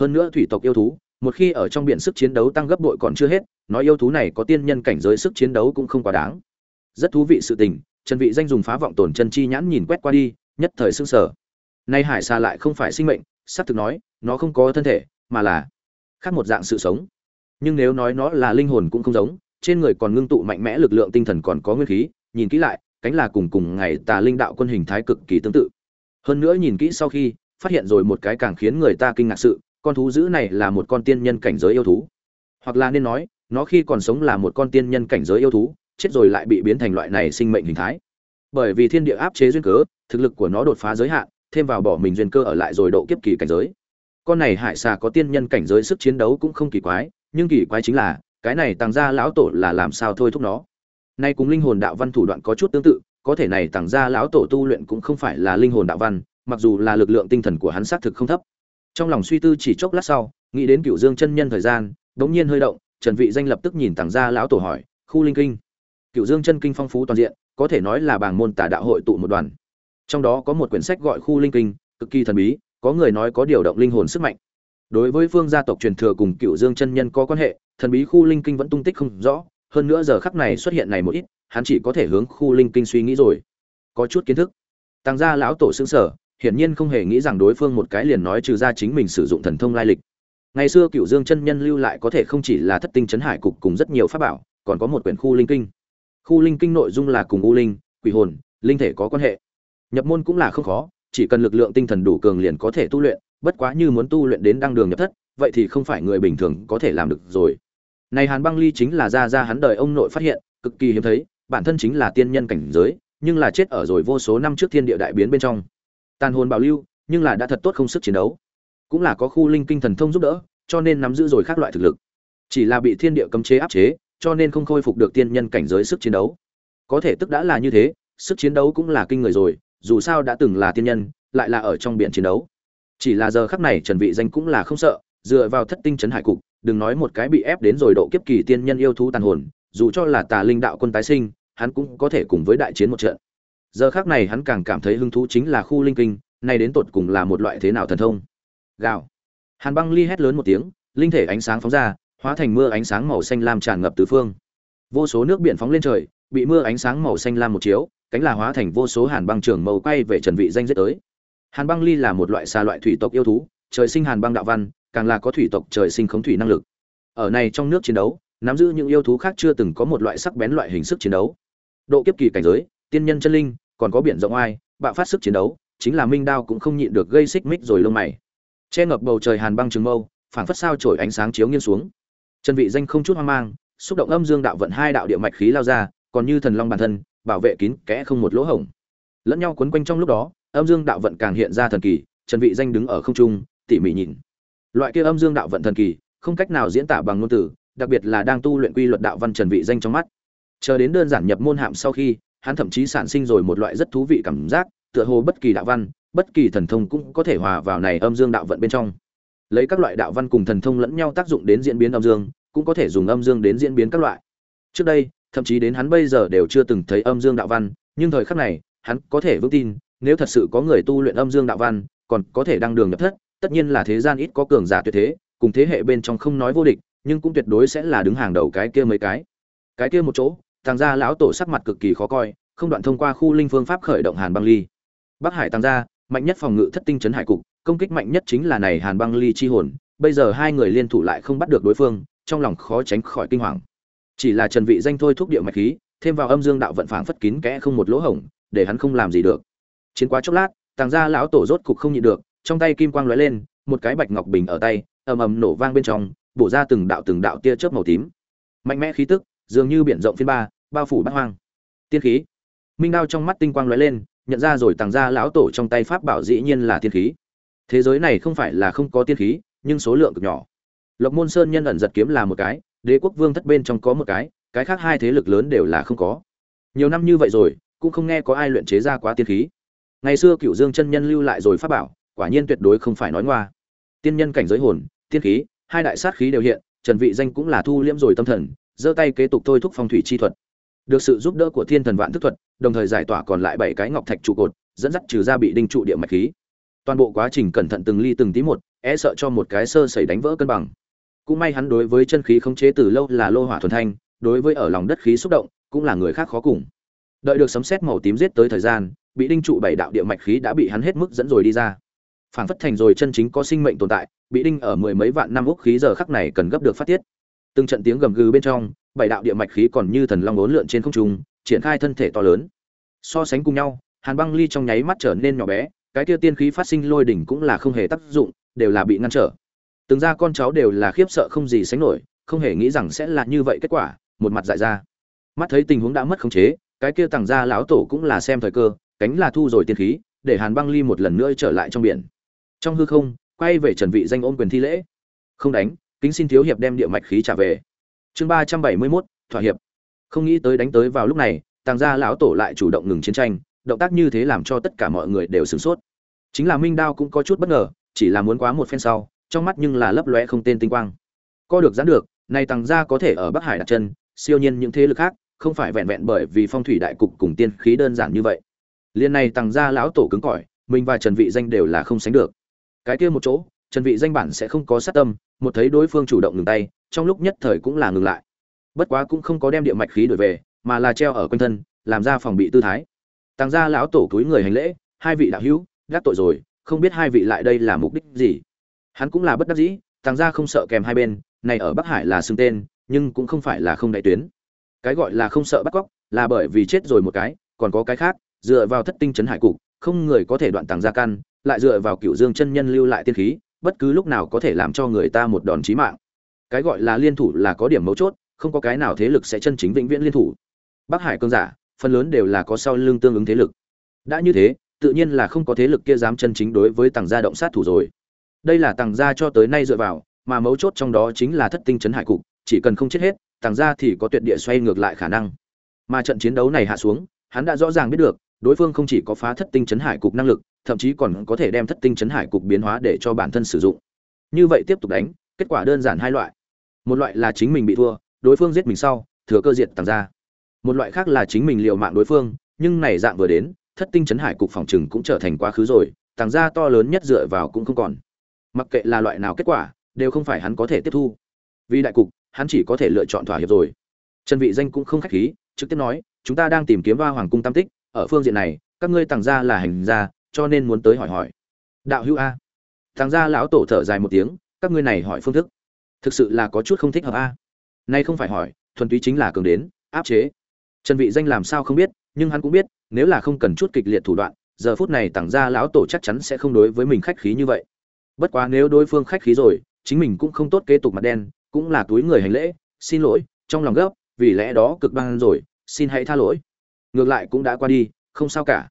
Hơn nữa thủy tộc yêu thú, một khi ở trong biển sức chiến đấu tăng gấp bội còn chưa hết, nói yêu thú này có tiên nhân cảnh giới sức chiến đấu cũng không quá đáng. Rất thú vị sự tình, trần vị danh dùng phá vọng tổn chân chi nhãn nhìn quét qua đi, nhất thời sưng sở nay hải xa lại không phải sinh mệnh, sắp thực nói, nó không có thân thể, mà là khác một dạng sự sống. Nhưng nếu nói nó là linh hồn cũng không giống, trên người còn ngưng tụ mạnh mẽ lực lượng tinh thần còn có nguyên khí, nhìn kỹ lại cánh là cùng cùng ngày tà linh đạo quân hình thái cực kỳ tương tự. Hơn nữa nhìn kỹ sau khi, phát hiện rồi một cái càng khiến người ta kinh ngạc sự, con thú dữ này là một con tiên nhân cảnh giới yêu thú. Hoặc là nên nói, nó khi còn sống là một con tiên nhân cảnh giới yêu thú, chết rồi lại bị biến thành loại này sinh mệnh hình thái. Bởi vì thiên địa áp chế duyên cớ, thực lực của nó đột phá giới hạn, thêm vào bỏ mình duyên cơ ở lại rồi độ kiếp kỳ cảnh giới. Con này hải xà có tiên nhân cảnh giới sức chiến đấu cũng không kỳ quái, nhưng kỳ quái chính là, cái này tăng gia lão tổ là làm sao thôi thúc nó nay cùng linh hồn đạo văn thủ đoạn có chút tương tự, có thể này tàng gia lão tổ tu luyện cũng không phải là linh hồn đạo văn, mặc dù là lực lượng tinh thần của hắn xác thực không thấp. Trong lòng suy tư chỉ chốc lát sau, nghĩ đến cựu dương chân nhân thời gian, đống nhiên hơi động, trần vị danh lập tức nhìn tàng gia lão tổ hỏi, khu linh kinh? Cựu dương chân kinh phong phú toàn diện, có thể nói là bảng môn tà đạo hội tụ một đoàn. Trong đó có một quyển sách gọi khu linh kinh, cực kỳ thần bí, có người nói có điều động linh hồn sức mạnh. Đối với phương gia tộc truyền thừa cùng cựu dương chân nhân có quan hệ, thần bí khu linh kinh vẫn tung tích không rõ hơn nữa giờ khắc này xuất hiện này một ít, hắn chỉ có thể hướng khu linh kinh suy nghĩ rồi. Có chút kiến thức. Tăng gia lão tổ xương sở, hiển nhiên không hề nghĩ rằng đối phương một cái liền nói trừ ra chính mình sử dụng thần thông lai lịch. Ngày xưa cựu dương chân nhân lưu lại có thể không chỉ là thất tinh chấn hải cục cùng rất nhiều pháp bảo, còn có một quyển khu linh kinh. Khu linh kinh nội dung là cùng u linh, quỷ hồn, linh thể có quan hệ. Nhập môn cũng là không khó, chỉ cần lực lượng tinh thần đủ cường liền có thể tu luyện, bất quá như muốn tu luyện đến đăng đường nhập thất, vậy thì không phải người bình thường có thể làm được rồi này hàn băng ly chính là ra ra hắn đời ông nội phát hiện, cực kỳ hiếm thấy, bản thân chính là tiên nhân cảnh giới, nhưng là chết ở rồi vô số năm trước thiên địa đại biến bên trong. Tàn hồn bảo lưu, nhưng là đã thật tốt không sức chiến đấu. Cũng là có khu linh kinh thần thông giúp đỡ, cho nên nắm giữ rồi các loại thực lực. Chỉ là bị thiên địa cấm chế áp chế, cho nên không khôi phục được tiên nhân cảnh giới sức chiến đấu. Có thể tức đã là như thế, sức chiến đấu cũng là kinh người rồi, dù sao đã từng là tiên nhân, lại là ở trong biển chiến đấu. Chỉ là giờ khắc này trần vị danh cũng là không sợ, dựa vào thất tinh chấn hải cục đừng nói một cái bị ép đến rồi độ kiếp kỳ tiên nhân yêu thú tàn hồn, dù cho là tà linh đạo quân tái sinh, hắn cũng có thể cùng với đại chiến một trận. Giờ khắc này hắn càng cảm thấy hứng thú chính là khu linh kinh này đến tột cùng là một loại thế nào thần thông. Gào. Hàn băng ly hét lớn một tiếng, linh thể ánh sáng phóng ra, hóa thành mưa ánh sáng màu xanh lam tràn ngập tứ phương. Vô số nước biển phóng lên trời, bị mưa ánh sáng màu xanh lam một chiếu, cánh là hóa thành vô số hàn băng trường màu quay về trần vị danh giết tới. Hàn băng ly là một loại xa loại thủy tộc yêu thú, trời sinh hàn băng đạo văn càng là có thủy tộc trời sinh khống thủy năng lực. Ở này trong nước chiến đấu, nắm giữ những yêu thú khác chưa từng có một loại sắc bén loại hình sức chiến đấu. Độ kiếp kỳ cảnh giới, tiên nhân chân linh, còn có biển rộng ai bạo phát sức chiến đấu, chính là minh đao cũng không nhịn được gây xích mích rồi lông mày. Che ngập bầu trời hàn băng trường mâu, phảng phất sao trổi ánh sáng chiếu nghiêng xuống. Chân vị danh không chút hoang mang, xúc động âm dương đạo vận hai đạo địa mạch khí lao ra, còn như thần long bản thân, bảo vệ kín kẽ không một lỗ hổng. Lẫn nhau quấn quanh trong lúc đó, âm dương đạo vận càng hiện ra thần kỳ trần vị danh đứng ở không trung, tỉ mỉ nhìn loại kia âm dương đạo vận thần kỳ, không cách nào diễn tả bằng ngôn từ, đặc biệt là đang tu luyện quy luật đạo văn trần vị danh trong mắt. Chờ đến đơn giản nhập môn hạm sau khi, hắn thậm chí sản sinh rồi một loại rất thú vị cảm giác, tựa hồ bất kỳ đạo văn, bất kỳ thần thông cũng có thể hòa vào này âm dương đạo vận bên trong. Lấy các loại đạo văn cùng thần thông lẫn nhau tác dụng đến diễn biến âm dương, cũng có thể dùng âm dương đến diễn biến các loại. Trước đây, thậm chí đến hắn bây giờ đều chưa từng thấy âm dương đạo văn, nhưng thời khắc này, hắn có thể vững tin, nếu thật sự có người tu luyện âm dương đạo văn, còn có thể đăng đường nhập thất tất nhiên là thế gian ít có cường giả tuyệt thế, cùng thế hệ bên trong không nói vô địch, nhưng cũng tuyệt đối sẽ là đứng hàng đầu cái kia mấy cái. Cái kia một chỗ, tàng gia lão tổ sắc mặt cực kỳ khó coi, không đoạn thông qua khu linh phương pháp khởi động hàn băng ly. Bắc hải tàng gia, mạnh nhất phòng ngự thất tinh chấn hải cục, công kích mạnh nhất chính là này hàn băng ly chi hồn, bây giờ hai người liên thủ lại không bắt được đối phương, trong lòng khó tránh khỏi kinh hoàng. Chỉ là trần vị danh thôi thúc địa mạch khí, thêm vào âm dương đạo vận phảng phất kín kẽ không một lỗ hổng, để hắn không làm gì được. Chiến quá chốc lát, tàng gia lão tổ rốt cục không nhịn được trong tay kim quang lóe lên, một cái bạch ngọc bình ở tay, ầm ầm nổ vang bên trong, bổ ra từng đạo từng đạo tia chớp màu tím. Mạnh mẽ khí tức, dường như biển rộng phiên ba, bao phủ bát hoang. Tiên khí. Minh đao trong mắt tinh quang lóe lên, nhận ra rồi tàng gia lão tổ trong tay pháp bảo dĩ nhiên là tiên khí. Thế giới này không phải là không có tiên khí, nhưng số lượng cực nhỏ. Lộc môn sơn nhân ẩn giật kiếm là một cái, đế quốc vương thất bên trong có một cái cái khác hai thế lực lớn đều là không có. Nhiều năm như vậy rồi, cũng không nghe có ai luyện chế ra quá tiên khí. Ngày xưa cửu dương chân nhân lưu lại rồi pháp bảo quả nhiên tuyệt đối không phải nói ngoa. Tiên nhân cảnh giới hồn, tiên khí, hai đại sát khí đều hiện, trần vị danh cũng là thu liễm rồi tâm thần, giơ tay kế tục thôi thúc phong thủy chi thuật. Được sự giúp đỡ của thiên thần vạn thức thuật, đồng thời giải tỏa còn lại bảy cái ngọc thạch trụ cột, dẫn dắt trừ ra bị đinh trụ địa mạch khí. Toàn bộ quá trình cẩn thận từng ly từng tí một e sợ cho một cái sơ sẩy đánh vỡ cân bằng. Cũng may hắn đối với chân khí khống chế từ lâu là lô hỏa thuần thanh, đối với ở lòng đất khí xúc động, cũng là người khác khó cùng. Đợi được sấm sét màu tím giết tới thời gian, bị đinh trụ bảy đạo địa mạch khí đã bị hắn hết mức dẫn rồi đi ra phảng phất thành rồi chân chính có sinh mệnh tồn tại, bị đinh ở mười mấy vạn năm úc khí giờ khắc này cần gấp được phát tiết. Từng trận tiếng gầm gừ bên trong, bảy đạo địa mạch khí còn như thần long ốn lượn trên không trung, triển khai thân thể to lớn. So sánh cùng nhau, hàn băng ly trong nháy mắt trở nên nhỏ bé, cái kia tiên khí phát sinh lôi đỉnh cũng là không hề tác dụng, đều là bị ngăn trở. Từng ra con cháu đều là khiếp sợ không gì sánh nổi, không hề nghĩ rằng sẽ là như vậy kết quả, một mặt dại ra. Mắt thấy tình huống đã mất khống chế, cái kia tàng gia lão tổ cũng là xem thời cơ, cánh là thu rồi tiên khí, để hàn băng ly một lần nữa trở lại trong biển trong hư không quay về trần vị danh ôn quyền thi lễ. Không đánh kính xin thiếu hiệp đem địa mạch khí trả về. Chương ba trăm bảy mươi 371, thỏa hiệp. Không nghĩ tới đánh tới vào lúc này tàng gia lão tổ lại chủ động ngừng chiến tranh động tác như thế làm cho tất cả mọi người đều sửng sốt. Chính là minh đao cũng có chút bất ngờ chỉ là muốn quá một phen sau trong mắt nhưng là lấp lóe không tên tinh quang. Co được giãn được này tàng gia có thể ở bắc hải đặt chân siêu nhiên những thế lực khác không phải vẹn vẹn bởi vì phong thủy đại cục cùng tiên khí đơn giản như vậy. Liên này tàng gia lão tổ cứng cỏi mình và trần vị danh đều là không sánh được cái kia một chỗ, trần vị danh bản sẽ không có sát tâm, một thấy đối phương chủ động ngừng tay, trong lúc nhất thời cũng là ngừng lại. Bất quá cũng không có đem địa mạch khí đổi về, mà là treo ở quanh thân, làm ra phòng bị tư thái. Tăng gia lão tổ túi người hành lễ, hai vị đạo hữu gác tội rồi, không biết hai vị lại đây là mục đích gì? Hắn cũng là bất đắc dĩ tăng gia không sợ kèm hai bên, này ở bắc hải là xưng tên, nhưng cũng không phải là không đại tuyến. Cái gọi là không sợ bắt cóc, là bởi vì chết rồi một cái, còn có cái khác, dựa vào thất tinh chấn hải cục, không người có thể đoạn tàng gia căn lại dựa vào cựu dương chân nhân lưu lại tiên khí, bất cứ lúc nào có thể làm cho người ta một đòn chí mạng. Cái gọi là liên thủ là có điểm mấu chốt, không có cái nào thế lực sẽ chân chính vĩnh viễn liên thủ. Bắc hải cương giả, phần lớn đều là có sau lưng tương ứng thế lực. Đã như thế, tự nhiên là không có thế lực kia dám chân chính đối với tàng gia động sát thủ rồi. Đây là tàng gia cho tới nay dựa vào, mà mấu chốt trong đó chính là thất tinh chấn hải cục, chỉ cần không chết hết tàng gia thì có tuyệt địa xoay ngược lại khả năng. Mà trận chiến đấu này hạ xuống, hắn đã rõ ràng biết được, đối phương không chỉ có phá thất tinh chấn hải cục năng lực thậm chí còn có thể đem thất tinh chấn hải cục biến hóa để cho bản thân sử dụng. Như vậy tiếp tục đánh, kết quả đơn giản hai loại. Một loại là chính mình bị thua, đối phương giết mình sau, thừa cơ diệt tàng gia một loại khác là chính mình liều mạng đối phương, nhưng này dạng vừa đến, thất tinh chấn hải cục phòng trừng cũng trở thành quá khứ rồi tàng gia to lớn nhất dựa vào cũng không còn. Mặc kệ là loại nào kết quả, đều không phải hắn có thể tiếp thu. Vì đại cục, hắn chỉ có thể lựa chọn thỏa hiệp rồi. Trần vị danh cũng không khách khí, trực tiếp nói, chúng ta đang tìm kiếm va hoàng cung tam tích, ở phương diện này, các ngươi tàng gia là hành gia cho nên muốn tới hỏi hỏi. Đạo hữu a. Thằng gia lão tổ thở dài một tiếng, các ngươi này hỏi phương thức, thực sự là có chút không thích hợp a. Nay không phải hỏi, thuần túy chính là cường đến, áp chế. Trần vị danh làm sao không biết, nhưng hắn cũng biết, nếu là không cần chút kịch liệt thủ đoạn, giờ phút này tặng ra lão tổ chắc chắn sẽ không đối với mình khách khí như vậy. Bất quá nếu đối phương khách khí rồi, chính mình cũng không tốt kế tục mặt đen, cũng là túi người hành lễ, xin lỗi, trong lòng gấp, vì lẽ đó cực đoan rồi, xin hãy tha lỗi. Ngược lại cũng đã qua đi, không sao cả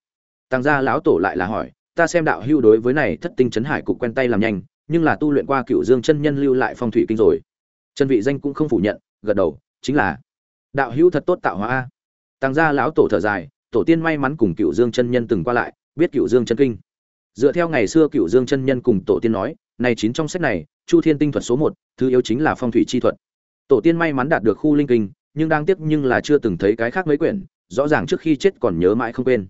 tăng gia lão tổ lại là hỏi, ta xem đạo hưu đối với này thất tinh chấn hải cục quen tay làm nhanh, nhưng là tu luyện qua cựu dương chân nhân lưu lại phong thủy kinh rồi. Chân vị danh cũng không phủ nhận, gật đầu, chính là, đạo hưu thật tốt tạo hóa tăng gia lão tổ thở dài, tổ tiên may mắn cùng cựu dương chân nhân từng qua lại, biết cựu dương chân kinh. Dựa theo ngày xưa cựu dương chân nhân cùng tổ tiên nói, này chín trong sách này, chu thiên tinh thuật số một, thứ yếu chính là phong thủy chi thuật. Tổ tiên may mắn đạt được khu linh kinh, nhưng đang tiếc nhưng là chưa từng thấy cái khác mấy quyển, rõ ràng trước khi chết còn nhớ mãi không quên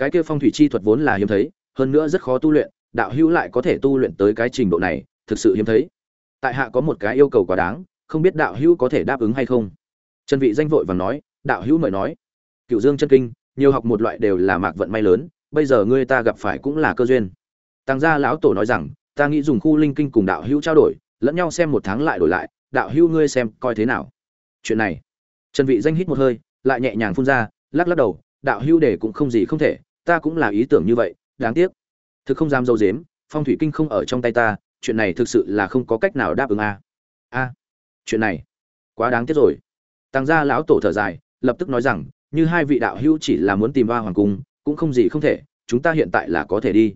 cái kia phong thủy chi thuật vốn là hiếm thấy, hơn nữa rất khó tu luyện, đạo hữu lại có thể tu luyện tới cái trình độ này, thực sự hiếm thấy. Tại hạ có một cái yêu cầu quá đáng, không biết đạo hữu có thể đáp ứng hay không? Trần vị danh vội vàng nói, đạo hữu mời nói. Cựu dương chân kinh, nhiều học một loại đều là mạc vận may lớn, bây giờ ngươi ta gặp phải cũng là cơ duyên. Tăng gia lão tổ nói rằng, ta nghĩ dùng khu linh kinh cùng đạo hữu trao đổi, lẫn nhau xem một tháng lại đổi lại, đạo hữu ngươi xem coi thế nào? Chuyện này, trần vị danh hít một hơi, lại nhẹ nhàng phun ra, lắc lắc đầu, đạo hữu để cũng không gì không thể ta cũng là ý tưởng như vậy, đáng tiếc. Thực không dám dâu dếm, phong thủy kinh không ở trong tay ta, chuyện này thực sự là không có cách nào đáp ứng a. A, chuyện này, quá đáng tiếc rồi. Tăng gia lão tổ thở dài, lập tức nói rằng, như hai vị đạo hữu chỉ là muốn tìm hoa hoàng cung, cũng không gì không thể, chúng ta hiện tại là có thể đi.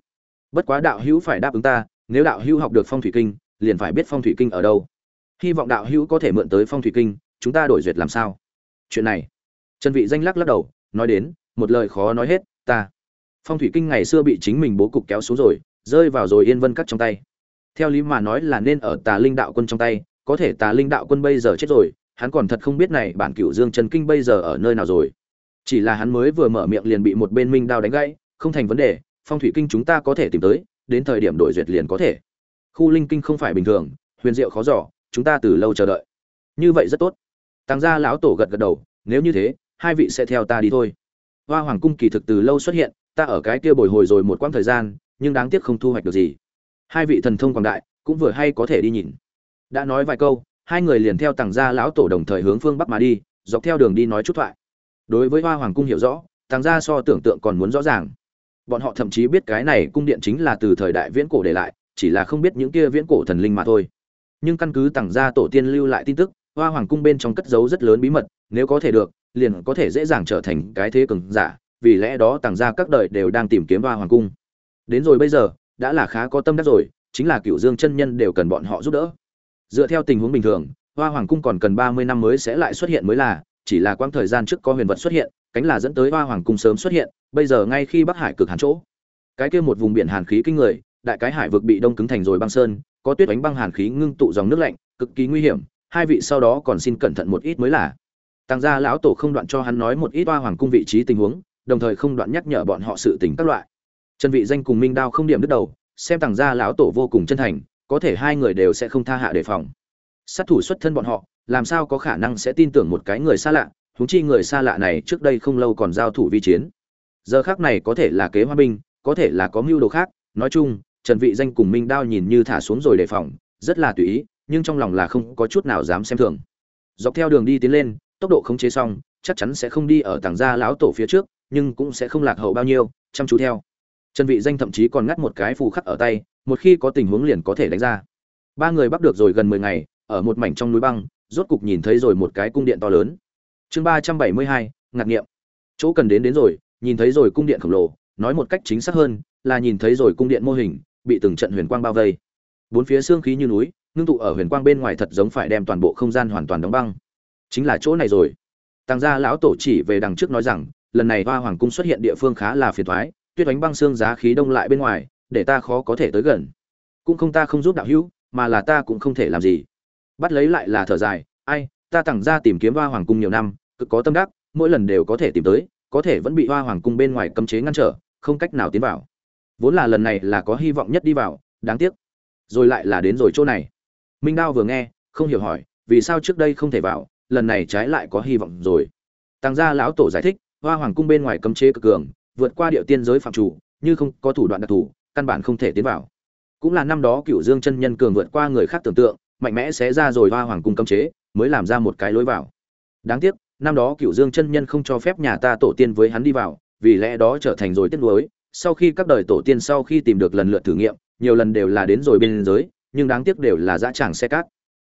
Bất quá đạo hữu phải đáp ứng ta, nếu đạo hữu học được phong thủy kinh, liền phải biết phong thủy kinh ở đâu. Hy vọng đạo hữu có thể mượn tới phong thủy kinh, chúng ta đổi duyệt làm sao. Chuyện này, trần vị danh lắc lắc đầu, nói đến, một lời khó nói hết, ta phong thủy kinh ngày xưa bị chính mình bố cục kéo xuống rồi, rơi vào rồi yên vân cắt trong tay. Theo lý mà nói là nên ở tà linh đạo quân trong tay, có thể tà linh đạo quân bây giờ chết rồi, hắn còn thật không biết này bản cửu dương trần kinh bây giờ ở nơi nào rồi. Chỉ là hắn mới vừa mở miệng liền bị một bên minh đao đánh gãy, không thành vấn đề, phong thủy kinh chúng ta có thể tìm tới, đến thời điểm đổi duyệt liền có thể. Khu linh kinh không phải bình thường, huyền diệu khó giỏ chúng ta từ lâu chờ đợi. Như vậy rất tốt. Tăng gia lão tổ gật gật đầu, nếu như thế, hai vị sẽ theo ta đi thôi. Hoa hoàng cung kỳ thực từ lâu xuất hiện ta ở cái kia bồi hồi rồi một quãng thời gian, nhưng đáng tiếc không thu hoạch được gì. Hai vị thần thông quảng đại, cũng vừa hay có thể đi nhìn. Đã nói vài câu, hai người liền theo tàng gia lão tổ đồng thời hướng phương bắc mà đi, dọc theo đường đi nói chút thoại. Đối với hoa hoàng cung hiểu rõ tàng gia so tưởng tượng còn muốn rõ ràng. Bọn họ thậm chí biết cái này cung điện chính là từ thời đại viễn cổ để lại, chỉ là không biết những kia viễn cổ thần linh mà thôi. Nhưng căn cứ tàng gia tổ tiên lưu lại tin tức, hoa hoàng cung bên trong cất giấu rất lớn bí mật, nếu có thể được, liền có thể dễ dàng trở thành cái thế cường giả vì lẽ đó tàng gia các đời đều đang tìm kiếm hoa hoàng cung. Đến rồi bây giờ, đã là khá có tâm đắc rồi, chính là cựu dương chân nhân đều cần bọn họ giúp đỡ. Dựa theo tình huống bình thường, hoa hoàng cung còn cần ba mươi năm mới sẽ lại xuất hiện mới là, chỉ là quãng thời gian trước có huyền vật xuất hiện, cánh là dẫn tới hoa hoàng cung sớm xuất hiện, bây giờ ngay khi bắc hải cực hàn chỗ. Cái kia một vùng biển hàn khí kinh người, đại cái hải vực bị đông cứng thành rồi băng sơn, có tuyết đánh băng hàn khí ngưng tụ dòng nước lạnh, cực kỳ nguy hiểm, hai vị sau đó còn xin cẩn thận một ít mới là. Tăng gia lão tổ không đoạn cho hắn nói một ít hoa hoàng cung vị trí tình huống đồng thời không đoạn nhắc nhở bọn họ sự tình các loại. Trần vị danh cùng minh đao không điểm đứt đầu, xem tăng gia lão tổ vô cùng chân thành, có thể hai người đều sẽ không tha hạ đề phòng. Sát thủ xuất thân bọn họ, làm sao có khả năng sẽ tin tưởng một cái người xa lạ, huống chi người xa lạ này trước đây không lâu còn giao thủ vi chiến. Giờ khác này có thể là kế hoa binh, có thể là có mưu đồ khác, nói chung, trần vị danh cùng minh đao nhìn như thả xuống rồi đề phòng, rất là tùy ý, nhưng trong lòng là không có chút nào dám xem thường. Dọc theo đường đi tiến lên, tốc độ khống chế xong, chắc chắn sẽ không đi ở tảng gia lão tổ phía trước nhưng cũng sẽ không lạc hậu bao nhiêu chăm chú theo. Trần vị danh thậm chí còn ngắt một cái phù khắc ở tay một khi có tình huống liền có thể đánh ra. Ba người bắt được rồi gần 10 ngày ở một mảnh trong núi băng rốt cục nhìn thấy rồi một cái cung điện to lớn. Chương 372, ngạc nghiệm. Chỗ cần đến đến rồi nhìn thấy rồi cung điện khổng lồ nói một cách chính xác hơn là nhìn thấy rồi cung điện mô hình bị từng trận huyền quang bao vây. Bốn phía xương khí như núi ngưng tụ ở huyền quang bên ngoài thật giống phải đem toàn bộ không gian hoàn toàn đóng băng. Chính là chỗ này rồi. Tăng gia lão tổ chỉ về đằng trước nói rằng lần này hoa hoàng cung xuất hiện địa phương khá là phiền thoái, tuyết đánh băng xương giá khí đông lại bên ngoài, để ta khó có thể tới gần. Cũng không ta không giúp đạo hữu, mà là ta cũng không thể làm gì. Bắt lấy lại là thở dài, ai, ta tặng ra tìm kiếm hoa hoàng cung nhiều năm, cực có tâm đắc, mỗi lần đều có thể tìm tới, có thể vẫn bị hoa hoàng cung bên ngoài cấm chế ngăn trở, không cách nào tiến vào. Vốn là lần này là có hy vọng nhất đi vào, đáng tiếc. Rồi lại là đến rồi chỗ này. Minh đao vừa nghe, không hiểu hỏi, vì sao trước đây không thể vào, lần này trái lại có hy vọng rồi. Tăng gia lão tổ giải thích hoa hoàng cung bên ngoài cấm chế cực cường, vượt qua địa tiên giới phạm chủ, như không có thủ đoạn đặc thù, căn bản không thể tiến vào. Cũng là năm đó cựu dương chân nhân cường vượt qua người khác tưởng tượng, mạnh mẽ sẽ ra rồi hoa hoàng cung cấm chế, mới làm ra một cái lối vào. Đáng tiếc, năm đó cựu dương chân nhân không cho phép nhà ta tổ tiên với hắn đi vào, vì lẽ đó trở thành rồi tiếc nuối. Sau khi các đời tổ tiên sau khi tìm được lần lượt thử nghiệm, nhiều lần đều là đến rồi bên giới, nhưng đáng tiếc đều là dã tràng xe cát.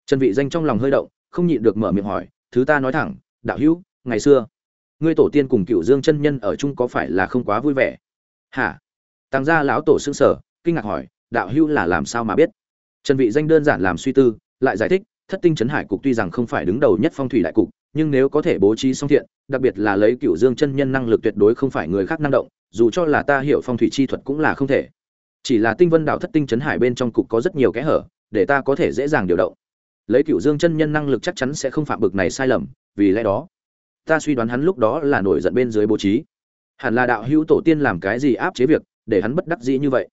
Trần vị danh trong lòng hơi động, không nhịn được mở miệng hỏi, thứ ta nói thẳng, đạo hữu, ngày xưa ngươi tổ tiên cùng cựu dương chân nhân ở chung có phải là không quá vui vẻ? Hả? Tăng gia lão tổ sững sở kinh ngạc hỏi, đạo hữu là làm sao mà biết? Trần vị danh đơn giản làm suy tư, lại giải thích, thất tinh chấn hải cục tuy rằng không phải đứng đầu nhất phong thủy đại cục, nhưng nếu có thể bố trí song thiện, đặc biệt là lấy cựu dương chân nhân năng lực tuyệt đối không phải người khác năng động, dù cho là ta hiểu phong thủy chi thuật cũng là không thể. Chỉ là tinh vân đảo thất tinh chấn hải bên trong cục có rất nhiều kẽ hở, để ta có thể dễ dàng điều động. Lấy cựu dương chân nhân năng lực chắc chắn sẽ không phạm bực này sai lầm, vì lẽ đó ta suy đoán hắn lúc đó là nổi giận bên dưới bố trí. Hẳn là đạo hữu tổ tiên làm cái gì áp chế việc, để hắn bất đắc dĩ như vậy.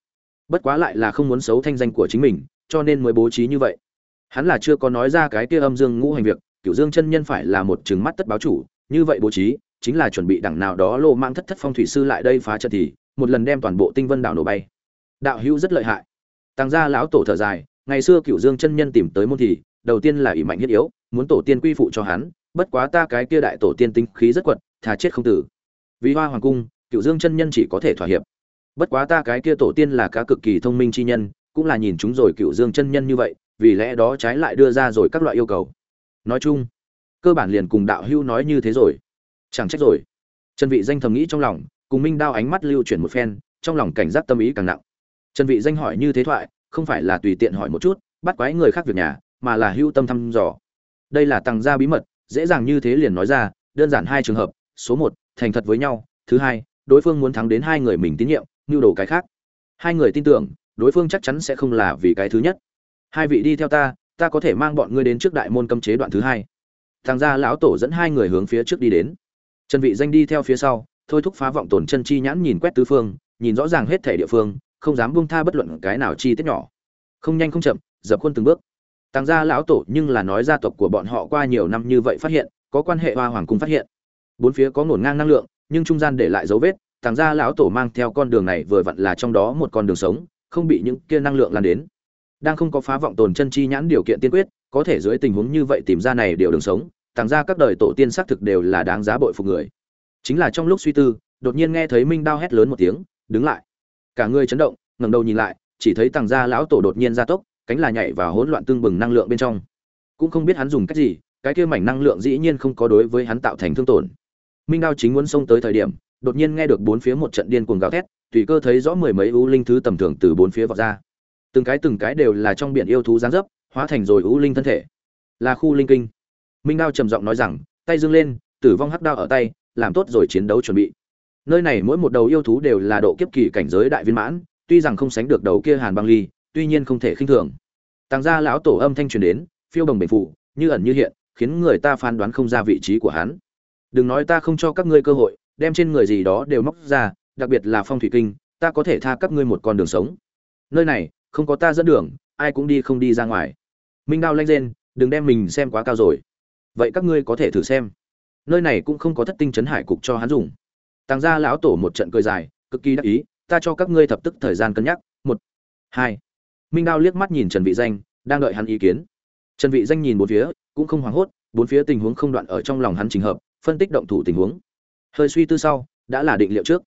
Bất quá lại là không muốn xấu thanh danh của chính mình, cho nên mới bố trí như vậy. Hắn là chưa có nói ra cái kia âm dương ngũ hành việc cựu dương chân nhân phải là một trừng mắt tất báo chủ, như vậy bố trí, chính là chuẩn bị đẳng nào đó lô mang thất thất phong thủy sư lại đây phá trận thì, một lần đem toàn bộ tinh vân đảo nổ bay. Đạo hữu rất lợi hại. Tăng gia lão tổ thở dài, ngày xưa cựu dương chân nhân tìm tới môn thì, đầu tiên là ỷ mạnh thiết yếu, muốn tổ tiên quy phụ cho hắn bất quá ta cái kia đại tổ tiên tinh khí rất quật, thà chết không tử. Vì hoa hoàng cung cựu dương chân nhân chỉ có thể thỏa hiệp. Bất quá ta cái kia tổ tiên là cá cực kỳ thông minh chi nhân, cũng là nhìn chúng rồi cựu dương chân nhân như vậy, vì lẽ đó trái lại đưa ra rồi các loại yêu cầu. Nói chung, cơ bản liền cùng đạo hưu nói như thế rồi. Chẳng trách rồi. Trần vị danh thầm nghĩ trong lòng, cùng minh đao ánh mắt lưu chuyển một phen, trong lòng cảnh giác tâm ý càng nặng. Trần vị danh hỏi như thế thoại, không phải là tùy tiện hỏi một chút, bắt quái người khác việc nhà, mà là hưu tâm thăm dò. Đây là tăng gia bí mật dễ dàng như thế liền nói ra, đơn giản hai trường hợp, số một, thành thật với nhau, thứ hai, đối phương muốn thắng đến hai người mình tín nhiệm nhu đồ cái khác. Hai người tin tưởng, đối phương chắc chắn sẽ không là vì cái thứ nhất. Hai vị đi theo ta ta có thể mang bọn ngươi đến trước đại môn cấm chế đoạn thứ hai. Thằng gia lão tổ dẫn hai người hướng phía trước đi đến. Trần vị danh đi theo phía sau, thôi thúc phá vọng tổn chân chi nhãn nhìn quét tứ phương, nhìn rõ ràng hết thể địa phương, không dám buông tha bất luận cái nào chi tiết nhỏ. Không nhanh không chậm, dập khuôn từng bước. Tăng gia lão tổ nhưng là nói gia tộc của bọn họ qua nhiều năm như vậy phát hiện, có quan hệ hoa hoàng cung phát hiện. Bốn phía có ngổn ngang năng lượng, nhưng trung gian để lại dấu vết, Tăng gia lão tổ mang theo con đường này vừa vặn là trong đó một con đường sống, không bị những kia năng lượng lan đến. Đang không có phá vọng tồn chân chi nhãn điều kiện tiên quyết, có thể dưới tình huống như vậy tìm ra này điều đường sống, Tăng gia các đời tổ tiên xác thực đều là đáng giá bội phục người. Chính là trong lúc suy tư, đột nhiên nghe thấy Minh Đao hét lớn một tiếng, đứng lại. Cả người chấn động, ngẩng đầu nhìn lại, chỉ thấy Tăng gia lão tổ đột nhiên gia tốc, cánh là nhảy vào hỗn loạn tương bừng năng lượng bên trong. Cũng không biết hắn dùng cách gì, cái kia mảnh năng lượng dĩ nhiên không có đối với hắn tạo thành thương tổn. Minh đao chính muốn xông tới thời điểm, đột nhiên nghe được bốn phía một trận điên cuồng gào thét, tùy cơ thấy rõ mười mấy u linh thứ tầm thường từ bốn phía vọt ra. Từng cái từng cái đều là trong biển yêu thú giáng dấp, hóa thành rồi u linh thân thể. Là khu linh kinh. Minh đao trầm giọng nói rằng, tay dương lên, tử vong hắc đao ở tay, làm tốt rồi chiến đấu chuẩn bị. Nơi này mỗi một đầu yêu thú đều là độ kiếp kỳ cảnh giới đại viên mãn, tuy rằng không sánh được đầu kia hàn băng ly tuy nhiên không thể khinh thường. Tàng gia lão tổ âm thanh truyền đến, phiêu đồng bệnh phụ, như ẩn như hiện, khiến người ta phán đoán không ra vị trí của hắn. Đừng nói ta không cho các ngươi cơ hội, đem trên người gì đó đều móc ra, đặc biệt là phong thủy kinh, ta có thể tha các ngươi một con đường sống. Nơi này, không có ta dẫn đường, ai cũng đi không đi ra ngoài. Minh đao lanh rên, đừng đem mình xem quá cao rồi. Vậy các ngươi có thể thử xem. Nơi này cũng không có thất tinh chấn hải cục cho hắn dùng. Tàng gia lão tổ một trận cười dài, cực kỳ đắc ý, ta cho các ngươi thập tức thời gian cân nhắc. Một, hai minh đao liếc mắt nhìn trần vị danh, đang đợi hắn ý kiến. Trần vị danh nhìn bốn phía, cũng không hoảng hốt, bốn phía tình huống không đoạn ở trong lòng hắn trình hợp, phân tích động thủ tình huống. Hơi suy tư sau, đã là định liệu trước.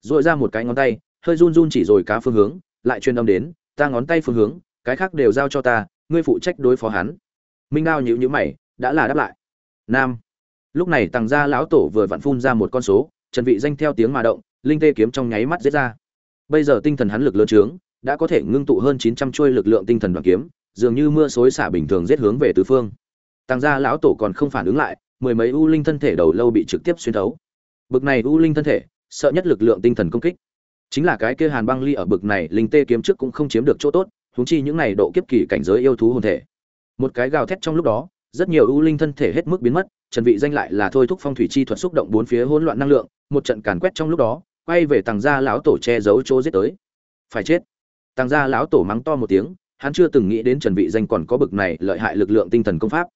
Rồi ra một cái ngón tay, hơi run run chỉ rồi cá phương hướng, lại truyền âm đến, ta ngón tay phương hướng, cái khác đều giao cho ta, ngươi phụ trách đối phó hắn. Minh đao nhíu nhíu mày, đã là đáp lại. Nam. Lúc này tàng gia lão tổ vừa vặn phun ra một con số, trần vị danh theo tiếng mà động, linh tê kiếm trong nháy mắt giết ra. Bây giờ tinh thần hắn lực lớn trướng đã có thể ngưng tụ hơn 900 chuôi lực lượng tinh thần đoàn kiếm, dường như mưa xối xả bình thường giết hướng về tứ phương. Tăng gia lão tổ còn không phản ứng lại, mười mấy u linh thân thể đầu lâu bị trực tiếp xuyên thấu. Bực này u linh thân thể, sợ nhất lực lượng tinh thần công kích. Chính là cái kia Hàn Băng Ly ở bực này linh tê kiếm trước cũng không chiếm được chỗ tốt, huống chi những này độ kiếp kỳ cảnh giới yêu thú hồn thể. Một cái gào thét trong lúc đó, rất nhiều u linh thân thể hết mức biến mất, Trần Vị danh lại là thôi thúc phong thủy chi thuật xúc động bốn phía hỗn loạn năng lượng, một trận càn quét trong lúc đó, quay về tàng gia lão tổ che giấu chỗ giết tới. Phải chết. Tăng gia lão tổ mắng to một tiếng, hắn chưa từng nghĩ đến Trần Vị Danh còn có bực này lợi hại lực lượng tinh thần công pháp.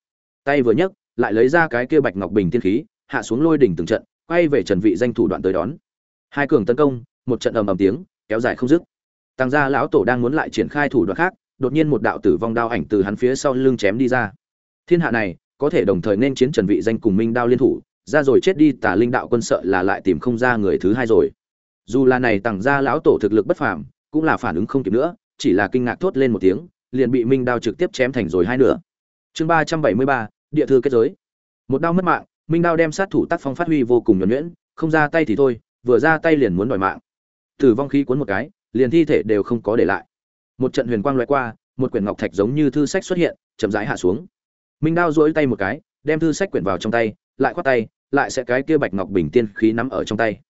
Tay vừa nhấc, lại lấy ra cái kia bạch ngọc bình thiên khí, hạ xuống lôi đỉnh từng trận, quay về Trần Vị Danh thủ đoạn tới đón. Hai cường tấn công, một trận ầm ầm tiếng, kéo dài không dứt. Tăng gia lão tổ đang muốn lại triển khai thủ đoạn khác, đột nhiên một đạo tử vong đao ảnh từ hắn phía sau lưng chém đi ra. Thiên hạ này, có thể đồng thời nên chiến Trần Vị Danh cùng Minh đao liên thủ, ra rồi chết đi tà linh đạo quân sợ là lại tìm không ra người thứ hai rồi dù là này tặng Gia lão tổ thực lực bất phàm cũng là phản ứng không kịp nữa, chỉ là kinh ngạc thốt lên một tiếng, liền bị minh đao trực tiếp chém thành rồi hai nửa. Chương ba trăm bảy mươi ba, địa thư kết giới. Một đao mất mạng, minh đao đem sát thủ tác phong phát huy vô cùng nhuẩn nhuyễn, không ra tay thì thôi, vừa ra tay liền muốn đòi mạng. Tử vong khí cuốn một cái, liền thi thể đều không có để lại. Một trận huyền quang loại qua, một quyển ngọc thạch giống như thư sách xuất hiện, chậm rãi hạ xuống. Minh đao duỗi tay một cái, đem thư sách quyển vào trong tay, lại khoát tay, lại sẽ cái kia bạch ngọc bình tiên khí nắm ở trong tay.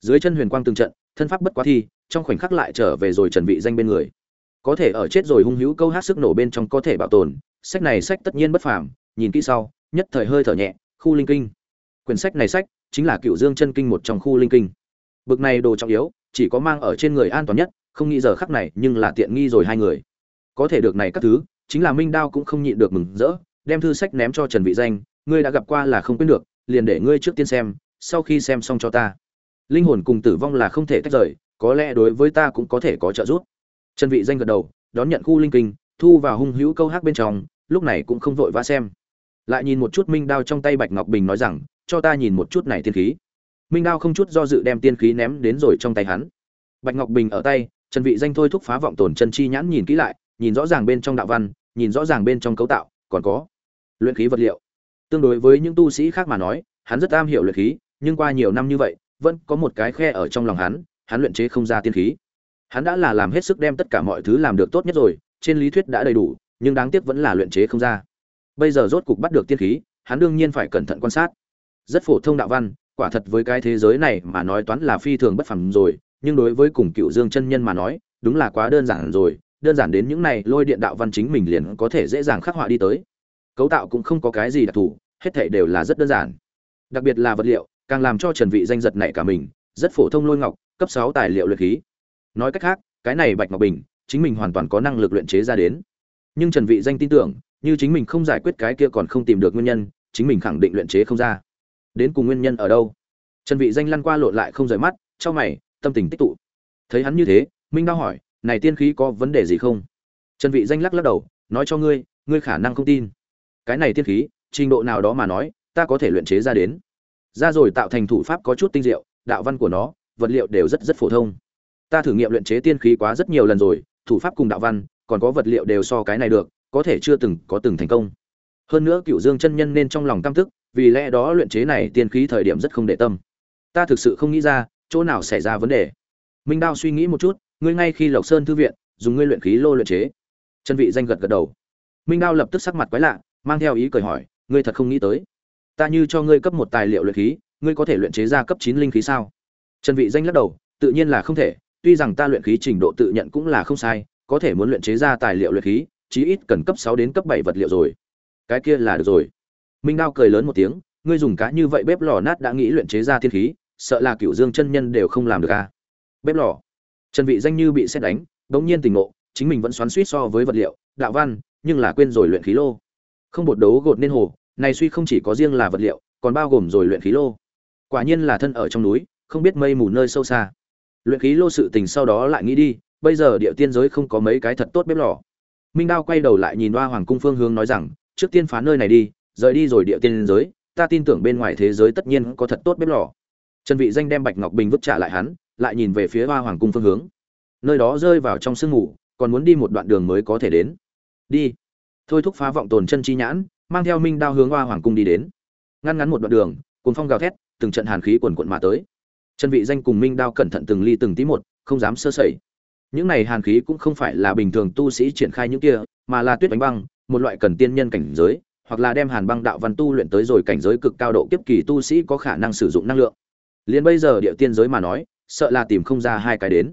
Dưới chân huyền quang từng trận, thân pháp bất quá thi trong khoảnh khắc lại trở về rồi trần vị danh bên người. Có thể ở chết rồi hung hữu câu hát sức nổ bên trong có thể bảo tồn, sách này sách tất nhiên bất phàm, nhìn kỹ sau, nhất thời hơi thở nhẹ, khu linh kinh. Quyển sách này sách chính là cựu dương chân kinh một trong khu linh kinh. Bực này đồ trọng yếu, chỉ có mang ở trên người an toàn nhất, không nghĩ giờ khắc này nhưng là tiện nghi rồi hai người. Có thể được này các thứ, chính là minh đao cũng không nhịn được mừng rỡ, đem thư sách ném cho trần vị danh, ngươi đã gặp qua là không quên được, liền để ngươi trước tiên xem, sau khi xem xong cho ta. Linh hồn cùng tử vong là không thể tách rời có lẽ đối với ta cũng có thể có trợ giúp. Trần vị danh gật đầu, đón nhận khu linh kinh, thu vào hung hữu câu hát bên trong, lúc này cũng không vội vã xem. Lại nhìn một chút minh đao trong tay bạch ngọc bình nói rằng, cho ta nhìn một chút này tiên khí. Minh đao không chút do dự đem tiên khí ném đến rồi trong tay hắn. Bạch ngọc bình ở tay, trần vị danh thôi thúc phá vọng tổn chân chi nhãn nhìn kỹ lại, nhìn rõ ràng bên trong đạo văn, nhìn rõ ràng bên trong cấu tạo, còn có luyện khí vật liệu. Tương đối với những tu sĩ khác mà nói, hắn rất am hiểu luyện khí, nhưng qua nhiều năm như vậy, vẫn có một cái khe ở trong lòng hắn hắn luyện chế không ra tiên khí. Hắn đã là làm hết sức đem tất cả mọi thứ làm được tốt nhất rồi, trên lý thuyết đã đầy đủ, nhưng đáng tiếc vẫn là luyện chế không ra. Bây giờ rốt cục bắt được tiên khí, hắn đương nhiên phải cẩn thận quan sát. Rất phổ thông đạo văn, quả thật với cái thế giới này mà nói toán là phi thường bất phẳng rồi, nhưng đối với cùng cựu dương chân nhân mà nói, đúng là quá đơn giản rồi, đơn giản đến những này lôi điện đạo văn chính mình liền có thể dễ dàng khắc họa đi tới. Cấu tạo cũng không có cái gì đặc thù, hết thảy đều là rất đơn giản. Đặc biệt là vật liệu, càng làm cho trần vị danh giật này cả mình, rất phổ thông lôi ngọc cấp 6 tài liệu luyện khí. Nói cách khác, cái này bạch ngọc bình, chính mình hoàn toàn có năng lực luyện chế ra đến. Nhưng trần vị danh tin tưởng, như chính mình không giải quyết cái kia còn không tìm được nguyên nhân, chính mình khẳng định luyện chế không ra. Đến cùng nguyên nhân ở đâu? Trần vị danh lăn qua lộn lại không rời mắt cho mày, tâm tình tích tụ. Thấy hắn như thế, minh Dao hỏi, này tiên khí có vấn đề gì không? Trần vị danh lắc lắc đầu, nói cho ngươi ngươi khả năng không tin. Cái này tiên khí, trình độ nào đó mà nói, ta có thể luyện chế ra đến. Ra rồi tạo thành thủ pháp có chút tinh diệu, đạo văn của nó vật liệu đều rất rất phổ thông. Ta thử nghiệm luyện chế tiên khí quá rất nhiều lần rồi, thủ pháp cùng đạo văn, còn có vật liệu đều so cái này được, có thể chưa từng có từng thành công. Hơn nữa cựu dương chân nhân nên trong lòng tam thức vì lẽ đó luyện chế này tiên khí thời điểm rất không để tâm. Ta thực sự không nghĩ ra, chỗ nào xảy ra vấn đề. Minh đao suy nghĩ một chút, ngươi ngay khi lộc sơn thư viện, dùng ngươi luyện khí lô luyện chế. Chân vị danh gật gật đầu. Minh đao lập tức sắc mặt quái lạ, mang theo ý cười hỏi, ngươi thật không nghĩ tới. Ta như cho ngươi cấp một tài liệu luyện khí, ngươi có thể luyện chế ra cấp chín linh khí sao? Trần vị danh lắc đầu, tự nhiên là không thể, tuy rằng ta luyện khí trình độ tự nhận cũng là không sai, có thể muốn luyện chế ra tài liệu luyện khí, chí ít cần cấp 6 đến cấp 7 vật liệu rồi. Cái kia là được rồi. Minh đao cười lớn một tiếng, ngươi dùng cá như vậy bếp lò nát đã nghĩ luyện chế ra thiên khí, sợ là cựu dương chân nhân đều không làm được à? Bếp lò. Trần vị danh như bị xét đánh đống nhiên tỉnh ngộ, chính mình vẫn xoắn xuýt so với vật liệu, đạo văn, nhưng là quên rồi luyện khí lô. Không bột đấu gột nên hồ, này suy không chỉ có riêng là vật liệu, còn bao gồm rồi luyện khí lô. Quả nhiên là thân ở trong núi không biết mây mù nơi sâu xa. Luyện khí lô sự tình sau đó lại nghĩ đi, bây giờ địa tiên giới không có mấy cái thật tốt bếp lò. Minh đao quay đầu lại nhìn đoa hoàng cung phương hướng nói rằng, trước tiên phá nơi này đi, rời đi rồi địa tiên giới, ta tin tưởng bên ngoài thế giới tất nhiên có thật tốt bếp lò. Trần vị danh đem bạch ngọc bình vứt trả lại hắn, lại nhìn về phía hoa hoàng cung phương hướng. Nơi đó rơi vào trong sương mù, còn muốn đi một đoạn đường mới có thể đến. Đi. Thôi thúc phá vọng tồn chân chi nhãn, mang theo minh đao hướng hoa hoàng cung đi đến. Ngăn ngắn một đoạn đường, cuồng phong gào thét, từng trận hàn khí quần quận mà tới trần vị danh cùng minh đao cẩn thận từng ly từng tí một, không dám sơ sẩy. Những này hàn khí cũng không phải là bình thường tu sĩ triển khai những kia, mà là tuyết bánh băng, một loại cần tiên nhân cảnh giới, hoặc là đem hàn băng đạo văn tu luyện tới rồi cảnh giới cực cao độ kiếp kỳ tu sĩ có khả năng sử dụng năng lượng. Liền bây giờ địa tiên giới mà nói, sợ là tìm không ra hai cái đến.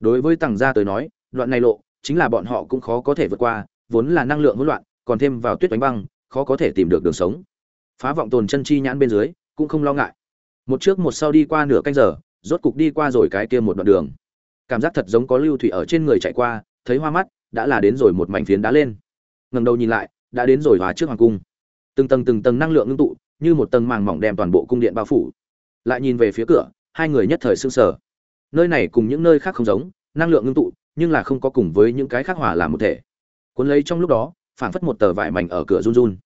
Đối với tầng gia tới nói, đoạn này lộ, chính là bọn họ cũng khó có thể vượt qua, vốn là năng lượng hỗn loạn, còn thêm vào tuyết bánh băng, khó có thể tìm được đường sống. Phá vọng tồn chân chi nhãn bên dưới, cũng không lo ngại một trước một sau đi qua nửa canh giờ, rốt cục đi qua rồi cái kia một đoạn đường. Cảm giác thật giống có lưu thủy ở trên người chạy qua, thấy hoa mắt, đã là đến rồi một mảnh phiến đá lên. Ngẩng đầu nhìn lại, đã đến rồi hòa trước hoàng cung. Từng tầng từng tầng năng lượng ngưng tụ, như một tầng màng mỏng đem toàn bộ cung điện bao phủ. Lại nhìn về phía cửa, hai người nhất thời sưng sờ. Nơi này cùng những nơi khác không giống, năng lượng ngưng tụ, nhưng là không có cùng với những cái khác hòa làm một thể. Cuốn lấy trong lúc đó, phảng phất một tờ vải mảnh ở cửa run run.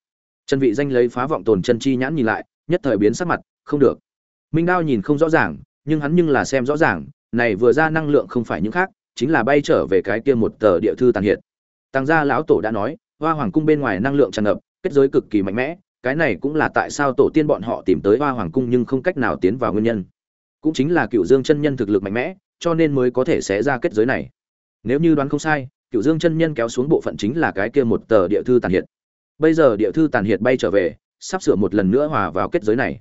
Chân vị danh lấy phá vọng tồn chân chi nhãn nhìn lại, nhất thời biến sắc mặt, không được minh đao nhìn không rõ ràng, nhưng hắn nhưng là xem rõ ràng, này vừa ra năng lượng không phải những khác, chính là bay trở về cái kia một tờ địa thư tàn hiện. Tăng gia lão tổ đã nói, hoa hoàng cung bên ngoài năng lượng tràn ngập, kết giới cực kỳ mạnh mẽ, cái này cũng là tại sao tổ tiên bọn họ tìm tới hoa hoàng cung nhưng không cách nào tiến vào nguyên nhân. Cũng chính là cựu dương chân nhân thực lực mạnh mẽ, cho nên mới có thể xé ra kết giới này. Nếu như đoán không sai cựu dương chân nhân kéo xuống bộ phận chính là cái kia một tờ địa thư tàn hiện. Bây giờ địa thư tàn hiện bay trở về, sắp sửa một lần nữa hòa vào kết giới này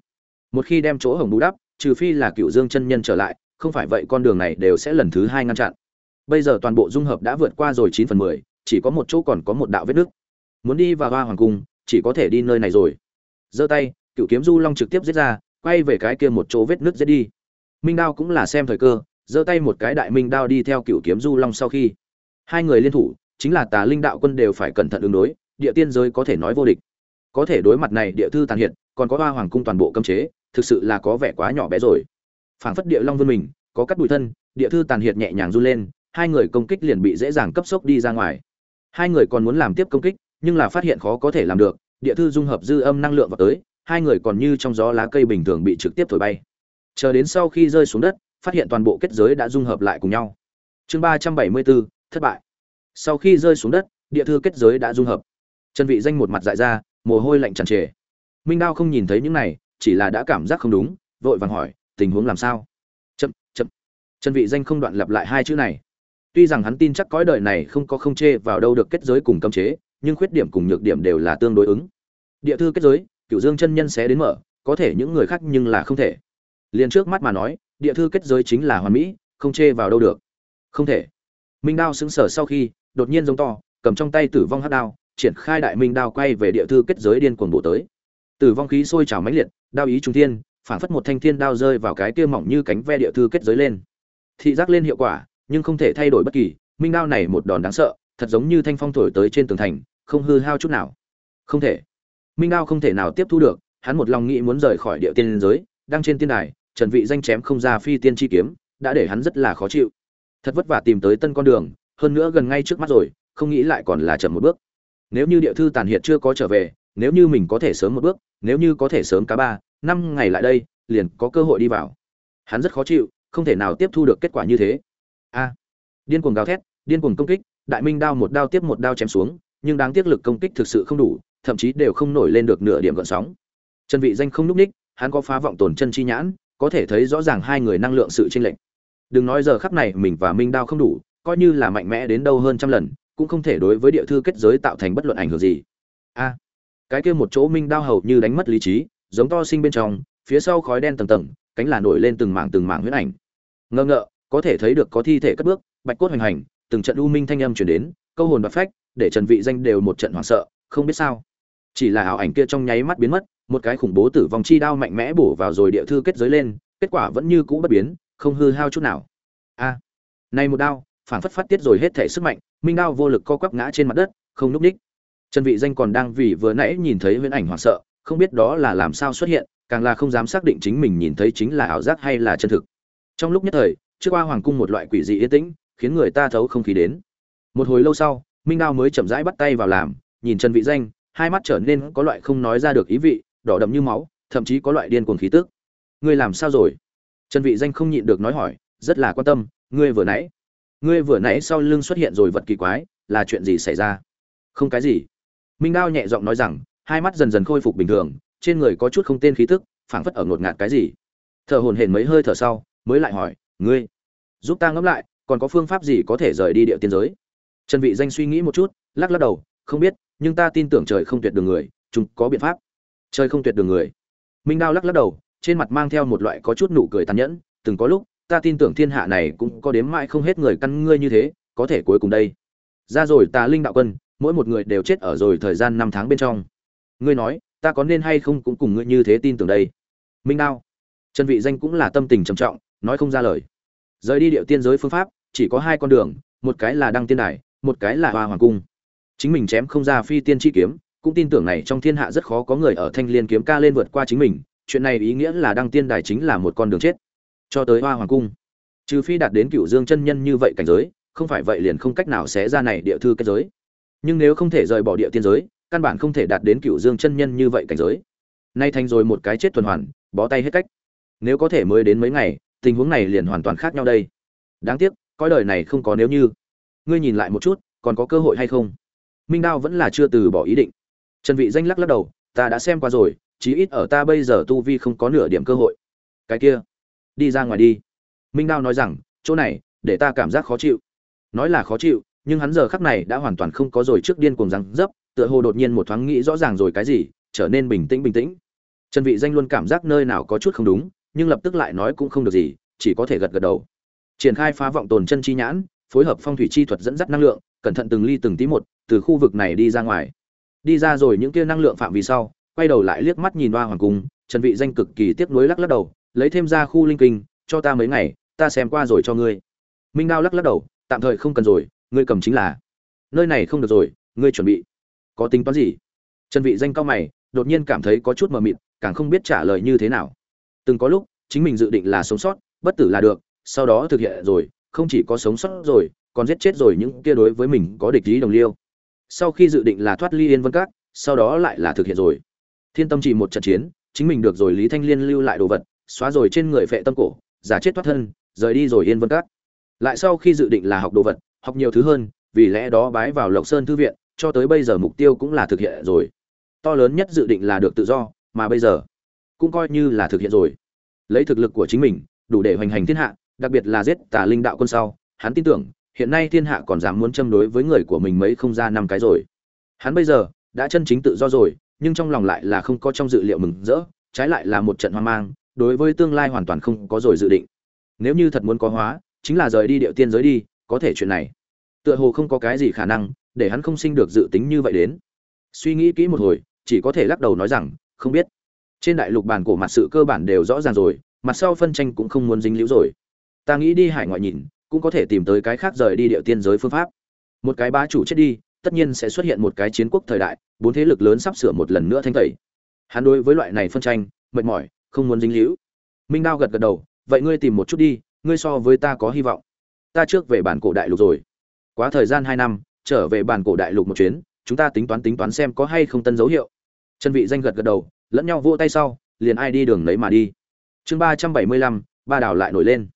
một khi đem chỗ hồng bù đắp, trừ phi là cựu dương chân nhân trở lại, không phải vậy con đường này đều sẽ lần thứ hai ngăn chặn. Bây giờ toàn bộ dung hợp đã vượt qua rồi chín phần mười, chỉ có một chỗ còn có một đạo vết nước muốn đi vào hoa hoàng cung, chỉ có thể đi nơi này rồi. Giơ tay, cựu kiếm du long trực tiếp giết ra, quay về cái kia một chỗ vết nước giết đi. Minh đao cũng là xem thời cơ, giơ tay một cái đại minh đao đi theo cựu kiếm du long sau khi. Hai người liên thủ, chính là tà linh đạo quân đều phải cẩn thận ứng đối, địa tiên giới có thể nói vô địch. Có thể đối mặt này, địa thư tàn hiện còn có hoa hoàng cung toàn bộ cấm chế, thực sự là có vẻ quá nhỏ bé rồi. Phảng phất địa long vươn mình, có cắt bụi thân, địa thư tàn hiện nhẹ nhàng run lên, hai người công kích liền bị dễ dàng cấp sốc đi ra ngoài. Hai người còn muốn làm tiếp công kích, nhưng là phát hiện khó có thể làm được, địa thư dung hợp dư âm năng lượng vào tới, hai người còn như trong gió lá cây bình thường bị trực tiếp thổi bay. Chờ đến sau khi rơi xuống đất, phát hiện toàn bộ kết giới đã dung hợp lại cùng nhau. Chương ba trăm bảy mươi bốn, thất bại. Sau khi rơi xuống đất, địa thư kết giới đã dung hợp. Chân vị danh một mặt dại ra, mồ hôi lạnh tràn trề minh đao không nhìn thấy những này, chỉ là đã cảm giác không đúng, vội vàng hỏi, tình huống làm sao? Chậm chậm. Trần vị danh không đoạn lặp lại hai chữ này. Tuy rằng hắn tin chắc cõi đời này không có không chê vào đâu được kết giới cùng cấm chế, nhưng khuyết điểm cùng nhược điểm đều là tương đối ứng. Địa thư kết giới, cửu dương chân nhân sẽ đến mở, có thể những người khác nhưng là không thể. Liền trước mắt mà nói, địa thư kết giới chính là hoàn mỹ, không chê vào đâu được. Không thể. Minh đao sững sờ sau khi, đột nhiên giống to, cầm trong tay tử vong hắc đao, triển khai đại minh đao quay về địa thư kết giới điên cuồng bổ tới tử vong khí sôi trào mãnh liệt, đao ý trung thiên, phản phất một thanh thiên đao rơi vào cái kia mỏng như cánh ve địa thư kết giới lên. Thị giác lên hiệu quả, nhưng không thể thay đổi bất kỳ, minh đao này một đòn đáng sợ, thật giống như thanh phong thổi tới trên tường thành, không hư hao chút nào. Không thể. Minh đao không thể nào tiếp thu được, hắn một lòng nghĩ muốn rời khỏi địa tiên giới, đang trên tiên đài, trần vị danh chém không ra phi tiên chi kiếm, đã để hắn rất là khó chịu. Thật vất vả tìm tới tân con đường, hơn nữa gần ngay trước mắt rồi, không nghĩ lại còn là chậm một bước. Nếu như địa thư tàn hiệt chưa có trở về nếu như mình có thể sớm một bước, nếu như có thể sớm cả ba, năm ngày lại đây, liền có cơ hội đi vào. Hắn rất khó chịu, không thể nào tiếp thu được kết quả như thế. A, điên cuồng gào thét, điên cuồng công kích, đại minh đao một đao tiếp một đao chém xuống, nhưng đáng tiếc lực công kích thực sự không đủ, thậm chí đều không nổi lên được nửa điểm gợn sóng. Trần vị danh không núp ních, hắn có phá vọng tổn chân chi nhãn, có thể thấy rõ ràng hai người năng lượng sự chênh lệch. Đừng nói giờ khắc này mình và minh đao không đủ, coi như là mạnh mẽ đến đâu hơn trăm lần, cũng không thể đối với địa thư kết giới tạo thành bất luận ảnh hưởng gì. A cái kia một chỗ minh đao hầu như đánh mất lý trí giống to sinh bên trong phía sau khói đen tầng tầng cánh là nổi lên từng mảng từng mảng huyết ảnh. Ngơ ngợ có thể thấy được có thi thể cất bước bạch cốt hoành hành từng trận u minh thanh âm truyền đến câu hồn và phách để trần vị danh đều một trận hoảng sợ không biết sao. Chỉ là ảo ảnh kia trong nháy mắt biến mất một cái khủng bố tử vong chi đao mạnh mẽ bổ vào rồi địa thư kết giới lên kết quả vẫn như cũ bất biến không hư hao chút nào. A à, này một đao phản phất phát tiết rồi hết thể sức mạnh minh đao vô lực co quắp ngã trên mặt đất không núp đích trần vị danh còn đang vì vừa nãy nhìn thấy huyễn ảnh hoảng sợ, không biết đó là làm sao xuất hiện, càng là không dám xác định chính mình nhìn thấy chính là ảo giác hay là chân thực. Trong lúc nhất thời, trước qua hoàng cung một loại quỷ dị yên tĩnh, khiến người ta thấu không khí đến. Một hồi lâu sau, minh đao mới chậm rãi bắt tay vào làm, nhìn trần vị danh, hai mắt trở nên có loại không nói ra được ý vị, đỏ đậm như máu, thậm chí có loại điên cuồng khí tức. Ngươi làm sao rồi? Trần vị danh không nhịn được nói hỏi, rất là quan tâm, ngươi vừa nãy, ngươi vừa nãy sau lưng xuất hiện rồi vật kỳ quái, là chuyện gì xảy ra? Không cái gì minh đao nhẹ giọng nói rằng, hai mắt dần dần khôi phục bình thường, trên người có chút không tên khí tức, phảng phất ở ngột ngạt cái gì. Thở hồn hển mấy hơi thở sau, mới lại hỏi, ngươi, giúp ta ngẫm lại, còn có phương pháp gì có thể rời đi địa tiên giới? Trần vị danh suy nghĩ một chút, lắc lắc đầu, không biết, nhưng ta tin tưởng trời không tuyệt đường người, chúng có biện pháp. Trời không tuyệt đường người. Minh đao lắc lắc đầu, trên mặt mang theo một loại có chút nụ cười tàn nhẫn, từng có lúc, ta tin tưởng thiên hạ này cũng có đếm mãi không hết người căn ngươi như thế, có thể cuối cùng đây. Ra rồi ta linh đạo quân mỗi một người đều chết ở rồi thời gian năm tháng bên trong. Ngươi nói, ta có nên hay không cũng cùng ngươi như thế tin tưởng đây? Minh đao. Trần vị danh cũng là tâm tình trầm trọng, nói không ra lời. Rời đi điệu tiên giới phương pháp, chỉ có hai con đường, một cái là đăng tiên đài, một cái là hoa hoàng cung. Chính mình chém không ra phi tiên chi kiếm, cũng tin tưởng này trong thiên hạ rất khó có người ở thanh liên kiếm ca lên vượt qua chính mình, chuyện này ý nghĩa là đăng tiên đài chính là một con đường chết. Cho tới hoa hoàng cung, trừ phi đạt đến cựu dương chân nhân như vậy cảnh giới, không phải vậy liền không cách nào sẽ ra này địa thư kết giới nhưng nếu không thể rời bỏ địa tiên giới, căn bản không thể đạt đến cựu dương chân nhân như vậy cảnh giới. Nay thành rồi một cái chết tuần hoàn, bó tay hết cách. Nếu có thể mới đến mấy ngày, tình huống này liền hoàn toàn khác nhau đây. Đáng tiếc coi đời này không có nếu như. Ngươi nhìn lại một chút, còn có cơ hội hay không? Minh đao vẫn là chưa từ bỏ ý định. Trần vị danh lắc lắc đầu, ta đã xem qua rồi, chí ít ở ta bây giờ tu vi không có nửa điểm cơ hội. Cái kia, đi ra ngoài đi. Minh đao nói rằng, chỗ này, để ta cảm giác khó chịu. Nói là khó chịu nhưng hắn giờ khắc này đã hoàn toàn không có rồi trước điên cuồng răng dấp, tựa hồ đột nhiên một thoáng nghĩ rõ ràng rồi cái gì, trở nên bình tĩnh bình tĩnh. Trần vị danh luôn cảm giác nơi nào có chút không đúng, nhưng lập tức lại nói cũng không được gì, chỉ có thể gật gật đầu. Triển khai phá vọng tồn chân chi nhãn, phối hợp phong thủy chi thuật dẫn dắt năng lượng, cẩn thận từng ly từng tí một, từ khu vực này đi ra ngoài. Đi ra rồi những kia năng lượng phạm vi sau, quay đầu lại liếc mắt nhìn hoa hoàng cung, trần vị danh cực kỳ tiếc nuối lắc lắc đầu, lấy thêm ra khu linh kinh, cho ta mấy ngày, ta xem qua rồi cho ngươi. Minh đao lắc lắc đầu, tạm thời không cần rồi ngươi cầm chính là. Nơi này không được rồi, ngươi chuẩn bị. Có tính toán gì? Trần vị danh cao mày, đột nhiên cảm thấy có chút mờ mịt, càng không biết trả lời như thế nào. Từng có lúc, chính mình dự định là sống sót, bất tử là được, sau đó thực hiện rồi, không chỉ có sống sót rồi, còn giết chết rồi những kia đối với mình có địch ý đồng liêu. Sau khi dự định là thoát ly yên vân các, sau đó lại là thực hiện rồi. Thiên tâm chỉ một trận chiến, chính mình được rồi lý thanh liên lưu lại đồ vật, xóa rồi trên người phệ tâm cổ, giả chết thoát thân, rời đi rồi yên vân các. Lại sau khi dự định là học đồ vật học nhiều thứ hơn, vì lẽ đó bái vào lộc sơn thư viện, cho tới bây giờ mục tiêu cũng là thực hiện rồi. To lớn nhất dự định là được tự do, mà bây giờ cũng coi như là thực hiện rồi. Lấy thực lực của chính mình, đủ để hoành hành thiên hạ, đặc biệt là giết tà linh đạo quân sau, hắn tin tưởng, hiện nay thiên hạ còn dám muốn châm đối với người của mình mấy không ra năm cái rồi. Hắn bây giờ đã chân chính tự do rồi, nhưng trong lòng lại là không có trong dự liệu mừng rỡ, trái lại là một trận hoang mang, đối với tương lai hoàn toàn không có rồi dự định. Nếu như thật muốn có hóa, chính là rời đi điệu tiên giới đi có thể chuyện này. Tựa hồ không có cái gì khả năng, để hắn không sinh được dự tính như vậy đến. Suy nghĩ kỹ một hồi, chỉ có thể lắc đầu nói rằng, không biết. Trên đại lục bản cổ mặt sự cơ bản đều rõ ràng rồi, mặt sau phân tranh cũng không muốn dính líu rồi. Ta nghĩ đi hải ngoại nhìn, cũng có thể tìm tới cái khác rời đi địa tiên giới phương pháp. Một cái bá chủ chết đi, tất nhiên sẽ xuất hiện một cái chiến quốc thời đại, bốn thế lực lớn sắp sửa một lần nữa thanh tẩy. Hắn đối với loại này phân tranh, mệt mỏi, không muốn dính líu. Minh đao gật gật đầu, vậy ngươi tìm một chút đi, ngươi so với ta có hy vọng ta trước về bản cổ đại lục rồi. Quá thời gian hai năm, trở về bản cổ đại lục một chuyến, chúng ta tính toán tính toán xem có hay không tân dấu hiệu. Chân vị danh gật gật đầu, lẫn nhau vỗ tay sau, liền ai đi đường lấy mà đi. Chương ba trăm bảy mươi lăm, ba đảo lại nổi lên.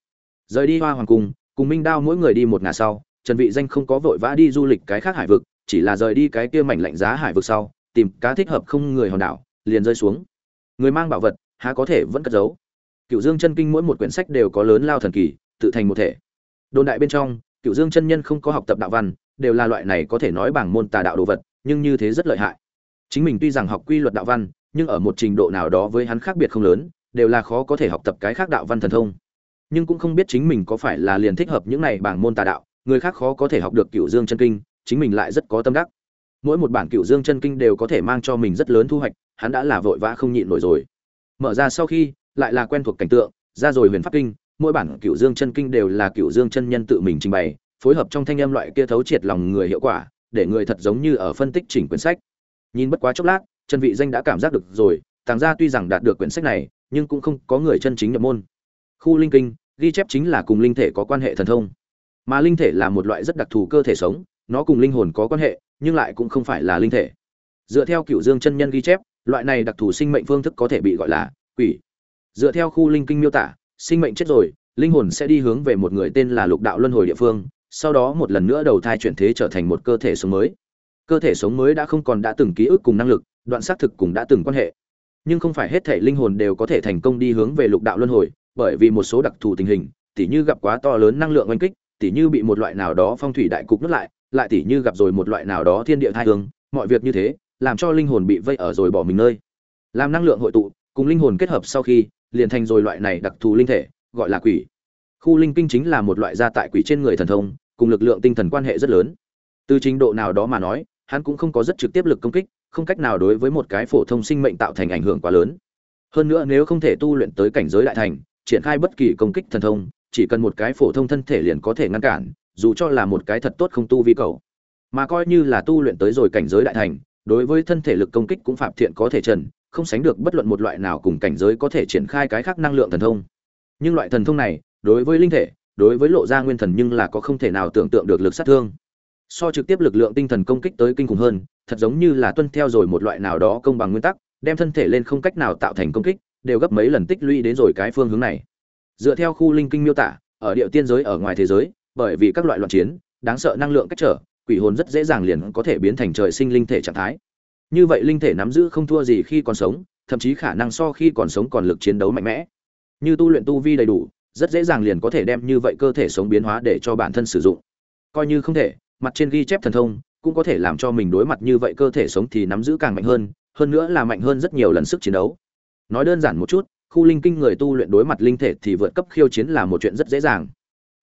Rời đi hoa hoàng cung, cùng minh đao mỗi người đi một ngả sau, trần vị danh không có vội vã đi du lịch cái khác hải vực, chỉ là rời đi cái kia mảnh lạnh giá hải vực sau, tìm cá thích hợp không người hòn đảo, liền rơi xuống. Người mang bảo vật, há có thể vẫn cất giấu. Cựu dương chân kinh mỗi một quyển sách đều có lớn lao thần kỳ, tự thành một thể đồn đại bên trong cựu dương chân nhân không có học tập đạo văn, đều là loại này có thể nói bảng môn tà đạo đồ vật, nhưng như thế rất lợi hại. Chính mình tuy rằng học quy luật đạo văn, nhưng ở một trình độ nào đó với hắn khác biệt không lớn, đều là khó có thể học tập cái khác đạo văn thần thông. Nhưng cũng không biết chính mình có phải là liền thích hợp những này bảng môn tà đạo, người khác khó có thể học được cựu dương chân kinh, chính mình lại rất có tâm đắc. Mỗi một bản cựu dương chân kinh đều có thể mang cho mình rất lớn thu hoạch, hắn đã là vội vã không nhịn nổi rồi. Mở ra sau khi, lại là quen thuộc cảnh tượng, ra rồi huyền pháp kinh mỗi bản cựu dương chân kinh đều là cựu dương chân nhân tự mình trình bày, phối hợp trong thanh âm loại kia thấu triệt lòng người hiệu quả, để người thật giống như ở phân tích chỉnh quyển sách. Nhìn bất quá chốc lát, trần vị danh đã cảm giác được rồi, tàng gia tuy rằng đạt được quyển sách này, nhưng cũng không có người chân chính nhập môn. Khu linh kinh, ghi chép chính là cùng linh thể có quan hệ thần thông. Mà linh thể là một loại rất đặc thù cơ thể sống, nó cùng linh hồn có quan hệ, nhưng lại cũng không phải là linh thể. Dựa theo cựu dương chân nhân ghi chép, loại này đặc thù sinh mệnh phương thức có thể bị gọi là quỷ. Dựa theo khu linh kinh miêu tả sinh mệnh chết rồi, linh hồn sẽ đi hướng về một người tên là lục đạo luân hồi địa phương, sau đó một lần nữa đầu thai chuyển thế trở thành một cơ thể sống mới. Cơ thể sống mới đã không còn đã từng ký ức cùng năng lực, đoạn xác thực cùng đã từng quan hệ. Nhưng không phải hết thể linh hồn đều có thể thành công đi hướng về lục đạo luân hồi, bởi vì một số đặc thù tình hình, tỉ như gặp quá to lớn năng lượng oanh kích, tỉ như bị một loại nào đó phong thủy đại cục nuốt lại lại tỉ như gặp rồi một loại nào đó thiên địa thai hướng mọi việc như thế, làm cho linh hồn bị vây ở rồi bỏ mình nơi. Làm năng lượng hội tụ, cùng linh hồn kết hợp sau khi liền thành rồi loại này đặc thù linh thể, gọi là quỷ. Khu linh kinh chính là một loại gia tại quỷ trên người thần thông, cùng lực lượng tinh thần quan hệ rất lớn. Từ trình độ nào đó mà nói, hắn cũng không có rất trực tiếp lực công kích, không cách nào đối với một cái phổ thông sinh mệnh tạo thành ảnh hưởng quá lớn. Hơn nữa nếu không thể tu luyện tới cảnh giới đại thành, triển khai bất kỳ công kích thần thông, chỉ cần một cái phổ thông thân thể liền có thể ngăn cản, dù cho là một cái thật tốt không tu vi cầu. Mà coi như là tu luyện tới rồi cảnh giới đại thành, đối với thân thể lực công kích cũng phạm thiện có thể trần không sánh được bất luận một loại nào cùng cảnh giới có thể triển khai cái khác năng lượng thần thông. Nhưng loại thần thông này, đối với linh thể, đối với lộ ra nguyên thần nhưng là có không thể nào tưởng tượng được lực sát thương. So trực tiếp lực lượng tinh thần công kích tới kinh khủng hơn, thật giống như là tuân theo rồi một loại nào đó công bằng nguyên tắc, đem thân thể lên không cách nào tạo thành công kích, đều gấp mấy lần tích lũy đến rồi cái phương hướng này. Dựa theo khu linh kinh miêu tả, ở địa tiên giới ở ngoài thế giới, bởi vì các loại loạn chiến, đáng sợ năng lượng cách trở, quỷ hồn rất dễ dàng liền có thể biến thành trời sinh linh thể trạng thái như vậy linh thể nắm giữ không thua gì khi còn sống, thậm chí khả năng so khi còn sống còn lực chiến đấu mạnh mẽ. Như tu luyện tu vi đầy đủ, rất dễ dàng liền có thể đem như vậy cơ thể sống biến hóa để cho bản thân sử dụng. Coi như không thể, mặt trên ghi chép thần thông, cũng có thể làm cho mình đối mặt như vậy cơ thể sống thì nắm giữ càng mạnh hơn hơn nữa là mạnh hơn rất nhiều lần sức chiến đấu. Nói đơn giản một chút, khu linh kinh người tu luyện đối mặt linh thể thì vượt cấp khiêu chiến là một chuyện rất dễ dàng.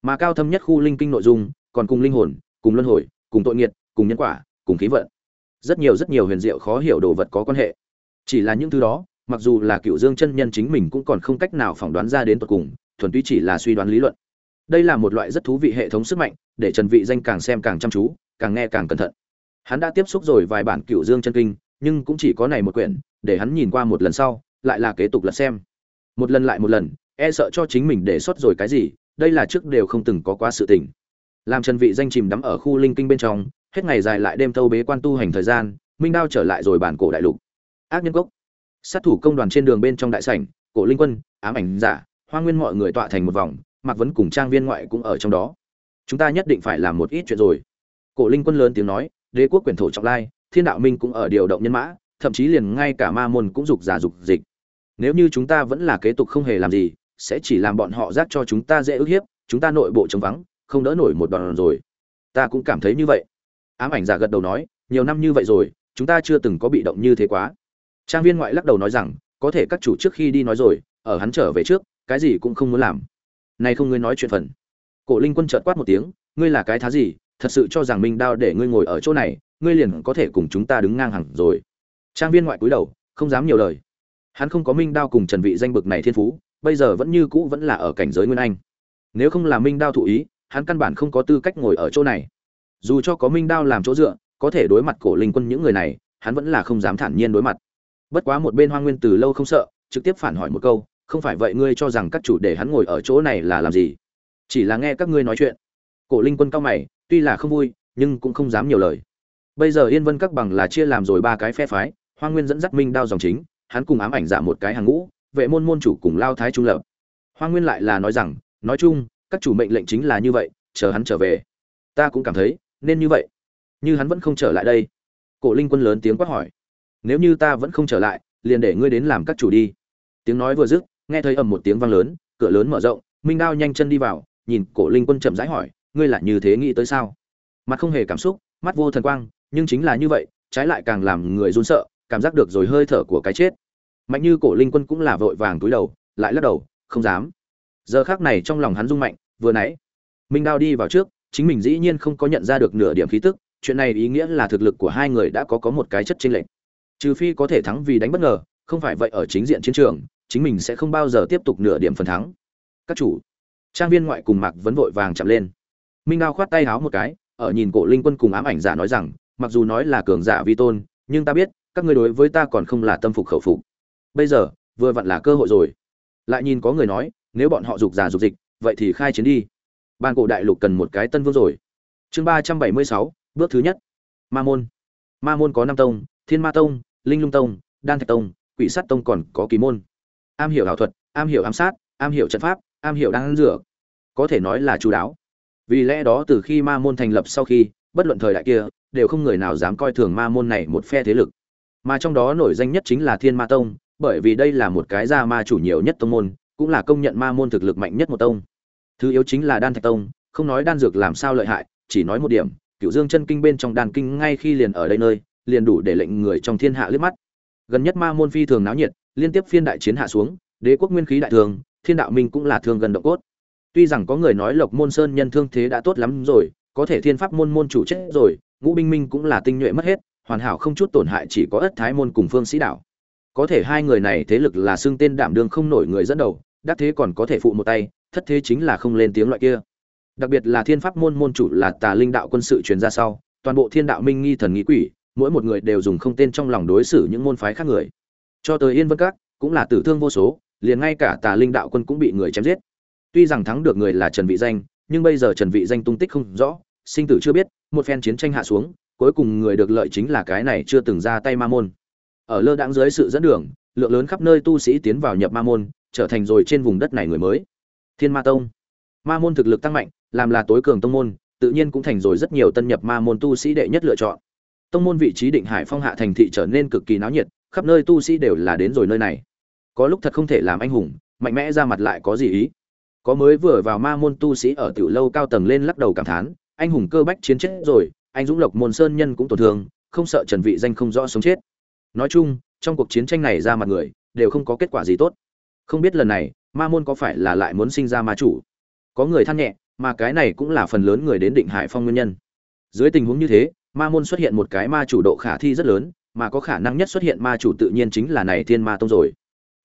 Mà cao thâm nhất khu linh kinh nội dung, còn cùng linh hồn, cùng luân hồi, cùng tội nghiệt, cùng nhân quả, cùng khí vận rất nhiều rất nhiều huyền diệu khó hiểu đồ vật có quan hệ. Chỉ là những thứ đó, mặc dù là cựu dương chân nhân chính mình cũng còn không cách nào phỏng đoán ra đến tột cùng, thuần túy chỉ là suy đoán lý luận. Đây là một loại rất thú vị hệ thống sức mạnh, để trần vị danh càng xem càng chăm chú, càng nghe càng cẩn thận. Hắn đã tiếp xúc rồi vài bản cựu dương chân kinh, nhưng cũng chỉ có này một quyển, để hắn nhìn qua một lần sau, lại là kế tục lật xem. Một lần lại một lần e sợ cho chính mình để sót rồi cái gì, đây là trước đều không từng có quá sự tình. Làm trần vị danh chìm đắm ở khu linh kinh bên trong hết ngày dài lại đêm thâu bế quan tu hành thời gian, minh đao trở lại rồi bản cổ đại lục. Ác nhân cốc. Sát thủ công đoàn trên đường bên trong đại sảnh, cổ linh quân, ám ảnh giả, hoa nguyên mọi người tọa thành một vòng, mạc vấn cùng trang viên ngoại cũng ở trong đó. Chúng ta nhất định phải làm một ít chuyện rồi. Cổ linh quân lớn tiếng nói, đế quốc quyền thổ trọng lai, thiên đạo minh cũng ở điều động nhân mã, thậm chí liền ngay cả ma môn cũng dục giả dục dịch. Nếu như chúng ta vẫn là kế tục không hề làm gì, sẽ chỉ làm bọn họ giác cho chúng ta dễ ức hiếp, chúng ta nội bộ trống vắng, không đỡ nổi một đòn rồi. Ta cũng cảm thấy như vậy ám ảnh giả gật đầu nói, nhiều năm như vậy rồi, chúng ta chưa từng có bị động như thế quá. Trang viên ngoại lắc đầu nói rằng, có thể các chủ trước khi đi nói rồi, ở hắn trở về trước, cái gì cũng không muốn làm. Này không ngươi nói chuyện phần. Cổ linh quân chợt quát một tiếng, ngươi là cái thá gì? Thật sự cho rằng minh đao để ngươi ngồi ở chỗ này, ngươi liền có thể cùng chúng ta đứng ngang hàng rồi. Trang viên ngoại cúi đầu, không dám nhiều lời. Hắn không có minh đao cùng trần vị danh bực này thiên phú, bây giờ vẫn như cũ vẫn là ở cảnh giới nguyên anh. Nếu không là minh đao thụ ý, hắn căn bản không có tư cách ngồi ở chỗ này dù cho có minh đao làm chỗ dựa, có thể đối mặt cổ linh quân những người này, hắn vẫn là không dám thản nhiên đối mặt. Bất quá một bên hoang nguyên từ lâu không sợ, trực tiếp phản hỏi một câu, không phải vậy ngươi cho rằng các chủ để hắn ngồi ở chỗ này là làm gì? Chỉ là nghe các ngươi nói chuyện. Cổ linh quân cao mày, tuy là không vui, nhưng cũng không dám nhiều lời. Bây giờ yên vân các bằng là chia làm rồi ba cái phe phái, hoang nguyên dẫn dắt minh đao dòng chính, hắn cùng ám ảnh giả một cái hàng ngũ, vệ môn môn chủ cùng lao thái trung lập. Hoang nguyên lại là nói rằng, nói chung, các chủ mệnh lệnh chính là như vậy, chờ hắn trở về. Ta cũng cảm thấy nên như vậy. Như hắn vẫn không trở lại đây. Cổ linh quân lớn tiếng quát hỏi. Nếu như ta vẫn không trở lại, liền để ngươi đến làm các chủ đi. Tiếng nói vừa dứt, nghe thấy ầm một tiếng vang lớn, cửa lớn mở rộng, minh đao nhanh chân đi vào, nhìn cổ linh quân chậm rãi hỏi, ngươi là như thế nghĩ tới sao? Mặt không hề cảm xúc, mắt vô thần quang, nhưng chính là như vậy, trái lại càng làm người run sợ, cảm giác được rồi hơi thở của cái chết. Mạnh như cổ linh quân cũng là vội vàng túi đầu, lại lắc đầu, không dám. Giờ khác này trong lòng hắn rung mạnh, vừa nãy, minh đao đi vào trước chính mình dĩ nhiên không có nhận ra được nửa điểm khí tức, chuyện này ý nghĩa là thực lực của hai người đã có có một cái chất chênh lệch. Trừ phi có thể thắng vì đánh bất ngờ, không phải vậy ở chính diện chiến trường, chính mình sẽ không bao giờ tiếp tục nửa điểm phần thắng. Các chủ, trang viên ngoại cùng mạc vấn vội vàng chạm lên. Minh đao khoát tay háo một cái, ở nhìn cổ linh quân cùng ám ảnh giả nói rằng, mặc dù nói là cường giả vi tôn, nhưng ta biết, các ngươi đối với ta còn không là tâm phục khẩu phục. Bây giờ, vừa vặn là cơ hội rồi. Lại nhìn có người nói, nếu bọn họ dục giả dục dịch, vậy thì khai chiến đi ban cổ đại lục cần một cái tân vương rồi. Chương ba trăm bảy mươi sáu, bước thứ nhất. Ma môn. Ma môn có năm tông, thiên ma tông, linh lung tông, đan thạch tông, quỷ sắt tông còn có kỳ môn. Am hiểu ảo thuật, am hiểu ám sát, am hiểu trận pháp, am hiểu đan dược có thể nói là chú đáo. Vì lẽ đó từ khi ma môn thành lập sau khi, bất luận thời đại kia, đều không người nào dám coi thường ma môn này một phe thế lực. Mà trong đó nổi danh nhất chính là thiên ma tông, bởi vì đây là một cái gia ma chủ nhiều nhất tông môn, cũng là công nhận ma môn thực lực mạnh nhất một tông thứ yếu chính là đan thạch tông, không nói đan dược làm sao lợi hại, chỉ nói một điểm cựu dương chân kinh bên trong đan kinh ngay khi liền ở đây nơi, liền đủ để lệnh người trong thiên hạ liếc mắt. Gần nhất ma môn phi thường náo nhiệt, liên tiếp phiên đại chiến hạ xuống, đế quốc nguyên khí đại thường, thiên đạo minh cũng là thương gần động cốt. Tuy rằng có người nói lộc môn sơn nhân thương thế đã tốt lắm rồi, có thể thiên pháp môn môn chủ chết rồi, ngũ binh minh cũng là tinh nhuệ mất hết, hoàn hảo không chút tổn hại chỉ có ất thái môn cùng phương sĩ đạo. Có thể hai người này thế lực là xưng tên đảm đương không nổi người dẫn đầu, đắc thế còn có thể phụ một tay thất thế chính là không lên tiếng loại kia. Đặc biệt là thiên pháp môn môn chủ là tà linh đạo quân sự truyền ra sau, toàn bộ thiên đạo minh nghi thần nghĩ quỷ, mỗi một người đều dùng không tên trong lòng đối xử những môn phái khác người. Cho tới yên vân các, cũng là tử thương vô số, liền ngay cả tà linh đạo quân cũng bị người chém giết. Tuy rằng thắng được người là trần vị danh, nhưng bây giờ trần vị danh tung tích không rõ, sinh tử chưa biết, một phen chiến tranh hạ xuống, cuối cùng người được lợi chính là cái này chưa từng ra tay ma môn. Ở lơ đãng dưới sự dẫn đường, lượng lớn khắp nơi tu sĩ tiến vào nhập ma môn, trở thành rồi trên vùng đất này người mới thiên ma tông. Ma môn thực lực tăng mạnh, làm là tối cường tông môn, tự nhiên cũng thành rồi rất nhiều tân nhập ma môn tu sĩ đệ nhất lựa chọn. Tông môn vị trí định hải phong hạ thành thị trở nên cực kỳ náo nhiệt, khắp nơi tu sĩ đều là đến rồi nơi này. Có lúc thật không thể làm anh hùng, mạnh mẽ ra mặt lại có gì ý. Có mới vừa vào ma môn tu sĩ ở tiểu lâu cao tầng lên lắc đầu cảm thán, anh hùng cơ bách chiến chết rồi, anh dũng lộc môn sơn nhân cũng tổn thương, không sợ trần vị danh không rõ sống chết. Nói chung, trong cuộc chiến tranh này ra mặt người, đều không có kết quả gì tốt. Không biết lần này ma môn có phải là lại muốn sinh ra ma chủ? Có người than nhẹ, mà cái này cũng là phần lớn người đến định hải phong nguyên nhân. Dưới tình huống như thế, ma môn xuất hiện một cái ma chủ độ khả thi rất lớn, mà có khả năng nhất xuất hiện ma chủ tự nhiên chính là này thiên ma tông rồi.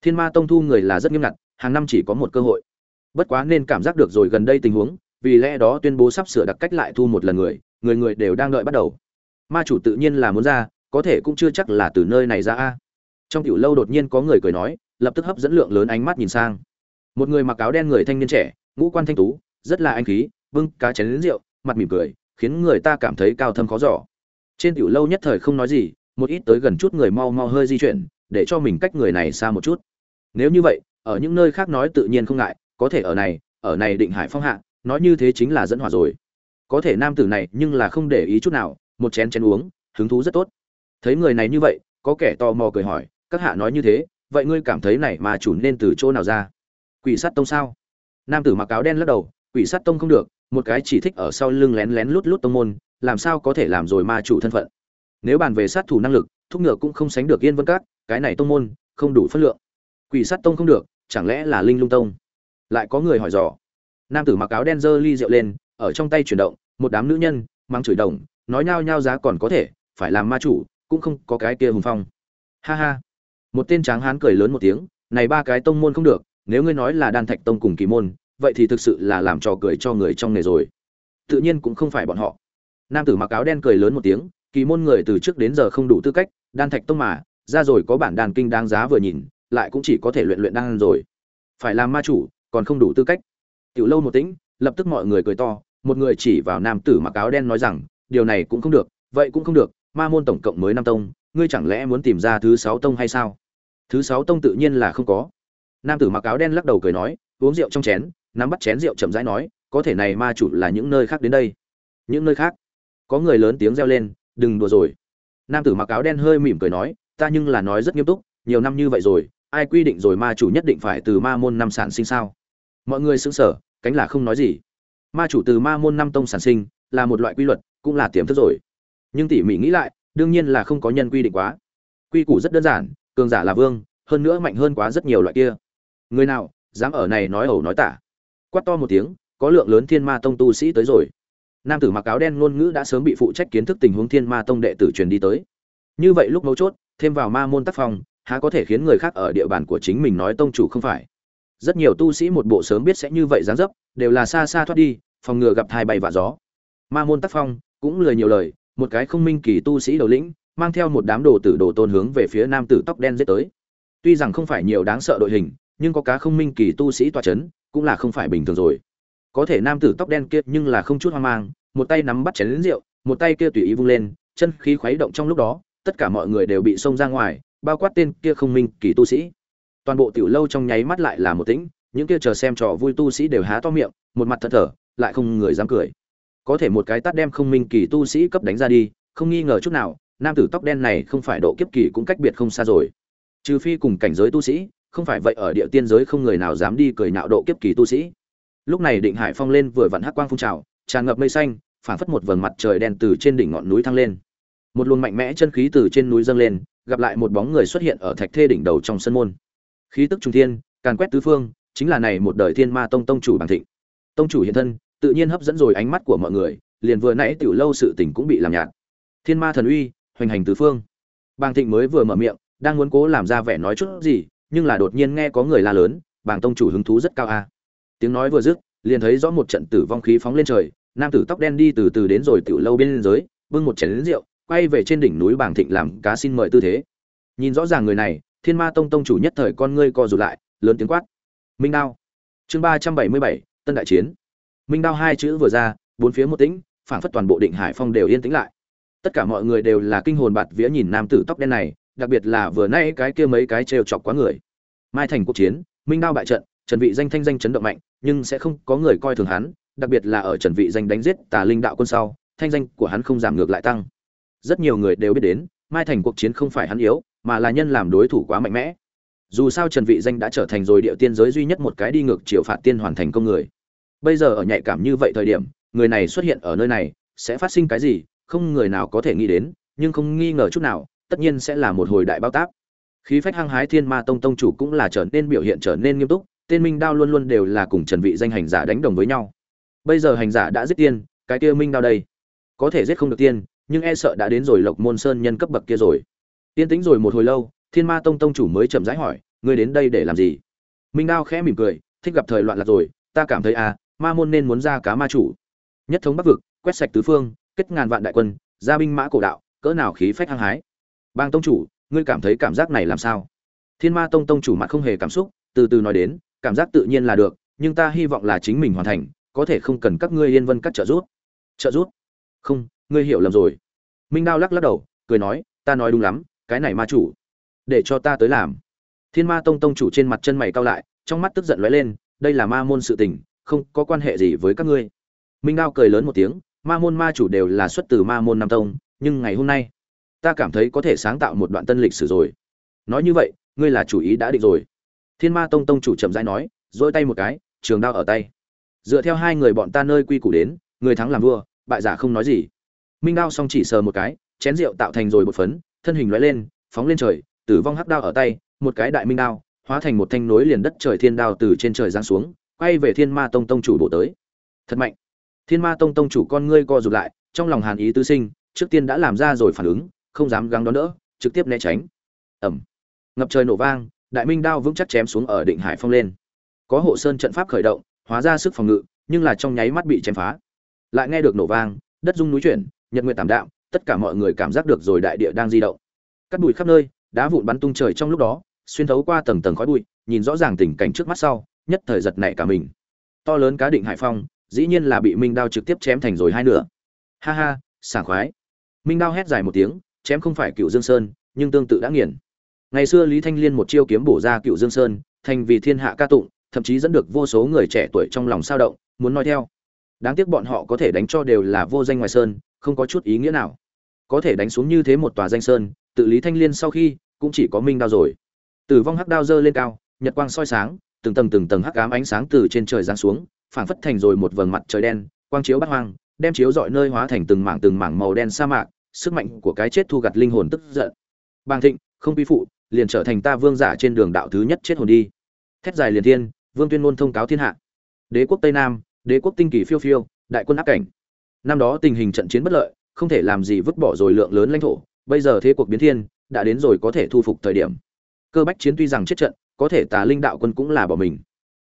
Thiên ma tông thu người là rất nghiêm ngặt, hàng năm chỉ có một cơ hội. Bất quá nên cảm giác được rồi gần đây tình huống, vì lẽ đó tuyên bố sắp sửa đặc cách lại thu một lần người người người đều đang đợi bắt đầu. Ma chủ tự nhiên là muốn ra, có thể cũng chưa chắc là từ nơi này ra a. Trong tiểu lâu đột nhiên có người cười nói, lập tức hấp dẫn lượng lớn ánh mắt nhìn sang một người mặc áo đen người thanh niên trẻ, ngũ quan thanh tú, rất là anh khí, bưng cá chén lính rượu, mặt mỉm cười, khiến người ta cảm thấy cao thâm khó giỏ trên tiểu lâu nhất thời không nói gì, một ít tới gần chút người mau mau hơi di chuyển, để cho mình cách người này xa một chút. Nếu như vậy, ở những nơi khác nói tự nhiên không ngại, có thể ở này ở này định hải phong hạ, nói như thế chính là dẫn hỏa rồi. Có thể nam tử này nhưng là không để ý chút nào, một chén chén uống, hứng thú rất tốt. Thấy người này như vậy, có kẻ tò mò cười hỏi, các hạ nói như thế, vậy ngươi cảm thấy này mà chủ nên từ chỗ nào ra? Quỷ sát tông sao? Nam tử mặc áo đen lắc đầu, quỷ sát tông không được, một cái chỉ thích ở sau lưng lén lén lút lút tông môn, làm sao có thể làm rồi ma chủ thân phận? Nếu bàn về sát thủ năng lực, thúc ngựa cũng không sánh được yên vân các, cái này tông môn, không đủ phân lượng. Quỷ sát tông không được, chẳng lẽ là linh lung tông? Lại có người hỏi dò. Nam tử mặc áo đen giơ ly rượu lên, ở trong tay chuyển động, một đám nữ nhân mang chửi đồng, nói nhao nhao giá còn có thể, phải làm ma chủ, cũng không có cái kia hùng phong. Ha ha. Một tên tráng hán cười lớn một tiếng, này ba cái tông môn không được nếu ngươi nói là đan thạch tông cùng kỳ môn, vậy thì thực sự là làm trò cười cho người trong nghề rồi. Tự nhiên cũng không phải bọn họ. Nam tử mặc áo đen cười lớn một tiếng, kỳ môn người từ trước đến giờ không đủ tư cách, đan thạch tông mà, ra rồi có bản đàn kinh đáng giá vừa nhìn, lại cũng chỉ có thể luyện luyện đan rồi. Phải làm ma chủ, còn không đủ tư cách. Tiểu lâu một tĩnh, lập tức mọi người cười to, một người chỉ vào nam tử mặc áo đen nói rằng, điều này cũng không được, vậy cũng không được, ma môn tổng cộng mới năm tông, ngươi chẳng lẽ muốn tìm ra thứ sáu tông hay sao? Thứ sáu tông tự nhiên là không có nam tử mặc áo đen lắc đầu cười nói, uống rượu trong chén, nắm bắt chén rượu chậm rãi nói, có thể này ma chủ là những nơi khác đến đây. Những nơi khác? Có người lớn tiếng reo lên, đừng đùa rồi. Nam tử mặc áo đen hơi mỉm cười nói, ta nhưng là nói rất nghiêm túc, nhiều năm như vậy rồi, ai quy định rồi ma chủ nhất định phải từ ma môn năm sản sinh sao? Mọi người xứng sở cánh là không nói gì. Ma chủ từ ma môn năm tông sản sinh, là một loại quy luật, cũng là tiềm thức rồi. Nhưng tỉ mỉ nghĩ lại, đương nhiên là không có nhân quy định quá. Quy củ rất đơn giản, cường giả là vương, hơn nữa mạnh hơn quá rất nhiều loại kia người nào, dám ở này nói ẩu nói tả. Quát to một tiếng, có lượng lớn thiên ma tông tu sĩ tới rồi. Nam tử mặc áo đen ngôn ngữ đã sớm bị phụ trách kiến thức tình huống thiên ma tông đệ tử truyền đi tới. Như vậy lúc mấu chốt, thêm vào ma môn tác phong, há có thể khiến người khác ở địa bàn của chính mình nói tông chủ không phải? Rất nhiều tu sĩ một bộ sớm biết sẽ như vậy dáng dấp, đều là xa xa thoát đi, phòng ngừa gặp thai bay vạ gió. Ma môn tác phong, cũng lời nhiều lời, một cái không minh kỳ tu sĩ đầu lĩnh, mang theo một đám đồ tử đồ tôn hướng về phía nam tử tóc đen giết tới. Tuy rằng không phải nhiều đáng sợ đội hình nhưng có cá không minh kỳ tu sĩ tọa chấn, cũng là không phải bình thường rồi. Có thể nam tử tóc đen kia nhưng là không chút hoang mang, một tay nắm bắt chén lớn rượu, một tay kia tùy ý vung lên, chân khí khuấy động trong lúc đó, tất cả mọi người đều bị xông ra ngoài, bao quát tên kia không minh kỳ tu sĩ. Toàn bộ tiểu lâu trong nháy mắt lại là một tĩnh, những kia chờ xem trò vui tu sĩ đều há to miệng, một mặt thật thở lại không người dám cười. Có thể một cái tát đem không minh kỳ tu sĩ cấp đánh ra đi, không nghi ngờ chút nào, nam tử tóc đen này không phải độ kiếp kỳ cũng cách biệt không xa rồi. Trừ phi cùng cảnh giới tu sĩ không phải vậy ở địa tiên giới không người nào dám đi cười nhạo độ kiếp kỳ tu sĩ. Lúc này định hải phong lên vừa vặn hắc quang phun trào, tràn ngập mây xanh phản phất một vầng mặt trời đen từ trên đỉnh ngọn núi thăng lên. Một luồng mạnh mẽ chân khí từ trên núi dâng lên, gặp lại một bóng người xuất hiện ở thạch thê đỉnh đầu trong sân môn. Khí tức trung thiên, càn quét tứ phương, chính là này một đời thiên ma tông tông chủ Bàng thịnh. Tông chủ hiện thân, tự nhiên hấp dẫn rồi ánh mắt của mọi người, liền vừa nãy tiểu lâu sự tình cũng bị làm nhạt. Thiên ma thần uy, hoành hành tứ phương. Bàng thịnh mới vừa mở miệng, đang muốn cố làm ra vẻ nói chút gì nhưng là đột nhiên nghe có người la lớn, bàng tông chủ hứng thú rất cao a. Tiếng nói vừa dứt, liền thấy rõ một trận tử vong khí phóng lên trời, nam tử tóc đen đi từ từ đến rồi tiểu lâu bên dưới, bưng một chén lính rượu, quay về trên đỉnh núi bàng thịnh làm cá xin mời tư thế. Nhìn rõ ràng người này, thiên ma tông tông chủ nhất thời con ngươi co rụt lại, lớn tiếng quát, minh đao. Chương ba trăm bảy mươi bảy, tân đại chiến. Minh đao hai chữ vừa ra, bốn phía một tĩnh, phảng phất toàn bộ định hải phong đều yên tĩnh lại. Tất cả mọi người đều là kinh hồn bạt vía nhìn nam tử tóc đen này đặc biệt là vừa nay cái kia mấy cái trêu chọc quá người. Mai thành cuộc chiến, minh đao bại trận, trần vị danh thanh danh chấn động mạnh, nhưng sẽ không có người coi thường hắn, đặc biệt là ở trần vị danh đánh giết tà linh đạo quân sau, thanh danh của hắn không giảm ngược lại tăng. Rất nhiều người đều biết đến, mai thành cuộc chiến không phải hắn yếu, mà là nhân làm đối thủ quá mạnh mẽ. Dù sao trần vị danh đã trở thành rồi địa tiên giới duy nhất một cái đi ngược chiều phạt tiên hoàn thành công người. Bây giờ ở nhạy cảm như vậy thời điểm, người này xuất hiện ở nơi này, sẽ phát sinh cái gì, không người nào có thể nghĩ đến, nhưng không nghi ngờ chút nào tất nhiên sẽ là một hồi đại bao tác khí phách hăng hái thiên ma tông tông chủ cũng là trở nên biểu hiện trở nên nghiêm túc, tên minh đao luôn luôn đều là cùng trần vị danh hành giả đánh đồng với nhau. Bây giờ hành giả đã giết tiên, cái kia minh đao đây, có thể giết không được tiên, nhưng e sợ đã đến rồi lộc môn sơn nhân cấp bậc kia rồi. Tiên tĩnh rồi một hồi lâu, thiên ma tông tông chủ mới chậm rãi hỏi, ngươi đến đây để làm gì? Minh đao khẽ mỉm cười, thích gặp thời loạn lạc rồi, ta cảm thấy à ma môn nên muốn ra cá ma chủ. Nhất thống bắc vực, quét sạch tứ phương, kết ngàn vạn đại quân, ra binh mã cổ đạo, cỡ nào khí phách hăng hái bang tông chủ, ngươi cảm thấy cảm giác này làm sao? Thiên ma tông tông chủ mặt không hề cảm xúc, từ từ nói đến, cảm giác tự nhiên là được, nhưng ta hy vọng là chính mình hoàn thành, có thể không cần các ngươi yên vân cắt trợ giúp. Trợ giúp? Không, ngươi hiểu lầm rồi. Minh đao lắc lắc đầu, cười nói, ta nói đúng lắm, cái này ma chủ, để cho ta tới làm. Thiên ma tông tông chủ trên mặt chân mày cao lại, trong mắt tức giận lóe lên, đây là ma môn sự tình, không có quan hệ gì với các ngươi. Minh đao cười lớn một tiếng, ma môn ma chủ đều là xuất từ ma môn nam tông, nhưng ngày hôm nay ta cảm thấy có thể sáng tạo một đoạn tân lịch sử rồi. Nói như vậy, ngươi là chủ ý đã định rồi. Thiên ma tông tông chủ chậm rãi nói, dỗi tay một cái, trường đao ở tay. Dựa theo hai người bọn ta nơi quy củ đến, người thắng làm vua, bại giả không nói gì. Minh đao xong chỉ sờ một cái, chén rượu tạo thành rồi một phấn, thân hình lóe lên, phóng lên trời, tử vong hắc đao ở tay, một cái đại minh đao, hóa thành một thanh nối liền đất trời thiên đao từ trên trời giáng xuống, quay về thiên ma tông tông chủ bộ tới. Thật mạnh. Thiên ma tông tông chủ con ngươi co rụt lại, trong lòng hàn ý tư sinh, trước tiên đã làm ra rồi phản ứng không dám gắng đón đỡ, trực tiếp né tránh. Ẩm ngập trời nổ vang, đại minh đao vững chắc chém xuống ở định hải phong lên. Có hộ sơn trận pháp khởi động, hóa ra sức phòng ngự, nhưng là trong nháy mắt bị chém phá. Lại nghe được nổ vang, đất rung núi chuyển, nhật nguyện tảm đạm, tất cả mọi người cảm giác được rồi đại địa đang di động. Cắt bụi khắp nơi, đá vụn bắn tung trời trong lúc đó, xuyên thấu qua tầng tầng khói bụi, nhìn rõ ràng tình cảnh trước mắt sau, nhất thời giật nảy cả mình. To lớn cá định hải phong, dĩ nhiên là bị minh đao trực tiếp chém thành rồi hai nửa. Ha ha, sảng khoái. Minh đao hét dài một tiếng chém không phải cựu dương sơn, nhưng tương tự đã nghiền. Ngày xưa lý thanh liên một chiêu kiếm bổ ra cựu dương sơn, thành vì thiên hạ ca tụng, thậm chí dẫn được vô số người trẻ tuổi trong lòng sao động, muốn nói theo. Đáng tiếc bọn họ có thể đánh cho đều là vô danh ngoài sơn, không có chút ý nghĩa nào. Có thể đánh xuống như thế một tòa danh sơn, tự lý thanh liên sau khi cũng chỉ có minh đao rồi. Tử vong hắc đao dơ lên cao, nhật quang soi sáng, từng tầng từng tầng hắc ám ánh sáng từ trên trời giáng xuống, phảng phất thành rồi một vầng mặt trời đen, quang chiếu bắt hoang, đem chiếu dọi nơi hóa thành từng mảng từng mảng màu đen sa mạc sức mạnh của cái chết thu gặt linh hồn tức giận. Bàng thịnh, không vi phụ, liền trở thành ta vương giả trên đường đạo thứ nhất chết hồn đi. Thét dài liền thiên, vương tuyên ngôn thông cáo thiên hạ. Đế quốc tây nam, đế quốc tinh kỳ phiêu phiêu, đại quân áp cảnh. Năm đó tình hình trận chiến bất lợi, không thể làm gì vứt bỏ rồi lượng lớn lãnh thổ. Bây giờ thế cuộc biến thiên, đã đến rồi có thể thu phục thời điểm. Cơ bách chiến tuy rằng chết trận, có thể tà linh đạo quân cũng là bỏ mình.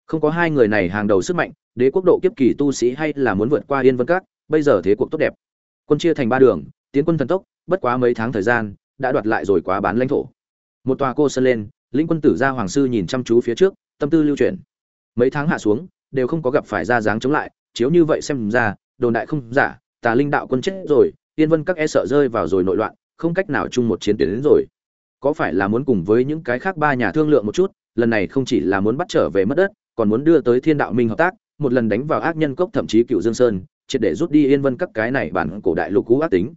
Không có hai người này hàng đầu sức mạnh, đế quốc độ kiếp kỳ tu sĩ hay là muốn vượt qua yên vân các, bây giờ thế cuộc tốt đẹp. Quân chia thành ba đường tiến quân thần tốc, bất quá mấy tháng thời gian, đã đoạt lại rồi quá bán lãnh thổ. Một tòa cô sơn lên, lĩnh quân tử gia hoàng sư nhìn chăm chú phía trước, tâm tư lưu chuyển. Mấy tháng hạ xuống, đều không có gặp phải ra dáng chống lại, chiếu như vậy xem ra, đồn đại không giả, tà linh đạo quân chết rồi, yên vân các e sợ rơi vào rồi nội loạn, không cách nào chung một chiến tuyến đến rồi. Có phải là muốn cùng với những cái khác ba nhà thương lượng một chút, lần này không chỉ là muốn bắt trở về mất đất, còn muốn đưa tới thiên đạo minh hợp tác, một lần đánh vào ác nhân cốc thậm chí cựu dương sơn, triệt để rút đi yên vân các cái này bản cổ đại lục cũ ác tính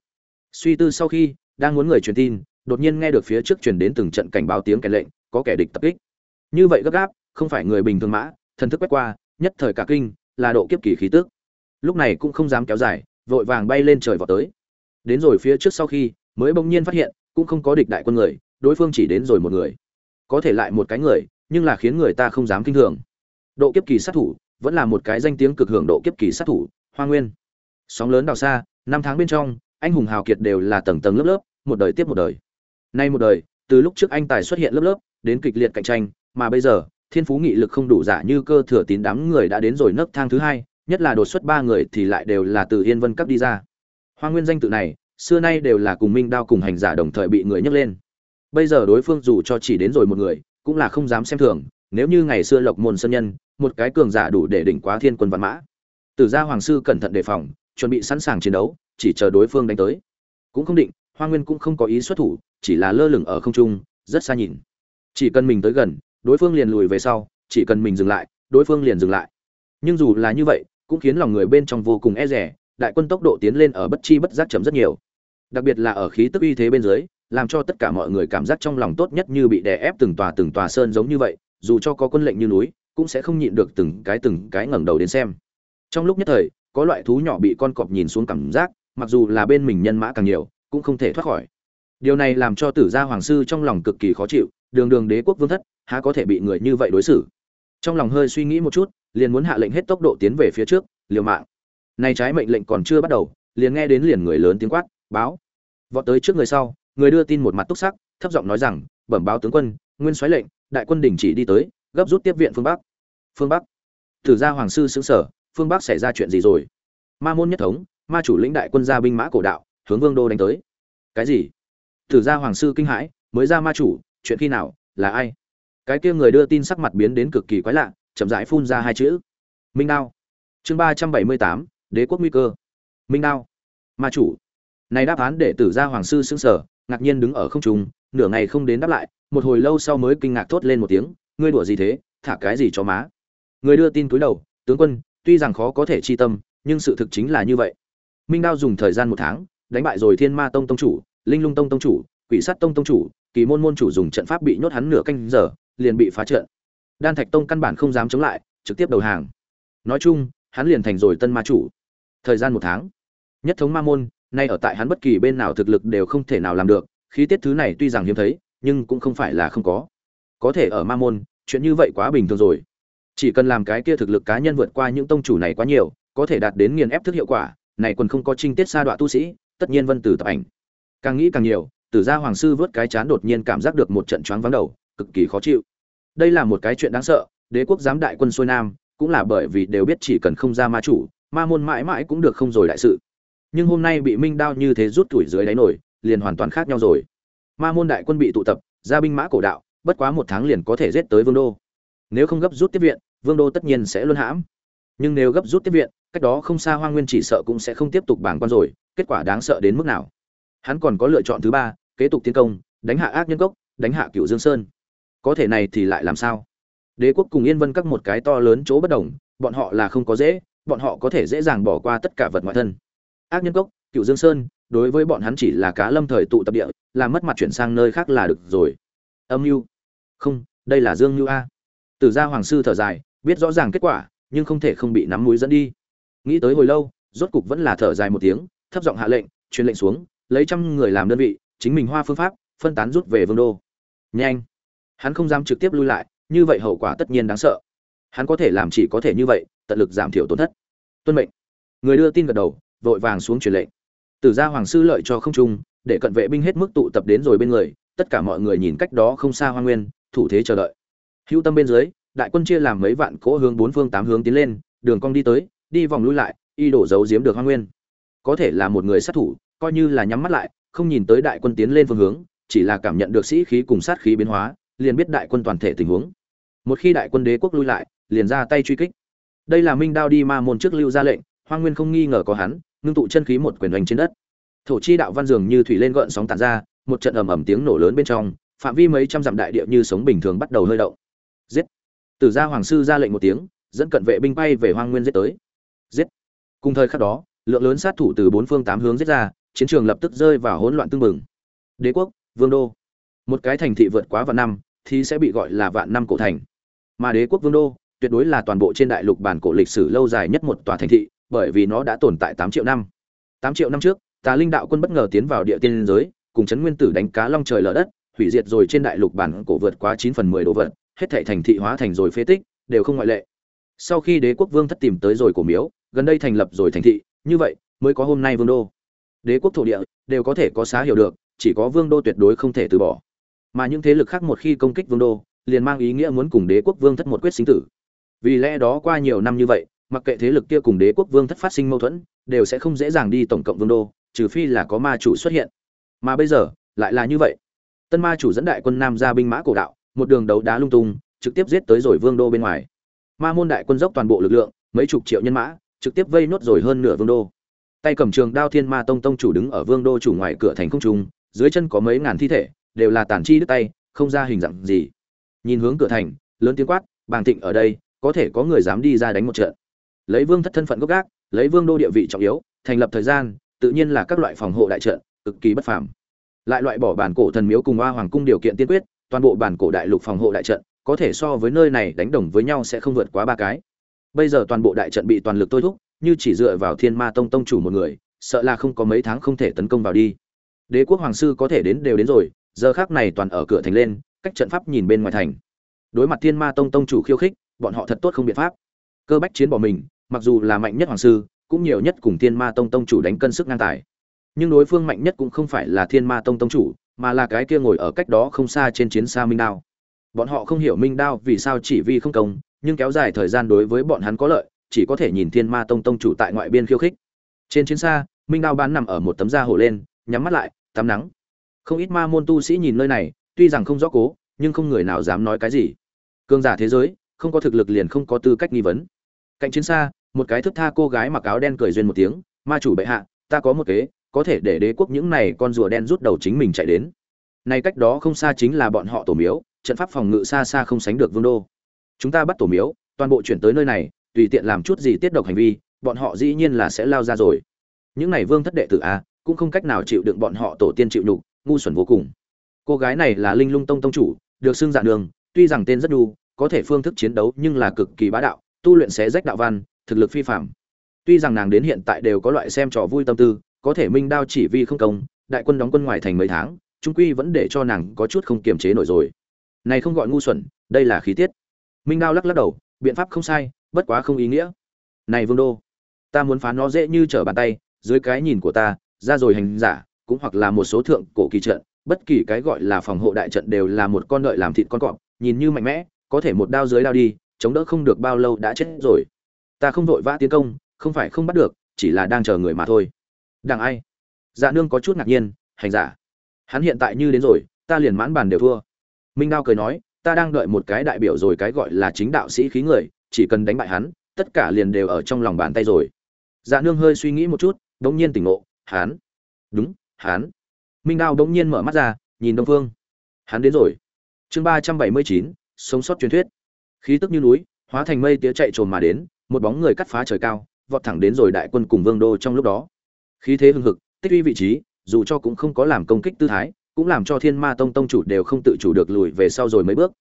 suy tư sau khi, đang muốn người truyền tin, đột nhiên nghe được phía trước truyền đến từng trận cảnh báo tiếng kèn lệnh, có kẻ địch tập kích. Như vậy gấp gáp, không phải người bình thường mã, thần thức quét qua, nhất thời cả kinh, là độ kiếp kỳ khí tức. Lúc này cũng không dám kéo dài, vội vàng bay lên trời vào tới. Đến rồi phía trước sau khi, mới bỗng nhiên phát hiện, cũng không có địch đại quân người, đối phương chỉ đến rồi một người. Có thể lại một cái người, nhưng là khiến người ta không dám kinh thường. Độ kiếp kỳ sát thủ, vẫn là một cái danh tiếng cực hưởng độ kiếp kỳ sát thủ, hoa nguyên. Sóng lớn đào xa, năm tháng bên trong anh hùng hào kiệt đều là tầng tầng lớp lớp, một đời tiếp một đời. Nay một đời, từ lúc trước anh tài xuất hiện lớp lớp, đến kịch liệt cạnh tranh, mà bây giờ, thiên phú nghị lực không đủ giả như cơ thừa tín đám người đã đến rồi nấc thang thứ hai, nhất là đột xuất ba người thì lại đều là từ yên vân cấp đi ra. Hoa nguyên danh tự này, xưa nay đều là cùng minh đao cùng hành giả đồng thời bị người nhấc lên. Bây giờ đối phương dù cho chỉ đến rồi một người, cũng là không dám xem thường, nếu như ngày xưa lộc môn Sơn nhân, một cái cường giả đủ để đỉnh quá thiên quân Vạn mã. Tử gia hoàng sư cẩn thận đề phòng, chuẩn bị sẵn sàng chiến đấu chỉ chờ đối phương đánh tới. Cũng không định, hoa nguyên cũng không có ý xuất thủ, chỉ là lơ lửng ở không trung, rất xa nhìn. Chỉ cần mình tới gần, đối phương liền lùi về sau, chỉ cần mình dừng lại, đối phương liền dừng lại. Nhưng dù là như vậy, cũng khiến lòng người bên trong vô cùng e rẻ đại quân tốc độ tiến lên ở bất chi bất giác chậm rất nhiều. Đặc biệt là ở khí tức uy thế bên dưới, làm cho tất cả mọi người cảm giác trong lòng tốt nhất như bị đè ép từng tòa từng tòa sơn giống như vậy, dù cho có quân lệnh như núi, cũng sẽ không nhịn được từng cái từng cái ngẩng đầu đến xem. Trong lúc nhất thời, có loại thú nhỏ bị con cọp nhìn xuống cảm giác mặc dù là bên mình nhân mã càng nhiều, cũng không thể thoát khỏi. Điều này làm cho tử gia hoàng sư trong lòng cực kỳ khó chịu, đường đường đế quốc vương thất, há có thể bị người như vậy đối xử? Trong lòng hơi suy nghĩ một chút, liền muốn hạ lệnh hết tốc độ tiến về phía trước, liều mạng. Này trái mệnh lệnh còn chưa bắt đầu, liền nghe đến liền người lớn tiếng quát, báo. Vọt tới trước người sau, người đưa tin một mặt túc sắc, thấp giọng nói rằng, bẩm báo tướng quân, nguyên soái lệnh, đại quân đình chỉ đi tới, gấp rút tiếp viện phương bắc. Phương bắc. Tử gia hoàng sư xứng sở phương bắc xảy ra chuyện gì rồi? Ma môn nhất thống ma chủ lĩnh đại quân gia binh mã cổ đạo hướng vương đô đánh tới. Cái gì? Tử gia hoàng sư kinh hãi mới ra ma chủ chuyện khi nào là ai? Cái kia người đưa tin sắc mặt biến đến cực kỳ quái lạ chậm rãi phun ra hai chữ. Minh đao. Chương ba trăm bảy mươi tám đế quốc nguy cơ. Minh đao. Ma chủ. Này đáp án để tử gia hoàng sư sững sở, ngạc nhiên đứng ở không trung nửa ngày không đến đáp lại một hồi lâu sau mới kinh ngạc thốt lên một tiếng ngươi đùa gì thế? Thả cái gì cho má? Người đưa tin cúi đầu tướng quân tuy rằng khó có thể chi tâm nhưng sự thực chính là như vậy minh đao dùng thời gian một tháng, đánh bại rồi thiên ma tông tông chủ, linh lung tông tông chủ, quỷ sát tông tông chủ, kỳ môn môn chủ dùng trận pháp bị nhốt hắn nửa canh giờ, liền bị phá trận. Đan thạch tông căn bản không dám chống lại, trực tiếp đầu hàng. Nói chung, hắn liền thành rồi tân ma chủ. Thời gian một tháng. Nhất thống ma môn, nay ở tại hắn bất kỳ bên nào thực lực đều không thể nào làm được, khí tiết thứ này tuy rằng hiếm thấy, nhưng cũng không phải là không có. Có thể ở ma môn, chuyện như vậy quá bình thường rồi. Chỉ cần làm cái kia thực lực cá nhân vượt qua những tông chủ này quá nhiều, có thể đạt đến nghiền ép thức hiệu quả này quần không có trinh tiết sa đọa tu sĩ, tất nhiên vân tử tập ảnh. Càng nghĩ càng nhiều, tử gia hoàng sư vớt cái chán đột nhiên cảm giác được một trận choáng vắng đầu, cực kỳ khó chịu. Đây là một cái chuyện đáng sợ, đế quốc giám đại quân xuôi nam, cũng là bởi vì đều biết chỉ cần không ra ma chủ, ma môn mãi mãi cũng được không rồi đại sự. Nhưng hôm nay bị minh đao như thế rút tuổi dưới đáy nổi, liền hoàn toàn khác nhau rồi. Ma môn đại quân bị tụ tập, ra binh mã cổ đạo, bất quá một tháng liền có thể giết tới vương đô. Nếu không gấp rút tiếp viện, vương đô tất nhiên sẽ luôn hãm nhưng nếu gấp rút tiếp viện, cách đó không xa hoa nguyên chỉ sợ cũng sẽ không tiếp tục bảng quan rồi, kết quả đáng sợ đến mức nào? Hắn còn có lựa chọn thứ ba, kế tục tiến công, đánh hạ ác nhân cốc, đánh hạ cựu dương sơn. Có thể này thì lại làm sao? Đế quốc cùng yên vân các một cái to lớn chỗ bất đồng, bọn họ là không có dễ, bọn họ có thể dễ dàng bỏ qua tất cả vật ngoại thân. Ác nhân cốc cựu dương sơn, đối với bọn hắn chỉ là cá lâm thời tụ tập địa làm mất mặt chuyển sang nơi khác là được rồi. Âm mưu không, đây là dương mưu a. Từ gia hoàng sư thở dài, biết rõ ràng kết quả nhưng không thể không bị nắm mũi dẫn đi. Nghĩ tới hồi lâu, rốt cục vẫn là thở dài một tiếng, thấp giọng hạ lệnh, truyền lệnh xuống, lấy trăm người làm đơn vị, chính mình hoa phương pháp, phân tán rút về vương đô. Nhanh! Hắn không dám trực tiếp lui lại, như vậy hậu quả tất nhiên đáng sợ. Hắn có thể làm chỉ có thể như vậy, tận lực giảm thiểu tổn thất. Tuân mệnh. Người đưa tin gật đầu, vội vàng xuống truyền lệnh. Tử gia hoàng sư lợi cho không trung, để cận vệ binh hết mức tụ tập đến rồi bên người, tất cả mọi người nhìn cách đó không xa hoa nguyên, thủ thế chờ đợi. Hữu tâm bên dưới đại quân chia làm mấy vạn cỗ hướng bốn phương tám hướng tiến lên, đường cong đi tới, đi vòng lui lại, y đổ giấu giếm được hoa nguyên. Có thể là một người sát thủ, coi như là nhắm mắt lại, không nhìn tới đại quân tiến lên phương hướng, chỉ là cảm nhận được sĩ khí cùng sát khí biến hóa, liền biết đại quân toàn thể tình huống. Một khi đại quân đế quốc lui lại, liền ra tay truy kích. Đây là minh đao đi ma môn trước lưu ra lệnh hoa nguyên không nghi ngờ có hắn, ngưng tụ chân khí một quyền hoành trên đất. Thổ chi đạo văn dường như thủy lên gợn sóng tàn ra, một trận ầm ầm tiếng nổ lớn bên trong, phạm vi mấy trăm dặm đại địa như sống bình thường bắt đầu hơi động. Giết! Tử gia hoàng sư ra lệnh một tiếng, dẫn cận vệ binh bay về hoang nguyên giết tới. Giết! Cùng thời khắc đó, lượng lớn sát thủ từ bốn phương tám hướng giết ra, chiến trường lập tức rơi vào hỗn loạn tương mừng đế quốc, vương đô. Một cái thành thị vượt quá vạn năm, thì sẽ bị gọi là vạn năm cổ thành. Mà đế quốc vương đô, tuyệt đối là toàn bộ trên đại lục bản cổ lịch sử lâu dài nhất một tòa thành thị, bởi vì nó đã tồn tại tám triệu năm. Tám triệu năm trước, tà linh đạo quân bất ngờ tiến vào địa tiên giới, cùng chấn nguyên tử đánh cá long trời lở đất, hủy diệt rồi trên đại lục bản cổ vượt quá chín phần mười đồ vật hết thảy thành thị hóa thành rồi phế tích, đều không ngoại lệ. Sau khi đế quốc vương thất tìm tới rồi cổ miếu, gần đây thành lập rồi thành thị, như vậy mới có hôm nay vương đô. Đế quốc thổ địa đều có thể có xá hiểu được, chỉ có vương đô tuyệt đối không thể từ bỏ. Mà những thế lực khác một khi công kích vương đô, liền mang ý nghĩa muốn cùng đế quốc vương thất một quyết sinh tử. Vì lẽ đó qua nhiều năm như vậy, mặc kệ thế lực kia cùng đế quốc vương thất phát sinh mâu thuẫn, đều sẽ không dễ dàng đi tổng cộng vương đô, trừ phi là có ma chủ xuất hiện. Mà bây giờ, lại là như vậy. Tân ma chủ dẫn đại quân nam ra binh mã cổ đạo một đường đấu đá lung tung, trực tiếp giết tới rồi vương đô bên ngoài. Ma môn đại quân dốc toàn bộ lực lượng, mấy chục triệu nhân mã, trực tiếp vây nốt rồi hơn nửa vương đô. Tay cầm trường đao thiên ma tông tông chủ đứng ở vương đô chủ ngoài cửa thành không trung, dưới chân có mấy ngàn thi thể, đều là tàn chi đứt tay, không ra hình dạng gì. Nhìn hướng cửa thành, lớn tiếng quát, bàng thịnh ở đây, có thể có người dám đi ra đánh một trận. Lấy vương thất thân phận gốc gác, lấy vương đô địa vị trọng yếu, thành lập thời gian, tự nhiên là các loại phòng hộ đại trận, cực kỳ bất phàm. Lại loại bỏ bản cổ thần miếu cùng oa hoàng cung điều kiện tiên quyết toàn bộ bản cổ đại lục phòng hộ đại trận, có thể so với nơi này đánh đồng với nhau sẽ không vượt quá ba cái. Bây giờ toàn bộ đại trận bị toàn lực tôi thúc, như chỉ dựa vào thiên ma tông tông chủ một người, sợ là không có mấy tháng không thể tấn công vào đi. Đế quốc hoàng sư có thể đến đều đến rồi, giờ khác này toàn ở cửa thành lên, cách trận pháp nhìn bên ngoài thành. Đối mặt thiên ma tông tông chủ khiêu khích, bọn họ thật tốt không biện pháp. Cơ bách chiến bỏ mình, mặc dù là mạnh nhất hoàng sư, cũng nhiều nhất cùng thiên ma tông tông chủ đánh cân sức ngang tài. Nhưng đối phương mạnh nhất cũng không phải là thiên ma tông tông chủ mà là cái kia ngồi ở cách đó không xa trên chiến xa minh đao. Bọn họ không hiểu minh đao vì sao chỉ vì không công, nhưng kéo dài thời gian đối với bọn hắn có lợi, chỉ có thể nhìn thiên ma tông tông chủ tại ngoại biên khiêu khích. Trên chiến xa, minh đao bán nằm ở một tấm da hổ lên, nhắm mắt lại, tắm nắng. Không ít ma môn tu sĩ nhìn nơi này, tuy rằng không rõ cố, nhưng không người nào dám nói cái gì. Cương giả thế giới, không có thực lực liền không có tư cách nghi vấn. Cạnh chiến xa, một cái thức tha cô gái mặc áo đen cười duyên một tiếng, ma chủ bệ hạ, ta có một kế có thể để đế quốc những này con rùa đen rút đầu chính mình chạy đến. Này cách đó không xa chính là bọn họ tổ miếu, trận pháp phòng ngự xa xa không sánh được vương đô. Chúng ta bắt tổ miếu, toàn bộ chuyển tới nơi này, tùy tiện làm chút gì tiết độc hành vi, bọn họ dĩ nhiên là sẽ lao ra rồi. Những này vương thất đệ tử a cũng không cách nào chịu đựng bọn họ tổ tiên chịu nhục, ngu xuẩn vô cùng. Cô gái này là linh lung tông tông chủ, được xưng dạ đường, tuy rằng tên rất đu, có thể phương thức chiến đấu nhưng là cực kỳ bá đạo, tu luyện xé rách đạo văn, thực lực phi phạm tuy rằng nàng đến hiện tại đều có loại xem trò vui tâm tư có thể minh đao chỉ vi không công, đại quân đóng quân ngoài thành mấy tháng, trung quy vẫn để cho nàng có chút không kiềm chế nổi rồi. Này không gọi ngu xuẩn, đây là khí tiết. Minh đao lắc lắc đầu, biện pháp không sai, bất quá không ý nghĩa. Này vương đô, ta muốn phá nó dễ như trở bàn tay, dưới cái nhìn của ta, ra rồi hành giả, cũng hoặc là một số thượng cổ kỳ trận, bất kỳ cái gọi là phòng hộ đại trận đều là một con đợi làm thịt con cọp, nhìn như mạnh mẽ, có thể một đao dưới đao đi, chống đỡ không được bao lâu đã chết rồi. Ta không vội vã tiến công, không phải không bắt được, chỉ là đang chờ người mà thôi đằng ai? Dạ nương có chút ngạc nhiên, hành giả. Hắn hiện tại như đến rồi, ta liền mãn bàn đều thua. Minh đao cười nói, ta đang đợi một cái đại biểu rồi cái gọi là chính đạo sĩ khí người, chỉ cần đánh bại hắn, tất cả liền đều ở trong lòng bàn tay rồi. Dạ nương hơi suy nghĩ một chút đ ỗ n g nhiên tỉnh ngộ, hắn. Đúng, hắn. Minh đao đ ỗ n g nhiên mở mắt ra, nhìn đông phương. Hắn đến rồi. Chương ba trăm bảy mươi chín, sống sót truyền thuyết. Khí tức như núi, hóa thành mây tía chạy trồn mà đến, một bóng người cắt phá trời cao, vọt thẳng đến rồi đại quân cùng vương đô trong lúc đó khí thế hưng hực, tích uy vị trí, dù cho cũng không có làm công kích tư thái, cũng làm cho thiên ma tông tông chủ đều không tự chủ được lùi về sau rồi mấy bước.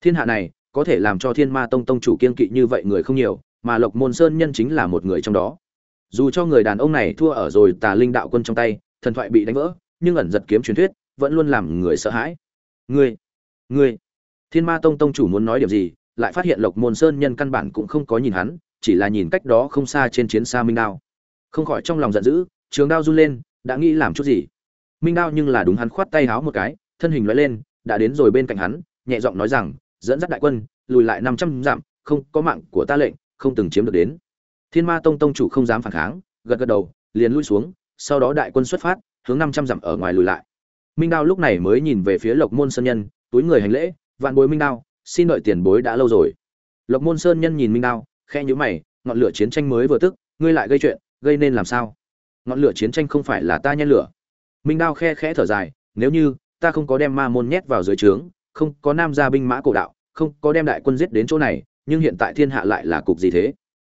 Thiên hạ này, có thể làm cho thiên ma tông tông chủ kiên kỵ như vậy người không nhiều, mà lộc môn sơn nhân chính là một người trong đó. Dù cho người đàn ông này thua ở rồi tà linh đạo quân trong tay, thần thoại bị đánh vỡ, nhưng ẩn giật kiếm truyền thuyết, vẫn luôn làm người sợ hãi. Ngươi ngươi, thiên ma tông tông chủ muốn nói điểm gì, lại phát hiện lộc môn sơn nhân căn bản cũng không có nhìn hắn, chỉ là nhìn cách đó không xa trên chiến xa minh đao. Không khỏi trong lòng giận dữ trường đao run lên, đã nghĩ làm chút gì. Minh đao nhưng là đúng hắn khoát tay háo một cái, thân hình loại lên, đã đến rồi bên cạnh hắn, nhẹ giọng nói rằng, dẫn dắt đại quân, lùi lại năm trăm dặm, không có mạng của ta lệnh, không từng chiếm được đến. Thiên ma tông tông chủ không dám phản kháng, gật gật đầu, liền lui xuống, sau đó đại quân xuất phát, hướng năm trăm dặm ở ngoài lùi lại. Minh đao lúc này mới nhìn về phía lộc môn sơn nhân, túi người hành lễ, vạn bối minh đao, xin đợi tiền bối đã lâu rồi. Lộc môn sơn nhân nhìn minh đao khe nhữ mày, ngọn lửa chiến tranh mới vừa tức, ngươi lại gây chuyện, gây nên làm sao? Ngọn lửa chiến tranh không phải là ta nhen lửa. Minh đao khe khẽ thở dài, nếu như ta không có đem ma môn nhét vào dưới trướng, không có nam gia binh mã cổ đạo, không có đem đại quân giết đến chỗ này, nhưng hiện tại thiên hạ lại là cục gì thế?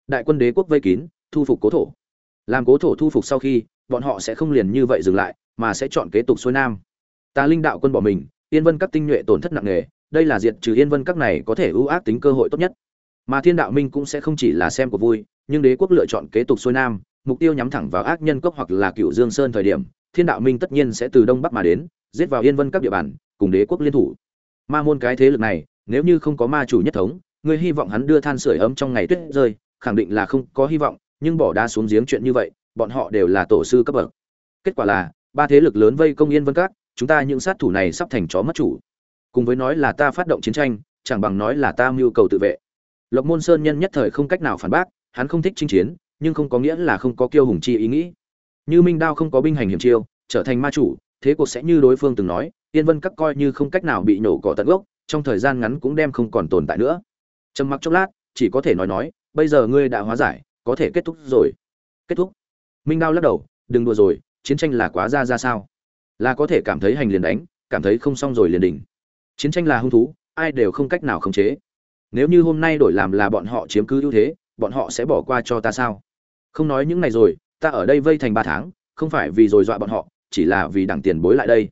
Đại quân đế quốc vây kín, thu phục cố thổ. Làm cố thổ thu phục sau khi, bọn họ sẽ không liền như vậy dừng lại, mà sẽ chọn kế tục xuôi nam. Ta linh đạo quân bỏ mình, yên vân các tinh nhuệ tổn thất nặng nề, đây là diệt trừ yên vân các này có thể ưu ác tính cơ hội tốt nhất. Mà thiên đạo minh cũng sẽ không chỉ là xem của vui, nhưng đế quốc lựa chọn kế tục xuôi nam mục tiêu nhắm thẳng vào ác nhân cốc hoặc là cựu dương sơn thời điểm, thiên đạo minh tất nhiên sẽ từ đông bắc mà đến, giết vào yên vân các địa bàn, cùng đế quốc liên thủ. Ma môn cái thế lực này, nếu như không có ma chủ nhất thống, người hy vọng hắn đưa than sửa ấm trong ngày tuyết rơi, khẳng định là không có hy vọng, nhưng bỏ đá xuống giếng chuyện như vậy, bọn họ đều là tổ sư cấp bậc. Kết quả là, ba thế lực lớn vây công yên vân các, chúng ta những sát thủ này sắp thành chó mất chủ. Cùng với nói là ta phát động chiến tranh, chẳng bằng nói là ta mưu cầu tự vệ. Lộc môn sơn nhân nhất thời không cách nào phản bác, hắn không thích chinh chiến nhưng không có nghĩa là không có kiêu hùng chi ý nghĩ. Như minh đao không có binh hành hiểm chiêu, trở thành ma chủ, thế cuộc sẽ như đối phương từng nói, yên vân các coi như không cách nào bị nổ cỏ tận gốc, trong thời gian ngắn cũng đem không còn tồn tại nữa. Trầm mặc chốc lát, chỉ có thể nói nói, bây giờ ngươi đã hóa giải, có thể kết thúc rồi. Kết thúc. Minh đao lắc đầu, đừng đùa rồi, chiến tranh là quá ra ra sao? Là có thể cảm thấy hành liền đánh, cảm thấy không xong rồi liền đỉnh. Chiến tranh là hung thú, ai đều không cách nào khống chế. Nếu như hôm nay đổi làm là bọn họ chiếm cứ ưu thế, bọn họ sẽ bỏ qua cho ta sao? Không nói những này rồi, ta ở đây vây thành ba tháng, không phải vì rồi dọa bọn họ, chỉ là vì đặng tiền bối lại đây.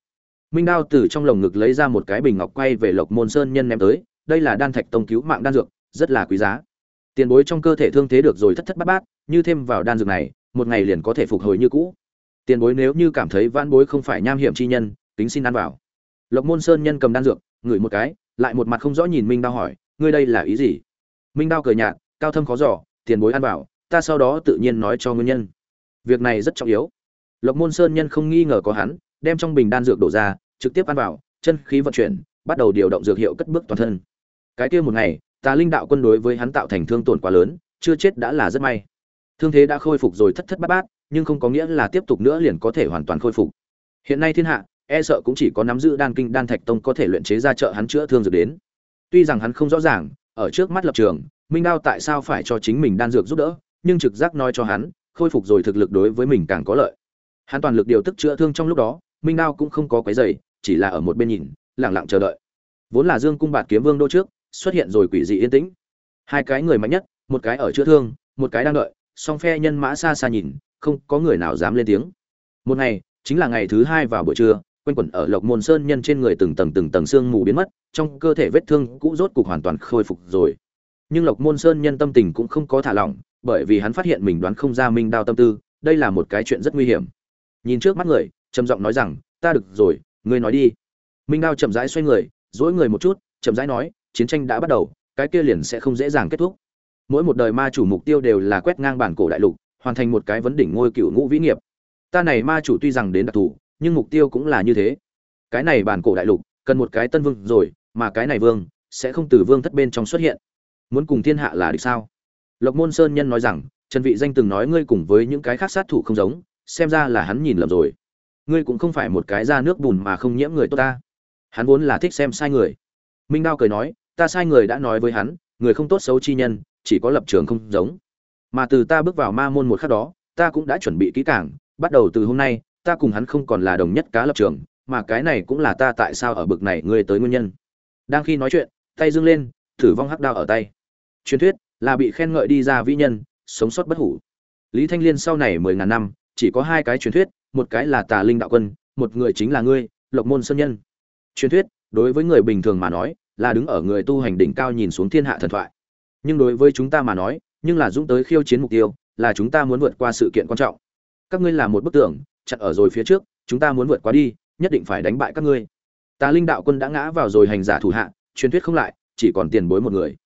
Minh đao từ trong lồng ngực lấy ra một cái bình ngọc quay về lộc môn sơn nhân ném tới, đây là đan thạch tông cứu mạng đan dược, rất là quý giá. Tiền bối trong cơ thể thương thế được rồi thất thất bát bát, như thêm vào đan dược này, một ngày liền có thể phục hồi như cũ. Tiền bối nếu như cảm thấy vãn bối không phải nham hiểm chi nhân tính xin ăn vào. Lộc môn sơn nhân cầm đan dược, ngửi một cái, lại một mặt không rõ nhìn minh đao hỏi, ngươi đây là ý gì? Minh đao cười nhạt, cao thâm khó giỏ tiền bối ăn vào ta sau đó tự nhiên nói cho nguyên nhân. Việc này rất trọng yếu. Lộc môn sơn nhân không nghi ngờ có hắn, đem trong bình đan dược đổ ra, trực tiếp ăn vào, chân khí vận chuyển, bắt đầu điều động dược hiệu cất bước toàn thân. Cái kia một ngày, tà linh đạo quân đối với hắn tạo thành thương tổn quá lớn, chưa chết đã là rất may. Thương thế đã khôi phục rồi thất thất bát bát, nhưng không có nghĩa là tiếp tục nữa liền có thể hoàn toàn khôi phục. Hiện nay thiên hạ e sợ cũng chỉ có nắm giữ đan kinh đan thạch tông có thể luyện chế ra trợ hắn chữa thương dược đến. Tuy rằng hắn không rõ ràng, ở trước mắt lập trường, minh đao tại sao phải cho chính mình đan dược giúp đỡ nhưng trực giác nói cho hắn, khôi phục rồi thực lực đối với mình càng có lợi. Hắn toàn lực điều tức chữa thương trong lúc đó, minh đao cũng không có quấy rầy, chỉ là ở một bên nhìn, lặng lặng chờ đợi. Vốn là dương cung bạt kiếm vương đô trước, xuất hiện rồi quỷ dị yên tĩnh. Hai cái người mạnh nhất, một cái ở chữa thương, một cái đang đợi, song phe nhân mã xa xa nhìn, không có người nào dám lên tiếng. Một ngày, chính là ngày thứ hai vào buổi trưa, quanh quẩn ở lộc môn sơn nhân trên người từng tầng từng tầng xương mù biến mất, trong cơ thể vết thương cũ rốt cục hoàn toàn khôi phục rồi. Nhưng lộc môn sơn nhân tâm tình cũng không có thả lỏng bởi vì hắn phát hiện mình đoán không ra minh đao tâm tư, đây là một cái chuyện rất nguy hiểm. Nhìn trước mắt người, trầm giọng nói rằng, ta được rồi, ngươi nói đi. Minh đao chậm rãi xoay người dỗi người một chút, chậm rãi nói, chiến tranh đã bắt đầu, cái kia liền sẽ không dễ dàng kết thúc. Mỗi một đời ma chủ mục tiêu đều là quét ngang bản cổ đại lục, hoàn thành một cái vấn đỉnh ngôi cựu ngũ vĩ nghiệp. Ta này ma chủ tuy rằng đến đặc thù, nhưng mục tiêu cũng là như thế. Cái này bản cổ đại lục, cần một cái tân vương rồi, mà cái này vương sẽ không từ vương thất bên trong xuất hiện. Muốn cùng thiên hạ là được sao? Lộc môn sơn nhân nói rằng, trần vị danh từng nói ngươi cùng với những cái khác sát thủ không giống, xem ra là hắn nhìn lầm rồi. Ngươi cũng không phải một cái ra nước bùn mà không nhiễm người tốt ta. Hắn vốn là thích xem sai người. Minh đao cười nói, ta sai người đã nói với hắn, người không tốt xấu chi nhân, chỉ có lập trường không giống. Mà từ ta bước vào ma môn một khắc đó, ta cũng đã chuẩn bị kỹ càng, bắt đầu từ hôm nay, ta cùng hắn không còn là đồng nhất cá lập trường, mà cái này cũng là ta tại sao ở bực này ngươi tới nguyên nhân. Đang khi nói chuyện, tay dương lên, thử vong hắc đao ở tay. Truyền thuyết là bị khen ngợi đi ra vĩ nhân, sống sót bất hủ. Lý thanh liên sau này mười ngàn năm, chỉ có hai cái truyền thuyết, một cái là tà linh đạo quân, một người chính là ngươi, lộc môn sơn nhân. Truyền thuyết, đối với người bình thường mà nói, là đứng ở người tu hành đỉnh cao nhìn xuống thiên hạ thần thoại. Nhưng đối với chúng ta mà nói, nhưng là dũng tới khiêu chiến mục tiêu, là chúng ta muốn vượt qua sự kiện quan trọng. Các ngươi là một bức tường, chặn ở rồi phía trước, chúng ta muốn vượt qua đi, nhất định phải đánh bại các ngươi. Tà linh đạo quân đã ngã vào rồi hành giả thủ hạ, truyền thuyết không lại, chỉ còn tiền bối một người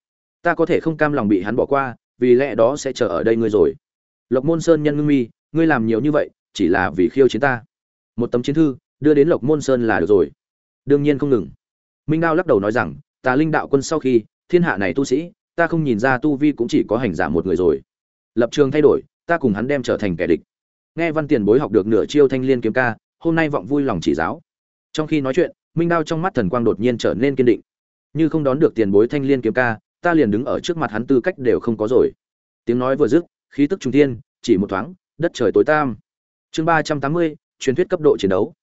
ta có thể không cam lòng bị hắn bỏ qua, vì lẽ đó sẽ chờ ở đây ngươi rồi. Lộc môn sơn nhân ngưng mi, ngươi làm nhiều như vậy, chỉ là vì khiêu chiến ta. Một tấm chiến thư, đưa đến lộc môn sơn là được rồi. Đương nhiên không ngừng. Minh đao lắc đầu nói rằng, ta linh đạo quân sau khi, thiên hạ này tu sĩ, ta không nhìn ra tu vi cũng chỉ có hành giả một người rồi. Lập trường thay đổi, ta cùng hắn đem trở thành kẻ địch. Nghe văn tiền bối học được nửa chiêu thanh liên kiếm ca, hôm nay vọng vui lòng chỉ giáo. Trong khi nói chuyện, minh đao trong mắt thần quang đột nhiên trở nên kiên định. Như không đón được tiền bối thanh liên kiếm ca ta liền đứng ở trước mặt hắn tư cách đều không có rồi. Tiếng nói vừa dứt, khí tức trung thiên, chỉ một thoáng, đất trời tối tam chương ba trăm tám mươi, truyền thuyết cấp độ chiến đấu.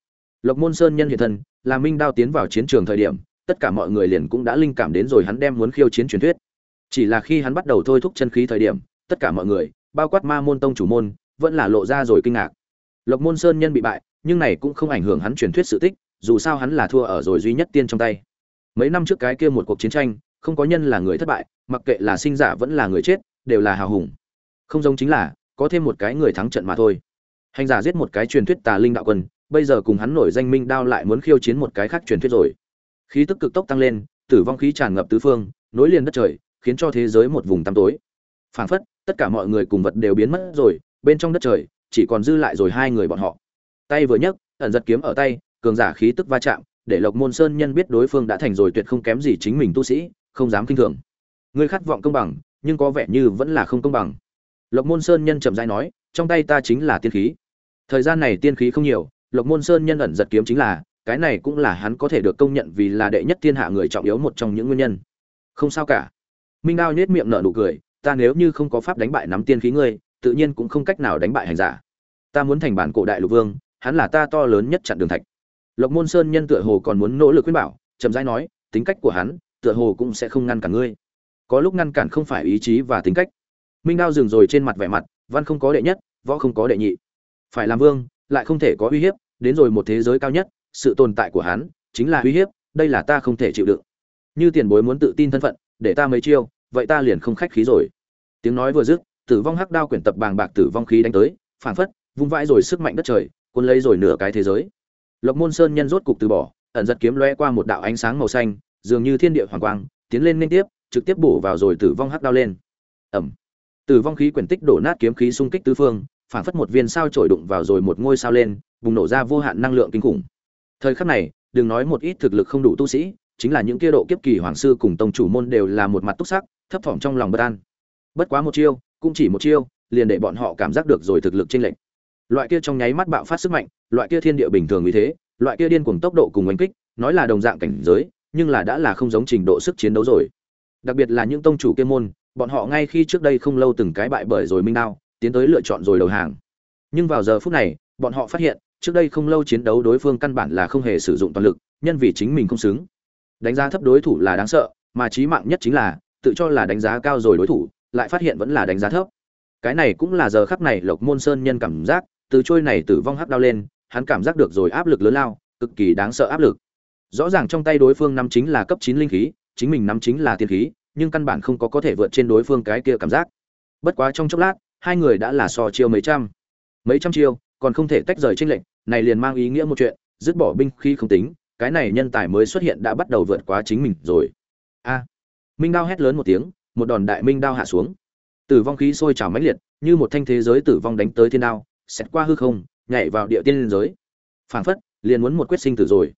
Lộc môn sơn nhân hiện thân, là minh đao tiến vào chiến trường thời điểm, tất cả mọi người liền cũng đã linh cảm đến rồi hắn đem muốn khiêu chiến truyền thuyết. Chỉ là khi hắn bắt đầu thôi thúc chân khí thời điểm, tất cả mọi người, bao quát ma môn tông chủ môn, vẫn là lộ ra rồi kinh ngạc. Lộc môn sơn nhân bị bại, nhưng này cũng không ảnh hưởng hắn truyền thuyết sự tích, dù sao hắn là thua ở rồi duy nhất tiên trong tay. Mấy năm trước cái kia một cuộc chiến tranh không có nhân là người thất bại, mặc kệ là sinh giả vẫn là người chết, đều là hào hùng. Không giống chính là, có thêm một cái người thắng trận mà thôi. Hành giả giết một cái truyền thuyết tà linh đạo quân, bây giờ cùng hắn nổi danh minh đao lại muốn khiêu chiến một cái khác truyền thuyết rồi. Khí tức cực tốc tăng lên, tử vong khí tràn ngập tứ phương, nối liền đất trời, khiến cho thế giới một vùng tăm tối. Phảng phất, tất cả mọi người cùng vật đều biến mất rồi, bên trong đất trời, chỉ còn dư lại rồi hai người bọn họ. Tay vừa nhấc, ẩn giật kiếm ở tay, cường giả khí tức va chạm, để lộc môn sơn nhân biết đối phương đã thành rồi tuyệt không kém gì chính mình tu sĩ không dám kinh thường. Ngươi khát vọng công bằng, nhưng có vẻ như vẫn là không công bằng. Lộc môn sơn nhân chậm rãi nói, trong tay ta chính là tiên khí. Thời gian này tiên khí không nhiều, lộc môn sơn nhân ẩn giật kiếm chính là, cái này cũng là hắn có thể được công nhận vì là đệ nhất thiên hạ người trọng yếu một trong những nguyên nhân. Không sao cả. Minh đao nhếch miệng nở nụ cười, ta nếu như không có pháp đánh bại nắm tiên khí ngươi, tự nhiên cũng không cách nào đánh bại hành giả. Ta muốn thành bản cổ đại lục vương, hắn là ta to lớn nhất chặn đường thạch. Lộc môn sơn nhân tựa hồ còn muốn nỗ lực khuyên bảo, chậm rãi nói, tính cách của hắn tựa hồ cũng sẽ không ngăn cản ngươi. Có lúc ngăn cản không phải ý chí và tính cách. Minh đao dừng rồi trên mặt vẻ mặt, văn không có đệ nhất, võ không có đệ nhị. Phải làm vương, lại không thể có uy hiếp, đến rồi một thế giới cao nhất, sự tồn tại của hắn chính là uy hiếp, đây là ta không thể chịu đựng. Như tiền bối muốn tự tin thân phận, để ta mấy chiêu, vậy ta liền không khách khí rồi. Tiếng nói vừa dứt, tử vong hắc đao quyển tập bàng bạc tử vong khí đánh tới, phảng phất, vung vãi rồi sức mạnh đất trời, cuốn lấy rồi nửa cái thế giới. Lộc môn sơn nhân rốt cục từ bỏ, ẩn giật kiếm lóe qua một đạo ánh sáng màu xanh dường như thiên địa hoàng quang, tiến lên liên tiếp, trực tiếp bổ vào rồi tử vong hắc đao lên. Ẩm tử vong khí quyển tích đổ nát kiếm khí xung kích tứ phương phảng phất một viên sao trổi đụng vào rồi một ngôi sao lên, bùng nổ ra vô hạn năng lượng kinh khủng. Thời khắc này, đừng nói một ít thực lực không đủ tu sĩ, chính là những kia độ kiếp kỳ hoàng sư cùng tông chủ môn đều là một mặt túc sắc, thấp thỏm trong lòng bất an. Bất quá một chiêu, cũng chỉ một chiêu, liền để bọn họ cảm giác được rồi thực lực chênh lệch. Loại kia trong nháy mắt bạo phát sức mạnh, loại kia thiên địa bình thường như thế, loại kia điên cuồng tốc độ cùng oanh kích, nói là đồng dạng cảnh giới nhưng là đã là không giống trình độ sức chiến đấu rồi. Đặc biệt là những tông chủ kia môn, bọn họ ngay khi trước đây không lâu từng cái bại bởi rồi minh đao, tiến tới lựa chọn rồi đầu hàng. Nhưng vào giờ phút này, bọn họ phát hiện, trước đây không lâu chiến đấu đối phương căn bản là không hề sử dụng toàn lực, nhân vì chính mình không xứng. Đánh giá thấp đối thủ là đáng sợ, mà chí mạng nhất chính là, tự cho là đánh giá cao rồi đối thủ, lại phát hiện vẫn là đánh giá thấp. Cái này cũng là giờ khắc này lộc môn sơn nhân cảm giác, từ trôi này tử vong hắc đau lên, hắn cảm giác được rồi áp lực lớn lao, cực kỳ đáng sợ áp lực rõ ràng trong tay đối phương nắm chính là cấp chín linh khí, chính mình nắm chính là tiên khí, nhưng căn bản không có có thể vượt trên đối phương cái kia cảm giác. Bất quá trong chốc lát, hai người đã là so chiêu mấy trăm. Mấy trăm chiêu, còn không thể tách rời tranh lệnh này liền mang ý nghĩa một chuyện, dứt bỏ binh khi không tính, cái này nhân tài mới xuất hiện đã bắt đầu vượt quá chính mình rồi. A. Minh đao hét lớn một tiếng, một đòn đại minh đao hạ xuống. Tử vong khí sôi trào mãnh liệt, như một thanh thế giới tử vong đánh tới thiên đao xét qua hư không, nhảy vào địa tiên giới. Phảng phất, liền muốn một quyết sinh tử rồi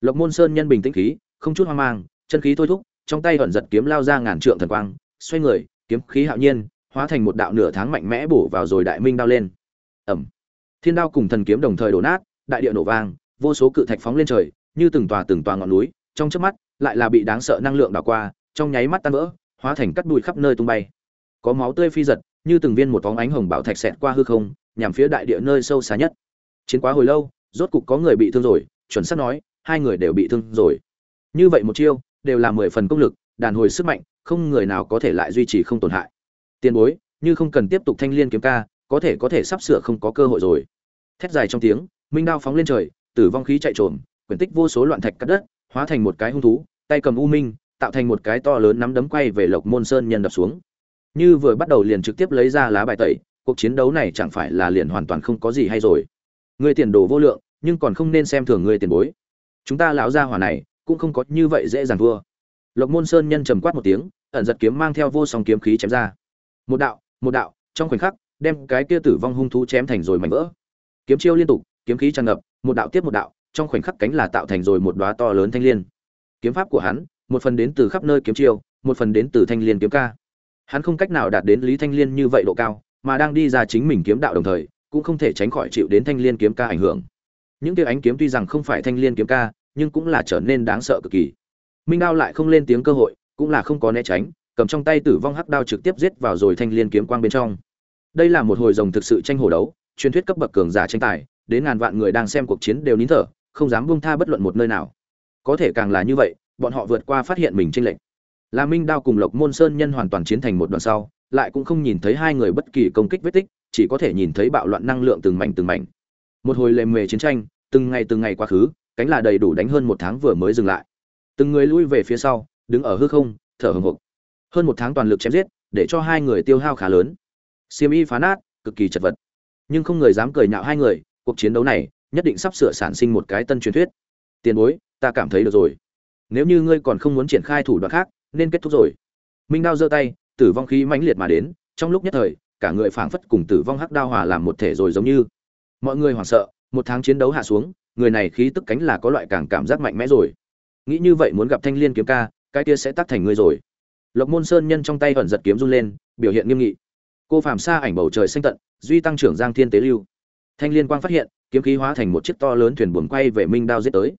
lộc môn sơn nhân bình tĩnh khí, không chút hoang mang, chân khí thôi thúc, trong tay ẩn giật kiếm lao ra ngàn trượng thần quang, xoay người, kiếm khí hạo nhiên, hóa thành một đạo nửa tháng mạnh mẽ bổ vào rồi đại minh đao lên. Ẩm thiên đao cùng thần kiếm đồng thời đổ nát, đại địa nổ vang, vô số cự thạch phóng lên trời, như từng tòa từng tòa ngọn núi, trong chớp mắt, lại là bị đáng sợ năng lượng đảo qua, trong nháy mắt tan vỡ, hóa thành cắt bụi khắp nơi tung bay. Có máu tươi phi giật, như từng viên một bóng ánh hồng bảo thạch xẹt qua hư không, nhằm phía đại địa nơi sâu xa nhất. Chiến quá hồi lâu, rốt cục có người bị thương rồi, chuẩn xác nói hai người đều bị thương rồi. Như vậy một chiêu, đều là mười phần công lực, đàn hồi sức mạnh, không người nào có thể lại duy trì không tổn hại. Tiền bối, như không cần tiếp tục thanh liên kiếm ca, có thể có thể sắp sửa không có cơ hội rồi. Thét dài trong tiếng, minh đao phóng lên trời, tử vong khí chạy trồm, quyển tích vô số loạn thạch cắt đất, hóa thành một cái hung thú, tay cầm u minh, tạo thành một cái to lớn nắm đấm quay về lộc môn sơn nhân đập xuống. Như vừa bắt đầu liền trực tiếp lấy ra lá bài tẩy, cuộc chiến đấu này chẳng phải là liền hoàn toàn không có gì hay rồi. Người tiền đồ vô lượng, nhưng còn không nên xem thường người tiền bối chúng ta lão gia hỏa này cũng không có như vậy dễ dàng thua. Lộc môn sơn nhân trầm quát một tiếng, ẩn giật kiếm mang theo vô song kiếm khí chém ra. Một đạo một đạo, trong khoảnh khắc, đem cái kia tử vong hung thú chém thành rồi mảnh vỡ. Kiếm chiêu liên tục, kiếm khí tràn ngập, một đạo tiếp một đạo, trong khoảnh khắc cánh là tạo thành rồi một đóa to lớn thanh liên. Kiếm pháp của hắn, một phần đến từ khắp nơi kiếm chiêu, một phần đến từ thanh liên kiếm ca. Hắn không cách nào đạt đến lý thanh liên như vậy độ cao, mà đang đi ra chính mình kiếm đạo đồng thời, cũng không thể tránh khỏi chịu đến thanh liên kiếm ca ảnh hưởng những tia ánh kiếm tuy rằng không phải thanh liên kiếm ca, nhưng cũng là trở nên đáng sợ cực kỳ. Minh đao lại không lên tiếng cơ hội, cũng là không có né tránh, cầm trong tay tử vong hắc đao trực tiếp giết vào rồi thanh liên kiếm quang bên trong. Đây là một hồi rồng thực sự tranh hổ đấu, truyền thuyết cấp bậc cường giả tranh tài, đến ngàn vạn người đang xem cuộc chiến đều nín thở, không dám buông tha bất luận một nơi nào. Có thể càng là như vậy, bọn họ vượt qua phát hiện mình tranh lệch. Là minh đao cùng lộc môn sơn nhân hoàn toàn chiến thành một đoạn sau, lại cũng không nhìn thấy hai người bất kỳ công kích vết tích, chỉ có thể nhìn thấy bạo loạn năng lượng từng mảnh từng mảnh một hồi lề mề chiến tranh, từng ngày từng ngày quá khứ, cánh là đầy đủ đánh hơn một tháng vừa mới dừng lại. Từng người lui về phía sau, đứng ở hư không, thở hồng hộc. Hơn một tháng toàn lực chém giết, để cho hai người tiêu hao khá lớn. Siêm y phá nát, cực kỳ chật vật. Nhưng không người dám cười nhạo hai người, cuộc chiến đấu này nhất định sắp sửa sản sinh một cái tân truyền thuyết. Tiền bối, ta cảm thấy được rồi. Nếu như ngươi còn không muốn triển khai thủ đoạn khác, nên kết thúc rồi. Minh đao giơ tay, tử vong khí mãnh liệt mà đến, trong lúc nhất thời, cả người phảng phất cùng tử vong hắc đao hòa làm một thể rồi giống như mọi người hoảng sợ, một tháng chiến đấu hạ xuống, người này khí tức cánh là có loại càng cảm giác mạnh mẽ rồi. Nghĩ như vậy muốn gặp thanh liên kiếm ca, cái kia sẽ tắt thành ngươi rồi. Lộc môn sơn nhân trong tay ẩn giật kiếm run lên, biểu hiện nghiêm nghị. Cô phàm xa ảnh bầu trời xanh tận, duy tăng trưởng giang thiên tế lưu. Thanh liên quang phát hiện, kiếm khí hóa thành một chiếc to lớn thuyền buồm quay về minh đao giết tới.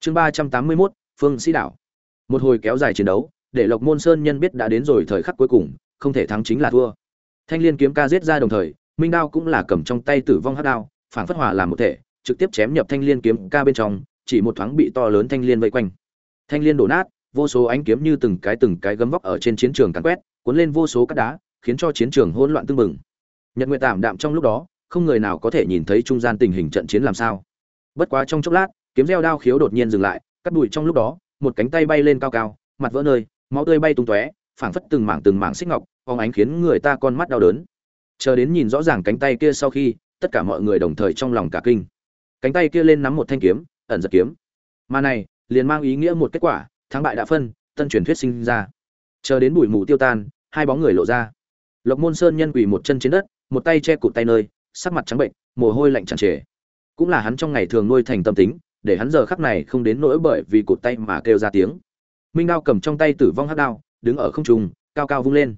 Chương ba trăm tám mươi mốt, phương sĩ đảo. Một hồi kéo dài chiến đấu, để lộc môn sơn nhân biết đã đến rồi thời khắc cuối cùng, không thể thắng chính là thua. Thanh liên kiếm ca giết ra đồng thời, minh đao cũng là cầm trong tay tử vong hát đao phản phất hòa làm một thể, trực tiếp chém nhập thanh liên kiếm ca bên trong, chỉ một thoáng bị to lớn thanh liên vây quanh. Thanh liên đổ nát, vô số ánh kiếm như từng cái từng cái gấm vóc ở trên chiến trường càn quét, cuốn lên vô số cát đá, khiến cho chiến trường hỗn loạn tương mừng nhật nguyện tạm đạm trong lúc đó, không người nào có thể nhìn thấy trung gian tình hình trận chiến làm sao. Bất quá trong chốc lát, kiếm gieo đao khiếu đột nhiên dừng lại, cắt đùi trong lúc đó, một cánh tay bay lên cao cao, mặt vỡ nơi, máu tươi bay tung tóe, phảng phất từng mảng từng mảng xích ngọc, phóng ánh khiến người ta con mắt đau đớn. Chờ đến nhìn rõ ràng cánh tay kia sau khi tất cả mọi người đồng thời trong lòng cả kinh. Cánh tay kia lên nắm một thanh kiếm, ẩn giật kiếm. Mà này, liền mang ý nghĩa một kết quả, thắng bại đã phân, tân truyền thuyết sinh ra. Chờ đến bụi mù tiêu tan, hai bóng người lộ ra. Lộc môn sơn nhân quỳ một chân trên đất, một tay che cụt tay nơi, sắc mặt trắng bệnh, mồ hôi lạnh tràn trề. Cũng là hắn trong ngày thường nuôi thành tâm tính, để hắn giờ khắc này không đến nỗi bởi vì cụt tay mà kêu ra tiếng. Minh đao cầm trong tay tử vong hắc đao, đứng ở không trung, cao cao vung lên.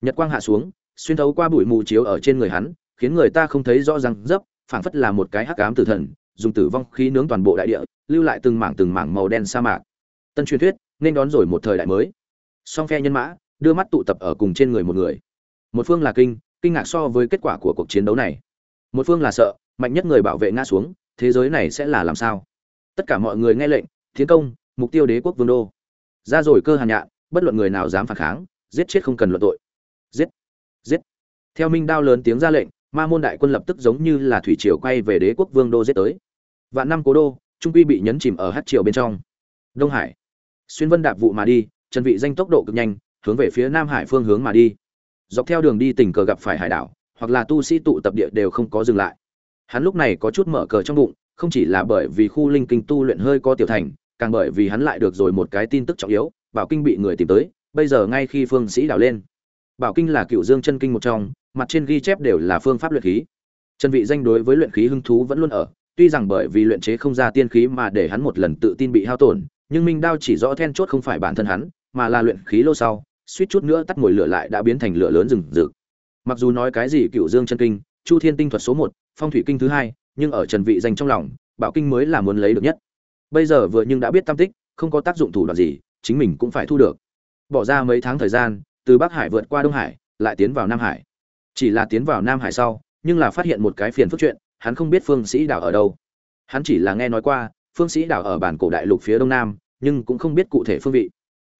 Nhật quang hạ xuống, xuyên thấu qua bụi mù chiếu ở trên người hắn khiến người ta không thấy rõ ràng dấp, phảng phất là một cái hắc ám tử thần, dùng tử vong khí nướng toàn bộ đại địa, lưu lại từng mảng từng mảng màu đen sa mạc. Tân truyền thuyết, nên đón rồi một thời đại mới. Song phe nhân mã, đưa mắt tụ tập ở cùng trên người một người. Một phương là kinh kinh ngạc so với kết quả của cuộc chiến đấu này. Một phương là sợ, mạnh nhất người bảo vệ ngã xuống, thế giới này sẽ là làm sao? Tất cả mọi người nghe lệnh, tiến công, mục tiêu đế quốc vương đô. Ra rồi cơ hàn nhạn, bất luận người nào dám phản kháng, giết chết không cần luận tội. Giết giết. Theo minh đao lớn tiếng ra lệnh ma môn đại quân lập tức giống như là thủy triều quay về đế quốc vương đô giết tới. Vạn năm cố đô, trung quy bị nhấn chìm ở hát triều bên trong. Đông hải. Xuyên vân đạp vụ mà đi, trần vị danh tốc độ cực nhanh, hướng về phía nam hải phương hướng mà đi. Dọc theo đường đi tình cờ gặp phải hải đảo, hoặc là tu sĩ tụ tập địa đều không có dừng lại. Hắn lúc này có chút mở cờ trong bụng, không chỉ là bởi vì khu linh kinh tu luyện hơi có tiểu thành, càng bởi vì hắn lại được rồi một cái tin tức trọng yếu, bảo kinh bị người tìm tới, bây giờ ngay khi phương sĩ đảo lên. Bảo kinh là cựu dương chân kinh một trong mặt trên ghi chép đều là phương pháp luyện khí. Trần vị danh đối với luyện khí hứng thú vẫn luôn ở, tuy rằng bởi vì luyện chế không ra tiên khí mà để hắn một lần tự tin bị hao tổn, nhưng minh đao chỉ rõ then chốt không phải bản thân hắn, mà là luyện khí lô sau, suýt chút nữa tắt mồi lửa lại đã biến thành lửa lớn rừng rực. Mặc dù nói cái gì cựu dương chân kinh, chu thiên tinh thuật số một, phong thủy kinh thứ hai, nhưng ở trần vị danh trong lòng, bảo kinh mới là muốn lấy được nhất. Bây giờ vừa nhưng đã biết tam tích, không có tác dụng thủ đoạn gì, chính mình cũng phải thu được. Bỏ ra mấy tháng thời gian, từ bắc hải vượt qua đông hải, lại tiến vào nam hải chỉ là tiến vào nam hải sau, nhưng là phát hiện một cái phiền phức chuyện, hắn không biết phương sĩ đảo ở đâu. Hắn chỉ là nghe nói qua, phương sĩ đảo ở bản cổ đại lục phía đông nam, nhưng cũng không biết cụ thể phương vị.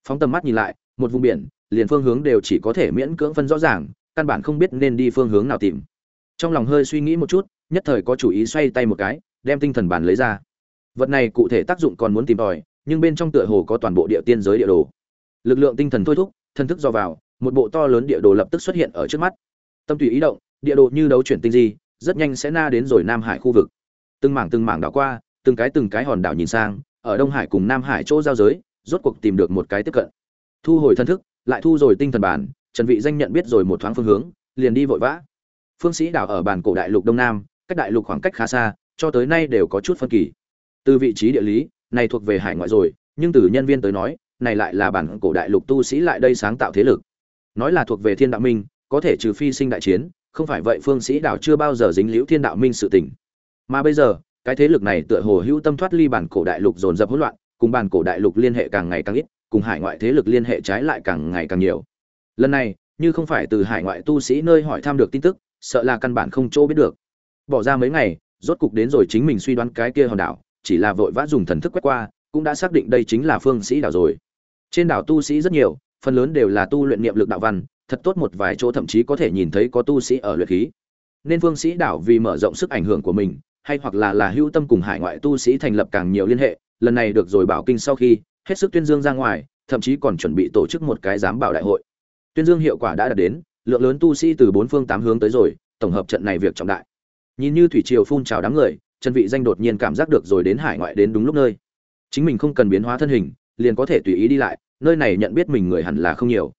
Phóng tầm mắt nhìn lại, một vùng biển, liền phương hướng đều chỉ có thể miễn cưỡng phân rõ ràng, căn bản không biết nên đi phương hướng nào tìm. Trong lòng hơi suy nghĩ một chút, nhất thời có chủ ý xoay tay một cái, đem tinh thần bản lấy ra. Vật này cụ thể tác dụng còn muốn tìm tòi, nhưng bên trong tựa hồ có toàn bộ địa tiên giới địa đồ. Lực lượng tinh thần thôi thúc thân thức do vào, một bộ to lớn địa đồ lập tức xuất hiện ở trước mắt tâm tùy ý động, địa đồ như đấu chuyển tinh di, rất nhanh sẽ na đến rồi nam hải khu vực. Từng mảng từng mảng đảo qua, từng cái từng cái hòn đảo nhìn sang, ở đông hải cùng nam hải chỗ giao giới, rốt cuộc tìm được một cái tiếp cận. Thu hồi thân thức, lại thu rồi tinh thần bản, trần vị danh nhận biết rồi một thoáng phương hướng, liền đi vội vã. Phương sĩ đảo ở bản cổ đại lục đông nam, cách đại lục khoảng cách khá xa, cho tới nay đều có chút phân kỳ. Từ vị trí địa lý, này thuộc về hải ngoại rồi, nhưng từ nhân viên tới nói, này lại là bản cổ đại lục tu sĩ lại đây sáng tạo thế lực. Nói là thuộc về thiên đạo minh có thể trừ phi sinh đại chiến, không phải vậy phương sĩ đảo chưa bao giờ dính liễu thiên đạo minh sự tình. Mà bây giờ, cái thế lực này tựa hồ hữu tâm thoát ly bản cổ đại lục dồn dập hỗn loạn, cùng bản cổ đại lục liên hệ càng ngày càng ít, cùng hải ngoại thế lực liên hệ trái lại càng ngày càng nhiều. Lần này, như không phải từ hải ngoại tu sĩ nơi hỏi thăm được tin tức, sợ là căn bản không chỗ biết được. Bỏ ra mấy ngày, rốt cục đến rồi chính mình suy đoán cái kia hòn đảo, chỉ là vội vã dùng thần thức quét qua, cũng đã xác định đây chính là phương sĩ đảo rồi. Trên đảo tu sĩ rất nhiều, phần lớn đều là tu luyện niệm lực đạo văn thật tốt một vài chỗ thậm chí có thể nhìn thấy có tu sĩ ở luyện khí. Nên phương sĩ đảo vì mở rộng sức ảnh hưởng của mình, hay hoặc là là hữu tâm cùng hải ngoại tu sĩ thành lập càng nhiều liên hệ, lần này được rồi bảo kinh sau khi, hết sức tuyên dương ra ngoài, thậm chí còn chuẩn bị tổ chức một cái giám bảo đại hội. Tuyên dương hiệu quả đã đạt đến, lượng lớn tu sĩ từ bốn phương tám hướng tới rồi, tổng hợp trận này việc trọng đại. Nhìn như thủy triều phun trào đám người, trần vị danh đột nhiên cảm giác được rồi đến hải ngoại đến đúng lúc nơi. Chính mình không cần biến hóa thân hình, liền có thể tùy ý đi lại, nơi này nhận biết mình người hẳn là không nhiều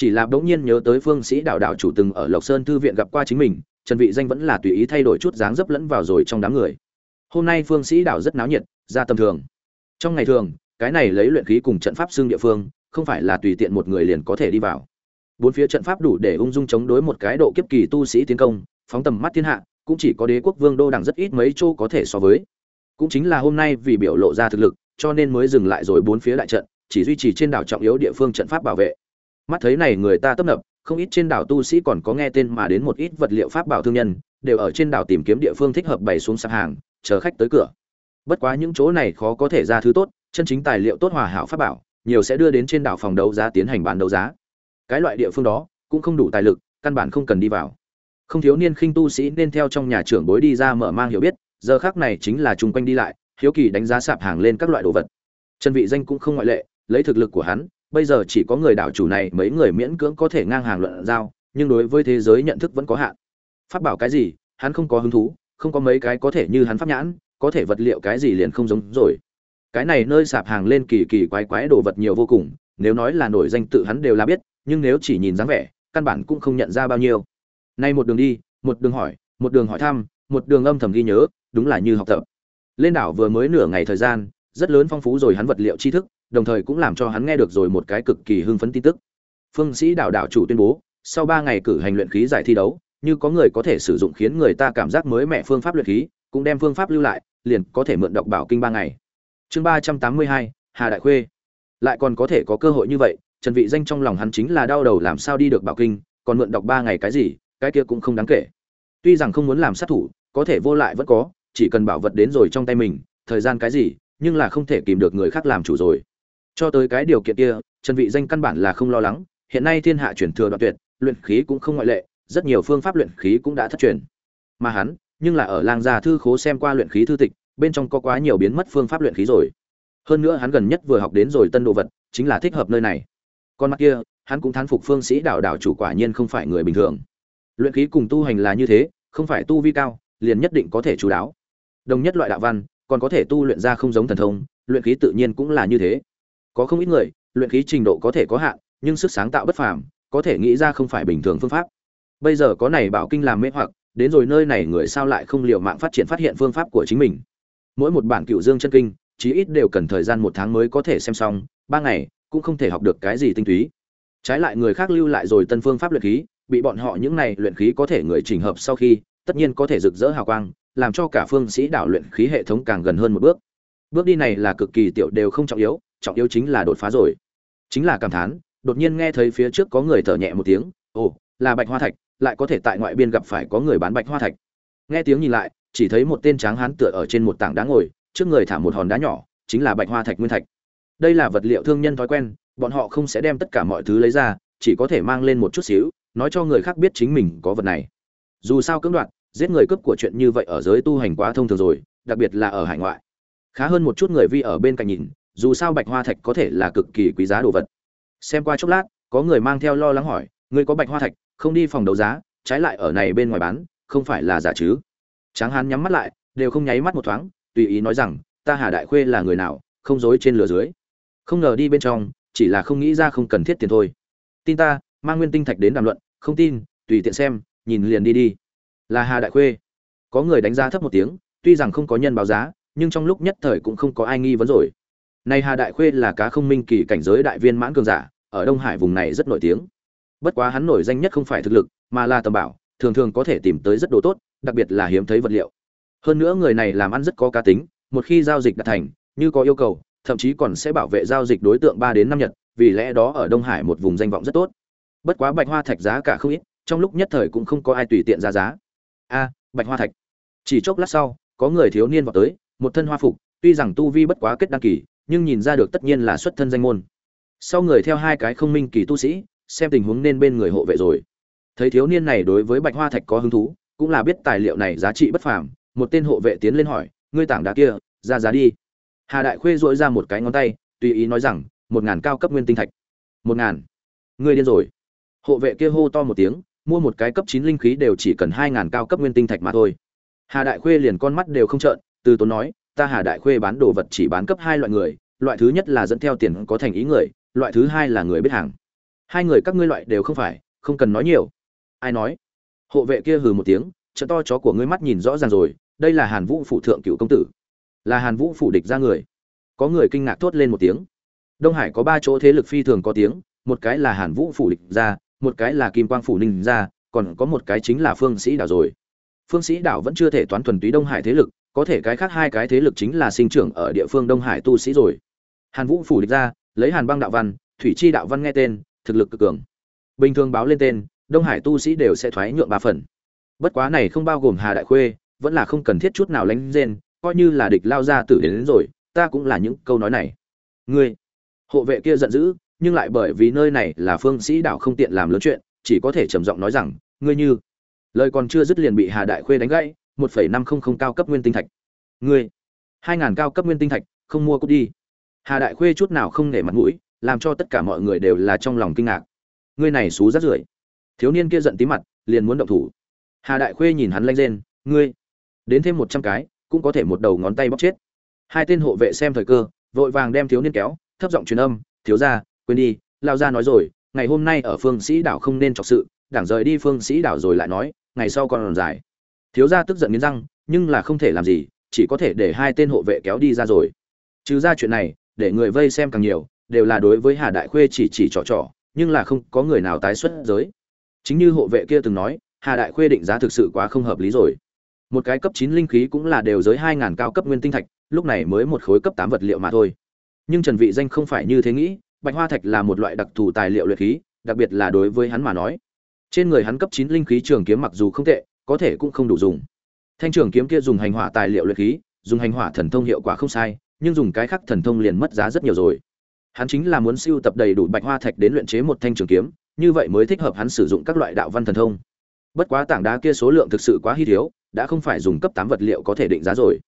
chỉ là bỗng nhiên nhớ tới phương sĩ đạo đạo chủ từng ở lộc sơn thư viện gặp qua chính mình, trần vị danh vẫn là tùy ý thay đổi chút dáng dấp lẫn vào rồi trong đám người. Hôm nay phương sĩ đạo rất náo nhiệt, ra tầm thường. Trong ngày thường, cái này lấy luyện khí cùng trận pháp xương địa phương, không phải là tùy tiện một người liền có thể đi vào. Bốn phía trận pháp đủ để ung dung chống đối một cái độ kiếp kỳ tu sĩ tiến công, phóng tầm mắt thiên hạ, cũng chỉ có đế quốc vương đô đẳng rất ít mấy chỗ có thể so với. Cũng chính là hôm nay vì biểu lộ ra thực lực, cho nên mới dừng lại rồi bốn phía đại trận, chỉ duy trì trên đảo trọng yếu địa phương trận pháp bảo vệ mắt thấy này người ta tấp nập, không ít trên đảo tu sĩ còn có nghe tên mà đến một ít vật liệu pháp bảo thương nhân, đều ở trên đảo tìm kiếm địa phương thích hợp bày xuống sạp hàng, chờ khách tới cửa. Bất quá những chỗ này khó có thể ra thứ tốt, chân chính tài liệu tốt hòa hảo pháp bảo, nhiều sẽ đưa đến trên đảo phòng đấu giá tiến hành bán đấu giá. Cái loại địa phương đó, cũng không đủ tài lực, căn bản không cần đi vào. Không thiếu niên khinh tu sĩ nên theo trong nhà trưởng bối đi ra mở mang hiểu biết, giờ khác này chính là chung quanh đi lại, hiếu kỳ đánh giá sạp hàng lên các loại đồ vật. Trần vị danh cũng không ngoại lệ, lấy thực lực của hắn bây giờ chỉ có người đảo chủ này, mấy người miễn cưỡng có thể ngang hàng luận giao, nhưng đối với thế giới nhận thức vẫn có hạn. Pháp bảo cái gì, hắn không có hứng thú, không có mấy cái có thể như hắn pháp nhãn, có thể vật liệu cái gì liền không giống rồi. Cái này nơi sạp hàng lên kỳ kỳ quái quái đồ vật nhiều vô cùng, nếu nói là nổi danh tự hắn đều là biết, nhưng nếu chỉ nhìn dáng vẻ, căn bản cũng không nhận ra bao nhiêu. Nay một đường đi, một đường hỏi, một đường hỏi thăm, một đường âm thầm ghi nhớ, đúng là như học tập. Lên đảo vừa mới nửa ngày thời gian, rất lớn phong phú rồi hắn vật liệu tri thức đồng thời cũng làm cho hắn nghe được rồi một cái cực kỳ hưng phấn tin tức. Phương sĩ đạo đạo chủ tuyên bố, sau ba ngày cử hành luyện khí giải thi đấu, như có người có thể sử dụng khiến người ta cảm giác mới mẻ phương pháp luyện khí, cũng đem phương pháp lưu lại, liền có thể mượn đọc bảo kinh ba ngày. Chương ba trăm tám mươi hai, hà đại khuê. Lại còn có thể có cơ hội như vậy, trần vị danh trong lòng hắn chính là đau đầu làm sao đi được bảo kinh, còn mượn đọc ba ngày cái gì, cái kia cũng không đáng kể. Tuy rằng không muốn làm sát thủ, có thể vô lại vẫn có, chỉ cần bảo vật đến rồi trong tay mình, thời gian cái gì, nhưng là không thể kìm được người khác làm chủ rồi cho tới cái điều kiện kia, trần vị danh căn bản là không lo lắng. Hiện nay thiên hạ chuyển thừa đoạn tuyệt, luyện khí cũng không ngoại lệ, rất nhiều phương pháp luyện khí cũng đã thất truyền. Mà hắn, nhưng là ở lang gia thư khố xem qua luyện khí thư tịch, bên trong có quá nhiều biến mất phương pháp luyện khí rồi. Hơn nữa hắn gần nhất vừa học đến rồi tân đồ vật, chính là thích hợp nơi này. Con mắt kia, hắn cũng thán phục phương sĩ đảo đảo chủ quả nhiên không phải người bình thường. Luyện khí cùng tu hành là như thế, không phải tu vi cao, liền nhất định có thể chú đáo. Đồng nhất loại đạo văn, còn có thể tu luyện ra không giống thần thông, luyện khí tự nhiên cũng là như thế có không ít người, luyện khí trình độ có thể có hạn, nhưng sức sáng tạo bất phàm, có thể nghĩ ra không phải bình thường phương pháp. Bây giờ có này bảo kinh làm mê hoặc, đến rồi nơi này người sao lại không liều mạng phát triển phát hiện phương pháp của chính mình? Mỗi một bản cựu dương chân kinh, chí ít đều cần thời gian một tháng mới có thể xem xong, ba ngày, cũng không thể học được cái gì tinh túy. Trái lại người khác lưu lại rồi tân phương pháp luyện khí, bị bọn họ những này luyện khí có thể người chỉnh hợp sau khi, tất nhiên có thể rực rỡ hào quang, làm cho cả phương sĩ đảo luyện khí hệ thống càng gần hơn một bước. Bước đi này là cực kỳ tiểu đều không trọng yếu trọng yếu chính là đột phá rồi. Chính là cảm thán, đột nhiên nghe thấy phía trước có người thở nhẹ một tiếng, ồ, là bạch hoa thạch, lại có thể tại ngoại biên gặp phải có người bán bạch hoa thạch. Nghe tiếng nhìn lại, chỉ thấy một tên tráng hán tựa ở trên một tảng đá ngồi, trước người thả một hòn đá nhỏ, chính là bạch hoa thạch nguyên thạch. Đây là vật liệu thương nhân thói quen, bọn họ không sẽ đem tất cả mọi thứ lấy ra, chỉ có thể mang lên một chút xíu, nói cho người khác biết chính mình có vật này. Dù sao cưỡng đoạt, giết người cướp của chuyện như vậy ở giới tu hành quá thông thường rồi, đặc biệt là ở hải ngoại. Khá hơn một chút người vi ở bên cạnh nhìn dù sao bạch hoa thạch có thể là cực kỳ quý giá đồ vật. Xem qua chốc lát, có người mang theo lo lắng hỏi, ngươi có bạch hoa thạch, không đi phòng đấu giá, trái lại ở này bên ngoài bán, không phải là giả chứ? Tráng hán nhắm mắt lại, đều không nháy mắt một thoáng, tùy ý nói rằng, ta hà đại khuê là người nào, không dối trên lửa dưới. Không ngờ đi bên trong, chỉ là không nghĩ ra không cần thiết tiền thôi. Tin ta, mang nguyên tinh thạch đến đàm luận, không tin, tùy tiện xem, nhìn liền đi đi. Là hà đại khuê. Có người đánh giá thấp một tiếng, tuy rằng không có nhân báo giá, nhưng trong lúc nhất thời cũng không có ai nghi vấn rồi này hà đại khuê là cá không minh kỳ cảnh giới đại viên mãn cường giả, ở đông hải vùng này rất nổi tiếng. Bất quá hắn nổi danh nhất không phải thực lực, mà là tầm bảo, thường thường có thể tìm tới rất đồ tốt, đặc biệt là hiếm thấy vật liệu. Hơn nữa người này làm ăn rất có cá tính, một khi giao dịch đạt thành, như có yêu cầu, thậm chí còn sẽ bảo vệ giao dịch đối tượng ba đến năm nhật, vì lẽ đó ở đông hải một vùng danh vọng rất tốt. Bất quá bạch hoa thạch giá cả không ít, trong lúc nhất thời cũng không có ai tùy tiện ra giá. A, bạch hoa thạch. Chỉ chốc lát sau, có người thiếu niên vào tới, một thân hoa phục, tuy rằng tu vi bất quá kết đăng kỳ nhưng nhìn ra được tất nhiên là xuất thân danh môn. Sau người theo hai cái không minh kỳ tu sĩ, xem tình huống nên bên người hộ vệ rồi. Thấy thiếu niên này đối với bạch hoa thạch có hứng thú, cũng là biết tài liệu này giá trị bất phàm, một tên hộ vệ tiến lên hỏi, ngươi tảng đá kia, ra giá đi. Hà đại khuê dội ra một cái ngón tay, tùy ý nói rằng, một ngàn cao cấp nguyên tinh thạch. Một ngàn? Ngươi điên rồi. Hộ vệ kia hô to một tiếng, mua một cái cấp chín linh khí đều chỉ cần hai ngàn cao cấp nguyên tinh thạch mà thôi. Hà đại khuê liền con mắt đều không trợn, từ tốn nói ta hà đại khuê bán đồ vật chỉ bán cấp hai loại người, loại thứ nhất là dẫn theo tiền có thành ý người, loại thứ hai là người biết hàng. Hai người các ngươi loại đều không phải, không cần nói nhiều. Ai nói? Hộ vệ kia hừ một tiếng trận to chó của ngươi mắt nhìn rõ ràng rồi, đây là hàn vũ phủ thượng cựu công tử. Là hàn vũ phủ địch ra người. Có người kinh ngạc thốt lên một tiếng. Đông hải có ba chỗ thế lực phi thường có tiếng, một cái là hàn vũ phủ địch ra, một cái là kim quang phủ ninh ra, còn có một cái chính là phương sĩ đảo rồi. Phương sĩ đảo vẫn chưa thể toán thuần túy đông hải thế lực có thể cái khác hai cái thế lực chính là sinh trưởng ở địa phương đông hải tu sĩ rồi. Hàn vũ phủ địch ra lấy hàn băng đạo văn thủy chi đạo văn nghe tên thực lực cực cường. Bình thường báo lên tên đông hải tu sĩ đều sẽ thoái nhượng ba phần. Bất quá này không bao gồm hà đại khuê vẫn là không cần thiết chút nào lánh rên coi như là địch lao ra tử đến, đến rồi ta cũng là những câu nói này. Ngươi hộ vệ kia giận dữ nhưng lại bởi vì nơi này là phương sĩ đảo không tiện làm lớn chuyện chỉ có thể trầm giọng nói rằng ngươi như lời còn chưa dứt liền bị hà đại khuê đánh gãy một phẩy năm không không cao cấp nguyên tinh thạch. Ngươi, hai ngàn cao cấp nguyên tinh thạch, không mua cút đi. Hà đại khuê chút nào không nể mặt mũi, làm cho tất cả mọi người đều là trong lòng kinh ngạc. Ngươi này xú rất rưởi. Thiếu niên kia giận tí mặt, liền muốn động thủ. Hà đại khuê nhìn hắn lanh lên ngươi, đến thêm một trăm cái, cũng có thể một đầu ngón tay bóc chết. Hai tên hộ vệ xem thời cơ, vội vàng đem thiếu niên kéo, thấp giọng truyền âm, thiếu gia, quên đi lao gia nói rồi, ngày hôm nay ở phương sĩ đảo không nên trọc sự, đảng rời đi phương sĩ đảo rồi lại nói, ngày sau còn dài thiếu gia tức giận nghiến răng nhưng là không thể làm gì chỉ có thể để hai tên hộ vệ kéo đi ra rồi. Trừ ra chuyện này để người vây xem càng nhiều đều là đối với hà đại khuê chỉ chỉ trỏ trỏ, nhưng là không có người nào tái xuất giới. Chính như hộ vệ kia từng nói hà đại khuê định giá thực sự quá không hợp lý rồi. Một cái cấp chín linh khí cũng là đều giới hai ngàn cao cấp nguyên tinh thạch lúc này mới một khối cấp tám vật liệu mà thôi. Nhưng trần vị danh không phải như thế nghĩ bạch hoa thạch là một loại đặc thù tài liệu luyện khí đặc biệt là đối với hắn mà nói. Trên người hắn cấp chín linh khí trường kiếm mặc dù không tệ có thể cũng không đủ dùng. Thanh trường kiếm kia dùng hành hỏa tài liệu luyện khí dùng hành hỏa thần thông hiệu quả không sai nhưng dùng cái khác thần thông liền mất giá rất nhiều rồi. Hắn chính là muốn siêu tập đầy đủ bạch hoa thạch đến luyện chế một thanh trường kiếm như vậy mới thích hợp hắn sử dụng các loại đạo văn thần thông. Bất quá tảng đá kia số lượng thực sự quá hy thiếu đã không phải dùng cấp tám vật liệu có thể định giá rồi.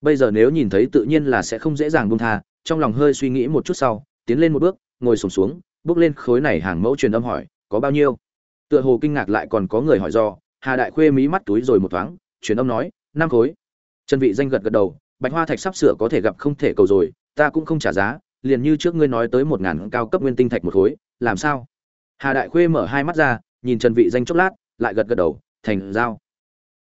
Bây giờ nếu nhìn thấy tự nhiên là sẽ không dễ dàng buông tha trong lòng hơi suy nghĩ một chút sau tiến lên một bước ngồi sùng xuống, xuống bước lên khối này hàng mẫu truyền âm hỏi có bao nhiêu? Tựa hồ kinh ngạc lại còn có người hỏi do hà đại khuê mí mắt túi rồi một thoáng, truyền âm nói năm khối. Chân vị danh gật gật đầu, bạch hoa thạch sắp sửa có thể gặp không thể cầu rồi, ta cũng không trả giá, liền như trước ngươi nói tới một ngàn cao cấp nguyên tinh thạch một khối, làm sao? Hà đại khuê mở hai mắt ra, nhìn trần vị danh chốc lát, lại gật gật đầu, thành giao.